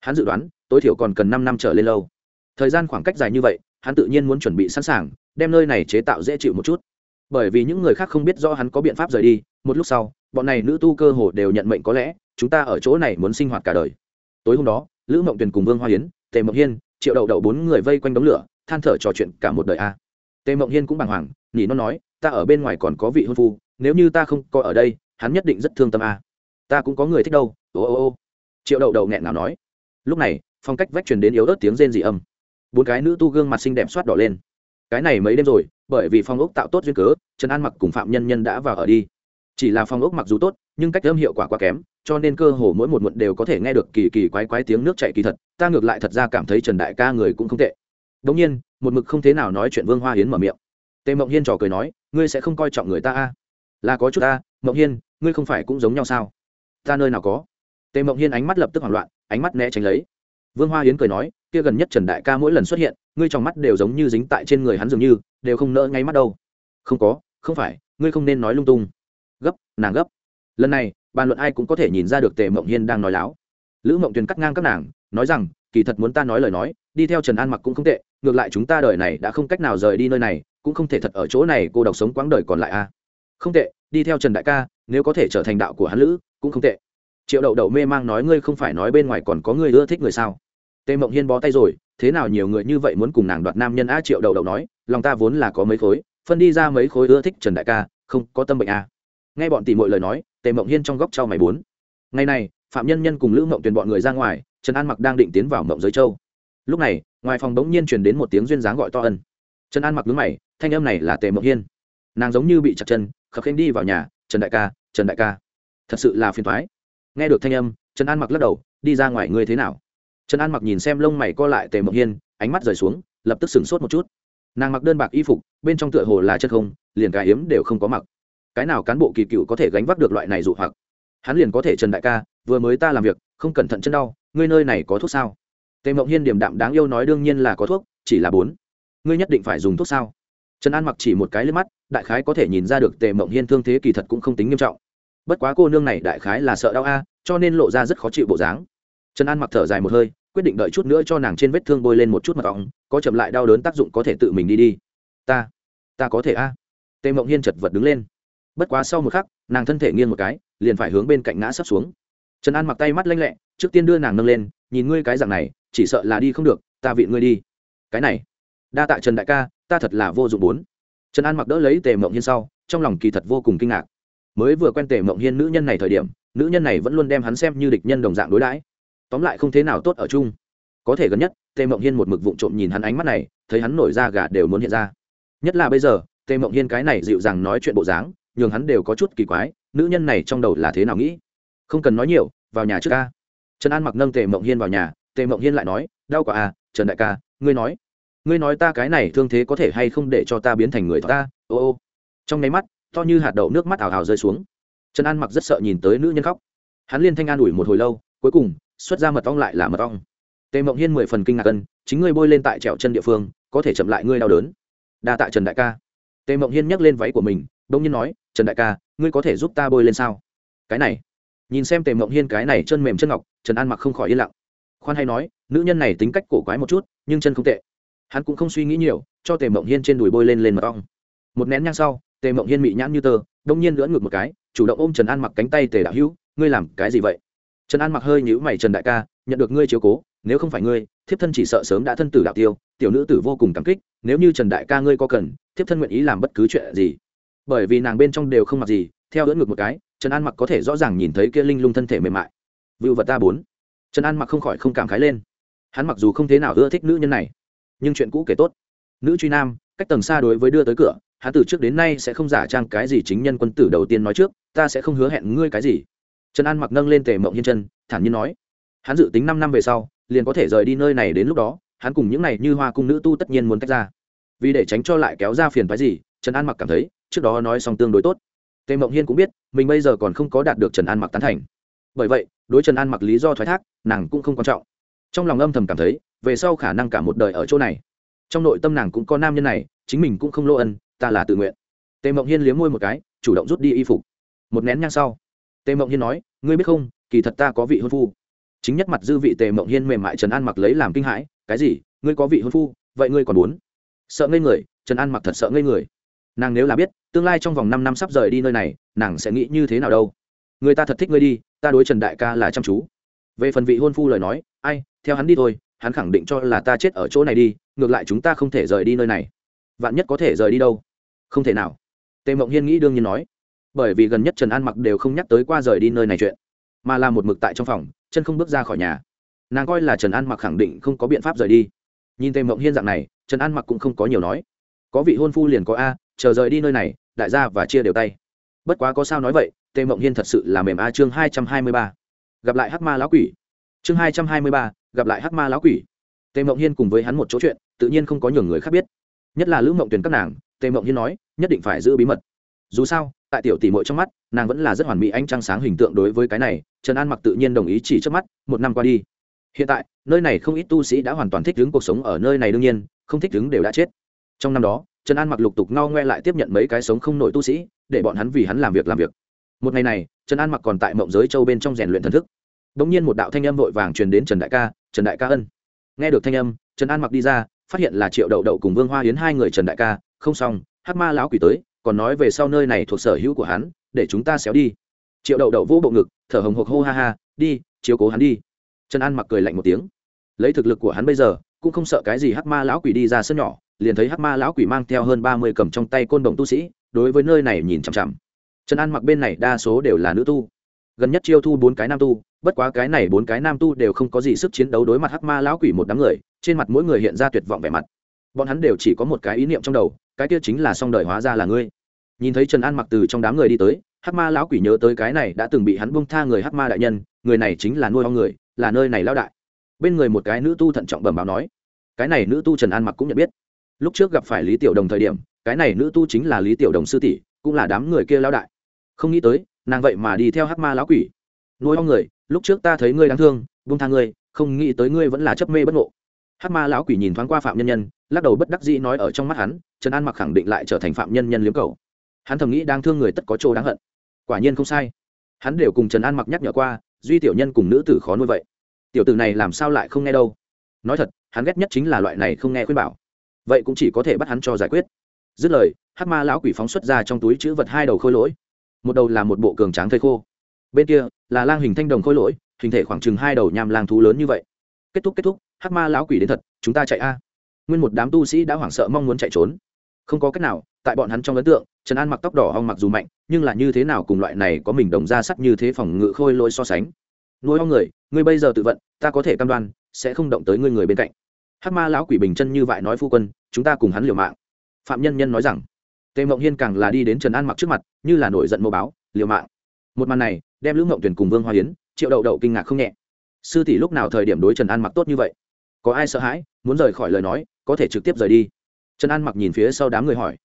hắn dự đoán, tối thiểu còn cần năm năm trở lên lâu. Thời gian khoảng cách dài như vậy, hắn tự nhiên muốn chuẩn bị sẵn sàng, đem nơi này chế tạo dễ chịu một chút. Bởi vì những người khác không biết do hắn có biện pháp rời đi, một lúc sau, bọn này nữ tu cơ hồ đều nhận mệnh có lẽ, chúng ta ở chỗ này muốn sinh hoạt cả đời. Tối hôm đó, lữ mộng tuyền cùng vương hoa hiến tề mộng hiên, triệu đậu đậu bốn người vây quanh đống lửa, than thở trò chuyện cả một đời a. Tề mộng hiên cũng bàng hoàng, nhỉ nó nói, ta ở bên ngoài còn có vị hôn phu, nếu như ta không có ở đây, hắn nhất định rất thương tâm a. Ta cũng có người thích đâu. Ô ô ô. Triệu đậu đậu nghẹn nào nói lúc này, phong cách vách truyền đến yếu ớt tiếng rên dị âm. Bốn cái nữ tu gương mặt xinh đẹp soát đỏ lên. Cái này mấy đêm rồi, bởi vì phong ốc tạo tốt duyên cớ, trần an mặc cùng phạm nhân nhân đã vào ở đi. Chỉ là phong ốc mặc dù tốt, nhưng cách âm hiệu quả quá kém, cho nên cơ hồ mỗi một muộn đều có thể nghe được kỳ kỳ quái quái tiếng nước chảy kỳ thật, ta ngược lại thật ra cảm thấy trần đại ca người cũng không tệ. Đống nhiên, một mực không thế nào nói chuyện vương hoa hiến mở miệng. Tề mộng hiên trò cười nói, ngươi sẽ không coi trọng người ta a? Là có chút ta, mộng hiên, ngươi không phải cũng giống nhau sao? Ta nơi nào có? Tề mộng hiên ánh mắt lập tức hoảng loạn, ánh mắt né tránh lấy. Vương hoa hiến cười nói, kia gần nhất trần đại ca mỗi lần xuất hiện, ngươi trong mắt đều giống như dính tại trên người hắn dường như, đều không nỡ ngay mắt đâu. Không có, không phải, ngươi không nên nói lung tung. Gấp, nàng gấp. Lần này, bàn luận ai cũng có thể nhìn ra được tề mộng hiên đang nói láo. Lữ mộng tuyền cắt ngang các nàng, nói rằng, kỳ thật muốn ta nói lời nói, đi theo trần an mặc cũng không tệ, ngược lại chúng ta đời này đã không cách nào rời đi nơi này, cũng không thể thật ở chỗ này cô độc sống quãng đời còn lại a không tệ, đi theo trần đại ca, nếu có thể trở thành đạo của hắn lữ, cũng không tệ triệu đậu đậu mê mang nói ngươi không phải nói bên ngoài còn có người ưa thích người sao? Tề mộng hiên bó tay rồi, thế nào nhiều người như vậy muốn cùng nàng đoạt nam nhân a triệu đậu đậu nói, lòng ta vốn là có mấy khối, phân đi ra mấy khối ưa thích trần đại ca, không có tâm bệnh a. Nghe bọn tỷ mọi lời nói, tề mộng hiên trong góc trao mày bốn. Ngày này, phạm nhân nhân cùng lữ mộng tuyển bọn người ra ngoài, trần an mặc đang định tiến vào mộng giới châu. Lúc này, ngoài phòng bỗng nhiên truyền đến một tiếng duyên dáng gọi to ân. Trần an mặc đứng mày, thanh âm này là tề mộng hiên. Nàng giống như bị chặt chân, khập khênh đi vào nhà, trần đại ca, trần đại ca. Thật sự là phiền thoái nghe được thanh âm, trần an mặc lắc đầu, đi ra ngoài ngươi thế nào? Trần an mặc nhìn xem lông mày co lại tề mộng hiên, ánh mắt rời xuống, lập tức sửng sốt một chút. Nàng mặc đơn bạc y phục, bên trong tựa hồ là chất không, liền cả hiếm đều không có mặc. Cái nào cán bộ kỳ cựu có thể gánh vác được loại này dụ hoặc? Hắn liền có thể trần đại ca, vừa mới ta làm việc, không cẩn thận chân đau, ngươi nơi này có thuốc sao? Tề mộng hiên điểm đạm đáng yêu nói đương nhiên là có thuốc, chỉ là bốn. Ngươi nhất định phải dùng thuốc sao? Trần an mặc chỉ một cái lên mắt, đại khái có thể nhìn ra được tề mộng hiên thương thế kỳ thật cũng không tính nghiêm trọng bất quá cô nương này đại khái là sợ đau a, cho nên lộ ra rất khó chịu bộ dáng. Trần an mặc thở dài một hơi, quyết định đợi chút nữa cho nàng trên vết thương bôi lên một chút mật ong có chậm lại đau đớn tác dụng có thể tự mình đi đi. Ta ta có thể a. Tề mộng hiên chật vật đứng lên. Bất quá sau một khắc, nàng thân thể nghiêng một cái, liền phải hướng bên cạnh ngã sắp xuống. Trần an mặc tay mắt lanh lẹ, trước tiên đưa nàng nâng lên, nhìn ngươi cái dạng này, chỉ sợ là đi không được, ta vị ngươi đi. Cái này, đa tạ trần đại ca, ta thật là vô dụng bốn. Trần an mặc đỡ lấy tề mộng hiên sau, trong lòng kỳ thật vô cùng kinh ngạc mới vừa quen tề mộng hiên nữ nhân này thời điểm, nữ nhân này vẫn luôn đem hắn xem như địch nhân đồng dạng đối đãi. Tóm lại không thế nào tốt ở chung. Có thể gần nhất, tề mộng hiên một mực vụng trộm nhìn hắn ánh mắt này, thấy hắn nổi da gà đều muốn hiện ra. Nhất là bây giờ, tề mộng hiên cái này dịu dàng nói chuyện bộ dáng, nhường hắn đều có chút kỳ quái, nữ nhân này trong đầu là thế nào nghĩ? Không cần nói nhiều, vào nhà trước ca. Trần an mặc nâng tề mộng hiên vào nhà, tề mộng hiên lại nói, đau quả à trần đại ca, ngươi nói. Ngươi nói ta cái này thương thế có thể hay không để cho ta biến thành người ta? Ô ô. Trong nháy mắt to như hạt đậu nước mắt ảo ảo rơi xuống. Trần an mặc rất sợ nhìn tới nữ nhân khóc. Hắn liên thanh an ủi một hồi lâu, cuối cùng, xuất ra mật ong lại là mật ong. Tề mộng hiên mười phần kinh ngạc cân chính ngươi bôi lên tại trẹo chân địa phương, có thể chậm lại ngươi đau đớn. Đa tạ trần đại ca. Tề mộng hiên nhấc lên váy của mình đông nhiên nói, trần đại ca, ngươi có thể giúp ta bôi lên sao? Cái này. Nhìn xem tề mộng hiên cái này chân mềm chân ngọc, trần an mặc không khỏi yên lặng. Khoan hay nói, nữ nhân này tính cách cổ quái một chút, nhưng chân không tệ. Hắn cũng không suy nghĩ nhiều, cho tề mộng hiên trên đùi bôi lên lên mật ong. Một nén nhang sau tề mộng hiên mị nhãn như tơ, đông nhiên lưỡn ngược một cái, chủ động ôm trần an mặc cánh tay tề đạo hữu, ngươi làm cái gì vậy? Trần an mặc hơi nhíu mày, trần đại ca, nhận được ngươi chiếu cố, nếu không phải ngươi, thiếp thân chỉ sợ sớm đã thân tử đạo tiêu, tiểu nữ tử vô cùng cảm kích, nếu như trần đại ca ngươi có cần, thiếp thân nguyện ý làm bất cứ chuyện gì. Bởi vì nàng bên trong đều không mặc gì, theo lưỡn ngược một cái, trần an mặc có thể rõ ràng nhìn thấy kia linh lung thân thể mềm mại. Vựu vật ta bốn. Trần an mặc không khỏi không cảm khái lên. Hắn mặc dù không thế nào ưa thích nữ nhân này, nhưng chuyện cũ kể tốt. Nữ truy nam, cách tầng xa đối với đưa tới cửa hắn từ trước đến nay sẽ không giả trang cái gì chính nhân quân tử đầu tiên nói trước, ta sẽ không hứa hẹn ngươi cái gì. Trần an mặc nâng lên tề mộng hiên chân, thản nhiên nói. Hắn dự tính năm năm về sau, liền có thể rời đi nơi này đến lúc đó, hắn cùng những này như hoa cung nữ tu tất nhiên muốn tách ra. Vì để tránh cho lại kéo ra phiền phái gì, trần an mặc cảm thấy, trước đó nói xong tương đối tốt. Tề mộng hiên cũng biết, mình bây giờ còn không có đạt được trần an mặc tán thành. Bởi vậy, đối trần an mặc lý do thoái thác, nàng cũng không quan trọng. Trong lòng âm thầm cảm thấy, về sau khả năng cả một đời ở chỗ này. Trong nội tâm nàng cũng có nam nhân này, chính mình cũng không lô ân ta là tự nguyện. Tề mộng hiên liếm môi một cái, chủ động rút đi y phục. Một nén nhang sau, tề mộng hiên nói, ngươi biết không, kỳ thật ta có vị hôn phu. Chính nhất mặt dư vị tề mộng hiên mềm mại trần an mặc lấy làm kinh hãi, cái gì? Ngươi có vị hôn phu? Vậy ngươi còn muốn? Sợ ngây người, trần an mặc thật sợ ngây người. Nàng nếu là biết, tương lai trong vòng năm năm sắp rời đi nơi này, nàng sẽ nghĩ như thế nào đâu? Người ta thật thích ngươi đi, ta đối trần đại ca là chăm chú. Về phần vị hôn phu lời nói, ai, theo hắn đi thôi, hắn khẳng định cho là ta chết ở chỗ này đi, ngược lại chúng ta không thể rời đi nơi này. Vạn nhất có thể rời đi đâu? Không thể nào. Tề mộng hiên nghĩ đương nhiên nói, bởi vì gần nhất trần an mặc đều không nhắc tới qua rời đi nơi này chuyện, mà là một mực tại trong phòng, chân không bước ra khỏi nhà. Nàng coi là trần an mặc khẳng định không có biện pháp rời đi. Nhìn tề mộng hiên dạng này, trần an mặc cũng không có nhiều nói. Có vị hôn phu liền có a, chờ rời đi nơi này, đại gia và chia đều tay. Bất quá có sao nói vậy, tề mộng hiên thật sự là mềm a chương hai trăm hai mươi ba. Gặp lại hắc ma lão quỷ. Chương hai trăm hai mươi ba, gặp lại hắc ma lão quỷ. Tề mộng hiên cùng với hắn một chỗ chuyện, tự nhiên không có nhường người khác biết. Nhất là lữ mộng tuyển các nàng tề mộng hiên nói, nhất định phải giữ bí mật. Dù sao, tại tiểu tỷ mội trong mắt, nàng vẫn là rất hoàn mỹ ánh trăng sáng hình tượng đối với cái này, trần an mặc tự nhiên đồng ý chỉ trước mắt, một năm qua đi. Hiện tại, nơi này không ít tu sĩ đã hoàn toàn thích ứng cuộc sống ở nơi này đương nhiên, không thích ứng đều đã chết. Trong năm đó, trần an mặc lục tục ngao ngoe lại tiếp nhận mấy cái sống không nổi tu sĩ, để bọn hắn vì hắn làm việc làm việc. Một ngày này, trần an mặc còn tại mộng giới châu bên trong rèn luyện thần thức. Đ ỗ n g nhiên một đạo thanh âm vội vàng truyền đến trần đại ca, trần đại ca ân. Nghe được thanh âm, trần an mặc đi ra, phát hiện là triệu đậu đậu cùng vương hoa hiến hai người trần đại ca không xong hát ma lão quỷ tới, còn nói về sau nơi này thuộc sở hữu của hắn, để chúng ta xéo đi. Triệu đậu đậu vỗ bộ ngực, thở hồng hộc hô ha ha, đi, chiếu cố hắn đi. Trần an mặc cười lạnh một tiếng. Lấy thực lực của hắn bây giờ, cũng không sợ cái gì Hát ma lão quỷ đi ra sân nhỏ, liền thấy Hát ma lão quỷ mang theo hơn ba mươi cầm trong tay côn đồng tu sĩ, đối với nơi này nhìn chằm chằm. Trần an mặc bên này đa số đều là nữ tu. Gần nhất chiêu thu bốn cái nam tu, bất quá cái này bốn cái nam tu đều không có gì sức chiến đấu đối mặt hắc ma lão quỷ một đám người, trên mặt mỗi người hiện ra tuyệt vọng vẻ mặt bọn hắn đều chỉ có một cái ý niệm trong đầu, cái kia chính là song đời hóa ra là ngươi. Nhìn thấy trần an mặc từ trong đám người đi tới, hắc ma lão quỷ nhớ tới cái này đã từng bị hắn bông tha người hắc ma đại nhân, người này chính là nuôi ho người, là nơi này lão đại. Bên người một cái nữ tu thận trọng bẩm báo nói, cái này nữ tu trần an mặc cũng nhận biết. Lúc trước gặp phải lý tiểu đồng thời điểm, cái này nữ tu chính là lý tiểu đồng sư tỷ, cũng là đám người kia lão đại. Không nghĩ tới, nàng vậy mà đi theo hắc ma lão quỷ. Nuôi ho người, lúc trước ta thấy ngươi đáng thương bông tha ngươi, không nghĩ tới ngươi vẫn là chấp mê bất ngộ. Hát ma lão quỷ nhìn thoáng qua phạm nhân nhân, lắc đầu bất đắc dĩ nói ở trong mắt hắn, trần an mặc khẳng định lại trở thành phạm nhân nhân liếm cầu. Hắn thầm nghĩ đang thương người tất có chỗ đáng hận. Quả nhiên không sai. Hắn đều cùng trần an mặc nhắc nhở qua, duy tiểu nhân cùng nữ tử khó nuôi vậy. Tiểu tử này làm sao lại không nghe đâu? Nói thật, hắn ghét nhất chính là loại này không nghe khuyên bảo. Vậy cũng chỉ có thể bắt hắn cho giải quyết. Dứt lời, hát ma lão quỷ phóng xuất ra trong túi chữ vật hai đầu khôi lỗi. Một đầu là một bộ cường tráng thây khô. Bên kia là lang hình thanh đồng khôi lỗi, hình thể khoảng chừng hai đầu nham lang thú lớn như vậy. Kết thúc kết thúc hát ma lão quỷ đến thật, chúng ta chạy a. Nguyên một đám tu sĩ đã hoảng sợ mong muốn chạy trốn. Không có cách nào, tại bọn hắn trong ấn tượng, trần an mặc tóc đỏ hong mặc dù mạnh, nhưng là như thế nào cùng loại này có mình đồng ra sắt như thế phòng ngự khôi lỗi so sánh. Nuôi hong người, ngươi bây giờ tự vận, ta có thể cam đoan, sẽ không động tới ngươi người bên cạnh. Hát ma lão quỷ bình chân như vậy nói phu quân, chúng ta cùng hắn liều mạng. Phạm nhân nhân nói rằng, tề mộng hiên càng là đi đến trần an mặc trước mặt, như là nổi giận mô báo, liều mạng. Một màn này, đem lữ mộng tuyển cùng vương hoa hiến, triệu đậu đậu kinh ngạc không nhẹ. Sư tỷ lúc nào thời điểm đối trần an mặc tốt như vậy? Có ai sợ hãi, muốn rời khỏi lời nói, có thể trực tiếp rời đi. Trần an mặc nhìn phía sau đám người hỏi.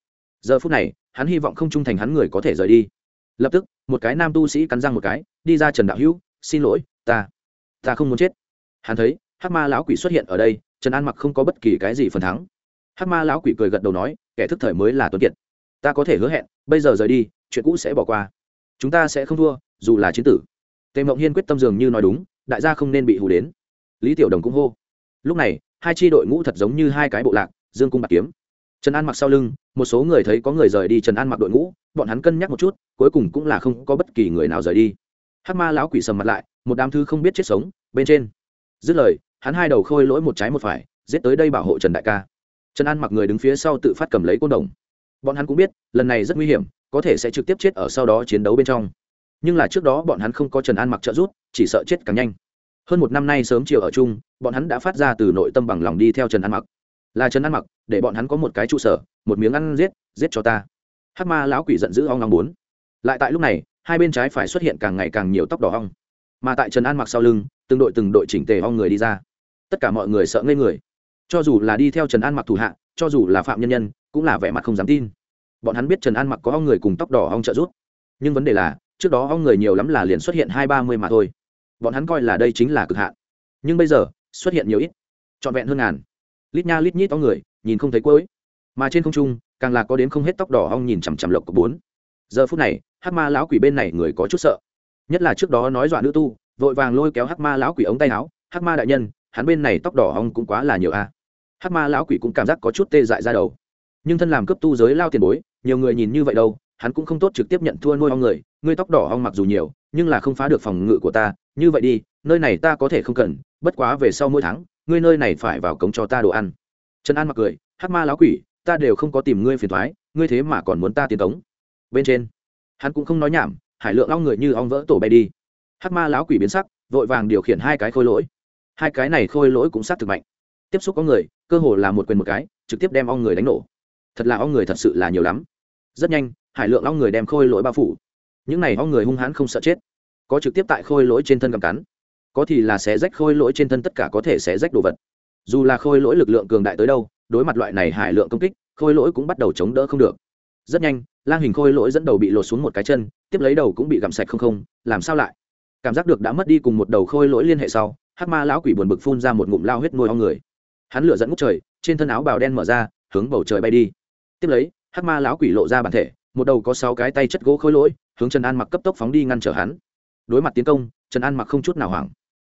Giờ phút này, hắn hy vọng không trung thành hắn người có thể rời đi. Lập tức, một cái nam tu sĩ cắn răng một cái, đi ra trần đạo hữu, xin lỗi, ta ta không muốn chết. Hắn thấy, hắc ma lão quỷ xuất hiện ở đây, trần an mặc không có bất kỳ cái gì phần thắng. Hắc ma lão quỷ cười gật đầu nói, kẻ thức thời mới là tuấn kiệt. Ta có thể hứa hẹn, bây giờ rời đi, chuyện cũ sẽ bỏ qua. Chúng ta sẽ không thua, dù là chiến tử. Tề mộng hiên quyết tâm dường như nói đúng, đại gia không nên bị hù đến. Lý tiểu đồng cũng hô lúc này, hai tri đội ngũ thật giống như hai cái bộ lạc, dương cung bạc kiếm. Trần an mặc sau lưng, một số người thấy có người rời đi trần an mặc đội ngũ, bọn hắn cân nhắc một chút, cuối cùng cũng là không có bất kỳ người nào rời đi. Hắc ma lão quỷ sầm mặt lại, một đám thư không biết chết sống, bên trên. Dứt lời, hắn hai đầu khôi lỗi một trái một phải, giết tới đây bảo hộ trần đại ca. Trần an mặc người đứng phía sau tự phát cầm lấy côn đồng. Bọn hắn cũng biết, lần này rất nguy hiểm, có thể sẽ trực tiếp chết ở sau đó chiến đấu bên trong. Nhưng là trước đó bọn hắn không có trần an mặc trợ giúp, chỉ sợ chết càng nhanh hơn một năm nay sớm chiều ở chung, bọn hắn đã phát ra từ nội tâm bằng lòng đi theo trần an mặc. Là trần an mặc, để bọn hắn có một cái trụ sở, một miếng ăn giết giết cho ta. Hắc ma lão quỷ giận dữ ong ong bốn. Lại tại lúc này, hai bên trái phải xuất hiện càng ngày càng nhiều tóc đỏ ong. Mà tại trần an mặc sau lưng, từng đội từng đội chỉnh tề ong người đi ra. Tất cả mọi người sợ ngây người. Cho dù là đi theo trần an mặc thủ hạ, cho dù là phạm nhân nhân, cũng là vẻ mặt không dám tin. Bọn hắn biết trần an mặc có ong người cùng tóc đỏ ong trợ giúp. Nhưng vấn đề là, trước đó ong người nhiều lắm là liền xuất hiện hai ba mươi mà thôi bọn hắn coi là đây chính là cực hạn. Nhưng bây giờ, xuất hiện nhiều ít. Trọn vẹn hơn ngàn. Lít nha lít nhít ong người, nhìn không thấy cuối. Mà trên không trung, càng là có đến không hết tóc đỏ ong nhìn chằm chằm lộc của bốn. Giờ phút này, hắc ma lão quỷ bên này người có chút sợ. Nhất là trước đó nói dọa nữ tu, vội vàng lôi kéo hắc ma lão quỷ ống tay áo. Hắc ma đại nhân, hắn bên này tóc đỏ ong cũng quá là nhiều a hắc ma lão quỷ cũng cảm giác có chút tê dại ra đầu. Nhưng thân làm cấp tu giới lao tiền bối, nhiều người nhìn như vậy đâu, hắn cũng không tốt trực tiếp nhận thua nuôi ong người. Ngươi tóc đỏ ong mặc dù nhiều, nhưng là không phá được phòng ngự của ta như vậy đi, nơi này ta có thể không cần, bất quá về sau mỗi tháng, ngươi nơi này phải vào cống cho ta đồ ăn. Trần an mặc cười Hát ma lão quỷ, ta đều không có tìm ngươi phiền thoái ngươi thế mà còn muốn ta tiến cống. Bên trên, hắn cũng không nói nhảm, hải lượng ong người như ong vỡ tổ bay đi. Hát ma lão quỷ biến sắc, vội vàng điều khiển hai cái khôi lỗi. Hai cái này khôi lỗi cũng sát thực mạnh. Tiếp xúc có người, cơ hồ là một quyền một cái, trực tiếp đem ong người đánh nổ. Thật là ong người thật sự là nhiều lắm. Rất nhanh, hải lượng ong người đem khôi lỗi bao phủ. Những này ong người hung hãn không sợ chết có trực tiếp tại khôi lỗi trên thân cầm cắn. Có thì là xé rách khôi lỗi trên thân tất cả có thể xé rách đồ vật. Dù là khôi lỗi lực lượng cường đại tới đâu, đối mặt loại này hải lượng công kích, khôi lỗi cũng bắt đầu chống đỡ không được. Rất nhanh, lang hình khôi lỗi dẫn đầu bị lột xuống một cái chân, tiếp lấy đầu cũng bị gặm sạch không không, làm sao lại? Cảm giác được đã mất đi cùng một đầu khôi lỗi liên hệ sau, hắc ma lão quỷ buồn bực phun ra một ngụm lao huyết môi ong người. Hắn lửa dẫn ngút trời, trên thân áo bào đen mở ra, hướng bầu trời bay đi. Tiếp lấy, hắc ma lão quỷ lộ ra bản thể, một đầu có sáu cái tay chất gỗ khôi lỗi, hướng trần an mặc cấp tốc phóng đi ngăn trở hắn đối mặt tiến công, trần an mặc không chút nào hoảng.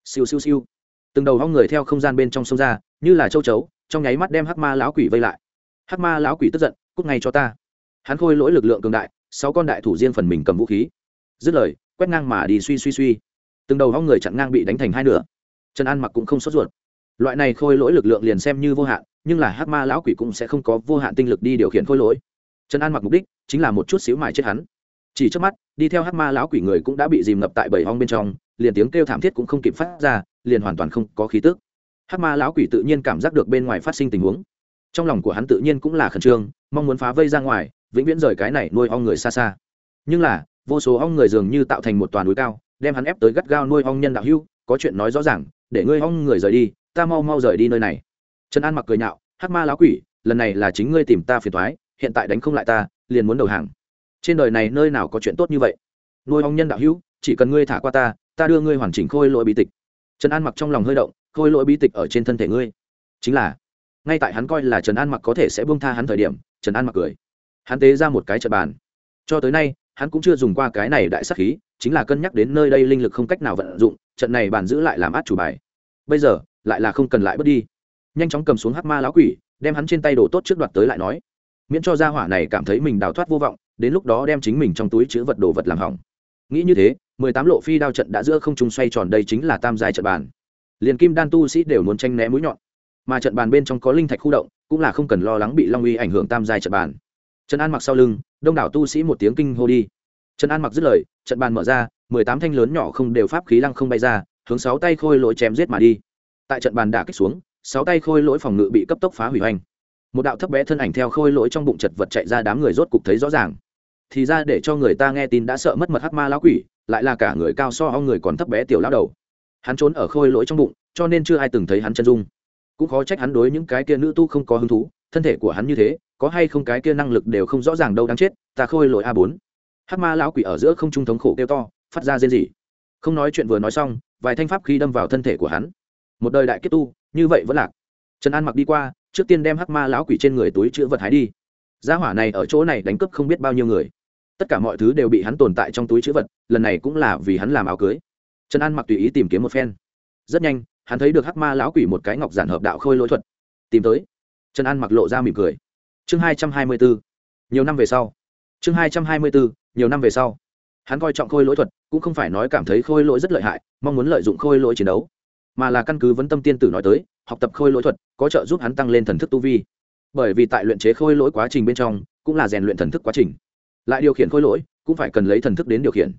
Siêu siêu siêu. Từng đầu hong người theo không gian bên trong sông ra, như là châu chấu, trong nháy mắt đem hắc ma lão quỷ vây lại. Hắc ma lão quỷ tức giận, cút ngay cho ta. Hắn khôi lỗi lực lượng cường đại, sáu con đại thủ riêng phần mình cầm vũ khí. Dứt lời, quét ngang mà đi suy suy suy. Từng đầu hong người chặn ngang bị đánh thành hai nửa. Trần an mặc cũng không sốt ruột. Loại này khôi lỗi lực lượng liền xem như vô hạn, nhưng là hắc ma lão quỷ cũng sẽ không có vô hạn tinh lực đi điều khiển khôi lỗi. Trần an mặc mục đích chính là một chút xíu mài chết hắn chỉ trước mắt, đi theo hắc ma lão quỷ người cũng đã bị dìm ngập tại bảy hong bên trong, liền tiếng kêu thảm thiết cũng không kịp phát ra, liền hoàn toàn không có khí tức. Hắc ma lão quỷ tự nhiên cảm giác được bên ngoài phát sinh tình huống. Trong lòng của hắn tự nhiên cũng là khẩn trương, mong muốn phá vây ra ngoài, vĩnh viễn rời cái này nuôi ong người xa xa. Nhưng là, vô số ong người dường như tạo thành một toàn núi cao, đem hắn ép tới gắt gao nuôi ong nhân đạo hưu có chuyện nói rõ ràng, để ngươi ong người rời đi, ta mau mau rời đi nơi này. Trần an mặc cười nhạo, hắc ma lão quỷ, lần này là chính ngươi tìm ta phiền thoái hiện tại đánh không lại ta, liền muốn đầu hàng trên đời này nơi nào có chuyện tốt như vậy? Nuôi ong nhân đạo hữu, chỉ cần ngươi thả qua ta ta đưa ngươi hoàn chỉnh khôi lỗi bí tịch. Trần an mặc trong lòng hơi động, khôi lỗi bí tịch ở trên thân thể ngươi. Chính là, ngay tại hắn coi là trần an mặc có thể sẽ buông tha hắn thời điểm, trần an mặc cười. Hắn tế ra một cái trận bàn. Cho tới nay, hắn cũng chưa dùng qua cái này đại sắc khí, chính là cân nhắc đến nơi đây linh lực không cách nào vận dụng, trận này bàn giữ lại làm át chủ bài. Bây giờ, lại là không cần lại bớt đi. Nhanh chóng cầm xuống hắc ma lão quỷ, đem hắn trên tay đồ tốt trước đoạt tới lại nói. Miễn cho gia hỏa này cảm thấy mình đào thoát vô vọng đến lúc đó đem chính mình trong túi chứa vật đồ vật làm hỏng. Nghĩ như thế, mười tám lộ phi đao trận đã giữa không trung xoay tròn đây chính là tam giai trận bàn. Liền kim đan tu sĩ đều muốn tranh né mũi nhọn. Mà trận bàn bên trong có linh thạch khu động, cũng là không cần lo lắng bị long uy ảnh hưởng tam giai trận bàn. Trần an mặc sau lưng, đông đảo tu sĩ một tiếng kinh hô đi. Trần an mặc dứt lời, trận bàn mở ra, mười tám thanh lớn nhỏ không đều pháp khí lăng không bay ra, hướng sáu tay khôi lỗi chém giết mà đi. Tại trận bàn đả kích xuống, sáu tay khôi lỗi phòng ngự bị cấp tốc phá hủy hoành. Một đạo thấp bé thân ảnh theo khôi lỗi trong bụng chật vật chạy ra đám người rốt cục thấy rõ ràng thì ra để cho người ta nghe tin đã sợ mất mật hắc ma lão quỷ, lại là cả người cao so ho người còn thấp bé tiểu lão đầu. Hắn trốn ở khôi lỗi trong bụng, cho nên chưa ai từng thấy hắn chân dung. Cũng khó trách hắn đối những cái kia nữ tu không có hứng thú, thân thể của hắn như thế, có hay không cái kia năng lực đều không rõ ràng đâu đáng chết, ta khôi lỗi a bốn. Hắc ma lão quỷ ở giữa không trung thống khổ kêu to, phát ra rên rỉ. Không nói chuyện vừa nói xong, vài thanh pháp khi đâm vào thân thể của hắn. Một đời đại kết tu, như vậy vẫn lạc. Trần an mặc đi qua, trước tiên đem hắc ma lão quỷ trên người túi chữ vật hái đi. Gia hỏa này ở chỗ này đánh cướp không biết bao nhiêu người tất cả mọi thứ đều bị hắn tồn tại trong túi chữ vật, lần này cũng là vì hắn làm áo cưới. Trần an mặc tùy ý tìm kiếm một phen. Rất nhanh, hắn thấy được hắc ma lão quỷ một cái ngọc giản hợp đạo khôi lỗi thuật. Tìm tới. Trần an mặc lộ ra mỉm cười. Chương hai trăm hai mươi bốn nhiều năm về sau. Chương hai trăm hai mươi bốn nhiều năm về sau. Hắn coi trọng khôi lỗi thuật, cũng không phải nói cảm thấy khôi lỗi rất lợi hại, mong muốn lợi dụng khôi lỗi chiến đấu. Mà là căn cứ vấn tâm tiên tử nói tới, học tập khôi lỗi thuật có trợ giúp hắn tăng lên thần thức tu vi. Bởi vì tại luyện chế khôi lỗi quá trình bên trong, cũng là rèn luyện thần thức quá trình lại điều khiển khôi lỗi, cũng phải cần lấy thần thức đến điều khiển.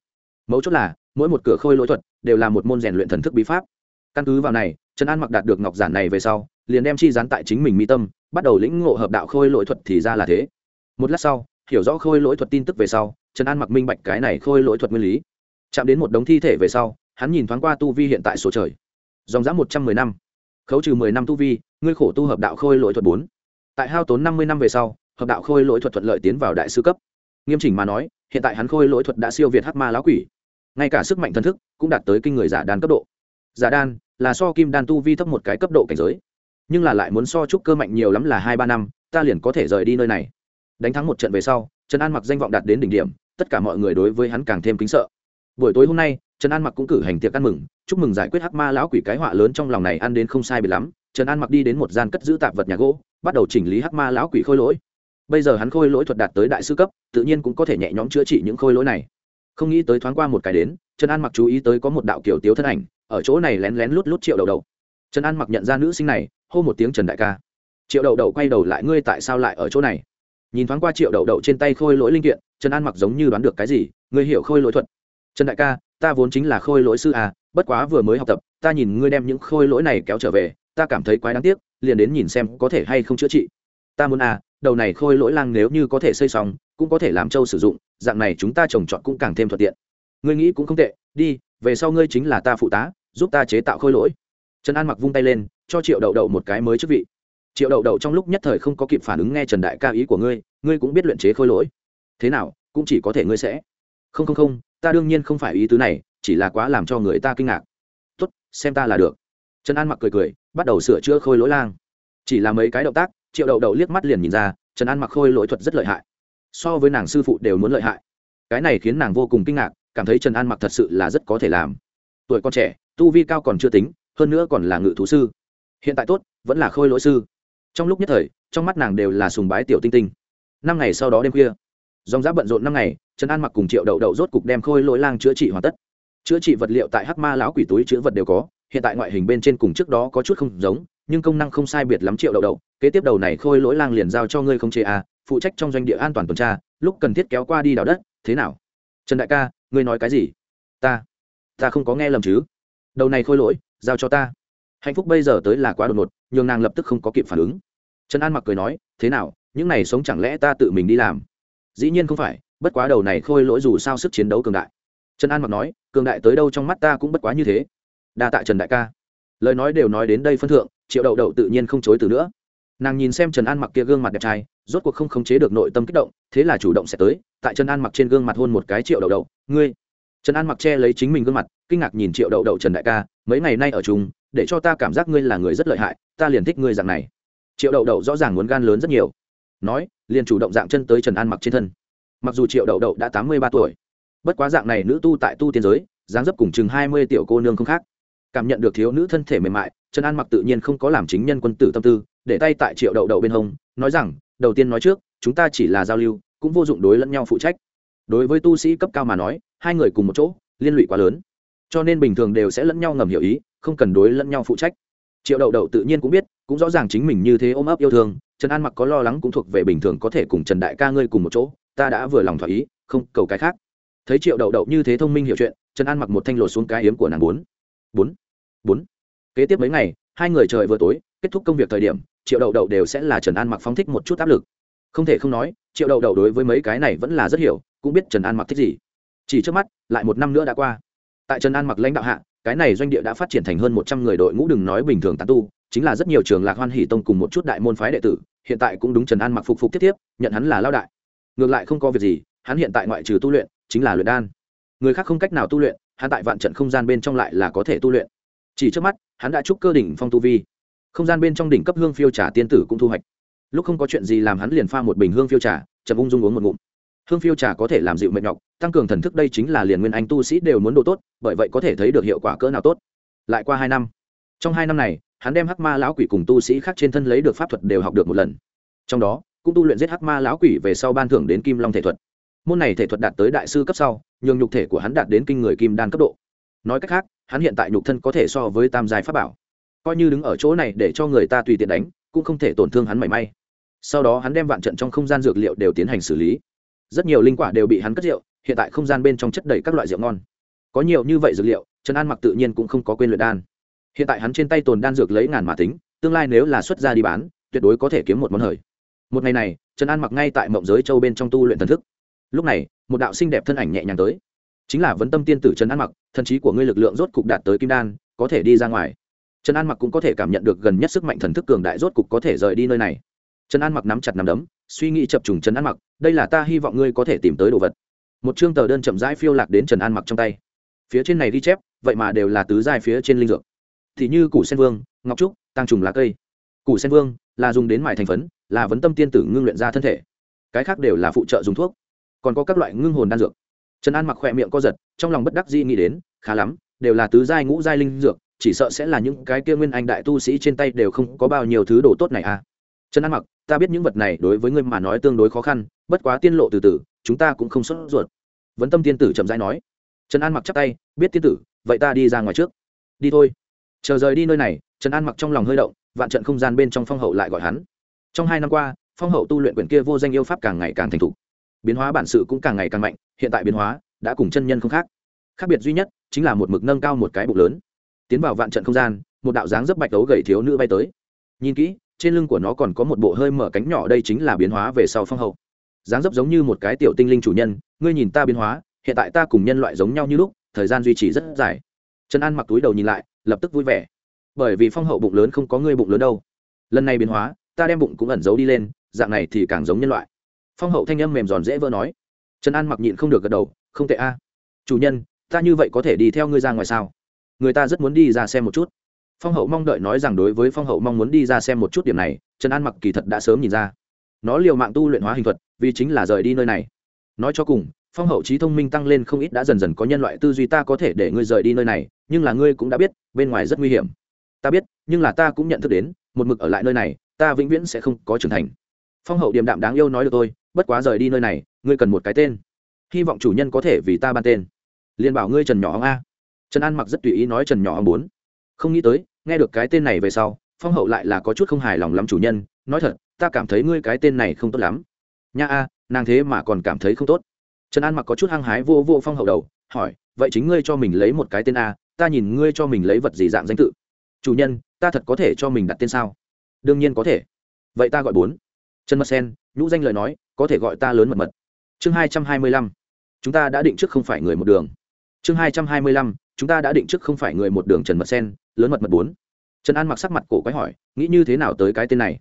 Mấu chốt là, mỗi một cửa khôi lỗi thuật đều là một môn rèn luyện thần thức bí pháp. Căn cứ vào này, trần an mặc đạt được ngọc giản này về sau, liền đem chi dán tại chính mình mỹ tâm, bắt đầu lĩnh ngộ hợp đạo khôi lỗi thuật thì ra là thế. Một lát sau, hiểu rõ khôi lỗi thuật tin tức về sau, trần an mặc minh bạch cái này khôi lỗi thuật nguyên lý. Chạm đến một đống thi thể về sau, hắn nhìn thoáng qua tu vi hiện tại số trời. Dòng dã một trăm mười năm. Khấu trừ mười năm tu vi, ngươi khổ tu hợp đạo khôi lỗi thuật bốn. Tại hao tốn năm mươi năm về sau, hợp đạo khôi lỗi thuật thuận lợi tiến vào đại sư cấp nghiêm chỉnh mà nói, hiện tại hắn khôi lỗi thuật đã siêu việt hắc ma lão quỷ. Ngay cả sức mạnh thần thức cũng đạt tới kinh người giả đan cấp độ. Giả đan là so kim đan tu vi thấp một cái cấp độ cảnh giới. Nhưng là lại muốn so trúc cơ mạnh nhiều lắm là hai ba năm, ta liền có thể rời đi nơi này. Đánh thắng một trận về sau, trần an mặc danh vọng đạt đến đỉnh điểm, tất cả mọi người đối với hắn càng thêm kính sợ. Buổi tối hôm nay, trần an mặc cũng cử hành tiệc ăn mừng, chúc mừng giải quyết hắc ma lão quỷ cái họa lớn trong lòng này ăn đến không sai bị lắm. Trần an mặc đi đến một gian cất giữ tạp vật nhà gỗ, bắt đầu chỉnh lý hắc ma lão quỷ khôi lỗi bây giờ hắn khôi lỗi thuật đạt tới đại sư cấp, tự nhiên cũng có thể nhẹ nhõm chữa trị những khôi lỗi này. Không nghĩ tới thoáng qua một cái đến, trần an mặc chú ý tới có một đạo kiểu tiếu thân ảnh, ở chỗ này lén lén lút lút triệu đầu đầu. Trần an mặc nhận ra nữ sinh này, hô một tiếng trần đại ca. Triệu đầu đầu quay đầu lại, ngươi tại sao lại ở chỗ này? Nhìn thoáng qua triệu đầu đầu trên tay khôi lỗi linh kiện, trần an mặc giống như đoán được cái gì, ngươi hiểu khôi lỗi thuật. Trần đại ca, ta vốn chính là khôi lỗi sư à bất quá vừa mới học tập, ta nhìn ngươi đem những khôi lỗi này kéo trở về, ta cảm thấy quái đáng tiếc, liền đến nhìn xem có thể hay không chữa trị. Ta muốn à đầu này khôi lỗi lang nếu như có thể xây xong, cũng có thể làm trâu sử dụng, dạng này chúng ta trồng trọt cũng càng thêm thuận tiện. Ngươi nghĩ cũng không tệ, đi, về sau ngươi chính là ta phụ tá, giúp ta chế tạo khôi lỗi. Trần an mặc vung tay lên, cho triệu đậu đậu một cái mới chức vị. Triệu đậu đậu, trong lúc nhất thời không có kịp phản ứng nghe trần đại ca ý của ngươi ngươi cũng biết luyện chế khôi lỗi. Thế nào, cũng chỉ có thể ngươi sẽ. Không không không, ta đương nhiên không phải ý tứ này, chỉ là quá làm cho người ta kinh ngạc. Tốt, xem ta là được. Trần an mặc cười cười, bắt đầu sửa chữa khôi lỗi lang. Chỉ là mấy cái động tác triệu đậu đậu liếc mắt liền nhìn ra, trần an mặc khôi lỗi thuật rất lợi hại. So với nàng sư phụ đều muốn lợi hại. Cái này khiến nàng vô cùng kinh ngạc, cảm thấy trần an mặc thật sự là rất có thể làm. Tuổi con trẻ, tu vi cao còn chưa tính, hơn nữa còn là ngự thú sư. Hiện tại tốt, vẫn là khôi lỗi sư. Trong lúc nhất thời, trong mắt nàng đều là sùng bái tiểu tinh tinh. Năm ngày sau đó đêm khuya, dòng giã bận rộn năm ngày, trần an mặc cùng triệu đậu đậu rốt cục đem khôi lỗi lang chữa trị hoàn tất. Chữa trị vật liệu tại hắc ma lão quỷ túi chữa vật đều có, hiện tại ngoại hình bên trên cùng trước đó có chút không giống nhưng công năng không sai biệt lắm triệu đậu đậu, kế tiếp đầu này khôi lỗi lang liền giao cho ngươi không chế a phụ trách trong doanh địa an toàn tuần tra, lúc cần thiết kéo qua đi đào đất, thế nào? Trần đại ca, ngươi nói cái gì? Ta ta không có nghe lầm chứ. Đầu này khôi lỗi, giao cho ta. Hạnh phúc bây giờ tới là quá đột ngột, nhường nàng lập tức không có kịp phản ứng. Trần an mặc cười nói, thế nào, những này sống chẳng lẽ ta tự mình đi làm? Dĩ nhiên không phải, bất quá đầu này khôi lỗi dù sao sức chiến đấu cường đại. Trần an mặc nói, cường đại tới đâu trong mắt ta cũng bất quá như thế. Đa tạ trần đại ca. Lời nói đều nói đến đây phân thượng triệu đậu đậu tự nhiên không chối từ nữa. Nàng nhìn xem trần an mặc kia gương mặt đẹp trai, rốt cuộc không khống chế được nội tâm kích động, thế là chủ động sẽ tới, tại trần an mặc trên gương mặt hôn một cái triệu đậu đậu, ngươi. Trần an mặc che lấy chính mình gương mặt, kinh ngạc nhìn triệu đậu đậu trần đại ca, mấy ngày nay ở chung, để cho ta cảm giác ngươi là người rất lợi hại, ta liền thích ngươi dạng này. Triệu đậu đậu rõ ràng muốn gan lớn rất nhiều. Nói, liền chủ động dạng chân tới trần an mặc trên thân. Mặc dù triệu đậu đậu đã tám mươi ba tuổi, bất quá dạng này nữ tu tại tu tiên giới, dáng dấp cùng chừng hai mươi tiểu cô nương không khác cảm nhận được thiếu nữ thân thể mềm mại, trần an mặc tự nhiên không có làm chính nhân quân tử tâm tư, để tay tại triệu đậu đậu bên hông, nói rằng, đầu tiên nói trước, chúng ta chỉ là giao lưu, cũng vô dụng đối lẫn nhau phụ trách. Đối với tu sĩ cấp cao mà nói, hai người cùng một chỗ, liên lụy quá lớn. Cho nên bình thường đều sẽ lẫn nhau ngầm hiểu ý, không cần đối lẫn nhau phụ trách. Triệu đậu đậu tự nhiên cũng biết, cũng rõ ràng chính mình như thế ôm ấp yêu thương, trần an mặc có lo lắng cũng thuộc về bình thường có thể cùng trần đại ca ngươi cùng một chỗ, ta đã vừa lòng thỏa ý, không cầu cái khác. Thấy triệu đậu đậu như thế thông minh hiểu chuyện, trần an mặc một thanh lột xuống cái hiếm của nàng bốn bốn bốn. Kế tiếp mấy ngày, hai người trời vừa tối, kết thúc công việc thời điểm, triệu đậu đậu đều sẽ là trần an mặc phóng thích một chút áp lực. Không thể không nói, triệu đậu đậu đối với mấy cái này vẫn là rất hiểu, cũng biết trần an mặc thích gì. Chỉ trước mắt, lại một năm nữa đã qua. Tại trần an mặc lãnh đạo hạ, cái này doanh địa đã phát triển thành hơn một trăm người đội ngũ đừng nói bình thường tán tu, chính là rất nhiều trường lạc hoan hỷ tông cùng một chút đại môn phái đệ tử, hiện tại cũng đúng trần an mặc phục phục tiếp tiếp, nhận hắn là lao đại. Ngược lại không có việc gì, hắn hiện tại ngoại trừ tu luyện, chính là luyện đan. Người khác không cách nào tu luyện hắn tại vạn trận không gian bên trong lại là có thể tu luyện. Chỉ trước mắt, hắn đã chúc cơ đỉnh phong tu vi. Không gian bên trong đỉnh cấp hương phiêu trà tiên tử cũng thu hoạch. Lúc không có chuyện gì làm hắn liền pha một bình hương phiêu trà, chậm ung dung uống một ngụm. Hương phiêu trà có thể làm dịu mệt nhọc, tăng cường thần thức đây chính là liền nguyên anh tu sĩ đều muốn độ tốt, bởi vậy có thể thấy được hiệu quả cỡ nào tốt. Lại qua hai năm, trong hai năm này, hắn đem hắc ma lão quỷ cùng tu sĩ khác trên thân lấy được pháp thuật đều học được một lần. Trong đó, cũng tu luyện giết hắc ma lão quỷ về sau ban thưởng đến kim long thể thuật môn này thể thuật đạt tới đại sư cấp sau, nhường nhục thể của hắn đạt đến kinh người kim đan cấp độ. Nói cách khác, hắn hiện tại nhục thân có thể so với tam giai pháp bảo. Coi như đứng ở chỗ này để cho người ta tùy tiện đánh, cũng không thể tổn thương hắn mảy may. Sau đó hắn đem vạn trận trong không gian dược liệu đều tiến hành xử lý. Rất nhiều linh quả đều bị hắn cất rượu, hiện tại không gian bên trong chất đầy các loại rượu ngon. Có nhiều như vậy dược liệu, trần an mặc tự nhiên cũng không có quên luyện đan. Hiện tại hắn trên tay tồn đan dược lấy ngàn mà tính, tương lai nếu là xuất ra đi bán, tuyệt đối có thể kiếm một món hời. Một ngày này, trần an mặc ngay tại mộng giới châu bên trong tu luyện thần thức lúc này, một đạo xinh đẹp thân ảnh nhẹ nhàng tới. Chính là vấn tâm tiên tử trần an mặc thần trí của ngươi lực lượng rốt cục đạt tới kim đan, có thể đi ra ngoài. Trần an mặc cũng có thể cảm nhận được gần nhất sức mạnh thần thức cường đại rốt cục có thể rời đi nơi này. Trần an mặc nắm chặt nắm đấm, suy nghĩ chập trùng trần an mặc, đây là ta hy vọng ngươi có thể tìm tới đồ vật. Một chương tờ đơn chậm rãi phiêu lạc đến trần an mặc trong tay. Phía trên này ghi chép, vậy mà đều là tứ giai phía trên linh dược. Thì như củ sen vương, ngọc trúc tăng trùng lá cây. Củ sen vương là dùng đến mài thành phấn, là vấn tâm tiên tử ngưng luyện ra thân thể. Cái khác đều là phụ trợ dùng thuốc còn có các loại ngưng hồn đan dược. Trần an mặc khỏe miệng co giật, trong lòng bất đắc dĩ nghĩ đến, khá lắm, đều là tứ giai ngũ giai linh dược, chỉ sợ sẽ là những cái kia nguyên anh đại tu sĩ trên tay đều không có bao nhiêu thứ đồ tốt này à. Trần an mặc, ta biết những vật này đối với ngươi mà nói tương đối khó khăn, bất quá tiên lộ từ từ, chúng ta cũng không sốt ruột. Vấn tâm tiên tử chậm rãi nói. Trần an mặc chắp tay, biết tiên tử, vậy ta đi ra ngoài trước. Đi thôi. Chờ rời đi nơi này, trần an mặc trong lòng hơi động, vạn trận không gian bên trong phong hậu lại gọi hắn. Trong hai năm qua, phong hậu tu luyện quyển kia vô danh yêu pháp càng ngày càng thành thục biến hóa bản sự cũng càng ngày càng mạnh, hiện tại biến hóa đã cùng chân nhân không khác. Khác biệt duy nhất chính là một mực nâng cao một cái bụng lớn. Tiến vào vạn trận không gian, một đạo dáng dấp bạch đấu gầy thiếu nữ bay tới. Nhìn kỹ, trên lưng của nó còn có một bộ hơi mở cánh nhỏ, đây chính là biến hóa về sau phong hậu. Dáng dấp giống như một cái tiểu tinh linh chủ nhân, ngươi nhìn ta biến hóa, hiện tại ta cùng nhân loại giống nhau như lúc, thời gian duy trì rất dài. Trần an mặc túi đầu nhìn lại, lập tức vui vẻ. Bởi vì phong hậu bụng lớn không có ngươi bụng lớn đâu. Lần này biến hóa, ta đem bụng cũng ẩn giấu đi lên, dạng này thì càng giống nhân loại phong hậu thanh âm mềm giòn dễ vỡ nói. Trần an mặc nhịn không được gật đầu, không tệ a. Chủ nhân, ta như vậy có thể đi theo ngươi ra ngoài sao? Người ta rất muốn đi ra xem một chút. Phong hậu mong đợi nói rằng đối với phong hậu mong muốn đi ra xem một chút điểm này, trần an mặc kỳ thật đã sớm nhìn ra. Nó liều mạng tu luyện hóa hình thuật, vì chính là rời đi nơi này. Nói cho cùng, phong hậu trí thông minh tăng lên không ít đã dần dần có nhân loại tư duy ta có thể để ngươi rời đi nơi này, nhưng là ngươi cũng đã biết, bên ngoài rất nguy hiểm. Ta biết, nhưng là ta cũng nhận thức đến, một mực ở lại nơi này, ta vĩnh viễn sẽ không có trưởng thành. Phong hậu điềm đạm đáng yêu nói được tôi bất quá rời đi nơi này, ngươi cần một cái tên. Hy vọng chủ nhân có thể vì ta ban tên. Liền bảo ngươi trần nhỏ ông a. Trần an mặc rất tùy ý nói trần nhỏ ông bốn. Không nghĩ tới, nghe được cái tên này về sau, phong hậu lại là có chút không hài lòng lắm chủ nhân, nói thật, ta cảm thấy ngươi cái tên này không tốt lắm. Nha a, nàng thế mà còn cảm thấy không tốt. Trần an mặc có chút hăng hái vô vô phong hậu đầu, hỏi, vậy chính ngươi cho mình lấy một cái tên a, ta nhìn ngươi cho mình lấy vật gì dạng danh tự. Chủ nhân, ta thật có thể cho mình đặt tên sao? Đương nhiên có thể. Vậy ta gọi bốn. Trần mật sen nhũ danh lời nói, có thể gọi ta lớn mật mật. Chương hai trăm hai mươi lăm. Chúng ta đã định trước không phải người một đường. Chương hai trăm hai mươi lăm. Chúng ta đã định trước không phải người một đường trần mật sen, lớn mật mật bốn. Trần an mặc sắc mặt cổ quái hỏi, nghĩ như thế nào tới cái tên này?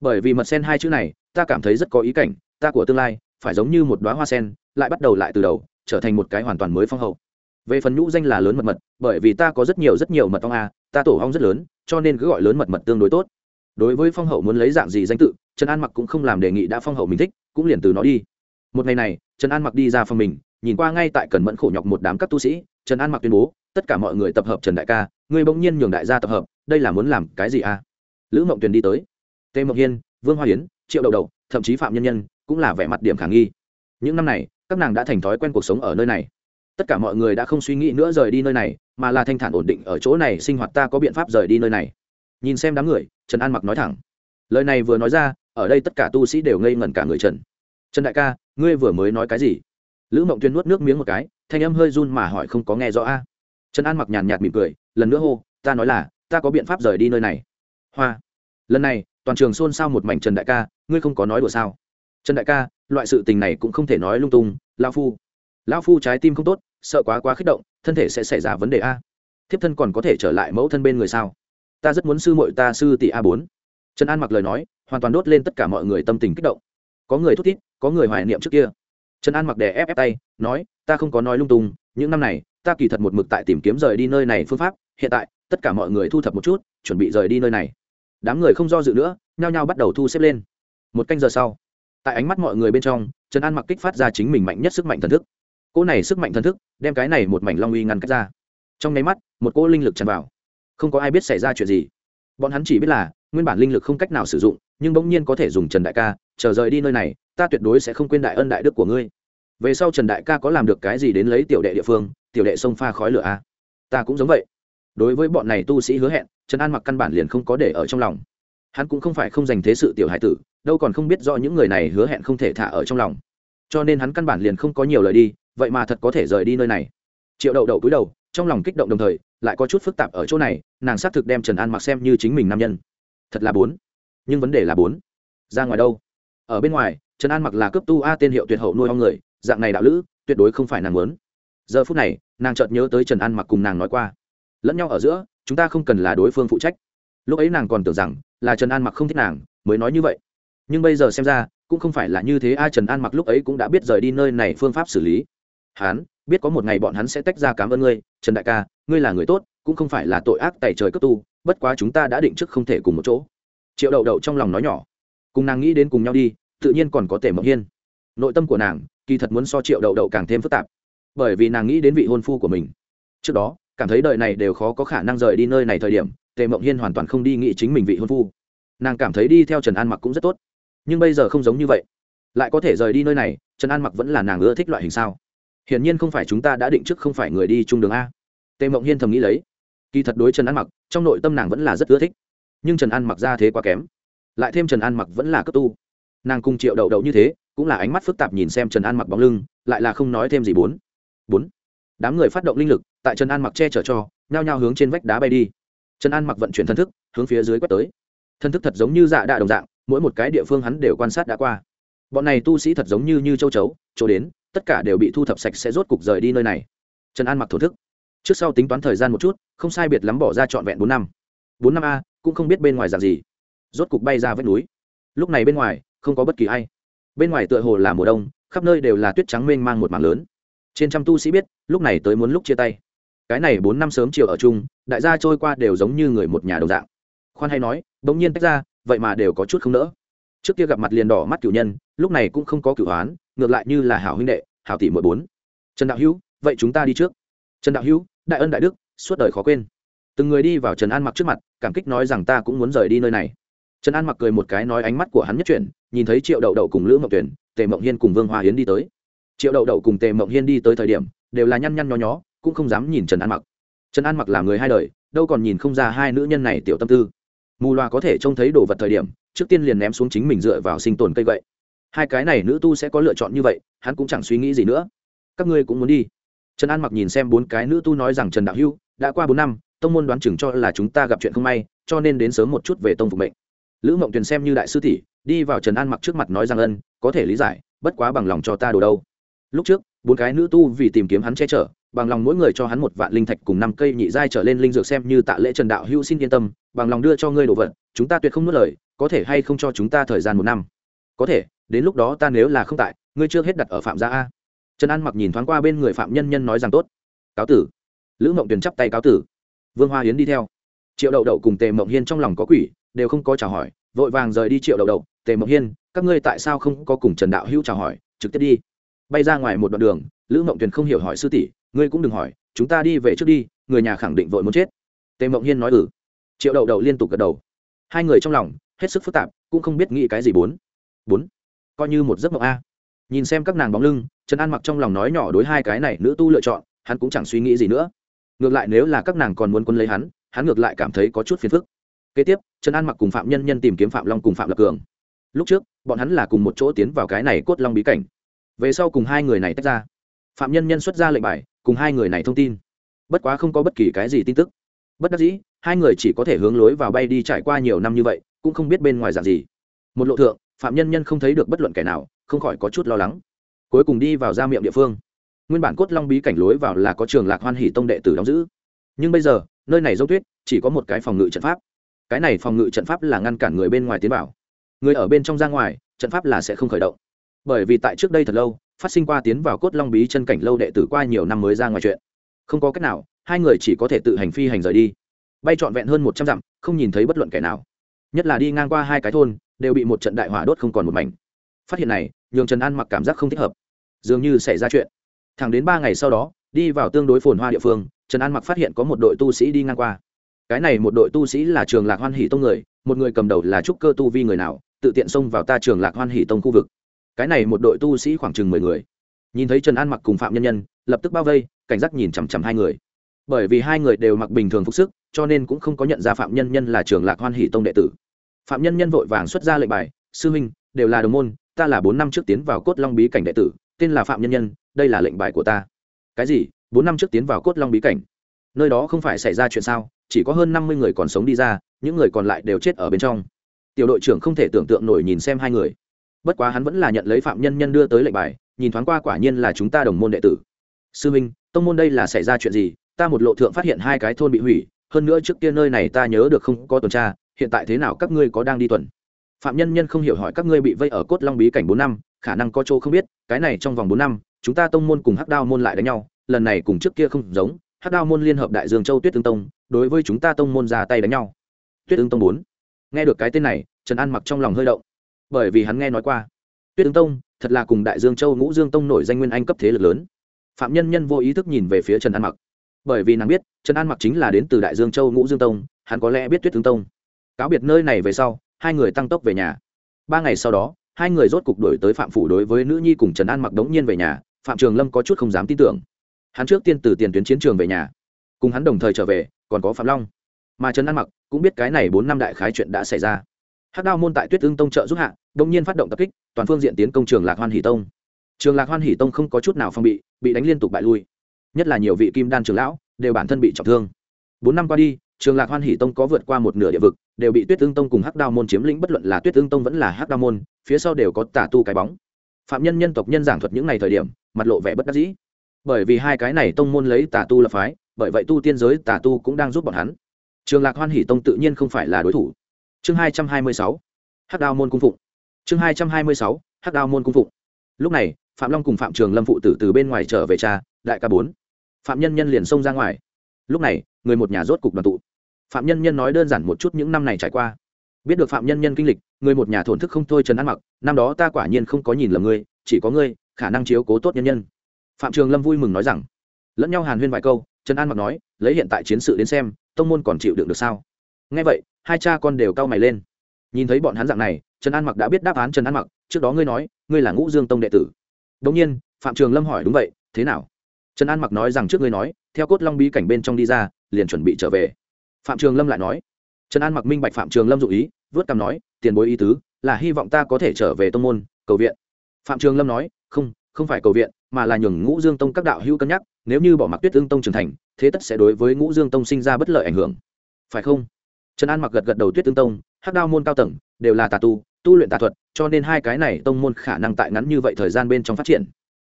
Bởi vì mật sen hai chữ này, ta cảm thấy rất có ý cảnh, ta của tương lai, phải giống như một đoá hoa sen, lại bắt đầu lại từ đầu, trở thành một cái hoàn toàn mới phong hậu. Về phần nhũ danh là lớn mật mật, bởi vì ta có rất nhiều rất nhiều mật ong a, ta tổ hong rất lớn, cho nên cứ gọi lớn mật mật tương đối tốt đối với phong hậu muốn lấy dạng gì danh tự, trần an mặc cũng không làm đề nghị đã phong hậu mình thích, cũng liền từ nó đi. Một ngày này, trần an mặc đi ra phòng mình, nhìn qua ngay tại cần mẫn khổ nhọc một đám các tu sĩ, trần an mặc tuyên bố, tất cả mọi người tập hợp trần đại ca, người bỗng nhiên nhường đại gia tập hợp, đây là muốn làm cái gì à? lữ mộng tuyền đi tới. Tề mộng hiên, vương hoa hiến, triệu đầu đầu, thậm chí phạm nhân nhân, cũng là vẻ mặt điểm khả nghi. Những năm này, các nàng đã thành thói quen cuộc sống ở nơi này. Tất cả mọi người đã không suy nghĩ nữa rời đi nơi này, mà là thanh thản ổn định ở chỗ này, sinh hoạt ta có biện pháp rời đi nơi này nhìn xem đám người, trần an mặc nói thẳng. Lời này vừa nói ra, ở đây tất cả tu sĩ đều ngây ngẩn cả người trần. Trần đại ca, ngươi vừa mới nói cái gì? Lữ mộng tuyên nuốt nước miếng một cái, thanh âm hơi run mà hỏi không có nghe rõ a. Trần an mặc nhàn nhạt mỉm cười, lần nữa hô, ta nói là, ta có biện pháp rời đi nơi này. Hoa. Lần này, toàn trường xôn xao một mảnh trần đại ca, ngươi không có nói đùa sao? Trần đại ca, loại sự tình này cũng không thể nói lung tung lao phu. Lao phu trái tim không tốt, sợ quá quá kích động, thân thể sẽ xảy ra vấn đề a. Thiếp thân còn có thể trở lại mẫu thân bên người sao? Ta rất muốn sư mội ta sư tỷ a bốn. Trần an mặc lời nói hoàn toàn đốt lên tất cả mọi người tâm tình kích động. Có người thúc thiết, có người hoài niệm trước kia. Trần an mặc đè ép ép tay nói ta không có nói lung tung những năm này ta kỳ thật một mực tại tìm kiếm rời đi nơi này phương pháp hiện tại tất cả mọi người thu thập một chút chuẩn bị rời đi nơi này. Đám người không do dự nữa nhao nhao bắt đầu thu xếp lên. Một canh giờ sau tại ánh mắt mọi người bên trong trần an mặc kích phát ra chính mình mạnh nhất sức mạnh thần thức. Cỗ này sức mạnh thần thức đem cái này một mảnh long uy ngăn cách ra. Trong nháy mắt một cỗ linh lực tràn vào không có ai biết xảy ra chuyện gì. Bọn hắn chỉ biết là, nguyên bản linh lực không cách nào sử dụng, nhưng bỗng nhiên có thể dùng trần đại ca, chờ rời đi nơi này, ta tuyệt đối sẽ không quên đại ân đại đức của ngươi. Về sau trần đại ca có làm được cái gì đến lấy tiểu đệ địa phương, tiểu đệ sông pha khói lửa a à? ta cũng giống vậy. Đối với bọn này tu sĩ hứa hẹn, trần an mặc căn bản liền không có để ở trong lòng. Hắn cũng không phải không dành thế sự tiểu hải tử, đâu còn không biết do những người này hứa hẹn không thể thả ở trong lòng. Cho nên hắn căn bản liền không có nhiều lời đi, vậy mà thật có thể rời đi nơi này. Triệu đậu đậu cúi đầu, trong lòng kích động đồng thời lại có chút phức tạp ở chỗ này, nàng xác thực đem trần an mặc xem như chính mình nam nhân. Thật là bốn. Nhưng vấn đề là bốn. Ra ngoài đâu? Ở bên ngoài, trần an mặc là cấp tu a tên hiệu tuyệt hậu nuôi ong người, dạng này đạo lữ, tuyệt đối không phải nàng muốn. Giờ phút này, nàng chợt nhớ tới trần an mặc cùng nàng nói qua. Lẫn nhau ở giữa, chúng ta không cần là đối phương phụ trách. Lúc ấy nàng còn tưởng rằng là trần an mặc không thích nàng, mới nói như vậy. Nhưng bây giờ xem ra, cũng không phải là như thế ai trần an mặc lúc ấy cũng đã biết rời đi nơi này phương pháp xử lý. Hắn, biết có một ngày bọn hắn sẽ tách ra cảm ơn ngươi, trần đại ca ngươi là người tốt, cũng không phải là tội ác tại trời cấp tu, bất quá chúng ta đã định trước không thể cùng một chỗ. Triệu đậu đậu trong lòng nói nhỏ. Cùng nàng nghĩ đến cùng nhau đi, tự nhiên còn có Tề mộng hiên. Nội tâm của nàng kỳ thật muốn so triệu đậu đậu càng thêm phức tạp, bởi vì nàng nghĩ đến vị hôn phu của mình. Trước đó, cảm thấy đời này đều khó có khả năng rời đi nơi này thời điểm, tề mộng hiên hoàn toàn không đi nghĩ chính mình vị hôn phu. Nàng cảm thấy đi theo trần an mặc cũng rất tốt. Nhưng bây giờ không giống như vậy. Lại có thể rời đi nơi này, trần an mặc vẫn là nàng ưa thích loại hình sao? Hiển nhiên không phải chúng ta đã định trước không phải người đi chung đường a tề mộng hiên thầm nghĩ lấy kỳ thật đối trần an mặc trong nội tâm nàng vẫn là rất ưa thích nhưng trần an mặc ra thế quá kém lại thêm trần an mặc vẫn là cấp tu nàng cùng triệu đậu đậu như thế cũng là ánh mắt phức tạp nhìn xem trần an mặc bóng lưng lại là không nói thêm gì bốn bốn đám người phát động linh lực tại trần an mặc che chở cho nhao nhao hướng trên vách đá bay đi trần an mặc vận chuyển thân thức hướng phía dưới quét tới thân thức thật giống như dạ đạ đồng dạng mỗi một cái địa phương hắn đều quan sát đã qua bọn này tu sĩ thật giống như như châu chấu chỗ đến tất cả đều bị thu thập sạch sẽ rốt cục rời đi nơi này trần an mặc thổ thức trước sau tính toán thời gian một chút, không sai biệt lắm bỏ ra trọn vẹn bốn năm. Bốn năm a, cũng không biết bên ngoài dạng gì. Rốt cục bay ra vách núi. Lúc này bên ngoài, không có bất kỳ ai. Bên ngoài tựa hồ là mùa đông, khắp nơi đều là tuyết trắng mênh mang một mảng lớn. Trên trăm tu sĩ biết, lúc này tới muốn lúc chia tay. Cái này bốn năm sớm chiều ở chung, đại gia trôi qua đều giống như người một nhà đồng dạng. Khoan hay nói, bỗng nhiên tách ra, vậy mà đều có chút không nỡ. Trước kia gặp mặt liền đỏ mắt cửu nhân, lúc này cũng không có cửu hoán ngược lại như là hảo huynh đệ, hảo tỷ mỗi bốn. Trần đạo hữu, vậy chúng ta đi trước. Trần đạo hữu đại ân đại đức, suốt đời khó quên. Từng người đi vào trần an mặc trước mặt, cảm kích nói rằng ta cũng muốn rời đi nơi này. Trần an mặc cười một cái nói ánh mắt của hắn nhất chuyển, nhìn thấy triệu đậu đậu cùng lữ mộng tuyển, tề mộng hiên cùng vương hoa hiến đi tới. Triệu đậu đậu cùng tề mộng hiên đi tới thời điểm, đều là nhăn nhăn nho nhó, cũng không dám nhìn trần an mặc. Trần an mặc là người hai đời, đâu còn nhìn không ra hai nữ nhân này tiểu tâm tư. Mù loà có thể trông thấy đồ vật thời điểm, trước tiên liền ném xuống chính mình dựa vào sinh tồn cây vậy hai cái này nữ tu sẽ có lựa chọn như vậy, hắn cũng chẳng suy nghĩ gì nữa. Các ngươi cũng muốn đi trần an mặc nhìn xem bốn cái nữ tu nói rằng trần đạo hưu, đã qua bốn năm, tông môn đoán chừng cho là chúng ta gặp chuyện không may, cho nên đến sớm một chút về tông phục mệnh. Lữ mộng tuyền xem như đại sư tỷ, đi vào trần an mặc trước mặt nói rằng ân, có thể lý giải, bất quá bằng lòng cho ta đồ đâu. Lúc trước, bốn cái nữ tu vì tìm kiếm hắn che chở, bằng lòng mỗi người cho hắn một vạn linh thạch cùng năm cây nhị giai trở lên linh dược xem như tạ lễ trần đạo hữu xin yên tâm, bằng lòng đưa cho ngươi đồ vật, chúng ta tuyệt không nuốt lời, có thể hay không cho chúng ta thời gian một năm? Có thể, đến lúc đó ta nếu là không tại, ngươi chưa hết đặt ở phạm gia a trần an mặc nhìn thoáng qua bên người phạm nhân nhân nói rằng tốt cáo tử lữ mộng tuyền chắp tay cáo tử vương hoa hiến đi theo triệu đậu đậu cùng tề mộng hiên trong lòng có quỷ đều không có chào hỏi vội vàng rời đi triệu đậu đậu tề mộng hiên các ngươi tại sao không có cùng trần đạo hữu chào hỏi trực tiếp đi bay ra ngoài một đoạn đường lữ mộng tuyền không hiểu hỏi sư tỷ ngươi cũng đừng hỏi chúng ta đi về trước đi người nhà khẳng định vội muốn chết tề mộng hiên nói ừ triệu đậu đậu liên tục gật đầu hai người trong lòng hết sức phức tạp cũng không biết nghĩ cái gì bốn bốn coi như một giấc mộng a nhìn xem các nàng bóng lưng, trần an mặc trong lòng nói nhỏ đối hai cái này nữ tu lựa chọn, hắn cũng chẳng suy nghĩ gì nữa. Ngược lại nếu là các nàng còn muốn quân lấy hắn hắn ngược lại cảm thấy có chút phiền phức. Kế tiếp, trần an mặc cùng phạm nhân nhân tìm kiếm phạm long cùng phạm lập cường. Lúc trước, bọn hắn là cùng một chỗ tiến vào cái này cốt long bí cảnh. Về sau cùng hai người này tách ra. Phạm nhân nhân xuất ra lệnh bài, cùng hai người này thông tin. Bất quá không có bất kỳ cái gì tin tức. Bất đắc dĩ, hai người chỉ có thể hướng lối vào bay đi trải qua nhiều năm như vậy, cũng không biết bên ngoài dạng gì. Một lộ thượng, phạm nhân nhân không thấy được bất luận kẻ nào không khỏi có chút lo lắng. Cuối cùng đi vào ra miệng địa phương. Nguyên bản cốt long bí cảnh lối vào là có trường lạc hoan hỷ tông đệ tử đóng giữ. Nhưng bây giờ, nơi này dốc tuyết, chỉ có một cái phòng ngự trận pháp. Cái này phòng ngự trận pháp là ngăn cản người bên ngoài tiến vào. Người ở bên trong ra ngoài, trận pháp là sẽ không khởi động. Bởi vì tại trước đây thật lâu, phát sinh qua tiến vào cốt long bí chân cảnh lâu đệ tử qua nhiều năm mới ra ngoài chuyện. Không có cách nào, hai người chỉ có thể tự hành phi hành rời đi. Bay trọn vẹn hơn một trăm dặm, không nhìn thấy bất luận kẻ nào. Nhất là đi ngang qua hai cái thôn, đều bị một trận đại hỏa đốt không còn một mảnh. Phát hiện này nhường trần an mặc cảm giác không thích hợp. Dường như xảy ra chuyện. Thẳng đến ba ngày sau đó, đi vào tương đối phồn hoa địa phương, trần an mặc phát hiện có một đội tu sĩ đi ngang qua. Cái này một đội tu sĩ là trường lạc hoan hỷ tông người, một người cầm đầu là trúc cơ tu vi người nào, tự tiện xông vào ta trường lạc hoan hỷ tông khu vực. Cái này một đội tu sĩ khoảng chừng mười người. Nhìn thấy trần an mặc cùng phạm nhân nhân, lập tức bao vây, cảnh giác nhìn chằm chằm hai người. Bởi vì hai người đều mặc bình thường phục sức, cho nên cũng không có nhận ra phạm nhân nhân là trường lạc hoan hỷ tông đệ tử. Phạm nhân nhân vội vàng xuất ra lệnh bài, sư huynh, đều là đồng môn ta là bốn năm trước tiến vào cốt long bí cảnh đệ tử, tên là phạm nhân nhân, đây là lệnh bài của ta. Cái gì? Bốn năm trước tiến vào cốt long bí cảnh? Nơi đó không phải xảy ra chuyện sao? Chỉ có hơn năm mươi người còn sống đi ra, những người còn lại đều chết ở bên trong. Tiểu đội trưởng không thể tưởng tượng nổi nhìn xem hai người. Bất quá hắn vẫn là nhận lấy phạm nhân nhân đưa tới lệnh bài, nhìn thoáng qua quả nhiên là chúng ta đồng môn đệ tử. Sư minh, tông môn đây là xảy ra chuyện gì? Ta một lộ thượng phát hiện hai cái thôn bị hủy, hơn nữa trước kia nơi này ta nhớ được không có tuần tra, hiện tại thế nào các ngươi có đang đi tuần? Phạm nhân nhân không hiểu hỏi các ngươi bị vây ở cốt long bí cảnh bốn năm, khả năng có chỗ không biết, cái này trong vòng bốn năm, chúng ta tông môn cùng hắc đao môn lại đánh nhau, lần này cùng trước kia không giống, hắc đao môn liên hợp đại dương châu tuyết tương tông, đối với chúng ta tông môn ra tay đánh nhau. Tuyết tương tông bốn. Nghe được cái tên này, trần an mặc trong lòng hơi động. Bởi vì hắn nghe nói qua, tuyết tương tông thật là cùng đại dương châu ngũ dương tông nổi danh nguyên anh cấp thế lực lớn. Phạm nhân nhân vô ý thức nhìn về phía trần an mặc. Bởi vì nàng biết, trần an mặc chính là đến từ đại dương châu ngũ dương tông, hắn có lẽ biết tuyết tương tông. Cáo biệt nơi này về sau hai người tăng tốc về nhà. Ba ngày sau đó, hai người rốt cục đổi tới phạm phủ đối với nữ nhi cùng trần an mặc đống nhiên về nhà, phạm trường lâm có chút không dám tin tưởng. Hắn trước tiên từ tiền tuyến chiến trường về nhà, cùng hắn đồng thời trở về, còn có phạm long. Mà trần an mặc cũng biết cái này bốn năm đại khái chuyện đã xảy ra. Hắc đao môn tại tuyết ương tông trợ giúp hạ đông nhiên phát động tập kích, toàn phương diện tiến công trường lạc hoan hỷ tông. Trường lạc hoan hỷ tông không có chút nào phong bị bị đánh liên tục bại lui. Nhất là nhiều vị kim đan trường lão đều bản thân bị trọng thương. Bốn năm qua đi, trường lạc hoan hỷ tông có vượt qua một nửa địa vực đều bị tuyết ương tông cùng hắc đao môn chiếm lĩnh, bất luận là tuyết ương tông vẫn là hắc đao môn, phía sau đều có tả tu cái bóng. Phạm nhân nhân tộc nhân giảng thuật những ngày thời điểm, mặt lộ vẻ bất đắc dĩ. Bởi vì hai cái này tông môn lấy tà tu là phái, bởi vậy tu tiên giới tà tu cũng đang giúp bọn hắn. Trường lạc hoan hỷ tông tự nhiên không phải là đối thủ. Chương hai trăm hai mươi sáu, hắc đao môn cung phụng. Chương hai trăm hai mươi sáu, hắc đao môn cung phụng. Lúc này, phạm long cùng phạm trường lâm phụ tử từ bên ngoài trở về cha, đại ca bốn. Phạm nhân nhân liền xông ra ngoài. Lúc này, người một nhà rốt cục đoàn tụ phạm nhân nhân nói đơn giản một chút những năm này trải qua. Biết được phạm nhân nhân kinh lịch, người một nhà thổn thức không thôi trần ăn mặc, năm đó ta quả nhiên không có nhìn lầm ngươi, chỉ có ngươi, khả năng chiếu cố tốt nhân nhân. Phạm trường lâm vui mừng nói rằng, lẫn nhau hàn huyên vài câu, trần an mặc nói, lấy hiện tại chiến sự đến xem, tông môn còn chịu đựng được sao? Nghe vậy, hai cha con đều cau mày lên. Nhìn thấy bọn hắn dạng này, trần an mặc đã biết đáp án trần an mặc, trước đó ngươi nói, ngươi là ngũ dương tông đệ tử. Đông nhiên, phạm trường lâm hỏi đúng vậy, thế nào? Trần an mặc nói rằng trước ngươi nói, theo cốt long bí cảnh bên trong đi ra, liền chuẩn bị trở về phạm trường lâm lại nói, trần an mặc minh bạch phạm trường lâm dụ ý, vớt cằm nói, tiền bối ý tứ là hy vọng ta có thể trở về tông môn, cầu viện. Phạm trường lâm nói, không không phải cầu viện, mà là nhường ngũ dương tông các đạo hữu cân nhắc, nếu như bỏ mặc tuyết ương tông trưởng thành, thế tất sẽ đối với ngũ dương tông sinh ra bất lợi ảnh hưởng. Phải không? Trần an mặc gật gật đầu tuyết ương tông, hắc đao môn cao tầng, đều là tà tu tu luyện tà thuật, cho nên hai cái này tông môn khả năng tại ngắn như vậy thời gian bên trong phát triển.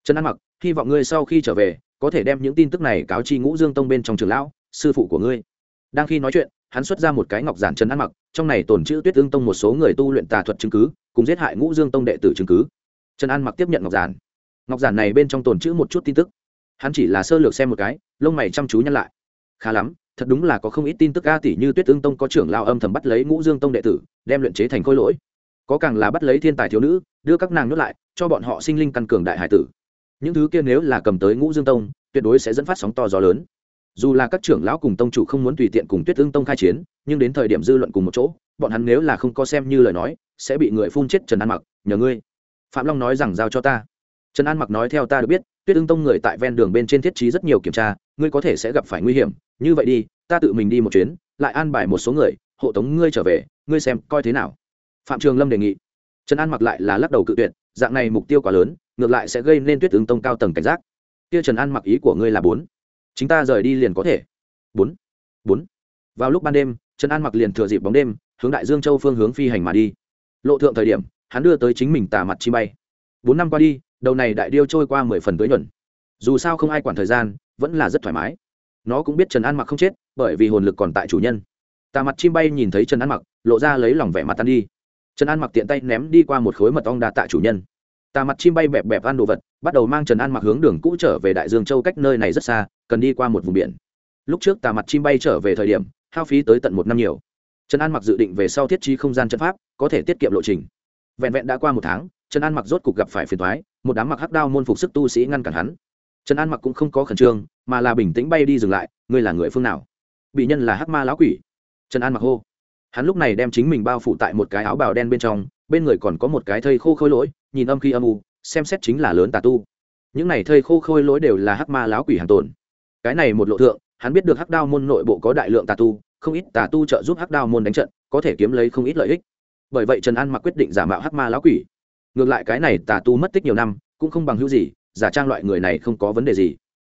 Trần an mặc, hy vọng ngươi sau khi trở về, có thể đem những tin tức này cáo chi ngũ dương tông bên trong trường lão, sư phụ của ngươi đang khi nói chuyện, hắn xuất ra một cái ngọc giản trần an mặc, trong này tồn chữ tuyết ương tông một số người tu luyện tà thuật chứng cứ, cùng giết hại ngũ dương tông đệ tử chứng cứ. Trần an mặc tiếp nhận ngọc giản. Ngọc giản này bên trong tồn chữ một chút tin tức. Hắn chỉ là sơ lược xem một cái, lông mày chăm chú nhăn lại. Khá lắm, thật đúng là có không ít tin tức a tỷ như tuyết ương tông có trưởng lao âm thầm bắt lấy ngũ dương tông đệ tử, đem luyện chế thành khôi lỗi. Có càng là bắt lấy thiên tài thiếu nữ, đưa các nàng nhốt lại, cho bọn họ sinh linh căn cường đại hải tử. Những thứ kia nếu là cầm tới ngũ dương tông, tuyệt đối sẽ dẫn phát sóng to gió lớn dù là các trưởng lão cùng tông chủ không muốn tùy tiện cùng tuyết ương tông khai chiến, nhưng đến thời điểm dư luận cùng một chỗ, bọn hắn nếu là không có xem như lời nói, sẽ bị người phun chết trần an mặc, nhờ ngươi. Phạm long nói rằng giao cho ta. Trần an mặc nói theo ta được biết, tuyết ưng tông người tại ven đường bên trên thiết trí rất nhiều kiểm tra, ngươi có thể sẽ gặp phải nguy hiểm. Như vậy đi, ta tự mình đi một chuyến, lại an bài một số người, hộ tống ngươi trở về, ngươi xem coi thế nào. Phạm trường lâm đề nghị. Trần an mặc lại là lắc đầu cự tuyệt, dạng này mục tiêu quá lớn, ngược lại sẽ gây nên tuyết ứng tông cao tầng cảnh giác. Kia trần an mặc ý của ngươi là bốn chúng ta rời đi liền có thể. Bốn. Bốn. Vào lúc ban đêm, trần an mặc liền thừa dịp bóng đêm, hướng đại dương châu phương hướng phi hành mà đi. Lộ thượng thời điểm, hắn đưa tới chính mình tà mặt chi bay. Bốn năm qua đi, đầu này đại điêu trôi qua mười phần tới nhuận. Dù sao không ai quản thời gian, vẫn là rất thoải mái. Nó cũng biết trần an mặc không chết, bởi vì hồn lực còn tại chủ nhân. Tà mặt chim bay nhìn thấy trần an mặc, lộ ra lấy lòng vẻ mặt tan đi. Trần an mặc tiện tay ném đi qua một khối mật ong đa tạ chủ nhân tà mặt chim bay bẹp bẹp ăn đồ vật, bắt đầu mang trần an mặc hướng đường cũ trở về đại dương châu cách nơi này rất xa, cần đi qua một vùng biển. Lúc trước tà mặt chim bay trở về thời điểm, hao phí tới tận một năm nhiều. Trần an mặc dự định về sau thiết trí không gian trận pháp, có thể tiết kiệm lộ trình. Vẹn vẹn đã qua một tháng, trần an mặc rốt cục gặp phải phiền thoái một đám mặc hắc đao môn phục sức tu sĩ ngăn cản hắn. Trần an mặc cũng không có khẩn trương, mà là bình tĩnh bay đi dừng lại, ngươi là người phương nào? Bị nhân là hắc ma lão quỷ. Trần an mặc hô. Hắn lúc này đem chính mình bao phủ tại một cái áo bào đen bên trong, bên người còn có một cái thây khô khôi lỗi nhìn âm khi âm u, xem xét chính là lớn tà tu. Những này thây khô khôi lỗi đều là hắc ma lão quỷ hàng tồn. Cái này một lộ thượng, hắn biết được hắc đao môn nội bộ có đại lượng tà tu, không ít tà tu trợ giúp hắc đao môn đánh trận, có thể kiếm lấy không ít lợi ích. Bởi vậy trần an mặc quyết định giả mạo hắc ma lão quỷ. Ngược lại cái này tà tu mất tích nhiều năm, cũng không bằng hữu gì, giả trang loại người này không có vấn đề gì.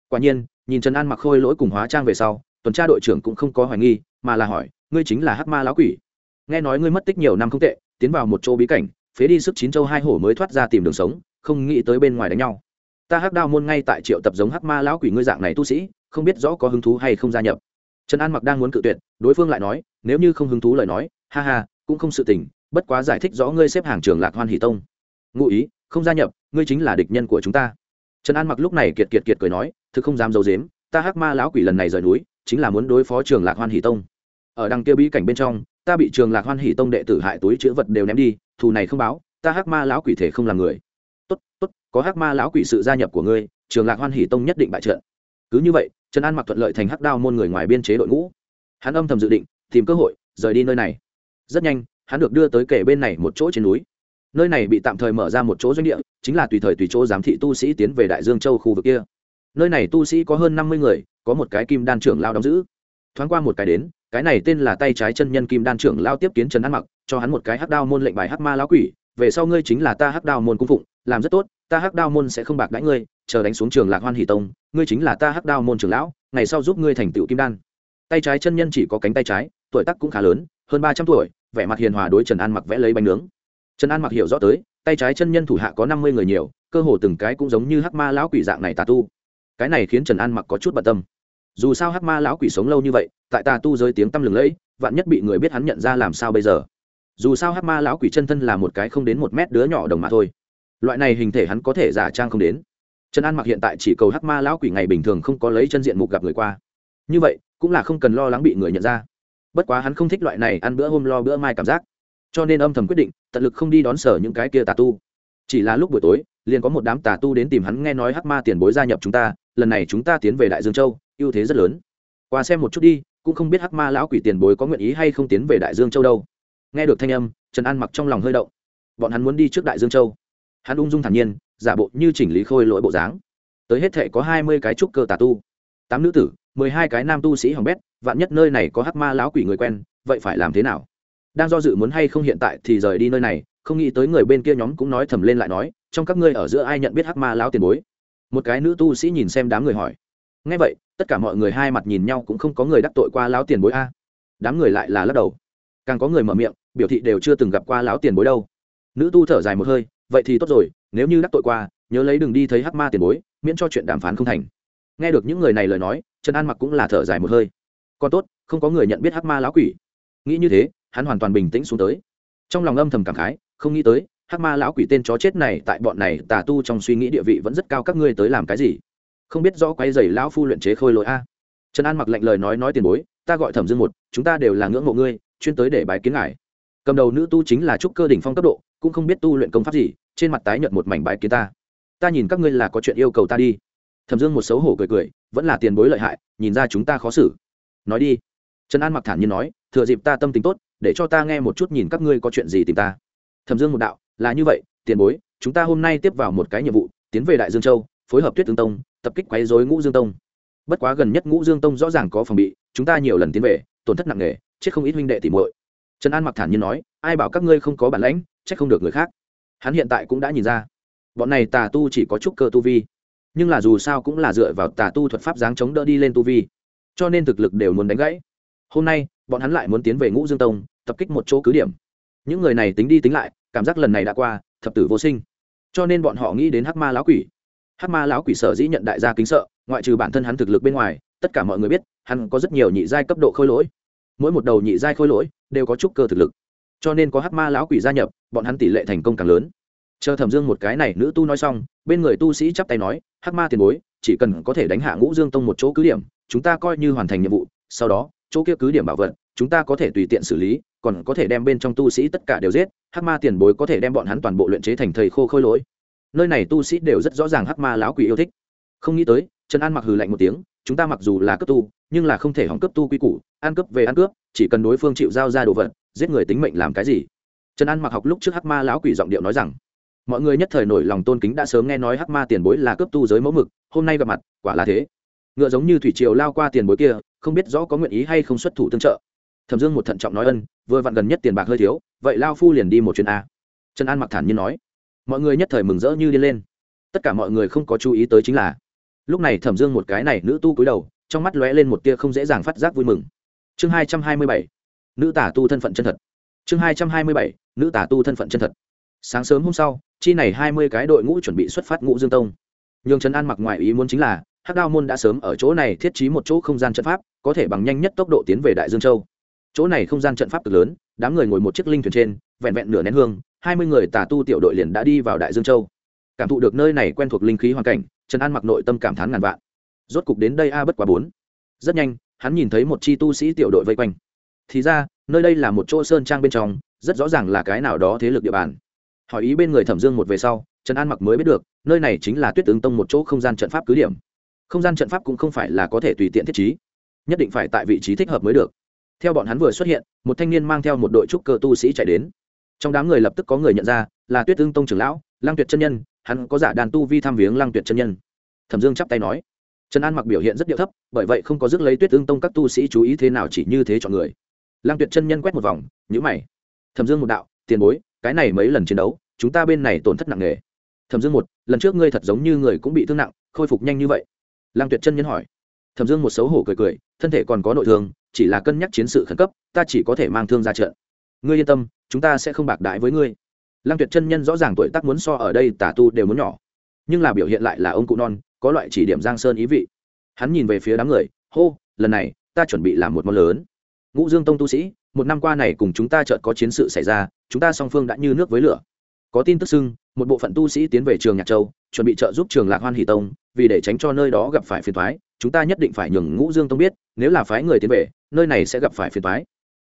Quả nhiên, nhìn trần an mặc khôi lỗi cùng hóa trang về sau, tuần tra đội trưởng cũng không có hoài nghi, mà là hỏi, ngươi chính là hắc ma lão quỷ? Nghe nói ngươi mất tích nhiều năm không tệ, tiến vào một chỗ bí cảnh phế đi sức chín châu hai hổ mới thoát ra tìm đường sống, không nghĩ tới bên ngoài đánh nhau. Ta hắc đao môn ngay tại triệu tập giống hắc ma lão quỷ ngươi dạng này tu sĩ, không biết rõ có hứng thú hay không gia nhập. Trần an mặc đang muốn cự tuyệt, đối phương lại nói, nếu như không hứng thú lời nói, ha ha, cũng không sự tình, bất quá giải thích rõ ngươi xếp hàng trường lạc hoan hỷ tông. Ngụ ý, không gia nhập, ngươi chính là địch nhân của chúng ta. Trần an mặc lúc này kiệt kiệt kiệt cười nói, thực không dám d i ấ u dếm ta hắc ma lão quỷ lần này rời núi, chính là muốn đối phó trường lạc hoan hỷ tông. Ở đằng kia bí cảnh bên trong, ta bị trường lạc hoan hỷ tông đệ tử hại túi chữ vật đều ném đi thù này không báo, ta hắc ma lão quỷ thể không làm người. Tốt tốt, có hắc ma lão quỷ sự gia nhập của ngươi, trường lạc hoan hỷ tông nhất định bại trận. Cứ như vậy, trần an mặc thuận lợi thành hắc đao môn người ngoài biên chế đội ngũ. Hắn âm thầm dự định, tìm cơ hội, rời đi nơi này. Rất nhanh, hắn được đưa tới kể bên này một chỗ trên núi. Nơi này bị tạm thời mở ra một chỗ doanh địa, chính là tùy thời tùy chỗ giám thị tu sĩ tiến về đại dương châu khu vực kia. Nơi này tu sĩ có hơn năm mươi người, có một cái kim đan trưởng lao đóng giữ. Thoáng qua một cái đến cái này tên là tay trái chân nhân kim đan trưởng lao tiếp kiến trần ăn mặc, cho hắn một cái hắc đao môn lệnh bài hắc ma lão quỷ, về sau ngươi chính là ta hắc đao môn cung phụng, làm rất tốt, ta hắc đao môn sẽ không bạc đãi ngươi, chờ đánh xuống trường lạc hoan hỷ tông, ngươi chính là ta hắc đao môn trưởng lão, ngày sau giúp ngươi thành tựu kim đan. Tay trái chân nhân chỉ có cánh tay trái, tuổi tác cũng khá lớn, hơn ba trăm tuổi, vẻ mặt hiền hòa đối trần an mặc vẽ lấy bánh nướng. Trần an mặc hiểu rõ tới, tay trái chân nhân thủ hạ có năm mươi người nhiều, cơ hồ từng cái cũng giống như hắc ma lão quỷ dạng này tà tu. Cái này khiến trần an mặc có chút bận tâm dù sao hắc ma lão quỷ sống lâu như vậy, tại tà tu giới tiếng tăm lừng lẫy, vạn nhất bị người biết hắn nhận ra làm sao bây giờ? Dù sao hắc ma lão quỷ chân thân là một cái không đến một mét đứa nhỏ đồng mà thôi. Loại này hình thể hắn có thể giả trang không đến. Trần an mặc hiện tại chỉ cầu hắc ma lão quỷ ngày bình thường không có lấy chân diện mục gặp người qua. Như vậy, cũng là không cần lo lắng bị người nhận ra. Bất quá hắn không thích loại này ăn bữa hôm lo bữa mai cảm giác. Cho nên âm thầm quyết định, tận lực không đi đón sở những cái kia tà tu. Chỉ là lúc buổi tối, liền có một đám tà tu đến tìm hắn nghe nói hắc ma tiền bối gia nhập chúng ta, lần này chúng ta tiến về đại dương châu ưu thế rất lớn. Qua xem một chút đi, cũng không biết hắc ma lão quỷ tiền bối có nguyện ý hay không tiến về đại dương châu đâu. Nghe được thanh âm, trần an mặc trong lòng hơi động. Bọn hắn muốn đi trước đại dương châu. Hắn ung dung thản nhiên, giả bộ như chỉnh lý khôi lỗi bộ dáng. Tới hết thệ có hai mươi cái trúc cơ tà tu, tám nữ tử, mười hai cái nam tu sĩ hỏng bét, vạn nhất nơi này có hắc ma lão quỷ người quen, vậy phải làm thế nào? Đang do dự muốn hay không hiện tại thì rời đi nơi này, không nghĩ tới người bên kia nhóm cũng nói thầm lên lại nói, trong các ngươi ở giữa ai nhận biết hắc ma lão tiền bối? Một cái nữ tu sĩ nhìn xem đám người hỏi ngay vậy, tất cả mọi người hai mặt nhìn nhau cũng không có người đắc tội qua lão tiền bối a. Đám người lại là lắc đầu. Càng có người mở miệng, biểu thị đều chưa từng gặp qua lão tiền bối đâu. Nữ tu thở dài một hơi, vậy thì tốt rồi, nếu như đắc tội qua, nhớ lấy đừng đi thấy hắc ma tiền bối, miễn cho chuyện đàm phán không thành. Nghe được những người này lời nói, trần an mặc cũng là thở dài một hơi. Còn tốt, không có người nhận biết hắc ma lão quỷ. Nghĩ như thế, hắn hoàn toàn bình tĩnh xuống tới. Trong lòng âm thầm cảm khái, không nghĩ tới, hắc ma lão quỷ tên chó chết này tại bọn này tà tu trong suy nghĩ địa vị vẫn rất cao, các ngươi tới làm cái gì? Không biết rõ quay dày lão phu luyện chế khôi lỗi a. Trần an mặc lệnh lời nói nói tiền bối, ta gọi thẩm dương một, chúng ta đều là ngưỡng mộ ngươi, chuyên tới để bái kiến ngài. Cầm đầu nữ tu chính là trúc cơ đỉnh phong cấp độ, cũng không biết tu luyện công pháp gì, trên mặt tái nhợt một mảnh bái kiến ta. Ta nhìn các ngươi là có chuyện yêu cầu ta đi. Thẩm dương một xấu hổ cười cười, vẫn là tiền bối lợi hại, nhìn ra chúng ta khó xử. Nói đi. Trần an mặc thản nhiên nói, thừa dịp ta tâm tính tốt, để cho ta nghe một chút nhìn các ngươi có chuyện gì tìm ta. Thẩm dương một đạo, là như vậy, tiền bối, chúng ta hôm nay tiếp vào một cái nhiệm vụ, tiến về đại dương châu, phối hợp tuyết tương tông tập kích quấy rối ngũ dương tông. Bất quá gần nhất ngũ dương tông rõ ràng có phòng bị, chúng ta nhiều lần tiến về, tổn thất nặng nề, chết không ít huynh đệ tỉ muội. Trần an mặc thản nhiên nói, ai bảo các ngươi không có bản lãnh trách không được người khác. Hắn hiện tại cũng đã nhìn ra, bọn này tà tu chỉ có chút cơ tu vi. Nhưng là dù sao cũng là dựa vào tà tu thuật pháp dáng chống đỡ đi lên tu vi, cho nên thực lực đều muốn đánh gãy. Hôm nay, bọn hắn lại muốn tiến về ngũ dương tông, tập kích một chỗ cứ điểm. Những người này tính đi tính lại, cảm giác lần này đã qua, thập tử vô sinh. Cho nên bọn họ nghĩ đến hắc ma lão quỷ hắc ma lão quỷ sở dĩ nhận đại gia kính sợ, ngoại trừ bản thân hắn thực lực bên ngoài, tất cả mọi người biết, hắn có rất nhiều nhị giai cấp độ khôi lỗi. Mỗi một đầu nhị giai khôi lỗi đều có chút cơ thực lực. Cho nên có hắc ma lão quỷ gia nhập, bọn hắn tỷ lệ thành công càng lớn. Chờ thẩm dương một cái này nữ tu nói xong, bên người tu sĩ chắp tay nói hắc ma tiền bối, chỉ cần có thể đánh hạ ngũ dương tông một chỗ cứ điểm, chúng ta coi như hoàn thành nhiệm vụ, sau đó, chỗ kia cứ điểm bảo vật, chúng ta có thể tùy tiện xử lý, còn có thể đem bên trong tu sĩ tất cả đều giết. Hắc ma tiền bối có thể đem bọn hắn toàn bộ luyện chế thành thầy khô khôi lỗi nơi này tu sĩ đều rất rõ ràng hắc ma lão quỷ yêu thích. Không nghĩ tới, trần an mặc hừ lạnh một tiếng, chúng ta mặc dù là cấp tu, nhưng là không thể hỏng cấp tu quy củ, ăn cướp về ăn cướp, chỉ cần đối phương chịu giao ra đồ vật, giết người tính mệnh làm cái gì? Trần an mặc học lúc trước hắc ma lão quỷ giọng điệu nói rằng, mọi người nhất thời nổi lòng tôn kính đã sớm nghe nói hắc ma tiền bối là cấp tu giới mẫu mực, hôm nay gặp mặt, quả là thế. Ngựa giống như thủy triều lao qua tiền bối kia, không biết rõ có nguyện ý hay không xuất thủ tương trợ. Thẩm dương một thận trọng nói ân, vừa vặn gần nhất tiền bạc hơi thiếu, vậy lao phu liền đi một chuyến a. Trần an mặc thản nhiên nói mọi người nhất thời mừng rỡ như điên lên. Tất cả mọi người không có chú ý tới chính là, lúc này thẩm dương một cái này nữ tu cúi đầu, trong mắt lóe lên một tia không dễ dàng phát giác vui mừng. Chương hai trăm hai mươi bảy, nữ tả tu thân phận chân thật. Chương hai trăm hai mươi bảy, nữ tả tu thân phận chân thật. Sáng sớm hôm sau, chi này hai mươi cái đội ngũ chuẩn bị xuất phát ngũ dương tông. Nhường trần an mặc ngoại ý muốn chính là, hắc đao môn đã sớm ở chỗ này thiết trí một chỗ không gian trận pháp, có thể bằng nhanh nhất tốc độ tiến về đại dương châu. Chỗ này không gian trận pháp cực lớn đám người ngồi một chiếc linh thuyền trên, vẹn vẹn nửa nén hương, hai mươi người tà tu tiểu đội liền đã đi vào đại dương châu. Cảm thụ được nơi này quen thuộc linh khí hoàn cảnh, trần an mặc nội tâm cảm thán ngàn vạn. Rốt cục đến đây a bất quá bốn. Rất nhanh, hắn nhìn thấy một chi tu sĩ tiểu đội vây quanh. Thì ra, nơi đây là một chỗ sơn trang bên trong, rất rõ ràng là cái nào đó thế lực địa bàn. Hỏi ý bên người thẩm dương một về sau, trần an mặc mới biết được, nơi này chính là tuyết tướng tông một chỗ không gian trận pháp cứ điểm. Không gian trận pháp cũng không phải là có thể tùy tiện thiết trí, nhất định phải tại vị trí thích hợp mới được theo bọn hắn vừa xuất hiện, một thanh niên mang theo một đội trúc cơ tu sĩ chạy đến. Trong đám người lập tức có người nhận ra, là tuyết Tương tông trưởng lão lang tuyệt chân nhân, hắn có giả đàn tu vi tham viếng lang tuyệt chân nhân. Thẩm dương chắp tay nói, trần an mặc biểu hiện rất điệu thấp, bởi vậy không có dứt lấy tuyết Tương tông các tu sĩ chú ý thế nào chỉ như thế chọn người. Lang tuyệt chân nhân quét một vòng nhữ mày. Thẩm dương một đạo, tiền bối, cái này mấy lần chiến đấu, chúng ta bên này tổn thất nặng nề. Thẩm dương một, lần trước ngươi thật giống như người cũng bị thương nặng, khôi phục nhanh như vậy. Lang tuyệt chân nhân hỏi. Thẩm dương một xấu hổ cười cười, thân thể còn có nội thương chỉ là cân nhắc chiến sự khẩn cấp, ta chỉ có thể mang thương ra trận. Ngươi yên tâm, chúng ta sẽ không bạc đãi với ngươi. Lăng tuyệt chân nhân rõ ràng tuổi tác muốn so ở đây tà tu đều muốn nhỏ. Nhưng là biểu hiện lại là ông cụ non, có loại chỉ điểm giang sơn ý vị. Hắn nhìn về phía đám người, hô, lần này, ta chuẩn bị làm một món lớn. Ngũ dương tông tu sĩ, một năm qua này cùng chúng ta chợt có chiến sự xảy ra, chúng ta song phương đã như nước với lửa. Có tin tức xưng, một bộ phận tu sĩ tiến về trường nhạc châu, chuẩn bị trợ giúp trường lạc hoan hỷ tông, vì để tránh cho nơi đó gặp phải phiền thoái chúng ta nhất định phải nhường ngũ dương tông biết, nếu là phái người tiến về nơi này sẽ gặp phải phiền toái.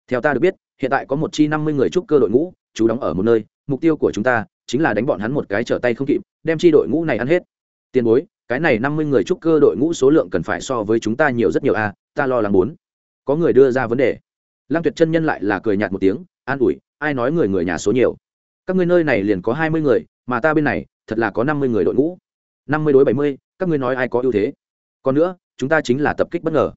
theo ta được biết, hiện tại có một chi năm mươi người trúc cơ đội ngũ, chú đóng ở một nơi, mục tiêu của chúng ta chính là đánh bọn hắn một cái trở tay không kịp, đem chi đội ngũ này ăn hết. Tiền bối, cái này năm mươi người trúc cơ đội ngũ số lượng cần phải so với chúng ta nhiều rất nhiều a ta lo lắng muốn. Có người đưa ra vấn đề. Lăng tuyệt chân nhân lại là cười nhạt một tiếng, an ủi, ai nói người người nhà số nhiều. Các ngươi nơi này liền có hai mươi người, mà ta bên này, thật là có năm mươi người đội ngũ. Năm mươi đối bảy mươi, các ngươi nói ai có ưu thế? Còn nữa, chúng ta chính là tập kích bất ngờ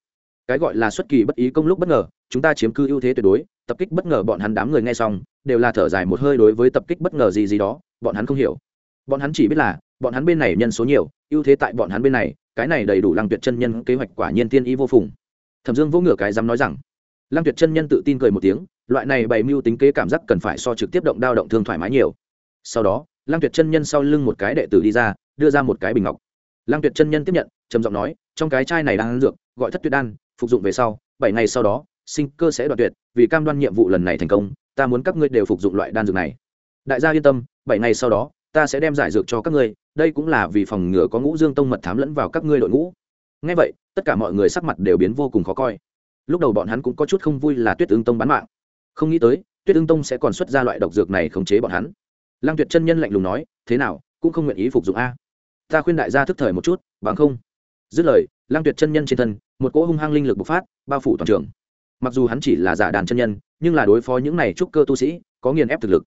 cái gọi là xuất kỳ bất ý công lúc bất ngờ, chúng ta chiếm cư ưu thế tuyệt đối, tập kích bất ngờ bọn hắn đám người nghe xong, đều là thở dài một hơi đối với tập kích bất ngờ gì gì đó, bọn hắn không hiểu. Bọn hắn chỉ biết là, bọn hắn bên này nhân số nhiều, ưu thế tại bọn hắn bên này, cái này đầy đủ lăng tuyệt chân nhân kế hoạch quả nhiên tiên ý vô phùng. Thẩm dương vô ngửa cái dám nói rằng, lăng tuyệt chân nhân tự tin cười một tiếng, loại này bày mưu tính kế cảm giác cần phải so trực tiếp động đao động thương thoải mái nhiều. Sau đó, lăng tuyệt chân nhân sau lưng một cái đệ tử đi ra, đưa ra một cái bình ngọc. Lăng tuyệt chân nhân tiếp nhận, trầm giọng nói, trong cái chai này đang ăn dược, gọi thất tuyệt đan phục dụng về sau, bảy ngày sau đó, sinh cơ sẽ đoạt tuyệt, vì cam đoan nhiệm vụ lần này thành công, ta muốn các ngươi đều phục dụng loại đan dược này. Đại gia yên tâm, bảy ngày sau đó, ta sẽ đem giải dược cho các ngươi, đây cũng là vì phòng ngừa có ngũ dương tông mật thám lẫn vào các ngươi đội ngũ. Ngay vậy, tất cả mọi người sắc mặt đều biến vô cùng khó coi. Lúc đầu bọn hắn cũng có chút không vui là tuyết ương tông bán mạng. Không nghĩ tới, tuyết ương tông sẽ còn xuất ra loại độc dược này khống chế bọn hắn. Lăng tuyệt chân nhân lạnh lùng nói, thế nào, cũng không nguyện ý phục dụng a. Ta khuyên đại gia thức thời một chút, bằng không. Dứt lời Lang tuyệt chân nhân trên thân, một cỗ hung hăng linh lực bộc phát, bao phủ toàn trường. Mặc dù hắn chỉ là giả đàn chân nhân, nhưng là đối phó những này trúc cơ tu sĩ, có nghiền ép thực lực.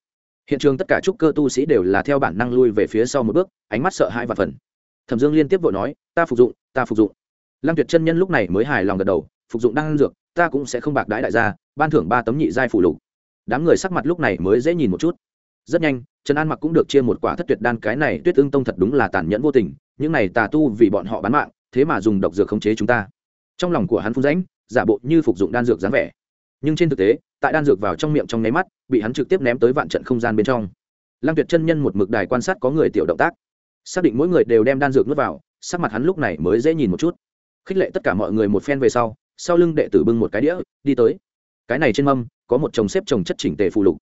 Hiện trường tất cả trúc cơ tu sĩ đều là theo bản năng lui về phía sau một bước, ánh mắt sợ hãi và phần. Thẩm dương liên tiếp vội nói, ta phục dụng, ta phục dụng. Lăng tuyệt chân nhân lúc này mới hài lòng gật đầu, phục dụng đang dược, ta cũng sẽ không bạc đãi đại gia, ban thưởng ba tấm nhị giai phủ lục. Đám người sắc mặt lúc này mới dễ nhìn một chút. Rất nhanh, trần an mặc cũng được chia một quả thất tuyệt đan, cái này tuyết ương tông thật đúng là tàn nhẫn vô tình, những này tà tu vì bọn họ bán mạng thế mà dùng độc dược khống chế chúng ta. Trong lòng của hắn phun rãnh, giả bộ như phục dụng đan dược dáng vẻ. Nhưng trên thực tế, tại đan dược vào trong miệng trong nháy mắt, bị hắn trực tiếp ném tới vạn trận không gian bên trong. Lăng tuyệt chân nhân một mực đài quan sát có người tiểu động tác. Xác định mỗi người đều đem đan dược nuốt vào, sắc mặt hắn lúc này mới dễ nhìn một chút. Khích lệ tất cả mọi người một phen về sau sau lưng đệ tử bưng một cái đĩa, đi tới. Cái này trên mâm, có một chồng xếp chồng chất chỉnh tề phù lục.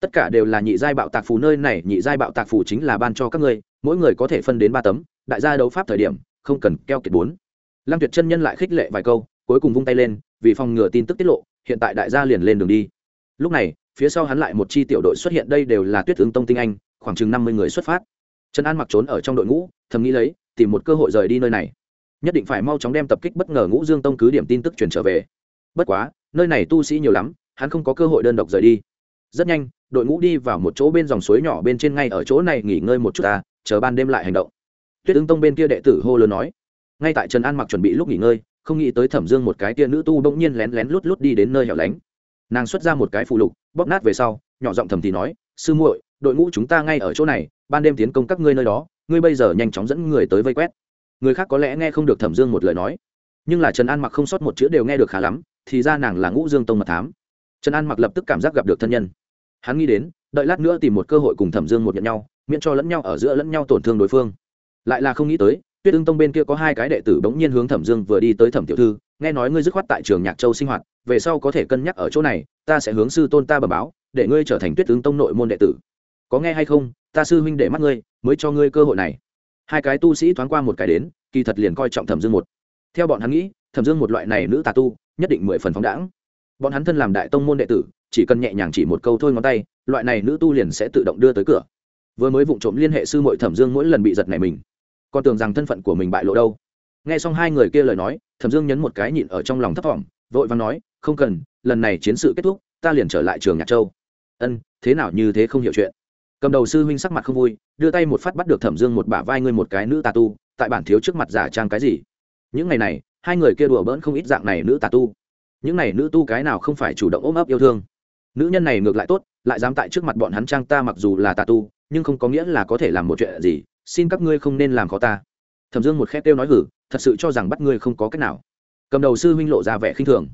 Tất cả đều là nhị giai bạo tạc phù, nơi này nhị giai bạo tạc phù chính là ban cho các ngươi, mỗi người có thể phân đến ba tấm, đại gia đấu pháp thời điểm không cần keo kiệt bốn. Lăng tuyệt chân nhân lại khích lệ vài câu, cuối cùng vung tay lên, vì phòng ngừa tin tức tiết lộ, hiện tại đại gia liền lên đường đi. Lúc này, phía sau hắn lại một chi tiểu đội xuất hiện, đây đều là tuyết tướng tông tinh anh, khoảng chừng năm mươi người xuất phát. Trần an mặc trốn ở trong đội ngũ, thầm nghĩ lấy, tìm một cơ hội rời đi nơi này. Nhất định phải mau chóng đem tập kích bất ngờ ngũ dương tông cứ điểm tin tức truyền trở về. Bất quá, nơi này tu sĩ nhiều lắm, hắn không có cơ hội đơn độc rời đi. Rất nhanh, đội ngũ đi vào một chỗ bên dòng suối nhỏ bên trên ngay ở chỗ này nghỉ ngơi một chút ta, chờ ban đêm lại hành động tuyết ứng tông bên kia đệ tử hô lớn nói. Ngay tại trần an mặc chuẩn bị lúc nghỉ ngơi, không nghĩ tới thẩm dương một cái tia nữ tu bỗng nhiên lén lén lút lút đi đến nơi hẻo lánh. Nàng xuất ra một cái phụ lục, bóp nát về sau, nhỏ giọng thầm thì nói, sư muội, đội ngũ chúng ta ngay ở chỗ này, ban đêm tiến công các ngươi nơi đó, ngươi bây giờ nhanh chóng dẫn người tới vây quét. Người khác có lẽ nghe không được thẩm dương một lời nói, nhưng là trần an mặc không sót một chữ đều nghe được khá lắm, thì ra nàng là ngũ dương tông mật thám. Trần an mặc lập tức cảm giác gặp được thân nhân. Hắn nghĩ đến, đợi lát nữa tìm một cơ hội cùng thẩm dương một nhận nhau, miễn cho lẫn nhau ở giữa lẫn nhau tổn thương đối phương lại là không nghĩ tới, tuyết ưng tông bên kia có hai cái đệ tử bỗng nhiên hướng thẩm dương vừa đi tới thẩm tiểu thư, nghe nói ngươi dứt khoát tại trường nhạc châu sinh hoạt, về sau có thể cân nhắc ở chỗ này, ta sẽ hướng sư tôn ta bẩm báo, để ngươi trở thành tuyết ưng tông nội môn đệ tử. Có nghe hay không? Ta sư huynh để mắt ngươi, mới cho ngươi cơ hội này. Hai cái tu sĩ thoáng qua một cái đến, kỳ thật liền coi trọng thẩm dương một. Theo bọn hắn nghĩ, thẩm dương một loại này nữ tà tu, nhất định mười phần phóng đãng. Bọn hắn thân làm đại tông môn đệ tử, chỉ cần nhẹ nhàng chỉ một câu thôi ngón tay, loại này nữ tu liền sẽ tự động đưa tới cửa. Vừa mới vụng trộm liên hệ sư mội thẩm dương mỗi lần bị giật này mình còn tưởng rằng thân phận của mình bại lộ đâu. Nghe xong hai người kia lời nói, thẩm dương nhấn một cái nhịn ở trong lòng thấp thỏm, vội và nói, không cần, lần này chiến sự kết thúc, ta liền trở lại trường nhạc châu. Ân, thế nào như thế không hiểu chuyện. Cầm đầu sư huynh sắc mặt không vui, đưa tay một phát bắt được thẩm dương một bả vai ngươi một cái nữ tà tu, tại bản thiếu trước mặt giả trang cái gì? Những ngày này, hai người kia đùa bỡn không ít dạng này nữ tà tu. Những này nữ tu cái nào không phải chủ động ôm ấp yêu thương? Nữ nhân này ngược lại tốt, lại dám tại trước mặt bọn hắn trang ta mặc dù là tà tu, nhưng không có nghĩa là có thể làm một chuyện gì xin các ngươi không nên làm khó ta. Thẩm dương một khét kêu nói hử, thật sự cho rằng bắt ngươi không có cách nào. Cầm đầu sư huynh lộ ra vẻ khinh thường.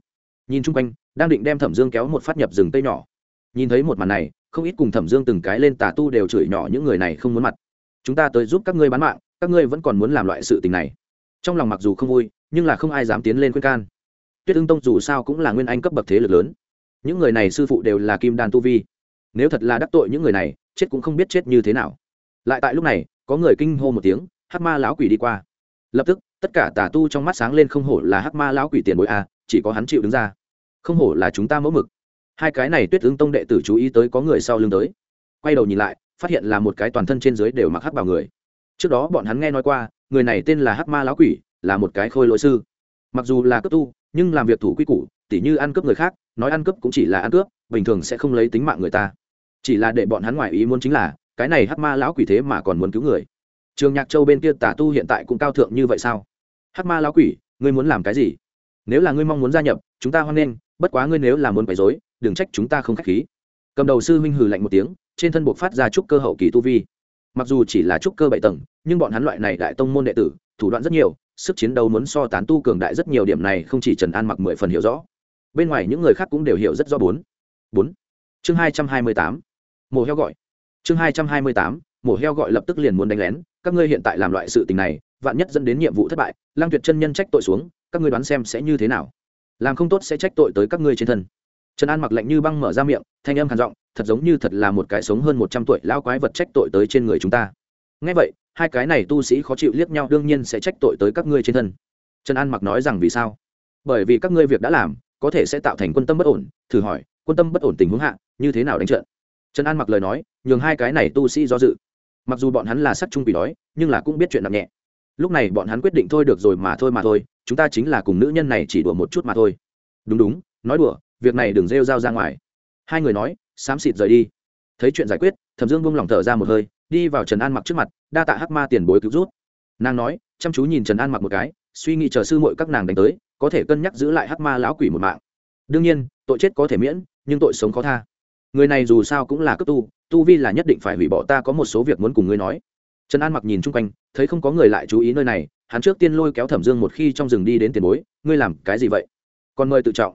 Nhìn chung quanh, đang định đem thẩm dương kéo một phát nhập rừng tây nhỏ. Nhìn thấy một màn này, không ít cùng thẩm dương từng cái lên tà tu đều chửi nhỏ những người này không muốn mặt. Chúng ta tới giúp các ngươi bán mạng, các ngươi vẫn còn muốn làm loại sự tình này. Trong lòng mặc dù không vui, nhưng là không ai dám tiến lên khuyên can. Tuyết ưng tông dù sao cũng là nguyên anh cấp bậc thế lực lớn. Những người này sư phụ đều là kim đan tu vi. Nếu thật là đắc tội những người này, chết cũng không biết chết như thế nào. Lại tại lúc này có người kinh hô một tiếng, hắc ma lão quỷ đi qua. Lập tức, tất cả tà tu trong mắt sáng lên không hổ là hắc ma lão quỷ tiền bối a, chỉ có hắn chịu đứng ra. Không hổ là chúng ta mẫu mực. Hai cái này tuyết ứng tông đệ tử chú ý tới có người sau lưng tới. Quay đầu nhìn lại, phát hiện là một cái toàn thân trên dưới đều mặc hắc bào người. Trước đó bọn hắn nghe nói qua, người này tên là hắc ma lão quỷ, là một cái khôi lỗi sư. Mặc dù là cấp tu, nhưng làm việc thủ quy củ, tỉ như ăn cướp người khác, nói ăn cướp cũng chỉ là ăn cướp, bình thường sẽ không lấy tính mạng người ta. Chỉ là để bọn hắn ngoài ý muốn chính là cái này hắc ma lão quỷ thế mà còn muốn cứu người. Trường nhạc châu bên kia tả tu hiện tại cũng cao thượng như vậy sao? Hắc ma lão quỷ, ngươi muốn làm cái gì? Nếu là ngươi mong muốn gia nhập, chúng ta hoan nghênh, bất quá ngươi nếu là muốn quấy rối, đừng trách chúng ta không khách khí. Cầm đầu sư huynh hừ lạnh một tiếng, trên thân buộc phát ra trúc cơ hậu kỳ tu vi. Mặc dù chỉ là trúc cơ bảy tầng, nhưng bọn hắn loại này đại tông môn đệ tử, thủ đoạn rất nhiều, sức chiến đấu muốn so tán tu cường đại rất nhiều điểm này không chỉ trần an mặc mười phần hiểu rõ. Bên ngoài những người khác cũng đều hiểu rất rõ bốn. Bốn. Chương hai trăm hai mươi tám. Mồ heo gọi chương hai trăm hai mươi tám, mổ heo gọi lập tức liền muốn đánh lén, các ngươi hiện tại làm loại sự tình này, vạn nhất dẫn đến nhiệm vụ thất bại lang tuyệt chân nhân trách tội xuống, các ngươi đoán xem sẽ như thế nào. Làm không tốt sẽ trách tội tới các ngươi trên thân. Trần an mặc lạnh như băng mở ra miệng, thanh âm khàn giọng, thật giống như thật là một cái sống hơn một trăm tuổi lao quái vật trách tội tới trên người chúng ta. Ngay vậy, hai cái này tu sĩ khó chịu liếc nhau, đương nhiên sẽ trách tội tới các ngươi trên thân. Trần an mặc nói rằng vì sao? Bởi vì các ngươi việc đã làm, có thể sẽ tạo thành quân tâm bất ổn, thử hỏi, quân tâm bất ổn tình huống hạ, như thế nào đánh trận? Trần an mặc lời nói, nhường hai cái này tu sĩ do dự. Mặc dù bọn hắn là sắc trung bị đói, nhưng là cũng biết chuyện nặng nhẹ. Lúc này bọn hắn quyết định thôi được rồi mà thôi mà thôi, chúng ta chính là cùng nữ nhân này chỉ đùa một chút mà thôi. Đúng đúng, nói đùa, việc này đừng rêu rao ra ngoài. Hai người nói, xám xịt rời đi. Thấy chuyện giải quyết, thẩm dương buông lỏng thở ra một hơi, đi vào trần an mặc trước mặt, đa tạ hắc ma tiền bối cứu rút nàng nói, chăm chú nhìn trần an mặc một cái, suy nghĩ chờ sư mội các nàng đánh tới, có thể cân nhắc giữ lại hắc ma lão quỷ một mạng. Đương nhiên, tội chết có thể miễn, nhưng tội sống khó tha người này dù sao cũng là cấp tu tu vi là nhất định phải hủy bỏ, ta có một số việc muốn cùng ngươi nói. Trần an mặc nhìn chung quanh, thấy không có người lại chú ý nơi này, hắn trước tiên lôi kéo thẩm dương một khi trong rừng đi đến tiền bối, ngươi làm cái gì vậy? Còn mời tự trọng.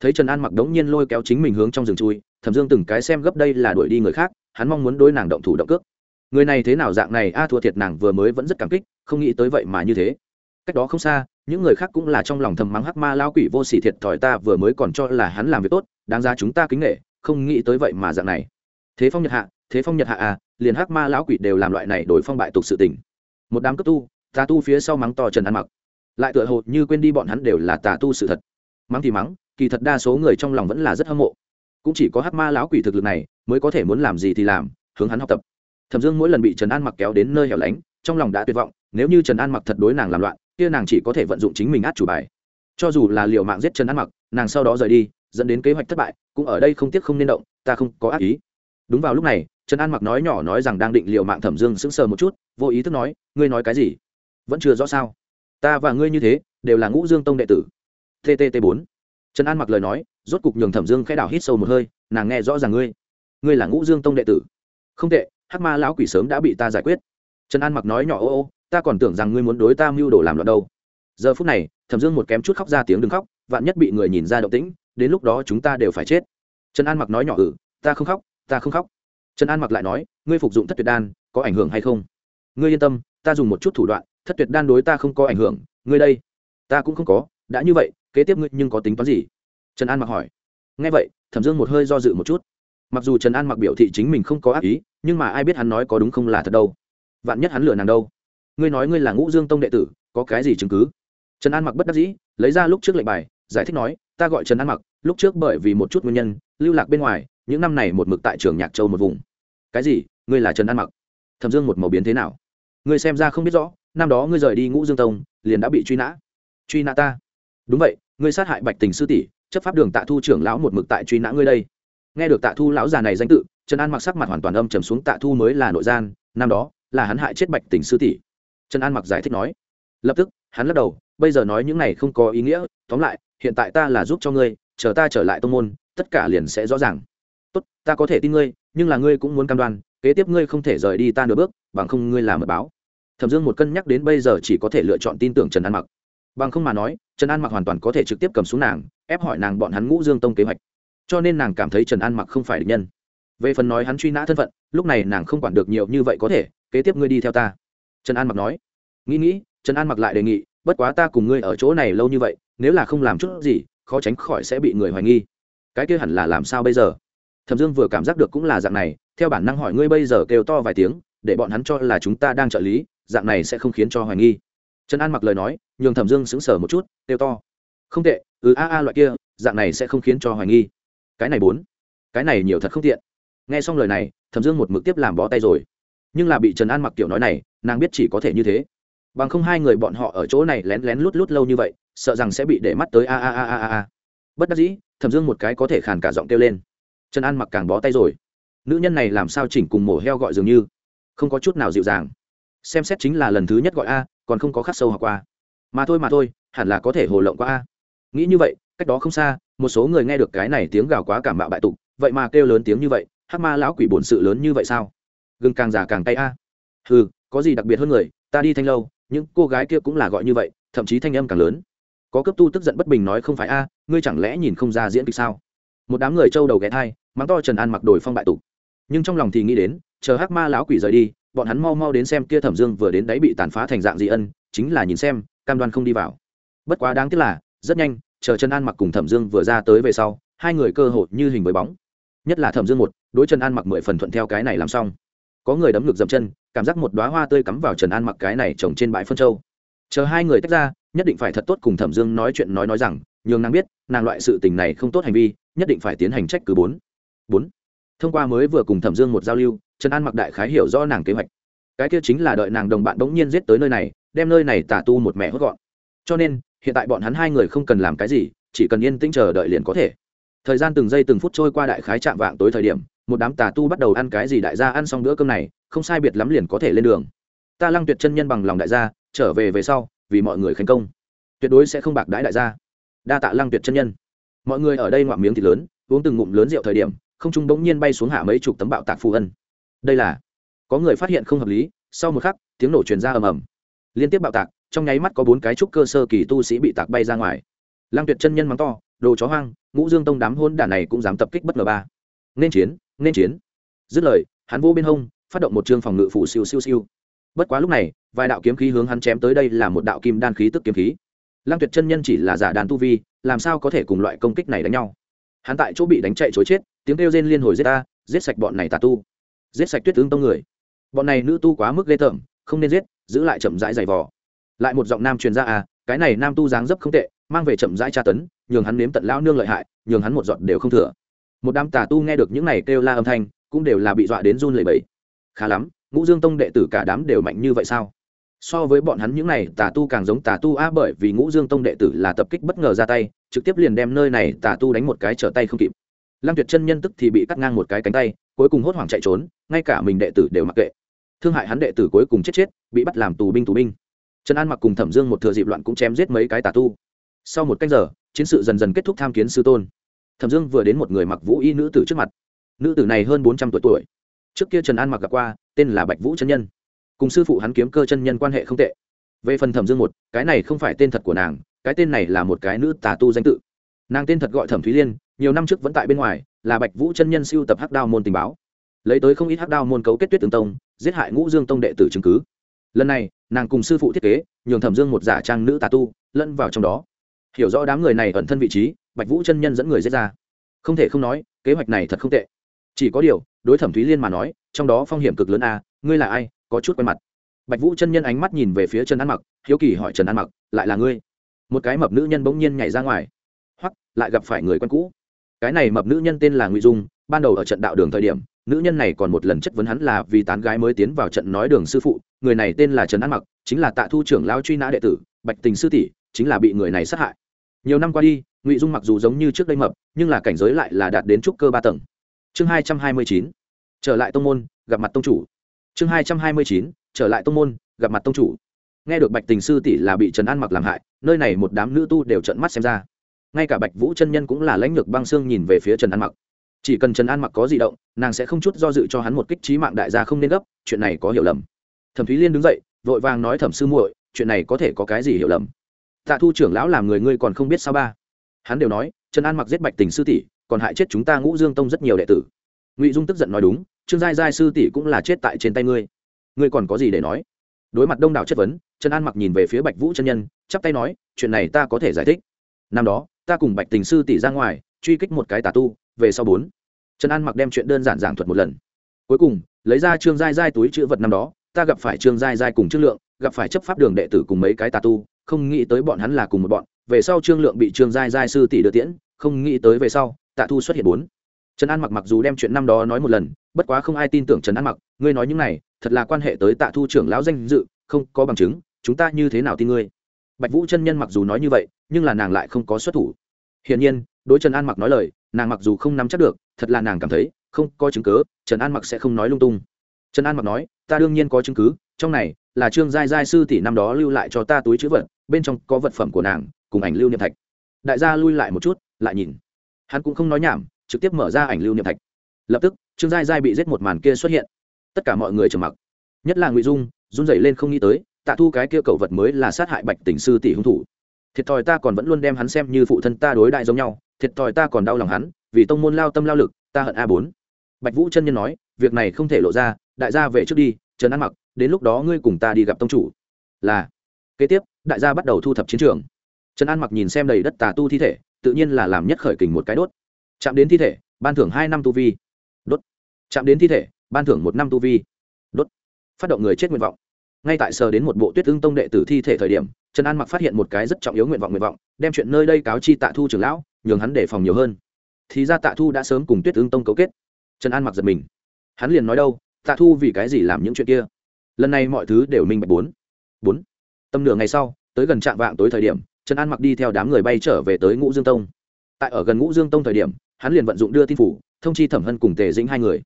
Thấy trần an mặc đống nhiên lôi kéo chính mình hướng trong rừng chui, thẩm dương từng cái xem gấp đây là đuổi đi người khác, hắn mong muốn đối nàng động thủ động cước. Người này thế nào dạng này, a, thua thiệt nàng vừa mới vẫn rất cảm kích, không nghĩ tới vậy mà như thế. Cách đó không xa, những người khác cũng là trong lòng thầm mắng hắc ma lao quỷ vô sỉ thiệt thòi, ta vừa mới còn cho là hắn làm việc tốt, đáng ra chúng ta kính nghệ không nghĩ tới vậy mà dạng này. Thế phong nhật hạ, thế phong nhật hạ à liền hắc ma lão quỷ đều làm loại này đổi phong bại tục sự tình. Một đám cấp tu, tà tu phía sau mắng to trần ăn mặc. Lại tựa hồ như quên đi bọn hắn đều là tà tu sự thật. Mắng thì mắng, kỳ thật đa số người trong lòng vẫn là rất hâm mộ. Cũng chỉ có hắc ma lão quỷ thực lực này mới có thể muốn làm gì thì làm, hướng hắn học tập. Thẩm dương mỗi lần bị trần an mặc kéo đến nơi hẻo lánh, trong lòng đã tuyệt vọng, nếu như trần an mặc thật đối nàng làm loạn, kia nàng chỉ có thể vận dụng chính mình át chủ bài. Cho dù là liệu mạng giết trần an mặc, nàng sau đó rời đi, dẫn đến kế hoạch thất bại cũng ở đây không tiếc không nên động, ta không có ác ý. Đúng vào lúc này, trần an mặc nói nhỏ nói rằng đang định liệu mạng thẩm dương sững sờ một chút, vô ý thức nói, ngươi nói cái gì? Vẫn chưa rõ sao? Ta và ngươi như thế, đều là ngũ dương tông đệ tử. Ttt bốn. Trần an mặc lời nói, rốt cục nhường thẩm dương khẽ đảo hít sâu một hơi, nàng nghe rõ ràng ngươi. Ngươi là ngũ dương tông đệ tử. Không tệ, hắc ma lão quỷ sớm đã bị ta giải quyết. Trần an mặc nói nhỏ, ô ô, ta còn tưởng rằng ngươi muốn đối ta mưu đồ làm loạn đâu. Giờ phút này, thẩm dương một kém chút khóc ra tiếng đừng khóc, vạn nhất bị người nhìn ra động tĩnh đến lúc đó chúng ta đều phải chết. Trần an mặc nói nhỏ ừ ta không khóc, ta không khóc. Trần an mặc lại nói, ngươi phục dụng thất tuyệt đan, có ảnh hưởng hay không? Ngươi yên tâm, ta dùng một chút thủ đoạn, thất tuyệt đan đối ta không có ảnh hưởng, ngươi đây, ta cũng không có, đã như vậy, kế tiếp ngươi nhưng có tính toán gì? Trần an mặc hỏi. Nghe vậy, thẩm dương một hơi do dự một chút. Mặc dù trần an mặc biểu thị chính mình không có ác ý, nhưng mà ai biết hắn nói có đúng không là thật đâu. Vạn nhất hắn lừa nàng đâu? Ngươi nói ngươi là ngũ dương tông đệ tử, có cái gì chứng cứ? Trần an mặc bất đắc dĩ, lấy ra lúc trước lệnh bài giải thích nói, ta gọi trần an mặc, lúc trước bởi vì một chút nguyên nhân, lưu lạc bên ngoài, những năm này một mực tại trường nhạc châu một vùng. Cái gì? Ngươi là trần an mặc? Thẩm dương một màu biến thế nào? Ngươi xem ra không biết rõ, năm đó ngươi rời đi ngũ dương tông, liền đã bị truy nã. Truy nã ta? Đúng vậy, ngươi sát hại bạch tình sư tỷ, chấp pháp đường tạ thu trưởng lão một mực tại truy nã ngươi đây. Nghe được tạ thu lão già này danh tự, trần an mặc sắc mặt hoàn toàn âm trầm xuống, tạ thu mới là nội gian, năm đó là hắn hại chết bạch tình sư tỷ. Trần an mặc giải thích nói, lập tức, hắn lắc đầu, bây giờ nói những này không có ý nghĩa, tóm lại hiện tại ta là giúp cho ngươi, chờ ta trở lại tông môn, tất cả liền sẽ rõ ràng. Tốt, ta có thể tin ngươi, nhưng là ngươi cũng muốn cam đoan, kế tiếp ngươi không thể rời đi ta nửa bước, bằng không ngươi làm mật báo. Thẩm dương một cân nhắc đến bây giờ chỉ có thể lựa chọn tin tưởng trần an mặc. Bằng không mà nói, trần an mặc hoàn toàn có thể trực tiếp cầm xuống nàng, ép hỏi nàng bọn hắn ngũ dương tông kế hoạch. Cho nên nàng cảm thấy trần an mặc không phải địch nhân. Về phần nói hắn truy nã thân phận, lúc này nàng không quản được nhiều như vậy có thể, kế tiếp ngươi đi theo ta. Trần an mặc nói. Nghĩ nghĩ, trần an mặc lại đề nghị, bất quá ta cùng ngươi ở chỗ này lâu như vậy nếu là không làm chút gì, khó tránh khỏi sẽ bị người hoài nghi. Cái kia hẳn là làm sao bây giờ? Thẩm dương vừa cảm giác được cũng là dạng này, theo bản năng hỏi ngươi bây giờ kêu to vài tiếng, để bọn hắn cho là chúng ta đang trợ lý, dạng này sẽ không khiến cho hoài nghi. Trần an mặc lời nói, nhường thẩm dương sững sờ một chút, kêu to. Không tệ ừ a a loại kia, dạng này sẽ không khiến cho hoài nghi. Cái này bốn, cái này nhiều thật không tiện. Nghe xong lời này, thẩm dương một mực tiếp làm bó tay rồi. Nhưng là bị trần an mặc kiểu nói này, nàng biết chỉ có thể như thế. Bằng không hai người bọn họ ở chỗ này lén lén lút lút lâu như vậy sợ rằng sẽ bị để mắt tới a a a a a bất đắc dĩ, thẩm dương một cái có thể khàn cả giọng kêu lên. Trần an mặc càng bó tay rồi. Nữ nhân này làm sao chỉnh cùng mổ heo gọi dường như? Không có chút nào dịu dàng. Xem xét chính là lần thứ nhất gọi a, còn không có khắc sâu hoặc qua. Mà thôi mà thôi, hẳn là có thể hồ lộng qua a. Nghĩ như vậy, cách đó không xa, một số người nghe được cái này tiếng gào quá cảm bạo bại tục, vậy mà kêu lớn tiếng như vậy hát ma lão quỷ bổn sự lớn như vậy sao? Gừng càng già càng tay a. Ừ có gì đặc biệt hơn người, ta đi thanh lâu, những cô gái kia cũng là gọi như vậy, thậm chí thanh âm càng lớn có cấp tu tức giận bất bình nói không phải a, ngươi chẳng lẽ nhìn không ra diễn kịch sao? Một đám người trâu đầu ghé thai, mắng to trần an mặc đổi phong bại tục. Nhưng trong lòng thì nghĩ đến, chờ hắc ma lão quỷ rời đi, bọn hắn mau mau đến xem kia thẩm dương vừa đến đấy bị tàn phá thành dạng dị ân, chính là nhìn xem, cam đoan không đi vào. Bất quá đáng tiếc là, rất nhanh, chờ trần an mặc cùng thẩm dương vừa ra tới về sau, hai người cơ hội như hình với bóng. Nhất là thẩm dương một, đối trần an mặc mười phần thuận theo cái này làm xong. Có người đấm ngực dậm chân, cảm giác một đoá hoa tươi cắm vào trần an mặc cái này trồng trên bãi phân châu chờ hai người tách ra, nhất định phải thật tốt cùng thẩm dương nói chuyện nói nói rằng, nhường nàng biết, nàng loại sự tình này không tốt hành vi, nhất định phải tiến hành trách cứ bốn. Bốn. Thông qua mới vừa cùng thẩm dương một giao lưu, trần an mặc đại khái hiểu rõ nàng kế hoạch. Cái kia chính là đợi nàng đồng bạn bỗng nhiên giết tới nơi này, đem nơi này tả tu một mẹ hốt gọn. Cho nên, hiện tại bọn hắn hai người không cần làm cái gì, chỉ cần yên tĩnh chờ đợi liền có thể. Thời gian từng giây từng phút trôi qua đại khái chạm vạng tối thời điểm, một đám tà tu bắt đầu ăn cái gì đại gia ăn xong bữa cơm này, không sai biệt lắm liền có thể lên đường. Ta lăng tuyệt chân nhân bằng lòng đại gia trở về về sau, vì mọi người khánh công. Tuyệt đối sẽ không bạc đãi đại gia. Đa tạ lăng tuyệt chân nhân. Mọi người ở đây ngoạm miếng thịt lớn, uống từng ngụm lớn rượu thời điểm, không trung bỗng nhiên bay xuống hạ mấy chục tấm bạo tạc phù ân. Đây là, có người phát hiện không hợp lý, sau một khắc, tiếng nổ truyền ra ầm ầm. Liên tiếp bạo tạc, trong nháy mắt có bốn cái trúc cơ sơ kỳ tu sĩ bị tạc bay ra ngoài. Lăng tuyệt chân nhân mắng to, đồ chó hoang, ngũ dương tông đám hôn đản này cũng dám tập kích bất ngờ ba. Nên chiến nên chiến. Dứt lời, hắn vô bên hông, phát động một chương phòng ngự phủ siêu siêu siêu. Bất quá lúc này vài đạo kiếm khí hướng hắn chém tới đây là một đạo kim đan khí tức kiếm khí. Lăng tuyệt chân nhân chỉ là giả đàn tu vi, làm sao có thể cùng loại công kích này đánh nhau? Hắn tại chỗ bị đánh chạy chối chết, tiếng kêu rên liên hồi giết ta, giết sạch bọn này tà tu. Giết sạch tuyết tướng tông người. Bọn này nữ tu quá mức ghê tởm, không nên giết, giữ lại chậm rãi giày vò. Lại một giọng nam truyền ra à cái này nam tu dáng dấp không tệ, mang về chậm rãi tra tấn, nhường hắn nếm tận lão nương lợi hại, nhường hắn một giọt đều không thừa. Một đám tà tu nghe được những này kêu la âm thanh, cũng đều là bị dọa đến run lẩy bẩy. Khá lắm, ngũ dương tông đệ tử cả đám đều mạnh như vậy sao? So với bọn hắn những này, tà tu càng giống tà tu a bởi vì ngũ dương tông đệ tử là tập kích bất ngờ ra tay, trực tiếp liền đem nơi này tà tu đánh một cái trở tay không kịp. Lăng tuyệt chân nhân tức thì bị cắt ngang một cái cánh tay, cuối cùng hốt hoảng chạy trốn, ngay cả mình đệ tử đều mặc kệ. Thương hại hắn đệ tử cuối cùng chết chết, bị bắt làm tù binh tù binh. Trần an mặc cùng thẩm dương một thừa dịp loạn cũng chém giết mấy cái tà tu. Sau một canh giờ, chiến sự dần dần kết thúc tham kiến sư tôn. Thẩm dương vừa đến một người mặc vũ y nữ tử trước mặt. Nữ tử này hơn bốn trăm tuổi tuổi. Trước kia trần an mặc gặp qua, tên là bạch vũ chân nhân cùng sư phụ hắn kiếm cơ chân nhân quan hệ không tệ. Về phần thẩm dương một, cái này không phải tên thật của nàng, cái tên này là một cái nữ tà tu danh tự. Nàng tên thật gọi thẩm thúy liên, nhiều năm trước vẫn tại bên ngoài, là bạch vũ chân nhân siêu tập hắc đao môn tình báo. Lấy tới không ít hắc đao môn cấu kết tuyết tương tông, giết hại ngũ dương tông đệ tử chứng cứ. Lần này, nàng cùng sư phụ thiết kế, nhường thẩm dương một giả trang nữ tà tu, lẫn vào trong đó. Hiểu rõ đám người này ẩn thân vị trí, bạch vũ chân nhân dẫn người giết ra. Không thể không nói, kế hoạch này thật không tệ. Chỉ có điều, đối thẩm thúy liên mà nói, trong đó phong hiểm cực lớn a, ngươi là ai có chút quen mặt. Bạch vũ chân nhân ánh mắt nhìn về phía trần an mặc, hiếu kỳ hỏi trần an mặc, lại là ngươi? Một cái mập nữ nhân bỗng nhiên nhảy ra ngoài. Hoặc lại gặp phải người quen cũ. Cái này mập nữ nhân tên là ngụy dung, ban đầu ở trận đạo đường thời điểm, nữ nhân này còn một lần chất vấn hắn là vì tán gái mới tiến vào trận nói đường sư phụ, người này tên là trần an mặc, chính là tạ thu trưởng lao truy nã đệ tử, bạch tình sư tỷ, chính là bị người này sát hại. Nhiều năm qua đi, ngụy dung mặc dù giống như trước đây mập, nhưng là cảnh giới lại là đạt đến trúc cơ ba tầng. Chương hai trăm hai mươi chín. Trở lại tông môn, gặp mặt tông chủ chương hai trăm hai mươi chín, trở lại tông môn, gặp mặt tông chủ. Nghe được bạch tình sư tỷ là bị trần an mặc làm hại, nơi này một đám nữ tu đều trận mắt xem ra. Ngay cả bạch vũ chân nhân cũng là lãnh lược băng xương nhìn về phía trần an mặc. Chỉ cần trần an mặc có di động, nàng sẽ không chút do dự cho hắn một kích trí mạng đại gia không nên gấp, chuyện này có hiểu lầm. Thẩm thúy liên đứng dậy, vội vàng nói, thẩm sư muội, chuyện này có thể có cái gì hiểu lầm? Tạ thu trưởng lão làm người ngươi còn không biết sao ba? Hắn đều nói, trần an mặc giết bạch tình sư tỷ, còn hại chết chúng ta ngũ dương tông rất nhiều đệ tử. Ngụy dung tức giận nói, đúng trương giai giai sư tỷ cũng là chết tại trên tay ngươi. Ngươi còn có gì để nói? Đối mặt đông đảo chất vấn, trần an mặc nhìn về phía bạch vũ chân nhân, chắp tay nói, chuyện này ta có thể giải thích. Năm đó, ta cùng bạch tình sư tỷ ra ngoài, truy kích một cái tà tu, về sau bốn. Trần an mặc đem chuyện đơn giản giảng thuật một lần. Cuối cùng, lấy ra trương giai giai túi chữ vật năm đó, ta gặp phải trương giai giai cùng trương lượng, gặp phải chấp pháp đường đệ tử cùng mấy cái tà tu, không nghĩ tới bọn hắn là cùng một bọn, về sau trương lượng bị trương giai giai sư tỷ đưa tiễn, không nghĩ tới về sau tạ thu xuất hiện bốn trần an mặc mặc dù đem chuyện năm đó nói một lần, bất quá không ai tin tưởng trần an mặc, ngươi nói những này, thật là quan hệ tới tạ thu trưởng lão danh dự, không có bằng chứng, chúng ta như thế nào tin ngươi? Bạch vũ chân nhân mặc dù nói như vậy, nhưng là nàng lại không có xuất thủ. Hiển nhiên, đối trần an mặc nói lời, nàng mặc dù không nắm chắc được, thật là nàng cảm thấy, không có chứng cứ, trần an mặc sẽ không nói lung tung. Trần an mặc nói, ta đương nhiên có chứng cứ, trong này là trương giai giai sư tỷ năm đó lưu lại cho ta túi chữ vật, bên trong có vật phẩm của nàng, cùng ảnh lưu niệm thạch. Đại gia lui lại một chút, lại nhìn. Hắn cũng không nói nhảm trực tiếp mở ra ảnh lưu niệm thạch. Lập tức, trương giai giai bị giết một màn kia xuất hiện. Tất cả mọi người trầm mặc. Nhất là ngụy dung, run dậy lên không nghĩ tới, tạ thu cái kia cầu vật mới là sát hại bạch tỉnh sư tỷ hung thủ. Thiệt thòi ta còn vẫn luôn đem hắn xem như phụ thân ta đối đại giống nhau, thiệt thòi ta còn đau lòng hắn, vì tông môn lao tâm lao lực, ta hận a bốn. Bạch vũ chân nhân nói, việc này không thể lộ ra, đại gia về trước đi, trần an mặc, đến lúc đó ngươi cùng ta đi gặp tông chủ. Là. Kế tiếp, đại gia bắt đầu thu thập chiến trường. Trần an mặc nhìn xem đầy đất tà tu thi thể, tự nhiên là làm nhất khởi kình một cái đốt chạm đến thi thể, ban thưởng hai năm tu vi. Đốt. Chạm đến thi thể, ban thưởng một năm tu vi. Đốt. Phát động người chết nguyện vọng. Ngay tại sờ đến một bộ tuyết ưng tông đệ tử thi thể thời điểm, trần an mặc phát hiện một cái rất trọng yếu nguyện vọng nguyện vọng, đem chuyện nơi đây cáo chi tạ thu trưởng lão, nhường hắn đề phòng nhiều hơn. Thì ra tạ thu đã sớm cùng tuyết ưng tông cấu kết. Trần an mặc giật mình. Hắn liền nói đâu, tạ thu vì cái gì làm những chuyện kia? Lần này mọi thứ đều minh bạch bốn. Bốn. Tầm nửa ngày sau, tới gần trạm vạng tối thời điểm, trần an mặc đi theo đám người bay trở về tới ngũ dương tông. Tại ở gần ngũ dương tông thời điểm hắn liền vận dụng đưa tin phủ, thông chi thẩm hân cùng tề dĩnh hai người.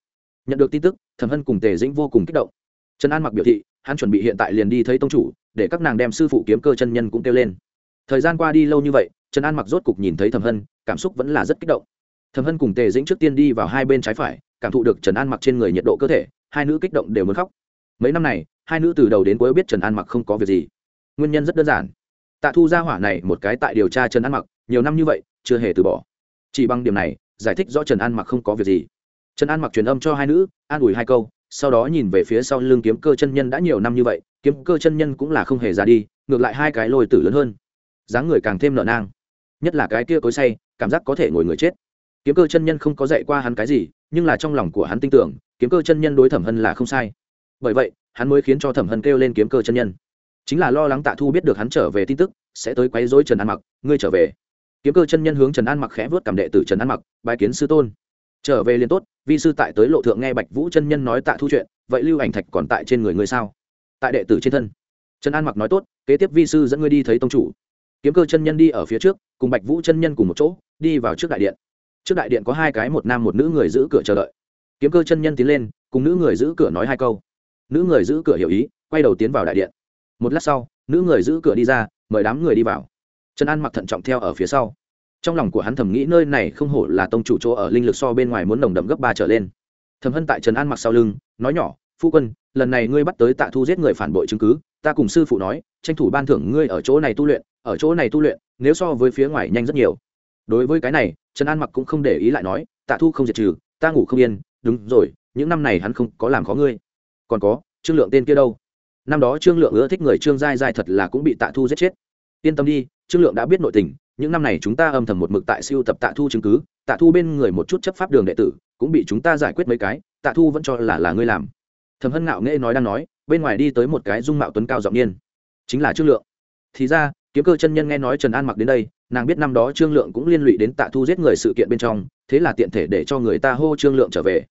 Nhận được tin tức, thẩm hân cùng tề dĩnh vô cùng kích động. Trần an mặc biểu thị, hắn chuẩn bị hiện tại liền đi thấy tông chủ, để các nàng đem sư phụ kiếm cơ chân nhân cũng kêu lên. Thời gian qua đi lâu như vậy, trần an mặc rốt cục nhìn thấy thẩm hân, cảm xúc vẫn là rất kích động. Thẩm hân cùng tề dĩnh trước tiên đi vào hai bên trái phải, cảm thụ được trần an mặc trên người nhiệt độ cơ thể, hai nữ kích động đều muốn khóc. Mấy năm này, hai nữ từ đầu đến cuối biết trần an mặc không có việc gì. Nguyên nhân rất đơn giản. Tạ thu ra hỏa này một cái tại điều tra trần an mặc, nhiều năm như vậy, chưa hề từ bỏ. Chỉ bằng điểm này giải thích rõ trần an mặc không có việc gì. Trần an mặc truyền âm cho hai nữ, an ủi hai câu, sau đó nhìn về phía sau lưng kiếm cơ chân nhân đã nhiều năm như vậy, kiếm cơ chân nhân cũng là không hề ra đi, ngược lại hai cái lôi tử lớn hơn. Dáng người càng thêm nợ nang. Nhất là cái kia cối say, cảm giác có thể ngồi người chết. Kiếm cơ chân nhân không có dạy qua hắn cái gì, nhưng là trong lòng của hắn tin tưởng, kiếm cơ chân nhân đối thẩm hân là không sai. Bởi vậy, hắn mới khiến cho thẩm hân kêu lên kiếm cơ chân nhân. Chính là lo lắng tạ thu biết được hắn trở về tin tức, sẽ tới quấy rối trần an mặc, ngươi trở về kiếm cơ chân nhân hướng trần an mặc khẽ vớt cảm đệ tử trần an mặc, bái kiến sư tôn. Trở về liền tốt, vi sư tại tới lộ thượng nghe bạch vũ chân nhân nói tạ thu chuyện, vậy lưu ảnh thạch còn tại trên người ngươi sao? Tại đệ tử trên thân. Trần an mặc nói tốt, kế tiếp vi sư dẫn ngươi đi thấy tông chủ. Kiếm cơ chân nhân đi ở phía trước, cùng bạch vũ chân nhân cùng một chỗ, đi vào trước đại điện. Trước đại điện có hai cái, một nam một nữ người giữ cửa chờ đợi. Kiếm cơ chân nhân tiến lên, cùng nữ người giữ cửa nói hai câu. Nữ người giữ cửa hiểu ý, quay đầu tiến vào đại điện. Một lát sau, nữ người giữ cửa đi ra, mời đám người đi vào trần an mặc thận trọng theo ở phía sau. Trong lòng của hắn thầm nghĩ nơi này không hổ là tông chủ chỗ ở linh lực so bên ngoài muốn nồng đậm gấp ba trở lên. Thầm hân tại trần an mặc sau lưng, nói nhỏ, phu quân, lần này ngươi bắt tới tạ thu giết người phản bội chứng cứ, ta cùng sư phụ nói, tranh thủ ban thưởng ngươi ở chỗ này tu luyện, ở chỗ này tu luyện, nếu so với phía ngoài nhanh rất nhiều. Đối với cái này, trần an mặc cũng không để ý lại nói, tạ thu không diệt trừ, ta ngủ không yên, đúng rồi, những năm này hắn không có làm khó ngươi. Còn có, trương lượng tên kia đâu? Năm đó trương lượng ưa thích người trương giai giai thật là cũng bị tạ thu giết chết. Yên tâm đi trương lượng đã biết nội tình, những năm này chúng ta âm thầm một mực tại siêu tập tạ thu chứng cứ, tạ thu bên người một chút chấp pháp đường đệ tử, cũng bị chúng ta giải quyết mấy cái, tạ thu vẫn cho là là ngươi làm. Thầm hân ngạo nghễ nói đang nói, bên ngoài đi tới một cái dung mạo tuấn cao giọng niên. Chính là trương lượng. Thì ra, kiếm cơ chân nhân nghe nói trần an mặc đến đây, nàng biết năm đó trương lượng cũng liên lụy đến tạ thu giết người sự kiện bên trong, thế là tiện thể để cho người ta hô trương lượng trở về.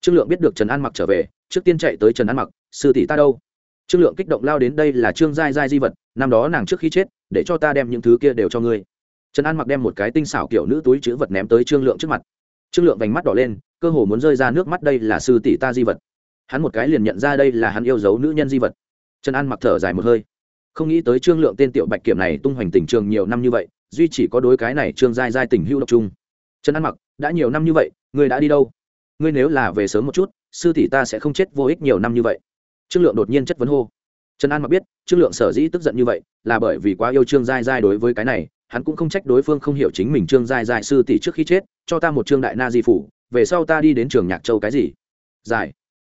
Trương lượng biết được trần an mặc trở về, trước tiên chạy tới trần an mặc, sư tỷ ta đâu? Trương lượng kích động lao đến, đây là trương giai giai di vật, năm đó nàng trước khi chết để cho ta đem những thứ kia đều cho ngươi. Trần an mặc đem một cái tinh xảo kiểu nữ túi chữ vật ném tới trương lượng trước mặt. Trương lượng vành mắt đỏ lên, cơ hồ muốn rơi ra nước mắt đây là sư tỷ ta di vật. Hắn một cái liền nhận ra đây là hắn yêu dấu nữ nhân di vật. Trần an mặc thở dài một hơi. Không nghĩ tới trương lượng tên tiểu bạch kiểm này tung hoành tình trường nhiều năm như vậy, duy chỉ có đối cái này trương giai giai tình hưu độc trung trần an mặc, đã nhiều năm như vậy, ngươi đã đi đâu? Ngươi nếu là về sớm một chút, sư tỷ ta sẽ không chết vô ích nhiều năm như vậy. Trương lượng đột nhiên chất vấn hô trần an mặc biết, trương lượng sở dĩ tức giận như vậy là bởi vì quá yêu trương giai giai đối với cái này, hắn cũng không trách đối phương không hiểu chính mình trương giai giai sư tỷ trước khi chết, cho ta một trương đại na di phủ, về sau ta đi đến trường nhạc châu cái gì? Giải.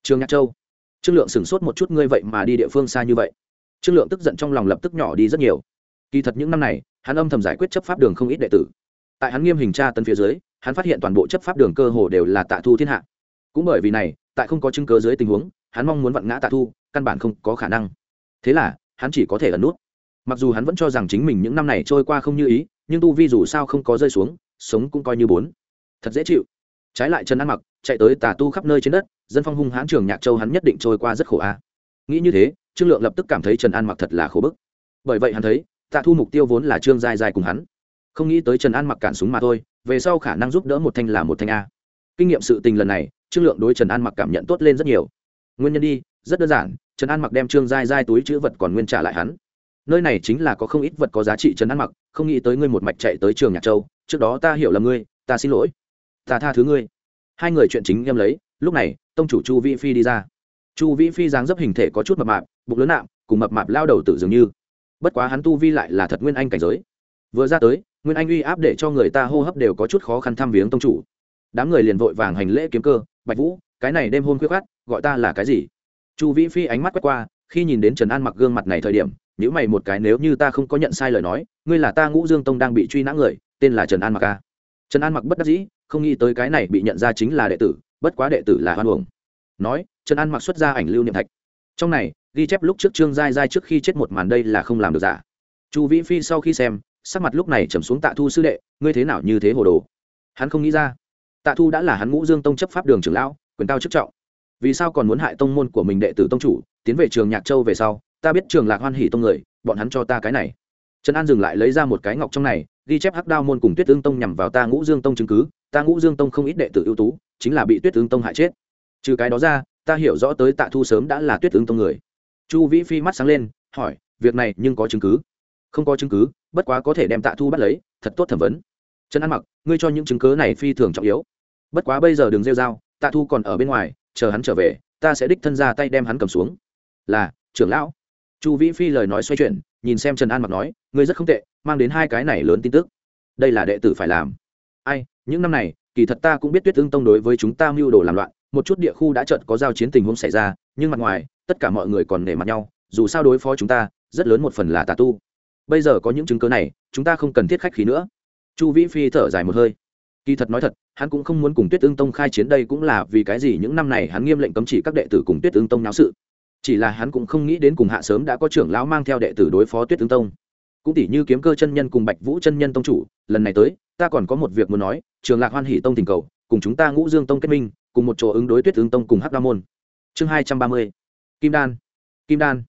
Trương nhạc châu. Trương lượng sửng sốt một chút ngươi vậy mà đi địa phương xa như vậy. Trương lượng tức giận trong lòng lập tức nhỏ đi rất nhiều. Kỳ thật những năm này, hắn âm thầm giải quyết chấp pháp đường không ít đệ tử. Tại hắn nghiêm hình tra tân phía dưới, hắn phát hiện toàn bộ chấp pháp đường cơ hồ đều là tạ thu thiên hạ. Cũng bởi vì này, tại không có chứng cớ dưới tình huống, hắn mong muốn vặn ngã tạ thu, căn bản không có khả năng thế là, hắn chỉ có thể ẩn nút. Mặc dù hắn vẫn cho rằng chính mình những năm này trôi qua không như ý, nhưng tu vi dù sao không có rơi xuống, sống cũng coi như bốn. Thật dễ chịu. Trái lại trần ăn mặc, chạy tới tà tu khắp nơi trên đất, dân phong hung hãn trường nhạc châu hắn nhất định trôi qua rất khổ a. Nghĩ như thế, trương lượng lập tức cảm thấy trần an mặc thật là khổ bức. Bởi vậy hắn thấy tạ thu mục tiêu vốn là trương dài dài cùng hắn. Không nghĩ tới trần an mặc cản súng mà thôi, về sau khả năng giúp đỡ một thanh là một thanh a. Kinh nghiệm sự tình lần này, trương lượng đối trần an mặc cảm nhận tốt lên rất nhiều. Nguyên nhân đi rất đơn giản, trần an mặc đem trương dai dai túi chữ vật còn nguyên trả lại hắn. Nơi này chính là có không ít vật có giá trị, trần an mặc, không nghĩ tới ngươi một mạch chạy tới trường nhạc châu, trước đó ta hiểu là ngươi, ta xin lỗi. Ta tha thứ ngươi. Hai người chuyện chính em lấy, lúc này, tông chủ chu vĩ phi đi ra. Chu vĩ phi dáng dấp hình thể có chút mập mạp, bụng lớn nạm, cùng mập mạp lao đầu tử dường như. Bất quá hắn tu vi lại là thật nguyên anh cảnh giới. Vừa ra tới, nguyên anh uy áp để cho người ta hô hấp đều có chút khó khăn thăm viếng tông chủ. Đám người liền vội vàng hành lễ kiếm cơ, bạch vũ, cái này đêm hôn khuyết khát gọi ta là cái gì? Chu vĩ phi ánh mắt quét qua, khi nhìn đến trần an mặc gương mặt này thời điểm nếu mày một cái, nếu như ta không có nhận sai lời nói, ngươi là ta ngũ dương tông đang bị truy nã người, tên là trần an mặc ca trần an mặc bất đắc dĩ, không nghĩ tới cái này bị nhận ra chính là đệ tử, bất quá đệ tử là hoan hồng nói, trần an mặc xuất ra ảnh lưu niệm thạch. Trong này, ghi chép lúc trước trương giai giai trước khi chết một màn đây là không làm được giả. Chu vĩ phi sau khi xem, sắc mặt lúc này trầm xuống tạ thu sư đệ, ngươi thế nào như thế hồ đồ? Hắn không nghĩ ra. Tạ thu đã là hắn ngũ dương tông chấp pháp đường trưởng lão, quyền cao chức trọng vì sao còn muốn hại tông môn của mình đệ tử tông chủ, tiến về trường nhạc châu về sau, ta biết trường lạc hoan hỉ tông người, bọn hắn cho ta cái này. Trần an dừng lại lấy ra một cái ngọc trong này, ghi chép hắc đao môn cùng tuyết tương tông nhằm vào ta ngũ dương tông chứng cứ, ta ngũ dương tông không ít đệ tử ưu tú, chính là bị tuyết tương tông hại chết. Trừ cái đó ra, ta hiểu rõ tới tạ thu sớm đã là tuyết tương tông người. Chu vĩ phi mắt sáng lên, hỏi, việc này nhưng có chứng cứ? Không có chứng cứ, bất quá có thể đem tạ thu bắt lấy, thật tốt thẩm vấn. Trần an mặc, ngươi cho những chứng cứ này phi thường trọng yếu. Bất quá bây giờ đừng rêu r a o tạ thu còn ở bên ngoài chờ hắn trở về, ta sẽ đích thân ra tay đem hắn cầm xuống. Là, trưởng lão. Chu vĩ phi lời nói xoay chuyển, nhìn xem trần an mặc nói, ngươi rất không tệ, mang đến hai cái này lớn tin tức. Đây là đệ tử phải làm. Ai, những năm này, kỳ thật ta cũng biết tuyết tương tông đối với chúng ta mưu đồ làm loạn, một chút địa khu đã chợt có giao chiến tình huống xảy ra, nhưng mặt ngoài, tất cả mọi người còn nể mặt nhau, dù sao đối phó chúng ta, rất lớn một phần là tà tu. Bây giờ có những chứng cớ này, chúng ta không cần thiết khách khí nữa. Chu vĩ phi thở dài một hơi kỳ thật nói thật, hắn cũng không muốn cùng tuyết ương tông khai chiến đây cũng là vì cái gì những năm này hắn nghiêm lệnh cấm chỉ các đệ tử cùng tuyết ương tông náo sự. Chỉ là hắn cũng không nghĩ đến cùng hạ sớm đã có trưởng lão mang theo đệ tử đối phó tuyết ương tông. Cũng tỷ như kiếm cơ chân nhân cùng bạch vũ chân nhân tông chủ, lần này tới, ta còn có một việc muốn nói, trường lạc hoan hỷ tông tình cầu, cùng chúng ta ngũ dương tông kết minh, cùng một chỗ ứng đối tuyết ương tông cùng hắc đa môn. Chương hai trăm ba mươi, kim đan kim đan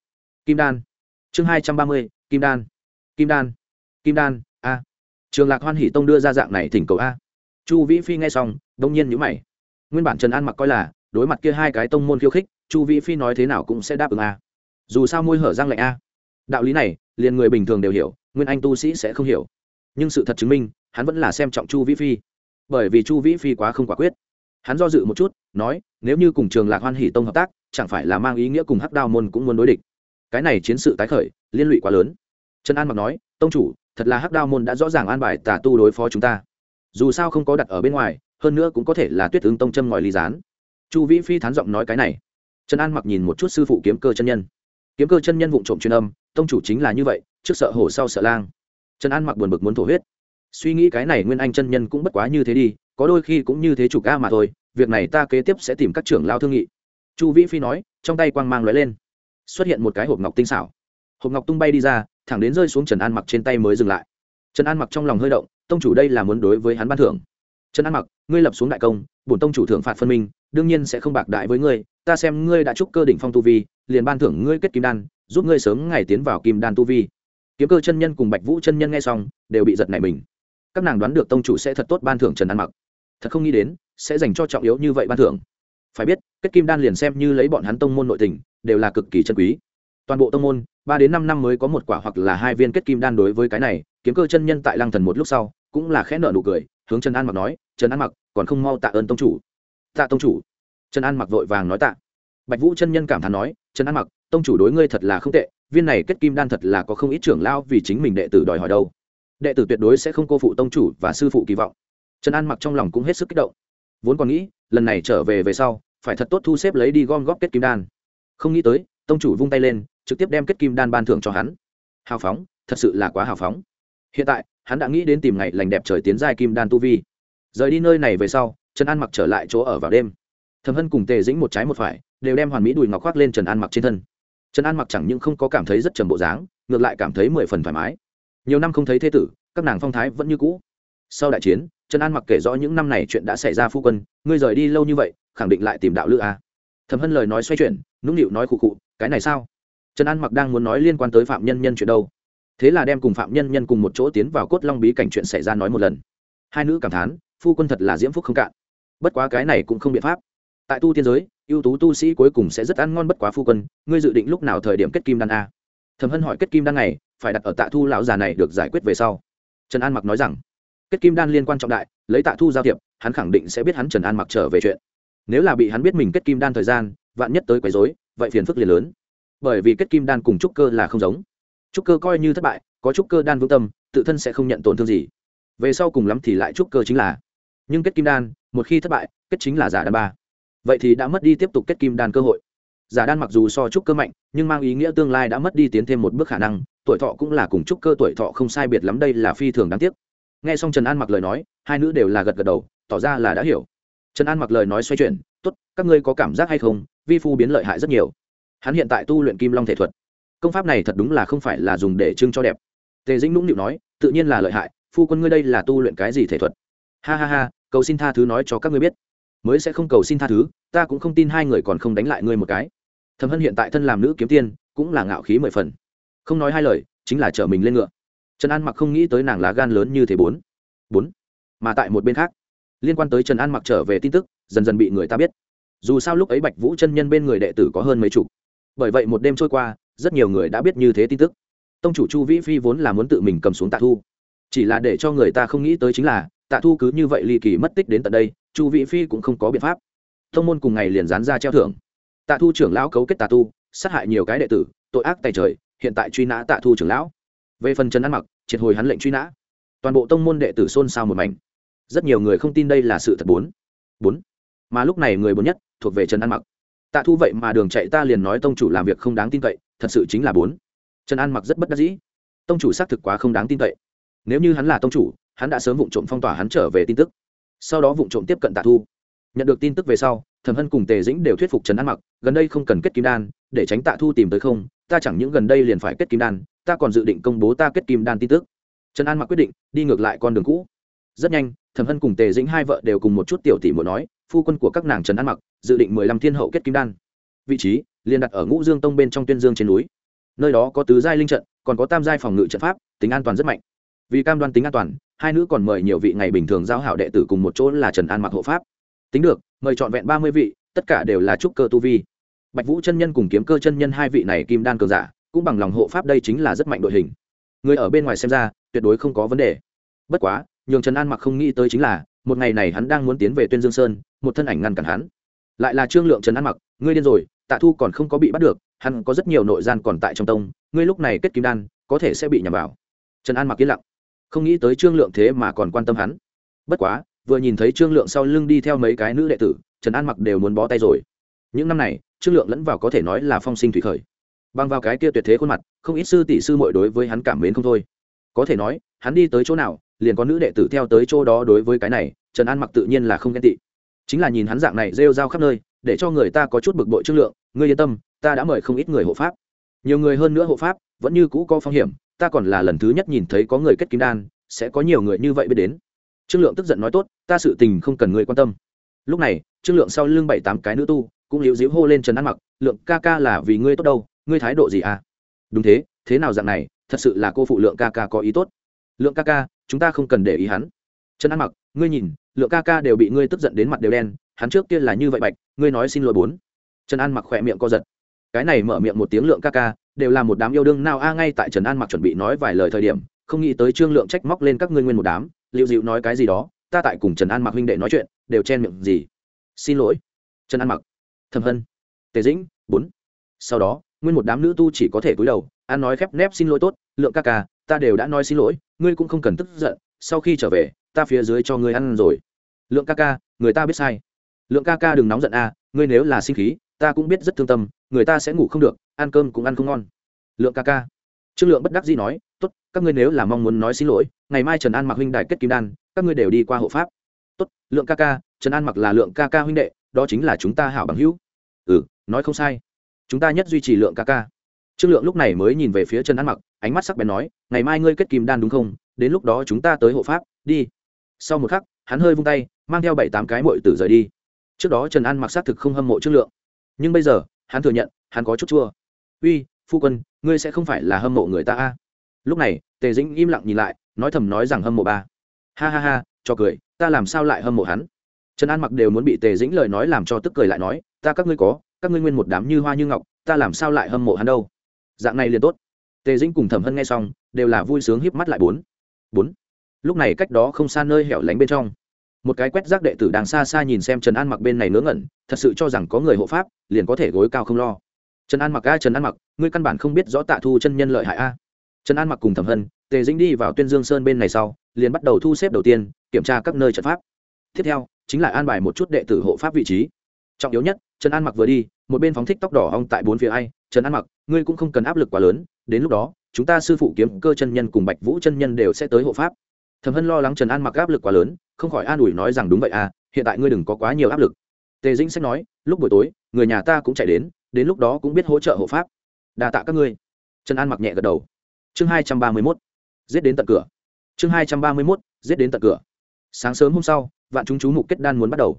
kim đan. Chương hai trăm ba mươi, kim đan kim đan kim đan, a. Trường lạc hoan hỷ tông đưa ra dạng này thỉnh cầu a chu vĩ phi nghe xong, đông nhiên nhữ mày. Nguyên bản trần an mặc coi là, đối mặt kia hai cái tông môn khiêu khích, chu vĩ phi nói thế nào cũng sẽ đáp ứng a. Dù sao môi hở răng lạnh a. Đạo lý này, liền người bình thường đều hiểu, nguyên anh tu sĩ sẽ không hiểu. Nhưng sự thật chứng minh, hắn vẫn là xem trọng chu vĩ phi. Bởi vì chu vĩ phi quá không quả quyết. Hắn do dự một chút, nói, nếu như cùng trường lạc hoan hỷ tông hợp tác, chẳng phải là mang ý nghĩa cùng hắc đao môn cũng muốn đối địch. Cái này chiến sự tái khởi, liên lụy quá lớn. Trần an mặc nói, tông chủ, thật là hắc đao môn đã rõ ràng an bài tà tu đối phó chúng ta dù sao không có đặt ở bên ngoài, hơn nữa cũng có thể là tuyết ứng tông châm ngòi ly gián. Chu vĩ phi thán giọng nói cái này. Trần an mặc nhìn một chút sư phụ kiếm cơ chân nhân. Kiếm cơ chân nhân vụng trộm truyền âm, tông chủ chính là như vậy, trước sợ hổ sau sợ lang. Trần an mặc buồn bực muốn thổ huyết. Suy nghĩ cái này nguyên anh chân nhân cũng bất quá như thế đi, có đôi khi cũng như thế chủ ca mà thôi, việc này ta kế tiếp sẽ tìm các trưởng lao thương nghị. Chu vĩ phi nói, trong tay quang mang lóe lên. Xuất hiện một cái hộp ngọc tinh xảo. Hộp ngọc tung bay đi ra, thẳng đến rơi xuống trần an mặc trên tay mới dừng lại. Trần an mặc trong lòng hơi động tông chủ đây là muốn đối với hắn ban thưởng. Trần an mặc, ngươi lập xuống đại công, bổn tông chủ thưởng phạt phân minh, đương nhiên sẽ không bạc đại với ngươi, ta xem ngươi đã trúc cơ đỉnh phong tu vi, liền ban thưởng ngươi kết kim đan, giúp ngươi sớm ngày tiến vào kim đan tu vi. Kiếm cơ chân nhân cùng bạch vũ chân nhân nghe xong, đều bị giật nảy mình. Các nàng đoán được tông chủ sẽ thật tốt ban thưởng trần an mặc. Thật không nghĩ đến, sẽ dành cho trọng yếu như vậy ban thưởng. Phải biết, kết kim đan liền xem như lấy bọn hắn tông môn nội tình, đều là cực kỳ chân quý toàn bộ tông môn, ba đến năm năm mới có một quả hoặc là hai viên kết kim đan đối với cái này, kiếm cơ chân nhân tại lăng thần một lúc sau, cũng là khẽ nợ nụ cười, hướng trần an mặc nói, trần an mặc, còn không mau tạ ơn tông chủ. Tạ tông chủ. Trần an mặc vội vàng nói tạ. Bạch vũ chân nhân cảm thán nói, trần an mặc, tông chủ đối ngươi thật là không tệ, viên này kết kim đan thật là có không ít trưởng lao vì chính mình đệ tử đòi hỏi đâu. Đệ tử tuyệt đối sẽ không cô phụ tông chủ và sư phụ kỳ vọng. Trần an mặc trong lòng cũng hết sức kích động. Vốn còn nghĩ, lần này trở về về sau, phải thật tốt thu xếp lấy đi gom góp kết kim đan. Không nghĩ tới, tông chủ vung tay lên trực tiếp đem kết kim đan ban thưởng cho hắn. Hào phóng, thật sự là quá hào phóng. Hiện tại, hắn đã nghĩ đến tìm ngày lành đẹp trời tiến giai kim đan tu vi. Rời đi nơi này về sau, trần an mặc trở lại chỗ ở vào đêm. Thầm hân cùng tề dĩnh một trái một phải, đều đem hoàn mỹ đùi ngọc khoác lên trần an mặc trên thân. Trần an mặc chẳng những không có cảm thấy rất trầm bộ dáng, ngược lại cảm thấy mười phần thoải mái. Nhiều năm không thấy thế tử, các nàng phong thái vẫn như cũ. Sau đại chiến, trần an mặc kể rõ những năm này chuyện đã xảy ra phu quân, ngươi rời đi lâu như vậy, khẳng định lại tìm đạo lữ a. À. thầm hân lời nói xoay chuyển, nũng nịu nói khụ khụ, cái này sao? Trần an mặc đang muốn nói liên quan tới phạm nhân nhân chuyện đâu. Thế là đem cùng phạm nhân nhân cùng một chỗ tiến vào cốt long bí cảnh chuyện xảy ra nói một lần. Hai nữ cảm thán, phu quân thật là diễm phúc không cạn. Bất quá cái này cũng không biện pháp. Tại tu tiên giới, ưu tú tu sĩ cuối cùng sẽ rất ăn ngon bất quá phu quân, ngươi dự định lúc nào thời điểm kết kim đan a? Thầm hân hỏi kết kim đan này, phải đặt ở tạ thu lão già này được giải quyết về sau. Trần an mặc nói rằng, kết kim đan liên quan trọng đại, lấy tạ thu giao thiệp, hắn khẳng định sẽ biết hắn trần an mặc trở về chuyện. Nếu là bị hắn biết mình kết kim đan thời gian, vạn nhất tới quấy dối vậy phiền phức liền lớn bởi vì kết kim đan cùng trúc cơ là không giống. Trúc cơ coi như thất bại, có trúc cơ đan vững tâm, tự thân sẽ không nhận tổn thương gì. Về sau cùng lắm thì lại trúc cơ chính là. Nhưng kết kim đan, một khi thất bại, kết chính là giả đan ba. Vậy thì đã mất đi tiếp tục kết kim đan cơ hội. Giả đan mặc dù so trúc cơ mạnh, nhưng mang ý nghĩa tương lai đã mất đi tiến thêm một bước khả năng, tuổi thọ cũng là cùng trúc cơ tuổi thọ không sai biệt lắm, đây là phi thường đáng tiếc. Nghe xong trần an mặc lời nói, hai nữ đều là gật gật đầu, tỏ ra là đã hiểu. Trần an mặc lời nói xoay chuyển, tốt, các ngươi có cảm giác hay không? Vi phu biến lợi hại rất nhiều hắn hiện tại tu luyện kim long thể thuật. Công pháp này thật đúng là không phải là dùng để trưng cho đẹp. Tề dĩnh nũng nịu nói, tự nhiên là lợi hại, phu quân ngươi đây là tu luyện cái gì thể thuật? Ha ha ha, cầu xin tha thứ nói cho các ngươi biết. Mới sẽ không cầu xin tha thứ, ta cũng không tin hai người còn không đánh lại ngươi một cái. Thầm hân hiện tại thân làm nữ kiếm tiên, cũng là ngạo khí mười phần. Không nói hai lời, chính là chở mình lên ngựa. Trần an mặc không nghĩ tới nàng lá gan lớn như thế bốn. Bốn? Mà tại một bên khác, liên quan tới trần an mặc trở về tin tức, dần dần bị người ta biết. Dù sao lúc ấy bạch vũ chân nhân bên người đệ tử có hơn mấy chục bởi vậy một đêm trôi qua, rất nhiều người đã biết như thế tin tức. Tông chủ chu vĩ phi vốn là muốn tự mình cầm xuống tạ thu. Chỉ là để cho người ta không nghĩ tới chính là, tạ thu cứ như vậy ly kỳ mất tích đến tận đây, chu vĩ phi cũng không có biện pháp. Thông môn cùng ngày liền dán ra treo thưởng. Tạ thu trưởng lão cấu kết tạ tu, sát hại nhiều cái đệ tử, tội ác tài trời, hiện tại truy nã tạ thu trưởng lão. Về phần trần ăn mặc, triệt hồi hắn lệnh truy nã. Toàn bộ tông môn đệ tử xôn xao một mảnh. Rất nhiều người không tin đây là sự thật bốn. Bốn. Mà lúc này người bốn nhất thuộc về trần an mặc tạ thu vậy mà đường chạy ta liền nói tông chủ làm việc không đáng tin cậy, thật sự chính là bốn. Trần an mặc rất bất đắc dĩ. Tông chủ xác thực quá không đáng tin cậy. Nếu như hắn là tông chủ, hắn đã sớm vụ trộm phong tỏa hắn trở về tin tức. Sau đó vụ trộm tiếp cận tạ thu. Nhận được tin tức về sau, thẩm hân cùng tề dĩnh đều thuyết phục trần an mặc, gần đây không cần kết kim đan, để tránh tạ thu tìm tới không, ta chẳng những gần đây liền phải kết kim đan, ta còn dự định công bố ta kết kim đan tin tức. Trần an mặc quyết định, đi ngược lại con đường cũ. Rất nhanh, thẩm hân cùng tề dĩnh hai vợ đều cùng một chút tiểu tỷ muội nói phu quân của các nàng trần an mặc, dự định mười lăm thiên hậu kết kim đan. Vị trí, liền đặt ở ngũ dương tông bên trong tuyên dương trên núi. Nơi đó có tứ giai linh trận, còn có tam giai phòng ngự trận pháp, tính an toàn rất mạnh. Vì cam đoan tính an toàn, hai nữ còn mời nhiều vị ngày bình thường giao hảo đệ tử cùng một chỗ là trần an mặc hộ pháp. Tính được, mời trọn vẹn ba mươi vị, tất cả đều là trúc cơ tu vi. Bạch vũ chân nhân cùng kiếm cơ chân nhân hai vị này kim đan cường giả, cũng bằng lòng hộ pháp đây chính là rất mạnh đội hình. Người ở bên ngoài xem ra, tuyệt đối không có vấn đề. Bất quá, nhường trần an mặc không nghĩ tới chính là một ngày này hắn đang muốn tiến về tuyên dương sơn, một thân ảnh ngăn cản hắn. Lại là trương lượng trần an mặc, ngươi điên rồi, tạ thu còn không có bị bắt được, hắn có rất nhiều nội gian còn tại trong tông, ngươi lúc này kết kim đan, có thể sẽ bị nhầm vào. Trần an mặc yên lặng, không nghĩ tới trương lượng thế mà còn quan tâm hắn. Bất quá, vừa nhìn thấy trương lượng sau lưng đi theo mấy cái nữ đệ tử, trần an mặc đều muốn bó tay rồi. Những năm này, trương lượng lẫn vào có thể nói là phong sinh thủy khởi. Băng vào cái kia tuyệt thế khuôn mặt, không ít sư tỷ sư mội đối với hắn cảm mến không thôi. Có thể nói, hắn đi tới chỗ nào liền có nữ đệ tử theo tới chỗ đó đối với cái này, trần an mặc tự nhiên là không ghen tị. Chính là nhìn hắn dạng này rêu rao khắp nơi, để cho người ta có chút bực bội trương lượng, ngươi yên tâm, ta đã mời không ít người hộ pháp. Nhiều người hơn nữa hộ pháp, vẫn như cũ có phong hiểm, ta còn là lần thứ nhất nhìn thấy có người kết kim đan, sẽ có nhiều người như vậy biết đến. Trương lượng tức giận nói, tốt, ta sự tình không cần ngươi quan tâm. Lúc này, trương lượng sau lưng bảy tám cái nữ tu, cũng liễu diễu hô lên trần ăn mặc, lượng ca ca là vì ngươi tốt đâu, ngươi thái độ gì à? Đúng thế thế nào dạng này, thật sự là cô phụ lượng ca ca có ý tốt lượng ca ca, chúng ta không cần để ý hắn. Trần An mặc, ngươi nhìn, lượng ca ca đều bị ngươi tức giận đến mặt đều đen, hắn trước kia là như vậy bạch, ngươi nói xin lỗi bốn. Trần an mặc khỏe miệng co giật. Cái này mở miệng một tiếng lượng ca ca, đều là một đám yêu đương nào a, ngay tại trần an mặc chuẩn bị nói vài lời thời điểm, không nghĩ tới trương lượng trách móc lên các ngươi nguyên một đám liệu dịu nói cái gì đó, ta tại cùng trần an mặc huynh đệ nói chuyện, đều chen miệng gì. Xin lỗi, trần an mặc. Thầm hân. Tề dĩnh, bốn. Sau đó, nguyên một đám nữ tu chỉ có thể cúi đầu, an nói khép nép xin lỗi tốt, lượng ca ca, ta đều đã nói xin lỗi ngươi cũng không cần tức giận, sau khi trở về, ta phía dưới cho ngươi ăn rồi. Lượng ca ca, người ta biết sai. Lượng ca ca đừng nóng giận a ngươi nếu là sinh khí, ta cũng biết rất thương tâm, người ta sẽ ngủ không được, ăn cơm cũng ăn không ngon. Lượng ca ca. Trương lượng bất đắc dĩ nói, tốt, các ngươi nếu là mong muốn nói xin lỗi, ngày mai trần an mặc huynh đại kết kim đan, các ngươi đều đi qua hộ pháp. Tốt, lượng ca ca, trần an mặc là lượng ca ca huynh đệ, đó chính là chúng ta hảo bằng hữu. Ừ nói không sai. Chúng ta nhất duy trì lượng ca ca trương lượng lúc này mới nhìn về phía trần an mặc, ánh mắt sắc bén nói, ngày mai ngươi kết kim đan đúng không? Đến lúc đó chúng ta tới hộ pháp, đi. Sau một khắc, hắn hơi vung tay, mang theo bảy tám cái mội tử rời đi. Trước đó trần an mặc xác thực không hâm mộ trương lượng. Nhưng bây giờ, hắn thừa nhận, hắn có chút chua. Uy, phu quân, ngươi sẽ không phải là hâm mộ người ta a? Lúc này, tề dĩnh im lặng nhìn lại, nói thầm nói rằng hâm mộ ba. Ha ha ha, cho cười, ta làm sao lại hâm mộ hắn? Trần an mặc đều muốn bị tề dĩnh lời nói làm cho tức cười lại nói, ta, các ngươi có, các ngươi nguyên một đám như hoa như ngọc, ta làm sao lại hâm mộ hắn đâu? Dạng này liền tốt. Tề dĩnh cùng thẩm hân nghe xong, đều là vui sướng híp mắt lại bốn. Bốn. Lúc này cách đó không xa nơi hẻo lánh bên trong. Một cái quét rác đệ tử đang xa xa nhìn xem trần an mặc bên này ngớ ngẩn, thật sự cho rằng có người hộ pháp, liền có thể gối cao không lo. Trần an mặc a, trần an mặc, ngươi căn bản không biết rõ tạ thu chân nhân lợi hại a. Trần an mặc cùng thẩm hân, tề dĩnh đi vào tuyên dương sơn bên này sau, liền bắt đầu thu xếp đầu tiên, kiểm tra các nơi trận pháp. Tiếp theo, chính là an bài một chút đệ tử hộ pháp vị trí. Trọng yếu nhất, trần an mặc vừa đi, một bên phóng thích tóc đỏ ong tại bốn phía ai trần an mặc, ngươi cũng không cần áp lực quá lớn, đến lúc đó, chúng ta sư phụ kiếm cơ chân nhân cùng bạch vũ chân nhân đều sẽ tới hộ pháp. Thẩm hân lo lắng trần an mặc áp lực quá lớn, không khỏi an ủi nói rằng đúng vậy à hiện tại ngươi đừng có quá nhiều áp lực. Tề dĩnh sẽ nói, lúc buổi tối, người nhà ta cũng chạy đến đến lúc đó cũng biết hỗ trợ hộ pháp. Đa tạ các ngươi. Trần an mặc nhẹ gật đầu. Chương hai trăm ba mươi mốt, giết đến tận cửa. Chương hai trăm ba mươi mốt, giết đến tận cửa. Sáng sớm hôm sau, vạn chúng chú mục kết đan muốn bắt đầu.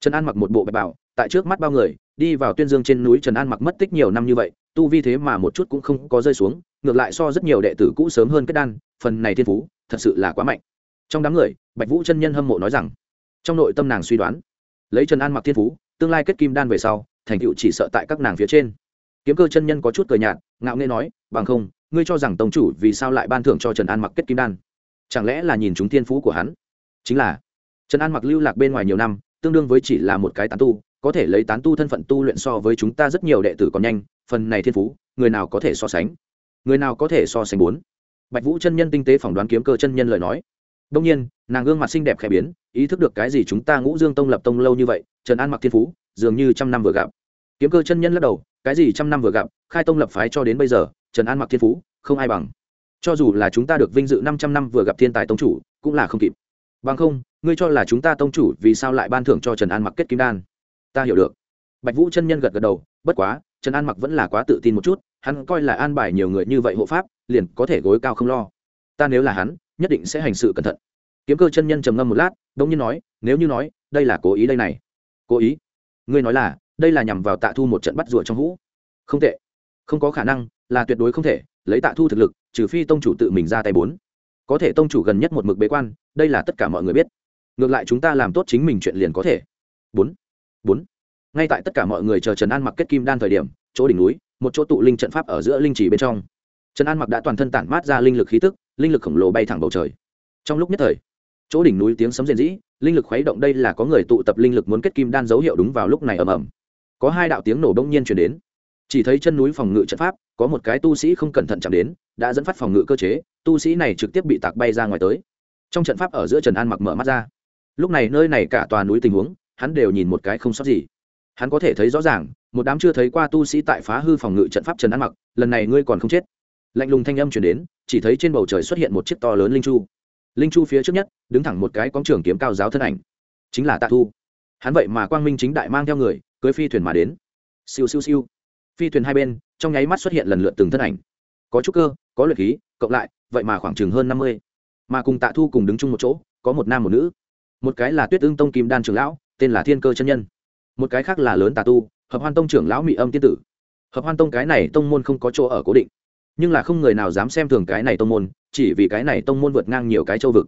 Trần an mặc một bộ bạch bảo tại trước mắt bao người, đi vào tuyên dương trên núi trần an mặc mất tích nhiều năm như vậy, tu vi thế mà một chút cũng không có rơi xuống, ngược lại so rất nhiều đệ tử cũ sớm hơn kết đan, phần này thiên phú thật sự là quá mạnh. Trong đám người, bạch vũ chân nhân hâm mộ nói rằng, trong nội tâm nàng suy đoán, lấy trần an mặc thiên phú, tương lai kết kim đan về sau, thành tựu chỉ sợ tại các nàng phía trên. Kiếm cơ chân nhân có chút cười nhạt, ngạo nghê nói, bằng không, ngươi cho rằng tông chủ vì sao lại ban thưởng cho trần an mặc kết kim đan? Chẳng lẽ là nhìn chúng thiên phú của hắn? Chính là, trần an mặc lưu lạc bên ngoài nhiều năm, tương đương với chỉ là một cái tán tu có thể lấy tán tu thân phận tu luyện so với chúng ta rất nhiều đệ tử còn nhanh, phần này thiên phú, người nào có thể so sánh? Người nào có thể so sánh bốn? Bạch vũ chân nhân tinh tế phỏng đoán kiếm cơ chân nhân lời nói. Đông nhiên, nàng gương mặt xinh đẹp khẽ biến, ý thức được cái gì chúng ta ngũ dương tông lập tông lâu như vậy, trần an mặc thiên phú, dường như trăm năm vừa gặp. Kiếm cơ chân nhân lắc đầu, cái gì trăm năm vừa gặp, khai tông lập phái cho đến bây giờ, trần an mặc thiên phú, không ai bằng. Cho dù là chúng ta được vinh dự năm trăm năm vừa gặp thiên tài tông chủ, cũng là không kịp. Bằng không, ngươi cho là chúng ta tông chủ vì sao lại ban thưởng cho trần an mặc kết kim đan? Ta hiểu được. Bạch vũ chân nhân gật gật đầu, bất quá, trần an mặc vẫn là quá tự tin một chút, hắn coi là an bài nhiều người như vậy hộ pháp, liền có thể gối cao không lo. Ta nếu là hắn, nhất định sẽ hành sự cẩn thận. Kiếm cơ chân nhân trầm ngâm một lát đông nhiên nói, nếu như nói, đây là cố ý đây này. Cố ý? Ngươi nói là, đây là nhằm vào tạ thu một trận bắt rùa trong hũ. Không tệ. Không có khả năng, là tuyệt đối không thể, lấy tạ thu thực lực, trừ phi tông chủ tự mình ra tay bốn. Có thể tông chủ gần nhất một mực bế quan, đây là tất cả mọi người biết. Ngược lại chúng ta làm tốt chính mình chuyện liền có thể. Bốn bốn. Ngay tại tất cả mọi người chờ trần an mặc kết kim đan thời điểm, chỗ đỉnh núi, một chỗ tụ linh trận pháp ở giữa linh trì bên trong. Trần an mặc đã toàn thân tản mát ra linh lực khí tức, linh lực khổng lồ bay thẳng bầu trời. Trong lúc nhất thời, chỗ đỉnh núi tiếng sấm rền rĩ, linh lực khuấy động đây là có người tụ tập linh lực muốn kết kim đan dấu hiệu đúng vào lúc này ầm ầm. Có hai đạo tiếng nổ đông nhiên chuyển đến. Chỉ thấy chân núi phòng ngự trận pháp, có một cái tu sĩ không cẩn thận chạm đến, đã dẫn phát phòng ngự cơ chế, tu sĩ này trực tiếp bị tạc bay ra ngoài tới. Trong trận pháp ở giữa trần an mặc mở mắt ra. Lúc này nơi này cả tòa núi tình huống hắn đều nhìn một cái không sót gì. Hắn có thể thấy rõ ràng, một đám chưa thấy qua tu sĩ tại phá hư phòng ngự trận pháp trần ăn mặc, lần này ngươi còn không chết. Lạnh lùng thanh âm chuyển đến, chỉ thấy trên bầu trời xuất hiện một chiếc to lớn linh chu. Linh chu phía trước nhất, đứng thẳng một cái cóng trường kiếm cao giáo thân ảnh. Chính là tạ thu. Hắn vậy mà quang minh chính đại mang theo người cưới phi thuyền mà đến. Siêu siêu siêu. Phi thuyền hai bên, trong nháy mắt xuất hiện lần lượt từng thân ảnh. Có trúc cơ, có luyện khí, cộng lại, vậy mà khoảng chừng hơn năm mươi. Mà cùng tạ thu cùng đứng chung một chỗ, có một nam một nữ. Một cái là tuyết ương tông kim đan trưởng lão tên là thiên cơ chân nhân. Một cái khác là lớn tà tu, hợp hoan tông trưởng lão mỹ âm tiên tử. Hợp hoan tông cái này tông môn không có chỗ ở cố định. Nhưng là không người nào dám xem thường cái này tông môn, chỉ vì cái này tông môn vượt ngang nhiều cái châu vực.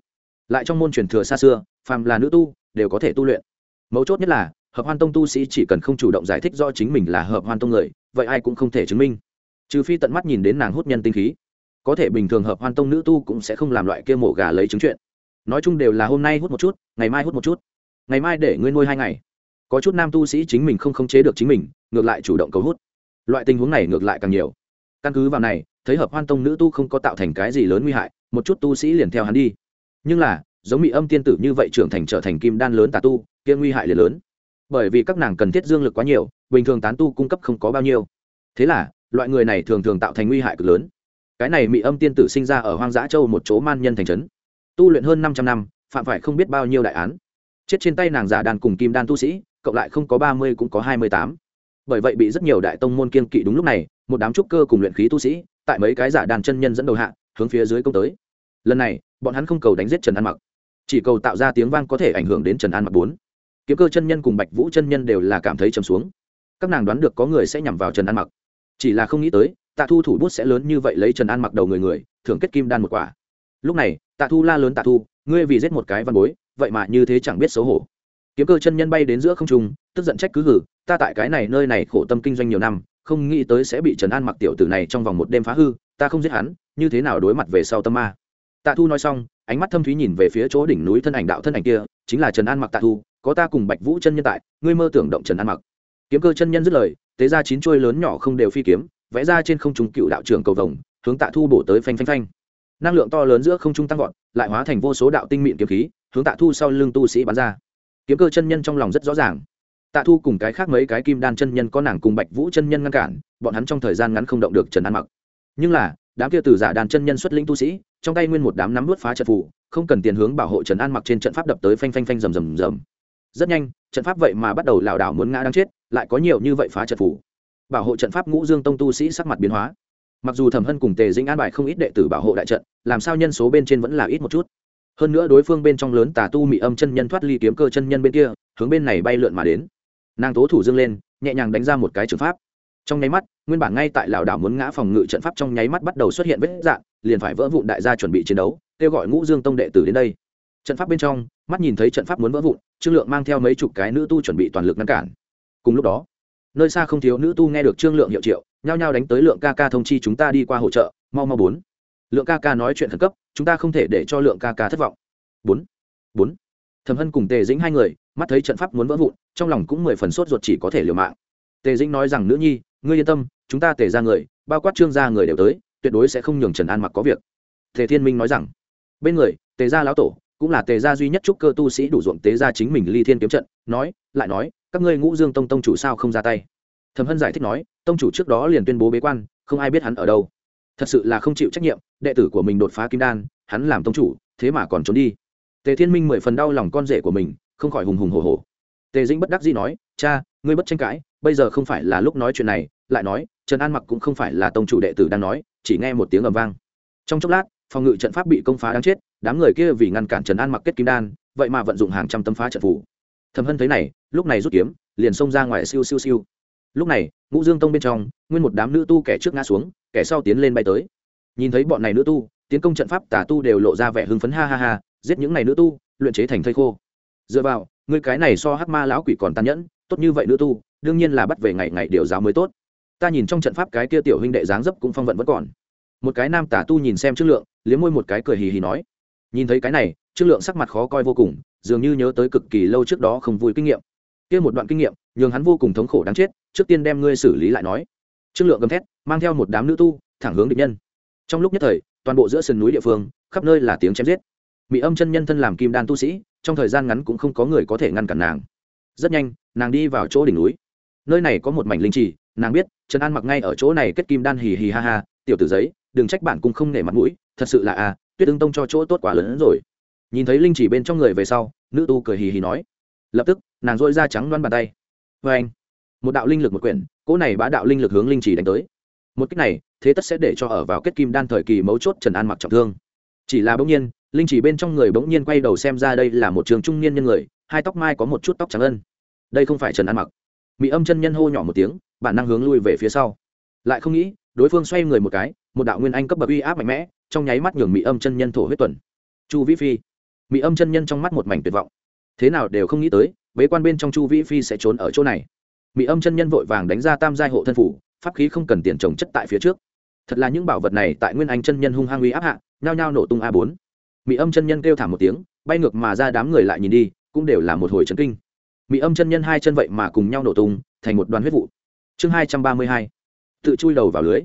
Lại trong môn truyền thừa xa xưa, phàm là nữ tu, đều có thể tu luyện. Mấu chốt nhất là, hợp hoan tông tu sĩ chỉ cần không chủ động giải thích do chính mình là hợp hoan tông người, vậy ai cũng không thể chứng minh. Trừ phi tận mắt nhìn đến nàng hút nhân tinh khí. Có thể bình thường hợp hoan tông nữ tu cũng sẽ không làm loại kia mổ gà lấy chứng chuyện. Nói chung đều là hôm nay hút một chút, ngày mai hút một chút ngày mai để ngươi nuôi hai ngày. Có chút nam tu sĩ chính mình không khống chế được chính mình, ngược lại chủ động cầu hút. Loại tình huống này ngược lại càng nhiều. Căn cứ vào này, thấy hợp hoan tông nữ tu không có tạo thành cái gì lớn nguy hại, một chút tu sĩ liền theo hắn đi. Nhưng là, giống bị âm tiên tử như vậy trưởng thành trở thành kim đan lớn tà tu, kia nguy hại liền lớn. Bởi vì các nàng cần thiết dương lực quá nhiều, bình thường tán tu cung cấp không có bao nhiêu. Thế là, loại người này thường thường tạo thành nguy hại cực lớn. Cái này mỹ âm tiên tử sinh ra ở hoang dã châu một chỗ man nhân thành trấn. Tu luyện hơn 500 năm, phạm phải không biết bao nhiêu đại án chết trên tay nàng giả đàn cùng kim đan tu sĩ, cộng lại không có ba mươi cũng có hai mươi tám. Bởi vậy bị rất nhiều đại tông môn kiên kỵ đúng lúc này, một đám trúc cơ cùng luyện khí tu sĩ, tại mấy cái giả đàn chân nhân dẫn đầu hạ, hướng phía dưới công tới. Lần này, bọn hắn không cầu đánh giết trần an mặc, chỉ cầu tạo ra tiếng vang có thể ảnh hưởng đến trần an mặc bốn. Kiếm cơ chân nhân cùng bạch vũ chân nhân đều là cảm thấy trầm xuống. Các nàng đoán được có người sẽ nhằm vào trần an mặc. Chỉ là không nghĩ tới, tạ thu thủ bút sẽ lớn như vậy lấy trần an mặc đầu người người, thưởng kết kim đan một quả. Lúc này, tạ thu la lớn tạ thu, ngươi vì giết một cái văn bối vậy mà như thế chẳng biết xấu hổ. Kiếm cơ chân nhân bay đến giữa không trung, tức giận trách cứ hử, ta tại cái này nơi này khổ tâm kinh doanh nhiều năm, không nghĩ tới sẽ bị trần an mặc tiểu tử này trong vòng một đêm phá hư, ta không giết hắn, như thế nào đối mặt về sau tâm ma? Tạ thu nói xong, ánh mắt thâm thúy nhìn về phía chỗ đỉnh núi thân ảnh đạo thân ảnh kia, chính là trần an mặc tạ thu, có ta cùng bạch vũ chân nhân tại, ngươi mơ tưởng động trần an mặc. Kiếm cơ chân nhân dứt lời, tế ra chín chuôi lớn nhỏ không đều phi kiếm, vẽ ra trên không trung cựu đạo trưởng cầu vồng, hướng tạ thu bổ tới phanh phanh phanh. Năng lượng to lớn giữa không trung tăng vọt, lại hóa thành vô số đạo tinh mịn kiếm khí hướng tạ thu sau lưng tu sĩ bắn ra. Kiếm cơ chân nhân trong lòng rất rõ ràng. Tạ thu cùng cái khác mấy cái kim đan chân nhân có nàng cùng bạch vũ chân nhân ngăn cản, bọn hắn trong thời gian ngắn không động được trần an mặc. Nhưng là, đám kia từ giả đàn chân nhân xuất lĩnh tu sĩ, trong tay nguyên một đám nắm vớt phá trận phủ không cần tiền hướng bảo hộ trần an mặc trên trận pháp đập tới phanh phanh phanh rầm rầm rầm. Rất nhanh, trận pháp vậy mà bắt đầu lảo đảo muốn ngã đang chết, lại có nhiều như vậy phá trận phủ bảo hộ trận pháp ngũ dương tông tu sĩ sắc mặt biến hóa. Mặc dù thẩm hân cùng tề dĩnh an bài không ít đệ tử bảo hộ đại trận, làm sao nhân số bên trên vẫn là ít một chút hơn nữa đối phương bên trong lớn tà tu mị âm chân nhân thoát ly kiếm cơ chân nhân bên kia, hướng bên này bay lượn mà đến. Nàng tố thủ dương lên, nhẹ nhàng đánh ra một cái trường pháp. Trong nháy mắt, nguyên bản ngay tại lảo đảo muốn ngã phòng ngự trận pháp trong nháy mắt bắt đầu xuất hiện vết dạng, liền phải vỡ vụn đại gia chuẩn bị chiến đấu, kêu gọi ngũ dương tông đệ tử đến đây. Trận pháp bên trong, mắt nhìn thấy trận pháp muốn vỡ vụn, trương lượng mang theo mấy chục cái nữ tu chuẩn bị toàn lực ngăn cản. Cùng lúc đó, nơi xa không thiếu nữ tu nghe được trương lượng hiệu triệu, nhao nhao đánh tới lượng ca ca thông chi chúng ta đi qua hỗ trợ, mau mau bốn lượng ca ca nói chuyện khẩn cấp, chúng ta không thể để cho lượng ca ca thất vọng. Bốn. Bốn. Thẩm hân cùng tề dĩnh hai người, mắt thấy trận pháp muốn vỡ vụn, trong lòng cũng mười phần sốt ruột chỉ có thể liều mạng. Tề dĩnh nói rằng, nữ nhi, ngươi yên tâm, chúng ta tề ra người, bao quát trương gia người đều tới, tuyệt đối sẽ không nhường trần an mặc có việc. Tề thiên minh nói rằng, bên người, tề gia lão tổ, cũng là tề gia duy nhất trúc cơ tu sĩ đủ ruộng tế gia chính mình ly thiên kiếm trận, nói, lại nói, các ngươi ngũ dương tông tông chủ sao không ra tay? Thẩm hân giải thích nói, tông chủ trước đó liền tuyên bố bế quan, không ai biết hắn ở đâu thật sự là không chịu trách nhiệm, đệ tử của mình đột phá kim đan, hắn làm tông chủ, thế mà còn trốn đi. Tề thiên minh mười phần đau lòng con rể của mình, không khỏi hùng hùng hồ hồ tề dĩnh bất đắc dĩ nói, cha, ngươi bất tranh cãi, bây giờ không phải là lúc nói chuyện này. Lại nói, trần an mặc cũng không phải là tông chủ đệ tử đang nói, chỉ nghe một tiếng ầm vang. Trong chốc lát, phòng ngự trận pháp bị công phá đáng chết, đám người kia vì ngăn cản trần an mặc kết kim đan, vậy mà vận dụng hàng trăm tấm phá trận phủ thầm hân thấy này, lúc này rút kiếm, liền xông ra ngoài siêu siêu siêu lúc này, ngũ dương tông bên trong, nguyên một đám nữ tu kẻ trước ngã xuống, kẻ sau tiến lên bay tới. Nhìn thấy bọn này nữ tu, tiến công trận pháp tả tu đều lộ ra vẻ hưng phấn ha ha ha, giết những này nữ tu, luyện chế thành thây khô. Dựa vào, người cái này so hắc ma lão quỷ còn tàn nhẫn, tốt như vậy nữ tu, đương nhiên là bắt về ngày ngày điều giáo mới tốt. Ta nhìn trong trận pháp cái kia tiểu huynh đệ dáng dấp cũng phong vận vẫn còn. Một cái nam tả tu nhìn xem trương lượng, liếm môi một cái cười hì hì nói. Nhìn thấy cái này, trương lượng sắc mặt khó coi vô cùng, dường như nhớ tới cực kỳ lâu trước đó không vui kinh nghiệm kia một đoạn kinh nghiệm, nhường hắn vô cùng thống khổ đáng chết, trước tiên đem ngươi xử lý lại nói. Trương lượng gầm thét, mang theo một đám nữ tu, thẳng hướng địch nhân. Trong lúc nhất thời, toàn bộ giữa sườn núi địa phương, khắp nơi là tiếng chém giết. Mỹ âm chân nhân thân làm kim đan tu sĩ, trong thời gian ngắn cũng không có người có thể ngăn cản nàng. Rất nhanh, nàng đi vào chỗ đỉnh núi. Nơi này có một mảnh linh trì, nàng biết, trần an mặc ngay ở chỗ này kết kim đan hì hì ha ha, tiểu tử giấy, đừng trách bản cung không nể mặt mũi, thật sự là a tuyết Tương tông cho chỗ tốt quá lớn hơn rồi. Nhìn thấy linh chỉ bên trong người về sau, nữ tu cười hì hì nói lập tức, nàng dội ra trắng đoan bàn tay. Vê anh, một đạo linh lực một quyển, cỗ này bá đạo linh lực hướng linh chỉ đánh tới. Một cách này, thế tất sẽ để cho ở vào kết kim đan thời kỳ mấu chốt trần an mặc trọng thương. Chỉ là bỗng nhiên, linh chỉ bên trong người bỗng nhiên quay đầu xem ra đây là một trường trung niên nhân người, hai tóc mai có một chút tóc trắng ân. Đây không phải trần an mặc. Mỹ âm chân nhân hô nhỏ một tiếng, bản năng hướng lui về phía sau. Lại không nghĩ, đối phương xoay người một cái, một đạo nguyên anh cấp bậc uy áp mạnh mẽ, trong nháy mắt nhường mỹ âm chân nhân thổ huyết tuần. Chu vĩ phi. Mỹ âm chân nhân trong mắt một mảnh tuyệt vọng thế nào đều không nghĩ tới, bế quan bên trong chu vĩ phi sẽ trốn ở chỗ này. Mỹ âm chân nhân vội vàng đánh ra tam giai hộ thân phủ, pháp khí không cần tiền trồng chất tại phía trước. Thật là những bảo vật này tại nguyên anh chân nhân hung hăng uy áp hạ, nhao nhao nổ tung a bốn. Mỹ âm chân nhân kêu thảm một tiếng, bay ngược mà ra đám người lại nhìn đi, cũng đều là một hồi trấn kinh. Mỹ âm chân nhân hai chân vậy mà cùng nhau nổ tung, thành một đoàn huyết vụ. Chương hai trăm ba mươi hai, tự chui đầu vào lưới.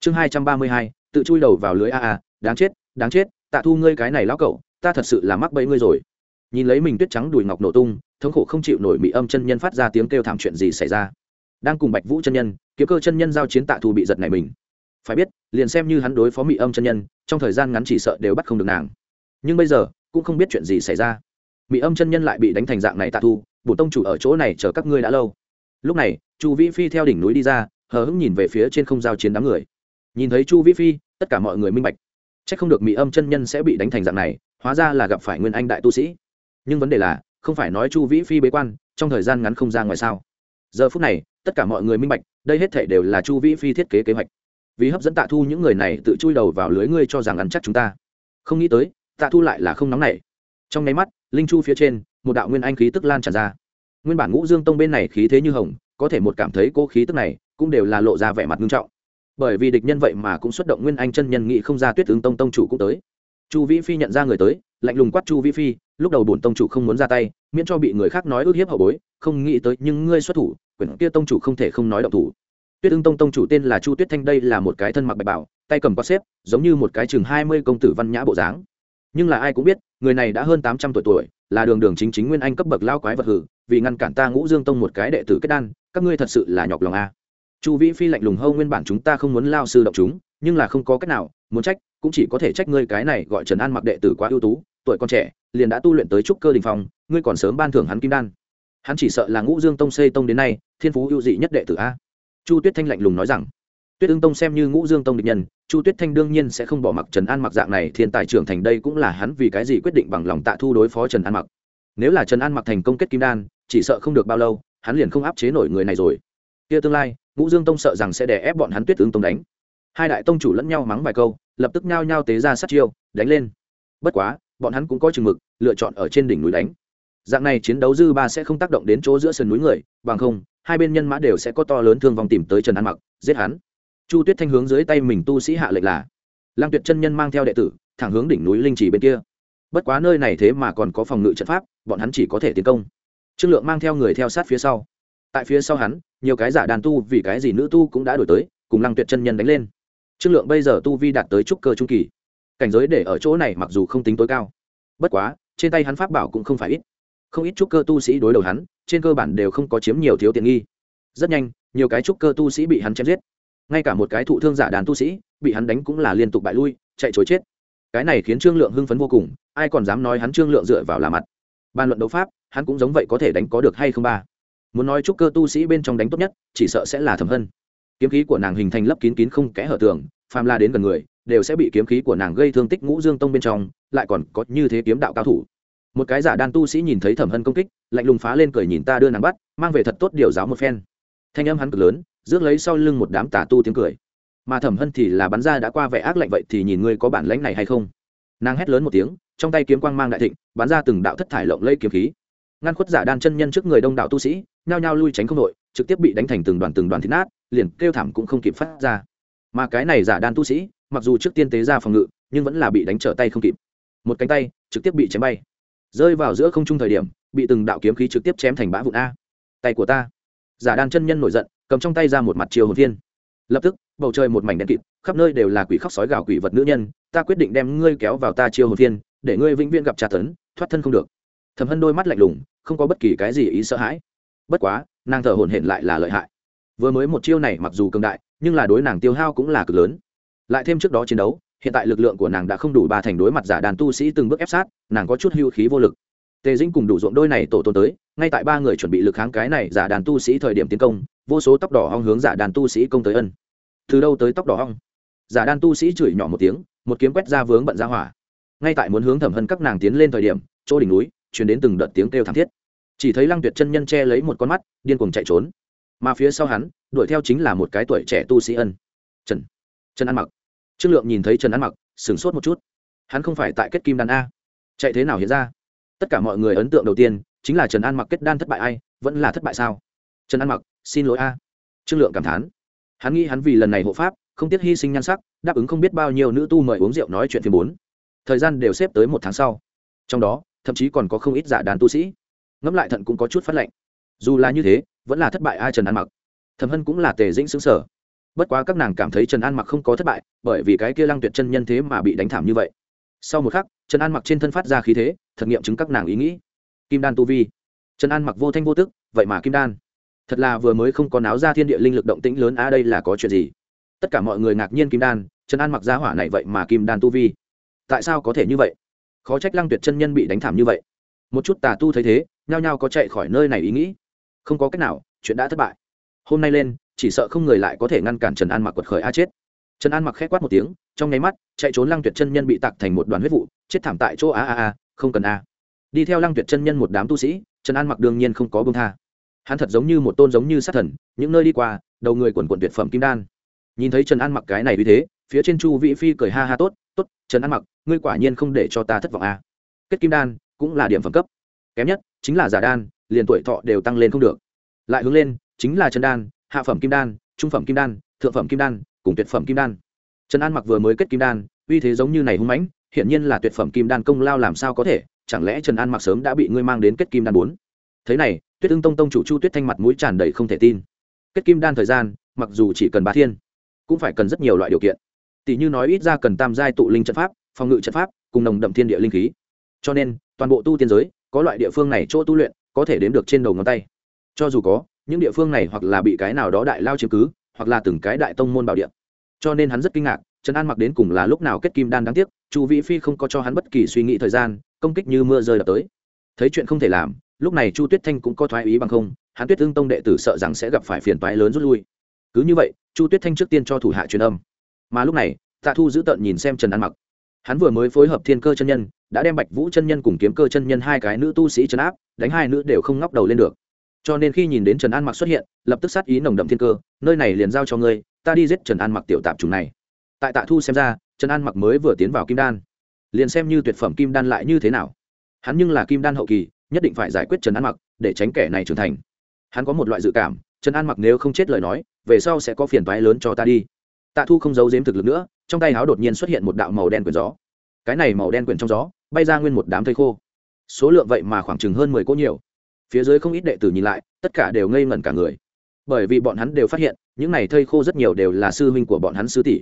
Chương hai trăm ba mươi hai, tự chui đầu vào lưới a a, đáng chết đáng chết, tạ thu ngươi cái này lão cậu ta thật sự là mắc bẫy ngươi rồi nhìn lấy mình tuyết trắng đùi ngọc nổ tung, thống khổ không chịu nổi mỹ âm chân nhân phát ra tiếng kêu thảm chuyện gì xảy ra. Đang cùng bạch vũ chân nhân, kiếm cơ chân nhân giao chiến tạ thu bị giật này mình. Phải biết, liền xem như hắn đối phó mỹ âm chân nhân, trong thời gian ngắn chỉ sợ đều bắt không được nàng. Nhưng bây giờ, cũng không biết chuyện gì xảy ra. Mỹ âm chân nhân lại bị đánh thành dạng này tạ thu bổ tông chủ ở chỗ này chờ các ngươi đã lâu. Lúc này, chu vĩ phi theo đỉnh núi đi ra, hờ hững nhìn về phía trên không giao chiến đám người. Nhìn thấy chu vĩ phi, tất cả mọi người minh bạch. C h ắ c không được mỹ âm chân nhân sẽ bị đánh thành dạng này, hóa ra là gặp phải nguyên anh đại tu sĩ nhưng vấn đề là, không phải nói chu vĩ phi bế quan, trong thời gian ngắn không ra ngoài sao? Giờ phút này, tất cả mọi người minh bạch, đây hết thể đều là chu vĩ phi thiết kế kế hoạch. Vì hấp dẫn tạ thu những người này tự chui đầu vào lưới ngươi cho rằng ăn chắc chúng ta. Không nghĩ tới, tạ thu lại là không nóng nảy. Trong nháy mắt, linh chu phía trên, một đạo nguyên anh khí tức lan tràn ra. Nguyên bản ngũ dương tông bên này khí thế như hồng, có thể một cảm thấy cô khí tức này cũng đều là lộ ra vẻ mặt nghiêm trọng. Bởi vì địch nhân vậy mà cũng xuất động nguyên anh chân nhân nghị không ra tuyết ứng tông tông chủ cũng tới. Chu vĩ phi nhận ra người tới lạnh lùng quát chu vĩ phi, lúc đầu bổn tông chủ không muốn ra tay, miễn cho bị người khác nói ước hiếp hậu bối, không nghĩ tới nhưng ngươi xuất thủ, quyển kia tông chủ không thể không nói động thủ. Tuyết ưng tông tông chủ tên là chu tuyết thanh đây là một cái thân mặc bạch bảo tay cầm quát xếp, giống như một cái chừng hai mươi công tử văn nhã bộ dáng. Nhưng là ai cũng biết, người này đã hơn tám trăm tuổi tuổi, là đường đường chính chính nguyên anh cấp bậc lao quái vật hử, vì ngăn cản ta ngũ dương tông một cái đệ tử kết đan, các ngươi thật sự là nhọc lòng a. Chu vĩ phi lạnh lùng hâu nguyên bản chúng ta không muốn lao sư động chúng, nhưng là không có cách nào, muốn trách, cũng chỉ có thể trách ngươi cái này gọi trần an mặc đệ tử quá ưu tú tuổi còn trẻ, liền đã tu luyện tới trúc cơ đình phong, ngươi còn sớm ban thưởng hắn kim đan. Hắn chỉ sợ là ngũ dương tông xây tông đến nay, thiên phú ưu dị nhất đệ tử a. Chu tuyết thanh lạnh lùng nói rằng, tuyết ương tông xem như ngũ dương tông địch nhân, chu tuyết thanh đương nhiên sẽ không bỏ mặc trần an mặc dạng này, thiên tài trưởng thành đây cũng là hắn vì cái gì quyết định bằng lòng tạ thu đối phó trần an mặc. Nếu là trần an mặc thành công kết kim đan, chỉ sợ không được bao lâu, hắn liền không áp chế nổi người này rồi. Kia tương lai, ngũ dương tông sợ rằng sẽ đè ép bọn hắn tuyết ương tông đánh. Hai đại tông chủ lẫn nhau mắng vài câu, lập tức nhao nhao tế ra sát chiêu, đánh lên. Bất quá bọn hắn cũng có chừng mực, lựa chọn ở trên đỉnh núi đánh. Dạng này chiến đấu dư ba sẽ không tác động đến chỗ giữa sườn núi người, bằng không, hai bên nhân mã đều sẽ có to lớn thương vong tìm tới trần an mặc, giết hắn. Chu tuyết thanh hướng dưới tay mình tu sĩ hạ lệnh là, lăng tuyệt chân nhân mang theo đệ tử, thẳng hướng đỉnh núi linh trì bên kia. Bất quá nơi này thế mà còn có phòng ngự trận pháp, bọn hắn chỉ có thể tiến công. Trương lượng mang theo người theo sát phía sau. Tại phía sau hắn, nhiều cái giả đàn tu vì cái gì nữ tu cũng đã đổi tới, cùng lăng tuyệt chân nhân đánh lên. Trương lượng bây giờ tu vi đạt tới trúc cơ trung kỳ cảnh giới để ở chỗ này mặc dù không tính tối cao. Bất quá, trên tay hắn pháp bảo cũng không phải ít. Không ít trúc cơ tu sĩ đối đầu hắn, trên cơ bản đều không có chiếm nhiều thiếu tiện nghi. Rất nhanh, nhiều cái trúc cơ tu sĩ bị hắn chém giết. Ngay cả một cái thụ thương giả đàn tu sĩ, bị hắn đánh cũng là liên tục bại lui, chạy chối chết. Cái này khiến trương lượng hưng phấn vô cùng, ai còn dám nói hắn trương lượng dựa vào là mặt. Bàn luận đấu pháp, hắn cũng giống vậy có thể đánh có được hay không ba. Muốn nói trúc cơ tu sĩ bên trong đánh tốt nhất, chỉ sợ sẽ là thẩm hân. Kiếm khí của nàng hình thành lấp kín kín không kẽ hở tường, phàm la đến gần người đều sẽ bị kiếm khí của nàng gây thương tích ngũ dương tông bên trong, lại còn có như thế kiếm đạo cao thủ. Một cái giả đan tu sĩ nhìn thấy thẩm hân công kích, lạnh lùng phá lên cười nhìn ta đưa nàng bắt, mang về thật tốt điều giáo một phen. Thanh âm hắn cực lớn, rước lấy sau lưng một đám tà tu tiếng cười. Mà thẩm hân thì là bắn ra đã qua vẻ ác lạnh vậy thì nhìn ngươi có bản lãnh này hay không? Nàng hét lớn một tiếng, trong tay kiếm quang mang đại thịnh, bắn ra từng đạo thất thải lộng lây kiếm khí. Ngăn khuất giả đan chân nhân trước người đông đạo tu sĩ, nhao nhao lui tránh không đội trực tiếp bị đánh thành từng đoàn từng đoàn thịt nát, liền kêu thảm cũng không kịp phát ra. Mà cái này giả đan tu sĩ mặc dù trước tiên tế ra phòng ngự, nhưng vẫn là bị đánh trở tay không kịp. Một cánh tay trực tiếp bị chém bay. Rơi vào giữa không trung thời điểm, bị từng đạo kiếm khí trực tiếp chém thành bã vụn a. Tay của ta. Giả đan chân nhân nổi giận, cầm trong tay ra một mặt chiều hồn viên lập tức, bầu trời một mảnh đen kịt, khắp nơi đều là quỷ khóc sói gào quỷ vật nữ nhân. Ta quyết định đem ngươi kéo vào ta chiêu hồn viên để ngươi vĩnh viễn gặp trà tấn, thoát thân không được. Thầm hân đôi mắt lạnh lùng, không có bất kỳ cái gì ý sợ hãi. Bất quá, nàng thở hổn hển lại là lợi hại. Vừa mới một chiêu này mặc dù cường đại, nhưng là đối nàng tiêu hao cũng là cực lớn lại thêm trước đó chiến đấu, hiện tại lực lượng của nàng đã không đủ ba thành đối mặt giả đàn tu sĩ từng bước ép sát, nàng có chút hưu khí vô lực. Tề dĩnh cùng đủ ruộng đôi này tổ tôn tới, ngay tại ba người chuẩn bị lực kháng cái này giả đàn tu sĩ thời điểm tiến công, vô số tóc đỏ hong hướng giả đàn tu sĩ công tới ân. Từ đâu tới tóc đỏ hong? Giả đàn tu sĩ chửi nhỏ một tiếng, một kiếm quét ra vướng bận ra hỏa. Ngay tại muốn hướng thẩm hân các nàng tiến lên thời điểm, chỗ đỉnh núi chuyển đến từng đợt tiếng kêu thảm thiết. Chỉ thấy lăng tuyệt chân nhân che lấy một con mắt, điên cuồng chạy trốn. Mà phía sau hắn, đuổi theo chính là một cái tuổi trẻ tu sĩ ân. Trần trần ăn mặc. Trương lượng nhìn thấy trần ăn mặc, sửng sốt một chút. Hắn không phải tại kết kim đan a. Chạy thế nào hiện ra? Tất cả mọi người ấn tượng đầu tiên chính là trần an mặc kết đan thất bại ai, vẫn là thất bại sao? Trần an mặc, xin lỗi a. Trương lượng cảm thán. Hắn nghĩ hắn vì lần này hộ pháp, không tiếc hy sinh nhan sắc, đáp ứng không biết bao nhiêu nữ tu mời uống rượu nói chuyện phim bốn. Thời gian đều xếp tới một tháng sau. Trong đó, thậm chí còn có không ít giả đàn tu sĩ. Ngẫm lại thận cũng có chút phát lệnh. Dù là như thế, vẫn là thất bại ai trần an mặc. Thầm hân cũng là tề dĩnh xứng sở bất quá các nàng cảm thấy trần an mặc không có thất bại, bởi vì cái kia lăng tuyệt chân nhân thế mà bị đánh thảm như vậy. Sau một khắc, trần an mặc trên thân phát ra khí thế thực nghiệm chứng các nàng ý nghĩ. Kim đan tu vi. Trần an mặc vô thanh vô tức, vậy mà kim đan. Thật là vừa mới không có náo ra thiên địa linh lực động tĩnh lớn a đây là có chuyện gì? Tất cả mọi người ngạc nhiên kim đan, trần an mặc ra hỏa này vậy mà kim đan tu vi. Tại sao có thể như vậy? Khó trách lăng tuyệt chân nhân bị đánh thảm như vậy. Một chút tà tu thấy thế, nhao nhao có chạy khỏi nơi này ý nghĩ. Không có cách nào, chuyện đã thất bại. Hôm nay lên chỉ sợ không người lại có thể ngăn cản trần an mặc quật khởi a chết. Trần an mặc khét quát một tiếng, trong nháy mắt, chạy trốn lăng tuyệt chân nhân bị tặc thành một đoàn huyết vụ, chết thảm tại chỗ a a a, không cần a. Đi theo lăng tuyệt chân nhân một đám tu sĩ, trần an mặc đương nhiên không có bông tha. Hắn thật giống như một tôn giống như sát thần, những nơi đi qua, đầu người quần quần tuyệt phẩm kim đan. Nhìn thấy trần an mặc cái này vì thế, phía trên chu vĩ phi cười ha ha tốt tốt, trần an mặc, ngươi quả nhiên không để cho ta thất vọng a. Kết kim đan cũng là điểm phẩm cấp. Kém nhất chính là giả đan, liền tuổi thọ đều tăng lên không được. Lại hướng lên, chính là trần đan hạ phẩm kim đan, trung phẩm kim đan, thượng phẩm kim đan, cùng tuyệt phẩm kim đan. Trần an mặc vừa mới kết kim đan, uy thế giống như này hung mãnh, hiển nhiên là tuyệt phẩm kim đan công lao làm sao có thể, chẳng lẽ trần an mặc sớm đã bị ngươi mang đến kết kim đan bốn? Thế này, tuyết ưng tông tông chủ chu tuyết thanh mặt mũi tràn đầy không thể tin. Kết kim đan thời gian, mặc dù chỉ cần ba thiên, cũng phải cần rất nhiều loại điều kiện. Tỷ như nói ít ra cần tam giai tụ linh trận pháp, phòng ngự trận pháp, cùng nồng đậm thiên địa linh khí. Cho nên, toàn bộ tu tiên giới, có loại địa phương này chỗ tu luyện, có thể đếm được trên đầu ngón tay. Cho dù có những địa phương này hoặc là bị cái nào đó đại lao chiếm cứ, hoặc là từng cái đại tông môn bảo địa. Cho nên hắn rất kinh ngạc, trần an mặc đến cùng là lúc nào kết kim đan đáng tiếc, chu vĩ phi không có cho hắn bất kỳ suy nghĩ thời gian, công kích như mưa rơi đập tới. Thấy chuyện không thể làm, lúc này chu tuyết thanh cũng có thoái ý bằng không, hắn tuyết ương tông đệ tử sợ rằng sẽ gặp phải phiền toái lớn rút lui. Cứ như vậy, chu tuyết thanh trước tiên cho thủ hạ truyền âm. Mà lúc này, tạ thu giữ tợn nhìn xem trần an mặc. Hắn vừa mới phối hợp thiên cơ chân nhân, đã đem bạch vũ chân nhân cùng kiếm cơ chân nhân hai cái nữ tu sĩ trấn áp, đánh hai nữ đều không ngóc đầu lên được cho nên khi nhìn đến trần an mặc xuất hiện, lập tức sát ý nồng đậm thiên cơ, nơi này liền giao cho ngươi, ta đi giết trần an mặc tiểu tạp chủng này. Tại tạ thu xem ra, trần an mặc mới vừa tiến vào kim đan, liền xem như tuyệt phẩm kim đan lại như thế nào. Hắn nhưng là kim đan hậu kỳ, nhất định phải giải quyết trần an mặc để tránh kẻ này trưởng thành. Hắn có một loại dự cảm, trần an mặc nếu không chết lời nói, về sau sẽ có phiền toái lớn cho ta đi. Tạ thu không giấu giếm thực lực nữa, trong tay áo đột nhiên xuất hiện một đạo màu đen quyển gió. Cái này màu đen quyển trong gió, bay ra nguyên một đám thây khô. Số lượng vậy mà khoảng chừng hơn mười cỗ nhiều phía dưới không ít đệ tử nhìn lại, tất cả đều ngây ngẩn cả người. Bởi vì bọn hắn đều phát hiện, những này thây khô rất nhiều đều là sư huynh của bọn hắn sư tỷ.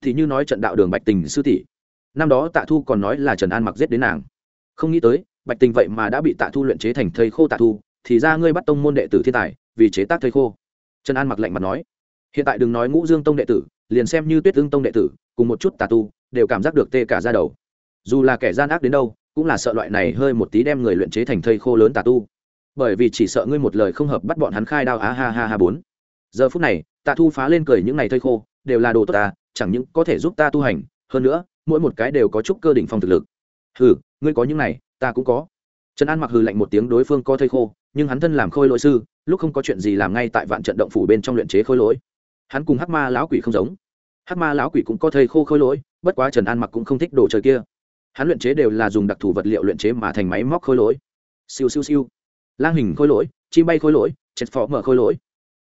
Thì như nói trận đạo đường bạch tình sư tỷ. Năm đó tạ thu còn nói là trần an mặc giết đến nàng. Không nghĩ tới, bạch tình vậy mà đã bị tạ thu luyện chế thành thây khô tạ thu, thì ra ngươi bắt tông môn đệ tử thiên tài, vì chế tác thây khô. Trần an mặc lạnh mặt nói. Hiện tại đừng nói ngũ dương tông đệ tử, liền xem như tuyết ương tông đệ tử, cùng một chút tà tu, đều cảm giác được tê cả ra đầu. Dù là kẻ gian ác đến đâu, cũng là sợ loại này hơi một tí đem người luyện chế thành thây khô lớn tà tu bởi vì chỉ sợ ngươi một lời không hợp bắt bọn hắn khai đao á ha ha ha bốn. Giờ phút này, tạ thu phá lên cười những ngày thây khô, đều là đồ tốt ta, chẳng những có thể giúp ta tu hành, hơn nữa, mỗi một cái đều có chút cơ đỉnh phong thực lực. Hừ, ngươi có những này, ta cũng có. Trần an mặc hừ lạnh một tiếng đối phương có thây khô, nhưng hắn thân làm khôi lỗi sư, lúc không có chuyện gì làm ngay tại vạn trận động phủ bên trong luyện chế khôi lỗi. Hắn cùng hắc ma lão quỷ không giống. Hắc ma lão quỷ cũng có thây khô khôi lỗi, bất quá trần an mặc cũng không thích đồ chơi kia. Hắn luyện chế đều là dùng đặc thù vật liệu luyện chế mà thành máy móc khôi lỗi. Siêu siêu siêu lang hình khôi lỗi, chim bay khôi lỗi chết phó mở khôi lỗi.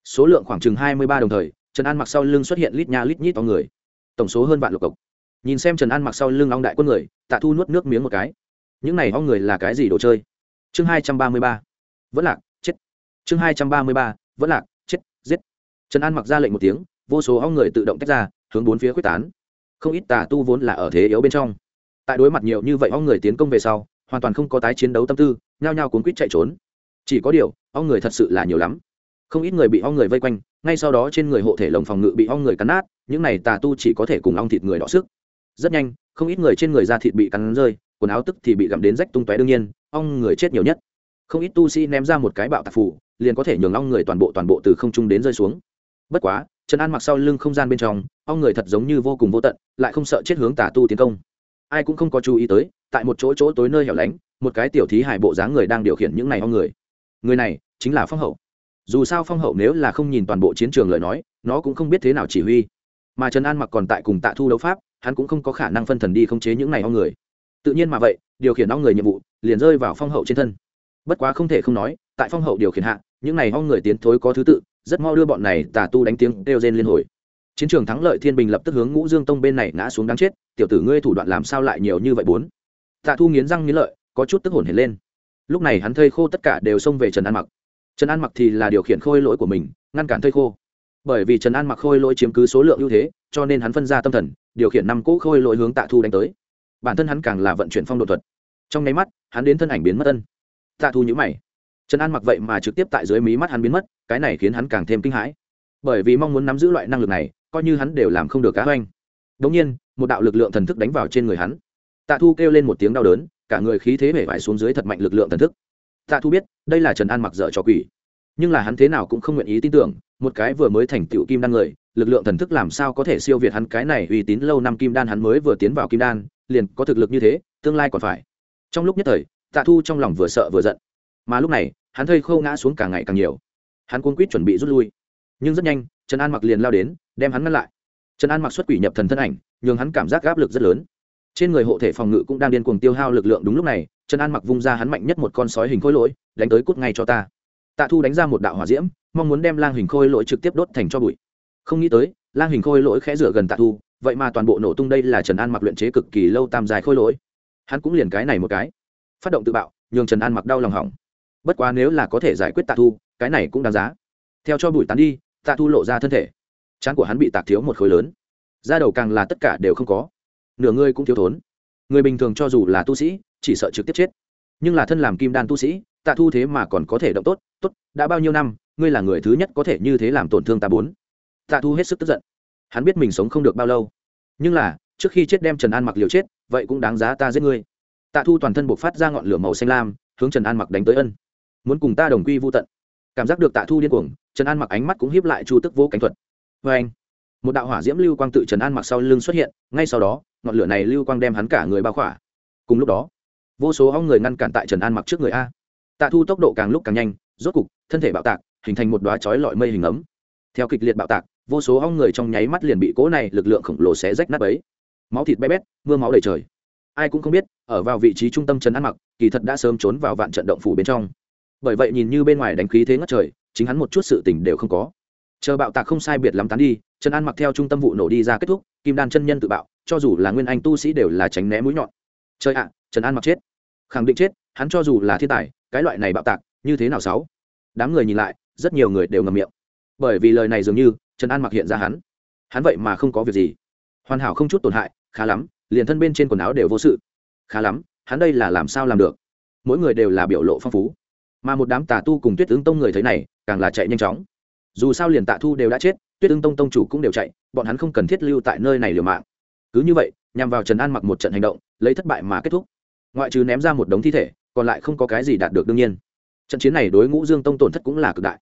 Số lượng khoảng chừng hai mươi ba đồng thời, trần an mặc sau lưng xuất hiện lít nha lít nhít to người. Tổng số hơn vạn lục cộc nhìn xem trần an mặc sau lưng long đại quân người, tạ thu nuốt nước miếng một cái. Những này ho người là cái gì đồ chơi? Chương hai trăm ba mươi ba. Vẫn lạc, chết. Chương hai trăm ba mươi ba, vẫn lạc, chết, giết. Trần an mặc ra lệnh một tiếng, vô số ho người tự động tách ra, hướng bốn phía quyết tán. Không ít tà tu vốn là ở thế yếu bên trong. Tại đối mặt nhiều như vậy ho người tiến công về sau, hoàn toàn không có tái chiến đấu tâm tư, nhao nhao cuốn quýt chạy trốn chỉ có điều ong người thật sự là nhiều lắm. Không ít người bị ong người vây quanh, ngay sau đó trên người hộ thể lồng phòng ngự bị ong người cắn nát, những này tà tu chỉ có thể cùng ong thịt người đọ sức. Rất nhanh, không ít người trên người da thịt bị cắn rơi, quần áo tức thì bị gặm đến rách tung tóe đương nhiên ong người chết nhiều nhất. Không ít tu sĩ ném ra một cái bạo tạc phủ liền có thể nhường ong người toàn bộ toàn bộ từ không trung đến rơi xuống. Bất quá, trần an mặc sau lưng không gian bên trong, ong người thật giống như vô cùng vô tận, lại không sợ chết hướng tà tu tiến công. Ai cũng không có chú ý tới, tại một chỗ chỗ tối nơi hẻo lánh, một cái tiểu thí hải bộ dáng người đang điều khiển những này ong người người này chính là phong hậu. Dù sao phong hậu nếu là không nhìn toàn bộ chiến trường lời nói, nó cũng không biết thế nào chỉ huy. Mà trần an mặc còn tại cùng tạ thu đấu pháp, hắn cũng không có khả năng phân thần đi khống chế những này ong người. Tự nhiên mà vậy, điều khiển ong người nhiệm vụ liền rơi vào phong hậu trên thân. Bất quá không thể không nói, tại phong hậu điều khiển hạ, những này ong người tiến thối có thứ tự, rất mau đưa bọn này tà tu đánh tiếng kêu rên liên hồi. Chiến trường thắng lợi thiên bình lập tức hướng ngũ dương tông bên này ngã xuống đáng chết, tiểu tử ngươi thủ đoạn làm sao lại nhiều như vậy bốn? Tạ thu nghiến răng nghiến lợi, có chút tức hồn hển lên lúc này hắn thây khô tất cả đều xông về trần an mặc. Trần an mặc thì là điều khiển khôi lỗi của mình, ngăn cản thây khô. Bởi vì trần an mặc khôi lỗi chiếm cứ số lượng ưu thế, cho nên hắn phân ra tâm thần, điều khiển năm cỗ khôi lỗi hướng tạ thu đánh tới. Bản thân hắn càng là vận chuyển phong độ thuật. Trong nháy mắt, hắn đến thân ảnh biến mất ân. Tạ thu nhữ mày. Trần an mặc vậy mà trực tiếp tại dưới mí mắt hắn biến mất, cái này khiến hắn càng thêm kinh hãi. Bởi vì mong muốn nắm giữ loại năng lực này, coi như hắn đều làm không được cá oanh đống nhiên, một đạo lực lượng thần thức đánh vào trên người hắn. Tạ thu kêu lên một tiếng đau đớn cả người khí thế bể vải xuống dưới thật mạnh lực lượng thần thức. Tạ thu biết, đây là trần an mặc dở cho quỷ. Nhưng là hắn thế nào cũng không nguyện ý tin tưởng, một cái vừa mới thành tựu kim đan người, lực lượng thần thức làm sao có thể siêu việt hắn cái này uy tín lâu năm kim đan hắn mới vừa tiến vào kim đan, liền có thực lực như thế, tương lai còn phải. Trong lúc nhất thời, tạ thu trong lòng vừa sợ vừa giận. Mà lúc này, hắn thây khâu ngã xuống càng ngày càng nhiều. Hắn cuốn quýt chuẩn bị rút lui. Nhưng rất nhanh, trần an mặc liền lao đến, đem hắn ngăn lại. Trần an mặc xuất quỷ nhập thần thân ảnh, nhường hắn cảm giác áp lực rất lớn trên người hộ thể phòng ngự cũng đang điên cuồng tiêu hao lực lượng đúng lúc này, trần an mặc vung ra hắn mạnh nhất một con sói hình khối lỗi, đánh tới cút ngay cho ta. Tạ thu đánh ra một đạo hỏa diễm, mong muốn đem lang hình khôi lỗi trực tiếp đốt thành cho bụi. Không nghĩ tới, lang hình khôi lỗi khẽ rửa gần tạ thu, vậy mà toàn bộ nổ tung đây là trần an mặc luyện chế cực kỳ lâu tam dài khôi lỗi. Hắn cũng liền cái này một cái. Phát động tự bạo, nhường trần an mặc đau lòng hỏng. Bất quá nếu là có thể giải quyết tạ thu, cái này cũng đáng giá. Theo cho bụi tán đi, tạ thu lộ ra thân thể. Trán của hắn bị tạc thiếu một khối lớn. Da đầu càng là tất cả đều không có nửa người cũng thiếu thốn. Người bình thường cho dù là tu sĩ, chỉ sợ trực tiếp chết. Nhưng là thân làm kim đan tu sĩ, tạ thu thế mà còn có thể động tốt tốt, đã bao nhiêu năm, ngươi là người thứ nhất có thể như thế làm tổn thương ta bốn. Tạ thu hết sức tức giận. Hắn biết mình sống không được bao lâu. Nhưng là, trước khi chết đem trần an mặc liều chết, vậy cũng đáng giá ta giết ngươi. Tạ thu toàn thân buộc phát ra ngọn lửa màu xanh lam, hướng trần an mặc đánh tới ân. Muốn cùng ta đồng quy vô tận. Cảm giác được tạ thu điên cuồng, trần an mặc ánh mắt cũng hiếp lại chu tức vô cánh thuật. Vê anh một đạo hỏa diễm lưu quang tự trần an mặc sau lưng xuất hiện, ngay sau đó ngọn lửa này lưu quang đem hắn cả người bao khỏa. Cùng lúc đó, vô số ong người ngăn cản tại trần an mặc trước người a. Tạ thu tốc độ càng lúc càng nhanh, rốt cục, thân thể bạo tạc, hình thành một đoá chói lọi mây hình ấm. Theo kịch liệt bạo tạc, vô số ong người trong nháy mắt liền bị cỗ này lực lượng khổng lồ xé rách nát ấy máu thịt bé bét, mưa máu đầy trời. Ai cũng không biết, ở vào vị trí trung tâm Trần an mặc, kỳ thật đã sớm trốn vào vạn trận động phủ bên trong. Bởi vậy nhìn như bên ngoài đánh khí thế ngất trời, chính hắn một chút sự tình đều không có. Chờ bạo tạc không sai biệt lắm tán đi, trần an mặc theo trung tâm vụ nổ đi ra kết thúc, kim đan chân nhân tự bạo cho dù là nguyên anh tu sĩ đều là tránh né mũi nhọn. Chơi ạ, trần an mặc chết. Khẳng định chết, hắn cho dù là thiên tài, cái loại này bạo tạc, như thế nào sáu? Đám người nhìn lại, rất nhiều người đều ngầm miệng. Bởi vì lời này dường như, trần an mặc hiện ra hắn. Hắn vậy mà không có việc gì. Hoàn hảo không chút tổn hại, khá lắm, liền thân bên trên quần áo đều vô sự. Khá lắm, hắn đây là làm sao làm được? Mỗi người đều là biểu lộ phong phú. Mà một đám tà tu cùng tuyết ứng tông người thấy này, càng là chạy nhanh chóng. Dù sao liền tạ thu đều đã chết, tuyết ứng tông tông chủ cũng đều chạy, bọn hắn không cần thiết lưu tại nơi này liều mạng cứ như vậy, nhằm vào trần an mặc một trận hành động, lấy thất bại mà kết thúc. Ngoại trừ ném ra một đống thi thể, còn lại không có cái gì đạt được đương nhiên. Trận chiến này đối ngũ dương tông tổn thất cũng là cực đại.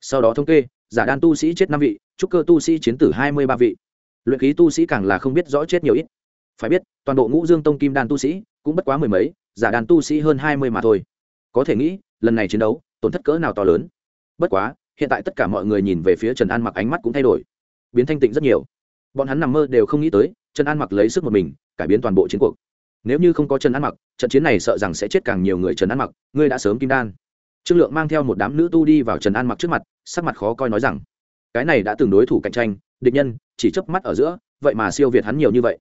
Sau đó thống kê, giả đan tu sĩ chết năm vị, trúc cơ tu sĩ chiến tử hai mươi ba vị. Luyện khí tu sĩ càng là không biết rõ chết nhiều ít. Phải biết, toàn bộ ngũ dương tông kim đan tu sĩ cũng bất quá mười mấy, giả đan tu sĩ hơn hai mươi mà thôi. Có thể nghĩ, lần này chiến đấu, tổn thất cỡ nào to lớn. Bất quá, hiện tại tất cả mọi người nhìn về phía trần an mặc ánh mắt cũng thay đổi. Biến thanh tịnh rất nhiều. Bọn hắn nằm mơ đều không nghĩ tới trần an mặc lấy sức một mình, cải biến toàn bộ chiến cuộc. Nếu như không có trần an mặc, trận chiến này sợ rằng sẽ chết càng nhiều người trần an mặc, ngươi đã sớm kim đan. Trương lượng mang theo một đám nữ tu đi vào trần an mặc trước mặt, sắc mặt khó coi nói rằng, cái này đã từng đối thủ cạnh tranh, địch nhân, chỉ chớp mắt ở giữa, vậy mà siêu việt hắn nhiều như vậy.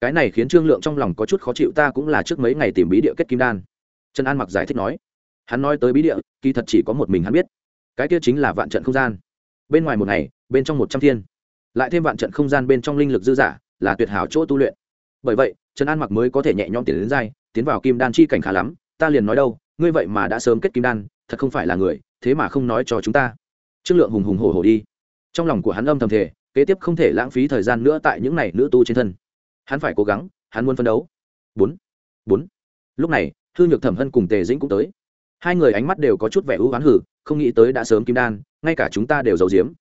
Cái này khiến trương lượng trong lòng có chút khó chịu, ta cũng là trước mấy ngày tìm bí địa kết kim đan. Trần an mặc giải thích nói. Hắn nói tới bí địa, kỳ thật chỉ có một mình hắn biết. Cái kia chính là vạn trận không gian. Bên ngoài một ngày, bên trong một trăm thiên. Lại thêm vạn trận không gian bên trong linh lực dư giả là tuyệt hảo chỗ tu luyện. Bởi vậy, trần an mặc mới có thể nhẹ nhõm tiến đến dai tiến vào kim đan chi cảnh khá lắm, ta liền nói đâu, ngươi vậy mà đã sớm kết kim đan, thật không phải là người, thế mà không nói cho chúng ta. Trương lượng hùng hùng hổ hổ đi. Trong lòng của hắn âm thầm thể kế tiếp không thể lãng phí thời gian nữa tại những này nữ tu trên thân. Hắn phải cố gắng, hắn muốn phấn đấu. Bốn bốn. Lúc này, thư nhược thẩm hân cùng tề dĩnh cũng tới. Hai người ánh mắt đều có chút vẻ ưu oán hử, không nghĩ tới đã sớm kim đan, ngay cả chúng ta đều giấu giếm.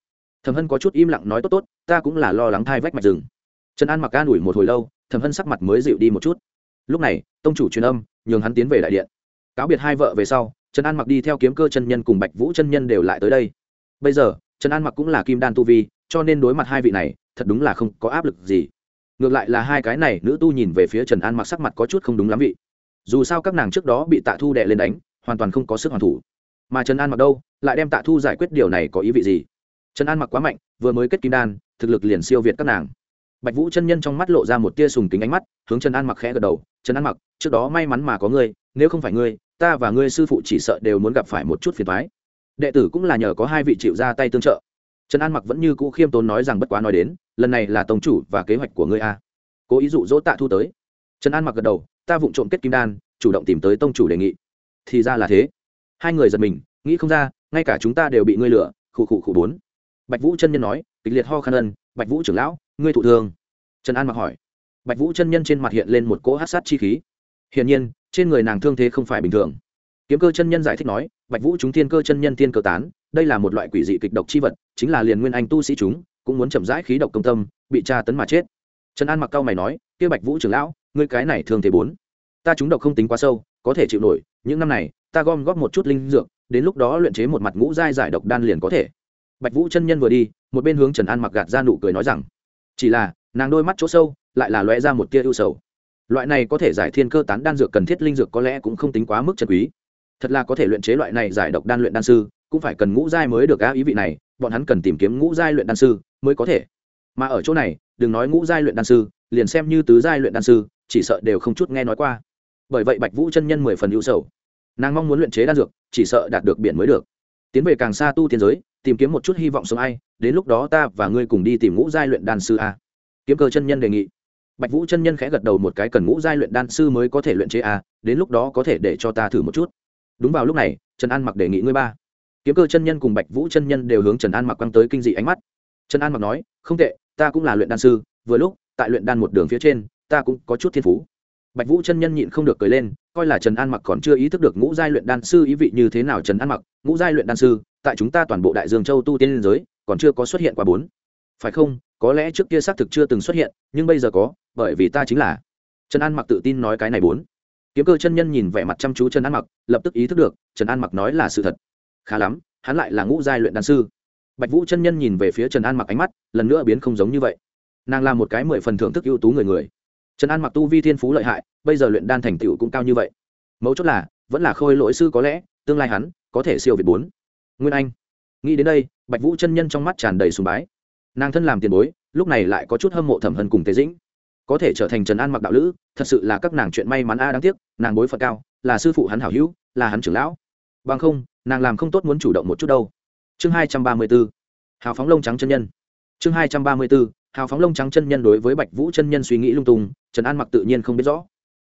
Thẩm hân có chút im lặng nói tốt tốt, ta cũng là lo lắng thai vách mạch rừng trần an mặc an ủi một hồi lâu thầm hân sắc mặt mới dịu đi một chút. Lúc này, tông chủ truyền âm, nhường hắn tiến về đại điện. Cáo biệt hai vợ về sau, trần an mặc đi theo kiếm cơ chân nhân cùng bạch vũ chân nhân đều lại tới đây. Bây giờ, trần an mặc cũng là kim đan tu vi, cho nên đối mặt hai vị này, thật đúng là không có áp lực gì. Ngược lại là hai cái này, nữ tu nhìn về phía trần an mặc sắc mặt có chút không đúng lắm vị. Dù sao các nàng trước đó bị tạ thu đệ lên đánh, hoàn toàn không có sức hoàn thủ. Mà trần an mặc đâu, lại đem tạ thu giải quyết điều này có ý vị gì? Trần an mặc quá mạnh, vừa mới kết kim đan, thực lực liền siêu việt các nàng bạch vũ chân nhân trong mắt lộ ra một tia sùng kính ánh mắt, hướng trần an mặc khẽ gật đầu, trần an mặc, trước đó may mắn mà có ngươi, nếu không phải ngươi, ta và ngươi sư phụ chỉ sợ đều muốn gặp phải một chút phiền thoái đệ tử cũng là nhờ có hai vị chịu ra tay tương trợ. Trần an mặc vẫn như cũ khiêm tốn nói rằng bất quá nói đến, lần này là tổng chủ và kế hoạch của ngươi a. Cố ý dụ dỗ tạ thu tới. Trần an mặc gật đầu, ta vụng trộm kết kim đan, chủ động tìm tới tông chủ đề nghị. Thì ra là thế. Hai người giật mình, nghĩ không ra, ngay cả chúng ta đều bị ngươi lừa, khụ khụ khụ bốn. Bạch vũ chân nhân nói, kịch liệt ho khăn ân, bạch vũ trưởng lão ngươi thụ thương? Trần an mặc hỏi. Bạch vũ chân nhân trên mặt hiện lên một cỗ hát sát chi khí. Hiển nhiên, trên người nàng thương thế không phải bình thường. Kiếm cơ chân nhân giải thích nói, bạch vũ chúng thiên cơ chân nhân thiên cơ tán, đây là một loại quỷ dị kịch độc chi vật, chính là liền nguyên anh tu sĩ chúng, cũng muốn chậm rãi khí độc công tâm, bị tra tấn mà chết. Trần an mặc cao mày nói, kia bạch vũ trưởng lão, ngươi cái này thương thế bốn, ta chúng độc không tính quá sâu, có thể chịu nổi, những năm này, ta gom góp một chút linh dược, đến lúc đó luyện chế một mặt ngũ giai giải độc đan liền có thể. Bạch vũ chân nhân vừa đi, một bên hướng trần an mặc gạt ra nụ cười nói rằng chỉ là, nàng đôi mắt chỗ sâu, lại là lóe ra một tia ưu sầu. Loại này có thể giải thiên cơ tán đan dược cần thiết linh dược có lẽ cũng không tính quá mức trần quý. Thật là có thể luyện chế loại này giải độc đan luyện đan sư, cũng phải cần ngũ giai mới được á ý vị này, bọn hắn cần tìm kiếm ngũ giai luyện đan sư mới có thể. Mà ở chỗ này, đừng nói ngũ giai luyện đan sư, liền xem như tứ giai luyện đan sư, chỉ sợ đều không chút nghe nói qua. Bởi vậy bạch vũ chân nhân mười phần ưu sầu. Nàng mong muốn luyện chế đan dược, chỉ sợ đạt được biển mới được. Tiến về càng xa tu tiên giới tìm kiếm một chút hy vọng sống ai, đến lúc đó ta và ngươi cùng đi tìm ngũ giai luyện đan sư a. Kiếm cơ chân nhân đề nghị. Bạch vũ chân nhân khẽ gật đầu một cái cần ngũ giai luyện đan sư mới có thể luyện chế a, đến lúc đó có thể để cho ta thử một chút. Đúng vào lúc này, trần an mặc đề nghị ngươi ba. Kiếm cơ chân nhân cùng bạch vũ chân nhân đều hướng trần an mặc quăng tới kinh dị ánh mắt. Trần an mặc nói, không tệ, ta cũng là luyện đan sư, vừa lúc, tại luyện đan một đường phía trên, ta cũng có chút thiên phú. Bạch vũ chân nhân nhịn không được cười lên, coi là trần an mặc còn chưa ý thức được ngũ giai luyện đan sư ý vị như thế nào trần an mặc, ngũ giai luyện đan sư tại chúng ta toàn bộ đại dương châu tu tiên liên giới, còn chưa có xuất hiện qua bốn. Phải không? Có lẽ trước kia xác thực chưa từng xuất hiện, nhưng bây giờ có, bởi vì ta chính là trần an mặc tự tin nói cái này bốn. Kiếm cơ chân nhân nhìn vẻ mặt chăm chú trần an mặc, lập tức ý thức được, trần an mặc nói là sự thật. Khá lắm, hắn lại là ngũ giai luyện đan sư. Bạch vũ chân nhân nhìn về phía trần an mặc ánh mắt, lần nữa biến không giống như vậy. Nàng là một cái mười phần thưởng thức ưu tú người người. Trần an mặc tu vi thiên phú lợi hại, bây giờ luyện đan thành tựu cũng cao như vậy. Mấu chốt là, vẫn là khôi lỗi sư có lẽ, tương lai hắn có thể siêu việt bốn nguyên anh. Nghĩ đến đây, bạch vũ chân nhân trong mắt tràn đầy sùng bái. Nàng thân làm tiền bối, lúc này lại có chút hâm mộ thẩm hân cùng tế dĩnh. Có thể trở thành trần an mặc đạo lữ, thật sự là các nàng chuyện may mắn a, đáng tiếc, nàng bối phận cao, là sư phụ hắn hảo hữu, là hắn trưởng lão. Bằng không, nàng làm không tốt muốn chủ động một chút đâu. Chương hai trăm ba mươi b ố hào phóng lông trắng chân nhân. Chương hai trăm ba mươi b ố hào phóng lông trắng chân nhân đối với bạch vũ chân nhân suy nghĩ lung tung, trần an mặc tự nhiên không biết rõ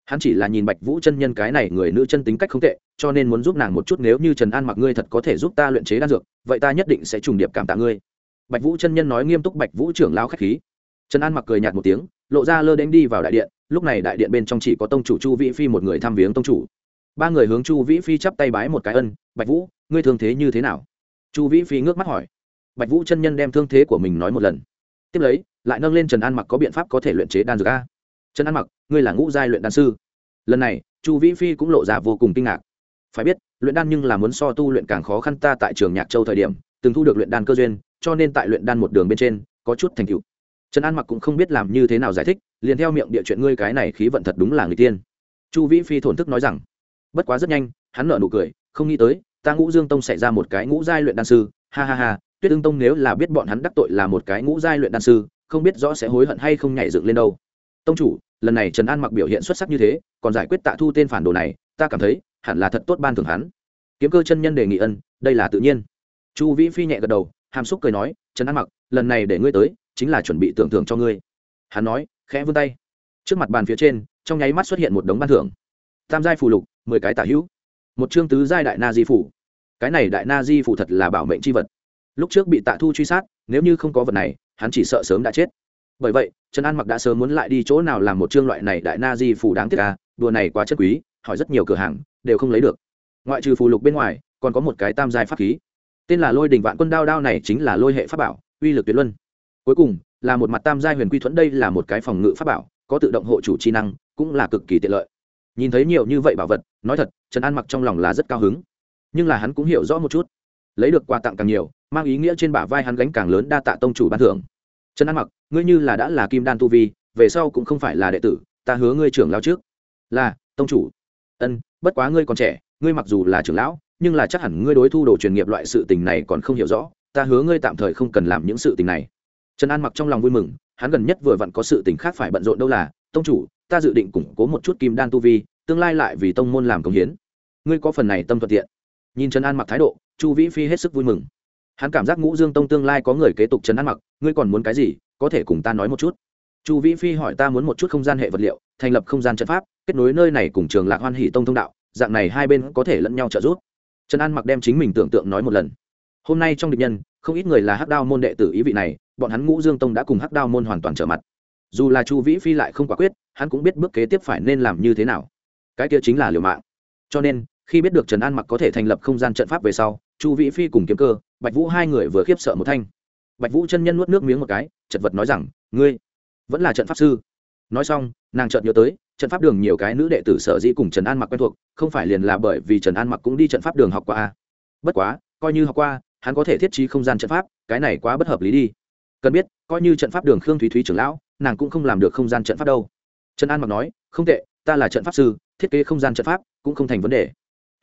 hắn chỉ là nhìn bạch vũ chân nhân cái này người nữ chân tính cách không tệ, cho nên muốn giúp nàng một chút nếu như trần an mặc ngươi thật có thể giúp ta luyện chế đan dược, vậy ta nhất định sẽ trùng điệp cảm tạ ngươi. Bạch vũ chân nhân nói nghiêm túc bạch vũ trưởng lao k h á c h khí. Trần an mặc cười nhạt một tiếng, lộ ra lơ đánh đi vào đại điện, lúc này đại điện bên trong chỉ có tông chủ chu vĩ phi một người thăm viếng tông chủ. Ba người hướng chu vĩ phi chắp tay bái một cái ân, bạch vũ, ngươi thương thế như thế nào? Chu vĩ phi ngước mắt hỏi. Bạch vũ chân nhân đem thương thế của mình nói một lần. Tiếp lấy, lại nâng lên trần an mặc có biện pháp có thể luyện chế đan dược a trần an mặc, ngươi là ngũ giai luyện đan sư. Lần này, chu vĩ phi cũng lộ ra vô cùng kinh ngạc. Phải biết, luyện đan nhưng là muốn so tu luyện càng khó khăn ta tại trường nhạc châu thời điểm, từng thu được luyện đan cơ duyên, cho nên tại luyện đan một đường bên trên, có chút thành tựu. Trần an mặc cũng không biết làm như thế nào giải thích, liền theo miệng địa chuyện ngươi cái này khí vận thật đúng là người tiên. Chu vĩ phi thổn thức nói rằng, bất quá rất nhanh, hắn nợ nụ cười, không nghĩ tới, ta ngũ dương tông xảy ra một cái ngũ giai luyện đan sư, ha ha ha, tuyết ương tông nếu là biết bọn hắn đắc tội là một cái ngũ giai luyện đan sư, không biết rõ sẽ hối hận hay không nhảy dựng lên đâu. Tông chủ lần này trần an mặc biểu hiện xuất sắc như thế còn giải quyết tạ thu tên phản đồ này ta cảm thấy hẳn là thật tốt ban thưởng hắn kiếm cơ chân nhân đề nghị ân đây là tự nhiên chu vĩ phi nhẹ gật đầu hàm xúc cười nói trần an mặc lần này để ngươi tới chính là chuẩn bị tưởng thưởng cho ngươi hắn nói khẽ vươn tay trước mặt bàn phía trên trong nháy mắt xuất hiện một đống ban thưởng tam giai phù lục mười cái tả hữu một chương tứ giai đại na di phủ cái này đại na di phủ thật là bảo mệnh c h i vật lúc trước bị tạ thu truy sát nếu như không có vật này hắn chỉ sợ sớm đã chết bởi vậy trần an mặc đã sớm muốn lại đi chỗ nào làm một chương loại này đại na di phủ đáng tiếc ca đùa này quá chất quý, hỏi rất nhiều cửa hàng, đều không lấy được. Ngoại trừ phù lục bên ngoài, còn có một cái tam giai pháp khí. Tên là lôi đình vạn quân đao đao này chính là lôi hệ pháp bảo, uy lực tuyệt luân. Cuối cùng, là một mặt tam giai huyền quy thuẫn đây là một cái phòng ngự pháp bảo, có tự động hộ chủ trí năng, cũng là cực kỳ tiện lợi. Nhìn thấy nhiều như vậy bảo vật, nói thật, trần an mặc trong lòng là rất cao hứng. Nhưng là hắn cũng hiểu rõ một chút. Lấy được quà tặng càng nhiều, mang ý nghĩa trên bả vai hắn gánh càng lớn đa tạ tông chủ ban thưởng trần an mặc, ngươi như là đã là kim đan tu vi, về sau cũng không phải là đệ tử, ta hứa ngươi trưởng lao trước. Là, tông chủ. Ân, bất quá ngươi còn trẻ, ngươi mặc dù là trưởng lão, nhưng là chắc hẳn ngươi đối thu đồ truyền nghiệp loại sự tình này còn không hiểu rõ, ta hứa ngươi tạm thời không cần làm những sự tình này. Trần an mặc trong lòng vui mừng, hắn gần nhất vừa vặn có sự tình khác phải bận rộn đâu là, tông chủ, ta dự định củng cố một chút kim đan tu vi, tương lai lại vì tông môn làm công hiến. Ngươi có phần này tâm thuận tiện. Nhìn trần an mặc thái độ, chu vĩ phi hết sức vui mừng hắn cảm giác ngũ dương tông tương lai có người kế tục trần an mặc, ngươi còn muốn cái gì, có thể cùng ta nói một chút. Chu vĩ phi hỏi ta muốn một chút không gian hệ vật liệu, thành lập không gian trận pháp, kết nối nơi này cùng trường lạc hoan hỷ tông thông đạo, dạng này hai bên có thể lẫn nhau trợ giúp. Trần an mặc đem chính mình tưởng tượng nói một lần. Hôm nay trong địch nhân, không ít người là hắc đao môn đệ tử ý vị này, bọn hắn ngũ dương tông đã cùng hắc đao môn hoàn toàn trở mặt. Dù là chu vĩ phi lại không quả quyết, hắn cũng biết bước kế tiếp phải nên làm như thế nào. Cái kia chính là liều mạng. Cho nên khi biết được trần an mặc có thể thành lập không gian trận pháp về sau chu vĩ phi cùng kiếm cơ bạch vũ hai người vừa khiếp sợ một thanh bạch vũ chân nhân nuốt nước miếng một cái chật vật nói rằng ngươi vẫn là trận pháp sư nói xong nàng chợt nhớ tới trận pháp đường nhiều cái nữ đệ tử sở dĩ cùng trần an mặc quen thuộc không phải liền là bởi vì trần an mặc cũng đi trận pháp đường học qua bất quá coi như học qua hắn có thể thiết trí không gian trận pháp cái này quá bất hợp lý đi cần biết coi như trận pháp đường khương thúy thúy trưởng lão nàng cũng không làm được không gian trận pháp đâu trần an mặc nói không tệ ta là trận pháp sư thiết kế không gian trận pháp cũng không thành vấn đề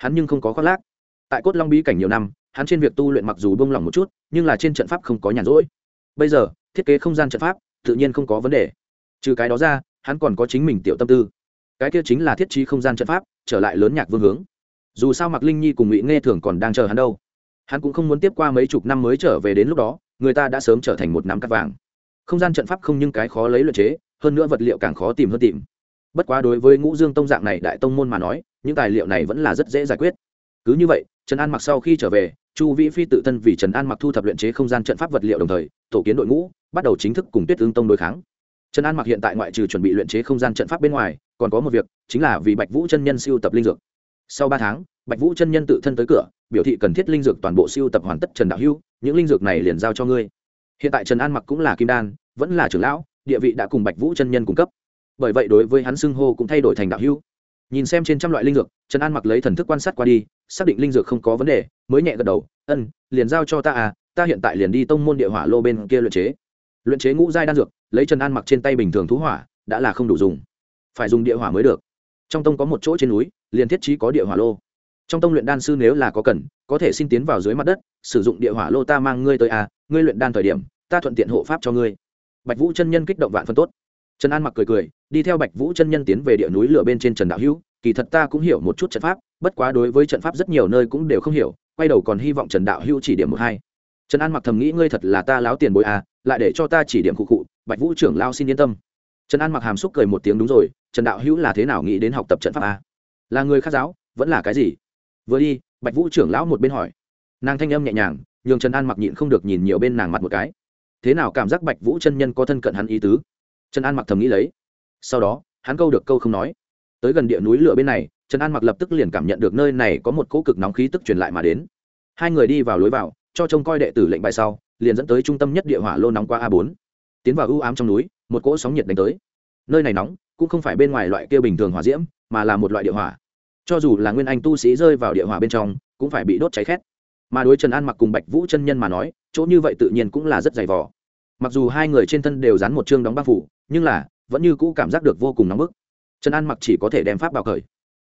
hắn nhưng không có khoác lác. Tại cốt long bí cảnh nhiều năm, hắn trên việc tu luyện mặc dù bông lỏng một chút, nhưng là trên trận pháp không có nhàn rỗi. Bây giờ, thiết kế không gian trận pháp, tự nhiên không có vấn đề. Trừ cái đó ra, hắn còn có chính mình tiểu tâm tư. Cái kia chính là thiết trí không gian trận pháp, trở lại lớn nhạc vương hướng. Dù sao mạc linh nhi cùng ngụy nghe thường còn đang chờ hắn đâu. Hắn cũng không muốn tiếp qua mấy chục năm mới trở về đến lúc đó, người ta đã sớm trở thành một nắm cắt vàng. Không gian trận pháp không những cái khó lấy luật chế, hơn nữa vật liệu càng khó tìm hơn tìm. Bất quá đối với ngũ dương tông dạng này đại tông môn mà nói những tài liệu này vẫn là rất dễ giải quyết. Cứ như vậy, trần an mặc sau khi trở về, chu vĩ phi tự thân vì trần an mặc thu thập luyện chế không gian trận pháp vật liệu đồng thời, tổ kiến đội ngũ, bắt đầu chính thức cùng tuyết ương tông đối kháng. Trần an mặc hiện tại ngoại trừ chuẩn bị luyện chế không gian trận pháp bên ngoài, còn có một việc, chính là vì bạch vũ chân nhân siêu tập linh dược. Sau ba tháng, bạch vũ chân nhân tự thân tới cửa, biểu thị cần thiết linh dược toàn bộ siêu tập hoàn tất trần đạo hưu, những linh dược này liền giao cho ngươi. Hiện tại trần an mặc cũng là kim đan, vẫn là trưởng lão, địa vị đã cùng bạch vũ chân nhân cung cấp. Bởi vậy đối với hắn xưng hô cũng thay đổi thành đạo hưu nhìn xem trên trăm loại linh dược, trần an mặc lấy thần thức quan sát qua đi, xác định linh dược không có vấn đề, mới nhẹ gật đầu, ân, liền giao cho ta à ta hiện tại liền đi tông môn địa hỏa lô bên kia luyện chế. Luyện chế ngũ giai đan dược, lấy trần an mặc trên tay bình thường thú hỏa, đã là không đủ dùng. Phải dùng địa hỏa mới được. Trong tông có một chỗ trên núi, liền thiết trí có địa hỏa lô. Trong tông luyện đan sư nếu là có cần, có thể xin tiến vào dưới mặt đất, sử dụng địa hỏa lô ta mang ngươi tới à ngươi luyện đan thời điểm, ta thuận tiện hộ pháp cho ngươi. Bạch vũ chân nhân kích động vạn phân tốt trần an mặc cười cười, đi theo bạch vũ chân nhân tiến về địa núi lửa bên trên trần đạo hữu, kỳ thật ta cũng hiểu một chút trận pháp, bất quá đối với trận pháp rất nhiều nơi cũng đều không hiểu, quay đầu còn hy vọng trần đạo hữu chỉ điểm một hai. Trần an mặc thầm nghĩ ngươi thật là ta láo tiền bối à lại để cho ta chỉ điểm cụ cụ, bạch vũ trưởng lao xin yên tâm. Trần an mặc hàm xúc cười một tiếng đúng rồi, trần đạo hữu là thế nào nghĩ đến học tập trận pháp à? là người khác giáo, vẫn là cái gì? Vừa đi, bạch vũ trưởng lão một bên hỏi. Nàng thanh âm nhẹ nhàng, nhường trần an mặc nhịn không được nhìn nhiều bên nàng mặt một cái. Thế nào cảm giác bạch vũ chân nhân có thân cận hắn ý tứ? Trần an mặc thầm nghĩ lấy. Sau đó, hắn câu được câu không nói. Tới gần địa núi lửa bên này, trần an mặc lập tức liền cảm nhận được nơi này có một cỗ cực nóng khí tức truyền lại mà đến. Hai người đi vào lối vào, cho trông coi đệ tử lệnh bài sau, liền dẫn tới trung tâm nhất địa hỏa lô nóng qua a bốn. Tiến vào ưu ám trong núi, một cỗ sóng nhiệt đánh tới. Nơi này nóng, cũng không phải bên ngoài loại kia bình thường hỏa diễm, mà là một loại địa hỏa. Cho dù là nguyên anh tu sĩ rơi vào địa hỏa bên trong, cũng phải bị đốt cháy khét. Mà đối trần an mặc cùng bạch vũ chân nhân mà nói, chỗ như vậy tự nhiên cũng là rất dày vỏ mặc dù hai người trên thân đều dán một chương đóng băng phủ, nhưng là, vẫn như cũ cảm giác được vô cùng nóng bức. Trần an mặc chỉ có thể đem pháp bào khởi.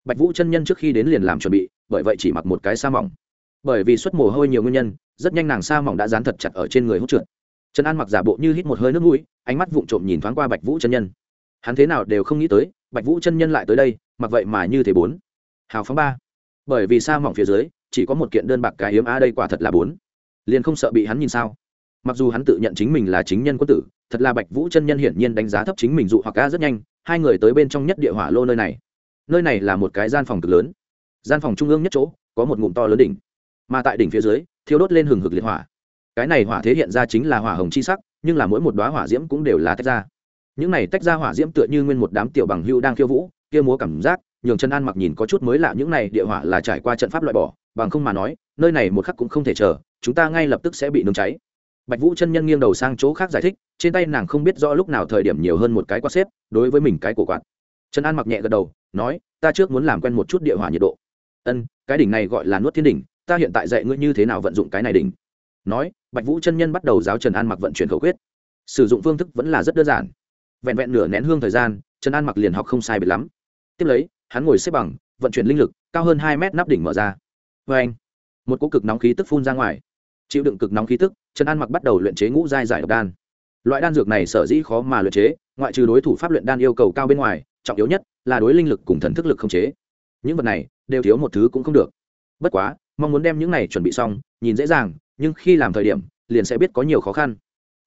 bạch vũ chân nhân trước khi đến liền làm chuẩn bị, bởi vậy chỉ mặc một cái sa mỏng. Bởi vì xuất mồ hôi nhiều nguyên nhân, rất nhanh nàng sa mỏng đã dán thật chặt ở trên người hút trượt. Trần an mặc giả bộ như hít một hơi nước mũi, ánh mắt vụng trộm nhìn thoáng qua bạch vũ chân nhân. Hắn thế nào đều không nghĩ tới, bạch vũ chân nhân lại tới đây, mặc vậy mà như thế bốn. Hào phóng ba. Bởi vì sa mỏng phía dưới, chỉ có một kiện đơn bạc cái hiếm a, đây quả thật là bốn. Liền không sợ bị hắn nhìn sao? Mặc dù hắn tự nhận chính mình là chính nhân quân tử, thật là bạch vũ chân nhân hiển nhiên đánh giá thấp chính mình dụ hoặc ca rất nhanh, hai người tới bên trong nhất địa hỏa lô nơi này. Nơi này là một cái gian phòng cực lớn. Gian phòng trung ương nhất chỗ, có một ngụm to lớn đỉnh. Mà tại đỉnh phía dưới, thiêu đốt lên hừng hực liệt hỏa. Cái này hỏa thế hiện ra chính là hỏa hồng chi sắc, nhưng là mỗi một đoá hỏa diễm cũng đều là tách ra. Những này tách ra hỏa diễm tựa như nguyên một đám tiểu bằng hưu đang khiêu vũ, kia múa cảm giác, nhường chân an mặc nhìn có chút mới lạ những này địa hỏa là trải qua trận pháp loại bỏ, bằng không mà nói, nơi này một khắc cũng không thể chờ, chúng ta ngay lập tức sẽ bị nướng cháy bạch vũ chân nhân nghiêng đầu sang chỗ khác giải thích, trên tay nàng không biết rõ lúc nào thời điểm nhiều hơn một cái quạt xếp, đối với mình cái cổ quạt. Trần an mặc nhẹ gật đầu, nói, ta trước muốn làm quen một chút địa hỏa nhiệt độ. Ân, cái đỉnh này gọi là nuốt thiên đỉnh, ta hiện tại dạy ngươi như thế nào vận dụng cái này đỉnh. Nói, bạch vũ chân nhân bắt đầu giáo trần an mặc vận chuyển khẩu quyết. Sử dụng phương thức vẫn là rất đơn giản. Vẹn vẹn nửa nén hương thời gian, trần an mặc liền học không sai biệt lắm. Tiếp lấy, hắn ngồi xếp bằng, vận chuyển linh lực, cao hơn hai mét nắp đỉnh mở ra. Vê anh một cỗ cực nóng khí tức phun ra ngoài chịu đựng cực nóng khí tức, trần an mặc bắt đầu luyện chế ngũ giai giải độc đan. Loại đan dược này sở dĩ khó mà luyện chế, ngoại trừ đối thủ pháp luyện đan yêu cầu cao bên ngoài, trọng yếu nhất là đối linh lực cùng thần thức lực không chế. Những vật này đều thiếu một thứ cũng không được. Bất quá, mong muốn đem những này chuẩn bị xong, nhìn dễ dàng, nhưng khi làm thời điểm, liền sẽ biết có nhiều khó khăn.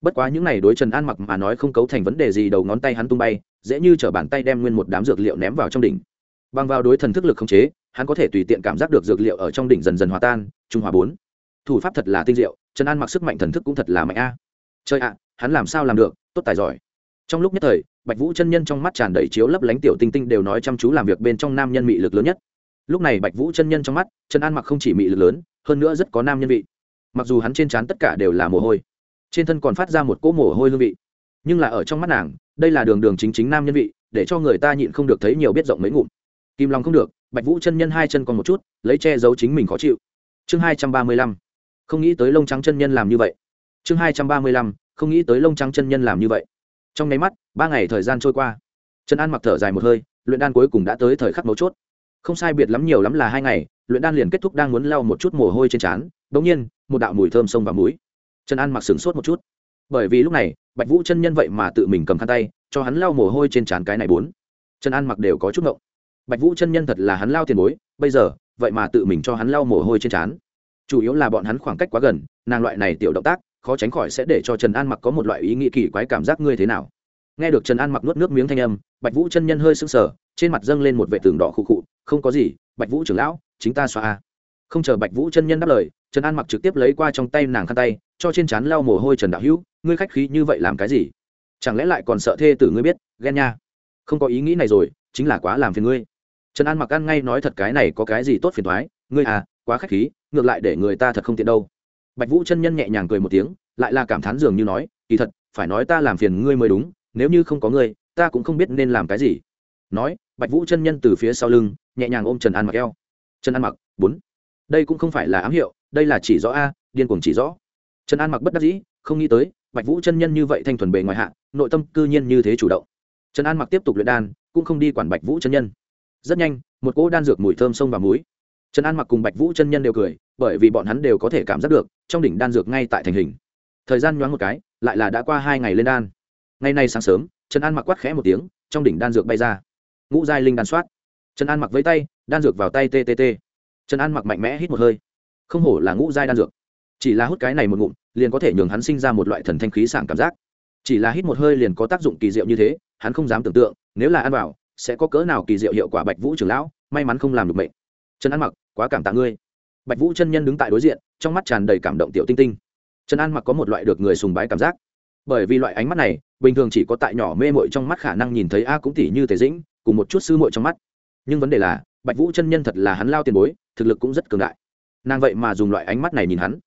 Bất quá những này đối trần an mặc mà nói không cấu thành vấn đề gì, đầu ngón tay hắn tung bay, dễ như chở bàn tay đem nguyên một đám dược liệu ném vào trong đỉnh. Bằng vào đối thần thức lực không chế, hắn có thể tùy tiện cảm giác được dược liệu ở trong đỉnh dần dần hòa tan, trung hòa bốn thủ pháp thật là tinh diệu, trần an mặc sức mạnh thần thức cũng thật là mạnh a. À. chơi ạ, hắn làm sao làm được, tốt tài giỏi. Trong lúc nhất thời, bạch vũ chân nhân trong mắt tràn đầy chiếu lấp lánh tiểu tinh tinh đều nói chăm chú làm việc bên trong nam nhân mị lực lớn nhất. Lúc này bạch vũ chân nhân trong mắt, trần an mặc không chỉ mị lực lớn, hơn nữa rất có nam nhân vị. Mặc dù hắn trên trán tất cả đều là mồ hôi, trên thân còn phát ra một cỗ mồ hôi hương vị. Nhưng là ở trong mắt nàng, đây là đường đường chính chính nam nhân vị, để cho người ta nhịn không được thấy nhiều biết rộng mấy ngụm. Kim long không được, bạch vũ chân nhân hai chân còn một chút, lấy che giấu chính mình khó chịu. Chương hai trăm ba mươi lăm không nghĩ tới lông trắng chân nhân làm như vậy. Chương hai trăm ba mươi lăm, không nghĩ tới lông trắng chân nhân làm như vậy. Trong nháy mắt, ba ngày thời gian trôi qua. Trần an mặc thở dài một hơi, luyện đan cuối cùng đã tới thời khắc mấu chốt. Không sai biệt lắm nhiều lắm là hai ngày, luyện đan liền kết thúc đang muốn lau một chút mồ hôi trên trán đ ỗ n g nhiên, một đạo mùi thơm sông vào mũi. Trần an mặc sửng sốt một chút. Bởi vì lúc này, bạch vũ chân nhân vậy mà tự mình cầm khăn tay, cho hắn lau mồ hôi trên trán cái này bốn. Trần an mặc đều có chút ngộng. Bạch vũ chân nhân thật là hắn lao tiền bối, bây giờ, vậy mà tự mình cho hắn lau mồ hôi trên trán chủ yếu là bọn hắn khoảng cách quá gần, nàng loại này tiểu động tác, khó tránh khỏi sẽ để cho trần an mặc có một loại ý nghĩ kỳ quái cảm giác ngươi thế nào. Nghe được trần an mặc nuốt nước miếng thanh âm, bạch vũ chân nhân hơi sững sờ, trên mặt dâng lên một vệ tường đỏ khụ khụ, không có gì, bạch vũ trưởng lão, chính ta xoa không chờ bạch vũ chân nhân đáp lời, trần an mặc trực tiếp lấy qua trong tay nàng khăn tay, cho trên trán lau mồ hôi trần đạo hữu, ngươi khách khí như vậy làm cái gì? Chẳng lẽ lại còn sợ thê tử ngươi biết, ghen nha? Không có ý nghĩ này rồi, chính là quá làm phiền ngươi. Trần an mặc ăn ngay nói thật cái này có cái gì tốt phiền thoái ngươi à quá khách khí ngược lại để người ta thật không tiện đâu. Bạch vũ chân nhân nhẹ nhàng cười một tiếng, lại là cảm thán dường như nói, kỳ thật, phải nói ta làm phiền ngươi mới đúng, nếu như không có ngươi, ta cũng không biết nên làm cái gì. Nói, bạch vũ chân nhân từ phía sau lưng, nhẹ nhàng ôm trần an mặc eo. Trần an mặc, bốn. Đây cũng không phải là ám hiệu, đây là chỉ rõ a, điên cuồng chỉ rõ. Trần an mặc bất đắc dĩ, không nghĩ tới, bạch vũ chân nhân như vậy thanh thuần bề ngoài hạ, nội tâm cư nhiên như thế chủ động. Trần an mặc tiếp tục luyện đan, cũng không đi quản bạch vũ chân nhân. Rất nhanh, một cỗ đan dược mùi thơm sông vào múi trần an mặc cùng bạch vũ chân nhân đều cười bởi vì bọn hắn đều có thể cảm giác được, trong đỉnh đan dược ngay tại thành hình. Thời gian nhoáng một cái, lại là đã qua hai ngày lên đan. Ngày nay sáng sớm, trần an mặc quát khẽ một tiếng, trong đỉnh đan dược bay ra. Ngũ giai linh đan soát. Trần an mặc với tay, đan dược vào tay ttt trần an mặc mạnh mẽ hít một hơi. Không hổ là ngũ giai đan dược. Chỉ là hút cái này một ngụm, liền có thể nhường hắn sinh ra một loại thần thanh khí sảng cảm giác. Chỉ là hít một hơi liền có tác dụng kỳ diệu như thế, hắn không dám tưởng tượng, nếu là ăn vào, sẽ có cỡ nào kỳ diệu hiệu quả bạch vũ trưởng lão, may mắn không làm được mệnh. Trần an mặc, quá cảm tạ ngươi bạch vũ chân nhân đứng tại đối diện, trong mắt tràn đầy cảm động tiểu tinh tinh. Trần an mặc có một loại được người sùng bái cảm giác. Bởi vì loại ánh mắt này, bình thường chỉ có tại nhỏ mê mội trong mắt khả năng nhìn thấy a cũng tỉ như thể dĩnh, cùng một chút sư mội trong mắt. Nhưng vấn đề là, bạch vũ chân nhân thật là hắn lao tiền bối, thực lực cũng rất cường đại. Nàng vậy mà dùng loại ánh mắt này nhìn hắn.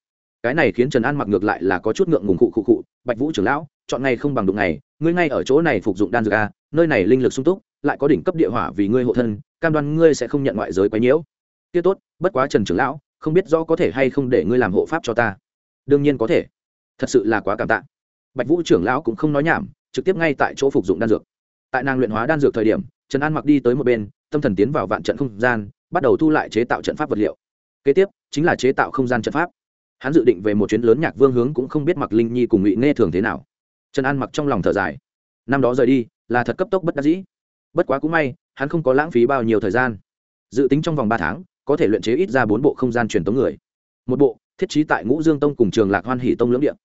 Cái này khiến trần an mặc ngược lại là có chút ngượng ngùng khụ khụ khụ, bạch vũ trưởng lão, chọn ngày không bằng đụng ngày ngươi ngay ở chỗ này phục dụng đan dược a, nơi này linh lực sung túc, lại có đỉnh cấp địa hỏa vì ngươi hộ thân, cam đoan ngươi sẽ không nhận ngoại giới quấy nhiễu. Kia tốt, bất quá trần trưởng lão không biết rõ có thể hay không để ngươi làm hộ pháp cho ta. Đương nhiên có thể. Thật sự là quá cảm tạ. Bạch vũ trưởng lão cũng không nói nhảm, trực tiếp ngay tại chỗ phục dụng đan dược. Tại nàng luyện hóa đan dược thời điểm, trần an mặc đi tới một bên, tâm thần tiến vào vạn trận không gian, bắt đầu thu lại chế tạo trận pháp vật liệu. Kế tiếp, chính là chế tạo không gian trận pháp. Hắn dự định về một chuyến lớn nhạc vương hướng cũng không biết mặc linh nhi cùng ngụy nghe thường thế nào. Trần an mặc trong lòng thở dài. Năm đó rời đi, là thật cấp tốc bất đắc dĩ. Bất quá cũng may, hắn không có lãng phí bao nhiêu thời gian. Dự tính trong vòng ba tháng có thể luyện chế ít ra bốn bộ không gian truyền tống người. Một bộ, thiết trí tại ngũ dương tông cùng trường lạc hoan hỷ tông lưỡng điện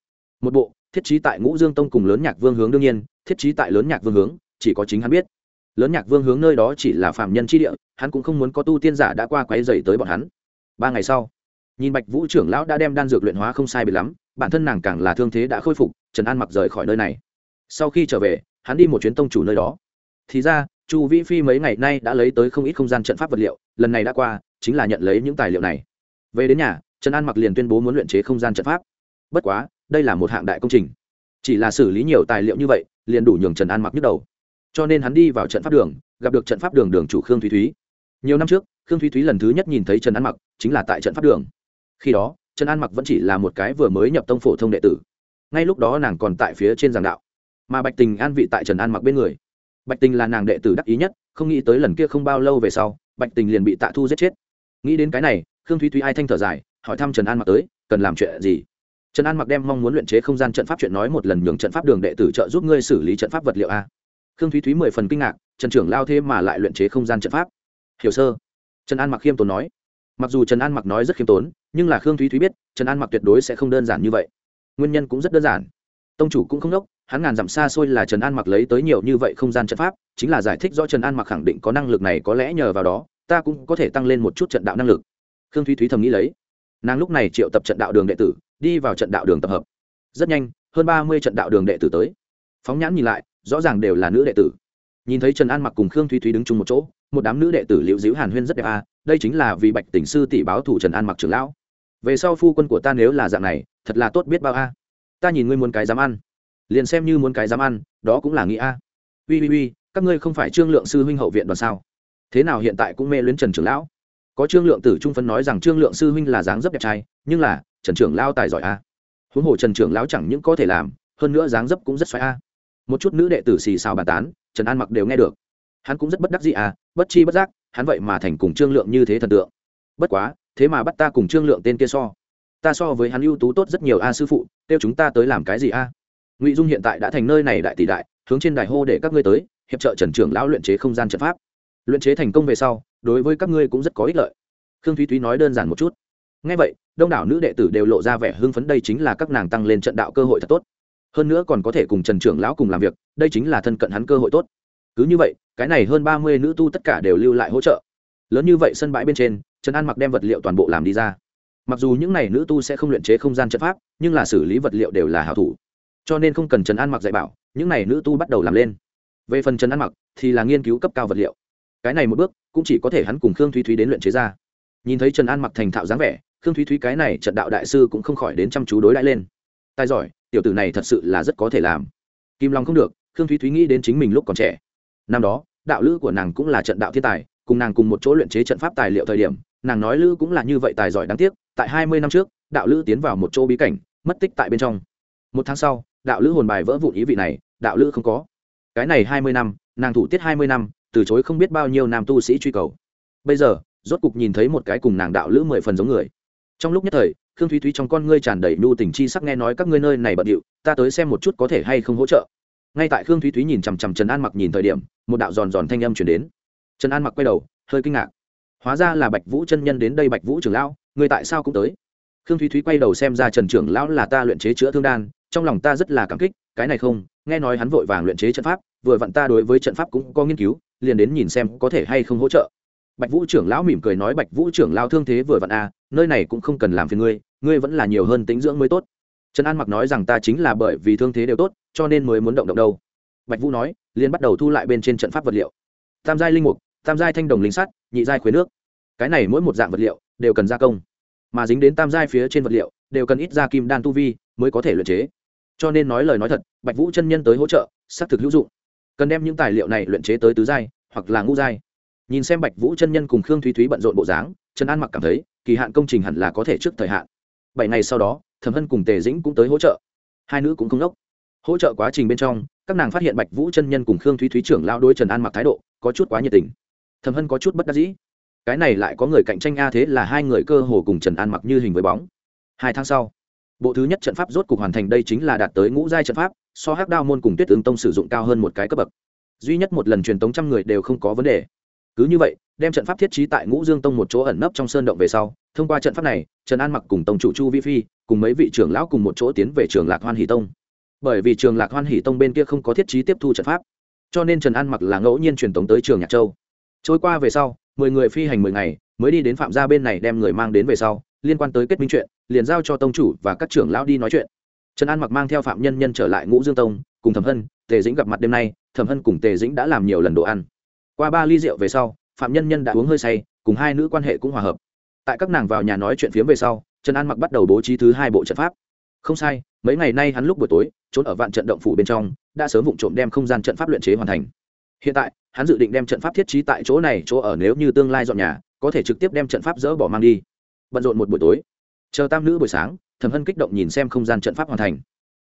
một bộ, thiết trí tại ngũ dương tông cùng lớn nhạc vương hướng đương nhiên, thiết trí tại lớn nhạc vương hướng, chỉ có chính hắn biết. Lớn nhạc vương hướng nơi đó chỉ là phạm nhân tri địa, hắn cũng không muốn có tu tiên giả đã qua quáy dày tới bọn hắn. Ba ngày sau, nhìn bạch vũ trưởng lão đã đem đan dược luyện hóa không sai bị lắm, bản thân nàng càng là thương thế đã khôi phục, trần an mặc rời khỏi nơi này. Sau khi trở về, hắn đi một chuyến tông chủ nơi đó. Thì ra, chu vĩ phi mấy ngày nay đã lấy tới không ít không gian trận pháp vật liệu, lần này đã qua chính là nhận lấy những tài liệu này. Về đến nhà, trần an mặc liền tuyên bố muốn luyện chế không gian trận pháp. Bất quá, đây là một hạng đại công trình. Chỉ là xử lý nhiều tài liệu như vậy, liền đủ nhường trần an mặc nhức đầu. Cho nên hắn đi vào trận pháp đường, gặp được trận pháp đường đường chủ khương thúy thúy. Nhiều năm trước, khương thúy thúy lần thứ nhất nhìn thấy trần an mặc, chính là tại trận pháp đường. Khi đó, trần an mặc vẫn chỉ là một cái vừa mới nhập tông phổ thông đệ tử. Ngay lúc đó nàng còn tại phía trên giảng đạo. Mà bạch tình an vị tại trần an mặc bên người. Bạch tình là nàng đệ tử đắc ý nhất, không nghĩ tới lần kia không bao lâu về sau, bạch tình liền bị tạ thu giết chết nghĩ đến cái này, khương thúy thúy ai thanh thở dài, hỏi thăm trần an mặc tới, cần làm chuyện gì? Trần an mặc đem mong muốn luyện chế không gian trận pháp chuyện nói một lần nhường trận pháp đường đệ tử trợ giúp ngươi xử lý trận pháp vật liệu a. Khương thúy thúy mười phần kinh ngạc, trần trưởng lao thế mà lại luyện chế không gian trận pháp. Hiểu sơ. Trần an mặc khiêm tốn nói. Mặc dù trần an mặc nói rất khiêm tốn, nhưng là khương thúy thúy biết, trần an mặc tuyệt đối sẽ không đơn giản như vậy. Nguyên nhân cũng rất đơn giản. Tông chủ cũng không đốc, hắn ngàn dặm xa xôi là trần an mặc lấy tới nhiều như vậy không gian trận pháp, chính là giải thích do trần an mặc khẳng định có năng lực này có lẽ nhờ vào đó ta cũng có thể tăng lên một chút trận đạo năng lực. Khương thúy thúy thầm nghĩ lấy. Nàng lúc này triệu tập trận đạo đường đệ tử, đi vào trận đạo đường tập hợp. Rất nhanh, hơn ba mươi trận đạo đường đệ tử tới. Phóng nhãn nhìn lại, rõ ràng đều là nữ đệ tử. Nhìn thấy trần an mặc cùng khương thúy thúy đứng chung một chỗ, một đám nữ đệ tử liễu diễu hàn huyên rất đẹp à đây chính là vì bạch tỉnh sư tỷ báo thủ trần an mặc trưởng lão. Về sau phu quân của ta nếu là dạng này, thật là tốt biết bao a. À. Ta nhìn ngươi muốn cái dám ăn. Liền xem như muốn cái dám ăn, đó cũng là nghĩ a. À. Uy uy ui, các ngươi không phải trương lượng sư huynh hậu viện đoàn sao? Thế nào hiện tại cũng mê luyến trần trưởng lão. Có trương lượng tử trung phân nói rằng trương lượng sư huynh là dáng dấp đẹp trai, nhưng là, trần trưởng lao tài giỏi a. Huống hồ trần trưởng lão chẳng những có thể làm, hơn nữa dáng dấp cũng rất xoáy a. Một chút nữ đệ tử xì xào bàn tán, trần an mặc đều nghe được. Hắn cũng rất bất đắc dĩ à bất chi bất giác, hắn vậy mà thành cùng trương lượng như thế thần tượng. Bất quá, thế mà bắt ta cùng trương lượng tên kia so. Ta so với hắn ưu tú tốt rất nhiều a sư phụ, kêu chúng ta tới làm cái gì a? Ngụy dung hiện tại đã thành nơi này đại tỷ đại, hướng trên đài hô để các ngươi tới, hiệp trợ trần trưởng lão luyện chế không gian trận pháp luyện chế thành công về sau, đối với các ngươi cũng rất có ích lợi. Khương thúy thúy nói đơn giản một chút. Ngay vậy, đông đảo nữ đệ tử đều lộ ra vẻ hưng phấn đây chính là các nàng tăng lên trận đạo cơ hội thật tốt. Hơn nữa còn có thể cùng trần trưởng lão cùng làm việc, đây chính là thân cận hắn cơ hội tốt. Cứ như vậy, cái này hơn ba mươi nữ tu tất cả đều lưu lại hỗ trợ. Lớn như vậy sân bãi bên trên, trần an mặc đem vật liệu toàn bộ làm đi ra. Mặc dù những n à y nữ tu sẽ không luyện chế không gian chất pháp, nhưng là xử lý vật liệu đều là hảo thủ. Cho nên không cần trần an mặc dạy bảo, những n à y nữ tu bắt đầu làm lên. Về phần trần an mặc, thì là nghiên cứu cấp cao vật liệu cái này một bước cũng chỉ có thể hắn cùng khương thúy thúy đến luyện chế ra. Nhìn thấy trần an mặc thành thạo dáng vẻ, khương thúy thúy cái này trận đạo đại sư cũng không khỏi đến chăm chú đối đãi lên. Tài giỏi, tiểu tử này thật sự là rất có thể làm. Kim long không được, khương thúy thúy nghĩ đến chính mình lúc còn trẻ. Năm đó, đạo lữ của nàng cũng là trận đạo thiên tài, cùng nàng cùng một chỗ luyện chế trận pháp tài liệu thời điểm, nàng nói lữ cũng là như vậy tài giỏi đáng tiếc, tại hai mươi năm trước, đạo lữ tiến vào một chỗ bí cảnh, mất tích tại bên trong. Một tháng sau, đạo lữ hồn bài vỡ vụn ý vị này, đạo lữ không có. Cái này hai mươi năm, nàng thủ tiết hai mươi năm từ chối không biết bao nhiêu nam tu sĩ truy cầu. Bây giờ, rốt cục nhìn thấy một cái cùng nàng đạo lữ mười phần giống người. Trong lúc nhất thời, khương thúy thúy trong con ngươi tràn đầy nhu tình chi sắc nghe nói các ngươi nơi này bận điệu, ta tới xem một chút có thể hay không hỗ trợ. Ngay tại khương thúy thúy nhìn chằm chằm trần an mặc nhìn thời điểm, một đạo giòn giòn thanh âm chuyển đến. Trần an mặc quay đầu, hơi kinh ngạc. Hóa ra là bạch vũ chân nhân đến đây bạch vũ trưởng lão, người tại sao cũng tới? Khương thúy thúy quay đầu xem ra trần trưởng lão là ta luyện chế chữa thương đan, trong lòng ta rất là cảm kích cái này không nghe nói hắn vội vàng luyện chế trận pháp vừa vặn ta đối với trận pháp cũng có nghiên cứu liền đến nhìn xem có thể hay không hỗ trợ. Bạch vũ trưởng lão mỉm cười nói bạch vũ trưởng lão thương thế vừa vặn a à, nơi này cũng không cần làm phiền ngươi ngươi vẫn là nhiều hơn tính dưỡng mới tốt. Trần an mặc nói rằng ta chính là bởi vì thương thế đều tốt cho nên mới muốn động động đâu. Bạch vũ nói liền bắt đầu thu lại bên trên trận pháp vật liệu. Tam giai linh mục tam giai thanh đồng linh sắt nhị giai khuế nước. Cái này mỗi một dạng vật liệu đều cần gia công mà dính đến tam giai phía trên vật liệu đều cần ít ra kim đan tu vi mới có thể luyện chế cho nên nói lời nói thật, bạch vũ chân nhân tới hỗ trợ, xác thực hữu dụng. Cần đem những tài liệu này luyện chế tới tứ giai, hoặc là ngũ giai. Nhìn xem bạch vũ chân nhân cùng khương thúy thúy bận rộn bộ dáng, trần an mặc cảm thấy, kỳ hạn công trình hẳn là có thể trước thời hạn. Bảy ngày sau đó, thẩm hân cùng tề dĩnh cũng tới hỗ trợ. Hai nữ cũng không đốc. Hỗ trợ quá trình bên trong, các nàng phát hiện bạch vũ chân nhân cùng khương thúy thúy trưởng lao đôi trần an mặc thái độ, có chút quá nhiệt tình. Thẩm hân có chút bất đắc dĩ. Cái này lại có người cạnh tranh a, thế là hai người cơ hồ cùng trần an mặc như hình với bóng. Hai tháng sau bộ thứ nhất trận pháp rốt cục hoàn thành đây chính là đạt tới ngũ giai trận pháp, so hắc đao môn cùng tuyết tướng tông sử dụng cao hơn một cái cấp bậc. Duy nhất một lần truyền tống trăm người đều không có vấn đề. Cứ như vậy, đem trận pháp thiết trí tại ngũ dương tông một chỗ ẩn nấp trong sơn động về sau, thông qua trận pháp này, trần an mặc cùng tông chủ chu vi phi, cùng mấy vị trưởng lão cùng một chỗ tiến về trường lạc hoan hỷ tông. Bởi vì trường lạc hoan hỷ tông bên kia không có thiết trí tiếp thu trận pháp, cho nên trần an mặc là ngẫu nhiên truyền tống tới trường nhạc châu. Trôi qua về sau, mười người phi hành mười ngày, mới đi đến phạm gia bên này đem người mang đến về sau liên quan tới kết minh chuyện, liền giao cho tông chủ và các trưởng lão đi nói chuyện. Trần an mặc mang theo phạm nhân nhân trở lại ngũ dương tông, cùng thẩm hân, tề dĩnh gặp mặt đêm nay, thẩm hân cùng tề dĩnh đã làm nhiều lần đồ ăn. Qua ba ly rượu về sau, phạm nhân nhân đã uống hơi say, cùng hai nữ quan hệ cũng hòa hợp. Tại các nàng vào nhà nói chuyện phiếm về sau, trần an mặc bắt đầu bố trí thứ hai bộ trận pháp. Không sai, mấy ngày nay hắn lúc buổi tối, trốn ở vạn trận động phủ bên trong, đã sớm vụng trộm đem không gian trận pháp luyện chế hoàn thành. Hiện tại, hắn dự định đem trận pháp thiết trí tại chỗ này, chỗ ở nếu như tương lai dọn nhà, có thể trực tiếp đem trận pháp dỡ bỏ mang đi bận rộn một buổi tối. Chờ tam nữ buổi sáng, thẩm hân kích động nhìn xem không gian trận pháp hoàn thành.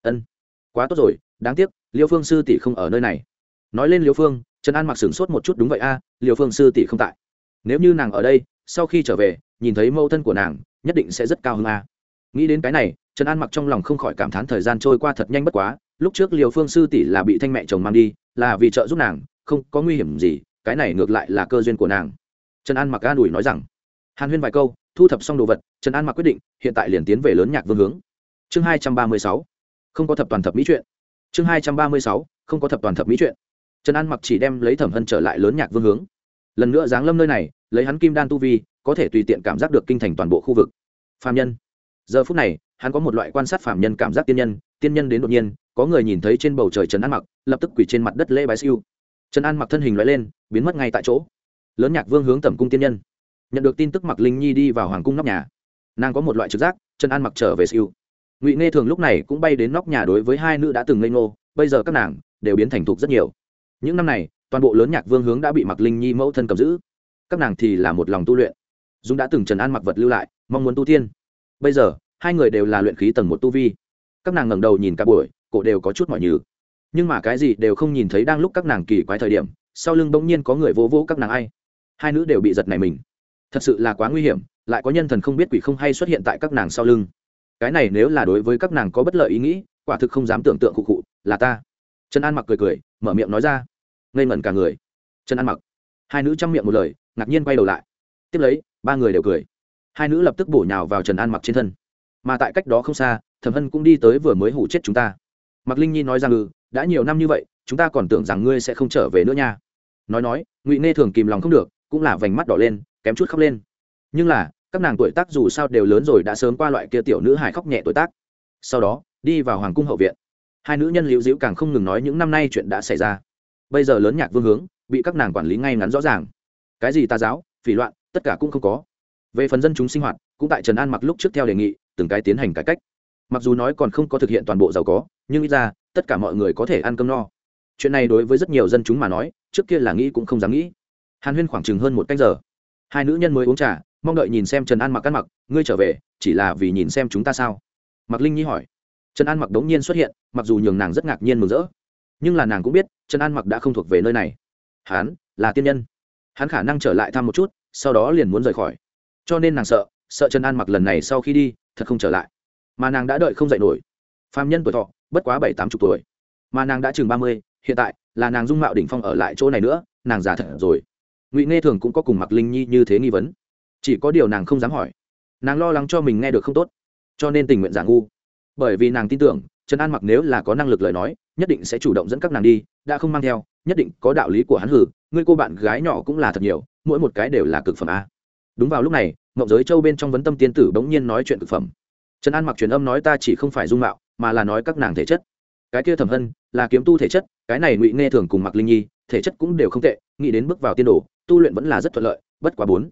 Ân, quá tốt rồi, đáng tiếc, liêu phương sư tỷ không ở nơi này. Nói lên liêu phương, trần an mặc sửng sốt một chút đúng vậy a, liêu phương sư tỷ không tại. Nếu như nàng ở đây, sau khi trở về, nhìn thấy mâu thân của nàng, nhất định sẽ rất cao hơn a. Nghĩ đến cái này, trần an mặc trong lòng không khỏi cảm thán thời gian trôi qua thật nhanh bất quá, lúc trước liều phương sư tỷ là bị thanh mẹ chồng mang đi, là vì trợ giúp nàng, không có nguy hiểm gì, cái này ngược lại là cơ duyên của nàng. Trần an mặc an ủi nói rằng hàn huyên vài câu, thu thập xong đồ vật, trần an mặc quyết định, hiện tại liền tiến về lớn nhạc vương hướng. Chương hai trăm ba mươi sáu. Không có thập toàn thập mỹ chuyện. Chương hai trăm ba mươi sáu, không có thập toàn thập mỹ chuyện. Trần an mặc chỉ đem lấy thẩm hân trở lại lớn nhạc vương hướng. Lần nữa giáng lâm nơi này, lấy hắn kim đan tu vi, có thể tùy tiện cảm giác được kinh thành toàn bộ khu vực. Phạm nhân. Giờ phút này, hắn có một loại quan sát phạm nhân cảm giác tiên nhân tiên nhân đến đột nhiên, có người nhìn thấy trên bầu trời trần an mặc, lập tức quỳ trên mặt đất lễ bái siêu. Trần an mặc thân hình loại lên, biến mất ngay tại chỗ. Lớn nhạc vương hướng tầm cung tiên nhân nhận được tin tức mặc linh nhi đi vào hoàng cung nóc nhà. Nàng có một loại trực giác trần an mặc trở về siêu. Ngụy nghe thường lúc này cũng bay đến nóc nhà đối với hai nữ đã từng ngây ngô, bây giờ các nàng đều biến thành thục rất nhiều. Những năm này, toàn bộ lớn nhạc vương hướng đã bị mặc linh nhi mẫu thân cầm giữ. Các nàng thì là một lòng tu luyện. Dung đã từng trần an mặc vật lưu lại, mong muốn tu tiên. Bây giờ, hai người đều là luyện khí tầng một tu vi. Các nàng ngẩng đầu nhìn cả buổi, cổ đều có chút mỏi nhừ. Nhưng mà cái gì đều không nhìn thấy đang lúc các nàng kỳ quái thời điểm, sau lưng bỗng nhiên có người vỗ vỗ các nàng ai. Hai nữ đều bị giật này mình thật sự là quá nguy hiểm, lại có nhân thần không biết quỷ không hay xuất hiện tại các nàng sau lưng. Cái này nếu là đối với các nàng có bất lợi ý nghĩ, quả thực không dám tưởng tượng cụ cụ là ta. Trần an mặc cười cười, mở miệng nói ra. Ngây ngẩn cả người. Trần an mặc. Hai nữ chăm miệng một lời, ngạc nhiên quay đầu lại. Tiếp lấy, ba người đều cười. Hai nữ lập tức bổ nhào vào trần an mặc trên thân. Mà tại cách đó không xa, thẩm hân cũng đi tới vừa mới hủ chết chúng ta. Mặc linh nhi nói rằng ừ đã nhiều năm như vậy, chúng ta còn tưởng rằng ngươi sẽ không trở về nữa nha. Nói nói, ngụy nê thường kìm lòng không được, cũng là vành mắt đỏ lên kém chút khóc lên. Nhưng là, các nàng tuổi tác dù sao đều lớn rồi đã sớm qua loại kia tiểu nữ hải khóc nhẹ tuổi tác. Sau đó, đi vào hoàng cung hậu viện. Hai nữ nhân liễu dĩu càng không ngừng nói những năm nay chuyện đã xảy ra. Bây giờ lớn nhạc vương hướng, bị các nàng quản lý ngay ngắn rõ ràng. Cái gì tà giáo, phỉ loạn, tất cả cũng không có. Về phần dân chúng sinh hoạt, cũng tại trần an mặc lúc trước theo đề nghị, từng cái tiến hành cải cách. Mặc dù nói còn không có thực hiện toàn bộ giàu có, nhưng ít ra, tất cả mọi người có thể ăn cơm no. Chuyện này đối với rất nhiều dân chúng mà nói, trước kia là nghĩ cũng không dám nghĩ. Hàn huyên khoảng chừng hơn một canh giờ hai nữ nhân mới uống trà, mong đợi nhìn xem trần an mặc ăn mặc, ngươi trở về, chỉ là vì nhìn xem chúng ta sao? Mặc linh nhi hỏi. Trần an mặc đống nhiên xuất hiện, mặc dù nhường nàng rất ngạc nhiên mừng rỡ, nhưng là nàng cũng biết, trần an mặc đã không thuộc về nơi này. Hắn là tiên nhân. Hắn khả năng trở lại thăm một chút, sau đó liền muốn rời khỏi. Cho nên nàng sợ sợ trần an mặc lần này sau khi đi, thật không trở lại. Mà nàng đã đợi không dậy nổi. Phạm nhân tuổi thọ, bất quá bảy tám chục tuổi. Mà nàng đã chừng ba mươi, hiện tại là nàng dung mạo đỉnh phong ở lại chỗ này nữa, nàng già thật rồi ngụy nghe thường cũng có cùng mặc linh nhi như thế nghi vấn chỉ có điều nàng không dám hỏi nàng lo lắng cho mình nghe được không tốt cho nên tình nguyện giả ngu bởi vì nàng tin tưởng trần an mặc nếu là có năng lực lời nói nhất định sẽ chủ động dẫn các nàng đi đã không mang theo nhất định có đạo lý của hắn hử ngươi cô bạn gái nhỏ cũng là thật nhiều mỗi một cái đều là cực phẩm a đúng vào lúc này mộng giới châu bên trong vấn tâm tiên tử bỗng nhiên nói chuyện cực phẩm trần an mặc truyền âm nói ta chỉ không phải dung mạo mà là nói các nàng thể chất cái kia thẩm hân là kiếm tu thể chất cái này ngụy nghe thường cùng mặc linh nhi thể chất cũng đều không tệ nghĩ đến bước vào tiên đồ tu luyện vẫn là rất thuận lợi, bất quá bốn.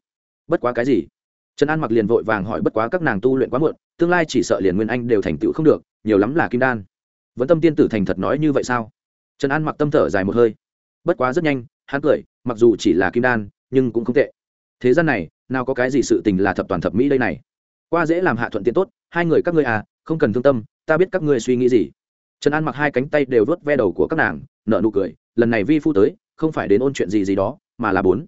Bất quá cái gì? Trần an mặc liền vội vàng hỏi bất quá các nàng tu luyện quá muộn, tương lai chỉ sợ liền nguyên anh đều thành tựu không được, nhiều lắm là kim đan. Vẫn tâm tiên tử thành thật nói như vậy sao? Trần an mặc tâm thở dài một hơi. Bất quá rất nhanh, hắn cười, mặc dù chỉ là kim đan, nhưng cũng không tệ. Thế gian này, nào có cái gì sự tình là thập toàn thập mỹ đây này? Qua dễ làm hạ thuận tiện tốt, hai người các ngươi à không cần thương tâm, ta biết các ngươi suy nghĩ gì. Trần an mặc hai cánh tay đều vớt ve đầu của các nàng nợ nụ cười, lần này vi phu tới, không phải đến ôn chuyện gì gì đó mà là bốn.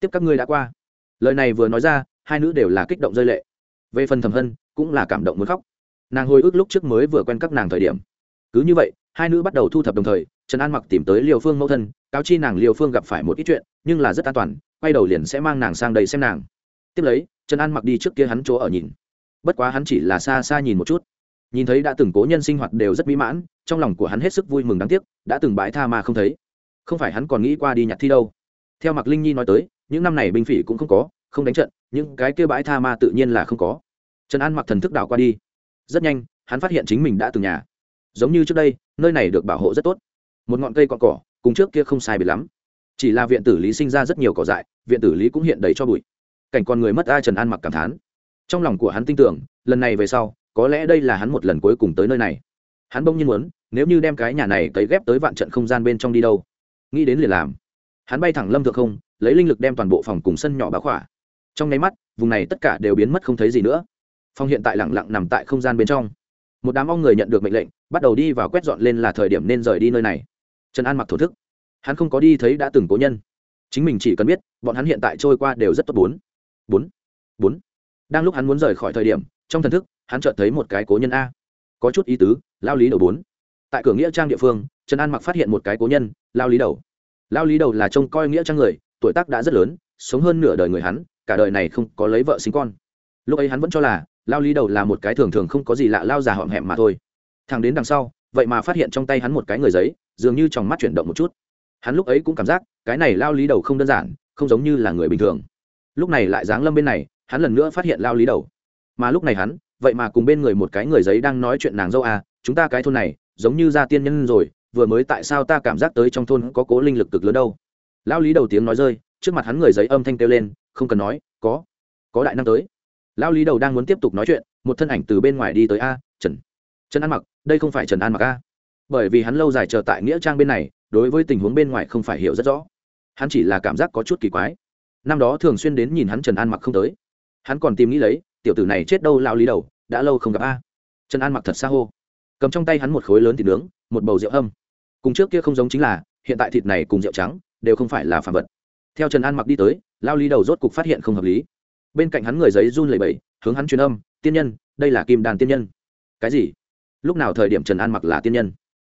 Tiếp các ngươi đã qua. Lời này vừa nói ra, hai nữ đều là kích động rơi lệ. Về phần thầm hân, cũng là cảm động muốn khóc. Nàng hồi ức lúc trước mới vừa quen các nàng thời điểm. Cứ như vậy, hai nữ bắt đầu thu thập đồng thời, trần an mặc tìm tới liều phương mẫu thân, cáo chi nàng liều phương gặp phải một ít chuyện, nhưng là rất an toàn, quay đầu liền sẽ mang nàng sang đây xem nàng. Tiếp lấy, trần an mặc đi trước kia hắn chỗ ở nhìn. Bất quá hắn chỉ là xa xa nhìn một chút. Nhìn thấy đã từng cố nhân sinh hoạt đều rất mỹ mãn, trong lòng của hắn hết sức vui mừng đáng tiếc, đã từng bãi tha mà không thấy. Không phải hắn còn nghĩ qua đi nhặt thi đâu theo mạc linh nhi nói tới, những năm này binh phỉ cũng không có, không đánh trận, những cái kia bãi tha ma tự nhiên là không có. Trần an mặc thần thức đảo qua đi. Rất nhanh, hắn phát hiện chính mình đã từng nhà. Giống như trước đây, nơi này được bảo hộ rất tốt. Một ngọn cây cọn cỏ, cùng trước kia không sai biệt lắm. Chỉ là viện tử lý sinh ra rất nhiều cỏ dại, viện tử lý cũng hiện đầy cho bụi. Cảnh con người mất ai trần an mặc cảm thán. Trong lòng của hắn tin tưởng, lần này về sau, có lẽ đây là hắn một lần cuối cùng tới nơi này. Hắn bỗng nhiên muốn, nếu như đem cái nhà này cấy ghép tới vạn trận không gian bên trong đi đâu. Nghĩ đến liền làm hắn bay thẳng lâm thượng không, lấy linh lực đem toàn bộ phòng cùng sân nhỏ báo khỏa. Trong nháy mắt, vùng này tất cả đều biến mất không thấy gì nữa. Phòng hiện tại lẳng lặng nằm tại không gian bên trong. Một đám ong người nhận được mệnh lệnh, bắt đầu đi vào quét dọn lên là thời điểm nên rời đi nơi này. Trần an mặc thổ thức. Hắn không có đi thấy đã từng cố nhân. Chính mình chỉ cần biết, bọn hắn hiện tại trôi qua đều rất tốt bốn. Bốn. Bốn. Đang lúc hắn muốn rời khỏi thời điểm, trong thần thức, hắn chợt thấy một cái cố nhân a. Có chút ý tứ, lao lý đầu bốn. Tại cửa nghĩa trang địa phương, trần an mặc phát hiện một cái cố nhân, lao lý đầu lao lý đầu là trông coi nghĩa trang người, tuổi tác đã rất lớn, sống hơn nửa đời người hắn, cả đời này không có lấy vợ sinh con. Lúc ấy hắn vẫn cho là, lao lý đầu là một cái thường thường không có gì lạ lao già họm hẹm mà thôi. Thằng đến đằng sau, vậy mà phát hiện trong tay hắn một cái người giấy, dường như trong mắt chuyển động một chút. Hắn lúc ấy cũng cảm giác, cái này lao lý đầu không đơn giản, không giống như là người bình thường. Lúc này lại giáng lâm bên này, hắn lần nữa phát hiện lao lý đầu. Mà lúc này hắn, vậy mà cùng bên người một cái người giấy đang nói chuyện nàng dâu à chúng ta cái thôn này, giống như ra tiên nhân rồi vừa mới tại sao ta cảm giác tới trong thôn có cố linh lực cực lớn đâu? Lao lý đầu tiếng nói rơi, trước mặt hắn người giấy âm thanh kêu lên, không cần nói, có có đại năng tới. Lao lý đầu đang muốn tiếp tục nói chuyện, một thân ảnh từ bên ngoài đi tới a, trần. Trần an mặc, đây không phải trần an mặc a. Bởi vì hắn lâu dài chờ tại nghĩa trang bên này, đối với tình huống bên ngoài không phải hiểu rất rõ. Hắn chỉ là cảm giác có chút kỳ quái. Năm đó thường xuyên đến nhìn hắn trần an mặc không tới. Hắn còn tìm nghĩ lấy, tiểu tử này chết đâu lao lý đầu, đã lâu không gặp a. Trần an mặc thật xa hô cầm trong tay hắn một khối lớn thịt nướng, một bầu rượu hâm. Cùng trước kia không giống chính là, hiện tại thịt này cùng rượu trắng, đều không phải là phản vật. Theo trần an mặc đi tới, lao lý đầu rốt cục phát hiện không hợp lý. Bên cạnh hắn người giấy run lẩy bẩy, hướng hắn truyền âm, tiên nhân, đây là kim đàn tiên nhân. Cái gì? Lúc nào thời điểm trần an mặc là tiên nhân?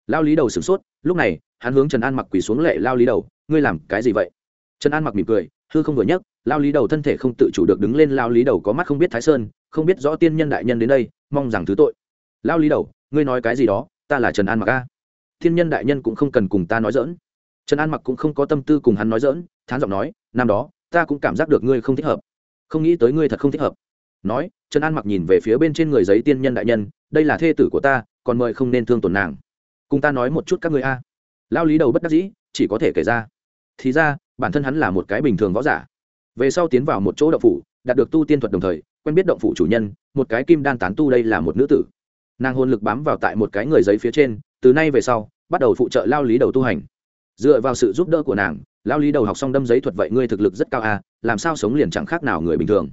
Lao lý đầu sửng sốt, lúc này, hắn hướng trần an mặc quỳ xuống lệ, lao lý đầu, ngươi làm cái gì vậy? Trần an mặc mỉm cười, hư không vừa nhấc, lao lý đầu thân thể không tự chủ được đứng lên, lao lý đầu có mắt không biết thái sơn, không biết rõ tiên nhân đại nhân đến đây, mong rằng thứ tội. Lao lý đầu ngươi nói cái gì đó, ta là trần an mặc a. Thiên nhân đại nhân cũng không cần cùng ta nói dỡn trần an mặc cũng không có tâm tư cùng hắn nói dỡn thán giọng nói, năm đó, ta cũng cảm giác được ngươi không thích hợp. Không nghĩ tới ngươi thật không thích hợp. Nói, trần an mặc nhìn về phía bên trên người giấy tiên nhân đại nhân, đây là thê tử của ta, còn mời không nên thương tổn nàng. Cùng ta nói một chút các người a. Lao lý đầu bất đắc dĩ, chỉ có thể kể ra. Thì ra, bản thân hắn là một cái bình thường võ giả. Về sau tiến vào một chỗ động phủ, đạt được tu tiên thuật đồng thời, quen biết động phủ chủ nhân, một cái kim đan tán tu đây là một nữ tử nàng hồn lực bám vào tại một cái người giấy phía trên, từ nay về sau, bắt đầu phụ trợ lao lý đầu tu hành. Dựa vào sự giúp đỡ của nàng, lao lý đầu học xong đâm giấy thuật vậy ngươi thực lực rất cao à làm sao sống liền chẳng khác nào người bình thường.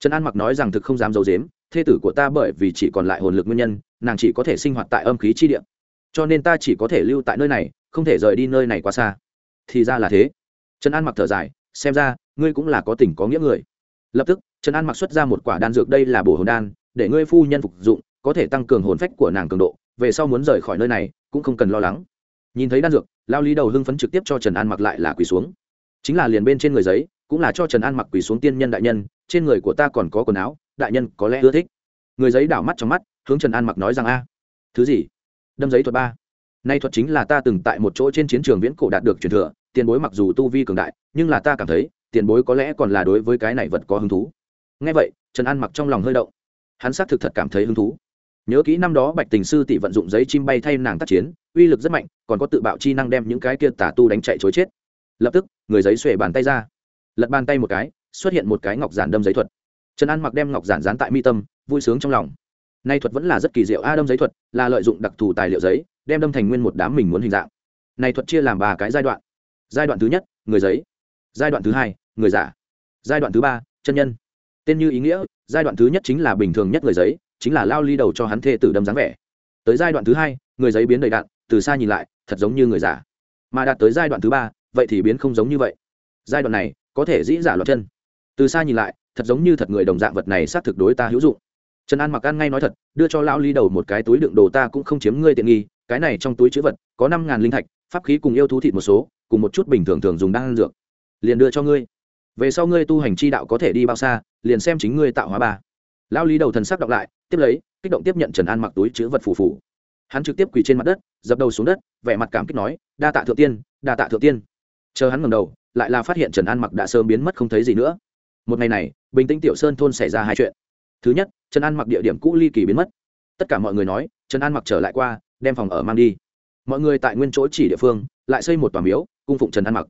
Trần an mặc nói rằng thực không dám giấu dếm thê tử của ta bởi vì chỉ còn lại hồn lực nguyên nhân, nàng chỉ có thể sinh hoạt tại âm khí chi địa. Cho nên ta chỉ có thể lưu tại nơi này, không thể rời đi nơi này quá xa. Thì ra là thế. Trần an mặc thở dài, xem ra, ngươi cũng là có tình có nghĩa người. Lập tức, trần an mặc xuất ra một quả đan dược đây là bổ hồn đan, để ngươi phu nhân phục dụng có thể tăng cường hồn phách của nàng cường độ, về sau muốn rời khỏi nơi này, cũng không cần lo lắng. Nhìn thấy đan dược, lao lý đầu hưng phấn trực tiếp cho trần an mặc lại là quỳ xuống. Chính là liền bên trên người giấy, cũng là cho trần an mặc quỳ xuống tiên nhân đại nhân, trên người của ta còn có quần áo, đại nhân có lẽ ưa thích. Người giấy đảo mắt trong mắt, hướng trần an mặc nói rằng, a, thứ gì? Đâm giấy thuật ba. Nay thuật chính là ta từng tại một chỗ trên chiến trường viễn cổ đạt được truyền thừa, tiền bối mặc dù tu vi cường đại, nhưng là ta cảm thấy, tiền bối có lẽ còn là đối với cái này vật có hứng thú. Ngay vậy, trần an mặc trong lòng hơi động. Hắn xác thực thật cảm thấy hứng thú nhớ kỹ năm đó bạch tình sư tỷ vận dụng giấy chim bay thay nàng tác chiến, uy lực rất mạnh, còn có tự bạo chi năng đem những cái kia tà tu đánh chạy chối chết. Lập tức, người giấy xuề bàn tay ra. Lật bàn tay một cái, xuất hiện một cái ngọc giản đâm giấy thuật. Trần an mặc đem ngọc giản dán tại mi tâm, vui sướng trong lòng. Nay thuật vẫn là rất kỳ diệu. A, đâm giấy thuật là lợi dụng đặc thù tài liệu giấy, đem đâm thành nguyên một đám mình muốn hình dạng. Này thuật chia làm ba cái giai đoạn. Giai đoạn thứ nhất, người giấy. Giai đoạn thứ hai, người giả. Giai đoạn thứ ba, chân nhân. Tên như ý nghĩa, giai đoạn thứ nhất chính là bình thường nhất người giấy chính là lao ly đầu cho hắn thê tử đâm dáng vẻ. Tới giai đoạn thứ hai, người giấy biến đầy đạn, từ xa nhìn lại, thật giống như người giả mà đạt tới giai đoạn thứ ba, vậy thì biến không giống như vậy. Giai đoạn này, có thể dĩ giả loạt chân. Từ xa nhìn lại, thật giống như thật người đồng dạng vật này xác thực đối ta hữu dụng. Trần an mặc ăn ngay nói thật, đưa cho lão ly đầu một cái túi đựng đồ ta cũng không chiếm ngươi tiện nghi, cái này trong túi chữ vật, có năm ngàn linh thạch, pháp khí cùng yêu thú thịt một số, cùng một chút bình thường thường dùng đang ăn dược. Liền đưa cho ngươi. Về sau ngươi tu hành chi đạo có thể đi bao xa, liền xem chính ngươi tạo hóa ba lão lý đầu thần sắc đọc lại, tiếp lấy, kích động tiếp nhận trần an mặc túi chữ vật phù phù. Hắn trực tiếp quỳ trên mặt đất, dập đầu xuống đất, vẻ mặt cảm kích nói, đa tạ thượng tiên, đa tạ thượng tiên. Chờ hắn ngầm đầu, lại là phát hiện trần an mặc đã sớm biến mất không thấy gì nữa. Một ngày này, bình tĩnh tiểu sơn thôn xảy ra hai chuyện. Thứ nhất, trần an mặc địa điểm cũ ly kỳ biến mất. Tất cả mọi người nói, trần an mặc trở lại qua, đem phòng ở mang đi. Mọi người tại nguyên chỗ chỉ địa phương, lại xây một tòa miếu, cung phụng trần an mặc.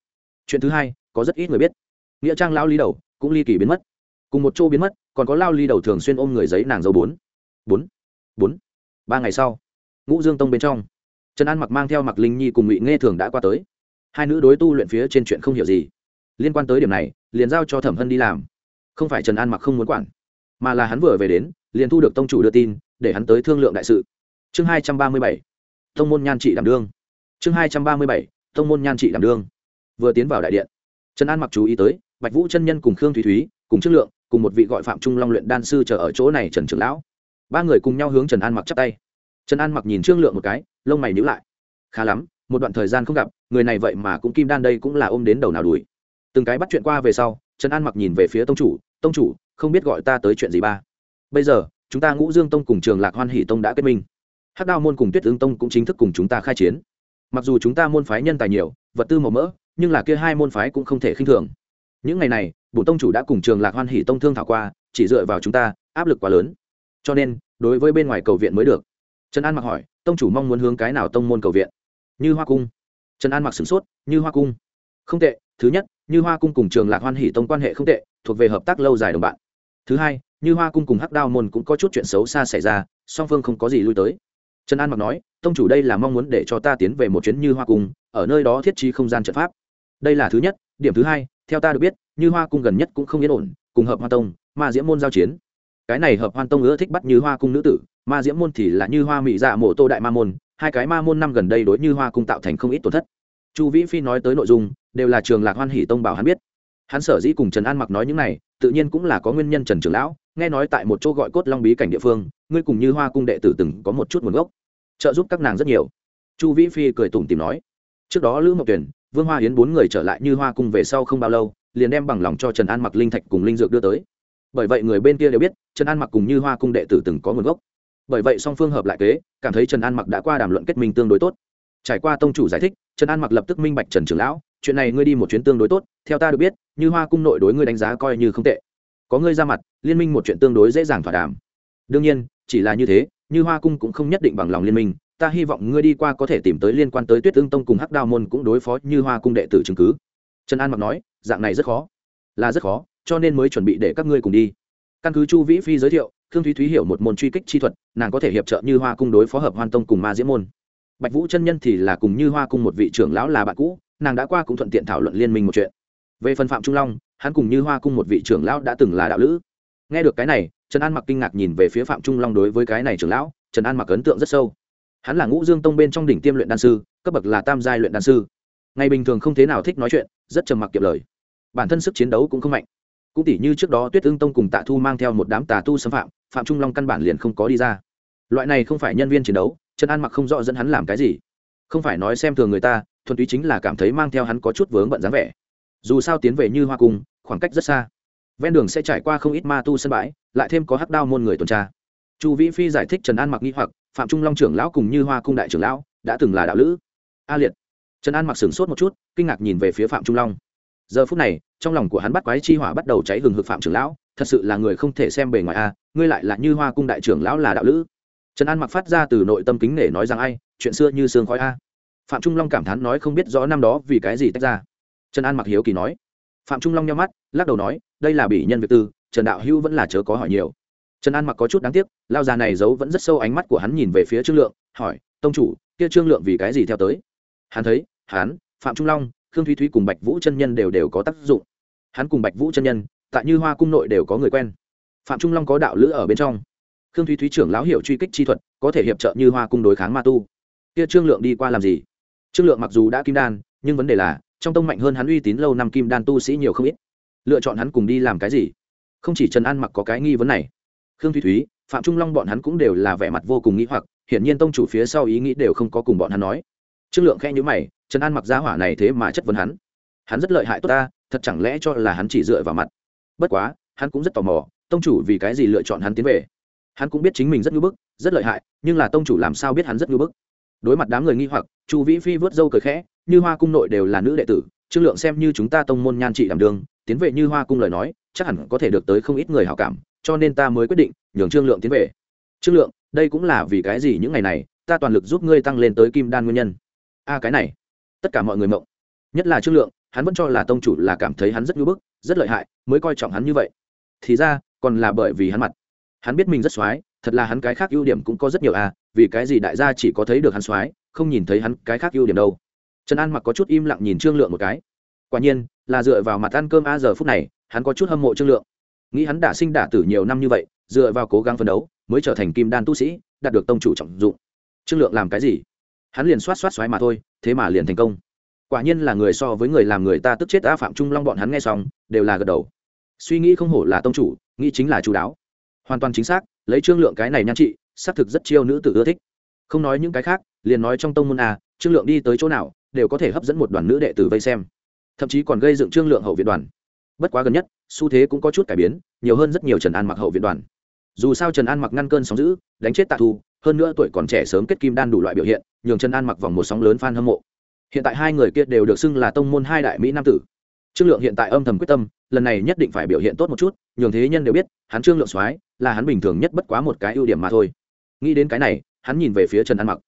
Chuyện thứ hai, có rất ít người biết. Nghĩa trang Lão Lý đầu, cũng ly kỳ biến mất cùng một chỗ biến mất, còn có lao ly đầu thường xuyên ôm người giấy nàng dâu bốn. Bốn? Bốn? Ba ngày sau, ngũ dương tông bên trong, trần an mặc mang theo mặc linh nhi cùng ngụy nghe thường đã qua tới. Hai nữ đối tu luyện phía trên chuyện không hiểu gì. Liên quan tới điểm này, liền giao cho thẩm hân đi làm. Không phải trần an mặc không muốn quản, mà là hắn vừa về đến, liền thu được tông chủ đưa tin, để hắn tới thương lượng đại sự. Chương hai trăm ba mươi bảy, tông môn nhan trị đảm đương. Chương hai trăm ba mươi bảy, tông môn nhan trị đảm đương. Vừa tiến vào đại điện, trần an mặc chú ý tới, bạch vũ chân nhân cùng khương thúy thúy, cùng chất lượng cùng một vị gọi phạm trung long luyện đan sư chờ ở chỗ này trần trưởng lão. Ba người cùng nhau hướng trần an mặc chắp tay. Trần an mặc nhìn trương lượng một cái, lông mày nhíu lại. Khá lắm, một đoạn thời gian không gặp, người này vậy mà cũng kim đan đây cũng là ôm đến đầu nào đuổi. Từng cái bắt chuyện qua về sau, trần an mặc nhìn về phía tông chủ tông chủ, không biết gọi ta tới chuyện gì ba? Bây giờ, chúng ta ngũ dương tông cùng trường lạc hoan hỷ tông đã kết minh. Hắc đao môn cùng tuyết ứng tông cũng chính thức cùng chúng ta khai chiến. Mặc dù chúng ta môn phái nhân tài nhiều, vật tư màu mỡ, nhưng là kia hai môn phái cũng không thể khinh thường những ngày này, bổn tông chủ đã cùng trường lạc hoan hỷ tông thương thảo qua, chỉ dựa vào chúng ta, áp lực quá lớn. Cho nên, đối với bên ngoài cầu viện mới được. Trần an mặc hỏi, tông chủ mong muốn hướng cái nào tông môn cầu viện? Như hoa cung. Trần an mặc sửng sốt, như hoa cung. Không tệ, thứ nhất, như hoa cung cùng trường lạc hoan hỷ tông quan hệ không tệ, thuộc về hợp tác lâu dài đồng bạn. Thứ hai, như hoa cung cùng hắc đao môn cũng có chút chuyện xấu xa xảy ra, song phương không có gì lui tới. Trần an mặc nói, tông chủ đây là mong muốn để cho ta tiến về một chuyến như hoa cung, ở nơi đó thiết trí không gian trận pháp. Đây là thứ nhất, điểm thứ hai theo ta được biết, như hoa cung gần nhất cũng không yên ổn, cùng hợp hoa tông, ma diễm môn giao chiến. Cái này hợp hoan tông ưa thích bắt như hoa cung nữ tử, ma diễm môn thì là như hoa mỹ dạ mộ tô đại ma môn, hai cái ma môn năm gần đây đối như hoa cung tạo thành không ít tổn thất. Chu vĩ phi nói tới nội dung, đều là trường lạc hoan hỷ tông bảo hắn biết. Hắn sở dĩ cùng trần an mặc nói những này, tự nhiên cũng là có nguyên nhân trần trường lão, nghe nói tại một chỗ gọi cốt long bí cảnh địa phương, ngươi cùng như hoa cung đệ tử từng có một chút nguồn gốc, trợ giúp các nàng rất nhiều. Chu vĩ phi cười tủm tìm nói, trước đó lữ mộc tuyển vương hoa hiến bốn người trở lại như hoa cung về sau không bao lâu, liền đem bằng lòng cho trần an mặc linh thạch cùng linh dược đưa tới. Bởi vậy người bên kia đều biết, trần an mặc cùng như hoa cung đệ tử từng có nguồn gốc. Bởi vậy song phương hợp lại kế, cảm thấy trần an mặc đã qua đàm luận kết minh tương đối tốt. Trải qua tông chủ giải thích, trần an mặc lập tức minh bạch trần trưởng lão, chuyện này ngươi đi một chuyến tương đối tốt, theo ta được biết, như hoa cung nội đối ngươi đánh giá coi như không tệ. Có ngươi ra mặt, liên minh một chuyện tương đối dễ dàng thỏa đàm. Đương nhiên, chỉ là như thế, như hoa cung cũng không nhất định bằng lòng liên minh ta hy vọng ngươi đi qua có thể tìm tới liên quan tới tuyết ương tông cùng hắc đao môn cũng đối phó như hoa cung đệ tử chứng cứ. Trần an mặc nói, dạng này rất khó, là rất khó, cho nên mới chuẩn bị để các ngươi cùng đi. Căn cứ chu vĩ phi giới thiệu Thương thúy thúy hiểu một môn truy kích chi thuật, nàng có thể hiệp trợ như hoa cung đối phó hợp hoan tông cùng ma diễm môn. Bạch vũ chân nhân thì là cùng như hoa cung một vị trưởng lão là bạn cũ, nàng đã qua cũng thuận tiện thảo luận liên minh một chuyện. Về phần phạm trung long, hắn cùng như hoa cung một vị trưởng lão đã từng là đạo lữ. Nghe được cái này, trần an mặc kinh ngạc nhìn về phía phạm trung long đối với cái này trưởng lão, trần an mặc ấn tượng rất sâu hắn là ngũ dương tông bên trong đỉnh tiêm luyện đan sư, cấp bậc là tam giai luyện đan sư. Ngày bình thường không thế nào thích nói chuyện, rất trầm mặc kiệm lời. Bản thân sức chiến đấu cũng không mạnh. Cũng tỉ như trước đó tuyết ương tông cùng tạ thu mang theo một đám tà tu xâm phạm phạm trung long căn bản liền không có đi ra. Loại này không phải nhân viên chiến đấu, trần an mặc không rõ dẫn hắn làm cái gì. Không phải nói xem thường người ta, thuần túy chính là cảm thấy mang theo hắn có chút vướng bận dáng vẻ. Dù sao tiến về như hoa cung, khoảng cách rất xa. Ven đường sẽ trải qua không ít ma tu sân bãi, lại thêm có hắc đao môn người tuần tra. Chu vĩ phi giải thích trần an mặc nghi hoặc phạm trung long trưởng lão cùng như hoa cung đại trưởng lão đã từng là đạo lữ. A liệt. Trần an mặc sửng sốt một chút, kinh ngạc nhìn về phía phạm trung long. Giờ phút này, trong lòng của hắn bắt quái chi hỏa bắt đầu cháy hừng hực phạm trưởng lão, thật sự là người không thể xem bề ngoài a, ngươi lại là như hoa cung đại trưởng lão là đạo lữ. Trần an mặc phát ra từ nội tâm kính nể nói rằng ai, chuyện xưa như sương khói a. Phạm trung long cảm thán nói không biết rõ năm đó vì cái gì tách ra. Trần an mặc hiếu kỳ nói. Phạm trung long nhau mắt, lắc đầu nói, đây là bị nhân việc tư, trần đạo hữu vẫn là chớ có hỏi nhiều trần an mặc có chút đáng tiếc, lao già này giấu vẫn rất sâu ánh mắt của hắn nhìn về phía trương lượng, hỏi, tông chủ, kia trương lượng vì cái gì theo tới? Hắn thấy, hắn, phạm trung long, khương thúy thúy cùng bạch vũ chân nhân đều đều có tác dụng. Hắn cùng bạch vũ chân nhân, tại như hoa cung nội đều có người quen. Phạm trung long có đạo lữ ở bên trong. Khương thúy thúy trưởng lão hiệu truy kích chi thuật, có thể hiệp trợ như hoa cung đối kháng ma tu. Kia trương lượng đi qua làm gì? Trương lượng mặc dù đã kim đan, nhưng vấn đề là, trong tông mạnh hơn hắn uy tín lâu năm kim đan tu sĩ nhiều không ít. Lựa chọn hắn cùng đi làm cái gì? Không chỉ trần an mặc có cái nghi vấn này khương thúy thúy, phạm trung long bọn hắn cũng đều là vẻ mặt vô cùng nghĩ hoặc, hiển nhiên tông chủ phía sau ý nghĩ đều không có cùng bọn hắn nói. Trương lượng khe nhữ mày, trần an mặc giá hỏa này thế mà chất vấn hắn. Hắn rất lợi hại tốt ta, thật chẳng lẽ cho là hắn chỉ dựa vào mặt. Bất quá, hắn cũng rất tò mò, tông chủ vì cái gì lựa chọn hắn tiến về? Hắn cũng biết chính mình rất ngưỡng bức, rất lợi hại, nhưng là tông chủ làm sao biết hắn rất ngưỡng bức? Đối mặt đám người nghi hoặc, chu vĩ phi vớt dâu cười khẽ, như hoa cung nội đều là nữ đệ tử, trương lượng xem như chúng ta tông môn nhan trị đảm đường, tiến về như hoa cung lời nói, chắc hẳn có thể được tới không ít người hảo cảm cho nên ta mới quyết định nhường trương lượng tiến về. Trương lượng, đây cũng là vì cái gì những ngày này, ta toàn lực giúp ngươi tăng lên tới kim đan nguyên nhân? A, cái này, tất cả mọi người mộng. Nhất là trương lượng, hắn vẫn cho là tông chủ là cảm thấy hắn rất ngưỡng bức, rất lợi hại, mới coi trọng hắn như vậy. Thì ra, còn là bởi vì hắn mặt. Hắn biết mình rất x thật là hắn cái khác ưu điểm cũng có rất nhiều à vì cái gì đại gia chỉ có thấy được hắn x không nhìn thấy hắn cái khác ưu điểm đâu. Trần an mặc có chút im lặng nhìn trương lượng một cái. Quả nhiên, là dựa vào mặt ăn cơm a giờ phút này, hắn có chút hâm mộ trương lượng nghĩ hắn đã sinh đả tử nhiều năm như vậy, dựa vào cố gắng phấn đấu, mới trở thành kim đan tu sĩ, đạt được tông chủ trọng dụng. Trương lượng làm cái gì? Hắn liền xoát xoát xoáy mà thôi, thế mà liền thành công. Quả nhiên là người so với người làm người ta tức chết a phạm trung long bọn hắn nghe xong, đều là gật đầu. Suy nghĩ không hổ là tông chủ, nghĩ chính là chú đáo. Hoàn toàn chính xác, lấy trương lượng cái này nhan trị, xác thực rất chiêu nữ tử ưa thích. Không nói những cái khác, liền nói trong tông môn a trương lượng đi tới chỗ nào, đều có thể hấp dẫn một đoàn nữ đệ tử vây xem. Thậm chí còn gây dựng trương lượng hậu viện đoàn. Bất quá gần nhất xu thế cũng có chút cải biến, nhiều hơn rất nhiều trần an mặc hậu viện đoàn. Dù sao trần an mặc ngăn cơn sóng giữ đánh chết tạ thu, hơn nữa tuổi còn trẻ sớm kết kim đan đủ loại biểu hiện, nhường trần an mặc vòng một sóng lớn f a n hâm mộ. Hiện tại hai người kia đều được xưng là tông môn hai đại mỹ nam tử. Trương lượng hiện tại âm thầm quyết tâm, lần này nhất định phải biểu hiện tốt một chút, nhường thế nhân đều biết, hắn trương lượng soái là hắn bình thường nhất bất quá một cái ưu điểm mà thôi. Nghĩ đến cái này, hắn nhìn về phía trần an mặc.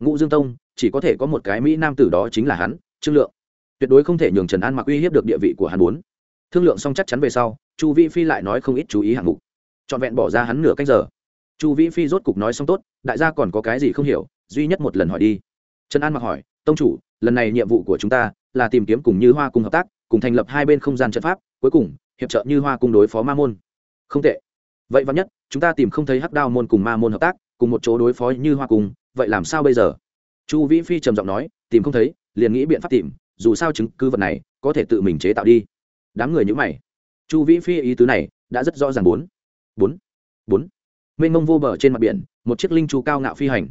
Ngũ dương tông, chỉ có thể có một cái mỹ nam tử đó chính là hắn, trương lượng. Tuyệt đối không thể nhường trần an mặc uy hiếp được địa vị của hắn muốn thương lượng xong chắc chắn về sau, chu vĩ phi lại nói không ít chú ý hạng mục. Trọn vẹn bỏ ra hắn nửa cách giờ. Chu vĩ phi rốt cục nói xong tốt, đại gia còn có cái gì không hiểu, duy nhất một lần hỏi đi. Trần an mặc hỏi, tông chủ, lần này nhiệm vụ của chúng ta là tìm kiếm cùng như hoa cùng hợp tác, cùng thành lập hai bên không gian trận pháp, cuối cùng, hiệp trợ như hoa cùng đối phó ma môn. Không tệ. Vậy vắn nhất, chúng ta tìm không thấy hắc đao môn cùng ma môn hợp tác, cùng một chỗ đối phó như hoa cùng vậy làm sao bây giờ? Chu vĩ phi trầm giọng nói, tìm không thấy, liền nghĩ biện pháp tìm, dù sao chứng cứ vật này có thể tự mình chế tạo đi đám người nhữ mày. Chu vĩ phi ý tứ này đã rất rõ ràng bốn. Bốn. Bốn. Mênh mông vô bờ trên mặt biển, một chiếc linh chu cao ngạo phi hành.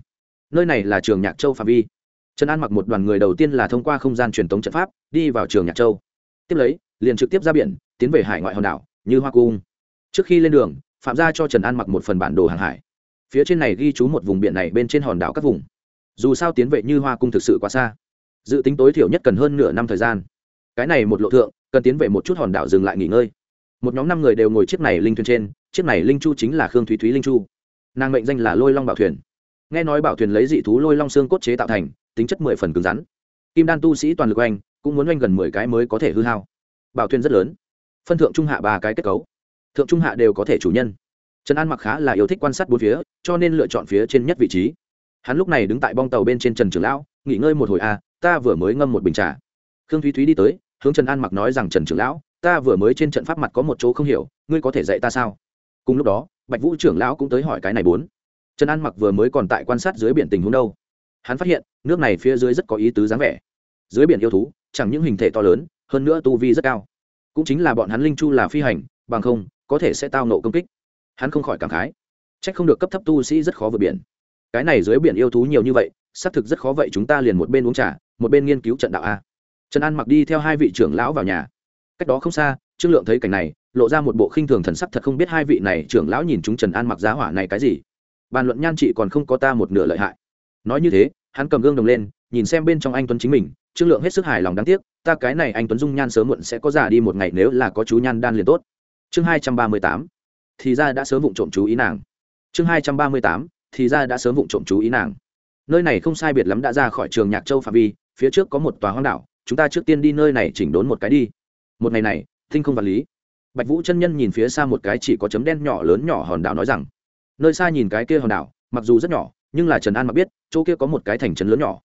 Nơi này là trường nhạc châu phạm vi. Trần an mặc một đoàn người đầu tiên là thông qua không gian truyền thống trận pháp, đi vào trường nhạc châu. Tiếp lấy, liền trực tiếp ra biển, tiến về hải ngoại hòn đảo, như hoa cung. Trước khi lên đường, phạm ra cho trần an mặc một phần bản đồ hàng hải. Phía trên này ghi chú một vùng biển này bên trên hòn đảo các vùng. Dù sao tiến vệ như hoa cung thực sự quá xa. Dự tính tối thiểu nhất cần hơn nửa năm thời gian. Cái này một lộ thượng cần tiến về một chút hòn đảo dừng lại nghỉ ngơi. Một nhóm năm người đều ngồi chiếc này linh thuyền trên chiếc này linh chu chính là khương thúy thúy linh chu. Nàng mệnh danh là lôi long bảo thuyền. Nghe nói bảo thuyền lấy dị thú lôi long xương cốt chế tạo thành tính chất mười phần cứng rắn. Kim đan tu sĩ toàn lực oanh cũng muốn oanh gần mười cái mới có thể hư hao. Bảo thuyền rất lớn. Phân thượng trung hạ ba cái kết cấu. Thượng trung hạ đều có thể chủ nhân. Trần an mặc khá là yêu thích quan sát bốn phía cho nên lựa chọn phía trên nhất vị trí. Hắn lúc này đứng tại bong tàu bên trên trần trường lão nghỉ ngơi một hồi a à, ta vừa mới ngâm một bình trà. Khương thúy thúy đi tới hướng trần an mặc nói rằng trần trưởng lão ta vừa mới trên trận pháp mặt có một chỗ không hiểu ngươi có thể dạy ta sao cùng lúc đó bạch vũ trưởng lão cũng tới hỏi cái này bốn trần an mặc vừa mới còn tại quan sát dưới biển tình huống đâu hắn phát hiện nước này phía dưới rất có ý tứ dáng vẻ dưới biển yêu thú chẳng những hình thể to lớn hơn nữa tu vi rất cao cũng chính là bọn hắn linh chu là phi hành bằng không có thể sẽ tao nộ công kích hắn không khỏi cảm khái c h ắ c không được cấp thấp tu sĩ rất khó vượt biển cái này dưới biển yêu thú nhiều như vậy xác thực rất khó vậy chúng ta liền một bên uống trà, một bên nghiên cứu trận đạo a trần an mặc đi theo hai vị trưởng lão vào nhà. Cách đó không xa, trương lượng thấy cảnh này, lộ ra một bộ khinh thường thần sắc thật không biết hai vị này trưởng lão nhìn chúng trần an mặc giá hỏa này cái gì. Bàn luận nhan trị còn không có ta một nửa lợi hại. Nói như thế, hắn cầm gương đồng lên, nhìn xem bên trong anh tuấn chính mình, trương lượng hết sức hài lòng đáng tiếc, ta cái này anh tuấn dung nhan sớm muộn sẽ có giả đi một ngày nếu là có chú nhan đan liền tốt. Chương hai trăm ba mươi tám, thì ra đã sớm vụng trộm chú ý nàng. Chương hai trăm ba mươi tám, thì ra đã sớm vụng trộm chú ý nàng. Nơi này không sai biệt lắm đã ra khỏi trường nhạc châu phạm vi, phía trước có một tòa hoang đảo chúng ta trước tiên đi nơi này chỉnh đốn một cái đi. Một ngày này thinh không vật lý. Bạch vũ chân nhân nhìn phía xa một cái chỉ có chấm đen nhỏ lớn nhỏ hòn đảo nói rằng, nơi xa nhìn cái kia hòn đảo, mặc dù rất nhỏ, nhưng là trần an mặc biết, chỗ kia có một cái thành trấn lớn nhỏ.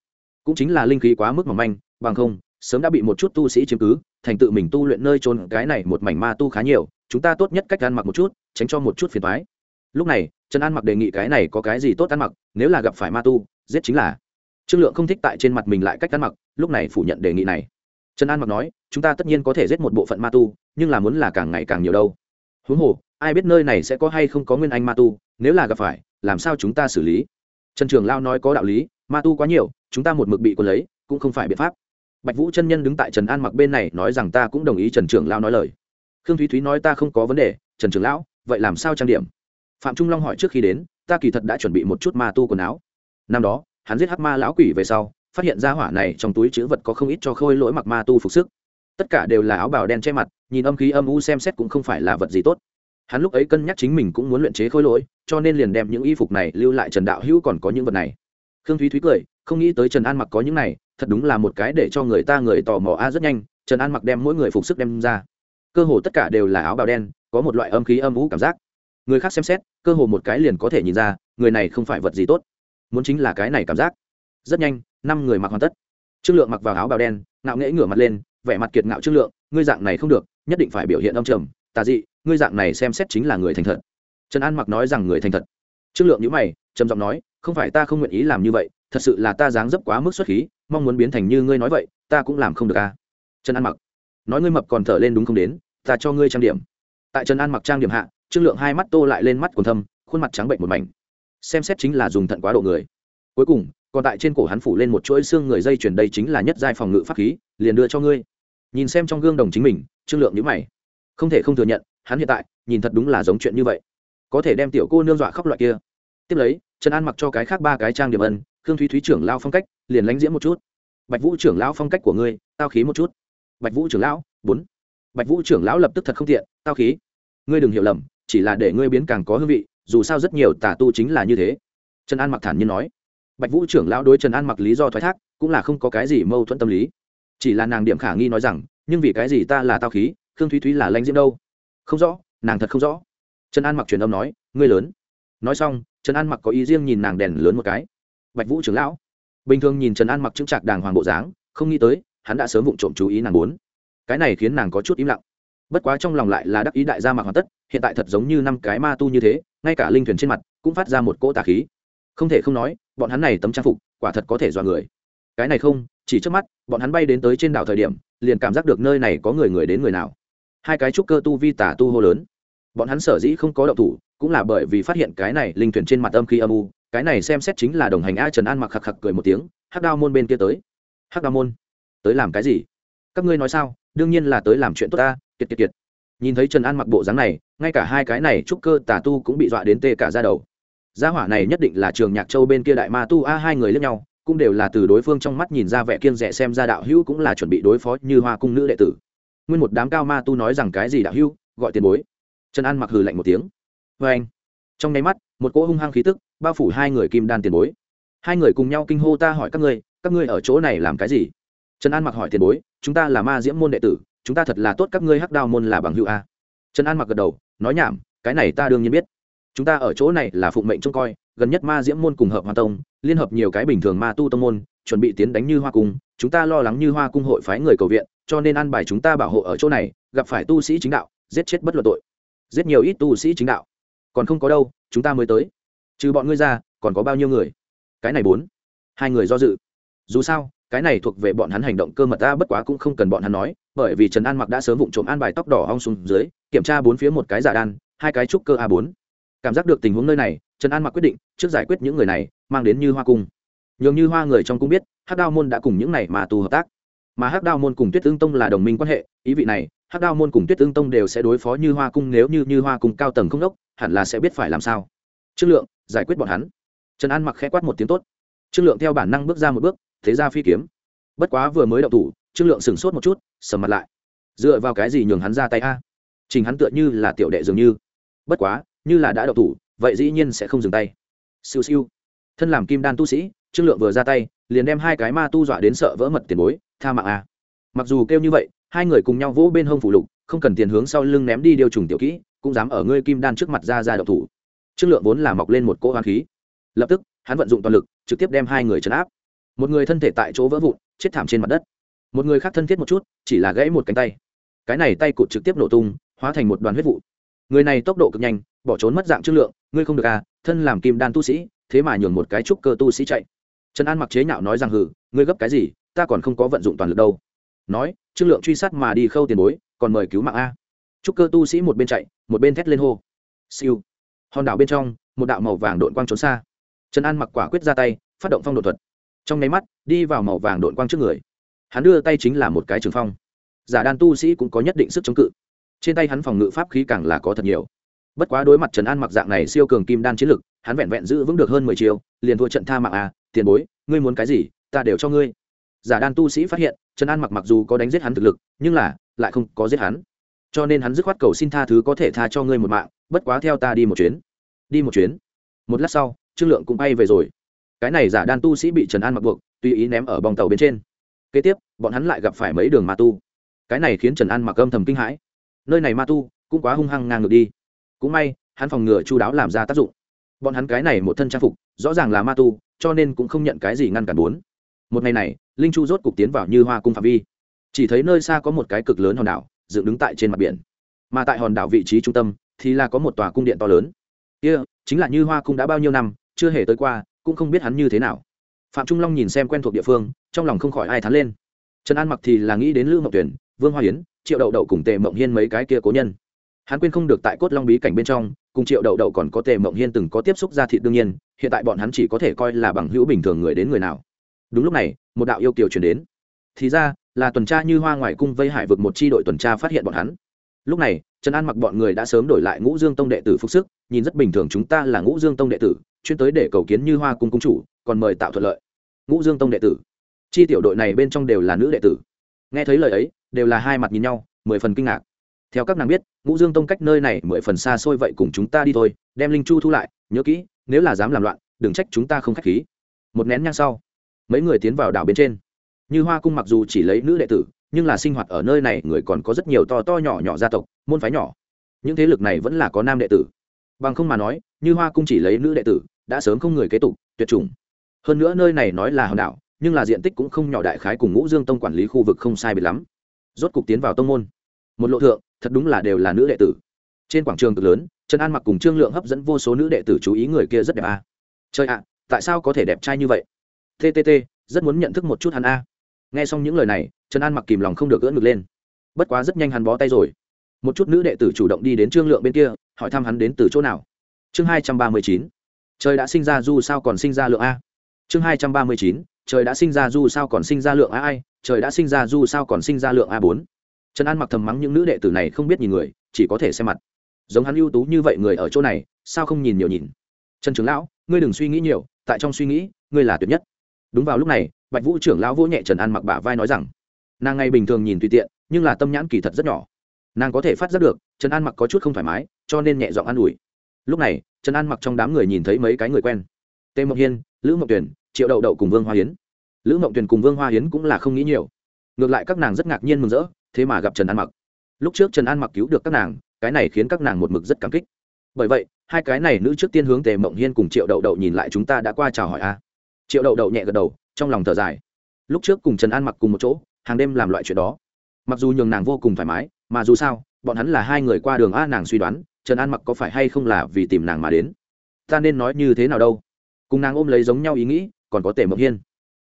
Cũng chính là linh khí quá mức mỏng manh, bằng không, sớm đã bị một chút tu sĩ chiếm cứ, thành tự mình tu luyện nơi trôn cái này một mảnh ma tu khá nhiều, chúng ta tốt nhất cách ăn mặc một chút, tránh cho một chút phiền thoái lúc này, trần an mặc đề nghị cái này có cái gì tốt ăn mặc, nếu là gặp phải ma tu, giết chính là trương lượng không thích tại trên mặt mình lại cách ăn mặc, lúc này phủ nhận đề nghị này. Trần an mặc nói, chúng ta tất nhiên có thể giết một bộ phận ma tu, nhưng là muốn là càng ngày càng nhiều đâu. Huống hồ, ai biết nơi này sẽ có hay không có nguyên anh ma tu, nếu là gặp phải, làm sao chúng ta xử lý? Trần trường lao nói có đạo lý, ma tu quá nhiều, chúng ta một mực bị quân lấy, cũng không phải biện pháp. Bạch vũ chân nhân đứng tại trần an mặc bên này nói rằng ta cũng đồng ý trần trường lao nói lời. Khương thúy thúy nói ta không có vấn đề, trần trường lão, vậy làm sao trang điểm? Phạm trung long hỏi trước khi đến, ta kỳ thật đã chuẩn bị một chút ma tu quần áo. Năm đó hắn giết hắc ma lão quỷ về sau, phát hiện ra hỏa này trong túi chữ vật có không ít cho khôi lỗi mặc ma tu phục sức. Tất cả đều là áo bào đen che mặt, nhìn âm khí âm u xem xét cũng không phải là vật gì tốt. Hắn lúc ấy cân nhắc chính mình cũng muốn luyện chế khôi lỗi, cho nên liền đem những y phục này lưu lại trần đạo hữu còn có những vật này. Khương thúy thúy cười, không nghĩ tới trần an mặc có những này, thật đúng là một cái để cho người ta người tò mò a rất nhanh, trần an mặc đem mỗi người phục sức đem ra. Cơ hồ tất cả đều là áo bào đen, có một loại âm khí âm ú cảm giác. Người khác xem xét, cơ hồ một cái liền có thể nhìn ra, người này không phải vật gì tốt muốn chính là cái này cảm giác. Rất nhanh, năm người mặc hoàn tất. Trương lượng mặc vào áo bào đen, ngạo nghễ ngửa mặt lên, vẻ mặt kiệt ngạo trương lượng, ngươi dạng này không được, nhất định phải biểu hiện âm trầm, tà dị, ngươi dạng này xem xét chính là người thành thật. Trần an mặc nói rằng người thành thật. Trương lượng nhữ mày, trầm giọng nói, không phải ta không nguyện ý làm như vậy, thật sự là ta dáng dấp quá mức xuất khí, mong muốn biến thành như ngươi nói vậy, ta cũng làm không được a à. trần an mặc, nói ngươi mập còn thở lên đúng không đến, ta cho ngươi trang điểm. Tại trần an mặc trang điểm hạ, trương lượng hai mắt tô lại lên mắt còn thâm, khuôn mặt trắng bệnh một mảnh xem xét chính là dùng thận quá độ người. Cuối cùng, còn tại trên cổ hắn phủ lên một chuỗi xương người dây chuyền đây chính là nhất giai phòng ngự pháp khí, liền đưa cho ngươi. Nhìn xem trong gương đồng chính mình, trương lượng nhữ mày. Không thể không thừa nhận, hắn hiện tại, nhìn thật đúng là giống chuyện như vậy. Có thể đem tiểu cô nương dọa khóc loại kia. Tiếp lấy, trần an mặc cho cái khác ba cái trang điểm ân, khương thúy thúy trưởng lao phong cách, liền lánh diễn một chút. Bạch vũ trưởng lão phong cách của ngươi, tao khí một chút. Bạch vũ trưởng lão, bốn. Bạch vũ trưởng lão lập tức thật không tiện, tao khí. Ngươi đừng hiểu lầm, chỉ là để ngươi biến càng có hương vị dù sao rất nhiều tà tu chính là như thế. Trần an mặc thản nhiên nói. Bạch vũ trưởng lão đối trần an mặc lý do thoái thác, cũng là không có cái gì mâu thuẫn tâm lý. Chỉ là nàng điểm khả nghi nói rằng, nhưng vì cái gì ta là tao khí, khương thúy thúy là lanh diễm đâu? Không rõ, nàng thật không rõ. Trần an mặc truyền âm nói, ngươi lớn. Nói xong, trần an mặc có ý riêng nhìn nàng đèn lớn một cái. Bạch vũ trưởng lão. Bình thường nhìn trần an mặc chững chạc đàng hoàng bộ dáng, không nghĩ tới, hắn đã sớm vụng trộm chú ý nàng muốn cái này khiến nàng có chút im lặng bất quá trong lòng lại là đắc ý đại gia mạc hoàn tất, hiện tại thật giống như năm cái ma tu như thế, ngay cả linh thuyền trên mặt cũng phát ra một cỗ tà khí. Không thể không nói, bọn hắn này tấm trang phục, quả thật có thể dọa người. Cái này không, chỉ trước mắt, bọn hắn bay đến tới trên đảo thời điểm, liền cảm giác được nơi này có người người đến người nào. Hai cái trúc cơ tu vi tả tu hô lớn. Bọn hắn sở dĩ không có động thủ, cũng là bởi vì phát hiện cái này linh thuyền trên mặt âm khi âm u, cái này xem xét chính là đồng hành a trần an mặc khặc khặc cười một tiếng, hắc đao môn bên kia tới. Hắc đao môn, tới làm cái gì? Các ngươi nói sao? Đương nhiên là tới làm chuyện tốt ta kiệt kiệt kiệt. Nhìn thấy trần an mặc bộ dáng này, ngay cả hai cái này trúc cơ tà tu cũng bị dọa đến tê cả ra đầu. Gia hỏa này nhất định là trường nhạc châu bên kia đại ma tu, a, hai người lẫn nhau, cũng đều là từ đối phương trong mắt nhìn ra vẻ kiên rẻ xem ra đạo hữu cũng là chuẩn bị đối phó như hoa cung nữ đệ tử. Nguyên một đám cao ma tu nói rằng cái gì đạo hữu, gọi tiền bối. Trần an mặc hừ lạnh một tiếng. Vê anh, trong nháy mắt, một cỗ hung hăng khí tức bao phủ hai người kim đan tiền bối. Hai người cùng nhau kinh hô ta hỏi các ngươi các ngươi ở chỗ này làm cái gì? Trần an mặc hỏi tiền bối, chúng ta là ma diễm môn đệ tử chúng ta thật là tốt các ngươi hắc đao môn là bằng hữu a. Trần an mặc gật đầu, nói nhảm, cái này ta đương nhiên biết. Chúng ta ở chỗ này là phụng mệnh trông coi, gần nhất ma diễm môn cùng hợp hoa tông, liên hợp nhiều cái bình thường ma tu tông môn, chuẩn bị tiến đánh như hoa cung, chúng ta lo lắng như hoa cung hội phái người cầu viện, cho nên ăn bài chúng ta bảo hộ ở chỗ này, gặp phải tu sĩ chính đạo, giết chết bất luận tội. Giết nhiều ít tu sĩ chính đạo. Còn không có đâu, chúng ta mới tới. Trừ bọn ngươi ra, còn có bao nhiêu người? Cái này bốn. Hai người do dự. Dù sao cái này thuộc về bọn hắn hành động cơ mật ta, bất quá cũng không cần bọn hắn nói, bởi vì trần an mặc đã sớm vụng trộm an bài tóc đỏ hong xuống dưới, kiểm tra bốn phía một cái giả đan, hai cái trúc cơ a bốn. Cảm giác được tình huống nơi này, trần an mặc quyết định trước giải quyết những người này, mang đến như hoa cung. Nhường như hoa người trong cung biết, hắc đao môn đã cùng những này mà tù hợp tác. Mà hắc đao môn cùng tuyết tương tông là đồng minh quan hệ, ý vị này, hắc đao môn cùng tuyết tương tông đều sẽ đối phó như hoa cung, nếu như như hoa cung cao tầng không đốc, hẳn là sẽ biết phải làm sao. Trương lượng giải quyết bọn hắn. Trần an mặc khẽ quát một tiếng tốt. Trương lượng theo bản năng bước ra một bước thế ra phi kiếm. Bất quá vừa mới đậu thủ, trương lượng sửng sốt một chút, sầm mặt lại. Dựa vào cái gì nhường hắn ra tay a? Trình hắn tựa như là tiểu đệ dường như. Bất quá, như là đã đậu thủ, vậy dĩ nhiên sẽ không dừng tay. Siêu siêu. Thân làm kim đan tu sĩ, trương lượng vừa ra tay, liền đem hai cái ma tu dọa đến sợ vỡ mật tiền bối, tha mạng a. Mặc dù kêu như vậy, hai người cùng nhau vỗ bên hông phủ lục, không cần tiền hướng sau lưng ném đi điều trùng tiểu kỹ, cũng dám ở ngươi kim đan trước mặt ra ra đậu thủ. Trương lượng vốn là mọc lên một cỗ hoang khí. Lập tức, hắn vận dụng toàn lực, trực tiếp đem hai người chấn áp một người thân thể tại chỗ vỡ vụn, chết thảm trên mặt đất. Một người khác thân thiết một chút, chỉ là gãy một cánh tay. Cái này tay cụt trực tiếp nổ tung, hóa thành một đoàn huyết vụ. Người này tốc độ cực nhanh, bỏ trốn mất dạng trương lượng, ngươi không được à thân làm kim đan tu sĩ, thế mà nhường một cái trúc cơ tu sĩ chạy. Trần an mặc chế nhạo nói rằng, hừ, ngươi gấp cái gì, ta còn không có vận dụng toàn lực đâu. Nói, trương lượng truy sát mà đi khâu tiền bối, còn mời cứu mạng a. Trúc cơ tu sĩ một bên chạy, một bên thét lên hô. Siêu. Hòn đảo bên trong, một đạo màu vàng đội quang trốn xa. Trần an mặc quả quyết ra tay, phát động phong độ thuật trong nháy mắt, đi vào màu vàng đội quang trước người. Hắn đưa tay chính là một cái trường phong. Giả đan tu sĩ cũng có nhất định sức chống cự. Trên tay hắn phòng ngự pháp khí càng là có thật nhiều. Bất quá đối mặt trần an mặc dạng này siêu cường kim đan chiến lực, hắn vẹn vẹn giữ vững được hơn mười chiều liền thua trận tha mạng à tiền bối, ngươi muốn cái gì, ta đều cho ngươi. Giả đan tu sĩ phát hiện, trần an mặc mặc dù có đánh giết hắn thực lực, nhưng là, lại không có giết hắn. Cho nên hắn dứt khoát cầu xin tha thứ có thể tha cho ngươi một mạng, bất quá theo ta đi một chuyến. Đi một chuyến. Một lát sau, trương lượng cũng bay về rồi cái này giả đan tu sĩ bị trần an mặc buộc tùy ý ném ở bong tàu bên trên. Kế tiếp bọn hắn lại gặp phải mấy đường ma tu. Cái này khiến trần an mặc âm thầm kinh hãi. Nơi này ma tu cũng quá hung hăng ngang ngược đi. Cũng may hắn phòng ngừa chu đáo làm ra tác dụng. Bọn hắn cái này một thân trang phục rõ ràng là ma tu cho nên cũng không nhận cái gì ngăn cản bốn. Một ngày này linh chu rốt cục tiến vào như hoa cung phạm vi. Chỉ thấy nơi xa có một cái cực lớn hòn đảo dựng đứng tại trên mặt biển. Mà tại hòn đảo vị trí trung tâm thì là có một tòa cung điện to lớn. Kia、yeah, chính là như hoa cung đã bao nhiêu năm chưa hề tới qua cũng không biết hắn như thế nào. Phạm trung long nhìn xem quen thuộc địa phương, trong lòng không khỏi ai thắn lên. Trần an mặc thì là nghĩ đến lữ mộng tuyển vương hoa hiến triệu đậu đậu cùng tề mộng hiên mấy cái kia cố nhân. Hắn quên không được tại cốt long bí cảnh bên trong, cùng triệu đậu đậu còn có tề mộng hiên từng có tiếp xúc ra thị đương nhiên, hiện tại bọn hắn chỉ có thể coi là bằng hữu bình thường người đến người nào. Đúng lúc này, một đạo yêu kiều chuyển đến. Thì ra, là tuần tra như hoa ngoài cung vây hải vực một c h i đội tuần tra phát hiện bọn hắn lúc này, trần an mặc bọn người đã sớm đổi lại ngũ dương tông đệ tử phục sức, nhìn rất bình thường chúng ta là ngũ dương tông đệ tử, chuyên tới để cầu kiến như hoa cung cung chủ, còn mời tạo thuận lợi. Ngũ dương tông đệ tử. Chi tiểu đội này bên trong đều là nữ đệ tử. Nghe thấy lời ấy, đều là hai mặt nhìn nhau, mười phần kinh ngạc. Theo các nàng biết, ngũ dương tông cách nơi này mười phần xa xôi vậy cùng chúng ta đi thôi, đem linh chu thu lại, nhớ kỹ, nếu là dám làm loạn, đừng trách chúng ta không k h á c h khí. Một nén nhang sau, mấy người tiến vào đảo bên trên như hoa cung mặc dù chỉ lấy nữ đệ tử, nhưng là sinh hoạt ở nơi này, người còn có rất nhiều to to nhỏ nhỏ gia tộc, môn phái nhỏ. Những thế lực này vẫn là có nam đệ tử. Bằng không mà nói, như hoa cung chỉ lấy nữ đệ tử, đã sớm không người kế tục, tuyệt chủng. Hơn nữa nơi này nói là hòn đảo, nhưng là diện tích cũng không nhỏ đại khái cùng ngũ dương tông quản lý khu vực không sai biệt lắm. Rốt cục tiến vào tông môn. Một lộ thượng, thật đúng là đều là nữ đệ tử. Trên quảng trường cực lớn, trần an mặc cùng trương lượng hấp dẫn vô số nữ đệ tử chú ý người kia rất đẹp a à. trời ạ, tại sao có thể đẹp trai như vậy? Ttt rất muốn nhận thức một chút hắn a nghe xong những lời này, trần an mặc kìm lòng không được gỡ ngực lên. Bất quá rất nhanh hắn bó tay rồi. Một chút nữ đệ tử chủ động đi đến trương lượng bên kia, hỏi thăm hắn đến từ chỗ nào. Chương hai trăm ba mươi chín. Trời đã sinh ra du sao còn sinh ra lượng a. Chương hai trăm ba mươi chín. Trời đã sinh ra du sao còn sinh ra lượng a ai? Trời đã sinh ra du sao còn sinh ra lượng a bốn. Trần an mặc thầm mắng những nữ đệ tử này không biết nhìn người, chỉ có thể xem mặt. Giống hắn ưu tú như vậy người ở chỗ này, sao không nhìn nhiều nhìn? Trần trưởng lão, ngươi đừng suy nghĩ nhiều, tại trong suy nghĩ, ngươi là tuyệt nhất. Đúng vào lúc này bạch vũ trưởng lão vỗ nhẹ trần an mặc bả vai nói rằng, nàng ngày bình thường nhìn tùy tiện, nhưng là tâm nhãn kỳ thật rất nhỏ. Nàng có thể phát giác được, trần an mặc có chút không thoải mái, cho nên nhẹ giọng an ủi. Lúc này, trần an mặc trong đám người nhìn thấy mấy cái người quen. Tề mộng hiên, lữ mộng tuyển triệu đậu đậu cùng vương hoa hiến. Lữ mộng tuyển cùng vương hoa hiến cũng là không nghĩ nhiều. Ngược lại các nàng rất ngạc nhiên mừng rỡ, thế mà gặp trần an mặc. Lúc trước trần an mặc cứu được các nàng, cái này khiến các nàng một mực rất cảm kích. Bởi vậy, hai cái này nữ trước tiên hướng tề mộng hiên cùng triệu đậu đậu nhìn lại chúng ta đã qua chào hỏi a. Triệu đậu đậu nhẹ gật đầu trong lòng thở dài. Lúc trước cùng trần an mặc cùng một chỗ, hàng đêm làm loại chuyện đó. Mặc dù nhường nàng vô cùng thoải mái, mà dù sao, bọn hắn là hai người qua đường a nàng suy đoán, trần an mặc có phải hay không là vì tìm nàng mà đến. Ta nên nói như thế nào đâu? Cùng nàng ôm lấy giống nhau ý nghĩ, còn có tề mộng hiên.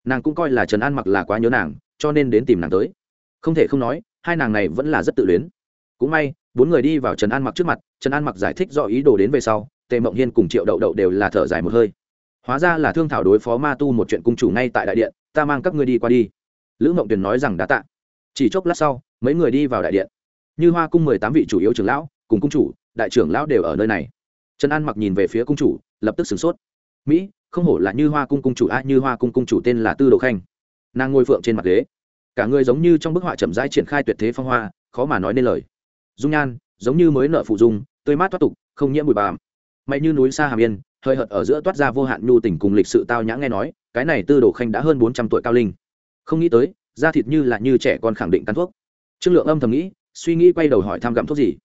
Nàng cũng coi là trần an mặc là quá nhớ nàng, cho nên đến tìm nàng tới. Không thể không nói, hai nàng này vẫn là rất tự luyến. Cũng may, bốn người đi vào trần an mặc trước mặt, trần an mặc giải thích do ý đồ đến về sau, tề mộng hiên cùng triệu đậu đậu đều là thở dài một hơi hóa ra là thương thảo đối phó ma tu một chuyện cung chủ ngay tại đại điện, ta mang các ngươi đi qua đi. Lữ mộng tuyền nói rằng đã tạ. Chỉ chốc lát sau, mấy người đi vào đại điện. Như hoa cung mười tám vị chủ yếu trưởng lão, cùng cung chủ, đại trưởng lão đều ở nơi này. Trần an mặc nhìn về phía cung chủ, lập tức sửng sốt. Mỹ, không hổ là như hoa cung cung chủ a, như hoa cung cung chủ tên là tư đồ khanh. Nàng ngồi phượng trên mặt ghế. Cả người giống như trong bức họa chậm rãi triển khai tuyệt thế phong hoa, khó mà nói nên lời. Dung nhan, giống như mới nợ phụ dung, tươi mát thoát tục, không nhiễm bụi bàm mày như núi xa hàm yên thời hợt ở giữa toát ra vô hạn nhu tình cùng lịch sự tao nhã nghe nói, cái này tư đồ khanh đã hơn bốn trăm tuổi cao linh. Không nghĩ tới, da thịt như là như trẻ con khẳng định cắn thuốc. Trương lượng âm thầm nghĩ, suy nghĩ quay đầu hỏi tham gặm thuốc gì.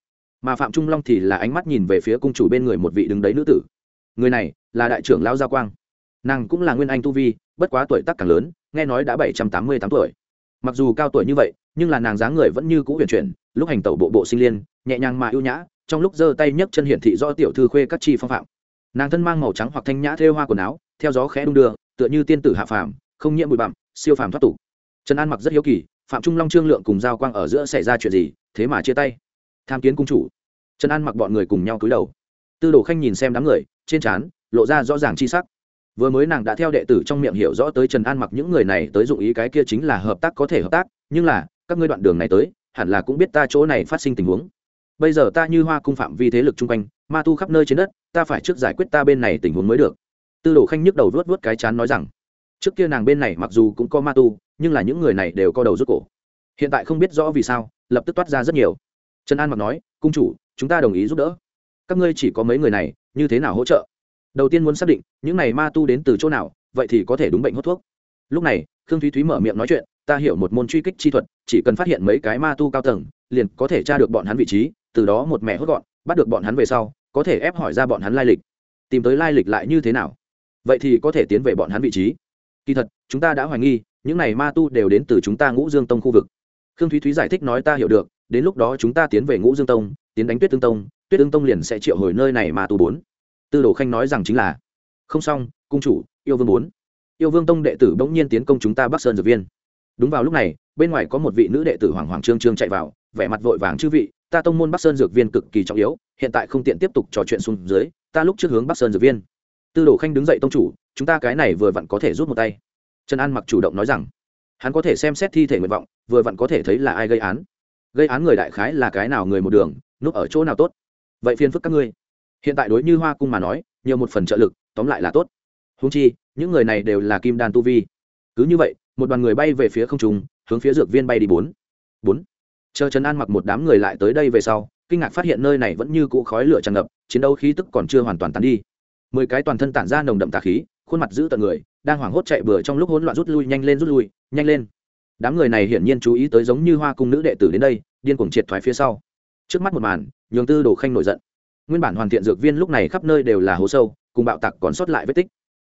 Mà phạm trung long thì là ánh mắt nhìn về phía cung chủ bên người một vị đứng đấy nữ tử. Người này là đại trưởng lão gia quang. Nàng cũng là nguyên anh tu vi, bất quá tuổi tác càng lớn, nghe nói đã bảy trăm tám mươi tám tuổi. Mặc dù cao tuổi như vậy, nhưng là nàng dáng người vẫn như cũ huyền chuyển, lúc hành tẩu bộ bộ sinh liên, nhẹ nhàng mà ưu nhã, trong lúc giơ tay nhấc chân hiển thị do tiểu thư khuê các chi phong phạm nàng thân mang màu trắng hoặc thanh nhã thêu hoa quần áo, theo gió khẽ đung đưa, tựa như tiên tử hạ phàm, không nhiễm bụi bặm, siêu phàm thoát tục. Trần an mặc rất hiếu kỳ, phạm trung long trương lượng cùng giao quang ở giữa xảy ra chuyện gì, thế mà chia tay. Tham kiến cung chủ. Trần an mặc bọn người cùng nhau cúi đầu. Tư đồ khanh nhìn xem đám người, trên trán, lộ ra rõ ràng chi sắc. Vừa mới nàng đã theo đệ tử trong miệng hiểu rõ tới trần an mặc những người này tới dụng ý cái kia chính là hợp tác có thể hợp tác, nhưng là, các ngươi đoạn đường này tới, hẳn là cũng biết ta chỗ này phát sinh tình huống bây giờ ta như hoa cung phạm vi thế lực chung quanh, ma tu khắp nơi trên đất, ta phải trước giải quyết ta bên này tình huống mới được. Tư đồ khanh nhức đầu vớt vớt cái chán nói rằng, trước kia nàng bên này mặc dù cũng có ma tu, nhưng là những người này đều co đầu rút cổ. Hiện tại không biết rõ vì sao, lập tức toát ra rất nhiều. Trần an mặc nói, cung chủ, chúng ta đồng ý giúp đỡ. Các ngươi chỉ có mấy người này, như thế nào hỗ trợ? Đầu tiên muốn xác định, những này ma tu đến từ chỗ nào, vậy thì có thể đúng bệnh hốt thuốc. Lúc này, khương thúy thúy mở miệng nói chuyện, ta hiểu một môn truy kích chi thuật, chỉ cần phát hiện mấy cái ma tu cao tầng, liền có thể tra được bọn hắn vị trí từ đó một mẹ hốt gọn, bắt được bọn hắn về sau, có thể ép hỏi ra bọn hắn lai lịch. Tìm tới lai lịch lại như thế nào? Vậy thì có thể tiến về bọn hắn vị trí. Kỳ thật, chúng ta đã hoài nghi, những này ma tu đều đến từ chúng ta ngũ dương tông khu vực. Khương thúy thúy giải thích nói ta hiểu được, đến lúc đó chúng ta tiến về ngũ dương tông, tiến đánh tuyết tương tông, tuyết tương tông liền sẽ triệu hồi nơi này ma tu bốn. Tư đồ khanh nói rằng chính là, không xong, cung chủ, yêu vương bốn. Yêu vương tông đệ tử bỗng nhiên tiến công chúng ta bắc sơn dược viên. Đúng vào lúc này, bên ngoài có một vị nữ đệ tử hoàng hoàng trương trương chạy vào, vẻ mặt vội vàng chư vị ta tông môn bắc sơn dược viên cực kỳ trọng yếu, hiện tại không tiện tiếp tục trò chuyện xuống dưới, ta lúc trước hướng bắc sơn dược viên. Tư đồ khanh đứng dậy tông chủ, chúng ta cái này vừa vặn có thể rút một tay. Trần an mặc chủ động nói rằng, hắn có thể xem xét thi thể nguyện vọng, vừa vặn có thể thấy là ai gây án. Gây án người đại khái là cái nào người một đường, núp ở chỗ nào tốt. Vậy phiền phức các ngươi. Hiện tại đối như hoa cung mà nói, nhiều một phần trợ lực, tóm lại là tốt. Húng chi, những người này đều là kim đan tu vi. Cứ như vậy, một đoàn người bay về phía không trung, hướng phía dược viên bay đi bốn. Bốn chờ trần an mặc một đám người lại tới đây về sau, kinh ngạc phát hiện nơi này vẫn như cũ khói lửa tràn ngập, chiến đấu khí tức còn chưa hoàn toàn tàn đi. Mười cái toàn thân tản ra nồng đậm tà khí, khuôn mặt giữ tận người, đang hoảng hốt chạy bừa trong lúc hỗn loạn rút lui, nhanh lên rút lui, nhanh lên. Đám người này hiển nhiên chú ý tới giống như hoa cung nữ đệ tử đến đây, điên cuồng triệt thoái phía sau. Trước mắt một màn, nhường tư đồ khanh nổi giận. Nguyên bản hoàn thiện dược viên lúc này khắp nơi đều là hố sâu, cùng bạo tặc còn sót lại vết tích.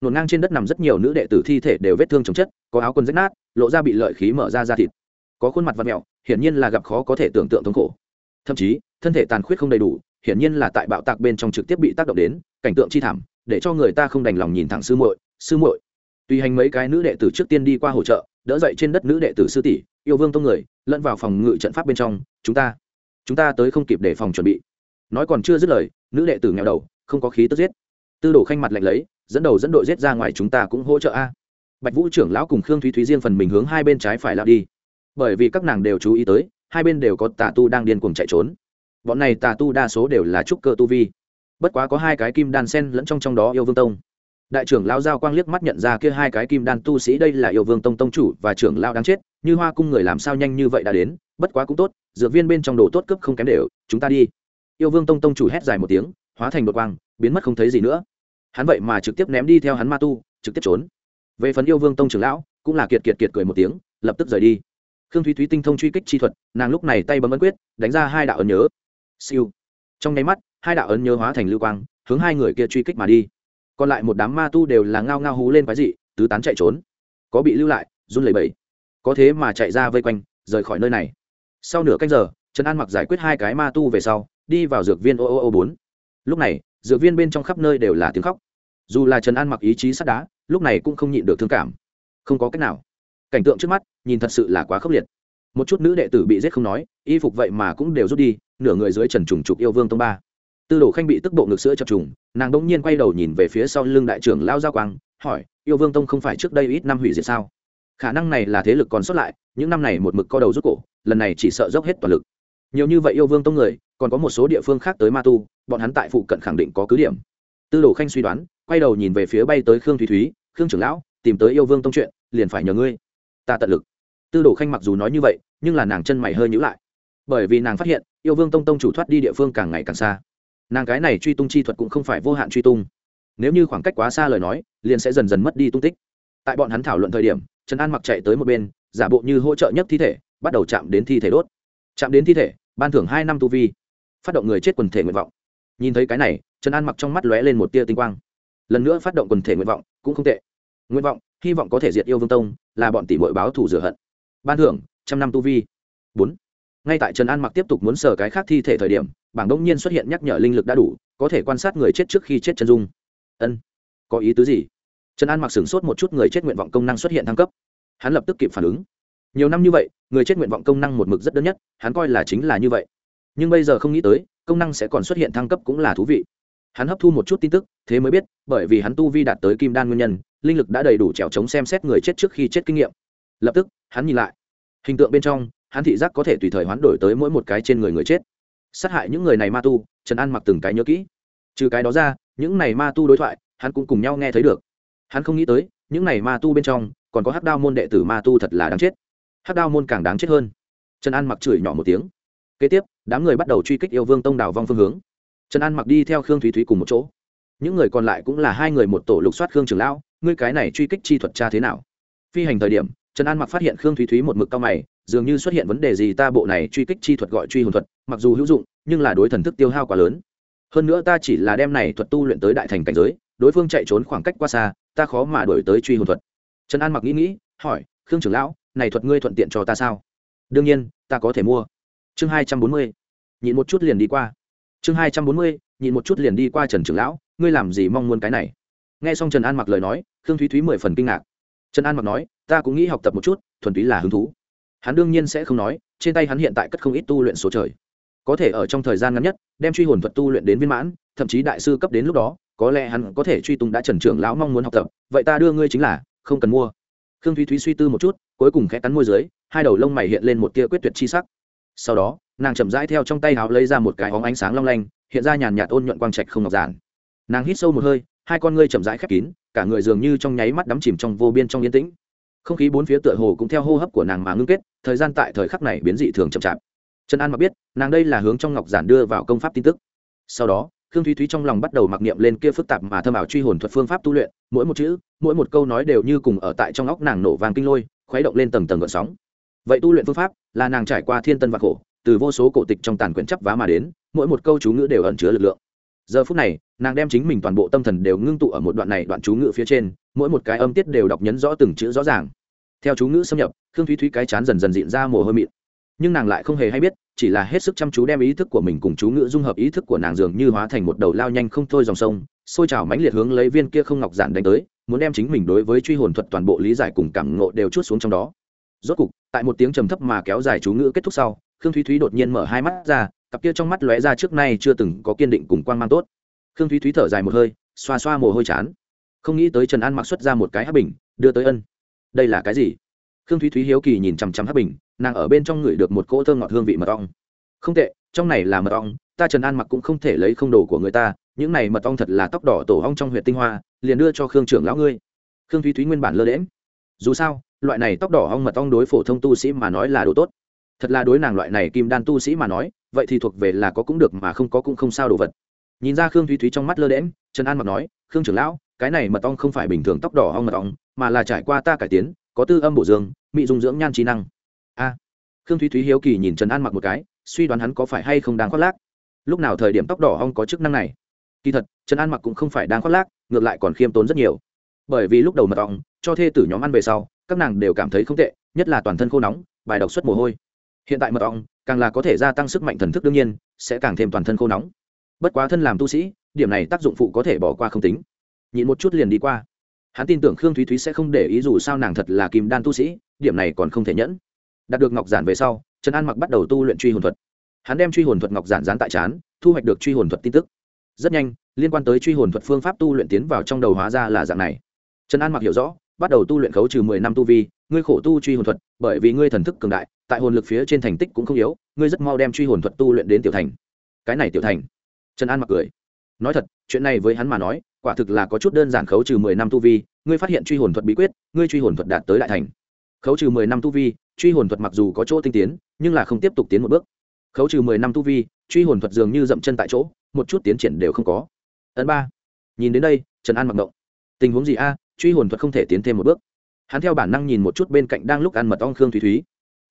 Nổn ngang trên đất nằm rất nhiều nữ đệ tử thi thể đều vết thương chồng chất, có áo quần rách nát, lộ ra bị lợi khí mở ra da thịt có khuôn mặt và mẹo, hiển nhiên là gặp khó có thể tưởng tượng thống khổ. Thậm chí, thân thể tàn khuyết không đầy đủ, hiển nhiên là tại bạo tạc bên trong trực tiếp bị tác động đến, cảnh tượng chi thảm, để cho người ta không đành lòng nhìn thẳng sư muội sư muội. Tùy hành mấy cái nữ đệ tử trước tiên đi qua hỗ trợ đỡ dậy trên đất nữ đệ tử sư tỷ, yêu vương tông người, lẫn vào phòng ngự trận pháp bên trong, chúng ta chúng ta tới không kịp để phòng chuẩn bị. Nói còn chưa dứt lời, nữ đệ tử nghèo đầu, không có khí tức giết. Tư đồ khanh mặt lạnh lấy, dẫn đầu dẫn đội giết ra ngoài chúng ta cũng hỗ trợ a. Bạch vũ trưởng lão cùng khương thúy thúy riêng phần mình hướng hai bên trái phải lao đi bởi vì các nàng đều chú ý tới, hai bên đều có tà tu đang điên cuồng chạy trốn. Bọn này tà tu đa số đều là trúc cơ tu vi. Bất quá có hai cái kim đan sen lẫn trong trong đó yêu vương tông. Đại trưởng lão giao quang liếc mắt nhận ra kia hai cái kim đan tu sĩ đây là yêu vương tông tông chủ và trưởng lão đáng chết, như hoa cung người làm sao nhanh như vậy đã đến, bất quá cũng tốt, dược viên bên trong đồ tốt cấp không kém đều, chúng ta đi. Yêu vương tông tông chủ hét dài một tiếng, hóa thành đột quang, biến mất không thấy gì nữa. Hắn vậy mà trực tiếp ném đi theo hắn ma tu, trực tiếp trốn. Về phần yêu vương tông trưởng lão, cũng là kiệt kiệt kiệt cười một tiếng, lập tức rời đi khương thúy thúy tinh thông truy kích chi thuật, nàng lúc này tay bấm ấn quyết, đánh ra hai đạo ấn nhớ. Siêu. Trong nháy mắt, hai đạo ấn nhớ hóa thành lưu quang, hướng hai người kia truy kích mà đi. Còn lại một đám ma tu đều là ngao ngao hú lên quái dị, tứ tán chạy trốn. Có bị lưu lại, run lẩy bẩy. Có thế mà chạy ra vây quanh, rời khỏi nơi này. Sau nửa canh giờ, trần an mặc giải quyết hai cái ma tu về sau, đi vào dược viên ô ô ô bốn. Lúc này, dược viên bên trong khắp nơi đều là tiếng khóc. Dù là trần an mặc ý chí sắt đá, lúc này cũng không nhịn được thương cảm. Không có cách nào cảnh tượng trước mắt, nhìn thật sự là quá khốc liệt. Một chút nữ đệ tử bị giết không nói, y phục vậy mà cũng đều rút đi, nửa người dưới trần trùng trục yêu vương tông ba. Tư đồ khanh bị tức bộ ngực sữa chập trùng, nàng đ ỗ n g nhiên quay đầu nhìn về phía sau lưng đại trưởng lao gia quang, hỏi, yêu vương tông không phải trước đây ít năm hủy diệt sao? Khả năng này là thế lực còn sót lại, những năm này một mực co đầu rút cổ, lần này chỉ sợ dốc hết toàn lực. Nhiều như vậy yêu vương tông người, còn có một số địa phương khác tới ma tu, bọn hắn tại phụ cận khẳng định có cứ điểm. Tư đồ khanh suy đoán, quay đầu nhìn về phía bay tới khương thúy thúy, khương trưởng lão, tìm tới yêu vương tông chuyện, liền phải nhờ ngươi ta tận lực. Tư đồ khanh mặc dù nói như vậy, nhưng là nàng chân mày hơi nhữ lại. Bởi vì nàng phát hiện, yêu vương tông tông chủ thoát đi địa phương càng ngày càng xa. Nàng cái này truy tung chi thuật cũng không phải vô hạn truy tung. Nếu như khoảng cách quá xa lời nói, liền sẽ dần dần mất đi tung tích. Tại bọn hắn thảo luận thời điểm, trần an mặc chạy tới một bên, giả bộ như hỗ trợ nhất thi thể, bắt đầu chạm đến thi thể đốt. Chạm đến thi thể, ban thưởng hai năm tu vi. Phát động người chết quần thể nguyện vọng. Nhìn thấy cái này, trần an mặc trong mắt lóe lên một tia tinh quang. Lần nữa phát động quần thể nguyện vọng, cũng không tệ. Nguyện vọng hy vọng có thể diệt yêu vương tông, là bọn tỷ bội báo thủ rửa hận. Ban thưởng, trăm năm tu vi. Bốn, ngay tại trần an mặc tiếp tục muốn sờ cái khác thi thể thời điểm, bảng đông nhiên xuất hiện nhắc nhở linh lực đã đủ, có thể quan sát người chết trước khi chết chân dung. Ân, có ý tứ gì? Trần an mặc sửng sốt một chút người chết nguyện vọng công năng xuất hiện thăng cấp. Hắn lập tức kịp phản ứng. Nhiều năm như vậy, người chết nguyện vọng công năng một mực rất đơn nhất, hắn coi là chính là như vậy. Nhưng bây giờ không nghĩ tới, công năng sẽ còn xuất hiện thăng cấp cũng là thú vị. Hắn hấp thu một chút tin tức, thế mới biết, bởi vì hắn tu vi đạt tới kim đan nguyên nhân linh lực đã đầy đủ trèo chống xem xét người chết trước khi chết kinh nghiệm. Lập tức, hắn nhìn lại. Hình tượng bên trong, hắn thị giác có thể tùy thời hoán đổi tới mỗi một cái trên người người chết. Sát hại những người này ma tu, trần an mặc từng cái nhớ kỹ. Trừ cái đó ra, những này ma tu đối thoại, hắn cũng cùng nhau nghe thấy được. Hắn không nghĩ tới, những này ma tu bên trong, còn có hắc đao môn đệ tử ma tu thật là đáng chết. Hắc đao môn càng đáng chết hơn. Trần an mặc chửi nhỏ một tiếng. Kế tiếp, đám người bắt đầu truy kích yêu vương tông đào vong phương hướng. Trần an mặc đi theo khương thúy thúy cùng một chỗ. Những người còn lại cũng là hai người một tổ lục soát khương trường lão ngươi cái này truy kích chi thuật tra thế nào? Phi hành thời điểm, trần an mặc phát hiện khương thúy thúy một mực cao mày, dường như xuất hiện vấn đề gì ta bộ này truy kích chi thuật gọi truy hồn thuật, mặc dù hữu dụng, nhưng là đối thần thức tiêu hao quá lớn. Hơn nữa ta chỉ là đem này thuật tu luyện tới đại thành cảnh giới, đối phương chạy trốn khoảng cách quá xa, ta khó mà đổi tới truy hồn thuật. Trần an mặc nghĩ nghĩ, hỏi, khương trưởng lão, này thuật ngươi thuận tiện cho ta sao? Đương nhiên, ta có thể mua. Chương hai trăm bốn mươi, nhịn một chút liền đi qua. Chương hai trăm bốn mươi, nhịn một chút liền đi qua trần trưởng lão, ngươi làm gì mong muốn cái này? Nghe xong trần an mặc lời nói, khương thúy thúy mười phần kinh ngạc. Trần an mặc nói, ta cũng nghĩ học tập một chút, thuần túy là hứng thú. Hắn đương nhiên sẽ không nói, trên tay hắn hiện tại cất không ít tu luyện số trời. Có thể ở trong thời gian ngắn nhất, đem truy hồn thuật tu luyện đến viên mãn, thậm chí đại sư cấp đến lúc đó, có lẽ hắn có thể truy tung đã trần trưởng lão mong muốn học tập. Vậy ta đưa ngươi chính là, không cần mua. Khương thúy thúy suy tư một chút, cuối cùng khẽ cắn môi dưới, hai đầu lông mày hiện lên một tia quyết tuyệt chi sắc. Sau đó, nàng chậm rãi theo trong tay áo lấy ra một cái hóng ánh sáng long lanh, hiện ra nhàn nhạt ôn nhuận quang trạch không ngọc giản. Nàng hít sâu một hơi hai con ngươi chậm rãi khép kín, cả người dường như trong nháy mắt đắm chìm trong vô biên trong yên tĩnh. Không khí bốn phía tựa hồ cũng theo hô hấp của nàng mà ngưng kết, thời gian tại thời khắc này biến dị thường chậm chạp. Trần an mặc biết, nàng đây là hướng trong ngọc giản đưa vào công pháp tin tức. Sau đó, khương thúy thúy trong lòng bắt đầu mặc niệm lên kia phức tạp mà thâm ảo truy hồn thuật phương pháp tu luyện, mỗi một chữ, mỗi một câu nói đều như cùng ở tại trong óc nàng nổ vàng kinh lôi, khuấy động lên tầng tầng gợn sóng. Vậy tu luyện phương pháp là nàng trải qua thiên tân và khổ, từ vô số cổ tịch trong tàn quyển chấp vá mà đến, mỗi một câu chú ngữ đều ẩn chứa lực lượng giờ phút này, nàng đem chính mình toàn bộ tâm thần đều ngưng tụ ở một đoạn này đoạn chú ngữ phía trên, mỗi một cái âm tiết đều đọc nhấn rõ từng chữ rõ ràng. Theo chú ngữ xâm nhập, khương thúy thúy cái chán dần dần dịn ra mồ hôi mịn. Nhưng nàng lại không hề hay biết, chỉ là hết sức chăm chú đem ý thức của mình cùng chú ngữ dung hợp ý thức của nàng dường như hóa thành một đầu lao nhanh không thôi dòng sông xôi trào mãnh liệt hướng lấy viên kia không ngọc giản đánh tới, muốn đem chính mình đối với truy hồn thuật toàn bộ lý giải cùng cảm ngộ đều chút xuống trong đó. Rốt cục, tại một tiếng trầm thấp mà kéo dài chú ngữ kết thúc sau, khương thúy thúy đột nhiên mở hai mắt ra cặp kia trong mắt lóe ra trước nay chưa từng có kiên định cùng quan mang tốt. Khương thúy thúy thở dài một hơi, xoa xoa mồ hôi chán. Không nghĩ tới trần an mặc xuất ra một cái hát bình, đưa tới ân. Đây là cái gì? Khương thúy thúy hiếu kỳ nhìn chằm chằm hát bình, nàng ở bên trong ngửi được một cỗ thơm ngọt hương vị mật ong. Không tệ, trong này là mật ong, ta trần an mặc cũng không thể lấy không đồ của người ta, những này mật ong thật là tóc đỏ tổ ong trong huyện tinh hoa, liền đưa cho khương trưởng lão ngươi. Khương thúy thúy nguyên bản lơ đễm dù sao, loại này tóc đỏ ong mật ong đối phổ thông tu sĩ mà nói là đồ tốt thật là đối nàng loại này kim đan tu sĩ mà nói, vậy thì thuộc về là có cũng được mà không có cũng không sao đồ vật. Nhìn ra khương thúy thúy trong mắt lơ đễm trần an mặc nói, khương trưởng lão, cái này mật ong không phải bình thường tóc đỏ ong mật ong, mà là trải qua ta cải tiến, có tư âm bổ dương, mỹ dung dưỡng nhan trí năng. A. Khương thúy thúy hiếu kỳ nhìn trần an mặc một cái, suy đoán hắn có phải hay không đang khoác lác. Lúc nào thời điểm tóc đỏ ong có chức năng này? Kỳ thật, trần an mặc cũng không phải đang khoác lác, ngược lại còn khiêm tốn rất nhiều. Bởi vì lúc đầu mật ong, cho thê tử nhóm ăn về sau, các nàng đều cảm thấy không tệ, nhất là toàn thân khô nóng, bài độc xuất mồ hôi hiện tại mật ong, càng là có thể gia tăng sức mạnh thần thức đương nhiên, sẽ càng thêm toàn thân khô nóng. Bất quá thân làm tu sĩ, điểm này tác dụng phụ có thể bỏ qua không tính. Nhịn một chút liền đi qua. Hắn tin tưởng khương thúy thúy sẽ không để ý dù sao nàng thật là kim đan tu sĩ, điểm này còn không thể nhẫn. Đạt được ngọc giản về sau, trần an mặc bắt đầu tu luyện truy hồn thuật. Hắn đem truy hồn thuật ngọc giản dán tại trán thu hoạch được truy hồn thuật tin tức. Rất nhanh, liên quan tới truy hồn thuật phương pháp tu luyện tiến vào trong đầu hóa ra là dạng này. Trần an mặc hiểu rõ, bắt đầu tu luyện khấu trừ mười năm tu vi, ngươi khổ tu truy hồn thuật, bởi vì ngươi thần thức cường đại tại hồn lực phía trên thành tích cũng không yếu, ngươi rất mau đem truy hồn thuật tu luyện đến tiểu thành. Cái này tiểu thành. Trần an mặc cười. Nói thật, chuyện này với hắn mà nói, quả thực là có chút đơn giản khấu trừ mười năm tu vi, ngươi phát hiện truy hồn thuật bí quyết, ngươi truy hồn thuật đạt tới đại thành. Khấu trừ mười năm tu vi, truy hồn thuật mặc dù có chỗ tinh tiến, nhưng là không tiếp tục tiến một bước. Khấu trừ mười năm tu vi, truy hồn thuật dường như dậm chân tại chỗ, một chút tiến triển đều không có. Ấn ba. Nhìn đến đây, trần an mặc động. Tình huống gì a? Truy hồn thuật không thể tiến thêm một bước. Hắn theo bản năng nhìn một chút bên cạnh đang lúc ăn mật ong khương thúy thúy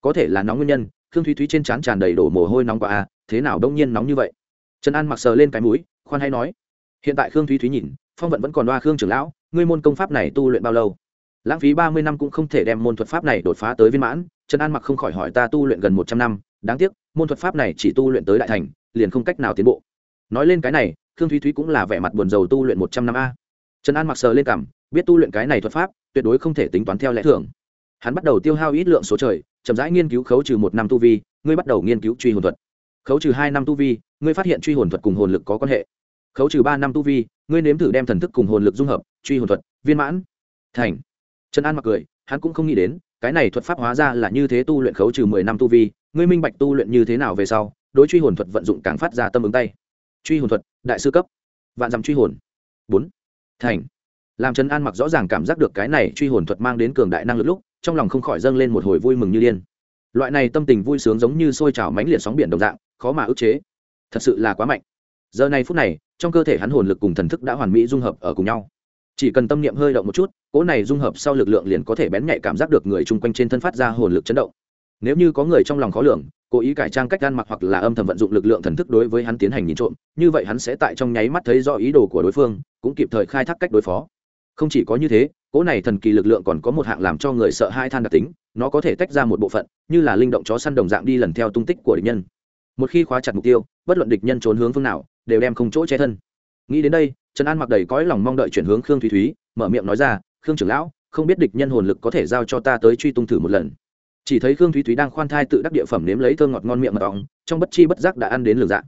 có thể là nóng nguyên nhân, khương thúy thúy trên trán tràn đầy đổ mồ hôi nóng quá à thế nào đông nhiên nóng như vậy? Trần an mặc sờ lên cái mũi, khoan hay nói. Hiện tại khương thúy thúy nhìn, phong vận vẫn còn đoa khương trưởng lão, ngươi môn công pháp này tu luyện bao lâu? Lãng phí ba mươi năm cũng không thể đem môn thuật pháp này đột phá tới viên mãn, trần an mặc không khỏi hỏi ta tu luyện gần một trăm năm, đáng tiếc, môn thuật pháp này chỉ tu luyện tới đại thành, liền không cách nào tiến bộ. Nói lên cái này, khương thúy thúy cũng là vẻ mặt buồn rầu tu luyện một trăm năm a. Trần an mặc sờ lên cảm, biết tu luyện cái này thuật pháp, tuyệt đối không thể tính toán theo lẽ thường. Hắn bắt đầu tiêu hao ít lượng số trời chậm rãi nghiên cứu khấu trừ một năm tu vi, ngươi bắt đầu nghiên cứu truy hồn thuật. Khấu trừ hai năm tu vi, ngươi phát hiện truy hồn thuật cùng hồn lực có quan hệ. Khấu trừ ba năm tu vi, ngươi nếm thử đem thần thức cùng hồn lực dung hợp, truy hồn thuật, viên mãn. Thành. Trần an mặc cười, hắn cũng không nghĩ đến, cái này thuật pháp hóa ra là như thế tu luyện khấu trừ mười năm tu vi, ngươi minh bạch tu luyện như thế nào về sau, đối truy hồn thuật vận dụng càng phát ra tâm ứng tay. Truy hồn thuật, đại sư cấp. Vạn dặm truy hồn. Bốn. Thành. Làm trần an mặc rõ ràng cảm giác được cái này truy hồn thuật mang đến cường đại năng lực lúc trong lòng không khỏi dâng lên một hồi vui mừng như điên. Loại này tâm tình vui sướng giống như sôi trào mánh liệt sóng biển đồng dạng, khó mà ức chế. Thật sự là quá mạnh. Giờ này phút này, trong cơ thể hắn hồn lực cùng thần thức đã hoàn mỹ dung hợp ở cùng nhau. Chỉ cần tâm niệm hơi động một chút, cỗ này dung hợp sau lực lượng liền có thể bén nhạy cảm giác được người chung quanh trên thân phát ra hồn lực chấn động. Nếu như có người trong lòng khó lường, cố ý cải trang cách gan mặc hoặc là âm thầm vận dụng lực lượng thần thức đối với hắn tiến hành nhìn trộm, như vậy hắn sẽ tại trong nháy mắt thấy rõ ý đồ của đối phương, cũng kịp thời khai thác cách đối phó. Không chỉ có như thế cỗ này thần kỳ lực lượng còn có một hạng làm cho người sợ hai than đặc tính, nó có thể tách ra một bộ phận, như là linh động chó săn đồng dạng đi lần theo tung tích của địch nhân. Một khi khóa chặt mục tiêu, bất luận địch nhân trốn hướng phương nào, đều đem không chỗ che thân. Nghĩ đến đây, trần an mặc đầy cõi lòng mong đợi chuyển hướng khương thúy thúy, mở miệng nói ra, khương trưởng lão, không biết địch nhân hồn lực có thể giao cho ta tới truy tung thử một lần. Chỉ thấy khương thúy thúy đang khoan thai tự đắc địa phẩm nếm lấy thơm ngọt ngon miệng mật ong trong bất chi bất giác đã ăn đến lường dạng.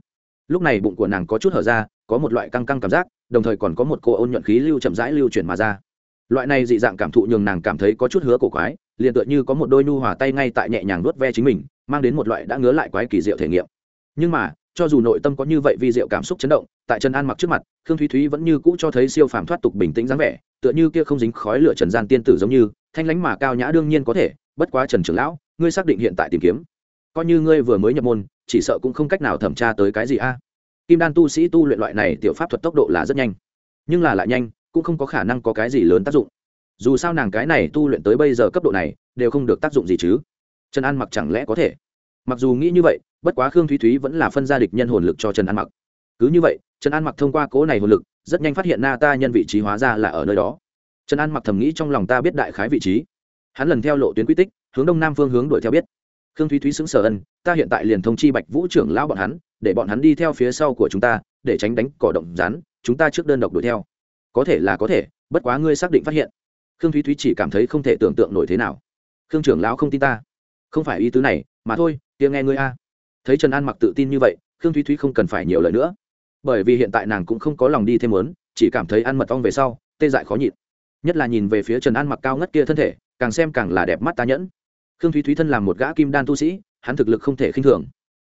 Lúc này bụng của nàng có chút hở ra, có một loại căng căng cảm giác, đồng thời còn có một cô ôn nhuận khí lưu chậm rãi lưu chuyển mà ra loại này dị dạng cảm thụ nhường nàng cảm thấy có chút hứa cổ quái, liền tựa như có một đôi nu hòa tay ngay tại nhẹ nhàng nuốt ve chính mình, mang đến một loại đã ngứa lại quái kỳ diệu thể nghiệm. Nhưng mà, cho dù nội tâm có như vậy vi diệu cảm xúc chấn động, tại trần an mặc trước mặt, khương thúy thúy vẫn như cũ cho thấy siêu phàm thoát tục bình tĩnh dáng vẻ, tựa như kia không dính khói lửa trần gian tiên tử giống như, thanh lánh mà cao nhã đương nhiên có thể, bất quá trần trưởng lão, ngươi xác định hiện tại tìm kiếm. Coi như ngươi vừa mới nhập môn, chỉ sợ cũng không cách nào thẩm tra tới cái gì a. Kim đan tu sĩ tu luyện loại này tiểu pháp thuật tốc độ là rất nhanh, nhưng là lại nhanh cũng không có khả năng có cái gì lớn tác dụng. Dù sao nàng cái này tu luyện tới bây giờ cấp độ này, đều không được tác dụng gì chứ. Trần an mặc chẳng lẽ có thể? Mặc dù nghĩ như vậy, bất quá khương thúy thúy vẫn là phân gia địch nhân hồn lực cho trần an mặc. Cứ như vậy, trần an mặc thông qua cố này hồn lực, rất nhanh phát hiện na ta nhân vị trí hóa ra là ở nơi đó. Trần an mặc thầm nghĩ trong lòng ta biết đại khái vị trí. Hắn lần theo lộ tuyến quy tích, hướng đông nam phương hướng đuổi theo biết. Khương thúy thúy xứng sở ân, ta hiện tại liền thông chi bạch vũ trưởng lão bọn hắn, để bọn hắn đi theo phía sau của chúng ta, để tránh đánh cỏ động rán chúng ta trước đơn độc đuổi theo có thể là có thể, bất quá ngươi xác định phát hiện. Khương thúy thúy chỉ cảm thấy không thể tưởng tượng nổi thế nào. Khương trưởng lão không tin ta. Không phải ý tứ này, mà thôi tiếng nghe ngươi a. Thấy trần an mặc tự tin như vậy, khương thúy thúy không cần phải nhiều lời nữa. Bởi vì hiện tại nàng cũng không có lòng đi thêm muốn, chỉ cảm thấy ăn mật ong về sau, tê dại khó nhịn. Nhất là nhìn về phía trần an mặc cao ngất kia thân thể, càng xem càng là đẹp mắt ta nhẫn. Khương thúy thúy thân làm một gã kim đan tu sĩ, hắn thực lực không thể khinh thường.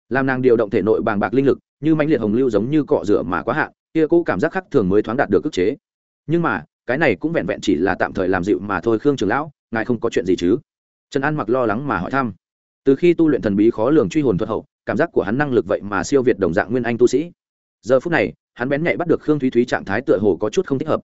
Làm nàng điều động thể nội bàng bạc linh lực, như mãnh liệt hồng lưu giống như cọ rửa mà quá hạn, kia cũ cảm giác khắc thường mới thoáng đạt được ức chế nhưng mà, cái này cũng vẹn vẹn chỉ là tạm thời làm dịu mà thôi, khương trường lão, ngài không có chuyện gì chứ? Trần an mặc lo lắng mà hỏi thăm. Từ khi tu luyện thần bí khó lường truy hồn thuật hậu, cảm giác của hắn năng lực vậy mà siêu việt đồng dạng nguyên anh tu sĩ. Giờ phút này, hắn bén nhạy bắt được khương thúy thúy trạng thái tựa hồ có chút không thích hợp.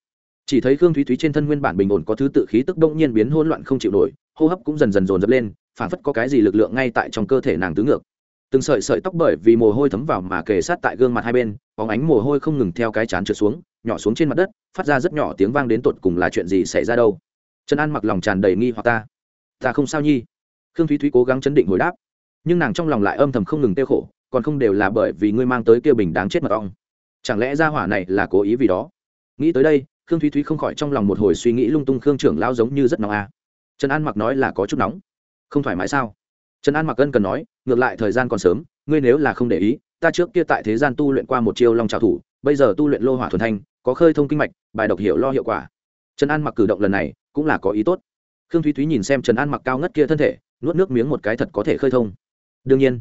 Chỉ thấy khương thúy thúy trên thân nguyên bản bình ổn có thứ tự khí tức đông nhiên biến hỗn loạn không chịu nổi, hô hấp cũng dần dần dồn dập lên phản phất có cái gì lực lượng ngay tại trong cơ thể nàng tứ ngược. Từng sợi sợi tóc bởi vì mồ hôi thấm vào mà kề sát tại gương mặt hai bên, bóng ánh mồ hôi không ngừng theo cái chán trượt xuống nhỏ xuống trên mặt đất, phát ra rất nhỏ tiếng vang đến tột cùng là chuyện gì xảy ra đâu. Trần an mặc lòng tràn đầy nghi hoặc ta. Ta không sao nhi. Khương thúy thúy cố gắng chấn định hồi đáp. Nhưng nàng trong lòng lại âm thầm không ngừng tiêu khổ, còn không đều là bởi vì ngươi mang tới kia bình đáng chết mật ong. Chẳng lẽ ra hỏa này là cố ý vì đó? Nghĩ tới đây, khương thúy thúy không khỏi trong lòng một hồi suy nghĩ lung tung khương trưởng lao giống như rất nóng à. trần an mặc nói là có chút nóng. Không thoải mái sao? Trần an mặc ân cần nói, ngược lại thời gian còn sớm, ngươi nếu là không để ý, ta trước kia tại thế gian tu luyện qua một chiêu long trào thủ, bây giờ tu luyện lô hỏa thuần thanh có khơi thông kinh mạch, bài độc hiệu lo hiệu quả. Trần an mặc cử động lần này cũng là có ý tốt. Khương thúy thúy nhìn xem trần an mặc cao ngất kia thân thể, nuốt nước miếng một cái thật có thể khơi thông. Đương nhiên